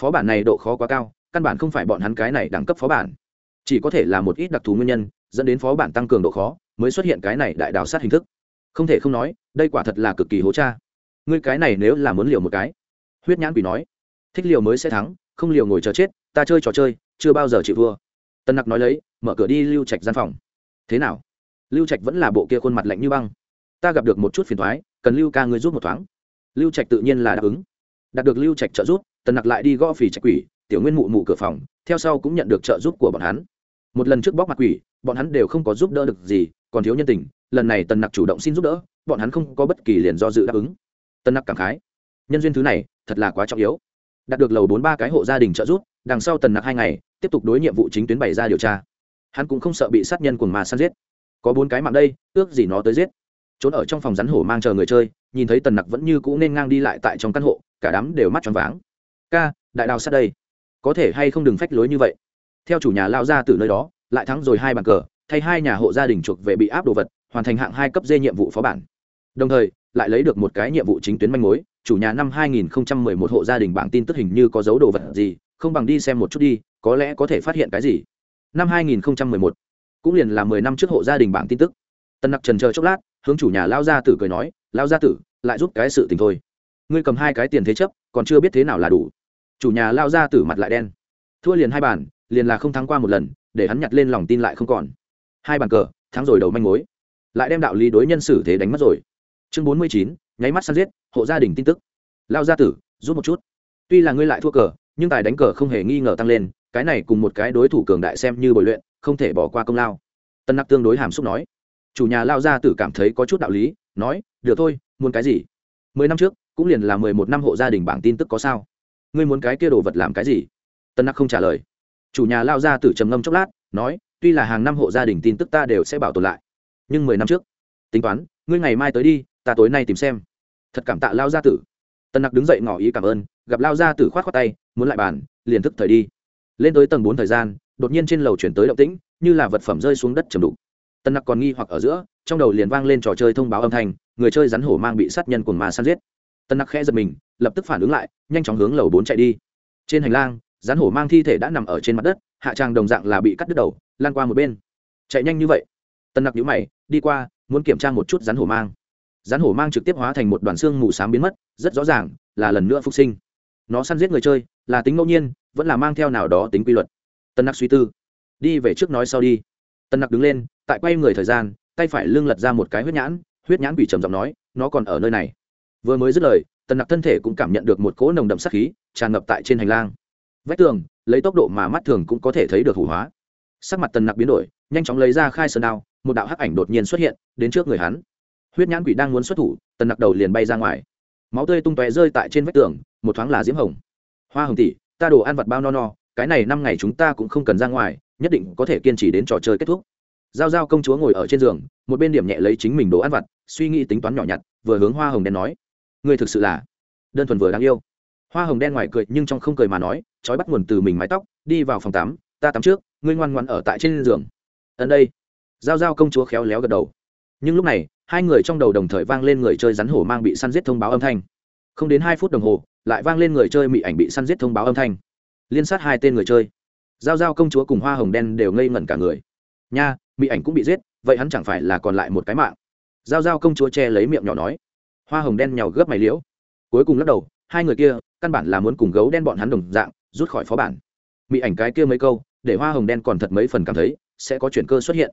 phó bản này độ khó quá cao căn bản không phải bọn hắn cái này đẳng cấp phó bản. Chỉ có thể là một ít đặc thù nguyên nhân dẫn đến phó bản tăng cường độ khó mới xuất hiện cái này đại đào sát hình thức không thể không nói, đây quả thật là cực kỳ hố cha. Ngươi cái này nếu là muốn liều một cái. Huyết nhãn quỷ nói, thích liều mới sẽ thắng, không liều ngồi chờ chết, ta chơi trò chơi, chưa bao giờ chịu vua tân nặc nói lấy, mở cửa đi lưu trạch gian phòng. Thế nào? Lưu trạch vẫn là bộ kia khuôn mặt lạnh như băng. Ta gặp được một chút phiền thoái cần lưu ca ngươi giúp một thoáng. Lưu trạch tự nhiên là đáp ứng. Đạt được lưu trạch trợ giúp tần nặc lại đi gõ phỉ trạch quỷ, tiểu nguyên mụ mụ cửa phòng, theo sau cũng nhận được trợ giúp của bọn hắn. Một lần trước bóc mặt quỷ, bọn hắn đều không có giúp đỡ được gì, còn thiếu nhân tình lần này tần nặc chủ động xin giúp đỡ, bọn hắn không có bất kỳ liền do dự đáp ứng. Tần nặc cảm khái, nhân duyên thứ này, thật là quá trọng yếu. Đạt được lầu bốn ba cái hộ gia đình trợ giúp, đằng sau tần nặc hai ngày, tiếp tục đối nhiệm vụ chính tuyến bày ra điều tra. Hắn cũng không sợ bị sát nhân cùng mà săn giết. Có bốn cái mạng đây, ước gì nó tới giết. Trốn ở trong phòng rắn hổ mang chờ người chơi, nhìn thấy tần nặc vẫn như cũ nên ngang đi lại tại trong căn hộ, cả đám đều mắt tròn váng. Ca, đại đào sát đây. Có thể hay không đừng phách lối như vậy. Theo chủ nhà lao ra từ nơi đó, lại thắng rồi hai bàn cờ, thay hai nhà hộ gia đình chuộc về bị áp đồ vật hoàn thành hạng hai cấp dê nhiệm vụ phó bản. Đồng thời, lại lấy được một cái nhiệm vụ chính tuyến manh mối, chủ nhà năm 2011 hộ gia đình bảng tin tức hình như có dấu đồ vật gì, không bằng đi xem một chút đi, có lẽ có thể phát hiện cái gì. Năm 2011 cũng liền là mười năm trước hộ gia đình bảng tin tức. Tân nặc trần chờ chốc lát, hướng chủ nhà lao gia tử cười nói, lao gia tử, lại giúp cái sự tình thôi. Ngươi cầm hai cái tiền thế chấp, còn chưa biết thế nào là đủ. Chủ nhà lao gia tử mặt lại đen. Thua liền hai bàn liền là không thắng qua một lần, để hắn nhặt lên lòng tin lại không còn. Hai bàn cờ, thắng rồi đầu manh mối lại đem đạo lý đối nhân xử thế đánh mất rồi. Chương bốn mươi chín, nháy mắt săn giết, hộ gia đình tin tức. Lao gia tử, giúp một chút. Tuy là ngươi lại thua cờ, nhưng tài đánh cờ không hề nghi ngờ tăng lên, cái này cùng một cái đối thủ cường đại xem như bồi luyện, không thể bỏ qua công lao. Tân nặc tương đối hàm xúc nói. Chủ nhà lao gia tử cảm thấy có chút đạo lý, nói, được thôi, muốn cái gì? Mười năm trước, cũng liền là mười một năm hộ gia đình bảng tin tức có sao? Ngươi muốn cái kia đồ vật làm cái gì? Tân nặc không trả lời. Chủ nhà lao gia tử trầm ngâm chốc lát, nói, tuy là hàng năm hộ gia đình tin tức ta đều sẽ bảo tồn lại nhưng mười năm trước. Tính toán, ngươi ngày mai tới đi, ta tối nay tìm xem. Thật cảm tạ lao gia tử. Tân nặc đứng dậy ngỏ ý cảm ơn, gặp lao gia tử khoát khoát tay, muốn lại bàn, liền thức thời đi. Lên tới tầng bốn thời gian, đột nhiên trên lầu chuyển tới động tĩnh, như là vật phẩm rơi xuống đất chầm đục. Tân nặc còn nghi hoặc ở giữa, trong đầu liền vang lên trò chơi thông báo âm thanh, người chơi rắn hổ mang bị sát nhân cùng mà săn giết. Tân nặc khẽ giật mình, lập tức phản ứng lại, nhanh chóng hướng lầu bốn chạy đi. Trên hành lang, rắn hổ mang thi thể đã nằm ở trên mặt đất, hạ tràng đồng dạng là bị cắt đứt đầu, lan qua một bên. Chạy nhanh như vậy? Tân nặc nhũ mày, đi qua, muốn kiểm tra một chút rắn hổ mang. Rắn hổ mang trực tiếp hóa thành một đoàn xương mù s á m biến mất, rất rõ ràng là lần nữa phục sinh. Nó săn giết người chơi, là tính ngẫu nhiên, vẫn là mang theo nào đó tính quy luật. Tân nặc suy tư. Đi về trước nói sau đi. Tân nặc đứng lên, tại quay người thời gian, tay phải lưng lật ra một cái huyết nhãn huyết nhãn bị trầm giọng nói, nó còn ở nơi này. Vừa mới dứt lời tần nặc thân thể cũng cảm nhận được một cỗ nồng đậm sắc khí tràn ngập tại trên hành lang. Vách tường, lấy tốc độ mà mắt thường cũng có thể thấy được hủ hóa. Sắc mặt tần nặc biến đổi, nhanh chóng lấy ra khai sơn đao một đạo hắc ảnh đột nhiên xuất hiện đến trước người hắn. Huyết nhãn quỷ đang muốn xuất thủ, tần nặc đầu liền bay ra ngoài. Máu tươi tung tóe rơi tại trên vách tường, một thoáng là diễm hồng. Hoa hồng tỷ, ta đồ ăn vặt bao no no, cái này năm ngày chúng ta cũng không cần ra ngoài, nhất định có thể kiên trì đến trò chơi kết thúc. Giao giao công chúa ngồi ở trên giường, một bên điểm nhẹ lấy chính mình đồ ăn vặt, suy nghĩ tính toán nhỏ nhặt, vừa hướng hoa hồng đen nói, ngươi thực sự là đơn thuần vừa đáng yêu. Hoa hồng đen ngoài cười, nhưng trong không cười mà nói, trói bắt nguồn từ mình mái tóc, đi vào phòng tắm, ta tắm trước, ngươi ngoan ngoan ở tại trên giường. Ấn đây giao giao công chúa khéo léo gật đầu. Nhưng lúc này, hai người trong đầu đồng thời vang lên người chơi rắn hổ mang bị săn giết thông báo âm thanh. Không đến hai phút đồng hồ, lại vang lên người chơi bị ảnh bị săn giết thông báo âm thanh. Liên sát hai tên người chơi. Giao giao công chúa cùng hoa hồng đen đều ngây ngẩn cả người. Nha, mị ảnh cũng bị giết, vậy hắn chẳng phải là còn lại một cái mạng? Giao giao công chúa che lấy miệng nhỏ nói. Hoa hồng đen nhào gấp mày liễu. Cuối cùng lắc đầu, hai người kia, căn bản là muốn cùng gấu đen bọn hắn đồng dạng, rút khỏi phó bản. Mị ảnh cái kia mấy câu, để hoa hồng đen còn thật mấy phần cảm thấy, sẽ có chuyển cơ xuất hiện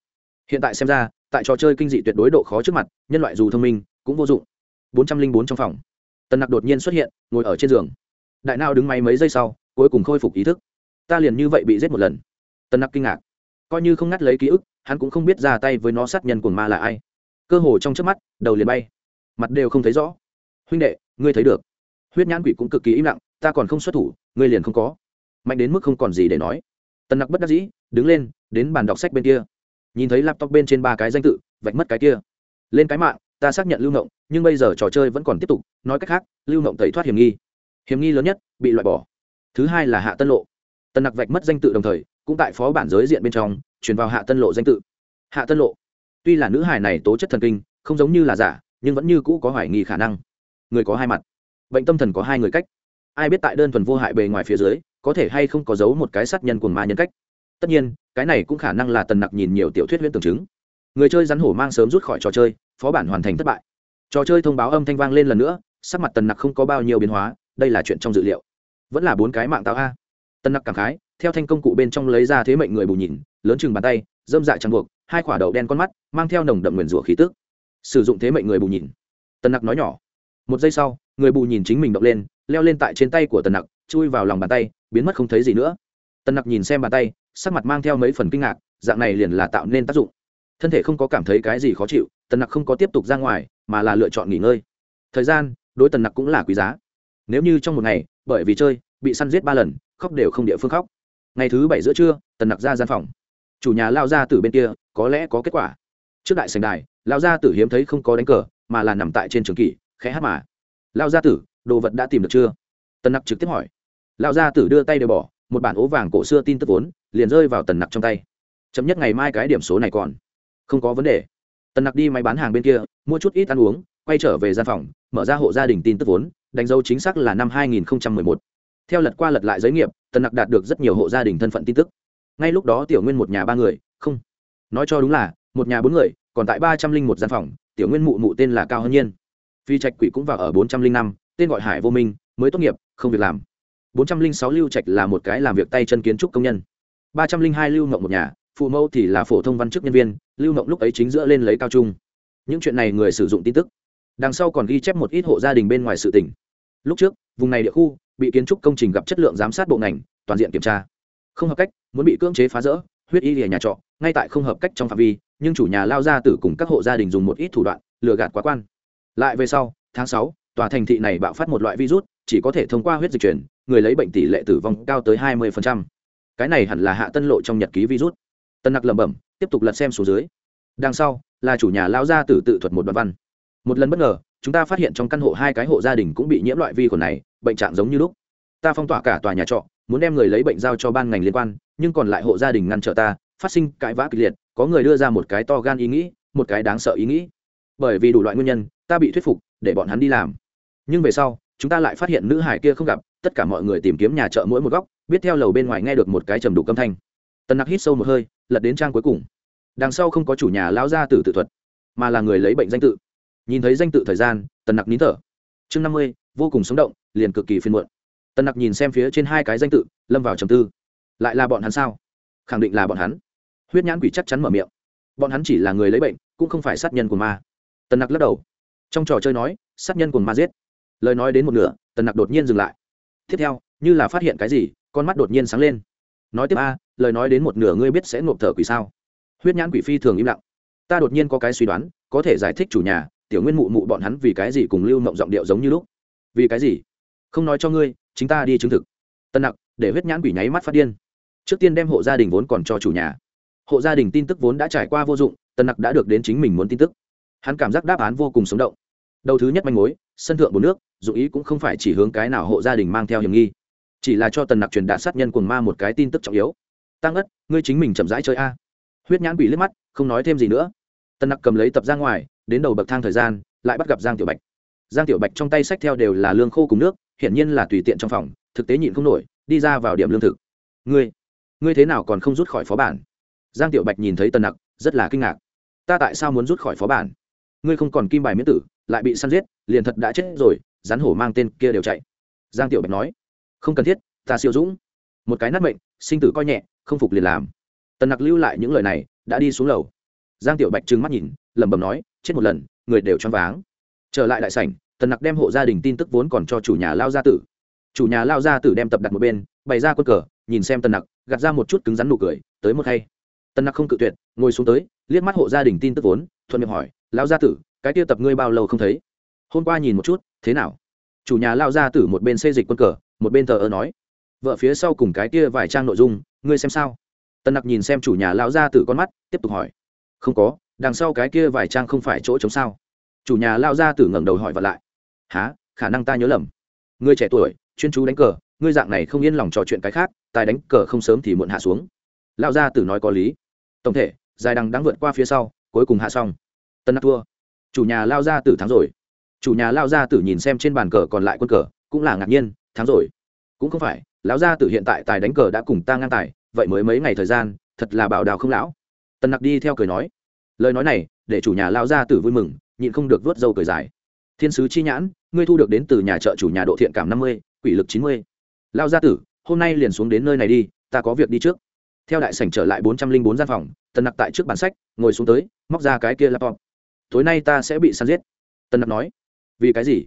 hiện tại xem ra, tại trò chơi kinh dị tuyệt đối độ khó trước mặt, nhân loại dù thông minh, cũng vô dụng. bốn trăm linh bốn trong phòng. Tần nặc đột nhiên xuất hiện, ngồi ở trên giường. Đại nao đứng máy mấy giây sau, cuối cùng khôi phục ý thức. Ta liền như vậy bị giết một lần. Tần nặc kinh ngạc. Coi như không ngắt lấy ký ức, hắn cũng không biết ra tay với nó sát nhân của ma là ai. Cơ hồ trong trước mắt, đầu liền bay. Mặt đều không thấy rõ. Huynh đệ, ngươi thấy được. Huyết nhãn quỷ cũng cực kỳ im lặng, ta còn không xuất thủ, ngươi liền không có. Mạnh đến mức không còn gì để nói. Tần nặc bất đắc dĩ, đứng lên, đến bàn đọc sách bên kia nhìn thấy laptop bên trên ba cái danh tự, vạch mất cái kia. Lên cái mạng, ta xác nhận lưu ngộng, nhưng bây giờ trò chơi vẫn còn tiếp tục, nói cách khác, lưu ngộng tẩy thoát hiểm nghi. Hiểm nghi lớn nhất, bị loại bỏ. Thứ hai là hạ tân lộ. Tần nặc vạch mất danh tự đồng thời, cũng tại phó bản giới diện bên trong chuyển vào hạ tân lộ danh tự. Hạ tân lộ. Tuy là nữ hài này tố chất thần kinh, không giống như là giả, nhưng vẫn như cũ có hoài nghi khả năng. Người có hai mặt. Bệnh tâm thần có hai người cách. Ai biết tại đơn thuần vô hại bề ngoài phía dưới, có thể hay không có giấu một cái sát nhân của ma nhân cách tất nhiên, cái này cũng khả năng là tần nặc nhìn nhiều tiểu thuyết huyễn tưởng chứng. Người chơi rắn hổ mang sớm rút khỏi trò chơi, phó bản hoàn thành thất bại. Trò chơi thông báo âm thanh vang lên lần nữa, sắc mặt tần nặc không có bao nhiêu biến hóa, đây là chuyện trong dự liệu. Vẫn là bốn cái mạng tạo a. Tần nặc cảm khái, theo thanh công cụ bên trong lấy ra thế mệnh người bù nhìn, lớn chừng bàn tay, dâm dạ chẳng buộc, hai quả đậu đen con mắt, mang theo nồng đậm nguyền rủa khí tức. Sử dụng thế mệnh người bù nhìn. Tần nặc nói nhỏ. Một giây sau, người bù nhìn chính mình động lên, leo lên tại trên tay của tần nặc, chui vào lòng bàn tay, biến mất không thấy gì nữa tần nặc nhìn xem bàn tay, sắc mặt mang theo mấy phần kinh ngạc, dạng này liền là tạo nên tác dụng. Thân thể không có cảm thấy cái gì khó chịu, tần nặc không có tiếp tục ra ngoài, mà là lựa chọn nghỉ ngơi. Thời gian, đối tần nặc cũng là quý giá. Nếu như trong một ngày, bởi vì chơi, bị săn giết ba lần, khóc đều không địa phương khóc. Ngày thứ bảy giữa trưa, tần nặc ra gian phòng. Chủ nhà lao ra từ bên kia, có lẽ có kết quả. Trước đại sành đài, lao gia tử hiếm thấy không có đánh cờ, mà là nằm tại trên trường kỷ, khẽ hát mà. Lao gia tử, đồ vật đã tìm được chưa? Tần nặc trực tiếp hỏi. Lao gia tử đưa tay đều bỏ một bản ố vàng cổ xưa tin tức vốn liền rơi vào tần nặc trong tay. Chấm nhất ngày mai cái điểm số này còn. Không có vấn đề. Tần nặc đi máy bán hàng bên kia, mua chút ít ăn uống, quay trở về gian phòng, mở ra hộ gia đình tin tức vốn, đánh dấu chính xác là năm 2011. theo lật qua lật lại giới nghiệp, tần nặc đạt được rất nhiều hộ gia đình thân phận tin tức. Ngay lúc đó tiểu nguyên một nhà ba người, không. Nói cho đúng là, một nhà bốn người, còn tại ba trăm linh một gian phòng, tiểu nguyên mụ mụ tên là cao hân nhiên. Phi trạch quỷ cũng vào ở bốn trăm linh năm, tên gọi hải vô minh, mới tốt nghiệp, không việc làm bốn trăm linh sáu lưu trạch là một cái làm việc tay chân kiến trúc công nhân. ba trăm linh hai lưu mộng một nhà, phụ mẫu thì là phổ thông văn chức nhân viên, lưu mộng lúc ấy chính giữa lên lấy cao trung. Những chuyện này người sử dụng tin tức. Đằng sau còn ghi chép một ít hộ gia đình bên ngoài sự tỉnh lúc trước, vùng này địa khu, bị kiến trúc công trình gặp chất lượng giám sát bộ ngành, toàn diện kiểm tra. Không hợp cách, muốn bị cưỡng chế phá rỡ, huyết y nhà trọ, ngay tại không hợp cách trong phạm vi, nhưng chủ nhà lao ra tử cùng các hộ gia đình dùng một ít thủ đoạn, lừa gạt quá quan. Lại về sau, tháng sáu, tòa thành thị này bạo phát một loại virus, chỉ có thể thông qua huyết dịch truyền người lấy bệnh tỷ lệ tử vong cao tới hai mươi cái này hẳn là hạ tân lộ trong nhật ký virus. Tân nặc lẩm bẩm, tiếp tục lật xem số dưới. Đằng sau, là chủ nhà lão gia tử tự thuật một đoạn văn. Một lần bất ngờ, chúng ta phát hiện trong căn hộ hai cái hộ gia đình cũng bị nhiễm loại vi khuẩn này, bệnh trạng giống như lúc. Ta phong tỏa cả tòa nhà trọ, muốn đem người lấy bệnh giao cho ban ngành liên quan, nhưng còn lại hộ gia đình ngăn trở ta, phát sinh cãi vã kịch liệt, có người đưa ra một cái to gan ý nghĩ, một cái đáng sợ ý nghĩ. Bởi vì đủ loại nguyên nhân, ta bị thuyết phục, để bọn hắn đi làm. Nhưng về sau, chúng ta lại phát hiện nữ hải kia không gặp tất cả mọi người tìm kiếm nhà chợ mỗi một góc, biết theo lầu bên ngoài nghe được một cái trầm đủ âm thanh. Tần nặc hít sâu một hơi, lật đến trang cuối cùng. Đằng sau không có chủ nhà lão gia tử tự thuật, mà là người lấy bệnh danh tự. Nhìn thấy danh tự thời gian, tần nặc nín thở. Chương năm mươi, vô cùng sống động, liền cực kỳ phiên muộn. Tần nặc nhìn xem phía trên hai cái danh tự, lâm vào trầm tư. Lại là bọn hắn sao? Khẳng định là bọn hắn. Huyết nhãn quỷ chắc chắn mở miệng. Bọn hắn chỉ là người lấy bệnh, cũng không phải sát nhân của ma. Tần nặc lắc đầu. Trong trò chơi nói, sát nhân của ma giết. Lời nói đến một nửa, tần nặc đột nhiên dừng lại tiếp theo, như là phát hiện cái gì, con mắt đột nhiên sáng lên. Nói tiếp a, lời nói đến một nửa ngươi biết sẽ nộp thở quỷ sao? Huyết nhãn quỷ phi thường im lặng. Ta đột nhiên có cái suy đoán, có thể giải thích chủ nhà, tiểu nguyên mụ mụ bọn hắn vì cái gì cùng lưu mộng giọng điệu giống như lúc. Vì cái gì? Không nói cho ngươi, chính ta đi chứng thực. Tân nặc, để huyết nhãn quỷ nháy mắt phát điên. Trước tiên đem hộ gia đình vốn còn cho chủ nhà. Hộ gia đình tin tức vốn đã trải qua vô dụng, tân nặc đã được đến chính mình muốn tin tức. Hắn cảm giác đáp án vô cùng sống động đầu thứ nhất manh mối, sân thượng bốn nước, dụng ý cũng không phải chỉ hướng cái nào hộ gia đình mang theo hiểm nghi, chỉ là cho tần nặc truyền đạt sát nhân quần ma một cái tin tức trọng yếu. Tăng ất, ngươi chính mình chậm rãi chơi a. Huyết nhãn quỷ liếc mắt, không nói thêm gì nữa. Tần nặc cầm lấy tập ra ngoài, đến đầu bậc thang thời gian, lại bắt gặp giang tiểu bạch. Giang tiểu bạch trong tay sách theo đều là lương khô cùng nước, hiển nhiên là tùy tiện trong phòng, thực tế nhịn không nổi, đi ra vào điểm lương thực. Ngươi ngươi thế nào còn không rút khỏi phó bản? Giang tiểu bạch nhìn thấy tần nặc, rất là kinh ngạc. Ta tại sao muốn rút khỏi phó bản? Ngươi không còn kim bài miễn tử lại bị săn giết, liền thật đã chết rồi, rắn hổ mang tên kia đều chạy. Giang tiểu bạch nói, không cần thiết, ta siêu dũng. Một cái nát mệnh, sinh tử coi nhẹ, không phục liền làm. Tần nặc lưu lại những lời này, đã đi xuống lầu. Giang tiểu bạch trừng mắt nhìn, lẩm bẩm nói, chết một lần, người đều choáng váng. Trở lại đại sảnh, tần nặc đem hộ gia đình tin tức vốn còn cho chủ nhà lao gia tử. Chủ nhà lao gia tử đem tập đặt một bên, bày ra quân cờ, nhìn xem tần nặc, gạt ra một chút cứng rắn nụ cười, tới một hay. Tần nặc không cự tuyệt, ngồi xuống tới, liếc mắt hộ gia đình tin tức vốn, thuận miệng hỏi, lao gia tử cái kia tập ngươi bao lâu không thấy? Hôm qua nhìn một chút, thế nào? Chủ nhà lao gia tử một bên xây dịch quân cờ, một bên thờ ơ nói. Vợ phía sau cùng cái kia vài trang nội dung, ngươi xem sao? Tân nặc nhìn xem chủ nhà lao gia tử con mắt, tiếp tục hỏi. Không có, đằng sau cái kia vài trang không phải chỗ chống sao? Chủ nhà lao gia tử ngẩng đầu hỏi vật lại. Há khả năng ta nhớ lầm. Ngươi trẻ tuổi, chuyên chú đánh cờ, ngươi dạng này không yên lòng trò chuyện cái khác, tài đánh cờ không sớm thì muộn hạ xuống. Lao gia tử nói có lý. Tổng thể, dài đằng đang vượt qua phía sau, cuối cùng hạ xong. Tân nặc thua chủ nhà lao gia tử thắng rồi. Chủ nhà lao gia tử nhìn xem trên bàn cờ còn lại quân cờ, cũng là ngạc nhiên, thắng rồi. Cũng không phải, lão gia tử hiện tại tài đánh cờ đã cùng ta ngang tài, vậy mới mấy ngày thời gian, thật là bảo đào không lão. Tần nặc đi theo cười nói. Lời nói này, để chủ nhà lao gia tử vui mừng, nhịn không được vớt dâu cười dài. Thiên sứ chi nhãn, ngươi thu được đến từ nhà trợ chủ nhà độ thiện cảm năm mươi, quỷ lực chín mươi. Lao gia tử, hôm nay liền xuống đến nơi này đi, ta có việc đi trước. Theo đại sảnh trở lại bốn trăm linh bốn gian phòng tần nặc tại trước bàn sách, ngồi xuống tới, móc ra cái kia laptop tối nay ta sẽ bị săn giết. Tân nặc nói. Vì cái gì?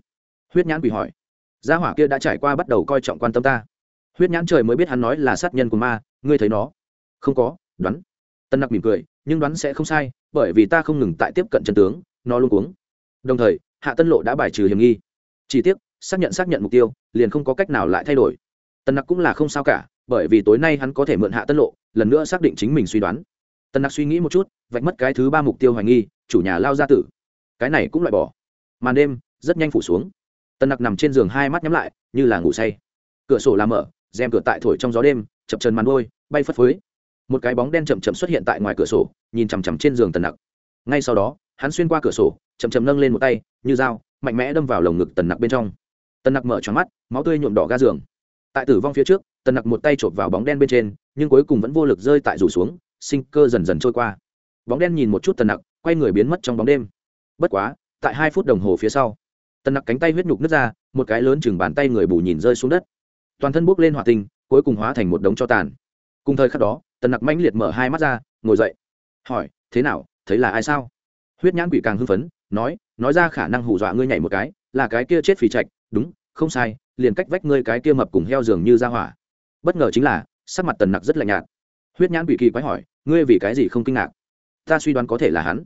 Huyết nhãn quỷ hỏi. Gia hỏa kia đã trải qua bắt đầu coi trọng quan tâm ta. Huyết nhãn trời mới biết hắn nói là sát nhân của ma, ngươi thấy nó? Không có, đoán. Tân nặc mỉm cười, nhưng đoán sẽ không sai, bởi vì ta không ngừng tại tiếp cận chân tướng, nó luôn cuống. Đồng thời, hạ tân lộ đã bài trừ hiểm nghi. Chỉ tiếc, xác nhận xác nhận mục tiêu, liền không có cách nào lại thay đổi. Tân nặc cũng là không sao cả, bởi vì tối nay hắn có thể mượn hạ tân lộ, lần nữa xác định chính mình suy đoán. Tân nặc suy nghĩ một chút vạch mất cái thứ ba mục tiêu hoài nghi, chủ nhà lao ra tử. Cái này cũng loại bỏ. Màn đêm rất nhanh phủ xuống. Tân nặc nằm trên giường hai mắt nhắm lại, như là ngủ say. Cửa sổ làm mở, rèm cửa tại thổi trong gió đêm, chập trần màn đôi, bay phất phới. Một cái bóng đen chậm chậm xuất hiện tại ngoài cửa sổ, nhìn chằm chằm trên giường tần nặc. Ngay sau đó, hắn xuyên qua cửa sổ, chậm chậm nâng lên một tay, như dao, mạnh mẽ đâm vào lồng ngực tần nặc bên trong. Tần nặc mở tròn mắt, máu tươi nhuộm đỏ ga giường. Tại tử vong phía trước, tần nặc một tay chộp vào bóng đen bên trên, nhưng cuối cùng vẫn vô lực rơi tại rủ xuống, sinh cơ dần dần trôi qua bóng đen nhìn một chút tần nặc, quay người biến mất trong bóng đêm. Bất quá, tại hai phút đồng hồ phía sau, tần nặc cánh tay huyết nhục nứt ra, một cái lớn chừng bàn tay người bù nhìn rơi xuống đất. Toàn thân bốc lên hỏa tinh, cuối cùng hóa thành một đống cho tàn. Cùng thời khắc đó, tần nặc mãnh liệt mở hai mắt ra, ngồi dậy. Hỏi, thế nào, thấy là ai sao? Huyết nhãn quỷ càng hưng phấn, nói nói ra khả năng hù dọa ngươi nhảy một cái, là cái kia chết phì trạch, đúng, không sai, liền cách vách ngươi cái kia mập cùng heo giường như ra hỏa. Bất ngờ chính là, sắc mặt tần nặc rất lạnh nhạt. Huyết nhãn quỷ kỳ quái hỏi, ngươi vì cái gì không kinh ngạc? Ta suy đoán có thể là hắn.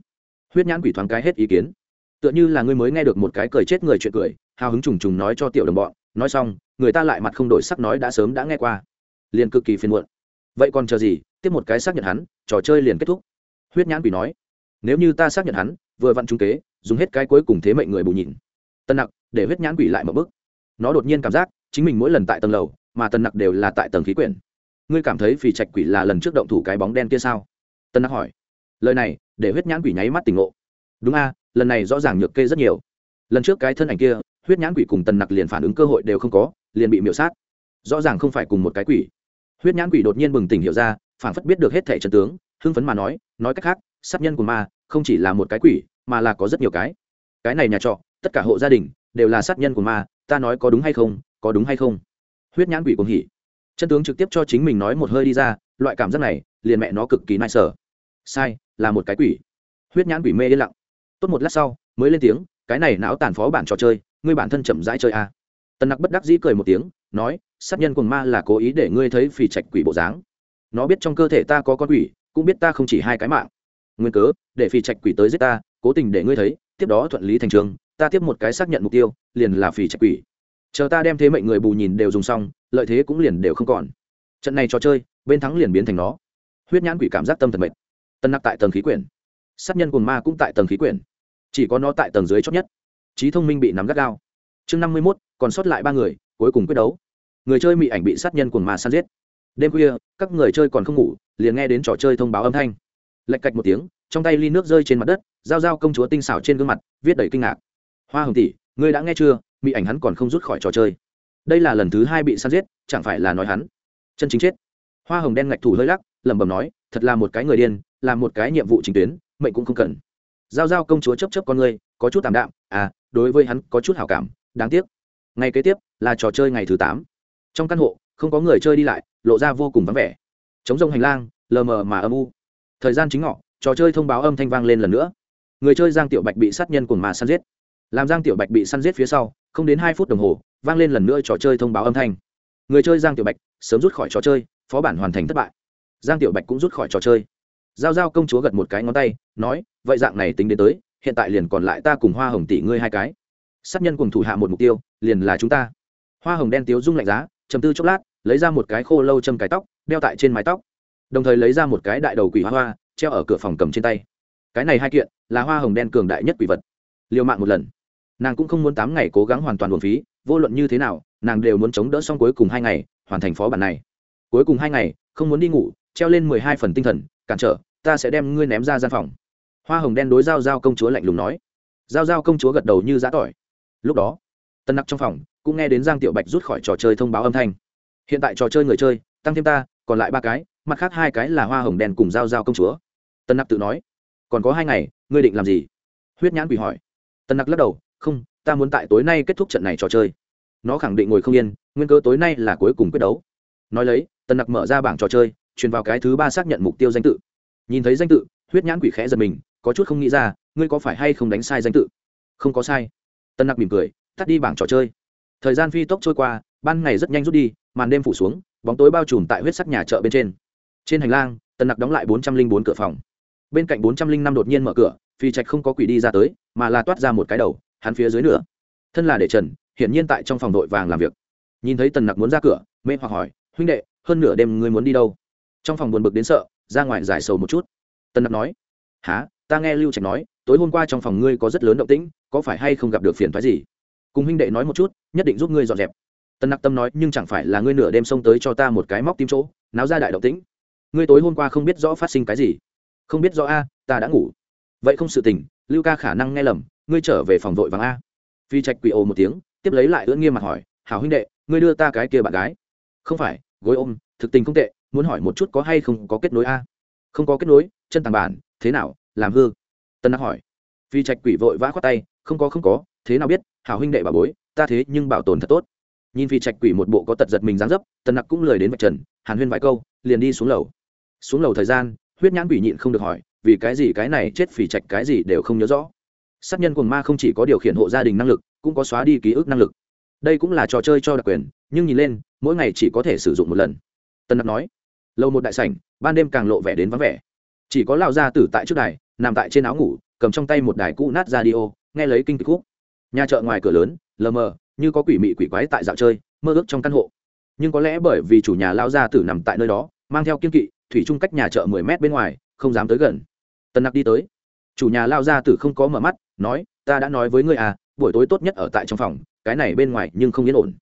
Huyết nhãn quỷ thoáng cái hết ý kiến. Tựa như là ngươi mới nghe được một cái cười chết người chuyện cười, hào hứng trùng trùng nói cho tiểu đồng bọn, nói xong, người ta lại mặt không đổi sắc nói đã sớm đã nghe qua. Liền cực kỳ phiền muộn. Vậy còn chờ gì, tiếp một cái xác nhận hắn, trò chơi liền kết thúc. Huyết nhãn quỷ nói, nếu như ta xác nhận hắn, vừa vặn trung kế, dùng hết cái cuối cùng thế mệnh người bù nhìn. Tân nặc, để huyết nhãn quỷ lại một bước. Nó đột nhiên cảm giác, chính mình mỗi lần tại tầng lầu, mà tân nặc đều là tại tầng khí quyển. Ngươi cảm thấy phì trạch quỷ là lần trước động thủ cái bóng đen kia sao? Tân nặc hỏi lời này để huyết nhãn quỷ nháy mắt tỉnh ngộ. Đúng a, lần này rõ ràng nhược kê rất nhiều. Lần trước cái thân ảnh kia, huyết nhãn quỷ cùng tần nặc liền phản ứng cơ hội đều không có, liền bị miễu sát. Rõ ràng không phải cùng một cái quỷ. Huyết nhãn quỷ đột nhiên bừng tỉnh hiểu ra phản phất biết được hết thẻ trần tướng, hưng phấn mà nói nói cách khác, sát nhân của ma không chỉ là một cái quỷ, mà là có rất nhiều cái. Cái này nhà trọ, tất cả hộ gia đình đều là sát nhân của ma, ta nói có đúng hay không, có đúng hay không? Huyết nhãn quỷ cũng hỉ. Chân tướng trực tiếp cho chính mình nói một hơi đi ra, loại cảm giác này, liền mẹ nó cực kỳ nại sở sai, là một cái quỷ. Huyết nhãn quỷ mê yên lặng. Tốt một lát sau, mới lên tiếng, cái này não tàn phó bản trò chơi, ngươi bản thân chậm rãi chơi a à. tần nặc bất đắc dĩ cười một tiếng, nói, sát nhân cùng ma là cố ý để ngươi thấy phì trạch quỷ bộ dáng. Nó biết trong cơ thể ta có con quỷ, cũng biết ta không chỉ hai cái mạng. Nguyên cớ, để phì trạch quỷ tới giết ta, cố tình để ngươi thấy, tiếp đó thuận lý thành trường, ta tiếp một cái xác nhận mục tiêu, liền là phì trạch quỷ. Chờ ta đem thế mệnh người bù nhìn đều dùng xong, lợi thế cũng liền đều không còn. Trận này trò chơi, bên thắng liền biến thành nó. Huyết nhãn quỷ cảm giác tâm thật mệt tân nặc tại tầng khí quyển. Sát nhân cùng ma cũng tại tầng khí quyển. Chỉ có nó tại tầng dưới chót nhất. Trí thông minh bị nắm gắt gao. Chương năm mươi mốt, còn sót lại ba người, cuối cùng quyết đấu. Người chơi mị ảnh bị sát nhân cùng ma săn giết. Đêm khuya, các người chơi còn không ngủ, liền nghe đến trò chơi thông báo âm thanh. Lạch cạch một tiếng, trong tay ly nước rơi trên mặt đất dao dao công chúa tinh xảo trên gương mặt, viết đầy kinh ngạc. Hoa hồng tỷ, ngươi đã nghe chưa? Mị ảnh hắn còn không rút khỏi trò chơi. Đây là lần thứ hai bị săn giết, chẳng phải là nói hắn. Chân chính chết. Hoa hồng đen ngạch thủ hơi lắc, lẩm bẩm nói, thật là một cái người điên là một cái nhiệm vụ chính tuyến mệnh cũng không cần. Giao giao công chúa chấp chấp con người, có chút tạm đạm à đối với hắn có chút hảo cảm đáng tiếc. Ngày kế tiếp là trò chơi ngày thứ tám. Trong căn hộ không có người chơi đi lại lộ ra vô cùng vắng vẻ. Chống rông hành lang lờ mờ mà âm u. Thời gian chính ngọ trò chơi thông báo âm thanh vang lên lần nữa. Người chơi giang tiểu bạch bị sát nhân cùng mà săn giết. Làm giang tiểu bạch bị săn giết phía sau không đến hai phút đồng hồ vang lên lần nữa trò chơi thông báo âm thanh. Người chơi giang tiểu bạch sớm rút khỏi trò chơi phó bản hoàn thành thất bại. Giang tiểu bạch cũng rút khỏi trò chơi giao giao công chúa gật một cái ngón tay, nói, vậy dạng này tính đến tới, hiện tại liền còn lại ta cùng hoa hồng tỷ ngươi hai cái. Sát nhân cùng thủ hạ một mục tiêu, liền là chúng ta. Hoa hồng đen tiếu rung lạnh giá chầm tư chốc lát, lấy ra một cái khô lâu châm cái tóc, đeo tại trên mái tóc. Đồng thời lấy ra một cái đại đầu quỷ hoa hoa, treo ở cửa phòng cầm trên tay. Cái này hai kiện, là hoa hồng đen cường đại nhất quỷ vật. Liều mạng một lần. Nàng cũng không muốn tám ngày cố gắng hoàn toàn buồn phí, vô luận như thế nào, nàng đều muốn chống đỡ xong cuối cùng hai ngày, hoàn thành phó bản này. Cuối cùng hai ngày, không muốn đi ngủ, treo lên mười hai phần tinh thần, cản trở ta sẽ đem ngươi ném ra gian phòng. Hoa hồng đen đối giao giao công chúa lạnh lùng nói. Giao giao công chúa gật đầu như giã tỏi. Lúc đó tân nặc trong phòng cũng nghe đến giang tiểu bạch rút khỏi trò chơi thông báo âm thanh. Hiện tại trò chơi người chơi, tăng thêm ta, còn lại ba cái, mặt khác hai cái là hoa hồng đen cùng giao giao công chúa. Tân nặc tự nói, còn có hai ngày, ngươi định làm gì? Huyết nhãn quỷ hỏi. Tân nặc lắc đầu, không, ta muốn tại tối nay kết thúc trận này trò chơi. Nó khẳng định ngồi không yên, nguyên cơ tối nay là cuối cùng quyết đấu. Nói lấy tân nặc mở ra bảng trò chơi, truyền vào cái thứ ba xác nhận mục tiêu danh tự nhìn thấy danh tự, huyết nhãn quỷ khẽ giật mình, có chút không nghĩ ra, ngươi có phải hay không đánh sai danh tự? Không có sai. Tần nặc mỉm cười, tắt đi bảng trò chơi. Thời gian phi tốc trôi qua, ban ngày rất nhanh rút đi, màn đêm phủ xuống, bóng tối bao trùm tại huyết sắc nhà chợ bên trên. Trên hành lang tần nặc đóng lại bốn trăm linh bốn cửa phòng. Bên cạnh bốn trăm linh năm đột nhiên mở cửa, phi trạch không có quỷ đi ra tới, mà là toát ra một cái đầu, hắn phía dưới nữa thân là để trần, hiển nhiên tại trong phòng đội vàng làm việc. Nhìn thấy tần nặc muốn ra cửa, mê hoặc hỏi, huynh đệ, hơn nửa đêm ngươi muốn đi đâu? Trong phòng buồn bực đến sợ ra ngoài giải sầu một chút. Tân nặc nói há ta nghe lưu trạch nói, tối hôm qua trong phòng ngươi có rất lớn động tĩnh, có phải hay không gặp được phiền thoái gì? Cùng huynh đệ nói một chút, nhất định giúp ngươi dọn dẹp. Tân nặc tâm nói, nhưng chẳng phải là ngươi nửa đêm xông tới cho ta một cái móc tim chỗ, náo ra đại động tĩnh? Ngươi tối hôm qua không biết rõ phát sinh cái gì? Không biết rõ a, ta đã ngủ. Vậy không sự tình, lưu ca khả năng nghe lầm, ngươi trở về phòng vội vàng a. Phi trạch quỷ ồ một tiếng, tiếp lấy lại ưỡn nghiêm mặt hỏi, hảo huynh đệ, ngươi đưa ta cái kia bạn gái. Không phải, gối ôm, thực tình không tệ muốn hỏi một chút có hay không có kết nối a? Không có kết nối, chân tàng bản, thế nào, làm hư? Tân đắc hỏi. Phi trạch quỷ vội vã khoát tay, không có không có, thế nào biết, hảo huynh đệ bà bối, ta thế nhưng bảo tồn thật tốt. Nhìn phi trạch quỷ một bộ có tật giật mình dáng dấp tần nặc cũng lời đến vạch trần, hàn huyên vài câu, liền đi xuống lầu. Xuống lầu thời gian, huyết nhãn quỷ nhịn không được hỏi, vì cái gì cái này chết phỉ trạch cái gì đều không nhớ rõ. Sát nhân quần ma không chỉ có điều khiển hộ gia đình năng lực, cũng có xóa đi ký ức năng lực. Đây cũng là trò chơi cho đặc quyền, nhưng nhìn lên, mỗi ngày chỉ có thể sử dụng một lần. Tân nặc nói lâu một đại sảnh, ban đêm càng lộ vẻ đến vắng vẻ. Chỉ có lao gia tử tại trước đài, nằm tại trên áo ngủ, cầm trong tay một đài cũ nát ra đi ô nghe lấy kinh kịch khúc. Nhà chợ ngoài cửa lớn, lờ mờ, như có quỷ mị quỷ quái tại dạo chơi, mơ ước trong căn hộ. Nhưng có lẽ bởi vì chủ nhà lao gia tử nằm tại nơi đó, mang theo kiên kỵ, thủy chung cách nhà chợ mười mét bên ngoài, không dám tới gần. Tân nặc đi tới. Chủ nhà lao gia tử không có mở mắt, nói, ta đã nói với ngươi à buổi tối tốt nhất ở tại trong phòng, cái này bên ngoài nhưng không yên ổn.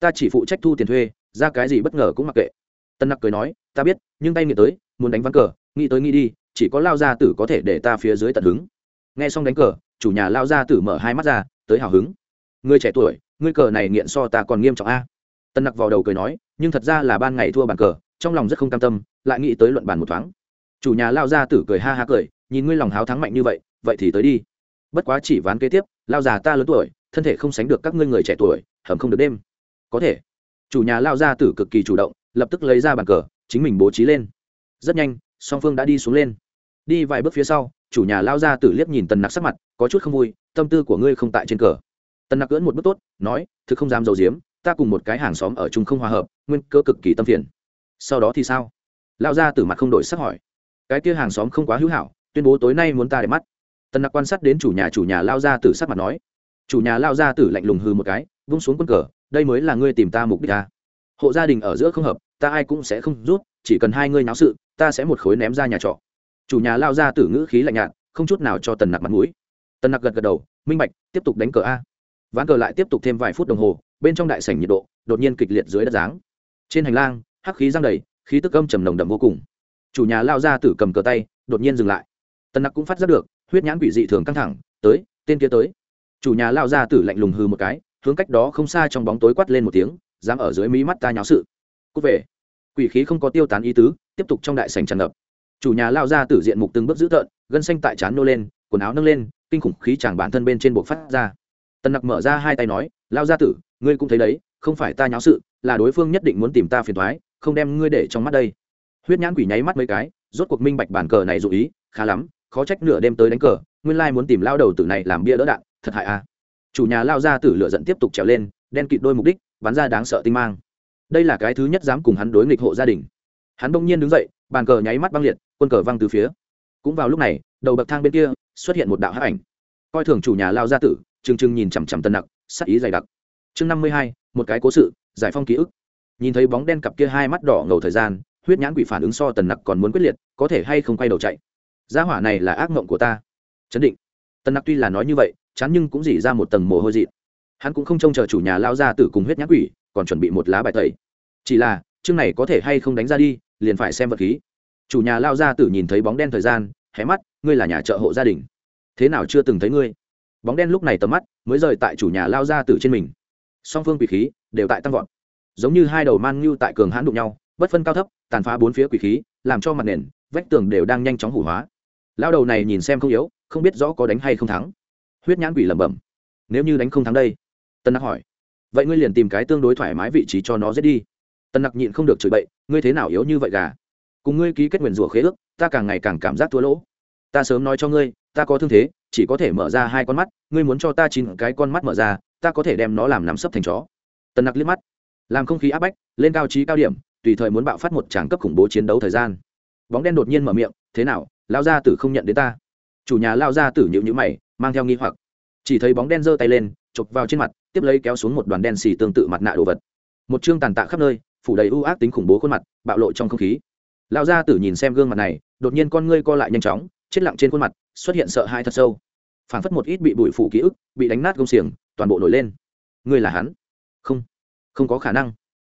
Ta chỉ phụ trách thu tiền thuê, ra cái gì bất ngờ cũng mặc kệ. Tân nặc cười nói ta biết, nhưng tay nghĩ tới, muốn đánh ván cờ, nghĩ tới nghĩ đi, chỉ có lao gia tử có thể để ta phía dưới tận hứng. Nghe xong đánh cờ, chủ nhà lao gia tử mở hai mắt ra, tới hào hứng. Người trẻ tuổi, ngươi cờ này nghiện so ta còn nghiêm trọng a. Tân nặc vào đầu cười nói, nhưng thật ra là ban ngày thua bàn cờ, trong lòng rất không cam tâm, lại nghĩ tới luận bàn một thoáng. Chủ nhà lao gia tử cười ha ha cười, nhìn ngươi lòng háo thắng mạnh như vậy vậy thì tới đi. Bất quá chỉ ván kế tiếp, lao già ta lớn tuổi, thân thể không sánh được các ngươi người trẻ tuổi, hầm không được đêm. Có thể. Chủ nhà lao gia tử cực kỳ chủ động, lập tức lấy ra bàn cờ chính mình bố trí lên. Rất nhanh, song phương đã đi xuống lên. Đi vài bước phía sau, chủ nhà lao ra tử liếc nhìn tần nặc sắc mặt, có chút không vui, tâm tư của ngươi không tại trên cờ. Tần nặc cưỡn một bước tốt, nói, thực không dám d i diếm, ta cùng một cái hàng xóm ở chung không hòa hợp, nguyên cơ cực kỳ tâm phiền. Sau đó thì sao? Lao ra tử mặt không đổi sắc hỏi. Cái kia hàng xóm không quá hữu hảo, tuyên bố tối nay muốn ta để mắt. Tần nặc quan sát đến chủ nhà chủ nhà lao ra tử sắc mặt nói. Chủ nhà lao ra tử lạnh lùng hư một cái, vung xuống quân cờ, đây mới là ngươi tìm ta mục đích ta hộ gia đình ở giữa không hợp ta ai cũng sẽ không rút, chỉ cần hai ngươi náo sự, ta sẽ một khối ném ra nhà trọ. Chủ nhà lao ra tử ngữ khí lạnh nhạt, không chút nào cho tần nặc mặt mũi. Tần nặc gật gật đầu, minh bạch, tiếp tục đánh cờ a. Ván cờ lại tiếp tục thêm vài phút đồng hồ, bên trong đại sảnh nhiệt độ đột nhiên kịch liệt dưới đất dáng trên hành lang, hắc khí giang đầy, khí tức âm trầm nồng đậm vô cùng. Chủ nhà lao ra tử cầm cờ tay, đột nhiên dừng lại. Tần nặc cũng phát giác được, huyết nhãn quỷ dị thường căng thẳng, tới, tên kia tới. Chủ nhà lao ra tử lạnh lùng hư một cái, hướng cách đó không xa trong bóng tối quát lên một tiếng, dám ở dưới mí mắt ta nháo sự cút về. Quỷ khí không có tiêu tán ý tứ, tiếp tục trong đại sảnh tràn ngập. Chủ nhà lao ra tử diện mục từng bước dữ tợn, gân xanh tại trán nô lên, quần áo nâng lên, kinh khủng khí chàng bản thân bên trên buộc phát ra. Tần nặc mở ra hai tay nói, lao ra tử, ngươi cũng thấy đấy, không phải ta nháo sự, là đối phương nhất định muốn tìm ta phiền thoái không đem ngươi để trong mắt đây. Huyết nhãn quỷ nháy mắt mấy cái, rốt cuộc minh bạch bản cờ này dụ ý, khá lắm, khó trách nửa đêm tới đánh cờ, nguyên lai muốn tìm lao đầu tử này làm bia đỡ đạn, thật hại à. Chủ nhà lao ra tử lựa dẫn tiếp tục trèo lên, đen kịt đôi mục đích, bắn ra đáng sợ tinh mang đây là cái thứ nhất dám cùng hắn đối nghịch hộ gia đình. Hắn bỗng nhiên đứng dậy, bàn cờ nháy mắt băng liệt, quân cờ văng từ phía. Cũng vào lúc này, đầu bậc thang bên kia, xuất hiện một đạo hắc ảnh. Coi thường chủ nhà lao gia tử, trừng trừng nhìn chằm chằm tân nặc, sắc ý dày đặc. Chương năm mươi hai, một cái cố sự, giải phong ký ức. Nhìn thấy bóng đen cặp kia hai mắt đỏ ngầu thời gian, huyết nhãn quỷ phản ứng so tần nặc còn muốn quyết liệt, có thể hay không quay đầu chạy? Gia hỏa này là ác mộng của ta. Chấn định. Tần nặc tuy là nói như vậy, chán nhưng cũng dỉ ra một tầng mồ hôi dị hắn cũng không trông chờ chủ nhà lao ra tử cùng huyết nhãn quỷ còn chuẩn bị một lá bài tẩy. Chỉ là, chương này có thể hay không đánh ra đi, liền phải xem vật khí. Chủ nhà lao ra tử nhìn thấy bóng đen thời gian, hé mắt, ngươi là nhà trợ hộ gia đình. Thế nào chưa từng thấy ngươi? Bóng đen lúc này tầm mắt mới rời tại chủ nhà lao ra tử trên mình. Song phương quỷ khí đều tại tăng vọt. Giống như hai đầu man như tại cường hãn đụng nhau, bất phân cao thấp, tàn phá bốn phía quỷ khí, làm cho mặt nền, vách tường đều đang nhanh chóng hủ hóa. Lao đầu này nhìn xem không yếu, không biết rõ có đánh hay không thắng. Huyết nhãn quỷ lẩm bẩm. Nếu như đánh không thắng đây? Tân đắc hỏi vậy ngươi liền tìm cái tương đối thoải mái vị trí cho nó giết đi. Tần nặc nhịn không được chửi bậy, ngươi thế nào yếu như vậy gà? Cùng ngươi ký kết nguyện rủa khế ước, ta càng ngày càng cảm giác thua lỗ. Ta sớm nói cho ngươi, ta có thương thế, chỉ có thể mở ra hai con mắt, ngươi muốn cho ta chín cái con mắt mở ra, ta có thể đem nó làm nắm sấp thành chó. Tần nặc liếc mắt, làm không khí áp bách, lên cao trí cao điểm, tùy thời muốn bạo phát một tràng cấp khủng bố chiến đấu thời gian. Bóng đen đột nhiên mở miệng, thế nào lao gia tử không nhận đến ta? Chủ nhà lao gia tử nhịu nhữ mày, mang theo nghi hoặc. Chỉ thấy bóng đen giơ tay lên chụp vào trên mặt, tiếp lấy kéo xuống một đoàn đen xì tương tự mặt nạ đồ vật. Một chương tàn tạ khắp nơi, phủ đầy ưu ác tính khủng bố khuôn mặt, bạo lộ trong không khí. Lão gia tử nhìn xem gương mặt này, đột nhiên con ngươi co lại nhanh chóng, chết lặng trên khuôn mặt, xuất hiện sợ hãi thật sâu. Phảng phất một ít bị bụi phủ ký ức, bị đánh nát gông xiềng, toàn bộ nổi lên. Ngươi là hắn? Không không có khả năng.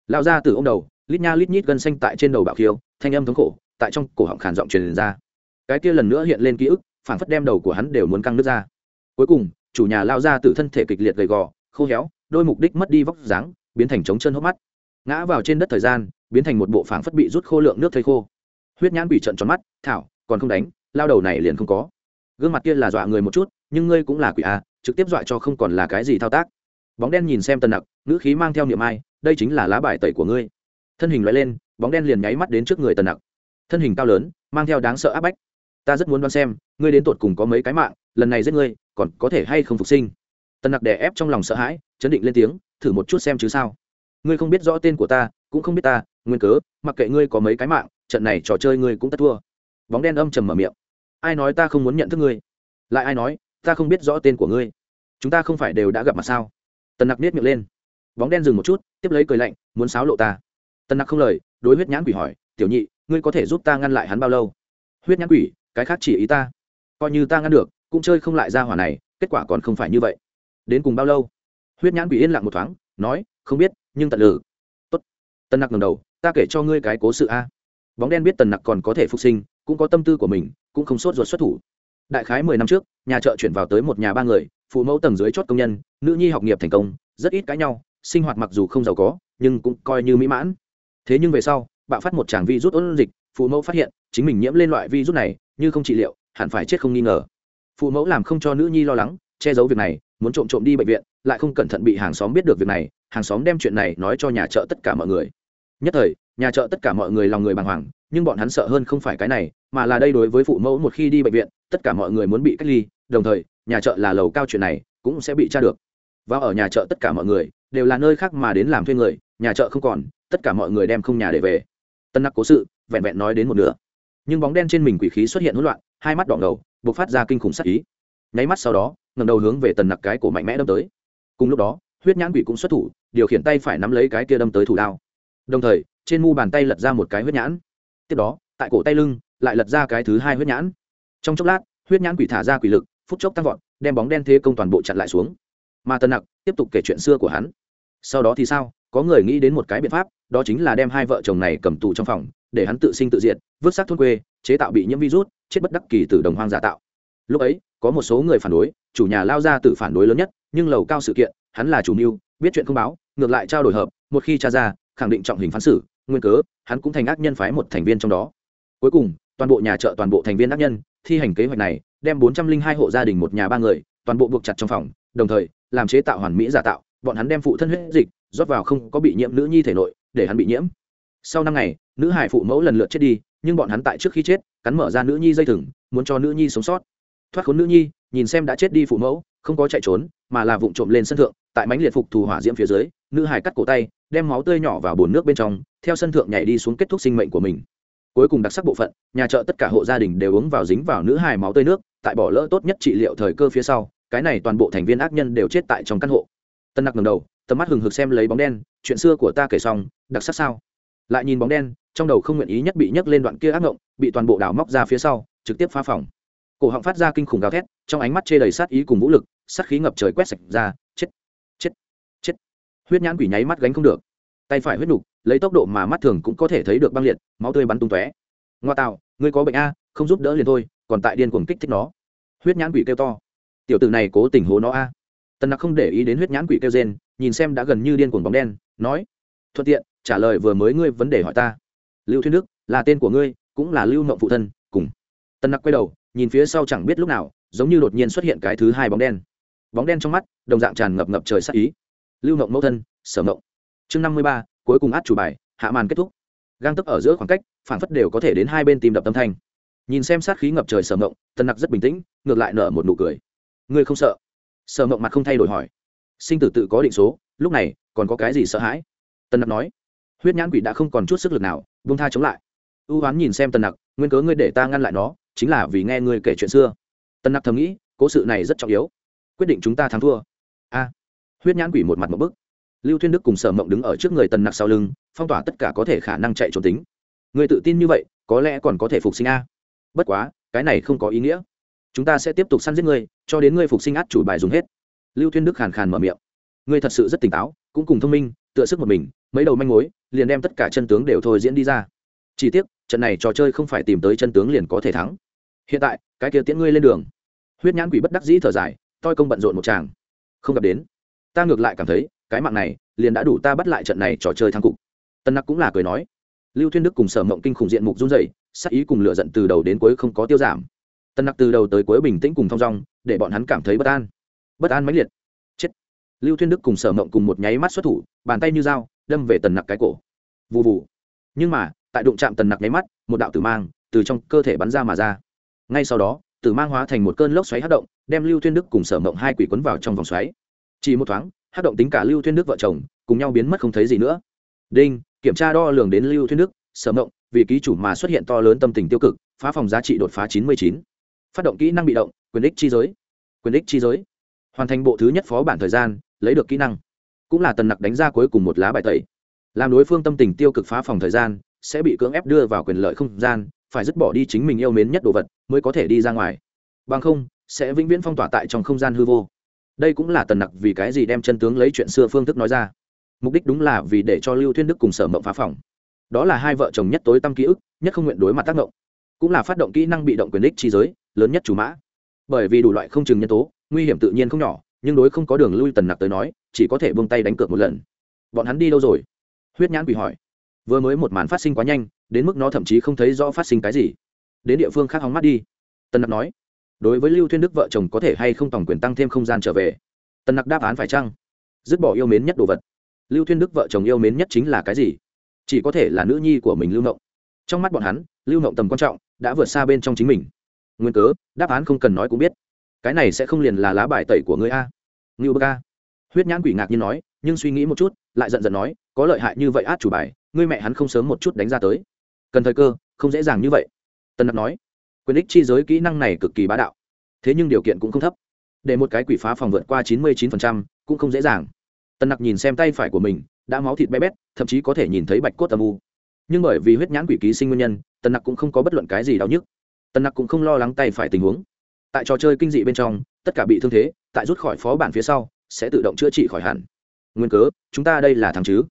Lão gia tử ô m đầu, lít nha lít nhít gân xanh tại trên đầu bạo khiêu, thanh âm thống khổ, tại trong cổ họng khản giọng truyền ra. Cái kia lần nữa hiện lên ký ức, phảng phất đem đầu của hắn đều muốn căng nước ra. Cuối cùng chủ nhà lao ra từ thân thể kịch liệt gầy gò, khô héo, đôi mục đích mất đi vóc dáng, biến thành trống chân hốc mắt. Ngã vào trên đất thời gian, biến thành một bộ phảng phất bị rút khô lượng nước thây khô. Huyết nhãn bị trận tròn mắt, thảo, còn không đánh, lao đầu này liền không có. Gương mặt kia là dọa người một chút, nhưng ngươi cũng là quỷ a, trực tiếp dọa cho không còn là cái gì thao tác. Bóng đen nhìn xem tần nặc, ngữ khí mang theo niệm ai, đây chính là lá bài tẩy của ngươi. Thân hình loại lên, bóng đen liền nháy mắt đến trước người tần nặc. Thân hình cao lớn, mang theo đáng sợ áp bách. Ta rất muốn đoán xem, ngươi đến tột cùng có mấy cái mạng, lần này giết ngươi còn có thể hay không phục sinh? Tần nặc đè ép trong lòng sợ hãi, chấn định lên tiếng, thử một chút xem chứ sao. Ngươi không biết rõ tên của ta, cũng không biết ta, nguyên cớ, mặc kệ ngươi có mấy cái mạng, trận này trò chơi ngươi cũng tất thua. Bóng đen âm trầm mở miệng. Ai nói ta không muốn nhận thức ngươi? Lại ai nói, ta không biết rõ tên của ngươi. Chúng ta không phải đều đã gặp mặt sao? Tần nặc nết miệng lên. Bóng đen dừng một chút, tiếp lấy cười lạnh, muốn xáo lộ ta. Tần nặc không lời, đối huyết nhãn quỷ hỏi, tiểu nhị, ngươi có thể giúp ta ngăn lại hắn bao lâu? Huyết nhãn quỷ, cái khác chỉ ý ta. Coi như ta ngăn được cũng chơi không lại ra hỏa này, kết quả còn không phải như vậy. Đến cùng bao lâu? Huyết nhãn quỷ yên lặng một thoáng, nói, không biết, nhưng tận lử. Tốt. Tần nặc ngầm đầu, ta kể cho ngươi cái cố sự a. Bóng đen biết tần nặc còn có thể phục sinh, cũng có tâm tư của mình, cũng không sốt ruột xuất thủ. Đại khái mười năm trước, nhà chợ chuyển vào tới một nhà ba người, phụ mẫu tầng dưới chót công nhân, nữ nhi học nghiệp thành công, rất ít cãi nhau, sinh hoạt mặc dù không giàu có, nhưng cũng coi như mỹ mãn. Thế nhưng về sau, bạo phát một tràng vi rút ôn dịch, phụ mẫu phát hiện, chính mình nhiễm lên loại vi rút này, như không trị liệu, hẳn phải chết không nghi ngờ phụ mẫu làm không cho nữ nhi lo lắng, che giấu việc này, muốn trộm trộm đi bệnh viện, lại không cẩn thận bị hàng xóm biết được việc này, hàng xóm đem chuyện này nói cho nhà chợ tất cả mọi người. Nhất thời, nhà chợ tất cả mọi người lòng người bàng hoàng, nhưng bọn hắn sợ hơn không phải cái này, mà là đây đối với phụ mẫu một khi đi bệnh viện, tất cả mọi người muốn bị cách ly, đồng thời, nhà chợ là lầu cao chuyện này, cũng sẽ bị tra được. Và ở nhà chợ tất cả mọi người, đều là nơi khác mà đến làm thuê người, nhà chợ không còn, tất cả mọi người đem không nhà để về. Tân nặc cố sự, vẹn vẹn nói đến một nửa. Nhưng bóng đen trên mình quỷ khí xuất hiện hỗn loạn, hai mắt đỏ ngầu bộc phát ra kinh khủng sắc ý. Nháy mắt sau đó ngầm đầu hướng về tần nặc cái cổ mạnh mẽ đâm tới. Cùng lúc đó, huyết nhãn quỷ cũng xuất thủ, điều khiển tay phải nắm lấy cái kia đâm tới thủ đao. Đồng thời, trên mu bàn tay lật ra một cái huyết nhãn. Tiếp đó, tại cổ tay lưng, lại lật ra cái thứ hai huyết nhãn. Trong chốc lát, huyết nhãn quỷ thả ra quỷ lực, phút chốc tăng vọt, đem bóng đen thế công toàn bộ chặn lại xuống. Mà tần nặc tiếp tục kể chuyện xưa của hắn. Sau đó thì sao? Có người nghĩ đến một cái biện pháp, đó chính là đem hai vợ chồng này cầm tù trong phòng, để hắn tự sinh tự diệt, vứt xác thôn quê, chế tạo bị nhiễm virus chết bất đắc kỳ từ đồng hoang giả tạo. Lúc ấy, có một số người phản đối, chủ nhà lao ra từ phản đối lớn nhất, nhưng lầu cao sự kiện, hắn là chủ mưu, biết chuyện không báo, ngược lại trao đổi hợp, một khi tra ra, khẳng định trọng hình phán xử, nguyên cớ, hắn cũng thành ác nhân phái một thành viên trong đó. Cuối cùng, toàn bộ nhà chợ, toàn bộ thành viên ác nhân, thi hành kế hoạch này, đem bốn trăm linh hai hộ gia đình một nhà ba người, toàn bộ buộc chặt trong phòng, đồng thời, làm chế tạo hoàn mỹ giả tạo, bọn hắn đem phụ thân huyết dịch, rót vào không có bị nhiễm nữ nhi thể nội, để hắn bị nhiễm. Sau năm ngày, nữ hải phụ mẫu lần lượt chết đi nhưng bọn hắn tại trước khi chết, cắn mở ra nữ nhi dây thừng, muốn cho nữ nhi sống sót. Thoát khốn nữ nhi, nhìn xem đã chết đi phụ mẫu, không có chạy trốn, mà là vụng trộm lên sân thượng, tại mánh liệt phục thù hỏa diễm phía dưới, nữ hải cắt cổ tay, đem máu tươi nhỏ vào bồn nước bên trong, theo sân thượng nhảy đi xuống kết thúc sinh mệnh của mình. Cuối cùng đặc sắc bộ phận, nhà chợ tất cả hộ gia đình đều uống vào dính vào nữ hải máu tươi nước, tại bỏ lỡ tốt nhất trị liệu thời cơ phía sau, cái này toàn bộ thành viên ác nhân đều chết tại trong căn hộ. Tân nặc ngầm đầu, tầm mắt hừng hực xem lấy bóng đen, chuyện xưa của ta kể xong, đặc sắc sao? Lại nhìn bóng đen trong đầu không nguyện ý nhất bị nhấc lên đoạn kia ác ngộng, bị toàn bộ đảo móc ra phía sau, trực tiếp phá phòng. Cổ họng phát ra kinh khủng gào thét, trong ánh mắt chê đầy sát ý cùng vũ lực, sát khí ngập trời quét sạch ra, chết chết chết. Huyết nhãn quỷ nháy mắt gánh không được. Tay phải huyết nục, lấy tốc độ mà mắt thường cũng có thể thấy được băng liệt, máu tươi bắn tung tóe. Ngoa tạo, ngươi có bệnh a, không giúp đỡ liền thôi, còn tại điên cuồng kích thích nó. Huyết nhãn quỷ kêu to. Tiểu tử này cố tình hố nó a. Tần nặc không để ý đến huyết nhãn quỷ kêu rên, nhìn xem đã gần như điên cuồng bóng đen, nói, thuận tiện, trả lời vừa mới ngươi vấn đề hỏi ta lưu thuyên đức, là tên của ngươi, cũng là lưu mộng phụ thân, cùng. Tân nặc quay đầu, nhìn phía sau chẳng biết lúc nào, giống như đột nhiên xuất hiện cái thứ hai bóng đen. Bóng đen trong mắt, đồng dạng tràn ngập ngập trời sắc ý. Lưu mộng mẫu thân, sở mộng. Chương năm mươi ba, cuối cùng át chủ bài, hạ màn kết thúc. Gang tấp ở giữa khoảng cách phản phất đều có thể đến hai bên tìm đập tâm thanh. Nhìn xem sát khí ngập trời sở mộng, Tân nặc rất bình tĩnh, ngược lại nở một nụ cười. Ngươi không sợ? Sở mộng mặt không thay đổi hỏi. Sinh tử tự có định số, lúc này, còn có cái gì sợ hãi? Tân nặc nói huyết nhãn quỷ đã không còn chút sức lực nào vung tha chống lại. Ưu hoán nhìn xem tần nặc, nguyên cớ ngươi để ta ngăn lại nó, chính là vì nghe ngươi kể chuyện xưa. Tần nặc thầm nghĩ, cố sự này rất trọng yếu. Quyết định chúng ta thắng thua. A. Huyết nhãn quỷ một mặt một bức. Lưu thiên đức cùng sở mộng đứng ở trước người tần nặc sau lưng, phong tỏa tất cả có thể khả năng chạy trốn tính. Người tự tin như vậy, có lẽ còn có thể phục sinh a. Bất quá, cái này không có ý nghĩa. Chúng ta sẽ tiếp tục săn giết ngươi, cho đến ngươi phục sinh át chủ bài dùng hết. Lưu thiên đức khàn khàn mở miệng. Ngươi thật sự rất tỉnh táo, cũng cùng thông minh, tựa sức một mình, mấy đầu manh mối liền đem tất cả chân tướng đều thôi diễn đi ra. Chỉ tiếc, trận này trò chơi không phải tìm tới chân tướng liền có thể thắng. Hiện tại, cái kia tiễn ngươi lên đường. Huyết nhãn quỷ bất đắc dĩ thở dài, toi công bận rộn một chàng không gặp đến. Ta ngược lại cảm thấy, cái mạng này, liền đã đủ ta bắt lại trận này trò chơi thắng cục. Tân nặc cũng là cười nói. Lưu thiên đức cùng sở mộng kinh khủng diện mục run dày sắc ý cùng lựa giận từ đầu đến cuối không có tiêu giảm. Tân nặc từ đầu tới cuối bình tĩnh cùng thong dong, để bọn hắn cảm thấy bất an. Bất an mãnh liệt. Chết. Lưu thiên đức cùng sở mộng cùng một nháy mắt xuất thủ, bàn tay như dao đâm về tần nặc cái cổ. Vụ vụ nhưng mà, tại đụng chạm tần nặc nháy mắt, một đạo tử mang từ trong cơ thể bắn ra mà ra. Ngay sau đó, tử mang hóa thành một cơn lốc xoáy hát động, đem lưu thuyên đức cùng sở mộng hai quỷ quấn vào trong vòng xoáy. Chỉ một thoáng hát động tính cả lưu thuyên đức vợ chồng cùng nhau biến mất không thấy gì nữa. Đinh, kiểm tra đo lường đến lưu thuyên đức, sở mộng, vì ký chủ mà xuất hiện to lớn tâm tình tiêu cực, phá phòng giá trị đột phá chín mươi chín. Phát động kỹ năng bị động, quyền ích chi giới. Quyền ích chi giới. Hoàn thành bộ thứ nhất phó bản thời gian, lấy được kỹ năng cũng là tần nặc đánh ra cuối cùng một lá bài tẩy. Làm đối phương tâm tình tiêu cực phá phòng thời gian, sẽ bị cưỡng ép đưa vào quyền lợi không gian, phải dứt bỏ đi chính mình yêu mến nhất đồ vật, mới có thể đi ra ngoài. Bằng không, sẽ vĩnh viễn phong tỏa tại trong không gian hư vô. Đây cũng là tần nặc vì cái gì đem chân tướng lấy chuyện xưa phương thức nói ra. Mục đích đúng là vì để cho lưu thuyên đức cùng sở mộng phá phòng. Đó là hai vợ chồng nhất tối tâm ký ức, nhất không nguyện đối mặt tác động. Cũng là phát động kỹ năng bị động quyền ích chi giới, lớn nhất chủ mã. Bởi vì đủ loại không chừng nhân tố, nguy hiểm tự nhiên không nhỏ nhưng đối không có đường lui tần nặc tới nói, chỉ có thể buông tay đánh cược một lần. Bọn hắn đi đâu rồi? Huyết nhãn quỷ hỏi. Vừa mới một màn phát sinh quá nhanh, đến mức nó thậm chí không thấy rõ phát sinh cái gì. Đến địa phương khác hóng mắt đi. Tần nặc nói. Đối với lưu thuyên đức vợ chồng có thể hay không tổng quyền tăng thêm không gian trở về? Tần nặc đáp án phải chăng? Dứt bỏ yêu mến nhất đồ vật. Lưu thuyên đức vợ chồng yêu mến nhất chính là cái gì? Chỉ có thể là nữ nhi của mình lưu mộng trong mắt bọn hắn, lưu mộng tầm quan trọng, đã vượt xa bên trong chính mình. Nguyên cớ, đáp án không cần nói cũng biết cái này sẽ không liền là lá bài tẩy của ngươi a. Ngưu bơ ca. Huyết nhãn quỷ ngạc như nói, nhưng suy nghĩ một chút, lại giận giận nói, có lợi hại như vậy át chủ bài, ngươi mẹ hắn không sớm một chút đánh ra tới. Cần thời cơ, không dễ dàng như vậy. Tân nặc nói, quyền ích chi giới kỹ năng này cực kỳ bá đạo. Thế nhưng điều kiện cũng không thấp. Để một cái quỷ phá phòng vượt qua chín mươi chín cũng không dễ dàng. Tân nặc nhìn xem tay phải của mình, đã máu thịt bé bét, thậm chí có thể nhìn thấy bạch cốt âm u. Nhưng bởi vì huyết nhãn quỷ ký sinh nguyên nhân, tân nặc cũng không có bất luận cái gì đau nhức. Tân nặc cũng không lo lắng tay phải tình huống tại trò chơi kinh dị bên trong, tất cả bị thương thế, tại rút khỏi phó bản phía sau, sẽ tự động chữa trị khỏi hẳn. Nguyên cớ, chúng ta đây là thằng chứ?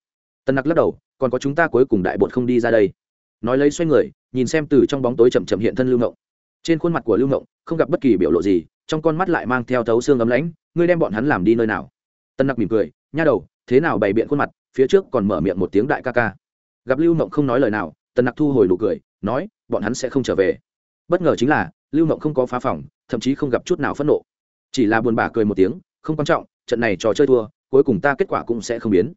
Tân nặc lắc đầu, còn có chúng ta cuối cùng đại bột không đi ra đây. Nói lấy xoay người, nhìn xem từ trong bóng tối chậm chậm hiện thân lưu ngộng. Trên khuôn mặt của lưu ngộng, không gặp bất kỳ biểu lộ gì, trong con mắt lại mang theo thấu xương ấm lãnh, ngươi đem bọn hắn làm đi nơi nào? Tân nặc mỉm cười, nha đầu, thế nào bày biện khuôn mặt, phía trước còn mở miệng một tiếng đại ca ca. Gặp lưu ngộng không nói lời nào tân nặc thu hồi nụ cười, nói, bọn hắn sẽ không trở về. Bất ngờ chính là, lưu ngộng không có phá phòng thậm chí không gặp chút nào phẫn nộ. Chỉ là buồn bã cười một tiếng, không quan trọng, trận này trò chơi thua, cuối cùng ta kết quả cũng sẽ không biến.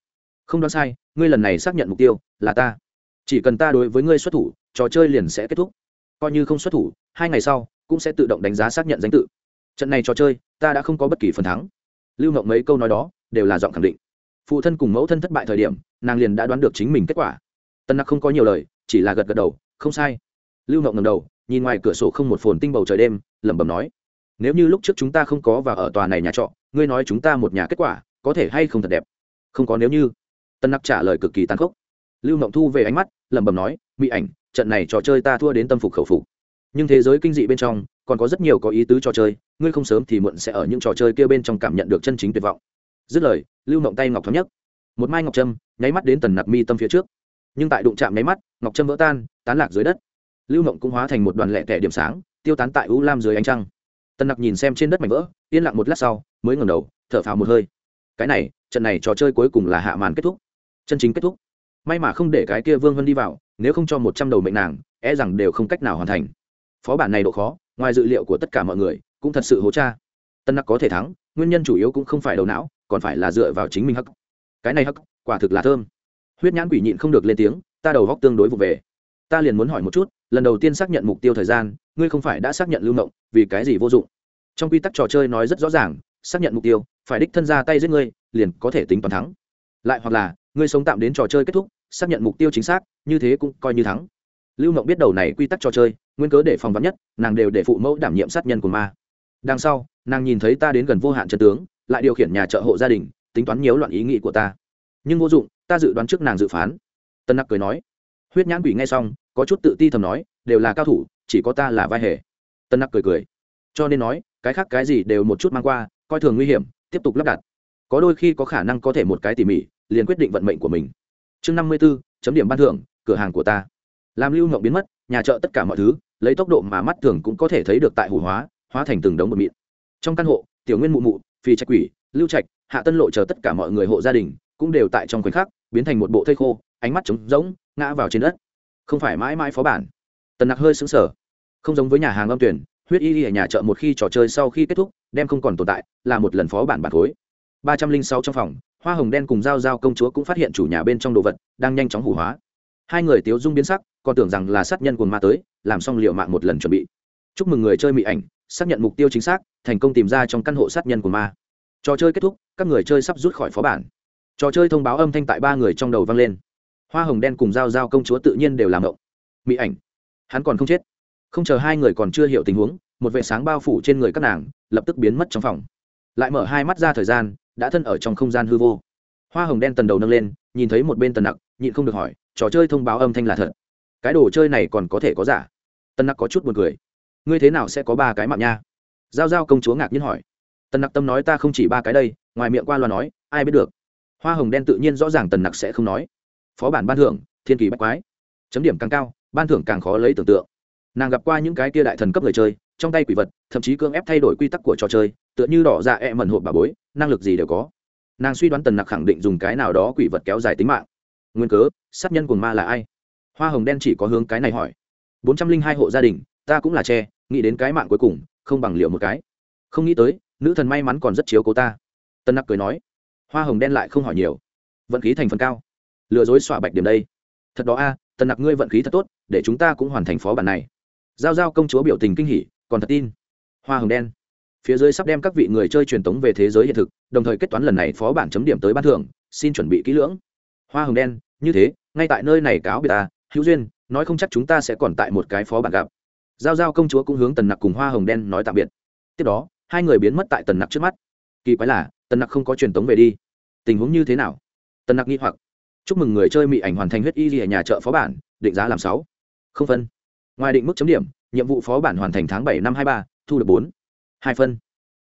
Không đoán sai, ngươi lần này xác nhận mục tiêu là ta. Chỉ cần ta đối với ngươi xuất thủ, trò chơi liền sẽ kết thúc. Coi như không xuất thủ, hai ngày sau cũng sẽ tự động đánh giá xác nhận danh tự. Trận này trò chơi, ta đã không có bất kỳ phần thắng. Lưu ngộng mấy câu nói đó đều là giọng khẳng định. Phụ thân cùng mẫu thân thất bại thời điểm, nàng liền đã đoán được chính mình kết quả. Tân nặc không có nhiều lời, chỉ là gật gật đầu, không sai. Lưu ngộng ngầm đầu, nhìn ngoài cửa sổ không một phồn tinh bầu trời đêm lẩm bẩm nói, nếu như lúc trước chúng ta không có và ở tòa này nhà trọ, ngươi nói chúng ta một nhà kết quả có thể hay không thật đẹp? Không có nếu như. Tân nặc trả lời cực kỳ tàn khốc. Lưu mộng thu về ánh mắt, lẩm bẩm nói, mỹ ảnh, trận này trò chơi ta thua đến tâm phục khẩu phục. Nhưng thế giới kinh dị bên trong, còn có rất nhiều có ý tứ trò chơi, ngươi không sớm thì muộn sẽ ở những trò chơi kia bên trong cảm nhận được chân chính tuyệt vọng. Dứt lời, lưu mộng tay ngọc thống nhất một mai ngọc trâm nháy mắt đến tần nặc mi tâm phía trước. Nhưng tại đụng chạm nháy mắt, ngọc trâm vỡ tan, tán lạc dưới đất. Lưu mộng cũng hóa thành một đoàn lẹ tẻ điểm sáng tiêu tán tại u lam dưới ánh trăng. Tân nặc nhìn xem trên đất mảnh vỡ, yên lặng một lát sau, mới ngẩng đầu, thở phào một hơi. Cái này, trận này trò chơi cuối cùng là hạ màn kết thúc. Chân chính kết thúc. May mà không để cái kia vương vân đi vào, nếu không cho một trăm đầu mệnh nàng e rằng đều không cách nào hoàn thành. Phó bản này độ khó, ngoài dự liệu của tất cả mọi người, cũng thật sự hố cha. Tân nặc có thể thắng, nguyên nhân chủ yếu cũng không phải đầu não, còn phải là dựa vào chính mình hắc. Cái này hắc, quả thực là thơm. Huyết nhãn quỷ nhịn không được lên tiếng, ta đầu góc tương đối vụ về ta liền muốn hỏi một chút, lần đầu tiên xác nhận mục tiêu thời gian, ngươi không phải đã xác nhận lưu mộng, vì cái gì vô dụng? Trong quy tắc trò chơi nói rất rõ ràng, xác nhận mục tiêu, phải đích thân ra tay giết ngươi, liền có thể tính toàn thắng. Lại hoặc là, ngươi sống tạm đến trò chơi kết thúc, xác nhận mục tiêu chính xác, như thế cũng coi như thắng. Lưu mộng biết đầu này quy tắc trò chơi, nguyên cớ để phòng vắn nhất, nàng đều để phụ mẫu đảm nhiệm sát nhân của ma. Đằng sau, nàng nhìn thấy ta đến gần vô hạn trận tướng, lại điều khiển nhà trợ hộ gia đình, tính toán nhiều loạn ý nghĩ của ta. Nhưng vô dụng, ta dự đoán trước nàng dự phán. Tân nặc cười nói huyết nhãn quỷ nghe xong, có chút tự ti thầm nói, đều là cao thủ, chỉ có ta là vai hề. Tân nặc cười cười. Cho nên nói, cái khác cái gì đều một chút mang qua, coi thường nguy hiểm, tiếp tục lắp đặt. Có đôi khi có khả năng có thể một cái tỉ mỉ, liền quyết định vận mệnh của mình. Chương năm mươi b ố chấm điểm ban thưởng, cửa hàng của ta. Làm lưu ngộng biến mất, nhà chợ tất cả mọi thứ, lấy tốc độ mà mắt thường cũng có thể thấy được tại hủ hóa hóa thành từng đống bột mịn. Trong căn hộ, tiểu nguyên mụ mụ, phi trạch quỷ, lưu trạch, hạ tân lộ chờ tất cả mọi người hộ gia đình, cũng đều tại trong khoảnh khắc biến thành một bộ thây khô, ánh mắt trống rỗng, ngã vào trên đất. Không phải mãi mãi phó bản. Tần nặc hơi xứng sở không giống với nhà hàng âm tuyển, huyết y ở nhà chợ một khi trò chơi sau khi kết thúc, đem không còn tồn tại, là một lần phó bản bản khối ba trăm linh sáu trong phòng, hoa hồng đen cùng g i a o g i a o công chúa cũng phát hiện chủ nhà bên trong đồ vật, đang nhanh chóng hủ hóa. Hai người tiếu dung biến sắc, còn tưởng rằng là sát nhân cùng ma tới, làm xong liệu mạng một lần chuẩn bị. Chúc mừng người chơi mỹ ảnh, xác nhận mục tiêu chính xác, thành công tìm ra trong căn hộ sát nhân của ma. Trò chơi kết thúc, các người chơi sắp rút khỏi phó bản trò chơi thông báo âm thanh tại ba người trong đầu vang lên. Hoa hồng đen cùng g i a o g i a o công chúa tự nhiên đều làm động mỹ ảnh. Hắn còn không chết. Không chờ hai người còn chưa hiểu tình huống, một vệ sáng bao phủ trên người các nàng, lập tức biến mất trong phòng. Lại mở hai mắt ra thời gian, đã thân ở trong không gian hư vô. Hoa hồng đen tần đầu nâng lên, nhìn thấy một bên tần nặc, nhịn không được hỏi, trò chơi thông báo âm thanh là thật? Cái đồ chơi này còn có thể có giả? Tần nặc có chút b u ồ n cười. Ngươi thế nào sẽ có ba cái mạng nha? Giao giao công chúa ngạc nhiên hỏi. Tần nặc tâm nói, ta không chỉ ba cái đây, ngoài miệng qua loa nói, ai biết được? Hoa hồng đen tự nhiên rõ ràng tần nặc sẽ không nói. Phó bản ban thưởng, thiên kỳ bách quái. Chấm điểm càng cao, ban thưởng càng khó lấy tưởng tượng. Nàng gặp qua những cái tia đại thần cấp người chơi, trong tay quỷ vật, thậm chí cưỡng ép thay đổi quy tắc của trò chơi, tựa như đỏ dạ e mẩn hộp bà bối, năng lực gì đều có. Nàng suy đoán tần nặc khẳng định dùng cái nào đó quỷ vật kéo dài tính mạng. Nguyên cớ, sát nhân của ma là ai? Hoa hồng đen chỉ có hướng cái này hỏi. Bốn trăm linh hai hộ gia đình, ta cũng là tre nghĩ đến cái mạng cuối cùng, không bằng liệu một cái. Không nghĩ tới, nữ thần may mắn còn rất chiếu cố ta. Tân nặc cười nói hoa hồng đen lại không hỏi nhiều. Vận khí thành phần cao. Lừa dối xỏa bạch điểm đây. Thật đó a à, tần nặc ngươi vận khí thật tốt để chúng ta cũng hoàn thành phó bản này. Giao giao công chúa biểu tình kinh hỉ còn thật tin. Hoa hồng đen. Phía dưới sắp đem các vị người chơi truyền tống về thế giới hiện thực đồng thời kết toán lần này phó bản chấm điểm tới ban thưởng xin chuẩn bị kỹ lưỡng. Hoa hồng đen như thế ngay tại nơi này cáo biệt ta hữu duyên nói không chắc chúng ta sẽ còn tại một cái phó bản gặp. Giao giao công chúa cũng hướng tần nặc cùng hoa hồng đen nói tạm biệt. Tiếp đó hai người biến mất tại tần nặc trước mắt. Kỳ quái là tần nặc không có truyền tống về đi tình huống như thế nào? Tân nặc nghi hoặc. Chúc mừng người chơi mỹ ảnh hoàn thành huyết y ở nhà chợ phó bản, định giá làm sáu. Không phân. Ngoài định mức chấm điểm, nhiệm vụ phó bản hoàn thành tháng bảy năm hai ba, thu được bốn. Hai phân.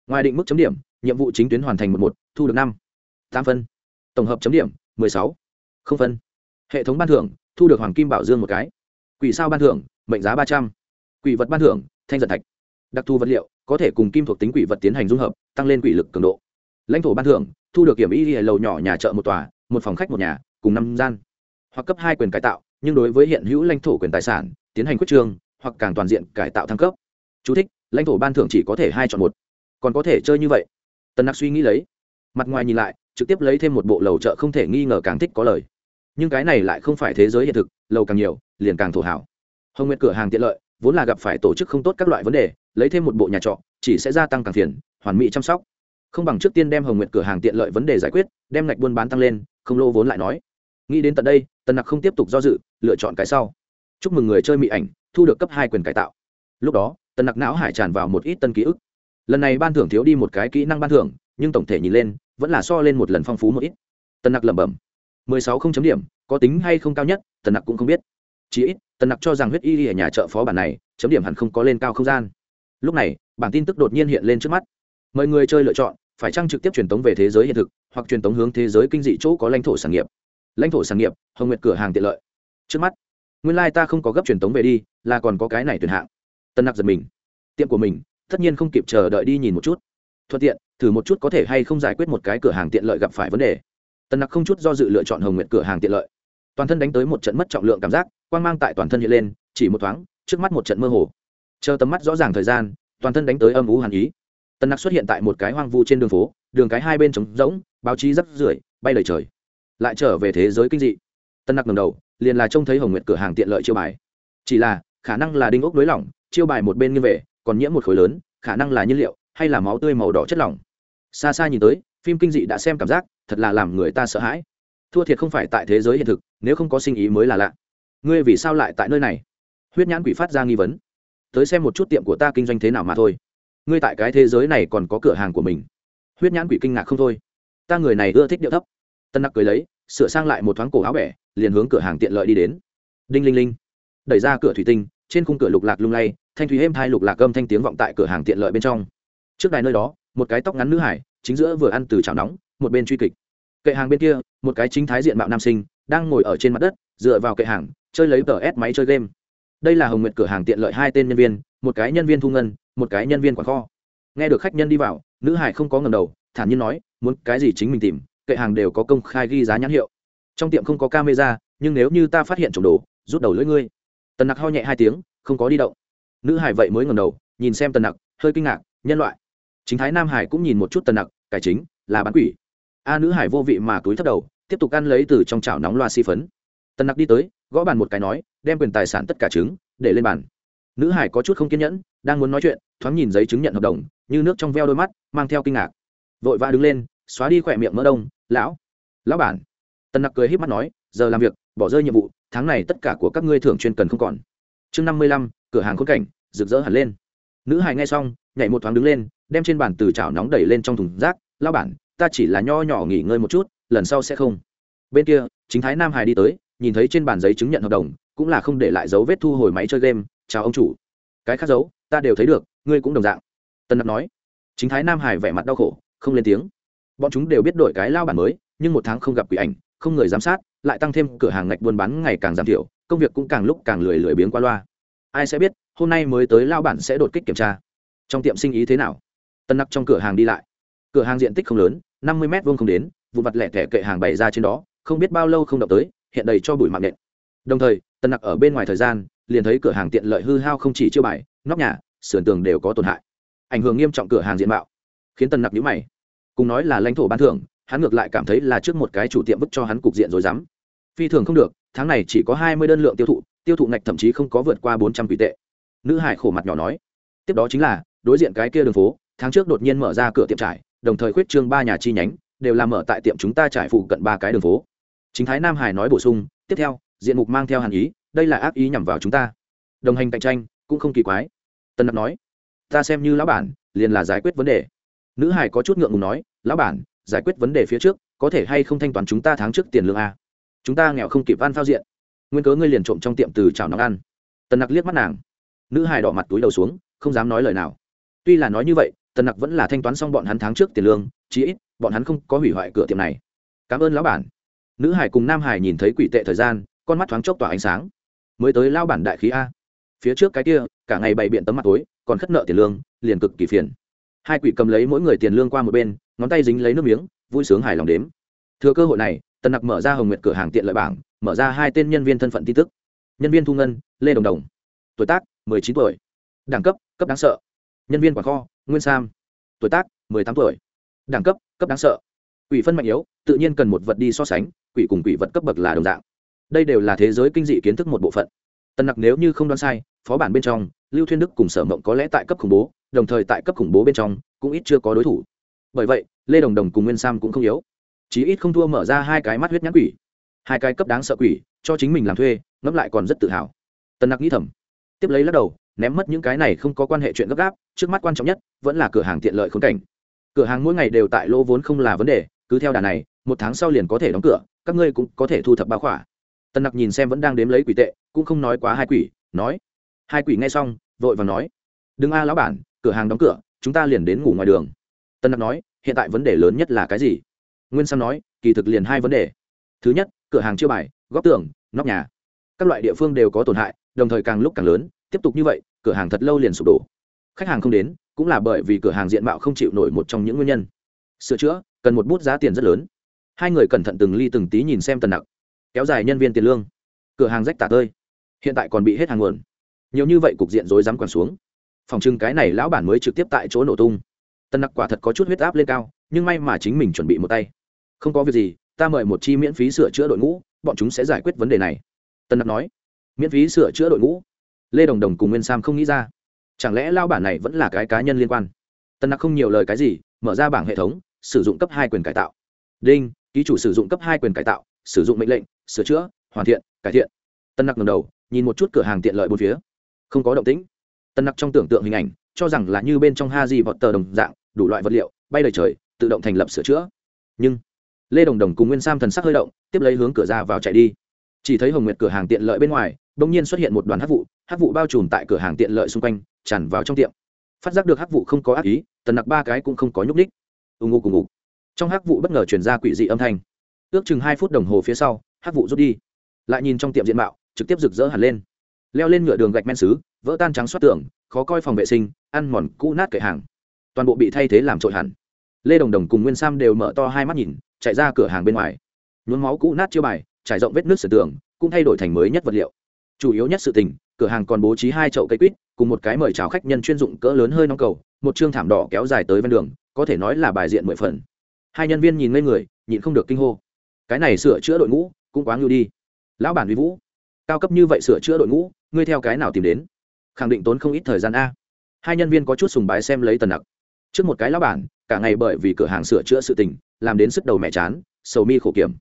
Ngoài định mức chấm điểm, nhiệm vụ chính tuyến hoàn thành một một, thu được năm. Tám phân. Tổng hợp chấm điểm, mười sáu. Không phân. Hệ thống ban thưởng, thu được hoàng kim bảo dương một cái. Quỷ sao ban thưởng, mệnh giá ba trăm. Quỷ vật ban thưởng, thanh giật thạch. Đặc thù vật liệu, có thể cùng kim thuộc tính quỷ vật tiến hành dung hợp, tăng lên quỷ lực cường độ lãnh thổ ban thưởng thu được kiểm y lầu nhỏ nhà chợ một tòa một phòng khách một nhà cùng năm gian. Hoặc cấp hai quyền cải tạo nhưng đối với hiện hữu lãnh thổ quyền tài sản tiến hành quyết trương hoặc càng toàn diện cải tạo thăng cấp. Chú thích, lãnh thổ ban thưởng chỉ có thể hai chọn một. Còn có thể chơi như vậy. Tần nặc suy nghĩ lấy. Mặt ngoài nhìn lại trực tiếp lấy thêm một bộ lầu chợ không thể nghi ngờ càng thích có lời. Nhưng cái này lại không phải thế giới hiện thực lầu càng nhiều liền càng thổ hảo hồng nguyệt cửa hàng tiện lợi vốn là gặp phải tổ chức không tốt các loại vấn đề lấy thêm một bộ nhà trọ chỉ sẽ gia tăng càng phiền hoàn mỹ chăm sóc không bằng trước tiên đem hồng nguyện cửa hàng tiện lợi vấn đề giải quyết, đem ngạch buôn bán tăng lên, không lô vốn lại nói. Nghĩ đến tận đây, tần nặc không tiếp tục do dự, lựa chọn cái sau. Chúc mừng người chơi mỹ ảnh, thu được cấp hai quyền cải tạo. Lúc đó, tần nặc não hải tràn vào một ít tân ký ức. Lần này ban thưởng thiếu đi một cái kỹ năng ban thưởng, nhưng tổng thể nhìn lên, vẫn là so lên một lần phong phú một ít. Tần nặc lẩm bẩm, mười sáu không chấm điểm, có tính hay không cao nhất? Tần nặc cũng không biết. Chỉ ít, tần nặc cho rằng huyết y ở nhà chợ phó bản này, chấm điểm hẳn không có lên cao không gian. Lúc này, bản tin tức đột nhiên hiện lên trước mắt. Mời người chơi lựa chọn phải chăng trực tiếp truyền tống về thế giới hiện thực, hoặc truyền tống hướng thế giới kinh dị chỗ có lãnh thổ sản nghiệp? Lãnh thổ sản nghiệp, hồng nguyệt cửa hàng tiện lợi. Trước mắt, nguyên lai、like、ta không có gấp truyền tống về đi, là còn có cái này tuyển hạng. Tân nặc giật mình. Tiệm của mình, tất nhiên không kịp chờ đợi đi nhìn một chút. Thuận tiện, thử một chút có thể hay không giải quyết một cái cửa hàng tiện lợi gặp phải vấn đề. Tần nặc không chút do dự lựa chọn hồng nguyện cửa hàng tiện lợi. Toàn thân đánh tới một trận mất trọng lượng cảm giác, quang mang tại toàn thân hiện lên, chỉ một thoáng, trước mắt một trận mơ hồ. Chờ tầm mắt rõ ràng thời gian, toàn thân đánh tới âm ú hàn ý tần nặc xuất hiện tại một cái hoang vu trên đường phố, đường cái hai bên trống rỗng, báo chí rắc rưởi, bay lời trời. Lại trở về thế giới kinh dị. Tân nặc ngầm đầu, liền là trông thấy hồng nguyệt cửa hàng tiện lợi chiêu bài. Chỉ là, khả năng là đinh ốc nới lỏng, chiêu bài một bên như về, còn nhiễm một khối lớn, khả năng là nhiên liệu, hay là máu tươi màu đỏ chất lỏng. Xa xa nhìn tới, phim kinh dị đã xem cảm giác, thật là làm người ta sợ hãi. Thua thiệt không phải tại thế giới hiện thực, nếu không có sinh ý mới là lạ. Ngươi vì sao lại tại nơi này? Huyết nhãn quỷ phát ra nghi vấn. Tới xem một chút tiệm của ta kinh doanh thế nào mà thôi ngươi tại cái thế giới này còn có cửa hàng của mình. Huyết nhãn quỷ kinh ngạc không thôi. Ta người này ưa thích điệu thấp. Tân nặc cười lấy, sửa sang lại một thoáng cổ áo bẻ, liền hướng cửa hàng tiện lợi đi đến. Đinh linh linh. Đẩy ra cửa thủy tinh, trên khung cửa lục lạc lung lay, thanh thủy êm thai lục lạc gâm thanh tiếng vọng tại cửa hàng tiện lợi bên trong. Trước đài nơi đó, một cái tóc ngắn nữ hải, chính giữa vừa ăn từ chảo nóng, một bên truy kịch. Kệ hàng bên kia, một cái chính thái diện mạo nam sinh, đang ngồi ở trên mặt đất, dựa vào kệ hàng, chơi lấy tờ ép máy chơi game. Đây là hồng nguyệt cửa hàng tiện lợi hai tên nhân viên, một cái nhân viên thu ngân một cái nhân viên quản kho. Nghe được khách nhân đi vào, nữ hải không có ngầm đầu, thản nhiên nói, muốn cái gì chính mình tìm, kệ hàng đều có công khai ghi giá nhãn hiệu. Trong tiệm không có camera, nhưng nếu như ta phát hiện trộm đồ, rút đầu lưỡi ngươi. Tần nặc ho nhẹ hai tiếng, không có đi động. Nữ hải vậy mới ngầm đầu, nhìn xem tần nặc, hơi kinh ngạc, nhân loại. Chính thái nam hải cũng nhìn một chút tần nặc, cải chính, là bán quỷ. A nữ hải vô vị mà túi thấp đầu, tiếp tục ăn lấy từ trong chảo nóng loa xi phấn. Tần nặc đi tới, gõ bàn một cái nói, đem quyền tài sản tất cả trứng, để lên bàn nữ hải có chút không kiên nhẫn, đang muốn nói chuyện, thoáng nhìn giấy chứng nhận hợp đồng, như nước trong veo đôi mắt, mang theo kinh ngạc. Vội vã đứng lên, xóa đi khỏe miệng mỡ đông, lão lão bản. Tần nặc cười h í p mắt nói, giờ làm việc, bỏ rơi nhiệm vụ, tháng này tất cả của các ngươi thường chuyên cần không còn. Chương năm mươi lăm, cửa hàng khốn cảnh, rực rỡ hẳn lên. Nữ hải nghe xong, nhảy một thoáng đứng lên, đem trên bàn từ chảo nóng đẩy lên trong thùng rác lao bản, ta chỉ là nho nhỏ nghỉ ngơi một chút, lần sau sẽ không. Bên kia, chính thái nam hải đi tới, nhìn thấy trên bàn giấy chứng nhận hợp đồng, cũng là không để lại dấu vết thu hồi máy chơi game chào ông chủ. Cái khác giấu, ta đều thấy được ngươi cũng đồng dạng. Tân nặc nói. Chính thái nam hải vẻ mặt đau khổ không lên tiếng. Bọn chúng đều biết đổi cái lao bản mới nhưng một tháng không gặp quỷ ảnh không người giám sát lại tăng thêm cửa hàng ngạch buôn bán ngày càng giảm thiểu công việc cũng càng lúc càng lười lười biếng qua loa. Ai sẽ biết hôm nay mới tới lao bản sẽ đột kích kiểm tra. Trong tiệm sinh ý thế nào? Tân nặc trong cửa hàng đi lại. Cửa hàng diện tích không lớn năm mươi m vuông không đến vụ mặt lẻ thẻ kệ hàng bày ra trên đó không biết bao lâu không động tới hiện đầy cho bụi mạng nện. Đồng thời tân nặc ở bên ngoài thời gian liền thấy cửa hàng tiện lợi hư hao không chỉ chiêu bài, nóc nhà, sườn tường đều có tổn hại. Ảnh hưởng nghiêm trọng cửa hàng diện mạo, khiến tân nặc nhữ mày. Cùng nói là lãnh thổ ban thưởng, hắn ngược lại cảm thấy là trước một cái chủ tiệm vứt cho hắn cục diện rồi dám phi thường không được, tháng này chỉ có hai mươi đơn lượng tiêu thụ tiêu thụ ngạch thậm chí không có vượt qua bốn trăm quỷ tệ. Nữ hải khổ mặt nhỏ nói. Tiếp đó chính là, đối diện cái kia đường phố, tháng trước đột nhiên mở ra cửa tiệm trải, đồng thời khuyết trương ba nhà chi nhánh, đều làm mở tại tiệm chúng ta trải phụ cận ba cái đường phố. Chính thái nam hải nói bổ sung, tiếp theo, diện mục mang theo hàn ý đây là ác ý nhằm vào chúng ta. Đồng hành cạnh tranh cũng không kỳ quái. Tân nặc nói, ta xem như lão bản, liền là giải quyết vấn đề. Nữ hải có chút ngượng ngùng nói, lão bản, giải quyết vấn đề phía trước, có thể hay không thanh toán chúng ta tháng trước tiền lương a? Chúng ta nghèo không kịp ăn phao diện. Nguyên cớ ngươi liền trộm trong tiệm từ chảo nóng ăn. Tần nặc liếc mắt nàng. Nữ hải đỏ mặt túi đầu xuống, không dám nói lời nào. Tuy là nói như vậy, tần nặc vẫn là thanh toán xong bọn hắn tháng trước tiền lương, chí ít, bọn hắn không có hủy hoại cửa tiệm này. Cảm ơn lão bản. Nữ hải cùng nam hải nhìn thấy quỷ tệ thời gian, con mắt thoáng chốc tỏa ánh sáng mới tới lao bản đại khí a. Phía trước cái kia, cả ngày bày biện tấm mặt tối, còn khất nợ tiền lương, liền cực kỳ phiền. Hai quỷ cầm lấy mỗi người tiền lương qua một bên, ngón tay dính lấy nước miếng, vui sướng hài lòng đếm. Thừa cơ hội này, tần nặc mở ra hồng nguyệt cửa hàng tiện lợi bảng, mở ra hai tên nhân viên thân phận tin tức. Nhân viên thu ngân, lê đồng đồng. Tuổi tác, mười chín tuổi. Đẳng cấp cấp đáng sợ. Nhân viên quản kho, nguyên sam. Tuổi tác, mười tám tuổi. Đẳng cấp cấp đáng sợ. Quỷ phân mạnh yếu, tự nhiên cần một vật đi so sánh, quỷ cùng quỷ vật cấp bậc là đồng dạng đây đều là thế giới kinh dị kiến thức một bộ phận. Tần nặc nếu như không đoán sai, phó bản bên trong, lưu thuyên đức cùng sở mộng có lẽ tại cấp khủng bố, đồng thời tại cấp khủng bố bên trong, cũng ít chưa có đối thủ. Bởi vậy, lê đồng đồng cùng nguyên sam cũng không yếu. Chí ít không thua mở ra hai cái mắt huyết nhãn quỷ. Hai cái cấp đáng sợ quỷ, cho chính mình làm thuê, ngẫm lại còn rất tự hào. Tần nặc nghĩ thầm. Tiếp lấy lắc đầu, ném mất những cái này không có quan hệ chuyện gấp gáp, trước mắt quan trọng nhất, vẫn là cửa hàng tiện lợi khốn cảnh. Cửa hàng mỗi ngày đều tại lỗ vốn không là vấn đề, cứ theo đà này, một tháng sau liền có thể đóng cửa, các ngươi cũng có thể thu thập bao khỏa tần nặc nhìn xem vẫn đang đếm lấy quỷ tệ, cũng không nói quá hai quỷ, nói, hai quỷ nghe xong, vội và nói, đừng a, lão bản, cửa hàng đóng cửa, chúng ta liền đến ngủ ngoài đường. Tần nặc nói, hiện tại vấn đề lớn nhất là cái gì? Nguyên sam nói, kỳ thực liền hai vấn đề. Thứ nhất, cửa hàng chưa bài góp tường, nóc nhà. Các loại địa phương đều có tổn hại, đồng thời càng lúc càng lớn, tiếp tục như vậy, cửa hàng thật lâu liền sụp đổ. Khách hàng không đến, cũng là bởi vì cửa hàng diện mạo không chịu nổi một trong những nguyên nhân. Sửa chữa, cần một bút giá tiền rất lớn. Hai người cẩn thận từng ly từng tí nhìn xem tần nặc kéo dài nhân viên tiền lương. Cửa hàng rách tả tơi. Hiện tại còn bị hết hàng nguồn. Nhiều như vậy cục diện rối dám quản xuống. Phòng trưng cái này lão bản mới trực tiếp tại chỗ nổ tung. Tân nặc quả thật có chút huyết áp lên cao, nhưng may mà chính mình chuẩn bị một tay. Không có việc gì, ta mời một chi miễn phí sửa chữa đội ngũ, bọn chúng sẽ giải quyết vấn đề này. Tân nặc nói. Miễn phí sửa chữa đội ngũ? Lê đồng đồng cùng nguyên sam không nghĩ ra. Chẳng lẽ lao bản này vẫn là cái cá nhân liên quan? Tân nặc không nhiều lời cái gì, mở ra bảng hệ thống, sử dụng cấp hai quyền cải tạo. Đinh, ký chủ sử dụng cấp hai quyền cải tạo, sử dụng mệnh lệnh sửa chữa, hoàn thiện, cải thiện. Tân nặc ngầm đầu, nhìn một chút cửa hàng tiện lợi bốn phía. Không có động tĩnh. Tân nặc trong tưởng tượng hình ảnh, cho rằng là như bên trong ha di vọt tờ đồng dạng, đủ loại vật liệu, bay đầy trời, tự động thành lập sửa chữa. Nhưng, lê đồng đồng cùng nguyên sam thần sắc hơi động, tiếp lấy hướng cửa ra vào chạy đi. Chỉ thấy hồng nguyệt cửa hàng tiện lợi bên ngoài đ ỗ n g nhiên xuất hiện một đoàn hát vụ hát vụ bao trùm tại cửa hàng tiện lợi xung quanh, tràn vào trong tiệm. Phát giác được hát vụ không có ác ý tần nặc ba cái cũng không có nhúc ních ù ngụ cùng ngụ trong hát vụ bất ngờ chuyển ra quỷ dị âm thanh. Ước chừng hai phút đồng hồ phía sau hát vụ rút đi. Lại nhìn trong tiệm diện mạo, trực tiếp rực rỡ hẳn lên. Leo lên ngựa đường gạch men xứ, vỡ tan trắng xoát tường, khó coi phòng vệ sinh, ăn mòn cũ nát kệ hàng. Toàn bộ bị thay thế làm trội hẳn. Lê đồng đồng cùng nguyên sam đều mở to hai mắt nhìn, chạy ra cửa hàng bên ngoài. Nhuốm máu cũ nát chiêu bài, trải rộng vết nước sửa tường, cũng thay đổi thành mới nhất vật liệu. Chủ yếu nhất sự tình, cửa hàng còn bố trí hai chậu cây quýt, cùng một cái mời chào khách nhân chuyên dụng cỡ lớn hơi nóng cầu, một chương thảm đỏ kéo dài tới ven đường, có thể nói là bài diện mười phần. Hai nhân viên nhìn ngây người, nhịn không được kinh hô. Cái này sửa chữa đội ngũ cũng quá ngưu đi. Lão bản vi vũ, cao cấp như vậy sửa chữa đội ngũ, ngươi theo cái nào tìm đến? Khẳng định tốn không ít thời gian a. Hai nhân viên có chút sùng bái xem lấy tần nặc. Trước một cái lão bản, cả ngày bởi vì cửa hàng sửa chữa sự tình, làm đến sức đầu mẹ chán, sầu mi khổ kiểm.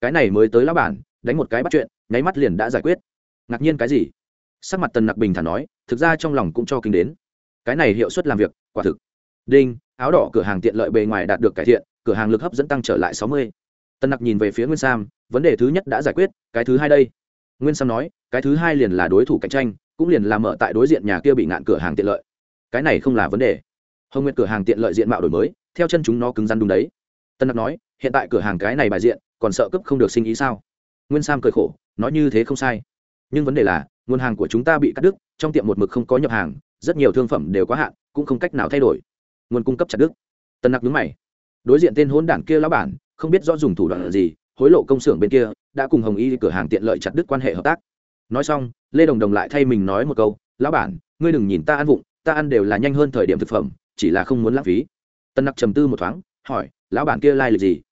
Cái này mới tới lão bản, đánh một cái bắt chuyện, nháy mắt liền đã giải quyết. Ngạc nhiên cái gì? Sắc mặt tần nặc bình thản nói, thực ra trong lòng cũng cho kinh đến. Cái này hiệu suất làm việc, quả thực. Đinh, áo đỏ cửa hàng tiện lợi bề ngoài đạt được cải thiện, cửa hàng lực hấp dẫn tăng trở lại sáu mươi. Tần nặc nhìn về phía nguyên sam vấn đề thứ nhất đã giải quyết, cái thứ hai đây. Nguyên sam nói, cái thứ hai liền là đối thủ cạnh tranh, cũng liền làm mở tại đối diện nhà kia bị ngạn cửa hàng tiện lợi. Cái này không là vấn đề. Hồng nguyệt cửa hàng tiện lợi diện mạo đổi mới, theo chân chúng nó cứng rắn đúng đấy. Tân nặc nói, hiện tại cửa hàng cái này bài diện, còn sợ cấp không được sinh ý sao? Nguyên sam cười khổ, nói như thế không sai. Nhưng vấn đề là, nguồn hàng của chúng ta bị cắt đứt, trong tiệm một mực không có nhập hàng, rất nhiều thương phẩm đều quá hạn, cũng không cách nào thay đổi. Nguồn cung cấp chặt đứt. Tân nặc nhớ mày. Đối diện tên hôn đảng kia lão bản, không biết do dùng thủ đoạn gì hối lộ công xưởng bên kia, đã cùng hồng y cửa hàng tiện lợi chặt đứt quan hệ hợp tác. Nói xong, lê đồng đồng lại thay mình nói một câu, lão bản, ngươi đừng nhìn ta ăn vụng, ta ăn đều là nhanh hơn thời điểm thực phẩm, chỉ là không muốn lãng phí. Tân nặc trầm tư một thoáng, hỏi, lão bản kia lai、like、lịch gì?